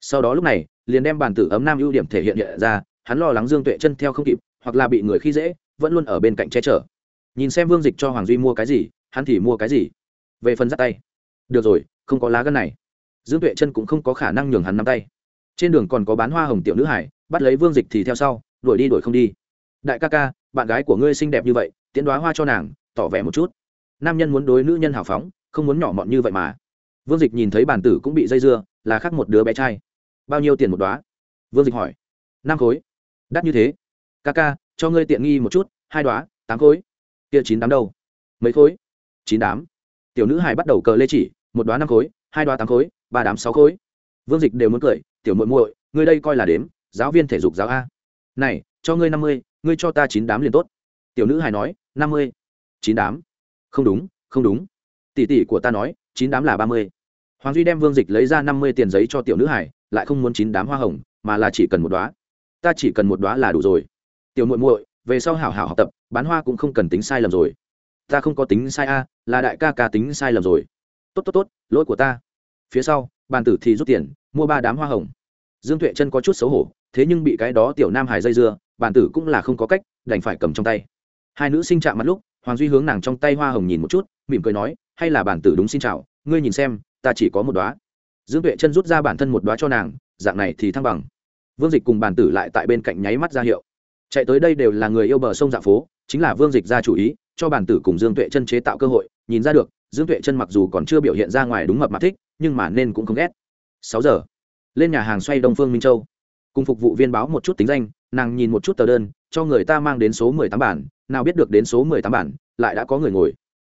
Sau đó lúc này, liền đem bản tử ấm nam ưu điểm thể hiện hiện ra, hắn lo lắng dương tuệ chân theo không kịp, hoặc là bị người khi dễ, vẫn luôn ở bên cạnh che chở. Nhìn xem vương dịch cho hoàng duy mua cái gì, hắn thì mua cái gì. Về phần dắt tay. Được rồi, không có lá gân này. Dương tuệ chân cũng không có khả năng nhường hắn nắm tay. Trên đường còn có bán hoa hồng tiểu nữ hải, bắt lấy vương dịch thì theo sau, đuổi đi đuổi không đi. Đại ca ca, bạn gái của ngươi xinh đẹp như vậy tiến đoá hoa cho nàng, tỏ vẻ một chút. Nam nhân muốn đối nữ nhân hào phóng không muốn nhỏ mọn như vậy mà. Vương dịch nhìn thấy bản tử cũng bị dây dưa, là khác một đứa bé trai. Bao nhiêu tiền một đoá vương dịch hỏi. Năm khối. Đắt như thế. Ca ca, cho ngươi tiện nghi một chút, hai đoá tám khối. Kia chín đám đâu? Mấy khối? Chín đám. Tiểu nữ hải bắt đầu cờ lê chỉ, một đoá năm khối, hai đoá tám khối, ba đám sáu khối. Vương dịch đều muốn cười, tiểu muội muội, ngươi đây coi là đếm, giáo viên thể dục giáo a. Này, cho ngươi năm mươi, ngươi cho ta chín đám liền tốt. Tiểu nữ hải nói, năm mươi. Chín đám. Không đúng không đúng tỷ tỷ của ta nói, chín đám là ba mươi. Hoàng duy đem vương dịch lấy ra năm mươi tiền giấy cho tiểu nữ hải lại không muốn chín đám hoa hồng, mà là chỉ cần một đoá ta chỉ cần một đoá là đủ rồi. Tiểu muội muội, về sau hảo hảo học tập, bán hoa cũng không cần tính sai lầm rồi. Ta không có tính sai a, là đại ca ca tính sai lầm rồi. Tốt tốt tốt, lỗi của ta. Phía sau, bàn tử thì rút tiền, mua ba đám hoa hồng. Dương tuệ chân có chút xấu hổ, thế nhưng bị cái đó tiểu nam hải dây dưa, bàn tử cũng là không có cách, đành phải cầm trong tay. Hai nữ sinh chạm mặt lúc, hoàng duy hướng nàng trong tay hoa hồng nhìn một chút, mỉm cười nói hay là bản tử đúng xin chào, ngươi nhìn xem, ta chỉ có một đoá dương tuệ chân rút ra bản thân một đoá cho nàng, dạng này thì thăng bằng. Vương dịch cùng bản tử lại tại bên cạnh nháy mắt ra hiệu. Chạy tới đây đều là người yêu bờ sông dạ phố, chính là vương dịch ra chủ ý, cho bản tử cùng dương tuệ chân chế tạo cơ hội, nhìn ra được, dương tuệ chân mặc dù còn chưa biểu hiện ra ngoài đúng mập mà thích, nhưng mà nên cũng không ghét. Sáu giờ, lên nhà hàng xoay đông phương minh châu. Cùng phục vụ viên báo một chút tính danh, nàng nhìn một chút tờ đơn, cho người ta mang đến số mười tám bản, nào biết được đến số mười tám bản, lại đã có người ngồi.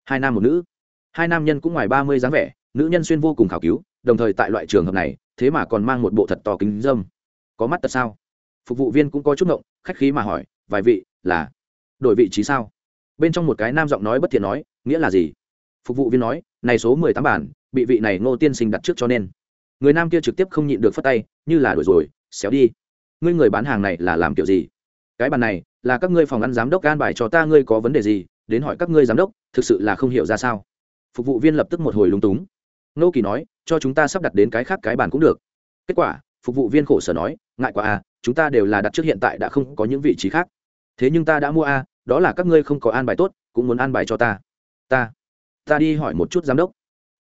Hai nam một nữ hai nam nhân cũng ngoài ba mươi dáng vẻ, nữ nhân xuyên vô cùng khảo cứu, đồng thời tại loại trường hợp này, thế mà còn mang một bộ thật to kính dâm. Có mắt tật sao? Phục vụ viên cũng có chút ngộng, khách khí mà hỏi, vài vị, là đổi vị trí sao? Bên trong một cái nam giọng nói bất thiện nói, nghĩa là gì? Phục vụ viên nói, này số mười tám bản, bị vị này ngô tiên sinh đặt trước cho nên. Người nam kia trực tiếp không nhịn được phất tay, như là đổi rồi, xéo đi. Ngươi người bán hàng này là làm kiểu gì? Cái bàn này là các ngươi phòng ăn giám đốc gan bài cho ta, ngươi có vấn đề gì, đến hỏi các ngươi giám đốc, thực sự là không hiểu ra sao phục vụ viên lập tức một hồi lúng túng. Nô kỳ nói, cho chúng ta sắp đặt đến cái khác cái bàn cũng được. Kết quả, phục vụ viên khổ sở nói, ngại quá à chúng ta đều là đặt trước hiện tại đã không có những vị trí khác. Thế nhưng ta đã mua a đó là các ngươi không có an bài tốt, cũng muốn an bài cho ta. Ta ta đi hỏi một chút giám đốc.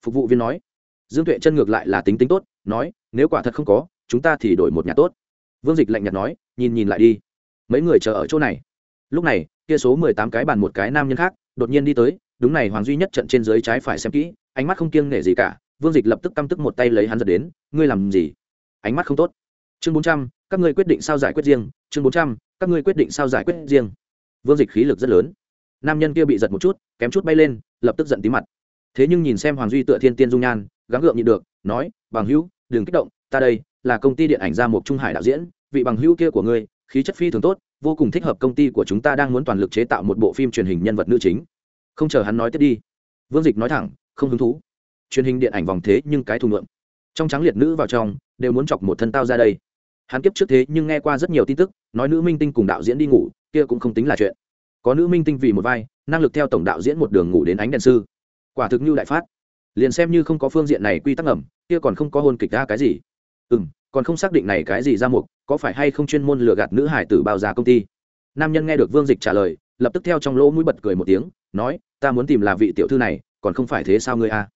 Phục vụ viên nói, dương tuệ chân ngược lại là tính tính tốt, nói, nếu quả thật không có, chúng ta thì đổi một nhà tốt. Vương dịch lạnh nhạt nói, nhìn nhìn lại đi. Mấy người chờ ở chỗ này. Lúc này, kia số mười tám cái bàn một cái nam nhân khác, đột nhiên đi tới đúng này, hoàng duy nhất trận trên dưới trái phải xem kỹ, ánh mắt không kiêng nể gì cả, vương dịch lập tức căm tức một tay lấy hắn giật đến, ngươi làm gì? Ánh mắt không tốt. Chương bốn trăm, các ngươi quyết định sao giải quyết riêng, chương bốn trăm, các ngươi quyết định sao giải quyết riêng. Vương dịch khí lực rất lớn. Nam nhân kia bị giật một chút, kém chút bay lên, lập tức giận tí mặt. Thế nhưng nhìn xem hoàng duy tựa thiên tiên dung nhan, gắng gượng nhịn được, nói, bằng hữu, đừng kích động, ta đây là công ty điện ảnh gia mục trung hải đạo diễn, vị bằng hữu kia của ngươi, khí chất phi thường tốt, vô cùng thích hợp công ty của chúng ta đang muốn toàn lực chế tạo một bộ phim truyền hình nhân vật nữ chính không chờ hắn nói tiếp đi. Vương dịch nói thẳng không hứng thú. Truyền hình điện ảnh vòng thế nhưng cái thù ngượng. Trong trắng liệt nữ vào trong đều muốn chọc một thân tao ra đây. Hắn kiếp trước thế nhưng nghe qua rất nhiều tin tức nói nữ minh tinh cùng đạo diễn đi ngủ kia cũng không tính là chuyện. Có nữ minh tinh vì một vai năng lực theo tổng đạo diễn một đường ngủ đến ánh đèn sư. Quả thực như đại phát. Liền xem như không có phương diện này quy tắc ẩm, kia còn không có hôn kịch ra cái gì. Ừ m còn không xác định này cái gì ra mục có phải hay không chuyên môn lừa gạt nữ hải tử bao già công ty? Nam nhân nghe được vương dịch trả lời lập tức theo trong lỗ mũi bật cười một tiếng nói ta muốn tìm là vị tiểu thư này, còn không phải thế sao ngươi a?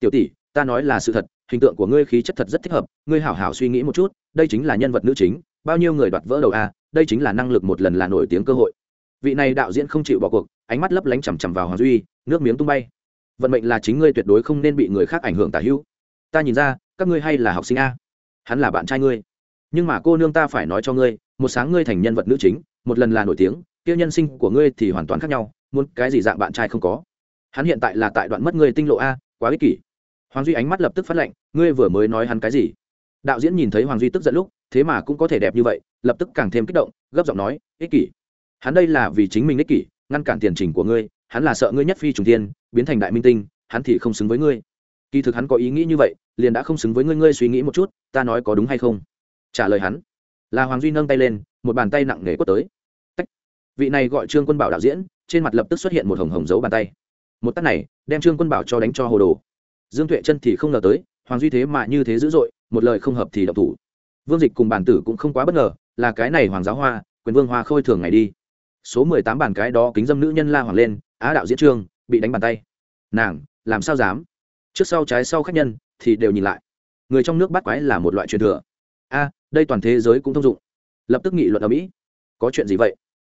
Tiểu tỷ, ta nói là sự thật, hình tượng của ngươi khí chất thật rất thích hợp, ngươi hảo hảo suy nghĩ một chút, đây chính là nhân vật nữ chính, bao nhiêu người đoạt vỡ đầu a, đây chính là năng lực một lần là nổi tiếng cơ hội. Vị này đạo diễn không chịu bỏ cuộc, ánh mắt lấp lánh chằm chằm vào hoàng duy, nước miếng tung bay. Vận mệnh là chính ngươi tuyệt đối không nên bị người khác ảnh hưởng tả hữu. Ta nhìn ra, các ngươi hay là học sinh a. Hắn là bạn trai ngươi. Nhưng mà cô nương ta phải nói cho ngươi, một sáng ngươi thành nhân vật nữ chính, một lần là nổi tiếng tiêu nhân sinh của ngươi thì hoàn toàn khác nhau muốn cái gì dạng bạn trai không có. Hắn hiện tại là tại đoạn mất ngươi tinh lộ a, quá ích kỷ. Hoàng duy ánh mắt lập tức phát lệnh ngươi vừa mới nói hắn cái gì? Đạo diễn nhìn thấy hoàng duy tức giận lúc, thế mà cũng có thể đẹp như vậy, lập tức càng thêm kích động, gấp giọng nói, ích kỷ. Hắn đây là vì chính mình ích kỷ, ngăn cản tiền trình của ngươi, hắn là sợ ngươi nhất phi trùng tiên biến thành đại minh tinh, hắn thì không xứng với ngươi. Kỳ thực hắn có ý nghĩ như vậy, liền đã không xứng với ngươi ngươi suy nghĩ một chút, ta nói có đúng hay không? Trả lời hắn. Là hoàng duy nâng tay lên, một bàn tay nặng nề quất tới. Tách. vị này gọi trương quân bảo đạo diễn trên mặt lập tức xuất hiện một hồng hồng dấu bàn tay. Một tắt này, đem trương quân bảo cho đánh cho hồ đồ. Dương tuệ chân thì không ngờ tới, hoàng duy thế mà như thế dữ dội, một lời không hợp thì độc thủ. Vương dịch cùng bản tử cũng không quá bất ngờ, là cái này hoàng giáo hoa, quyền vương hoa khôi thường ngày đi. Số mười tám bàn cái đó kính dâm nữ nhân la hoàng lên, á đạo diễn trương, bị đánh bàn tay. Nàng, làm sao dám? Trước sau trái sau khách nhân, thì đều nhìn lại. Người trong nước bắt quái là một loại truyền thừa. A, đây toàn thế giới cũng thông dụng. Lập tức nghị luận ở mỹ. Có chuyện gì vậy?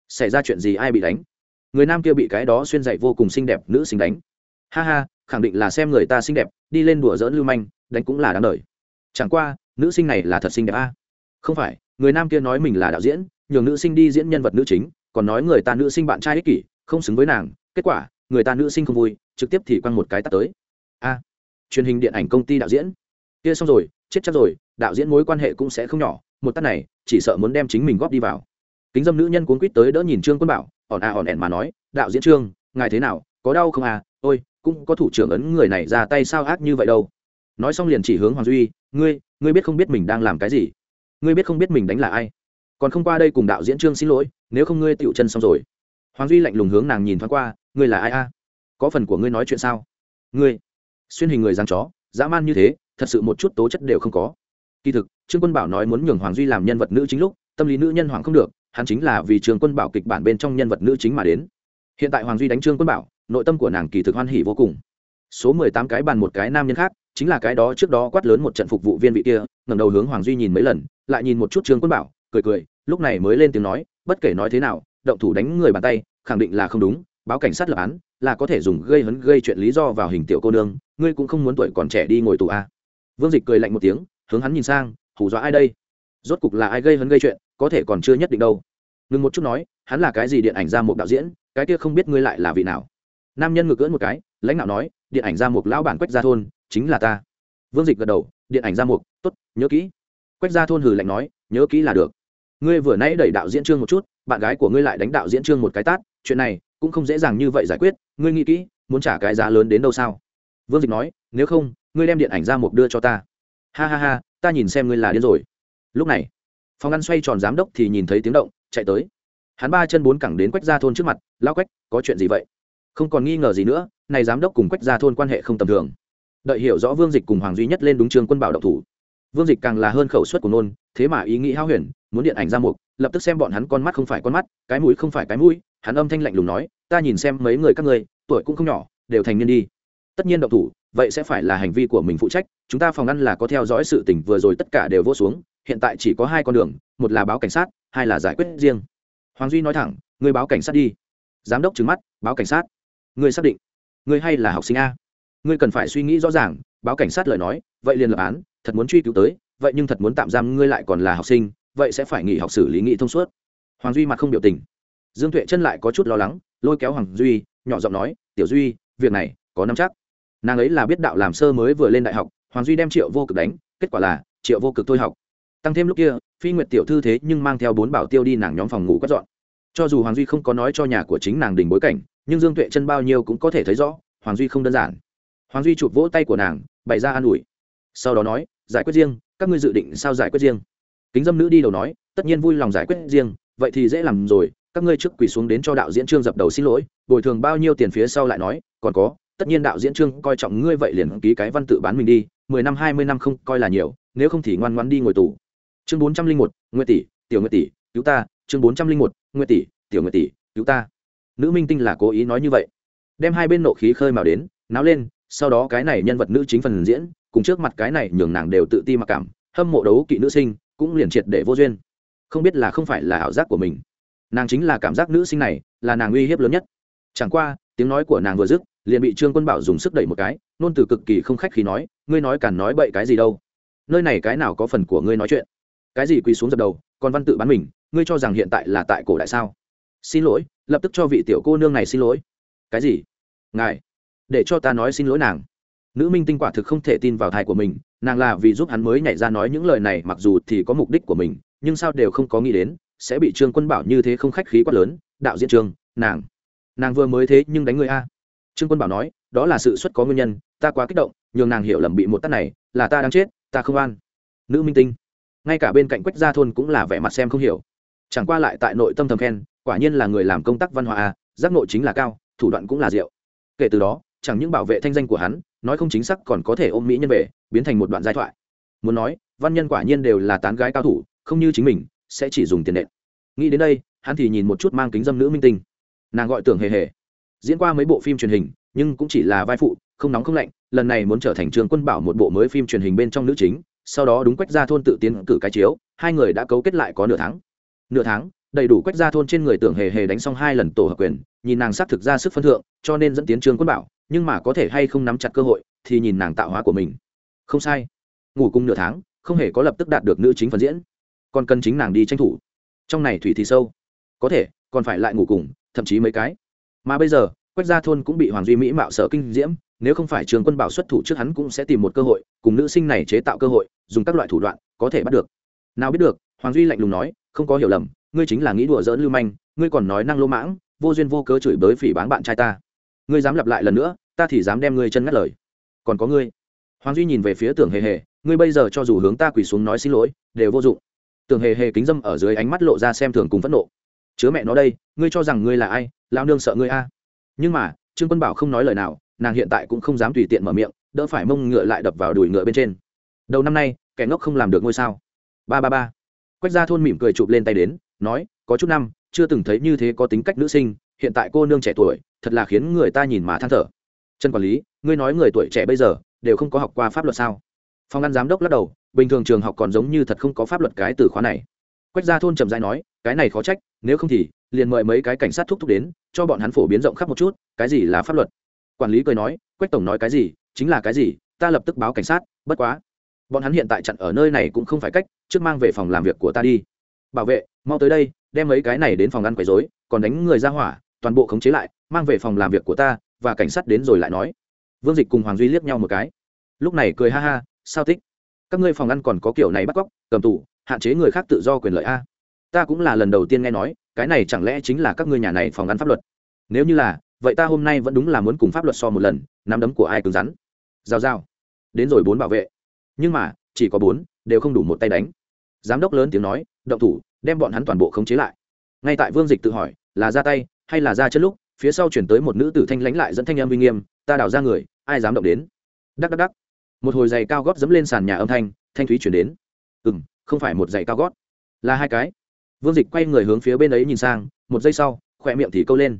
Xảy ra chuyện gì ai bị đánh? Người nam kia bị cái đó xuyên dạy vô cùng xinh đẹp nữ sinh đánh. Ha ha, khẳng định là xem người ta xinh đẹp, đi lên đùa dỡn lưu manh, đánh cũng là đáng đời. Chẳng qua, nữ sinh này là thật xinh đẹp a. Không phải, người nam kia nói mình là đạo diễn, nhường nữ sinh đi diễn nhân vật nữ chính, còn nói người ta nữ sinh bạn trai ích kỷ, không xứng với nàng, kết quả, người ta nữ sinh không vui, trực tiếp thì quăng một cái tắt tới. A, truyền hình điện ảnh công ty đạo diễn. Kia xong rồi, chết chắc rồi, đạo diễn mối quan hệ cũng sẽ không nhỏ, một tắt này, chỉ sợ muốn đem chính mình góp đi vào. Kính dâm nữ nhân cuốn quýt tới đỡ nhìn trương quân bảo ỏn à ỏn ẻn mà nói, đạo diễn trương, ngài thế nào? Có đau không à? Ôi, cũng có thủ trưởng ấn người này ra tay sao ác như vậy đâu? Nói xong liền chỉ hướng hoàng duy, ngươi ngươi biết không biết mình đang làm cái gì? Ngươi biết không biết mình đánh là ai? Còn không qua đây cùng đạo diễn trương xin lỗi, nếu không ngươi tựu chân xong rồi. Hoàng duy lạnh lùng hướng nàng nhìn thoáng qua, ngươi là ai a? Có phần của ngươi nói chuyện sao? Ngươi, xuyên hình người giang chó, dã man như thế, thật sự một chút tố chất đều không có. Kỳ thực, trương quân bảo nói muốn nhường hoàng duy làm nhân vật nữ chính lúc, tâm lý nữ nhân hoàng không được hắn chính là vì trương quân bảo kịch bản bên trong nhân vật nữ chính mà đến. Hiện tại hoàng duy đánh trương quân bảo, nội tâm của nàng kỳ thực hoan hỉ vô cùng. Số mười tám cái bàn một cái nam nhân khác, chính là cái đó trước đó quát lớn một trận phục vụ viên vị kia, ngẩng đầu hướng hoàng duy nhìn mấy lần, lại nhìn một chút trương quân bảo, cười cười, lúc này mới lên tiếng nói, bất kể nói thế nào, động thủ đánh người bàn tay, khẳng định là không đúng, báo cảnh sát lập án, là có thể dùng gây hấn gây chuyện lý do vào hình tiểu cô nương, ngươi cũng không muốn tuổi còn trẻ đi ngồi tù à. vương dịch cười lạnh một tiếng, hướng hắn nhìn sang, hù dọa ai đây? Rốt cục là ai gây hấn gây chuyện? Có thể còn chưa nhất định đâu. Ngừng một chút nói, hắn là cái gì điện ảnh ra một đạo diễn, cái kia không biết ngươi lại là vị nào. Nam nhân ngược cưỡn một cái, lãnh đạo nói, điện ảnh ra một lão bản quách gia thôn, chính là ta. Vương dịch gật đầu, điện ảnh ra một t ố t nhớ kỹ. Quách gia thôn hừ lạnh nói, nhớ kỹ là được. Ngươi vừa nãy đẩy đạo diễn trương một chút, bạn gái của ngươi lại đánh đạo diễn trương một cái tát, chuyện này cũng không dễ dàng như vậy giải quyết, ngươi nghĩ kỹ, muốn trả cái giá lớn đến đâu sao? Vương dịch nói, nếu không, ngươi đem điện ảnh ra một đưa cho ta. Ha ha ha, ta nhìn xem ngươi là điên rồi. Lúc này phòng ăn xoay tròn giám đốc thì nhìn thấy tiếng động, chạy tới. Hắn ba chân bốn cẳng đến quách ra thôn trước mặt lao quách, có chuyện gì vậy? Không còn nghi ngờ gì nữa, này giám đốc cùng quách gia thôn quan hệ không tầm thường. Đợi hiểu rõ vương dịch cùng hoàng duy nhất lên đúng trường quân bảo động thủ. Vương dịch càng là hơn khẩu suất của nôn, thế mà ý nghĩ hao huyền, muốn điện ảnh ra mục, lập tức xem bọn hắn con mắt không phải con mắt, cái mũi không phải cái mũi, hắn âm thanh lạnh lùng nói, ta nhìn xem mấy người các ngươi, tuổi cũng không nhỏ, đều thành niên đi. Tất nhiên động thủ vậy sẽ phải là hành vi của mình phụ trách, chúng ta phòng ngăn là có theo dõi sự tình vừa rồi tất cả đều vô xuống, hiện tại chỉ có hai con đường, một là báo cảnh sát, hai là giải quyết riêng. Hoàng duy nói thẳng người báo cảnh sát đi. Giám đốc trừng mắt, báo cảnh sát? Người xác định? Người hay là học sinh a? Ngươi cần phải suy nghĩ rõ ràng, báo cảnh sát lời nói, vậy liền lập án, thật muốn truy cứu tới, vậy nhưng thật muốn tạm giam ngươi lại còn là học sinh, vậy sẽ phải nghỉ học xử lý nghị thông suốt. Hoàng duy mặt không biểu tình. Dương tuệ chân lại có chút lo lắng, lôi kéo hoàng duy, nhỏ giọng nói, tiểu duy, việc này có nắm chắc nàng ấy là biết đạo làm sơ mới vừa lên đại học, hoàng duy đem triệu vô cực đánh, kết quả là, triệu vô cực thôi học. Tăng thêm lúc kia, phi nguyệt tiểu thư thế nhưng mang theo bốn bảo tiêu đi nàng nhóm phòng ngủ quét dọn. Cho dù hoàng duy không có nói cho nhà của chính nàng đình bối cảnh, nhưng dương tuệ chân bao nhiêu cũng có thể thấy rõ, hoàng duy không đơn giản. Hoàng duy chụp vỗ tay của nàng, bày ra an ủi. Sau đó nói, giải quyết riêng, các ngươi dự định sao giải quyết riêng? Kính dâm nữ đi đầu nói, tất nhiên vui lòng giải quyết riêng, vậy thì dễ làm rồi, các ngươi trước quỳ xuống đến cho đạo diễn trương dập đầu xin lỗi, bồi thường bao nhiêu tiền phía sau lại nói, còn có tất nhiên đạo diễn trương coi trọng ngươi vậy liền ký cái văn tự bán mình đi, mười năm, hai mươi năm không coi là nhiều, nếu không thì ngoan ngoan đi ngồi tù. Chương bốn trăm linh một, nguyệt tỷ, tiểu nguyệt tỷ, cứu ta. Chương bốn trăm linh một, nguyệt tỷ, tiểu nguyệt tỷ, cứu ta. Nữ minh tinh là cố ý nói như vậy. Đem hai bên nộ khí khơi mào đến, náo lên, sau đó cái này nhân vật nữ chính phần diễn, cùng trước mặt cái này nhường nàng đều tự ti mặc cảm, hâm mộ đấu kỵ nữ sinh, cũng liền triệt để vô duyên. Không biết là không phải là ảo giác của mình. Nàng chính là cảm giác nữ sinh này là nàng uy hiếp lớn nhất. Chẳng qua, tiếng nói của nàng vừa dứt liền bị trương quân bảo dùng sức đẩy một cái, nôn từ cực kỳ không khách khi nói, ngươi nói càn nói bậy cái gì đâu? Nơi này cái nào có phần của ngươi nói chuyện? Cái gì quỳ xuống dập đầu, còn văn tự bán mình, ngươi cho rằng hiện tại là tại cổ đại sao? Xin lỗi, lập tức cho vị tiểu cô nương này xin lỗi. Cái gì? Ngài, để cho ta nói xin lỗi nàng. Nữ minh tinh quả thực không thể tin vào thai của mình, nàng là vì giúp hắn mới nhảy ra nói những lời này, mặc dù thì có mục đích của mình, nhưng sao đều không có nghĩ đến, sẽ bị trương quân bảo như thế không khách khí quá lớn. Đạo diễn trương nàng nàng vừa mới thế nhưng đánh người a trương quân bảo nói, đó là sự xuất có nguyên nhân, ta quá kích động, nhường nàng hiểu lầm bị một tắt này, là ta đang chết, ta không an. Nữ minh tinh. Ngay cả bên cạnh quách gia thôn cũng là vẻ mặt xem không hiểu. Chẳng qua lại tại nội tâm thầm khen, quả nhiên là người làm công tác văn hóa a giác nội chính là cao, thủ đoạn cũng là diệu. Kể từ đó, chẳng những bảo vệ thanh danh của hắn, nói không chính xác còn có thể ôm mỹ nhân về, biến thành một đoạn giai thoại. Muốn nói, văn nhân quả nhiên đều là tán gái cao thủ, không như chính mình, sẽ chỉ dùng tiền nện. Nghĩ đến đây, hắn thì nhìn một chút mang kính dâm nữ minh tinh. Nàng gọi tưởng hề hề diễn qua mấy bộ phim truyền hình, nhưng cũng chỉ là vai phụ, không nóng không lạnh, lần này muốn trở thành trường quân bảo một bộ mới phim truyền hình bên trong nữ chính, sau đó đúng quách ra thôn tự tiến cử cái chiếu, hai người đã cấu kết lại có nửa tháng. Nửa tháng, đầy đủ quách ra thôn trên người tưởng hề hề đánh xong hai lần tổ hợp quyền, nhìn nàng xác thực ra sức phân thượng, cho nên dẫn tiến trường quân bảo, nhưng mà có thể hay không nắm chặt cơ hội, thì nhìn nàng tạo hóa của mình. Không sai. Ngủ cùng nửa tháng, không hề có lập tức đạt được nữ chính phần diễn. Còn cần chính nàng đi tranh thủ. Trong này thủy thì sâu. Có thể, còn phải lại ngủ cùng, thậm chí mấy cái mà bây giờ, quách gia thôn cũng bị hoàng duy mỹ mạo sở kinh diễm, nếu không phải trường quân bảo xuất thủ trước hắn cũng sẽ tìm một cơ hội, cùng nữ sinh này chế tạo cơ hội, dùng các loại thủ đoạn, có thể bắt được. Nào biết được, hoàng duy lạnh lùng nói, không có hiểu lầm, ngươi chính là nghĩ đùa dỡn lưu manh, ngươi còn nói năng lô mãng, vô duyên vô cớ chửi bới phỉ báng bạn trai ta. Ngươi dám lặp lại lần nữa, ta thì dám đem ngươi chân ngắt lời. Còn có ngươi. Hoàng duy nhìn về phía tưởng hề hề, ngươi bây giờ cho dù hướng ta quỳ xuống nói xin lỗi, đều vô dụng. Tưởng hề hề kính dâm ở dưới ánh mắt lộ ra xem thường cùng phẫn nộ chứa mẹ nó đây, ngươi cho rằng ngươi là ai lao nương sợ ngươi a? Nhưng mà, trương quân bảo không nói lời nào, nàng hiện tại cũng không dám tùy tiện mở miệng, đỡ phải mông ngựa lại đập vào đùi ngựa bên trên. Đầu năm nay, kẻ ngốc không làm được ngôi sao. Ba ba ba. Quách gia thôn mỉm cười chụp lên tay đến, nói, có chút năm, chưa từng thấy như thế có tính cách nữ sinh, hiện tại cô nương trẻ tuổi, thật là khiến người ta nhìn mà than thở. Trần quản lý, ngươi nói người tuổi trẻ bây giờ, đều không có học qua pháp luật sao? Phòng ăn giám đốc lắc đầu, bình thường trường học còn giống như thật không có pháp luật cái từ khóa này. Quách gia thôn trầm dai nói cái này khó trách, nếu không thì, liền mời mấy cái cảnh sát thúc thúc đến, cho bọn hắn phổ biến rộng khắp một chút, cái gì là pháp luật? Quản lý cười nói, quách tổng nói cái gì, chính là cái gì, ta lập tức báo cảnh sát, bất quá. Bọn hắn hiện tại chặn ở nơi này cũng không phải cách, trước mang về phòng làm việc của ta đi. Bảo vệ, mau tới đây, đem mấy cái này đến phòng ăn quấy rối, còn đánh người ra hỏa, toàn bộ khống chế lại, mang về phòng làm việc của ta, và cảnh sát đến rồi lại nói. Vương dịch cùng hoàng duy liếc nhau một cái. Lúc này cười ha ha, sao thích? Các ngươi phòng ăn còn có kiểu này bắt cóc, cầm tù, hạn chế người khác tự do quyền lợi a ta cũng là lần đầu tiên nghe nói, cái này chẳng lẽ chính là các ngươi nhà này phòng ngăn pháp luật? Nếu như là, vậy ta hôm nay vẫn đúng là muốn cùng pháp luật so một lần, nắm đấm của ai cứng rắn? Giao giao. Đến rồi bốn bảo vệ. Nhưng mà, chỉ có bốn, đều không đủ một tay đánh. Giám đốc lớn tiếng nói, động thủ, đem bọn hắn toàn bộ khống chế lại. Ngay tại vương dịch tự hỏi, là ra tay, hay là ra chân lúc, phía sau chuyển tới một nữ tử thanh lánh lại dẫn thanh âm uy nghiêm, ta đào ra người, ai dám động đến? Đắc đắc đắc. Một hồi giày cao gót dẫm lên sàn nhà âm thanh thanh thúy chuyển đến. Ừ m không phải một giày cao gót, là hai cái vương dịch quay người hướng phía bên ấy nhìn sang, một giây sau, khỏe miệng thì câu lên.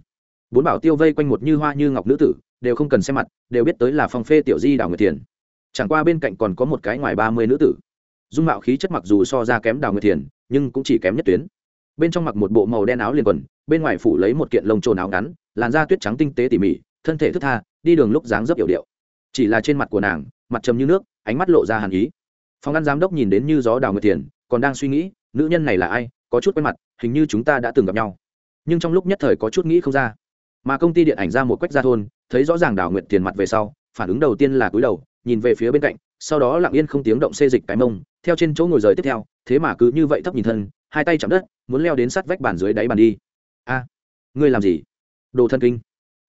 Bốn bảo tiêu vây quanh một như hoa như ngọc nữ tử, đều không cần xem mặt, đều biết tới là phong phê tiểu di đào nguyệt thiền. Chẳng qua bên cạnh còn có một cái ngoài ba mươi nữ tử. Dung mạo khí chất mặc dù so ra kém đào nguyệt thiền, nhưng cũng chỉ kém nhất tuyến. Bên trong mặc một bộ màu đen áo liền quần, bên ngoài phủ lấy một kiện lông trồn áo ngắn, làn da tuyết trắng tinh tế tỉ mỉ, thân thể thức tha, đi đường lúc dáng dấp yểu điệu. Chỉ là trên mặt của nàng, mặt trầm như nước, ánh mắt lộ ra hàn ý. Phòng ăn giám đốc nhìn đến như gió đào nguyệt thiền, còn đang suy nghĩ, nữ nhân này là ai có chút quen mặt, hình như chúng ta đã từng gặp nhau. Nhưng trong lúc nhất thời có chút nghĩ không ra. Mà công ty điện ảnh ra một quách gia thôn, thấy rõ ràng đào nguyệt tiền mặt về sau, phản ứng đầu tiên là cúi đầu, nhìn về phía bên cạnh, sau đó lặng yên không tiếng động xê dịch cái mông, theo trên chỗ ngồi rời tiếp theo, thế mà cứ như vậy thấp nhìn thân, hai tay chạm đất, muốn leo đến sát vách bàn dưới đáy bàn đi. A, ngươi làm gì? Đồ thân kinh.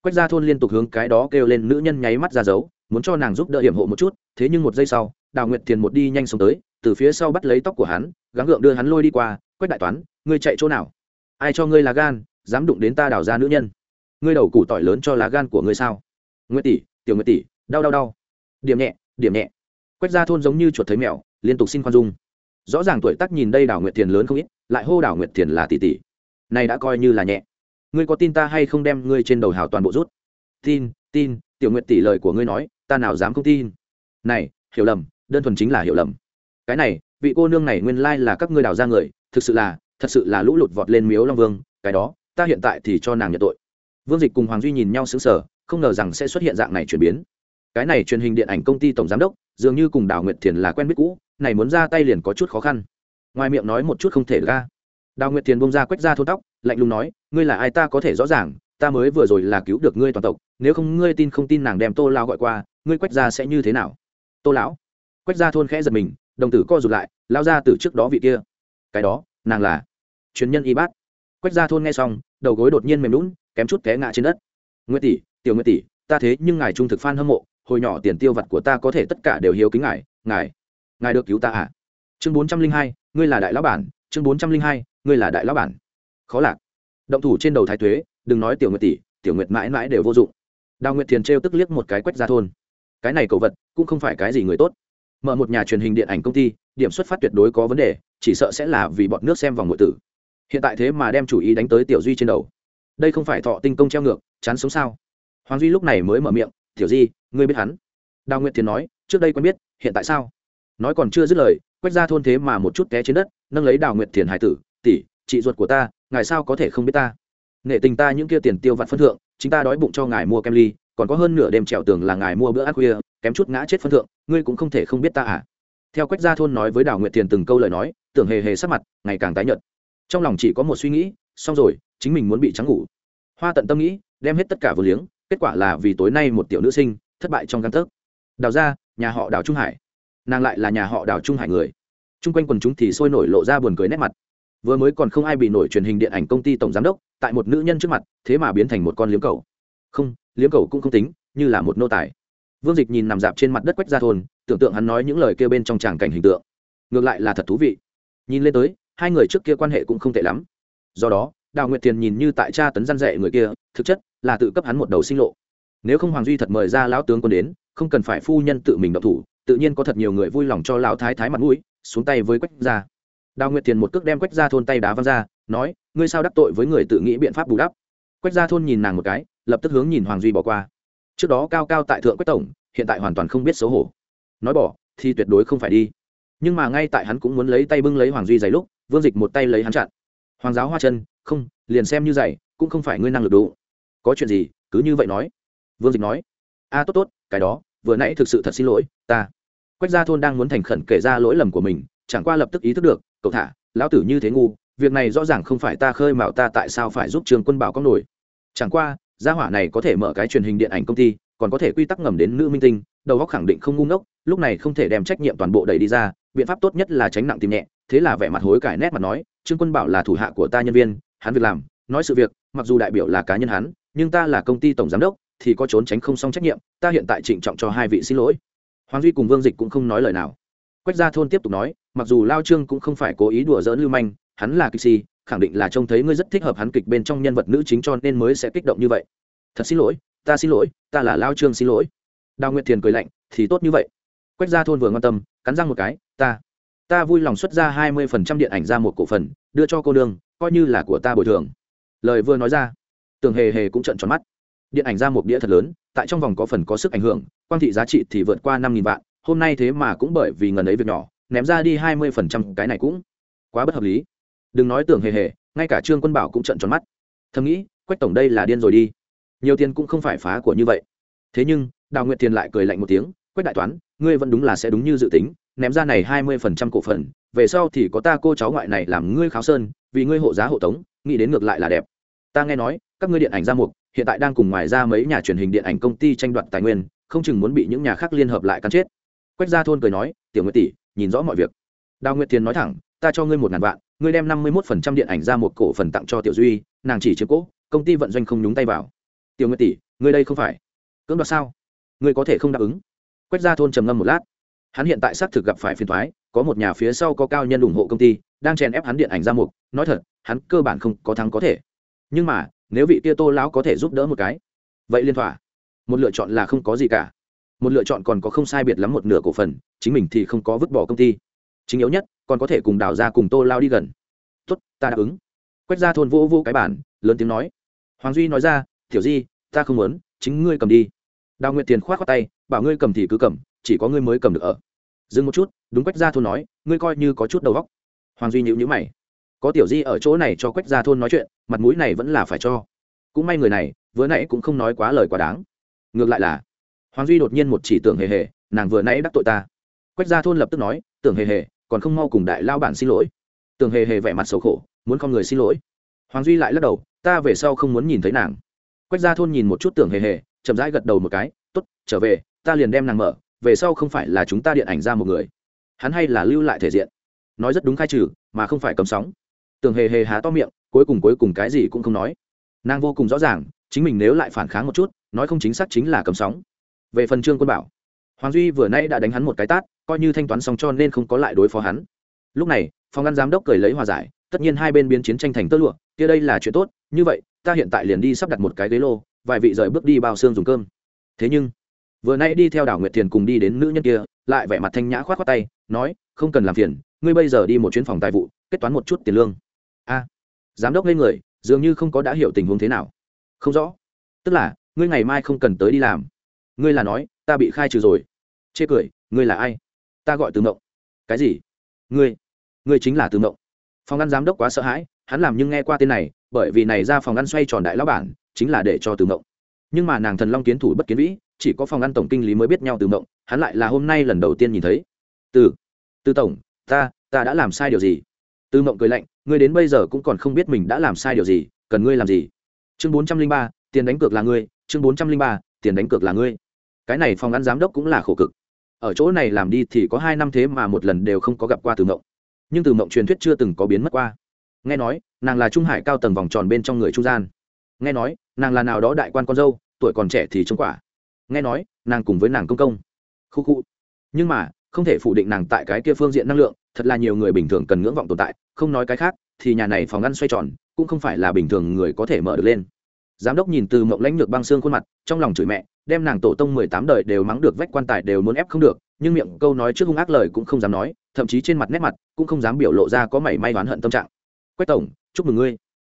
Quách gia thôn liên tục hướng cái đó kêu lên, nữ nhân nháy mắt ra dấu, muốn cho nàng giúp đỡ hiểm hộ một chút, thế nhưng một giây sau, đào nguyệt tiền một đi nhanh xuống tới, từ phía sau bắt lấy tóc của hắn, gắng gượng đưa hắn lôi đi qua quách đại toán, ngươi chạy chỗ nào? Ai cho ngươi là gan, dám đụng đến ta đào ra nữ nhân? Ngươi đầu củ tỏi lớn cho lá gan của ngươi sao? Nguyễn tỷ, tiểu nguyệt tỷ, đau đau đau. Điểm nhẹ điểm nhẹ. Quách ra thôn giống như chuột thấy mèo, liên tục xin khoan dung. Rõ ràng tuổi tác nhìn đây đào nguyệt tiền lớn không ít, lại hô đào nguyệt tiền là tỷ tỷ. Này đã coi như là nhẹ. Ngươi có tin ta hay không đem ngươi trên đầu hào toàn bộ rút? Tin tin, tiểu nguyệt tỷ lời của ngươi nói, ta nào dám không tin. Này, hiểu lầm, đơn thuần chính là hiểu lầm. Cái này, vị cô nương này nguyên lai là các ngươi đào ra người thực sự là, thật sự là lũ lụt vọt lên miếu long vương, cái đó, ta hiện tại thì cho nàng nhận tội. Vương dịch cùng hoàng duy nhìn nhau xứng sở không ngờ rằng sẽ xuất hiện dạng này chuyển biến. Cái này truyền hình điện ảnh công ty tổng giám đốc, dường như cùng đào nguyệt thiền là quen biết cũ, này muốn ra tay liền có chút khó khăn. Ngoài miệng nói một chút không thể ra. Đào nguyệt thiền bông ra quét ra thôn tóc, lạnh lùng nói, ngươi là ai ta có thể rõ ràng, ta mới vừa rồi là cứu được ngươi toàn tộc, nếu không ngươi tin không tin nàng đem tô lao gọi qua, ngươi quét ra sẽ như thế nào? Tô lão? Quét ra thôn khẽ giật mình, đồng tử co rụt lại lao ra từ trước đó vị kia cái đó, nàng là chuyên nhân y bát. Quét ra thôn nghe xong, đầu gối đột nhiên mềm lún kém chút té ngã trên đất. Nguyễn tỷ, tiểu nguyễn tỷ, ta thế nhưng ngài trung thực phan hâm mộ, hồi nhỏ tiền tiêu vặt của ta có thể tất cả đều hiếu kính ngài ngài ngài được cứu ta à? Chương bốn trăm linh hai, ngươi là đại lão bản, chương bốn trăm linh hai, ngươi là đại lão bản. Khó lạc. Động thủ trên đầu thái thuế, đừng nói tiểu nguyệt tỷ, tiểu nguyệt mãi mãi đều vô dụng. Đào nguyệt thiền trêu tức liếc một cái quách ra thôn. Cái này cầu vật, cũng không phải cái gì người tốt. Mở một nhà truyền hình điện ảnh công ty điểm xuất phát tuyệt đối có vấn đề, chỉ sợ sẽ là vì bọn nước xem vòng nội tử. Hiện tại thế mà đem chủ ý đánh tới tiểu duy trên đầu. Đây không phải thọ tinh công treo ngược, chán sống sao? Hoàng duy lúc này mới mở miệng, tiểu di ngươi biết hắn? Đào nguyệt thiền nói, trước đây quen biết, hiện tại sao? Nói còn chưa dứt lời, quét ra thôn thế mà một chút té trên đất, nâng lấy đào nguyệt thiền hải tử, tỷ, chị ruột của ta, ngài sao có thể không biết ta? Nghệ tình ta những kia tiền tiêu vặt phân thượng, chính ta đói bụng cho ngài mua kem ly, còn có hơn nửa đêm trèo tường là ngài mua bữa ăn khuya, kém chút ngã chết phân thượng, ngươi cũng không thể không biết ta à? Theo quách gia thôn nói với đào nguyệt thiền từng câu lời nói, tưởng hề hề sắc mặt, ngày càng tái nhợt. Trong lòng chỉ có một suy nghĩ, xong rồi, chính mình muốn bị trắng ngủ. Hoa tận tâm nghĩ, đem hết tất cả vừa liếng, kết quả là vì tối nay một tiểu nữ sinh, thất bại trong căn tấc. Đào ra nhà họ đào trung hải. Nàng lại là nhà họ đào trung hải người. Chung quanh quần chúng thì sôi nổi lộ ra buồn cười nét mặt. Vừa mới còn không ai bị nổi truyền hình điện ảnh công ty tổng giám đốc, tại một nữ nhân trước mặt, thế mà biến thành một con liếm cầu không, liếm cầu cũng không tính, như là một nô tài vương dịch nhìn nằm dạp trên mặt đất quách ra thôn, tưởng tượng hắn nói những lời kêu bên trong tràng cảnh hình tượng. Ngược lại là thật thú vị. Nhìn lên tới, hai người trước kia quan hệ cũng không tệ lắm. Do đó, đào nguyệt tiền nhìn như tại cha tấn gian dạy người kia, thực chất là tự cấp hắn một đầu sinh lộ. Nếu không hoàng duy thật mời ra lão tướng quân đến, không cần phải phu nhân tự mình độc thủ, tự nhiên có thật nhiều người vui lòng cho lão thái thái mặt mũi, xuống tay với quách gia. Đào nguyệt tiền một cước đem quách gia thôn tay đá văng ra, nói, ngươi sao đắc tội với người tự nghĩ biện pháp bù đắp? Quách gia thôn nhìn nàng một cái, lập tức hướng nhìn hoàng duy bỏ qua trước đó cao cao tại thượng quách tổng, hiện tại hoàn toàn không biết xấu hổ. Nói bỏ, thì tuyệt đối không phải đi. Nhưng mà ngay tại hắn cũng muốn lấy tay bưng lấy hoàng duy giày lúc, vương dịch một tay lấy hắn chặn. Hoàng giáo hoa chân, không, liền xem như giày, cũng không phải ngươi năng lực đủ. Có chuyện gì, cứ như vậy nói. Vương dịch nói. A tốt tốt, cái đó, vừa nãy thực sự thật xin lỗi, ta. Quách gia thôn đang muốn thành khẩn kể ra lỗi lầm của mình, chẳng qua lập tức ý thức được, cậu thả, lão tử như thế ngu, việc này rõ ràng không phải ta khơi mạo ta tại sao phải giúp trường quân bảo có nổi. Chẳng qua gia hỏa này có thể mở cái truyền hình điện ảnh công ty, còn có thể quy tắc ngầm đến nữ minh tinh, đầu góc khẳng định không ngu ngốc, lúc này không thể đem trách nhiệm toàn bộ đẩy đi ra, biện pháp tốt nhất là tránh nặng tìm nhẹ, thế là vẻ mặt hối cải nét mặt nói, trương quân bảo là thủ hạ của ta nhân viên, hắn việc làm, nói sự việc, mặc dù đại biểu là cá nhân hắn, nhưng ta là công ty tổng giám đốc, thì có trốn tránh không xong trách nhiệm, ta hiện tại trịnh trọng cho hai vị xin lỗi. Hoàng duy cùng vương dịch cũng không nói lời nào. Quách gia thôn tiếp tục nói, mặc dù lao trương cũng không phải cố ý đùa dỡn lưu manh, hắn là kịch si khẳng định là trông thấy ngươi rất thích hợp hắn kịch bên trong nhân vật nữ chính cho nên mới sẽ kích động như vậy. Thật xin lỗi, ta xin lỗi, ta là lao trương xin lỗi. Đào nguyệt thiền cười lạnh, thì tốt như vậy. Quách gia thôn vừa ngon tâm, cắn răng một cái, ta ta vui lòng xuất ra hai mươi phần trăm điện ảnh ra một cổ phần, đưa cho cô nương, coi như là của ta bồi thường. Lời vừa nói ra, tường hề hề cũng trận tròn mắt. Điện ảnh ra một đĩa thật lớn, tại trong vòng có phần có sức ảnh hưởng, quang thị giá trị thì vượt qua năm nghìn vạn, hôm nay thế mà cũng bởi vì ngần ấy việc nhỏ, ném ra đi hai mươi phần trăm cái này cũng quá bất hợp lý đừng nói tưởng hề hề, ngay cả trương quân bảo cũng trận tròn mắt. Thầm nghĩ, quách tổng đây là điên rồi đi. Nhiều tiền cũng không phải phá của như vậy. Thế nhưng, đào nguyệt tiền lại cười lạnh một tiếng, quách đại toán, ngươi vẫn đúng là sẽ đúng như dự tính, ném ra này hai mươi phần trăm cổ phần, về sau thì có ta cô cháu ngoại này làm ngươi kháo sơn, vì ngươi hộ giá hộ tống, nghĩ đến ngược lại là đẹp. Ta nghe nói, các ngươi điện ảnh ra mục hiện tại đang cùng ngoài ra mấy nhà truyền hình điện ảnh công ty tranh đoạt tài nguyên, không chừng muốn bị những nhà khác liên hợp lại cắn chết. Quách gia thôn cười nói, tiểu nguyệt tỷ, nhìn rõ mọi việc. Đào nguyệt thiền nói thẳng ta cho ngươi một ngàn vạn, ngươi đem năm mươi một phần trăm điện ảnh ra một cổ phần tặng cho tiểu duy, nàng chỉ chiếm cỗ công ty vận doanh không nhúng tay vào. Tiểu nguyệt tỷ, ngươi đây không phải. Cưỡng đoạt sao? Ngươi có thể không đáp ứng. Quách gia thôn trầm ngâm một lát. Hắn hiện tại xác thực gặp phải phiền thoái có một nhà phía sau có cao nhân ủng hộ công ty, đang chèn ép hắn điện ảnh ra mục nói thật, hắn cơ bản không có thắng có thể. Nhưng mà, nếu vị tia tô lão có thể giúp đỡ một cái, vậy liên thỏa. Một lựa chọn là không có gì cả. Một lựa chọn còn có không sai biệt lắm một nửa cổ phần, chính mình thì không có vứt bỏ công ty chính yếu nhất, còn có thể cùng đào ra cùng tô lao đi gần. Tốt, ta đáp ứng. Quét ra thôn vô vô cái bản lớn tiếng nói. Hoàng duy nói ra thiểu di, ta không muốn, chính ngươi cầm đi. Đào nguyện tiền k h o á t khoác tay, bảo ngươi cầm thì cứ cầm, chỉ có ngươi mới cầm được ở. Dừng một chút, đúng quách gia thôn nói, ngươi coi như có chút đầu góc hoàng duy nhịu nhữ mày. Có tiểu di ở chỗ này cho quách gia thôn nói chuyện, mặt mũi này vẫn là phải cho. Cũng may người này, vừa nãy cũng không nói quá lời quá đáng. Ngược lại là, hoàng duy đột nhiên một chỉ tưởng hề hề, nàng vừa nãy đắc tội ta. Quách gia thôn lập tức nói, tưởng hề hề còn không mau cùng đại lao bản xin lỗi. Tường hề hề vẻ mặt xấu khổ, muốn con người xin lỗi. Hoàng duy lại lắc đầu, ta về sau không muốn nhìn thấy nàng. Quách gia thôn nhìn một chút tường hề hề, chậm rãi gật đầu một cái t ố t trở về, ta liền đem nàng mở, về sau không phải là chúng ta điện ảnh ra một người. Hắn hay là lưu lại thể diện. Nói rất đúng khai trừ, mà không phải cấm sóng. Tường hề hề há to miệng, cuối cùng cuối cùng cái gì cũng không nói. Nàng vô cùng rõ ràng, chính mình nếu lại phản kháng một chút, nói không chính xác chính là cấm sóng. Về phần trương quân bảo, hoàng duy vừa nay đã đánh hắn một cái tát coi như thanh toán xong cho nên không có lại đối phó hắn. Lúc này, phòng ngăn giám đốc cười lấy hòa giải, tất nhiên hai bên biến chiến tranh thành tơ lụa, kia đây là chuyện tốt, như vậy, ta hiện tại liền đi sắp đặt một cái ghế lô, vài vị rời bước đi bao xương dùng cơm. Thế nhưng, vừa nay đi theo đảo nguyệt thiền cùng đi đến nữ nhân kia, lại vẻ mặt thanh nhã khoát khoát tay, nói, không cần làm phiền, ngươi bây giờ đi một chuyến phòng tài vụ, kết toán một chút tiền lương. A. Giám đốc lên người, dường như không có đã hiểu tình huống thế nào. Không rõ. Tức là, ngươi ngày mai không cần tới đi làm. Ngươi là nói, ta bị khai trừ rồi. Chê cười, ngươi là ai? Ta gọi từ mộng. Cái gì? Ngươi? Ngươi chính là từ mộng. Phòng ăn giám đốc quá sợ hãi, hắn làm nhưng nghe qua tên này, bởi vì này ra phòng ăn xoay tròn đại lão bản, chính là để cho từ mộng. Nhưng mà nàng thần long kiến thủ bất kiến vĩ, chỉ có phòng ăn tổng kinh lý mới biết nhau từ mộng, hắn lại là hôm nay lần đầu tiên nhìn thấy. Từ từ tổng, ta ta đã làm sai điều gì? Từ mộng cười lạnh, ngươi đến bây giờ cũng còn không biết mình đã làm sai điều gì, cần ngươi làm gì? Chương bốn trăm linh ba, tiền đánh cược là ngươi, chương bốn trăm linh ba, tiền đánh cược là ngươi. Cái này phòng ăn giám đốc cũng là khổ cực ở chỗ này làm đi thì có hai năm thế mà một lần đều không có gặp qua từ mộng. Nhưng từ mộng truyền thuyết chưa từng có biến mất qua. Nghe nói, nàng là trung hải cao tầng vòng tròn bên trong người trung gian. Nghe nói, nàng là nào đó đại quan con dâu, tuổi còn trẻ thì trông quả. Nghe nói, nàng cùng với nàng công công. Khu khu. Nhưng mà, không thể phủ định nàng tại cái kia phương diện năng lượng, thật là nhiều người bình thường cần ngưỡng vọng tồn tại, không nói cái khác, thì nhà này phòng ăn xoay tròn, cũng không phải là bình thường người có thể mở được lên. Giám đốc nhìn từ mộng lãnh lược băng xương khuôn mặt, trong lòng chửi mẹ đem nàng tổ tông mười tám đời đều mắng được vách quan tài đều muốn ép không được, nhưng miệng câu nói trước hung ác lời cũng không dám nói, thậm chí trên mặt nét mặt cũng không dám biểu lộ ra có mảy may oán hận tâm trạng. Quách tổng, chúc mừng ngươi.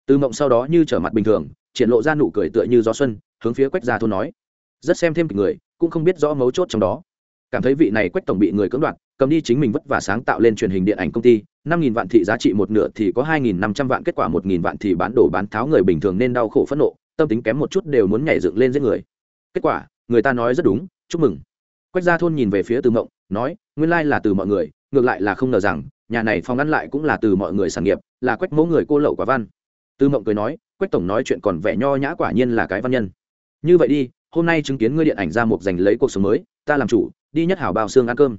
Từ mộng sau đó như trở mặt bình thường, triển lộ ra nụ cười tựa như gió xuân, hướng phía quách gia thôn nói. Rất xem thêm kịch người, cũng không biết rõ mấu chốt trong đó. Cảm thấy vị này quách tổng bị người cưỡng đoạt, cầm đi chính mình vất vả sáng tạo lên truyền hình điện ảnh công ty, năm nghìn vạn thị giá trị một nửa thì có hai nghìn năm trăm vạn, kết quả một nghìn vạn thì bán đổ bán tháo người bình thường nên đau khổ phẫn nộ, tâm tính kém một chút đều muốn nhảy dựng lên giết người kết quả, người ta nói rất đúng, chúc mừng. Quách gia thôn nhìn về phía từ mộng, nói, nguyên lai là từ mọi người, ngược lại là không ngờ rằng, nhà này phòng ngăn lại cũng là từ mọi người sản nghiệp, là quách mẫu người cô lậu quả văn. Từ mộng cười nói, quách tổng nói chuyện còn vẻ nho nhã quả nhiên là cái văn nhân. Như vậy đi, hôm nay chứng kiến ngươi điện ảnh ra một giành lấy cuộc sống mới, ta làm chủ, đi nhất hảo bào xương ăn cơm.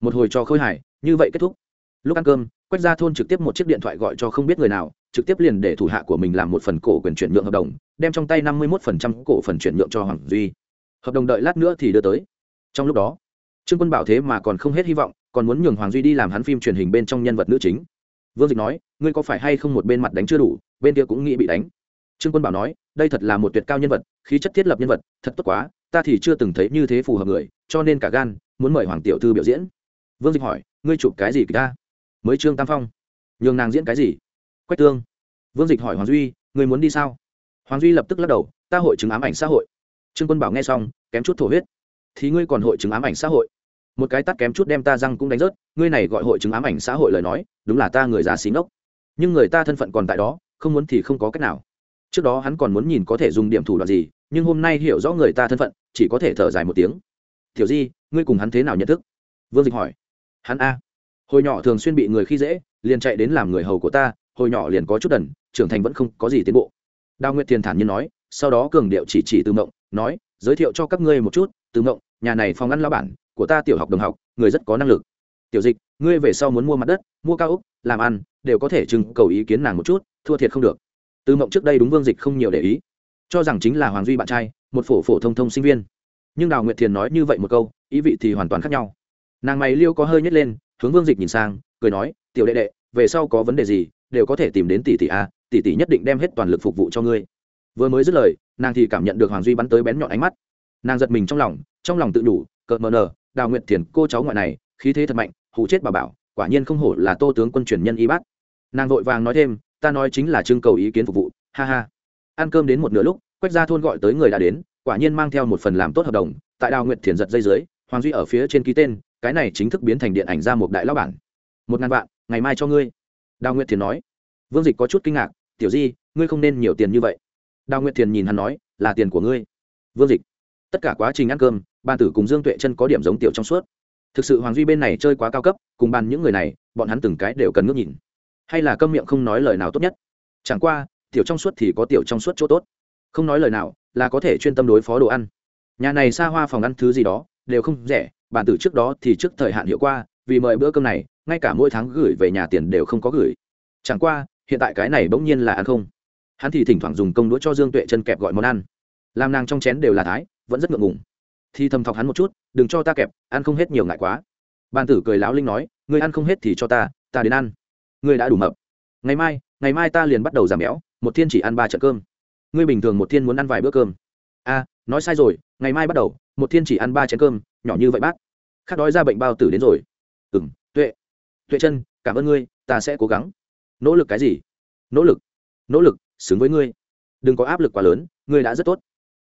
Một hồi cho khôi hài, như vậy kết thúc. Lúc ăn cơm quách gia thôn trực tiếp một chiếc điện thoại gọi cho không biết người nào, trực tiếp liền để thủ hạ của mình làm một phần cổ quyền chuyển nhượng hợp đồng, đem trong tay năm mươi một phần trăm cổ phần chuyển nhượng cho hoàng duy. Hợp đồng đợi lát nữa thì đưa tới. Trong lúc đó, trương quân bảo thế mà còn không hết hy vọng, còn muốn nhường hoàng duy đi làm hắn phim truyền hình bên trong nhân vật nữ chính. Vương dịch nói, ngươi có phải hay không một bên mặt đánh chưa đủ, bên kia cũng nghĩ bị đánh. Trương quân bảo nói, đây thật là một tuyệt cao nhân vật, khí chất thiết lập nhân vật, thật tốt quá, ta thì chưa từng thấy như thế phù hợp người, cho nên cả gan, muốn mời hoàng tiểu thư biểu diễn. Vương dịch hỏi, ngươi chụp cái gì ta? Mới trương tam phong. Nhường nàng diễn cái gì? Quách tương. Vương dịch hỏi hoàng duy, người muốn đi sao? Hoàng duy lập tức lắc đầu, ta hội chứng ám ảnh xã hội. Trương quân bảo nghe xong, kém chút thổ huyết. Thì ngươi còn hội chứng ám ảnh xã hội? Một cái tắt kém chút đem ta răng cũng đánh rớt, ngươi này gọi hội chứng ám ảnh xã hội lời nói, đúng là ta người già xí ngốc. Nhưng người ta thân phận còn tại đó, không muốn thì không có cách nào. Trước đó hắn còn muốn nhìn có thể dùng điểm thủ đoạn gì, nhưng hôm nay hiểu rõ người ta thân phận, chỉ có thể thở dài một tiếng. Tiểu di, ngươi cùng hắn thế nào nhận thức? Vương dịch hỏi. Hắn a hồi nhỏ thường xuyên bị người khi dễ, liền chạy đến làm người hầu của ta, hồi nhỏ liền có chút đần, trưởng thành vẫn không có gì tiến bộ. Đào nguyệt thiền thản nhiên nói, sau đó cường điệu chỉ chỉ từ mộng, nói, giới thiệu cho các ngươi một chút, từ mộng, nhà này phòng ăn lao bản, của ta tiểu học đồng học, người rất có năng lực. Tiểu dịch, ngươi về sau muốn mua mặt đất, mua cao úc làm ăn, đều có thể trưng cầu ý kiến nàng một chút, thua thiệt không được. Từ mộng trước đây đúng vương dịch không nhiều để ý, cho rằng chính là hoàng duy bạn trai, một phổ phổ thông thông sinh viên. Nhưng đào nguyệt thiền nói như vậy một câu, ý vị thì hoàn toàn khác nhau. Nàng mày liêu có hơi nhét lên hướng vương dịch nhìn sang, cười nói, tiểu đệ đệ, về sau có vấn đề gì, đều có thể tìm đến tỷ tỷ a, tỷ tỷ nhất định đem hết toàn lực phục vụ cho ngươi. Vừa mới dứt lời, nàng thì cảm nhận được hoàng duy bắn tới bén nhọn ánh mắt. Nàng giật mình trong lòng trong lòng tự đủ cợt mờ nờ, đào nguyệt thiền, cô cháu ngoại này, khí thế thật mạnh hụ chết bà bảo, quả nhiên không hổ là tô tướng quân truyền nhân y bác. Nàng vội vàng nói thêm, ta nói chính là trưng cầu ý kiến phục vụ, ha ha. Ăn cơm đến một nửa lúc, quách gia thôn gọi tới người đã đến, quả nhiên mang theo một phần làm tốt hợp đồng, tại đào nguyệt thiền giật dây dưới, hoàng duy ở phía trên ký tên cái này chính thức biến thành điện ảnh ra một đại lão bản. Một ngàn vạn, ngày mai cho ngươi. Đào nguyệt thiền nói. Vương dịch có chút kinh ngạc, tiểu di, ngươi không nên nhiều tiền như vậy. Đào nguyệt thiền nhìn hắn nói, là tiền của ngươi. Vương dịch, tất cả quá trình ăn cơm ban tử cùng dương tuệ chân có điểm giống tiểu trong suốt. Thực sự hoàng duy bên này chơi quá cao cấp, cùng bàn những người này, bọn hắn từng cái đều cần ngước nhìn. Hay là câm miệng không nói lời nào tốt nhất? Chẳng qua, tiểu trong suốt thì có tiểu trong suốt chỗ tốt. Không nói lời nào là có thể chuyên tâm đối phó đồ ăn. Nhà này xa hoa phòng ăn thứ gì đó, đều không rẻ bản tử trước đó thì trước thời hạn hiệu qua, vì mời bữa cơm này, ngay cả mỗi tháng gửi về nhà tiền đều không có gửi. Chẳng qua, hiện tại cái này bỗng nhiên là ăn không. Hắn thì thỉnh thoảng dùng công đũa cho dương tuệ chân kẹp gọi món ăn. Làm nàng trong chén đều là thái, vẫn rất ngượng ngùng. Thì thầm thọc hắn một chút, đừng cho ta kẹp, ăn không hết nhiều ngại quá. Bàn tử cười láo linh nói, ngươi ăn không hết thì cho ta ta đến ăn. Ngươi đã đủ mập. Ngày mai ngày mai ta liền bắt đầu giảm béo, một thiên chỉ ăn ba trận cơm. Ngươi bình thường một thiên muốn ăn vài bữa cơm. A, nói sai rồi, ngày mai bắt đầu, một thiên chỉ ăn ba chén cơm nhỏ như vậy bác. Khát đói ra bệnh bao tử đến rồi. Ừ m tuệ. Tuệ chân, cảm ơn ngươi, ta sẽ cố gắng. Nỗ lực cái gì? Nỗ lực. Nỗ lực, xứng với ngươi. Đừng có áp lực quá lớn, ngươi đã rất tốt.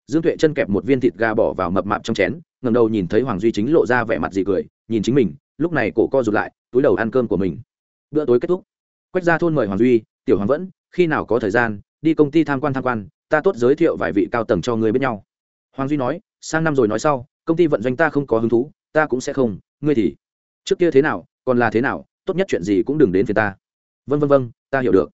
Dương tuệ chân kẹp một viên thịt gà bỏ vào mập mạp trong chén ngầm đầu nhìn thấy hoàng duy chính lộ ra vẻ mặt gì cười, nhìn chính mình, lúc này cổ co rụt lại, túi đầu ăn cơm của mình. Bữa tối kết thúc. Quách ra thôn mời hoàng duy, tiểu hoàng vẫn, khi nào có thời gian, đi công ty tham quan tham quan, ta tốt giới thiệu vài vị cao tầng cho người biết nhau. Hoàng duy nói, sang năm rồi nói sau công ty vận doanh ta không có hứng thú, ta cũng sẽ không, ngươi thì, trước kia thế nào, còn là thế nào, tốt nhất chuyện gì cũng đừng đến phía ta. Vân vân vân ta hiểu được.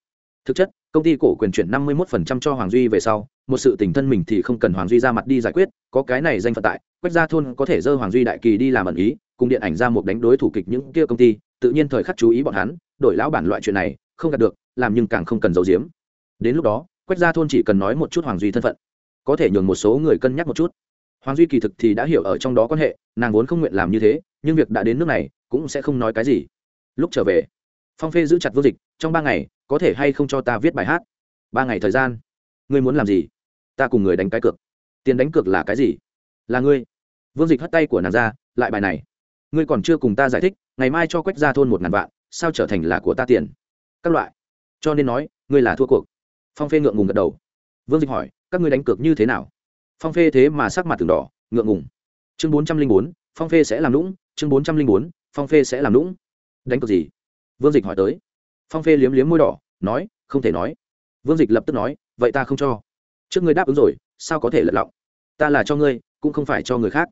Thực chất, công ty cổ quyền chuyển năm mươi 51% cho hoàng duy về sau, một sự tình thân mình thì không cần hoàng duy ra mặt đi giải quyết, có cái này danh phận tại, quách gia thôn có thể dơ hoàng duy đại kỳ đi làm ẩn ý, cùng điện ảnh ra một đánh đối thủ kịch những kia công ty, tự nhiên thời khắc chú ý bọn hắn, đổi lão bản loại chuyện này, không đạt được, làm nhưng càng không cần giấu giếm. Đến lúc đó, quách gia thôn chỉ cần nói một chút hoàng duy thân phận, có thể nhường một số người cân nhắc một chút hoàng duy kỳ thực thì đã hiểu ở trong đó quan hệ, nàng vốn không nguyện làm như thế, nhưng việc đã đến nước này cũng sẽ không nói cái gì. Lúc trở về, phong phê giữ chặt vô dịch, trong ba ngày, có thể hay không cho ta viết bài hát? Ba ngày thời gian, ngươi muốn làm gì? Ta cùng người đánh cái cược. Tiền đánh cược là cái gì? Là ngươi. Vương dịch hất tay của nàng ra, lại bài này. Ngươi còn chưa cùng ta giải thích, ngày mai cho quách ra thôn một ngàn vạn, sao trở thành là của ta tiền? Các loại. Cho nên nói, ngươi là thua cuộc. Phong phê ngượng ngùng gật đầu. Vương dịch hỏi, các ngươi đánh cược như thế nào? Phong phê thế mà sắc mặt từng đỏ, ngượng ngùng. Chương bốn trăm linh bốn, phong phê sẽ làm lũng chương bốn trăm linh bốn, phong phê sẽ làm lũng đánh cược gì? Vương dịch hỏi tới. Phong phê liếm liếm môi đỏ, nói, không thể nói. Vương dịch lập tức nói, vậy ta không cho. Trước ngươi đáp ứng rồi, sao có thể lật lọng? Ta là cho ngươi, cũng không phải cho người khác.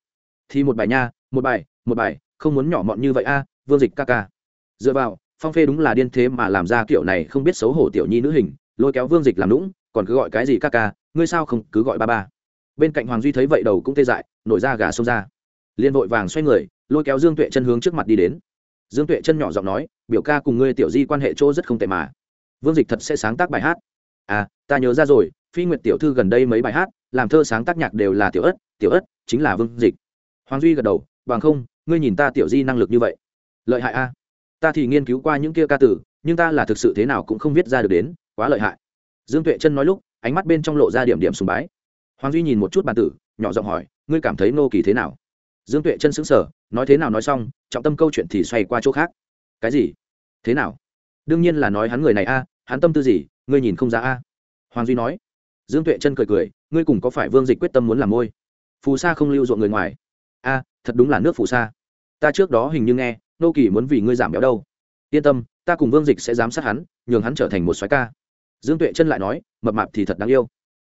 Thì một bài nha, một bài một bài, không muốn nhỏ mọn như vậy a, vương dịch ca ca. Dựa vào, phong phê đúng là điên thế mà làm ra kiểu này không biết xấu hổ tiểu nhi nữ hình, lôi kéo vương dịch làm lũng còn cứ gọi cái gì ca ca, ngươi sao không cứ gọi ba ba? Bên cạnh hoàng duy thấy vậy đầu cũng tê dại, nổi ra gà xông ra. Liền vội vàng xoay người, lôi kéo dương tuệ chân hướng trước mặt đi đến. Dương tuệ chân nhỏ giọng nói, biểu ca cùng ngươi tiểu di quan hệ chỗ rất không tệ mà. Vương dịch thật sẽ sáng tác bài hát. À ta nhớ ra rồi, phi nguyệt tiểu thư gần đây mấy bài hát, làm thơ sáng tác nhạc đều là tiểu ất tiểu ất, chính là vương dịch. Hoàng duy gật đầu, bằng không, ngươi nhìn ta tiểu di năng lực như vậy, lợi hại a. Ta thì nghiên cứu qua những kia ca tử, nhưng ta là thực sự thế nào cũng không viết ra được đến, quá lợi hại. Dương tuệ chân nói lúc, ánh mắt bên trong lộ ra điểm điểm sùng bái hoàng duy nhìn một chút bàn tử, nhỏ giọng hỏi, ngươi cảm thấy nô kỳ thế nào? Dương tuệ chân xứng sở nói thế nào nói xong, trọng tâm câu chuyện thì xoay qua chỗ khác. Cái gì? Thế nào? Đương nhiên là nói hắn người này a, hắn tâm tư gì, ngươi nhìn không ra a. Hoàng duy nói. Dương tuệ chân cười cười, ngươi cùng có phải vương dịch quyết tâm muốn làm môi? Phù sa không lưu ruộng người ngoài. A, thật đúng là nước phù sa. Ta trước đó hình như nghe nô kỳ muốn vì ngươi giảm béo đâu. Yên tâm, ta cùng vương dịch sẽ giám sát hắn, nhường hắn trở thành một xoái ca. Dương tuệ chân lại nói, mập mạp thì thật đáng yêu.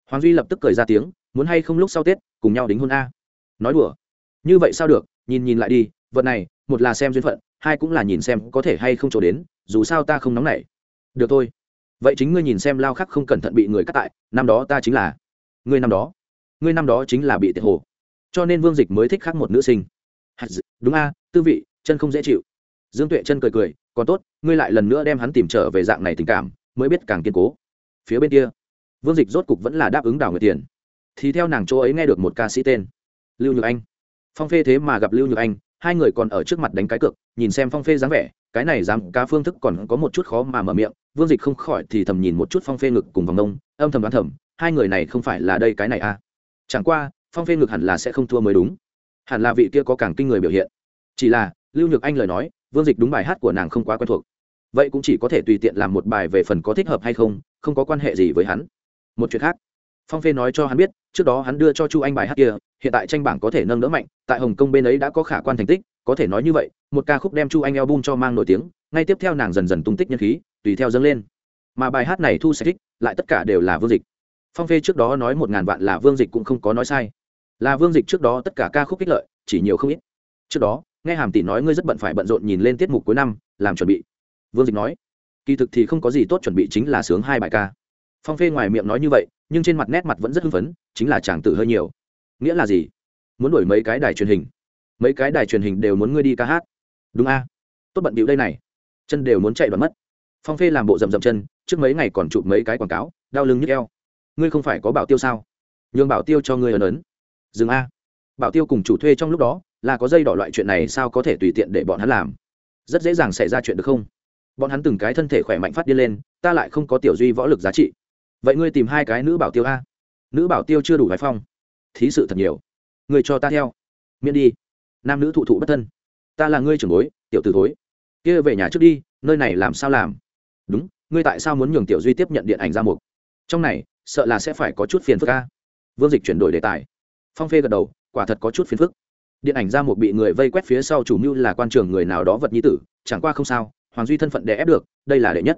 Hoàng duy lập tức cười ra tiếng muốn hay không lúc sau tết, cùng nhau đính hôn a. Nói đùa. Như vậy sao được, nhìn nhìn lại đi, vật này, một là xem duyên phận, hai cũng là nhìn xem có thể hay không trổ đến, dù sao ta không nóng nảy. Được thôi. Vậy chính ngươi nhìn xem lao khắc không cẩn thận bị người cắt tại, năm đó ta chính là. Ngươi năm đó. Ngươi năm đó chính là bị tiệt hồ. Cho nên vương dịch mới thích khắc một nữ sinh. Đúng a, tư vị, chân không dễ chịu. Dương tuệ chân cười cười, còn tốt, ngươi lại lần nữa đem hắn tìm trở về dạng này tình cảm, mới biết càng kiên cố. Phía bên kia, vương dịch rốt cục vẫn là đáp ứng đào người tiền thì theo nàng chỗ ấy nghe được một ca sĩ tên. Lưu nhược anh. Phong phê thế mà gặp lưu nhược anh, hai người còn ở trước mặt đánh cái cược, nhìn xem phong phê dáng vẻ, cái này dám cá phương thức còn có một chút khó mà mở miệng, vương dịch không khỏi thì thầm nhìn một chút phong phê ngực cùng vòng nông, âm thầm đoán thầm, hai người này không phải là đây cái này à? Chẳng qua, phong phê ngực hẳn là sẽ không thua mới đúng. Hẳn là vị kia có càng kinh người biểu hiện. Chỉ là, lưu nhược anh lời nói, vương dịch đúng bài hát của nàng không quá quen thuộc. Vậy cũng chỉ có thể tùy tiện làm một bài về phần có thích hợp hay không không có quan hệ gì với hắn. Một chuyện khác phong phê nói cho hắn biết, trước đó hắn đưa cho chu anh bài hát kia, hiện tại tranh bảng có thể nâng đỡ mạnh, tại hồng kông bên ấy đã có khả quan thành tích, có thể nói như vậy, một ca khúc đem chu anh album cho mang nổi tiếng, ngay tiếp theo nàng dần dần tung tích nhân khí, tùy theo dâng lên. Mà bài hát này thu sẽ thích, lại tất cả đều là vương dịch. Phong phê trước đó nói một ngàn vạn là vương dịch cũng không có nói sai. Là vương dịch trước đó tất cả ca khúc ích lợi, chỉ nhiều không ít. Trước đó, nghe hàm tỷ nói ngươi rất bận phải bận rộn nhìn lên tiết mục cuối năm, làm chuẩn bị. Vương dịch nói, kỳ thực thì không có gì tốt chuẩn bị chính là sướng hai bài ca. Phong phê ngoài miệng nói như vậy nhưng trên mặt nét mặt vẫn rất hưng phấn, chính là chàng tử hơi nhiều. Nghĩa là gì? Muốn đổi mấy cái đài truyền hình? Mấy cái đài truyền hình đều muốn ngươi đi ca hát. Đúng a. Tốt bận bịu đây này. Chân đều muốn chạy và mất. Phong phê làm bộ rầm rầm chân, trước mấy ngày còn chụp mấy cái quảng cáo, đau lưng nhức eo. Ngươi không phải có bảo tiêu sao? Nhường bảo tiêu cho ngươi ấn ấn. Dừng a. Bảo tiêu cùng chủ thuê trong lúc đó, là có dây đỏ loại chuyện này sao có thể tùy tiện để bọn hắn làm? Rất dễ dàng xảy ra chuyện được không? Bọn hắn từng cái thân thể khỏe mạnh phát đi lên, ta lại không có tiểu duy võ lực giá trị vậy ngươi tìm hai cái nữ bảo tiêu a. Nữ bảo tiêu chưa đủ hải phong. Thí sự thật nhiều. Người cho ta theo. Miễn đi. Nam nữ thụ thụ bất thân. Ta là ngươi trưởng bối, tiểu t ử thối. Kia về nhà trước đi, nơi này làm sao làm? Đúng, ngươi tại sao muốn nhường tiểu duy tiếp nhận điện ảnh ra mục? Trong này, sợ là sẽ phải có chút phiền phức ca vương dịch chuyển đổi đề tài. Phong phê gật đầu, quả thật có chút phiền phức. Điện ảnh ra mục bị người vây quét phía sau chủ mưu là quan trường người nào đó vật nhi tử, chẳng qua không sao, hoàng duy thân phận đè ép được, đây là đệ nhất.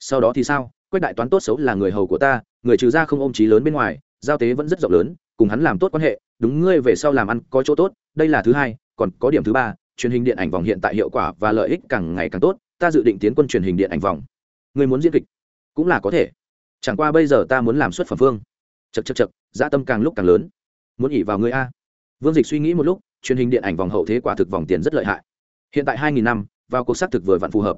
Sau đó thì sao? Quách đại toán tốt xấu là người hầu của ta, người trừ ra không ôm trí lớn bên ngoài, giao tế vẫn rất rộng lớn, cùng hắn làm tốt quan hệ, đúng ngươi về sau làm ăn có chỗ tốt, đây là thứ hai, còn có điểm thứ ba, truyền hình điện ảnh vòng hiện tại hiệu quả và lợi ích càng ngày càng tốt, ta dự định tiến quân truyền hình điện ảnh vòng. Ngươi muốn diễn kịch? Cũng là có thể. Chẳng qua bây giờ ta muốn làm xuất phẩm phương chật chật chật dã tâm càng lúc càng lớn. Muốn nghỉ vào ngươi a. Vương dịch suy nghĩ một lúc, truyền hình điện ảnh vòng hậu thế quả thực vòng tiền rất lợi hại. Hiện tại hai nghìn năm, vào cuộc xác thực vừa vặn phù hợp.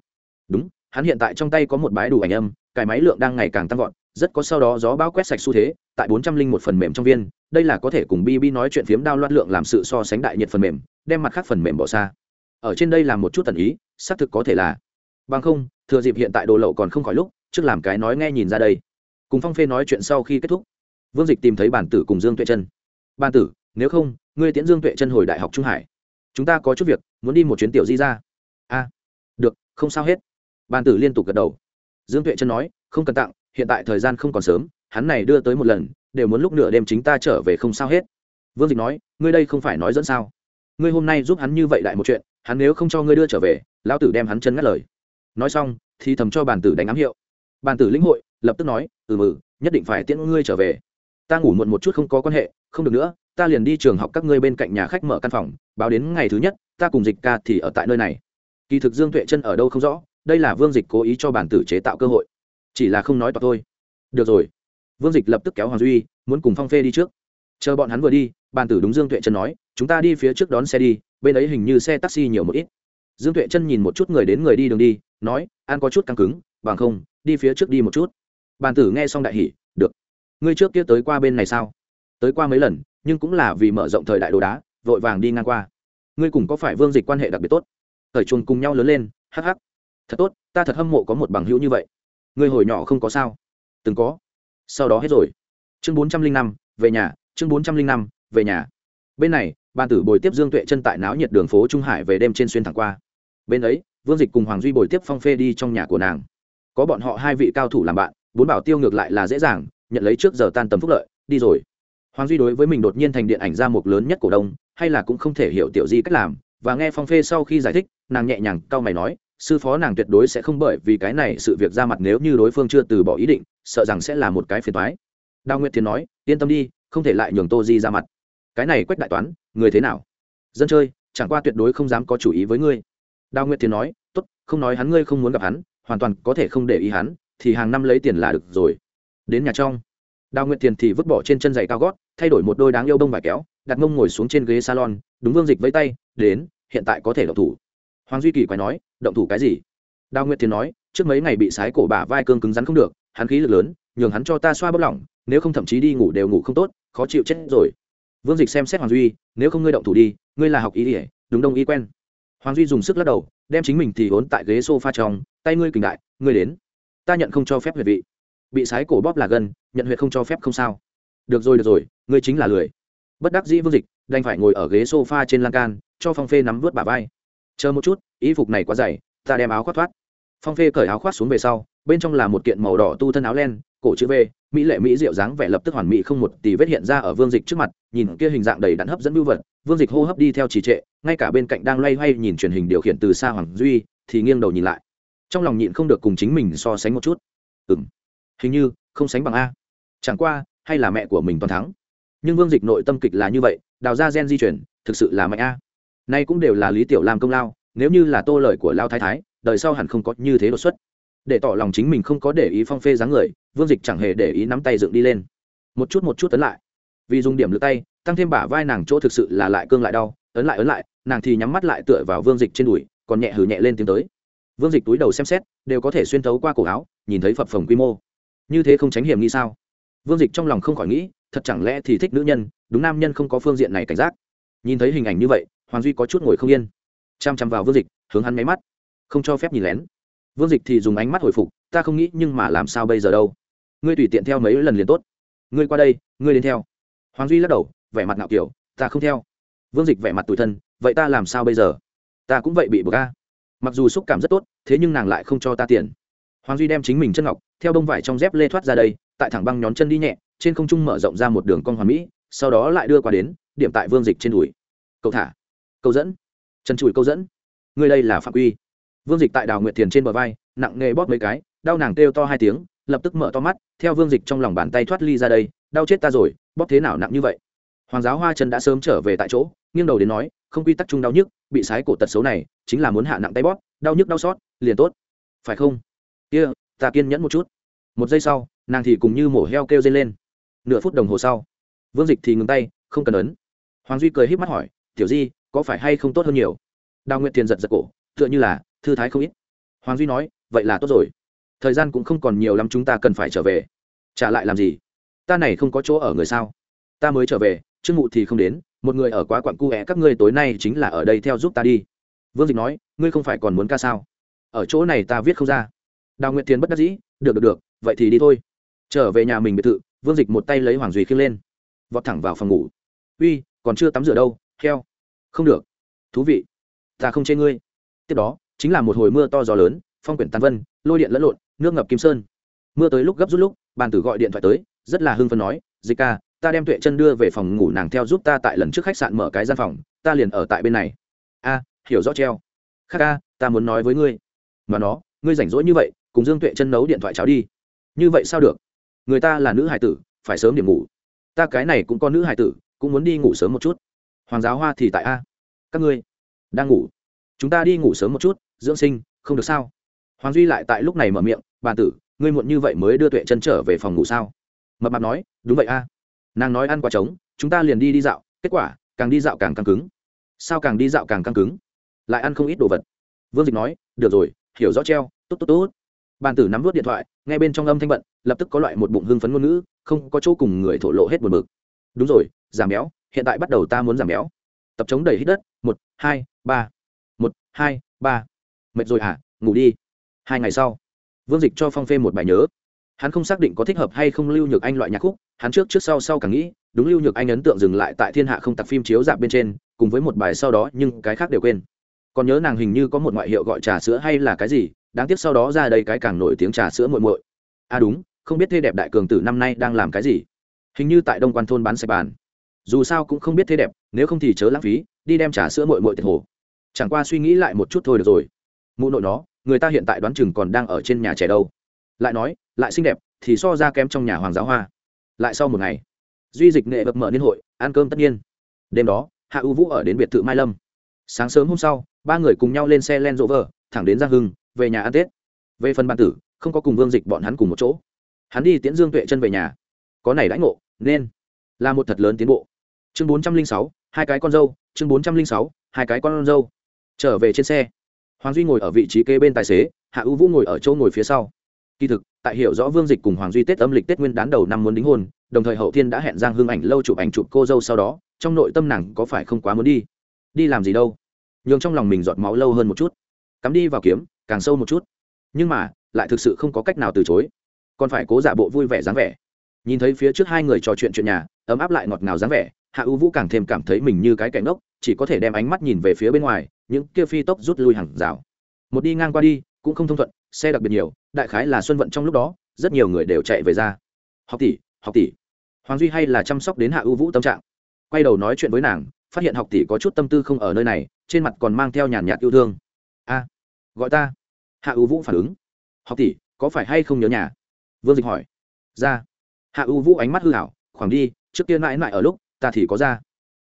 Đúng, hắn hiện tại trong tay có một bãi đủ ảnh âm cải máy lượng đang ngày càng tăng vọt, rất có sau đó gió bão quét sạch xu thế, tại bốn trăm linh một phần mềm trong viên, đây là có thể cùng bb nói chuyện phiếm đao loát lượng làm sự so sánh đại nhiệt phần mềm, đem mặt khác phần mềm bỏ xa. Ở trên đây làm một chút tần ý, xác thực có thể là. Bằng không, thừa dịp hiện tại đồ lậu còn không khỏi lúc, trước làm cái nói nghe nhìn ra đây. Cùng phong phê nói chuyện sau khi kết thúc, vương dịch tìm thấy bản tử cùng dương tuệ chân bản tử, nếu không, ngươi tiễn dương tuệ chân hồi đại học trung hải. Chúng ta có chút việc, muốn đi một chuyến tiểu di ra. A, được, không sao hết. Bản tử liên tục gật đầu dương tuệ chân nói, không cần tặng, hiện tại thời gian không còn sớm, hắn này đưa tới một lần, đều muốn lúc nửa đêm chính ta trở về không sao hết. Vương dịch nói, ngươi đây không phải nói dẫn sao? Ngươi hôm nay giúp hắn như vậy lại một chuyện, hắn nếu không cho ngươi đưa trở về, lão tử đem hắn chân ngắt lời. Nói xong, thì thầm cho bàn tử đánh ám hiệu. Bàn tử lĩnh hội, lập tức nói ừ mừ, nhất định phải tiễn ngươi trở về. Ta ngủ muộn một chút không có quan hệ, không được nữa, ta liền đi trường học các ngươi bên cạnh nhà khách mở căn phòng, báo đến ngày thứ nhất, ta cùng dịch ca thì ở tại nơi này. Kỳ thực dương tuệ chân ở đâu không rõ đây là vương dịch cố ý cho bản tử chế tạo cơ hội. Chỉ là không nói toạc thôi. Được rồi. Vương dịch lập tức kéo hoàng duy, muốn cùng phong phê đi trước. Chờ bọn hắn vừa đi bàn tử đúng dương tuệ chân nói, chúng ta đi phía trước đón xe đi, bên ấy hình như xe taxi nhiều một ít. Dương tuệ chân nhìn một chút người đến người đi đường đi, nói, an có chút căng cứng, bằng không, đi phía trước đi một chút. Bàn tử nghe xong đại hỉ, được. Ngươi trước kia tới qua bên này sao? Tới qua mấy lần, nhưng cũng là vì mở rộng thời đại đồ đá, vội vàng đi ngang qua. Ngươi cùng có phải vương dịch quan hệ đặc biệt tốt? Thời chuồng cùng nhau lớn lên hh thật tốt, ta thật hâm mộ có một bằng hữu như vậy. Người hồi nhỏ không có sao? Từng có. Sau đó hết rồi. Chương bốn trăm linh năm, về nhà, chương bốn trăm linh năm, về nhà. Bên này ban tử bồi tiếp dương tuệ chân tại náo nhiệt đường phố trung hải về đêm trên xuyên thẳng qua. Bên ấy, vương dịch cùng hoàng duy bồi tiếp phong phê đi trong nhà của nàng. Có bọn họ hai vị cao thủ làm bạn, bốn bảo tiêu ngược lại là dễ dàng, nhận lấy trước giờ tan tầm phúc lợi, đi rồi. Hoàng duy đối với mình đột nhiên thành điện ảnh ra một lớn nhất cổ đông, hay là cũng không thể hiểu tiểu di cách làm, và nghe phong phê sau khi giải thích, nàng nhẹ nhàng cau mày nói sư phó nàng tuyệt đối sẽ không bởi vì cái này sự việc ra mặt nếu như đối phương chưa từ bỏ ý định, sợ rằng sẽ là một cái phiền toái. Đào nguyệt thiền nói, yên tâm đi, không thể lại nhường tô di ra mặt. Cái này quách đại toán, người thế nào? Dân chơi, chẳng qua tuyệt đối không dám có chủ ý với ngươi. Đào nguyệt thiền nói, tốt, không nói hắn ngươi không muốn gặp hắn, hoàn toàn có thể không để ý hắn, thì hàng năm lấy tiền là được rồi. Đến nhà trong. Đào nguyệt thiền thì vứt bỏ trên chân giày cao gót, thay đổi một đôi đáng yêu bông vải kéo, đặt mông ngồi xuống trên ghế salon, đúng vương dịch với tay, đến, hiện tại có thể động thủ hoàng duy kỳ quay nói, động thủ cái gì? Đào nguyệt thiền nói, trước mấy ngày bị sái cổ bả vai cương cứng rắn không được, hắn khí lực lớn, nhường hắn cho ta xoa bóp lỏng, nếu không thậm chí đi ngủ đều ngủ không tốt, khó chịu chết rồi. Vương dịch xem xét hoàng duy, nếu không ngươi động thủ đi, ngươi là học ý ỉa đúng đông y quen. Hoàng duy dùng sức lắc đầu, đem chính mình thì vốn tại ghế s o f a trong, tay ngươi kình đại, ngươi đến. Ta nhận không cho phép huyệt vị. Bị sái cổ bóp là gân, nhận huyệt không cho phép không sao. Được rồi được rồi, ngươi chính là lười. Bất đắc dĩ vương dịch, đành phải ngồi ở ghế s o f a trên lan can, cho phong phê nắm vớt bà vai chờ một chút, y phục này quá dày, ta đem áo khoác thoát. Phong phê cởi áo khoác xuống về sau, bên trong là một kiện màu đỏ tu thân áo len, cổ chữ v, mỹ lệ mỹ diệu dáng vẻ lập tức hoàn mỹ không một tỷ vết hiện ra ở vương dịch trước mặt, nhìn kia hình dạng đầy đặn hấp dẫn bưu vật, vương dịch hô hấp đi theo trì trệ, ngay cả bên cạnh đang loay hoay nhìn truyền hình điều khiển từ xa hoàng duy, thì nghiêng đầu nhìn lại. Trong lòng nhịn không được cùng chính mình so sánh một chút. Ừ m hình như, không sánh bằng a. Chẳng qua, hay là mẹ của mình toàn thắng. Nhưng vương dịch nội tâm kịch là như vậy, đào ra gen di chuyển thực sự là mạnh a nay cũng đều là lý tiểu lam công lao, nếu như là tô lời của lao thái thái, đời sau hẳn không có như thế đột xuất. Để tỏ lòng chính mình không có để ý phong phê dáng người, vương dịch chẳng hề để ý nắm tay dựng đi lên. Một chút một chút tấn lại. Vì dùng điểm lượt tay, tăng thêm bả vai nàng chỗ thực sự là lại cương lại đau, ấn lại ấn lại, nàng thì nhắm mắt lại tựa vào vương dịch trên đùi, còn nhẹ hử nhẹ lên tiến tới. Vương dịch túi đầu xem xét, đều có thể xuyên thấu qua cổ áo, nhìn thấy phập phồng quy mô. Như thế không tránh hiểm nghi sao? Vương dịch trong lòng không khỏi nghĩ, thật chẳng lẽ thì thích nữ nhân, đúng nam nhân không có phương diện này cảnh giác. Nhìn thấy hình ảnh như vậy hoàng duy có chút ngồi không yên. Chăm chăm vào vương dịch, hướng hắn máy mắt. Không cho phép nhìn lén. Vương dịch thì dùng ánh mắt hồi phục, ta không nghĩ nhưng mà làm sao bây giờ đâu. Ngươi tùy tiện theo mấy lần liền tốt. Ngươi qua đây, ngươi đến theo. Hoàng duy lắc đầu, vẻ mặt ngạo kiểu, ta không theo. Vương dịch vẻ mặt tủi thân, vậy ta làm sao bây giờ? Ta cũng vậy bị bờ ca mặc dù xúc cảm rất tốt, thế nhưng nàng lại không cho ta tiền. Hoàng duy đem chính mình chân ngọc, theo đông vải trong dép lê thoát ra đây, tại thẳng băng nhón chân đi nhẹ, trên không trung mở rộng ra một đường con hoàn mỹ, sau đó lại đưa qua đến, điểm tại vương dịch trên đùi. Cậu thả câu dẫn. Chân chùi câu dẫn. Người đây là phạm quy. Vương dịch tại đào nguyệt thiền trên bờ vai nặng nghề bóp mấy cái đau nàng kêu to hai tiếng lập tức mở to mắt theo vương dịch trong lòng bàn tay thoát ly ra đây đau chết ta rồi bóp thế nào nặng như vậy? Hoàng giáo hoa chân đã sớm trở về tại chỗ nghiêng đầu đến nói không quy tắc chung đau nhức bị sái cổ tật xấu này chính là muốn hạ nặng tay bóp đau nhức đau xót liền tốt. Phải không? Kia、yeah, ta kiên nhẫn một chút. Một giây sau nàng thì cùng như mổ heo kêu dây lên. Nửa phút đồng hồ sau vương dịch thì ngừng tay không cần ấn. Hoàng duy cười h í p mắt hỏi tiểu di có phải hay không tốt hơn nhiều? Đào nguyệt thiền giật giật cổ, tựa như là, thư thái không ít. Hoàng duy nói, vậy là tốt rồi. Thời gian cũng không còn nhiều lắm chúng ta cần phải trở về. Trả lại làm gì? Ta này không có chỗ ở người sao? Ta mới trở về, trương mụ thì không đến, một người ở quá quặn cu é các ngươi tối nay chính là ở đây theo giúp ta đi. Vương dịch nói, ngươi không phải còn muốn ca sao? Ở chỗ này ta viết không ra. Đào nguyệt thiền bất đắc dĩ, được được được, vậy thì đi thôi. Trở về nhà mình biệt thự, vương dịch một tay lấy hoàng duy khiêng lên. Vọt thẳng vào phòng ngủ. Uy, còn chưa tắm rửa đâu, heo không được. Thú vị. Ta không chê ngươi. Tiếp đó, chính là một hồi mưa to gió lớn, phong quyển tàn vân, lôi điện lẫn lộn, nước ngập kim sơn. Mưa tới lúc gấp rút lúc, bàn tử gọi điện thoại tới, rất là hưng phấn nói, dịch ca, ta đem tuệ chân đưa về phòng ngủ nàng theo giúp ta tại lần trước khách sạn mở cái gian phòng, ta liền ở tại bên này. A, hiểu rõ treo. Khác ca, ta muốn nói với ngươi. Mà nó, ngươi rảnh rỗi như vậy, cùng dương tuệ chân nấu điện thoại cháo đi. Như vậy sao được? Người ta là nữ hải tử, phải sớm điểm ngủ. Ta cái này cũng có nữ hải tử, cũng muốn đi ngủ sớm một chút hoàng giáo hoa thì tại a. Các ngươi, đang ngủ. Chúng ta đi ngủ sớm một chút, dưỡng sinh, không được sao? Hoàng duy lại tại lúc này mở miệng bàn tử, ngươi muộn như vậy mới đưa tuệ chân trở về phòng ngủ sao? Mập mạp nói, đúng vậy a. Nàng nói ăn quả trống, chúng ta liền đi đi dạo, kết quả, càng đi dạo càng căng cứng. Sao càng đi dạo càng căng cứng? Lại ăn không ít đồ vật. Vương dịch nói, được rồi, hiểu rõ treo, tốt tốt tốt. Bàn tử nắm vớt điện thoại, nghe bên trong âm thanh bận, lập tức có loại một bụng hưng phấn ngôn ngữ, không có chỗ cùng người thổ lộ hết buồn bực. Đúng rồi, giảm béo hiện tại bắt đầu ta muốn giảm béo. Tập chống đẩy hít đất, một, hai, ba. Một, hai, ba. Mệt rồi hả? Ngủ đi. Hai ngày sau, vương dịch cho phong phê một bài nhớ. Hắn không xác định có thích hợp hay không lưu nhược anh loại nhạc khúc, hắn trước trước sau sau càng nghĩ, đúng lưu nhược anh ấn tượng dừng lại tại thiên hạ không tập phim chiếu dạp bên trên, cùng với một bài sau đó, nhưng cái khác đều quên. Còn nhớ nàng hình như có một ngoại hiệu gọi trà sữa hay là cái gì, đáng tiếc sau đó ra đây cái càng nổi tiếng trà sữa muội muội. À đúng, không biết thê đẹp đại cường tử năm nay đang làm cái gì. Hình như tại đông quan thôn bán sạch bàn dù sao cũng không biết thế đẹp, nếu không thì chớ lãng phí, đi đem trà sữa mội mội tiệt hồ. Chẳng qua suy nghĩ lại một chút thôi được rồi. Mụ nội nó, người ta hiện tại đoán chừng còn đang ở trên nhà trẻ đâu. Lại nói, lại xinh đẹp, thì so ra kém trong nhà hoàng giáo hoa. Lại sau một ngày, duy dịch nghệ bậc mở niên hội, ăn cơm tất nhiên. Đêm đó, hạ ưu vũ ở đến biệt thự mai lâm. Sáng sớm hôm sau, ba người cùng nhau lên xe len rộ vờ, thẳng đến giang hưng, về nhà ăn tết. Về phần bàn tử, không có cùng vương dịch bọn hắn cùng một chỗ. Hắn đi tiễn dương tuệ chân về nhà. Có này đãi ngộ, nên là một thật lớn tiến bộ chương bốn trăm linh sáu, hai cái con dâu, chương bốn trăm linh sáu, hai cái con dâu. Trở về trên xe. Hoàng duy ngồi ở vị trí kế bên tài xế, hạ ưu vũ ngồi ở chỗ ngồi phía sau. Kỳ thực, tại hiểu rõ vương dịch cùng hoàng duy tết âm lịch tết nguyên đán đầu năm muốn đính hôn, đồng thời hậu thiên đã hẹn giang hương ảnh lâu chụp ảnh chụp cô dâu sau đó, trong nội tâm nàng có phải không quá muốn đi? Đi làm gì đâu? Nhường trong lòng mình giọt máu lâu hơn một chút. Cắm đi vào kiếm, càng sâu một chút. Nhưng mà, lại thực sự không có cách nào từ chối. Còn phải cố giả bộ vui vẻ dáng vẻ. Nhìn thấy phía trước hai người trò chuyện chuyện nhà, ấm áp lại ngọt ngào dáng vẻ hạ ưu vũ càng thêm cảm thấy mình như cái cảnh ốc chỉ có thể đem ánh mắt nhìn về phía bên ngoài, những kia phi tốc rút lui hàng rào. Một đi ngang qua đi, cũng không thông thuận, xe đặc biệt nhiều, đại khái là xuân vận trong lúc đó, rất nhiều người đều chạy về ra. Học tỷ học tỷ. Hoàng duy hay là chăm sóc đến hạ ưu vũ tâm trạng. Quay đầu nói chuyện với nàng, phát hiện học tỷ có chút tâm tư không ở nơi này, trên mặt còn mang theo nhàn nhạt yêu thương. A, gọi ta. Hạ ưu vũ phản ứng. Học tỷ, có phải hay không nhớ nhà? Vương dịch hỏi. Ra. Hạ ưu vũ ánh mắt hư hảo khoảng đi, trước kia mãi mãi ở lúc ta thì có ra.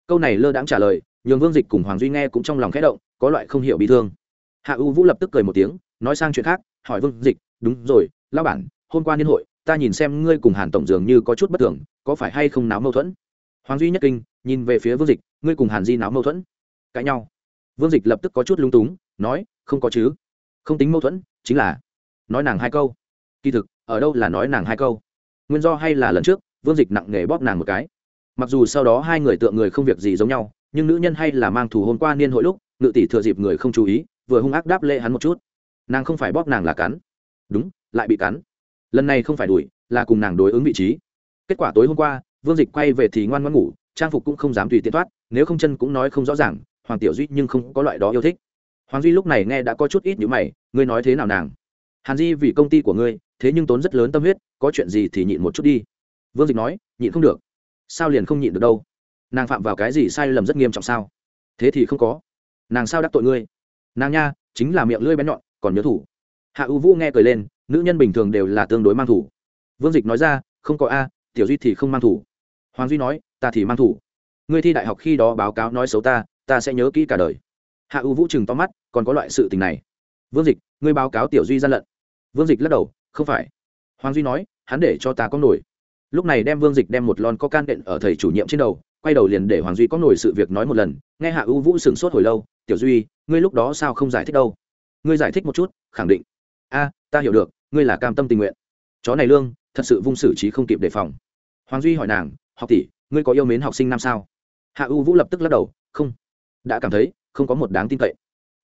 Câu này lơ đãng trả lời, nhường vương dịch cùng hoàng duy nghe cũng trong lòng khẽ động, có loại không hiểu bị thương. Hạ U vũ lập tức cười một tiếng, nói sang chuyện khác, hỏi vương dịch, đúng rồi lao bản, hôm qua niên hội, ta nhìn xem ngươi cùng hàn tổng dường như có chút bất thường, có phải hay không náo mâu thuẫn? Hoàng duy nhất kinh, nhìn về phía vương dịch, ngươi cùng hàn di náo mâu thuẫn? Cãi nhau. Vương dịch lập tức có chút lung túng, nói, không có chứ. Không tính mâu thuẫn, chính là nói nàng hai câu. Kỳ thực, ở đâu là nói nàng hai câu? Nguyên do hay là lần trước, vương dịch nặng nề bóp nàng một cái? Mặc dù sau đó hai người tượng người không việc gì giống nhau, nhưng nữ nhân hay là mang thù hôm qua niên hội lúc, ngự tỷ thừa dịp người không chú ý, vừa hung ác đáp lễ hắn một chút. Nàng không phải bóp nàng là cắn. Đúng, lại bị cắn. Lần này không phải đuổi, là cùng nàng đối ứng vị trí. Kết quả tối hôm qua, vương dịch quay về thì ngoan ngoan ngủ, trang phục cũng không dám tùy tiện thoát, nếu không chân cũng nói không rõ ràng, hoàng tiểu duy nhưng không có loại đó yêu thích. Hoàng duy lúc này nghe đã có chút ít những mày, ngươi nói thế nào nàng? Hàn di, vì công ty của ngươi, thế nhưng tốn rất lớn tâm huyết, có chuyện gì thì nhịn một chút đi. Vương dịch nói, nhịn không được sao liền không nhịn được đâu? Nàng phạm vào cái gì sai lầm rất nghiêm trọng sao? Thế thì không có. Nàng sao đắc tội ngươi? Nàng nha, chính là miệng lưỡi bén nhọn, còn nhớ thủ. Hạ u vũ nghe cười lên, nữ nhân bình thường đều là tương đối mang thủ. Vương dịch nói ra, không có a, tiểu duy thì không mang thủ. Hoàng duy nói, ta thì mang thủ. Ngươi thi đại học khi đó báo cáo nói xấu ta ta sẽ nhớ kỹ cả đời. Hạ u vũ chừng to mắt, còn có loại sự tình này. Vương dịch, ngươi báo cáo tiểu duy gian lận. Vương dịch lắc đầu, không phải. Hoàng duy nói, hắn để cho ta có nổi lúc này đem vương dịch đem một lon có can đện ở thầy chủ nhiệm trên đầu, quay đầu liền để hoàng duy có nổi sự việc nói một lần, nghe hạ u vũ sửng sốt hồi lâu, tiểu duy, ngươi lúc đó sao không giải thích đâu? Ngươi giải thích một chút, khẳng định. A, ta hiểu được, ngươi là cam tâm tình nguyện. Chó này lương, thật sự vung xử trí không kịp đề phòng. Hoàng duy hỏi nàng, học tỷ, ngươi có yêu mến học sinh năm sao? Hạ u vũ lập tức lắc đầu, không. Đã cảm thấy, không có một đáng tin cậy.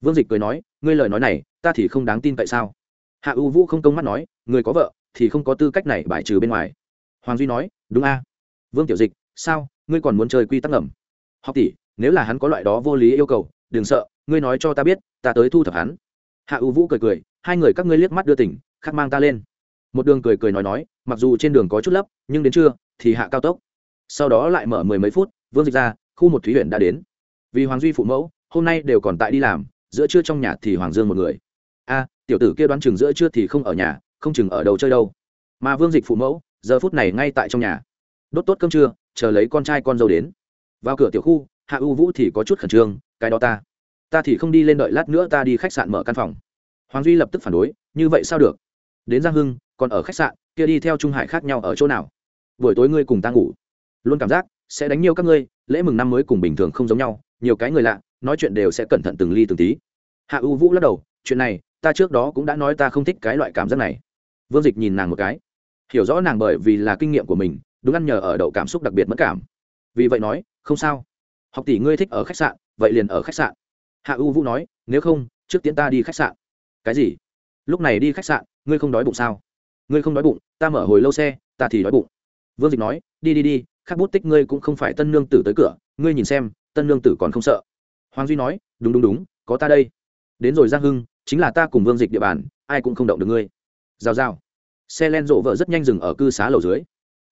Vương dịch cười nói, ngươi lời nói này, ta thì không đáng tin cậy sao? Hạ u vũ không công mắt nói, người có vợ, thì không có tư cách này bài trừ bên ngoài hoàng duy nói, đúng a. Vương tiểu dịch, sao? Ngươi còn muốn chơi quy tắc ngầm? Học tỷ, nếu là hắn có loại đó vô lý yêu cầu, đừng sợ, ngươi nói cho ta biết, ta tới thu thập hắn. Hạ u vũ cười cười, hai người các ngươi liếc mắt đưa tỉnh, khắc mang ta lên. Một đường cười cười nói nói, mặc dù trên đường có chút lấp, nhưng đến trưa, thì hạ cao tốc. Sau đó lại mở mười mấy phút, vương dịch ra, khu một thúy huyện đã đến. Vì hoàng duy phụ mẫu, hôm nay đều còn tại đi làm, giữa trưa trong nhà thì hoàng dương một người. A, tiểu tử kia đoán chừng giữa trưa thì không ở nhà, không chừng ở đâu chơi đâu. Mà vương dịch phụ mẫu giờ phút này ngay tại trong nhà. Đốt tốt cơm trưa, chờ lấy con trai con dâu đến. Vào cửa tiểu khu, hạ u vũ thì có chút khẩn trương, cái đó ta ta thì không đi lên đợi lát nữa ta đi khách sạn mở căn phòng. Hoàng duy lập tức phản đối, như vậy sao được? Đến giang hưng, còn ở khách sạn, kia đi theo trung hải khác nhau ở chỗ nào? Buổi tối ngươi cùng ta ngủ. Luôn cảm giác, sẽ đánh nhiều các ngươi, lễ mừng năm mới cùng bình thường không giống nhau, nhiều cái người lạ, nói chuyện đều sẽ cẩn thận từng ly từng tí. Hạ u vũ lắc đầu, chuyện này, ta trước đó cũng đã nói ta không thích cái loại cảm giác này. Vương dịch nhìn nàng một cái hiểu rõ nàng bởi vì là kinh nghiệm của mình, đúng ăn nhờ ở đậu cảm xúc đặc biệt mất cảm. Vì vậy nói, không sao. Học tỷ ngươi thích ở khách sạn, vậy liền ở khách sạn. Hạ u vũ nói, nếu không, trước tiễn ta đi khách sạn. Cái gì? Lúc này đi khách sạn, ngươi không đói bụng sao? Ngươi không đói bụng, ta mở hồi lâu xe, ta thì đói bụng. Vương dịch nói, đi đi đi, khắc bút tích ngươi cũng không phải tân nương tử tới cửa, ngươi nhìn xem, tân nương tử còn không sợ. Hoàng duy nói, đúng đúng đúng, có ta đây. Đến rồi giang hưng, chính là ta cùng vương dịch địa bàn, ai cũng không động được ngươi. Giao giao xe len rộ vợ rất nhanh dừng ở cư xá lầu dưới.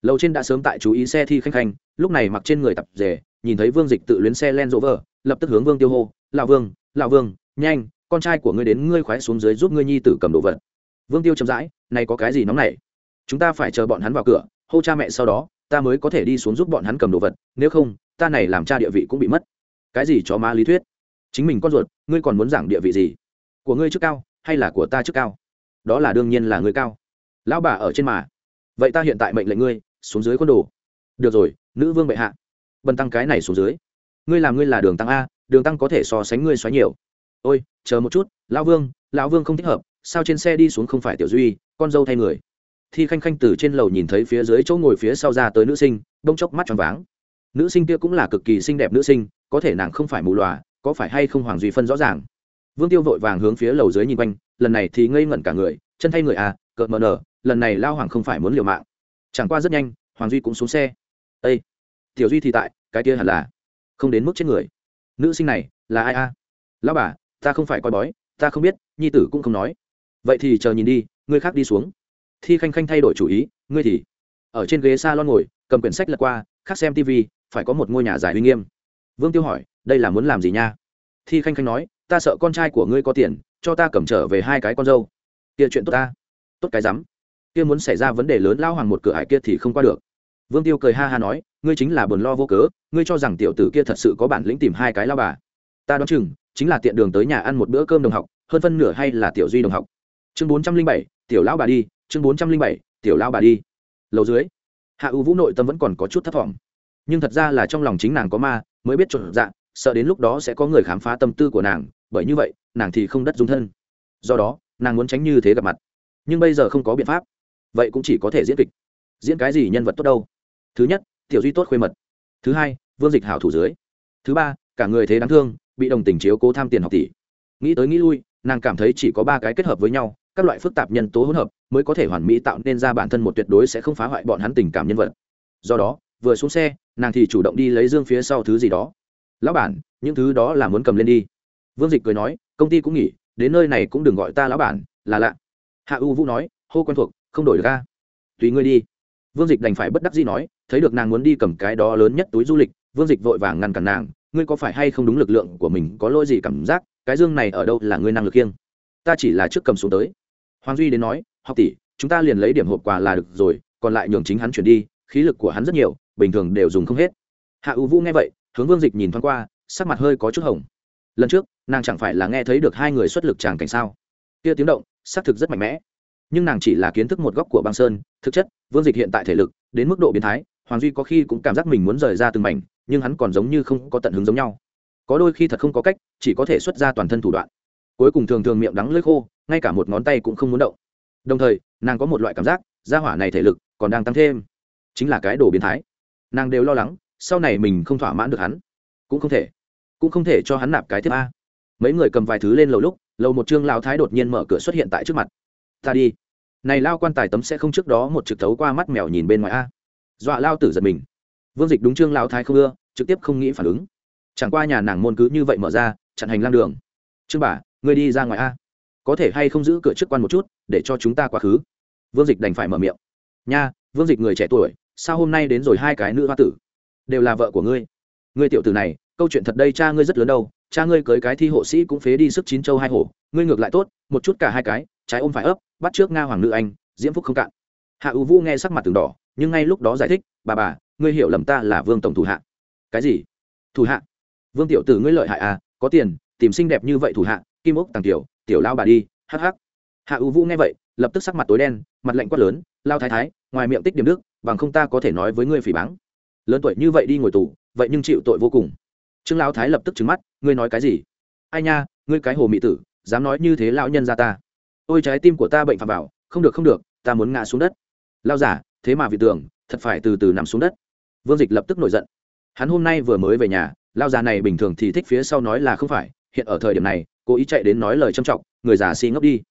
Lầu trên đã sớm tại chú ý xe thi khanh khanh, lúc này mặc trên người tập rể nhìn thấy vương dịch tự luyến xe len rộ vợ, lập tức hướng vương tiêu hô, lão vương lão vương, nhanh, con trai của ngươi đến ngươi khoái xuống dưới giúp ngươi nhi tử cầm đồ vật. Vương tiêu chậm rãi, này có cái gì nóng này chúng ta phải chờ bọn hắn vào cửa, hô cha mẹ sau đó, ta mới có thể đi xuống giúp bọn hắn cầm đồ vật, nếu không, ta này làm cha địa vị cũng bị mất. Cái gì chó má lý thuyết? Chính mình con ruột, ngươi còn muốn giảng địa vị gì? Của ngươi trước cao, hay là của ta trước cao? Đó là đương nhiên là ngươi cao lão bà ở trên mà. Vậy ta hiện tại mệnh lệnh ngươi, xuống dưới con đồ. Được rồi, nữ vương bệ hạ. Bần tăng cái này xuống dưới. Ngươi làm ngươi là đường tăng a, đường tăng có thể so sánh ngươi xoáy nhiều. Ôi, chờ một chút, lão vương lão vương không thích hợp, sao trên xe đi xuống không phải tiểu duy, con dâu thay người. Thi khanh khanh từ trên lầu nhìn thấy phía dưới chỗ ngồi phía sau ra tới nữ sinh đông chốc mắt tròn váng. Nữ sinh kia cũng là cực kỳ xinh đẹp nữ sinh, có thể nàng không phải mù lòa có phải hay không hoàng duy phân rõ ràng. Vương tiêu vội vàng hướng phía lầu dưới nhìn quanh, lần này thì ngây ngẩn cả người, chân thay người à cợt mờ nở lần này lao hoàng không phải muốn liều mạng. Chẳng qua rất nhanh, hoàng duy cũng xuống xe. Â tiểu duy thì tại, cái kia hẳn là không đến mức chết người. Nữ sinh này là ai a? À? lao bà, ta không phải coi bói, ta không biết, nhi tử cũng không nói. Vậy thì chờ nhìn đi, ngươi khác đi xuống. Thi khanh khanh thay đổi chủ ý, ngươi thì ở trên ghế s a lon ngồi, cầm quyển sách lật qua, khác xem tv phải có một ngôi nhà dài uy nghiêm. Vương tiêu hỏi, đây là muốn làm gì nha? Thi khanh khanh nói, ta sợ con trai của ngươi có tiền, cho ta cầm trở về hai cái con dâu. Kia chuyện tốt ta. Tốt cái rắm kia muốn xảy ra vấn đề lớn lao hoàng một cửa hải kia thì không qua được. Vương tiêu cười ha ha nói, ngươi chính là buồn lo vô cớ, ngươi cho rằng tiểu tử kia thật sự có bản lĩnh tìm hai cái lao bà. Ta đoán chừng, chính là tiện đường tới nhà ăn một bữa cơm đồng học, hơn phân nửa hay là tiểu duy đồng học. Chương bốn trăm linh bảy, tiểu lão bà đi, chương bốn trăm linh bảy, tiểu lão bà đi. Lầu dưới, hạ u vũ nội tâm vẫn còn có chút thất vọng. Nhưng thật ra là trong lòng chính nàng có ma, mới biết trộn dạng sợ đến lúc đó sẽ có người khám phá tâm tư của nàng, bởi như vậy, nàng thì không đất dung thân. Do đó, nàng muốn tránh như thế gặp mặt. Nhưng bây giờ không có biện pháp vậy cũng chỉ có thể diễn kịch. Diễn cái gì nhân vật tốt đâu? Thứ nhất, tiểu duy tốt khuê mật. Thứ hai, vương dịch hảo thủ dưới. Thứ ba, cả người thế đáng thương, bị đồng tình chiếu cố tham tiền học tỷ. Nghĩ tới nghĩ lui, nàng cảm thấy chỉ có ba cái kết hợp với nhau, các loại phức tạp nhân tố hỗn hợp mới có thể hoàn mỹ tạo nên ra bản thân một tuyệt đối sẽ không phá hoại bọn hắn tình cảm nhân vật. Do đó, vừa xuống xe, nàng thì chủ động đi lấy dương phía sau thứ gì đó. Lão bản, những thứ đó là muốn cầm lên đi. Vương dịch cười nói, công ty cũng nghỉ, đến nơi này cũng đừng gọi ta lão bản, là lạ. Hạ u vũ nói, hô quen thuộc không đổi được ca tùy ngươi đi. Vương dịch đành phải bất đắc dĩ nói, thấy được nàng muốn đi cầm cái đó lớn nhất túi du lịch, vương dịch vội vàng ngăn cản nàng, ngươi có phải hay không đúng lực lượng của mình, có lỗi gì cảm giác, cái dương này ở đâu là ngươi năng lực kiêng? Ta chỉ là trước cầm xuống tới. Hoàng duy đến nói, học tỷ, chúng ta liền lấy điểm hộp quà là được rồi, còn lại nhường chính hắn chuyển đi, khí lực của hắn rất nhiều, bình thường đều dùng không hết. Hạ ưu vũ nghe vậy, hướng vương dịch nhìn thoáng qua, sắc mặt hơi có chút hồng. Lần trước, nàng chẳng phải là nghe thấy được hai người xuất lực tràng cảnh sao? Kia tiếng động, xác thực rất mạnh mẽ nhưng nàng chỉ là kiến thức một góc của băng sơn, thực chất, vương dịch hiện tại thể lực, đến mức độ biến thái, hoàng duy có khi cũng cảm giác mình muốn rời ra từng mảnh, nhưng hắn còn giống như không có tận hứng giống nhau. Có đôi khi thật không có cách, chỉ có thể xuất ra toàn thân thủ đoạn. Cuối cùng thường thường miệng đắng lưỡi khô, ngay cả một ngón tay cũng không muốn động. Đồng thời, nàng có một loại cảm giác, gia hỏa này thể lực còn đang tăng thêm. Chính là cái đồ biến thái. Nàng đều lo lắng, sau này mình không thỏa mãn được hắn. Cũng không thể. Cũng không thể cho hắn nạp cái tiếp a. Mấy người cầm vài thứ lên lầu lúc, lầu một trương lao thái đột nhiên mở cửa xuất hiện tại trước mặt. Ta đi này lao quan tài tấm sẽ không trước đó một trực thấu qua mắt mèo nhìn bên ngoài a. Dọa lao tử giật mình. Vương dịch đúng trương lao thái không ưa, trực tiếp không nghĩ phản ứng. Chẳng qua nhà nàng môn cứ như vậy mở ra, chặn hành lang đường. Trương bà, ngươi đi ra ngoài a. Có thể hay không giữ cửa trước quan một chút, để cho chúng ta quá khứ? Vương dịch đành phải mở miệng. Nha, vương dịch người trẻ tuổi, sao hôm nay đến rồi hai cái nữ hoa tử? Đều là vợ của ngươi. Ngươi tiểu tử này, câu chuyện thật đây cha ngươi rất lớn đâu cha ngươi cưới cái thi hộ sĩ cũng phế đi sức chín châu hai hổ, ngươi ngược lại tốt, một chút cả hai cái, trái ôm phải ấp, bắt trước nga hoàng nữ anh, diễm phúc không cạn. Hạ ưu vũ nghe sắc mặt từng đỏ, nhưng ngay lúc đó giải thích, bà bà, ngươi hiểu lầm ta là vương tổng thủ hạ. Cái gì? Thủ hạ. Vương tiểu tử ngươi lợi hại à có tiền, tìm xinh đẹp như vậy thủ hạ, kim ốc tàng tiểu tiểu lao bà đi, hắc hắc. Hạ ưu vũ nghe vậy, lập tức sắc mặt tối đen, mặt lạnh quát lớn, lao thái thái, ngoài miệng tích điểm đức, bằng không ta có thể nói với ngươi phỉ báng. Lớn tuổi như vậy đi ngồi tù, vậy nhưng chịu tội vô cùng trương lão thái lập tức trứng mắt ngươi nói cái gì? Ai nha ngươi cái hồ mị tử dám nói như thế lão nhân ra ta. Ôi trái tim của ta bệnh phạm bảo, không được không được ta muốn ngã xuống đất. Lao giả thế mà vị tưởng thật phải từ từ nằm xuống đất. Vương dịch lập tức nổi giận. Hắn hôm nay vừa mới về nhà lao già này bình thường thì thích phía sau nói là không phải hiện ở thời điểm này cố ý chạy đến nói lời trâm trọng người già xi ngốc đi.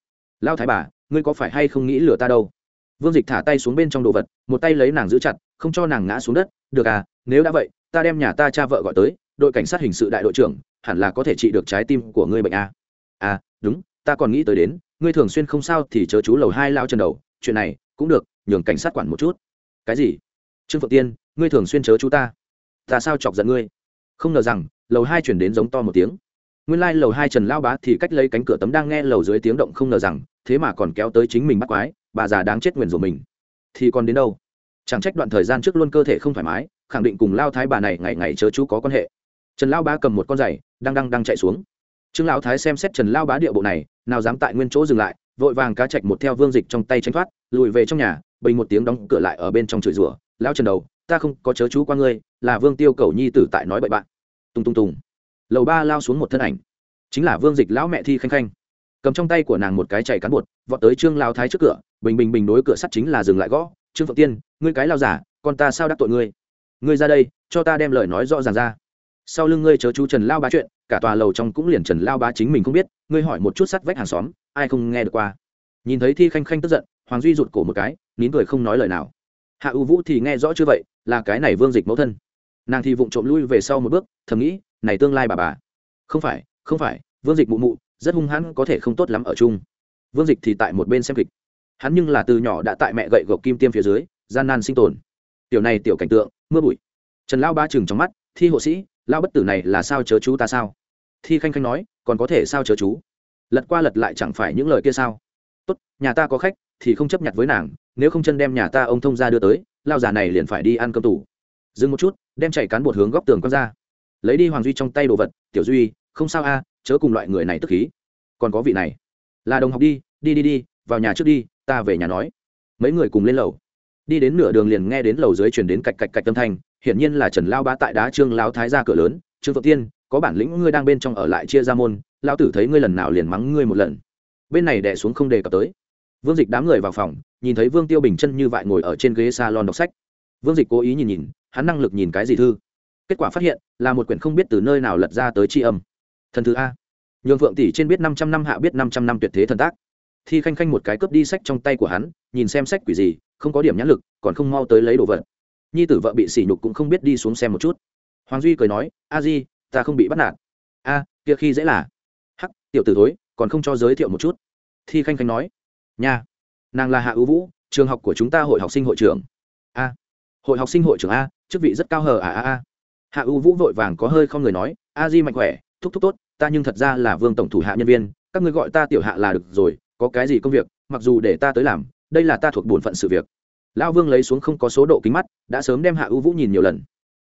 Lao thái bà ngươi có phải hay không nghĩ lừa ta đâu? Vương dịch thả tay xuống bên trong đồ vật một tay lấy nàng giữ chặt không cho nàng ngã xuống đất. Được à nếu đã vậy ta đem nhà ta cha vợ gọi tới đội cảnh sát hình sự đại đội trưởng, hẳn là có thể trị được trái tim của ngươi bệnh a. À đúng, ta còn nghĩ tới đến, ngươi thường xuyên không sao thì chớ chú lầu hai lao chân đầu, chuyện này cũng được, nhường cảnh sát quản một chút. Cái gì? Trương phượng tiên, ngươi thường xuyên chớ chú ta. Ta sao chọc giận ngươi? Không ngờ rằng, lầu hai chuyển đến giống to một tiếng. Nguyên lai、like、lầu hai trần lao bá thì cách lấy cánh cửa tấm đang nghe lầu dưới tiếng động không ngờ rằng, thế mà còn kéo tới chính mình bắt quái, bà già đáng chết nguyền rủa mình. Thì còn đến đâu? Chẳng trách đoạn thời gian trước luôn cơ thể không thoải mái, khẳng định cùng lao thái bà này ngày ngày chớ chú có quan hệ trần lao bá cầm một con giày, đang đang đang chạy xuống. Trương lão thái xem xét trần lao bá địa bộ này, nào dám tại nguyên chỗ dừng lại, vội vàng cá chạch một theo vương dịch trong tay tranh thoát, lùi về trong nhà, bình một tiếng đóng cửa lại ở bên trong chửi rủa, Lão trần đầu, ta không có chớ chú qua ngươi, là vương tiêu cầu nhi tử tại nói bậy bạn. Tung tung tùng. Lầu ba lao xuống một thân ảnh. Chính là vương dịch lão mẹ thi khanh khanh. Cầm trong tay của nàng một cái chạy cán bột, vọt tới trương lao thái trước cửa, bình bình bình đối cửa sắt chính là dừng lại gõ, trương phượng tiên, ngươi cái lao giả, con ta sao đắc tội ngươi? Ngươi ra đây, cho ta đem lời nói rõ ràng ra sau lưng ngươi chớ chú trần lao bá chuyện, cả tòa lầu trong cũng liền trần lao bá chính mình không biết, ngươi hỏi một chút sắt vách hàng xóm, ai không nghe được qua? Nhìn thấy thi khanh khanh tức giận, hoàng duy rụt cổ một cái, nín cười không nói lời nào. Hạ ưu vũ thì nghe rõ chưa vậy, là cái này vương dịch mẫu thân. Nàng thì vụng trộm lui về sau một bước, thầm nghĩ, này tương lai bà bà. Không phải không phải, vương dịch mụ mụ, rất hung hãn, có thể không tốt lắm ở chung. Vương dịch thì tại một bên xem kịch. Hắn nhưng là từ nhỏ đã tại mẹ gậy gộc kim tiêm phía dưới, gian nan sinh tồn. Tiểu này tiểu cảnh tượng, mưa bụi. Trần lao ba chừng trong mắt, thi hộ sĩ lao bất tử này là sao chớ chú ta sao? Thi khanh khanh nói, còn có thể sao chớ chú? Lật qua lật lại chẳng phải những lời kia sao? Tốt, nhà ta có khách, thì không chấp nhận với nàng, nếu không chân đem nhà ta ông thông ra đưa tới, lao già này liền phải đi ăn cơm tủ. Dừng một chút, đem chạy cán bột hướng góc tường quăng ra. Lấy đi hoàng duy trong tay đồ vật, tiểu duy, không sao a, chớ cùng loại người này tức khí. Còn có vị này. Là đồng học đi đi đi đi, vào nhà trước đi, ta về nhà nói. Mấy người cùng lên lầu. Đi đến nửa đường liền nghe đến lầu dưới chuyển đến cạch cạch cạch tâm thanh hiển nhiên là trần lao bá tại đá trương lao thái ra cửa lớn, trương phượng tiên, có bản lĩnh ngươi đang bên trong ở lại chia ra môn lao tử thấy ngươi lần nào liền mắng ngươi một lần. Bên này đẻ xuống không đề cập tới. Vương dịch đám người vào phòng, nhìn thấy vương tiêu bình chân như vậy ngồi ở trên ghế salon đọc sách. Vương dịch cố ý nhìn nhìn, hắn năng lực nhìn cái gì thư? Kết quả phát hiện, là một quyển không biết từ nơi nào lật ra tới tri âm. Thần thứ a. Nhường phượng tỷ trên biết năm trăm năm hạ biết năm trăm năm tuyệt thế thần tác. Thi khanh khanh một cái cướp đi sách trong tay của hắn, nhìn xem sách quỷ gì, không có điểm nhãn lực, còn không mau tới lấy đồ vật nhi tử vợ bị sỉ nhục cũng không biết đi xuống xem một chút. Hoàng duy cười nói, a di, ta không bị bắt nạt. A, kia khi dễ là. Hắc, tiểu tử thối, còn không cho giới thiệu một chút. Thi khanh khanh nói, nha, nàng là hạ ưu vũ, trường học của chúng ta hội học sinh hội trưởng. A, hội học sinh hội trưởng a, chức vị rất cao hờ à a a. Hạ ưu vũ vội vàng có hơi không người nói, a di mạnh khỏe, thúc thúc tốt, ta nhưng thật ra là vương tổng thủ hạ nhân viên, các ngươi gọi ta tiểu hạ là được rồi, có cái gì công việc, mặc dù để ta tới làm, đây là ta thuộc bổn phận sự việc lão vương lấy xuống không có số độ kính mắt, đã sớm đem hạ ưu vũ nhìn nhiều lần.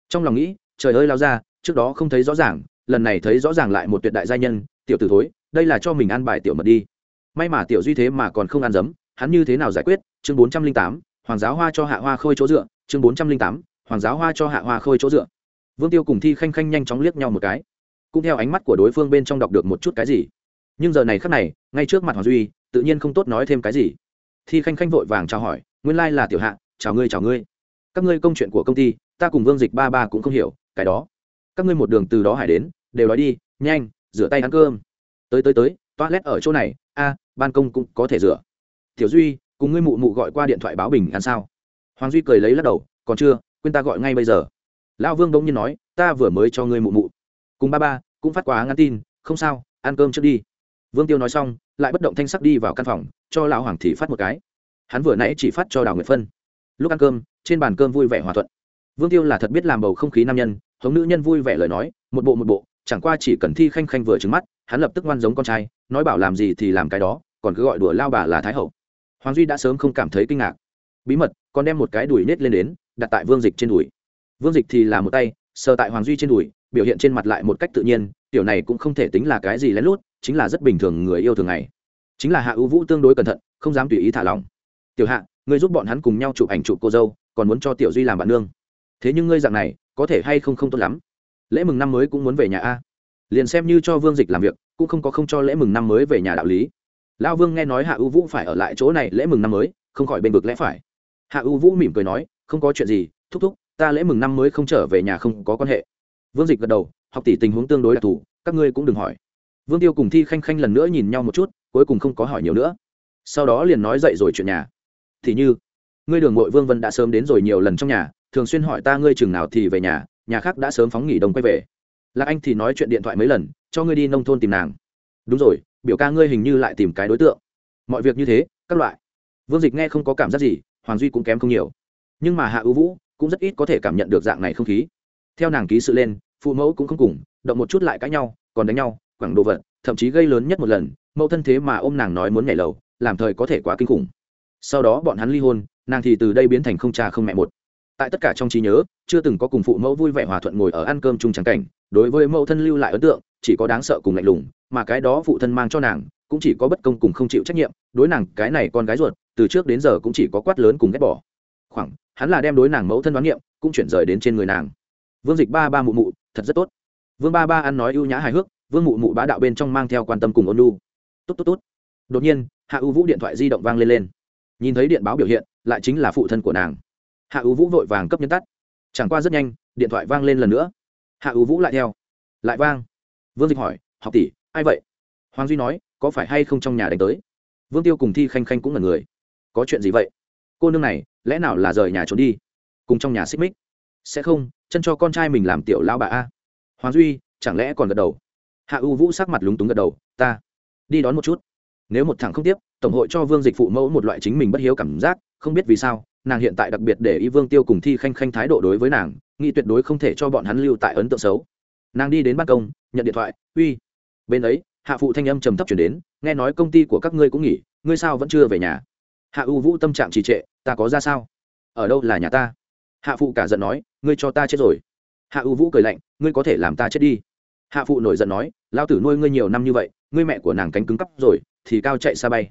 Trong lòng nghĩ, trời ơi lao ra trước đó không thấy rõ ràng, lần này thấy rõ ràng lại một tuyệt đại gia nhân, tiểu tử thối, đây là cho mình ăn bài tiểu mật đi. May mà tiểu duy thế mà còn không ăn dấm, hắn như thế nào giải quyết? Chương bốn trăm linh tám, hoàng giáo hoa cho hạ hoa khôi chỗ dựa. Chương bốn trăm linh tám, hoàng giáo hoa cho hạ hoa khôi chỗ dựa. Vương tiêu cùng thi khanh khanh nhanh chóng liếc nhau một cái. Cũng theo ánh mắt của đối phương bên trong đọc được một chút cái gì. Nhưng giờ này khắc này, ngay trước mặt hoàng duy, tự nhiên không tốt nói thêm cái gì. Thi khanh khanh vội vàng chào hỏi nguyên lai là tiểu hạ, chào ngươi chào ngươi. Các ngươi công chuyện của công ty, ta cùng vương dịch ba ba cũng không hiểu, cái đó. Các ngươi một đường từ đó hải đến, đều nói đi, nhanh, rửa tay ăn cơm. Tới tới tới, toilet ở chỗ này, a, ban công cũng có thể rửa. Tiểu duy, cùng ngươi mụ mụ gọi qua điện thoại báo bình ăn sao? Hoàng duy cười lấy lắc đầu, còn chưa, quên ta gọi ngay bây giờ. Lão vương bỗng nhiên nói, ta vừa mới cho ngươi mụ mụ. Cùng ba ba, cũng phát quá ngắn tin, không sao, ăn cơm trước đi. Vương tiêu nói xong, lại bất động thanh sắc đi vào căn phòng, cho lão hoàng thị phát một cái hắn vừa nãy chỉ phát cho đào nguyệt phân. Lúc ăn cơm, trên bàn cơm vui vẻ hòa thuận. Vương tiêu là thật biết làm bầu không khí nam nhân, hống nữ nhân vui vẻ lời nói, một bộ một bộ, chẳng qua chỉ cần thi khanh khanh vừa trứng mắt, hắn lập tức ngoan giống con trai, nói bảo làm gì thì làm cái đó, còn cứ gọi đùa lao bà là thái hậu. Hoàng duy đã sớm không cảm thấy kinh ngạc. Bí mật, còn đem một cái đùi nết lên đến, đặt tại vương dịch trên đùi. Vương dịch thì là một tay, sờ tại hoàng duy trên đùi, biểu hiện trên mặt lại một cách tự nhiên, tiểu này cũng không thể tính là cái gì lén lút, chính là rất bình thường người yêu thường ngày. Chính là hạ ưu vũ tương đối cẩn thận, không dám tùy ý thả lòng tiểu hạ, ngươi giúp bọn hắn cùng nhau chụp ảnh chụp cô dâu, còn muốn cho tiểu duy làm bạn nương. Thế nhưng ngươi dạng này, có thể hay không không tốt lắm? Lễ mừng năm mới cũng muốn về nhà a. Liền xem như cho vương dịch làm việc, cũng không có không cho lễ mừng năm mới về nhà đạo lý. Lão vương nghe nói hạ ưu vũ phải ở lại chỗ này lễ mừng năm mới, không khỏi bên vực lẽ phải. Hạ ưu vũ mỉm cười nói, không có chuyện gì, thúc thúc, ta lễ mừng năm mới không trở về nhà không có quan hệ. Vương dịch gật đầu, học tỷ tình huống tương đối đặc thù, các ngươi cũng đừng hỏi. Vương tiêu cùng thi khanh khanh lần nữa nhìn nhau một chút, cuối cùng không có hỏi nhiều nữa. Sau đó liền nói dậy rồi chuyện nhà thì như, ngươi đường mội vương vân đã sớm đến rồi nhiều lần trong nhà, thường xuyên hỏi ta ngươi chừng nào thì về nhà nhà khác đã sớm phóng nghỉ đông quay về. Lạc anh thì nói chuyện điện thoại mấy lần, cho ngươi đi nông thôn tìm nàng. Đúng rồi, biểu ca ngươi hình như lại tìm cái đối tượng. Mọi việc như thế, các loại. Vương dịch nghe không có cảm giác gì, hoàng duy cũng kém không nhiều. Nhưng mà hạ ưu vũ cũng rất ít có thể cảm nhận được dạng này không khí. Theo nàng ký sự lên, phụ mẫu cũng không cùng, động một chút lại cãi nhau, còn đánh nhau, quẳng đồ vật, thậm chí gây lớn nhất một lần, mẫu thân thế mà ôm nàng nói muốn nhảy lầu, làm thời có thể quá kinh khủng sau đó bọn hắn ly hôn nàng thì từ đây biến thành không cha không mẹ một. Tại tất cả trong trí nhớ chưa từng có cùng phụ mẫu vui vẻ hòa thuận ngồi ở ăn cơm chung trắng cảnh đối với mẫu thân lưu lại ấn tượng chỉ có đáng sợ cùng lạnh lùng mà cái đó phụ thân mang cho nàng cũng chỉ có bất công cùng không chịu trách nhiệm đối nàng cái này con gái ruột từ trước đến giờ cũng chỉ có quát lớn cùng ghét bỏ. Khoảng hắn là đem đối nàng mẫu thân đoán nghiệm, cũng chuyển rời đến trên người nàng. Vương dịch ba ba mụ mụ thật rất tốt. Vương ba ba ăn nói ưu nhã hài hước vương mụ mụ bá đạo bên trong mang theo quan tâm cùng ôn lu tốt tốt tốt. Đột nhiên hạ ưu vũ điện thoại di động vang lên lên nhìn thấy điện báo biểu hiện, lại chính là phụ thân của nàng. Hạ ưu vũ vội vàng cấp nhân tắt. Chẳng qua rất nhanh, điện thoại vang lên lần nữa. Hạ ưu vũ lại theo. Lại vang. Vương dịch hỏi, học tỷ, ai vậy? Hoàng duy nói, có phải hay không trong nhà đánh tới? Vương tiêu cùng thi khanh khanh cũng là người. Có chuyện gì vậy? Cô nương này, lẽ nào là rời nhà trốn đi? Cùng trong nhà xích mích? Sẽ không, chân cho con trai mình làm tiểu lao bà a. Hoàng duy, chẳng lẽ còn gật đầu? Hạ u vũ sắc mặt lúng túng gật đầu, ta, đi đón một chút nếu một thằng không tiếp, tổng hội cho vương dịch phụ mẫu một loại chính mình bất hiếu cảm giác, không biết vì sao, nàng hiện tại đặc biệt để ý vương tiêu cùng thi khanh khanh thái độ đối với nàng, nghĩ tuyệt đối không thể cho bọn hắn lưu tại ấn tượng xấu. Nàng đi đến ban công, nhận điện thoại, uy. Bên ấy, hạ phụ thanh âm trầm thấp chuyển đến, nghe nói công ty của các ngươi cũng nghỉ, ngươi sao vẫn chưa về nhà? Hạ u vũ tâm trạng trì trệ, ta có ra sao? Ở đâu là nhà ta? Hạ phụ cả giận nói, ngươi cho ta chết rồi. Hạ u vũ cười lạnh, ngươi có thể làm ta chết đi hạ phụ nổi giận nói lao tử nuôi ngươi nhiều năm như vậy, ngươi mẹ của nàng cánh cứng cắp rồi, thì cao chạy xa bay.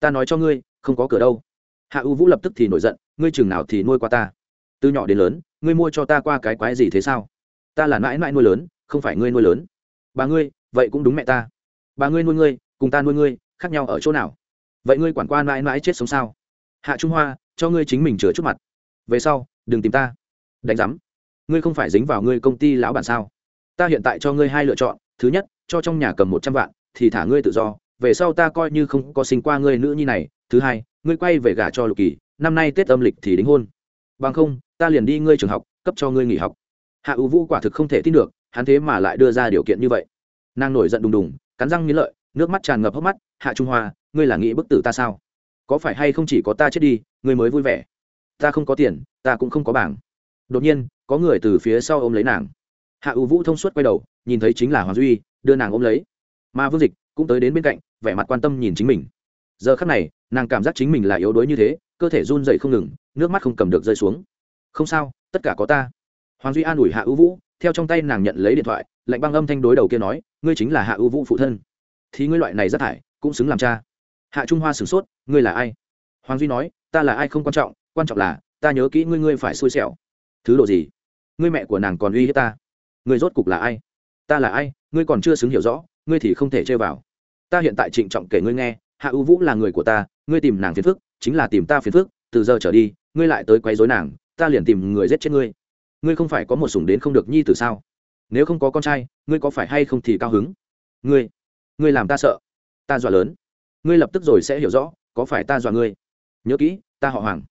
Ta nói cho ngươi, không có cửa đâu. Hạ u vũ lập tức thì nổi giận, ngươi chừng nào thì nuôi qua ta? Từ nhỏ đến lớn, ngươi mua cho ta qua cái quái gì thế sao? Ta là mãi mãi nuôi lớn, không phải ngươi nuôi lớn. Bà ngươi, vậy cũng đúng mẹ ta. Bà ngươi nuôi ngươi, cùng ta nuôi ngươi, khác nhau ở chỗ nào? Vậy ngươi quản quan mãi mãi chết sống sao? Hạ trung hoa, cho ngươi chính mình chừa chút mặt. Về sau, đừng tìm ta. Đánh giám, ngươi không phải dính vào ngươi công ty lão bản sao? Ta hiện tại cho ngươi hai lựa chọn, thứ nhất, cho trong nhà cầm một trăm vạn, thì thả ngươi tự do, về sau ta coi như không có sinh qua ngươi nữ nhi này, thứ hai, ngươi quay về gả cho lục kỳ, năm nay tết âm lịch thì đính hôn. Bằng không, ta liền đi ngươi trường học, cấp cho ngươi nghỉ học. Hạ ưu vũ quả thực không thể tin được, hắn thế mà lại đưa ra điều kiện như vậy. Nàng nổi giận đùng đùng, cắn răng nghĩ lợi, nước mắt tràn ngập hốc mắt, hạ trung hoa, ngươi là nghĩ bức tử ta sao? Có phải hay không chỉ có ta chết đi, ngươi mới vui vẻ? Ta không có tiền, ta cũng không có bảng. Đột nhiên, có người từ phía sau ôm lấy nàng hạ ưu vũ thông suốt quay đầu, nhìn thấy chính là hoàng duy, đưa nàng ôm lấy. Mà vương dịch cũng tới đến bên cạnh, vẻ mặt quan tâm nhìn chính mình. Giờ khắc này, nàng cảm giác chính mình là yếu đuối như thế, cơ thể run dậy không ngừng, nước mắt không cầm được rơi xuống. Không sao, tất cả có ta. Hoàng duy an ủi hạ ưu vũ, theo trong tay nàng nhận lấy điện thoại, lạnh băng âm thanh đối đầu kia nói, ngươi chính là hạ ưu vũ phụ thân. Thì ngươi loại này rất thải, cũng xứng làm cha. Hạ trung hoa sửng sốt, ngươi là ai? Hoàng duy nói, ta là ai không quan trọng quan trọng là, ta nhớ kỹ ngươi ngươi phải xui xẻo. Thứ độ gì? Ngươi mẹ của nàng còn uy hiếp ta ngươi rốt cục là ai? Ta là ai? Ngươi còn chưa xứng hiểu rõ, ngươi thì không thể chơi vào. Ta hiện tại trịnh trọng kể ngươi nghe, hạ ưu vũ là người của ta, ngươi tìm nàng phiền phức, chính là tìm ta phiền phức, từ giờ trở đi, ngươi lại tới quấy rối nàng, ta liền tìm người giết chết ngươi. Ngươi không phải có một sủng đến không được nhi từ sao? Nếu không có con trai, ngươi có phải hay không thì cao hứng? Ngươi ngươi làm ta sợ. Ta dọa lớn. Ngươi lập tức rồi sẽ hiểu rõ, có phải ta dọa ngươi? Nhớ kỹ, ta họ hoàng.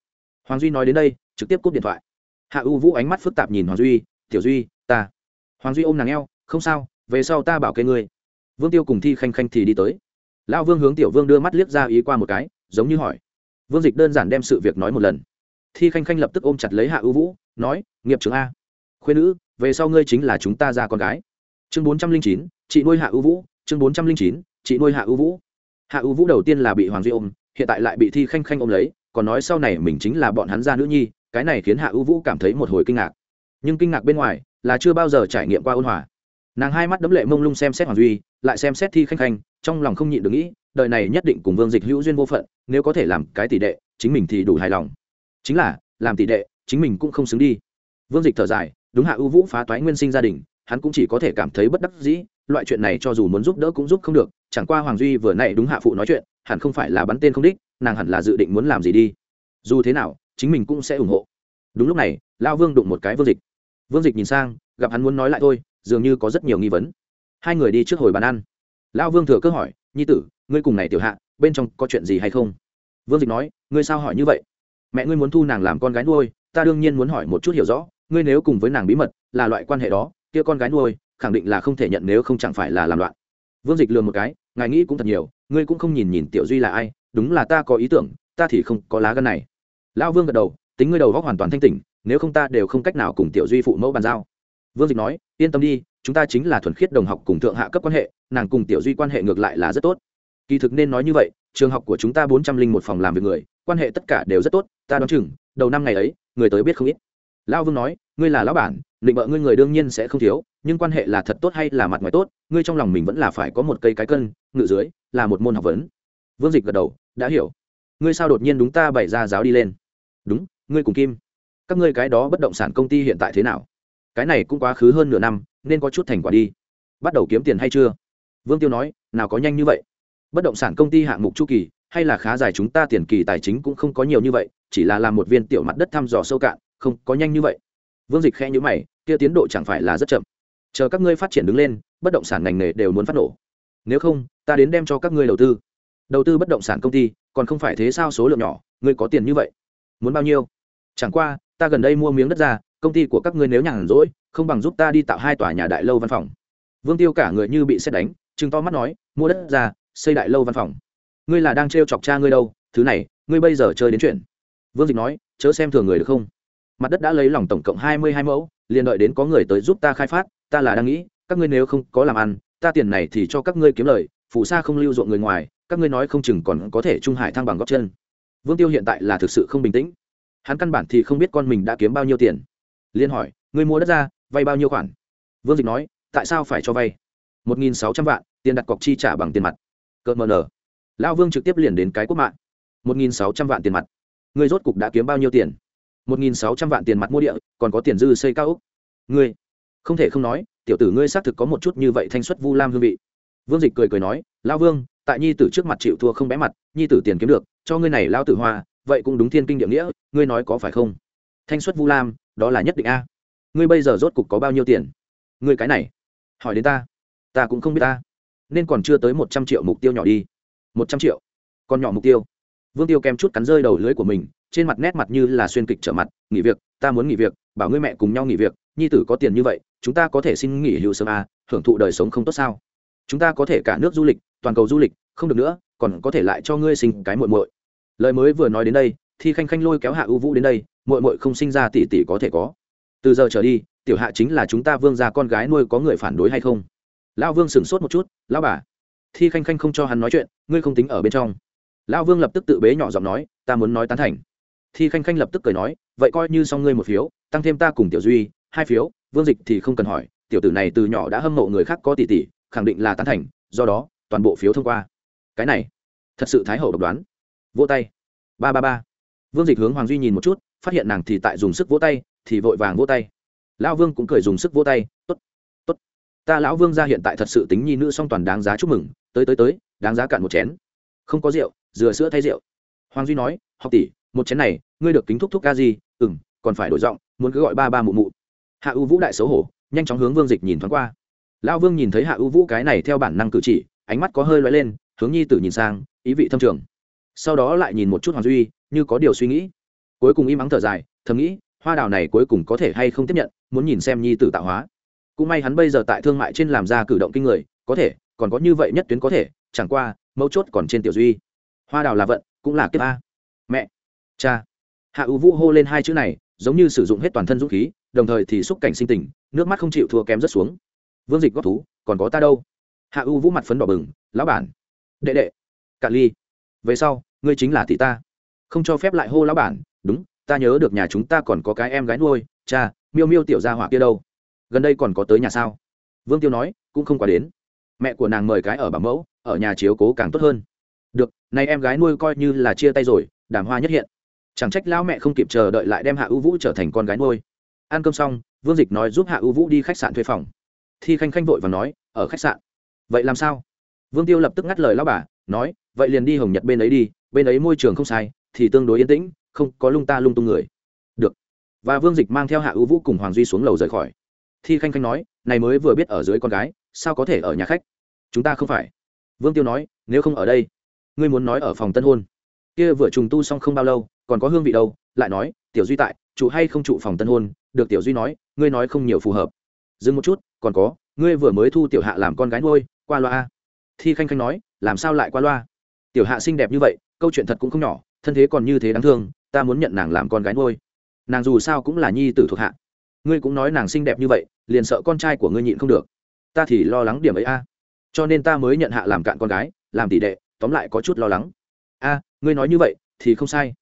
Hoàng duy nói đến đây, trực tiếp cúp điện thoại. Hạ u vũ ánh mắt phức tạp nhìn hoàng duy, tiểu duy, ta hoàng duy ôm nàng eo, không sao, về sau ta bảo kê ngươi. Vương tiêu cùng thi khanh khanh thì đi tới. Lão vương hướng tiểu vương đưa mắt liếc ra ý qua một cái, giống như hỏi. Vương dịch đơn giản đem sự việc nói một lần. Thi khanh khanh lập tức ôm chặt lấy hạ ưu vũ, nói, nghiệp trưởng a, khuyên nữ, về sau ngươi chính là chúng ta ra con gái. Chương bốn trăm linh chín, chị nuôi hạ ưu vũ, chương bốn trăm linh chín, chị nuôi hạ ưu vũ. Hạ ưu vũ đầu tiên là bị hoàng duy ôm, hiện tại lại bị thi khanh khanh ôm lấy, còn nói sau này mình chính là bọn hắn gia nữ nhi, cái này khiến hạ ưu vũ cảm thấy một hồi kinh ngạc. Nhưng kinh ngạc bên ngoài là chưa bao giờ trải nghiệm qua ôn hòa. Nàng hai mắt đấm lệ mông lung xem xét hoàng duy, lại xem xét thi khanh khanh, trong lòng không nhịn được nghĩ, đời này nhất định cùng vương dịch hữu duyên vô phận, nếu có thể làm cái tỷ đệ, chính mình thì đủ hài lòng. Chính là, làm tỷ đệ, chính mình cũng không xứng đi. Vương dịch thở dài, đúng hạ ưu vũ phá toái nguyên sinh gia đình, hắn cũng chỉ có thể cảm thấy bất đắc dĩ, loại chuyện này cho dù muốn giúp đỡ cũng giúp không được, chẳng qua hoàng duy vừa nãy đúng hạ phụ nói chuyện, hẳn không phải là bắn tên không đích, nàng hẳn là dự định muốn làm gì đi. Dù thế nào, chính mình cũng sẽ ủng hộ. Đúng lúc này, lao vương đụng một cái vương dịch vương dịch nhìn sang, gặp hắn muốn nói lại thôi, dường như có rất nhiều nghi vấn. Hai người đi trước hồi bàn ăn. Lao vương thừa cơ hỏi, nhi tử, ngươi cùng này tiểu hạ, bên trong có chuyện gì hay không? Vương dịch nói, ngươi sao hỏi như vậy? Mẹ ngươi muốn thu nàng làm con gái nuôi, ta đương nhiên muốn hỏi một chút hiểu rõ, ngươi nếu cùng với nàng bí mật, là loại quan hệ đó, kia con gái nuôi, khẳng định là không thể nhận nếu không chẳng phải là làm loạn. Vương dịch lừa một cái, ngài nghĩ cũng thật nhiều, ngươi cũng không nhìn nhìn tiểu duy là ai, đúng là ta có ý tưởng, ta thì không có lá gân này. Lão vương gật đầu, tính ngươi đầu góc hoàn toàn thanh tỉnh nếu không ta đều không cách nào cùng tiểu duy phụ mẫu bàn giao. Vương dịch nói, yên tâm đi, chúng ta chính là thuần khiết đồng học cùng thượng hạ cấp quan hệ, nàng cùng tiểu duy quan hệ ngược lại là rất tốt. Kỳ thực nên nói như vậy, trường học của chúng ta bốn trăm linh một phòng làm việc người, quan hệ tất cả đều rất tốt, ta đoán chừng, đầu năm ngày ấy, người tới biết không ít. Lão vương nói, ngươi là lão bản, định bợ ngươi người đương nhiên sẽ không thiếu, nhưng quan hệ là thật tốt hay là mặt ngoài tốt, ngươi trong lòng mình vẫn là phải có một cây cái cân, ngự dưới, là một môn học vấn. Vương dịch gật đầu, đã hiểu. Ngươi sao đột nhiên đúng ta bày ra giáo đi lên? Đúng, ngươi cùng kim các ngươi cái đó bất động sản công ty hiện tại thế nào? Cái này cũng quá khứ hơn nửa năm, nên có chút thành quả đi. Bắt đầu kiếm tiền hay chưa? Vương tiêu nói, nào có nhanh như vậy. Bất động sản công ty hạng mục chu kỳ, hay là khá dài chúng ta tiền kỳ tài chính cũng không có nhiều như vậy, chỉ là làm một viên tiểu mặt đất thăm dò sâu cạn, không có nhanh như vậy. Vương dịch khe nhữ mày, kia tiến độ chẳng phải là rất chậm. Chờ các ngươi phát triển đứng lên, bất động sản ngành nghề đều muốn phát nổ. Nếu không, ta đến đem cho các ngươi đầu tư. Đầu tư bất động sản công ty, còn không phải thế sao số lượng nhỏ, ngươi có tiền như vậy? Muốn bao nhiêu? Chẳng qua ta gần đây mua miếng đất ra, công ty của các ngươi nếu nhàn rỗi, không bằng giúp ta đi tạo hai tòa nhà đại lâu văn phòng. Vương tiêu cả người như bị xét đánh chừng to mắt nói, mua đất ra, xây đại lâu văn phòng. Ngươi là đang t chọc cha ngươi đâu, thứ này, ngươi bây giờ chơi đến chuyện. Vương dịch nói, chớ xem thường người được không? Mặt đất đã lấy lòng tổng cộng hai mươi hai mẫu, liền đợi đến có người tới giúp ta khai phát, ta là đang nghĩ, các ngươi nếu không có làm ăn, ta tiền này thì cho các ngươi kiếm lời, phù sa không lưu ruộng người ngoài, các ngươi nói không chừng còn có thể trung hải thăng bằng góp chân. Vương tiêu hiện tại là thực sự không bình tĩnh hắn căn bản thì không biết con mình đã kiếm bao nhiêu tiền. Liên hỏi người mua đất ra, vay bao nhiêu khoản? Vương dịch nói, tại sao phải cho vay? Một nghìn sáu trăm vạn, tiền đặt cọc chi trả bằng tiền mặt. Cợt mờ nở lão vương trực tiếp liền đến cái quốc mạng. Một nghìn sáu trăm vạn tiền mặt. Người rốt cục đã kiếm bao nhiêu tiền? Một nghìn sáu trăm vạn tiền mặt mua địa, còn có tiền dư xây cao úc. Ngươi? Không thể không nói, tiểu tử ngươi xác thực có một chút như vậy thanh xuất vu lam hương vị. Vương dịch cười cười nói, lão vương, tại nhi tử trước mặt chịu thua không bé mặt, nhi tử tiền kiếm được, cho ngươi này lao tử hoa vậy cũng đúng thiên kinh địa nghĩa ngươi nói có phải không? Thanh xuất vu lam đó là nhất định a. Ngươi bây giờ rốt cục có bao nhiêu tiền? Ngươi cái này hỏi đến ta. Ta cũng không biết ta. Nên còn chưa tới một trăm triệu mục tiêu nhỏ đi. Một trăm triệu? Còn nhỏ mục tiêu. Vương tiêu kèm chút cắn rơi đầu lưới của mình trên mặt nét mặt như là xuyên kịch trở mặt nghỉ việc ta muốn nghỉ việc bảo ngươi mẹ cùng nhau nghỉ việc nhi tử có tiền như vậy chúng ta có thể xin nghỉ hưu sớm à, hưởng thụ đời sống không tốt sao? Chúng ta có thể cả nước du lịch toàn cầu du lịch không được nữa còn có thể lại cho ngươi sinh cái muội muội lời mới vừa nói đến đây thì khanh khanh lôi kéo hạ ưu vũ đến đây, muội muội không sinh ra tỷ tỷ có thể có. Từ giờ trở đi, tiểu hạ chính là chúng ta vương gia con gái nuôi có người phản đối hay không? Lão vương sửng sốt một chút, lão bà. Thi khanh khanh không cho hắn nói chuyện, ngươi không tính ở bên trong. Lão vương lập tức tự bế nhỏ giọng nói, ta muốn nói tán thành. Thi khanh khanh lập tức cười nói, vậy coi như xong ngươi một phiếu, tăng thêm ta cùng tiểu duy, hai phiếu, vương dịch thì không cần hỏi, tiểu tử này từ nhỏ đã hâm mộ người khác có tỷ tỷ, khẳng định là tán thành, do đó, toàn bộ phiếu thông qua. Cái này, thật sự thái hậu độc đoán vỗ tay. Ba ba ba. Vương dịch hướng hoàng duy nhìn một chút, phát hiện nàng thì tại dùng sức vỗ tay, thì vội vàng vỗ tay. Lão vương cũng cười dùng sức vỗ tay t ố t t ố t ta lão vương ra hiện tại thật sự tính nhi nữ song toàn đáng giá chúc mừng, tới tới tới, đáng giá cạn một chén. Không có rượu dừa sữa thay rượu. Hoàng duy nói, học tỷ, một chén này, ngươi được kính thúc thúc ca gì ừ m còn phải đổi giọng, muốn cứ gọi ba ba mụ mụ. Hạ ưu vũ đại xấu hổ, nhanh chóng hướng vương dịch nhìn thoáng qua. Lão vương nhìn thấy hạ ưu vũ cái này theo bản năng cử chỉ, ánh mắt có hơi loay lên, hướng nhi tử nhìn sang, ý vị thâm trường sau đó lại nhìn một chút hoàng duy, như có điều suy nghĩ. Cuối cùng im ắng thở dài, thầm nghĩ, hoa đào này cuối cùng có thể hay không tiếp nhận, muốn nhìn xem nhi tử tạo hóa. Cũng may hắn bây giờ tại thương mại trên làm ra cử động kinh người, có thể, còn có như vậy nhất tuyến có thể, chẳng qua, mấu chốt còn trên tiểu duy. Hoa đào là vận, cũng là kiếp a. Mẹ, cha. Hạ ưu vũ hô lên hai chữ này, giống như sử dụng hết toàn thân dũng khí, đồng thời thì xúc cảnh sinh tình, nước mắt không chịu thua kém rất xuống. Vương dịch góp thú, còn có ta đâu? Hạ ưu vũ mặt phấn đỏ bừng, lão bản, đệ đệ, cạn ly. Về sau ngươi chính là tỷ ta. Không cho phép lại hô lão bản, đúng, ta nhớ được nhà chúng ta còn có cái em gái nuôi, cha, miêu miêu tiểu gia hỏa kia đâu. Gần đây còn có tới nhà sao? Vương tiêu nói, cũng không quá đến. Mẹ của nàng mời cái ở bảo mẫu, ở nhà chiếu cố càng tốt hơn. Được nay em gái nuôi coi như là chia tay rồi, đàm hoa nhất hiện. Chẳng trách lão mẹ không kịp chờ đợi lại đem hạ ưu vũ trở thành con gái nuôi. Ăn cơm xong, vương dịch nói giúp hạ ưu vũ đi khách sạn thuê phòng. Thi khanh khanh vội và nói, ở khách sạn. Vậy làm sao? Vương tiêu lập tức ngắt lời lão bà, nói, vậy liền đi hồng nhật bên ấy đi bên ấy môi trường không sai, thì tương đối yên tĩnh, không có lung ta lung tung người. Được. Và vương dịch mang theo hạ ưu vũ cùng hoàng duy xuống lầu rời khỏi. Thi khanh khanh nói, này mới vừa biết ở dưới con gái, sao có thể ở nhà khách? Chúng ta không phải. Vương tiêu nói, nếu không ở đây, ngươi muốn nói ở phòng tân hôn. Kia vừa trùng tu xong không bao lâu, còn có hương vị đâu, lại nói, tiểu duy tại, trụ hay không trụ phòng tân hôn? Được tiểu duy nói, ngươi nói không nhiều phù hợp. Dừng một chút, còn có, ngươi vừa mới thu tiểu hạ làm con gái nuôi, qua loa thi khanh khanh nói, làm sao lại qua loa? Tiểu hạ xinh đẹp như vậy câu chuyện thật cũng không nhỏ, thân thế còn như thế đáng thương, ta muốn nhận nàng làm con gái nuôi. Nàng dù sao cũng là nhi tử thuộc hạ. Ngươi cũng nói nàng xinh đẹp như vậy, liền sợ con trai của ngươi nhịn không được. Ta thì lo lắng điểm ấy a. Cho nên ta mới nhận hạ làm cạn con gái, làm tỷ đệ, tóm lại có chút lo lắng. A, ngươi nói như vậy thì không sai.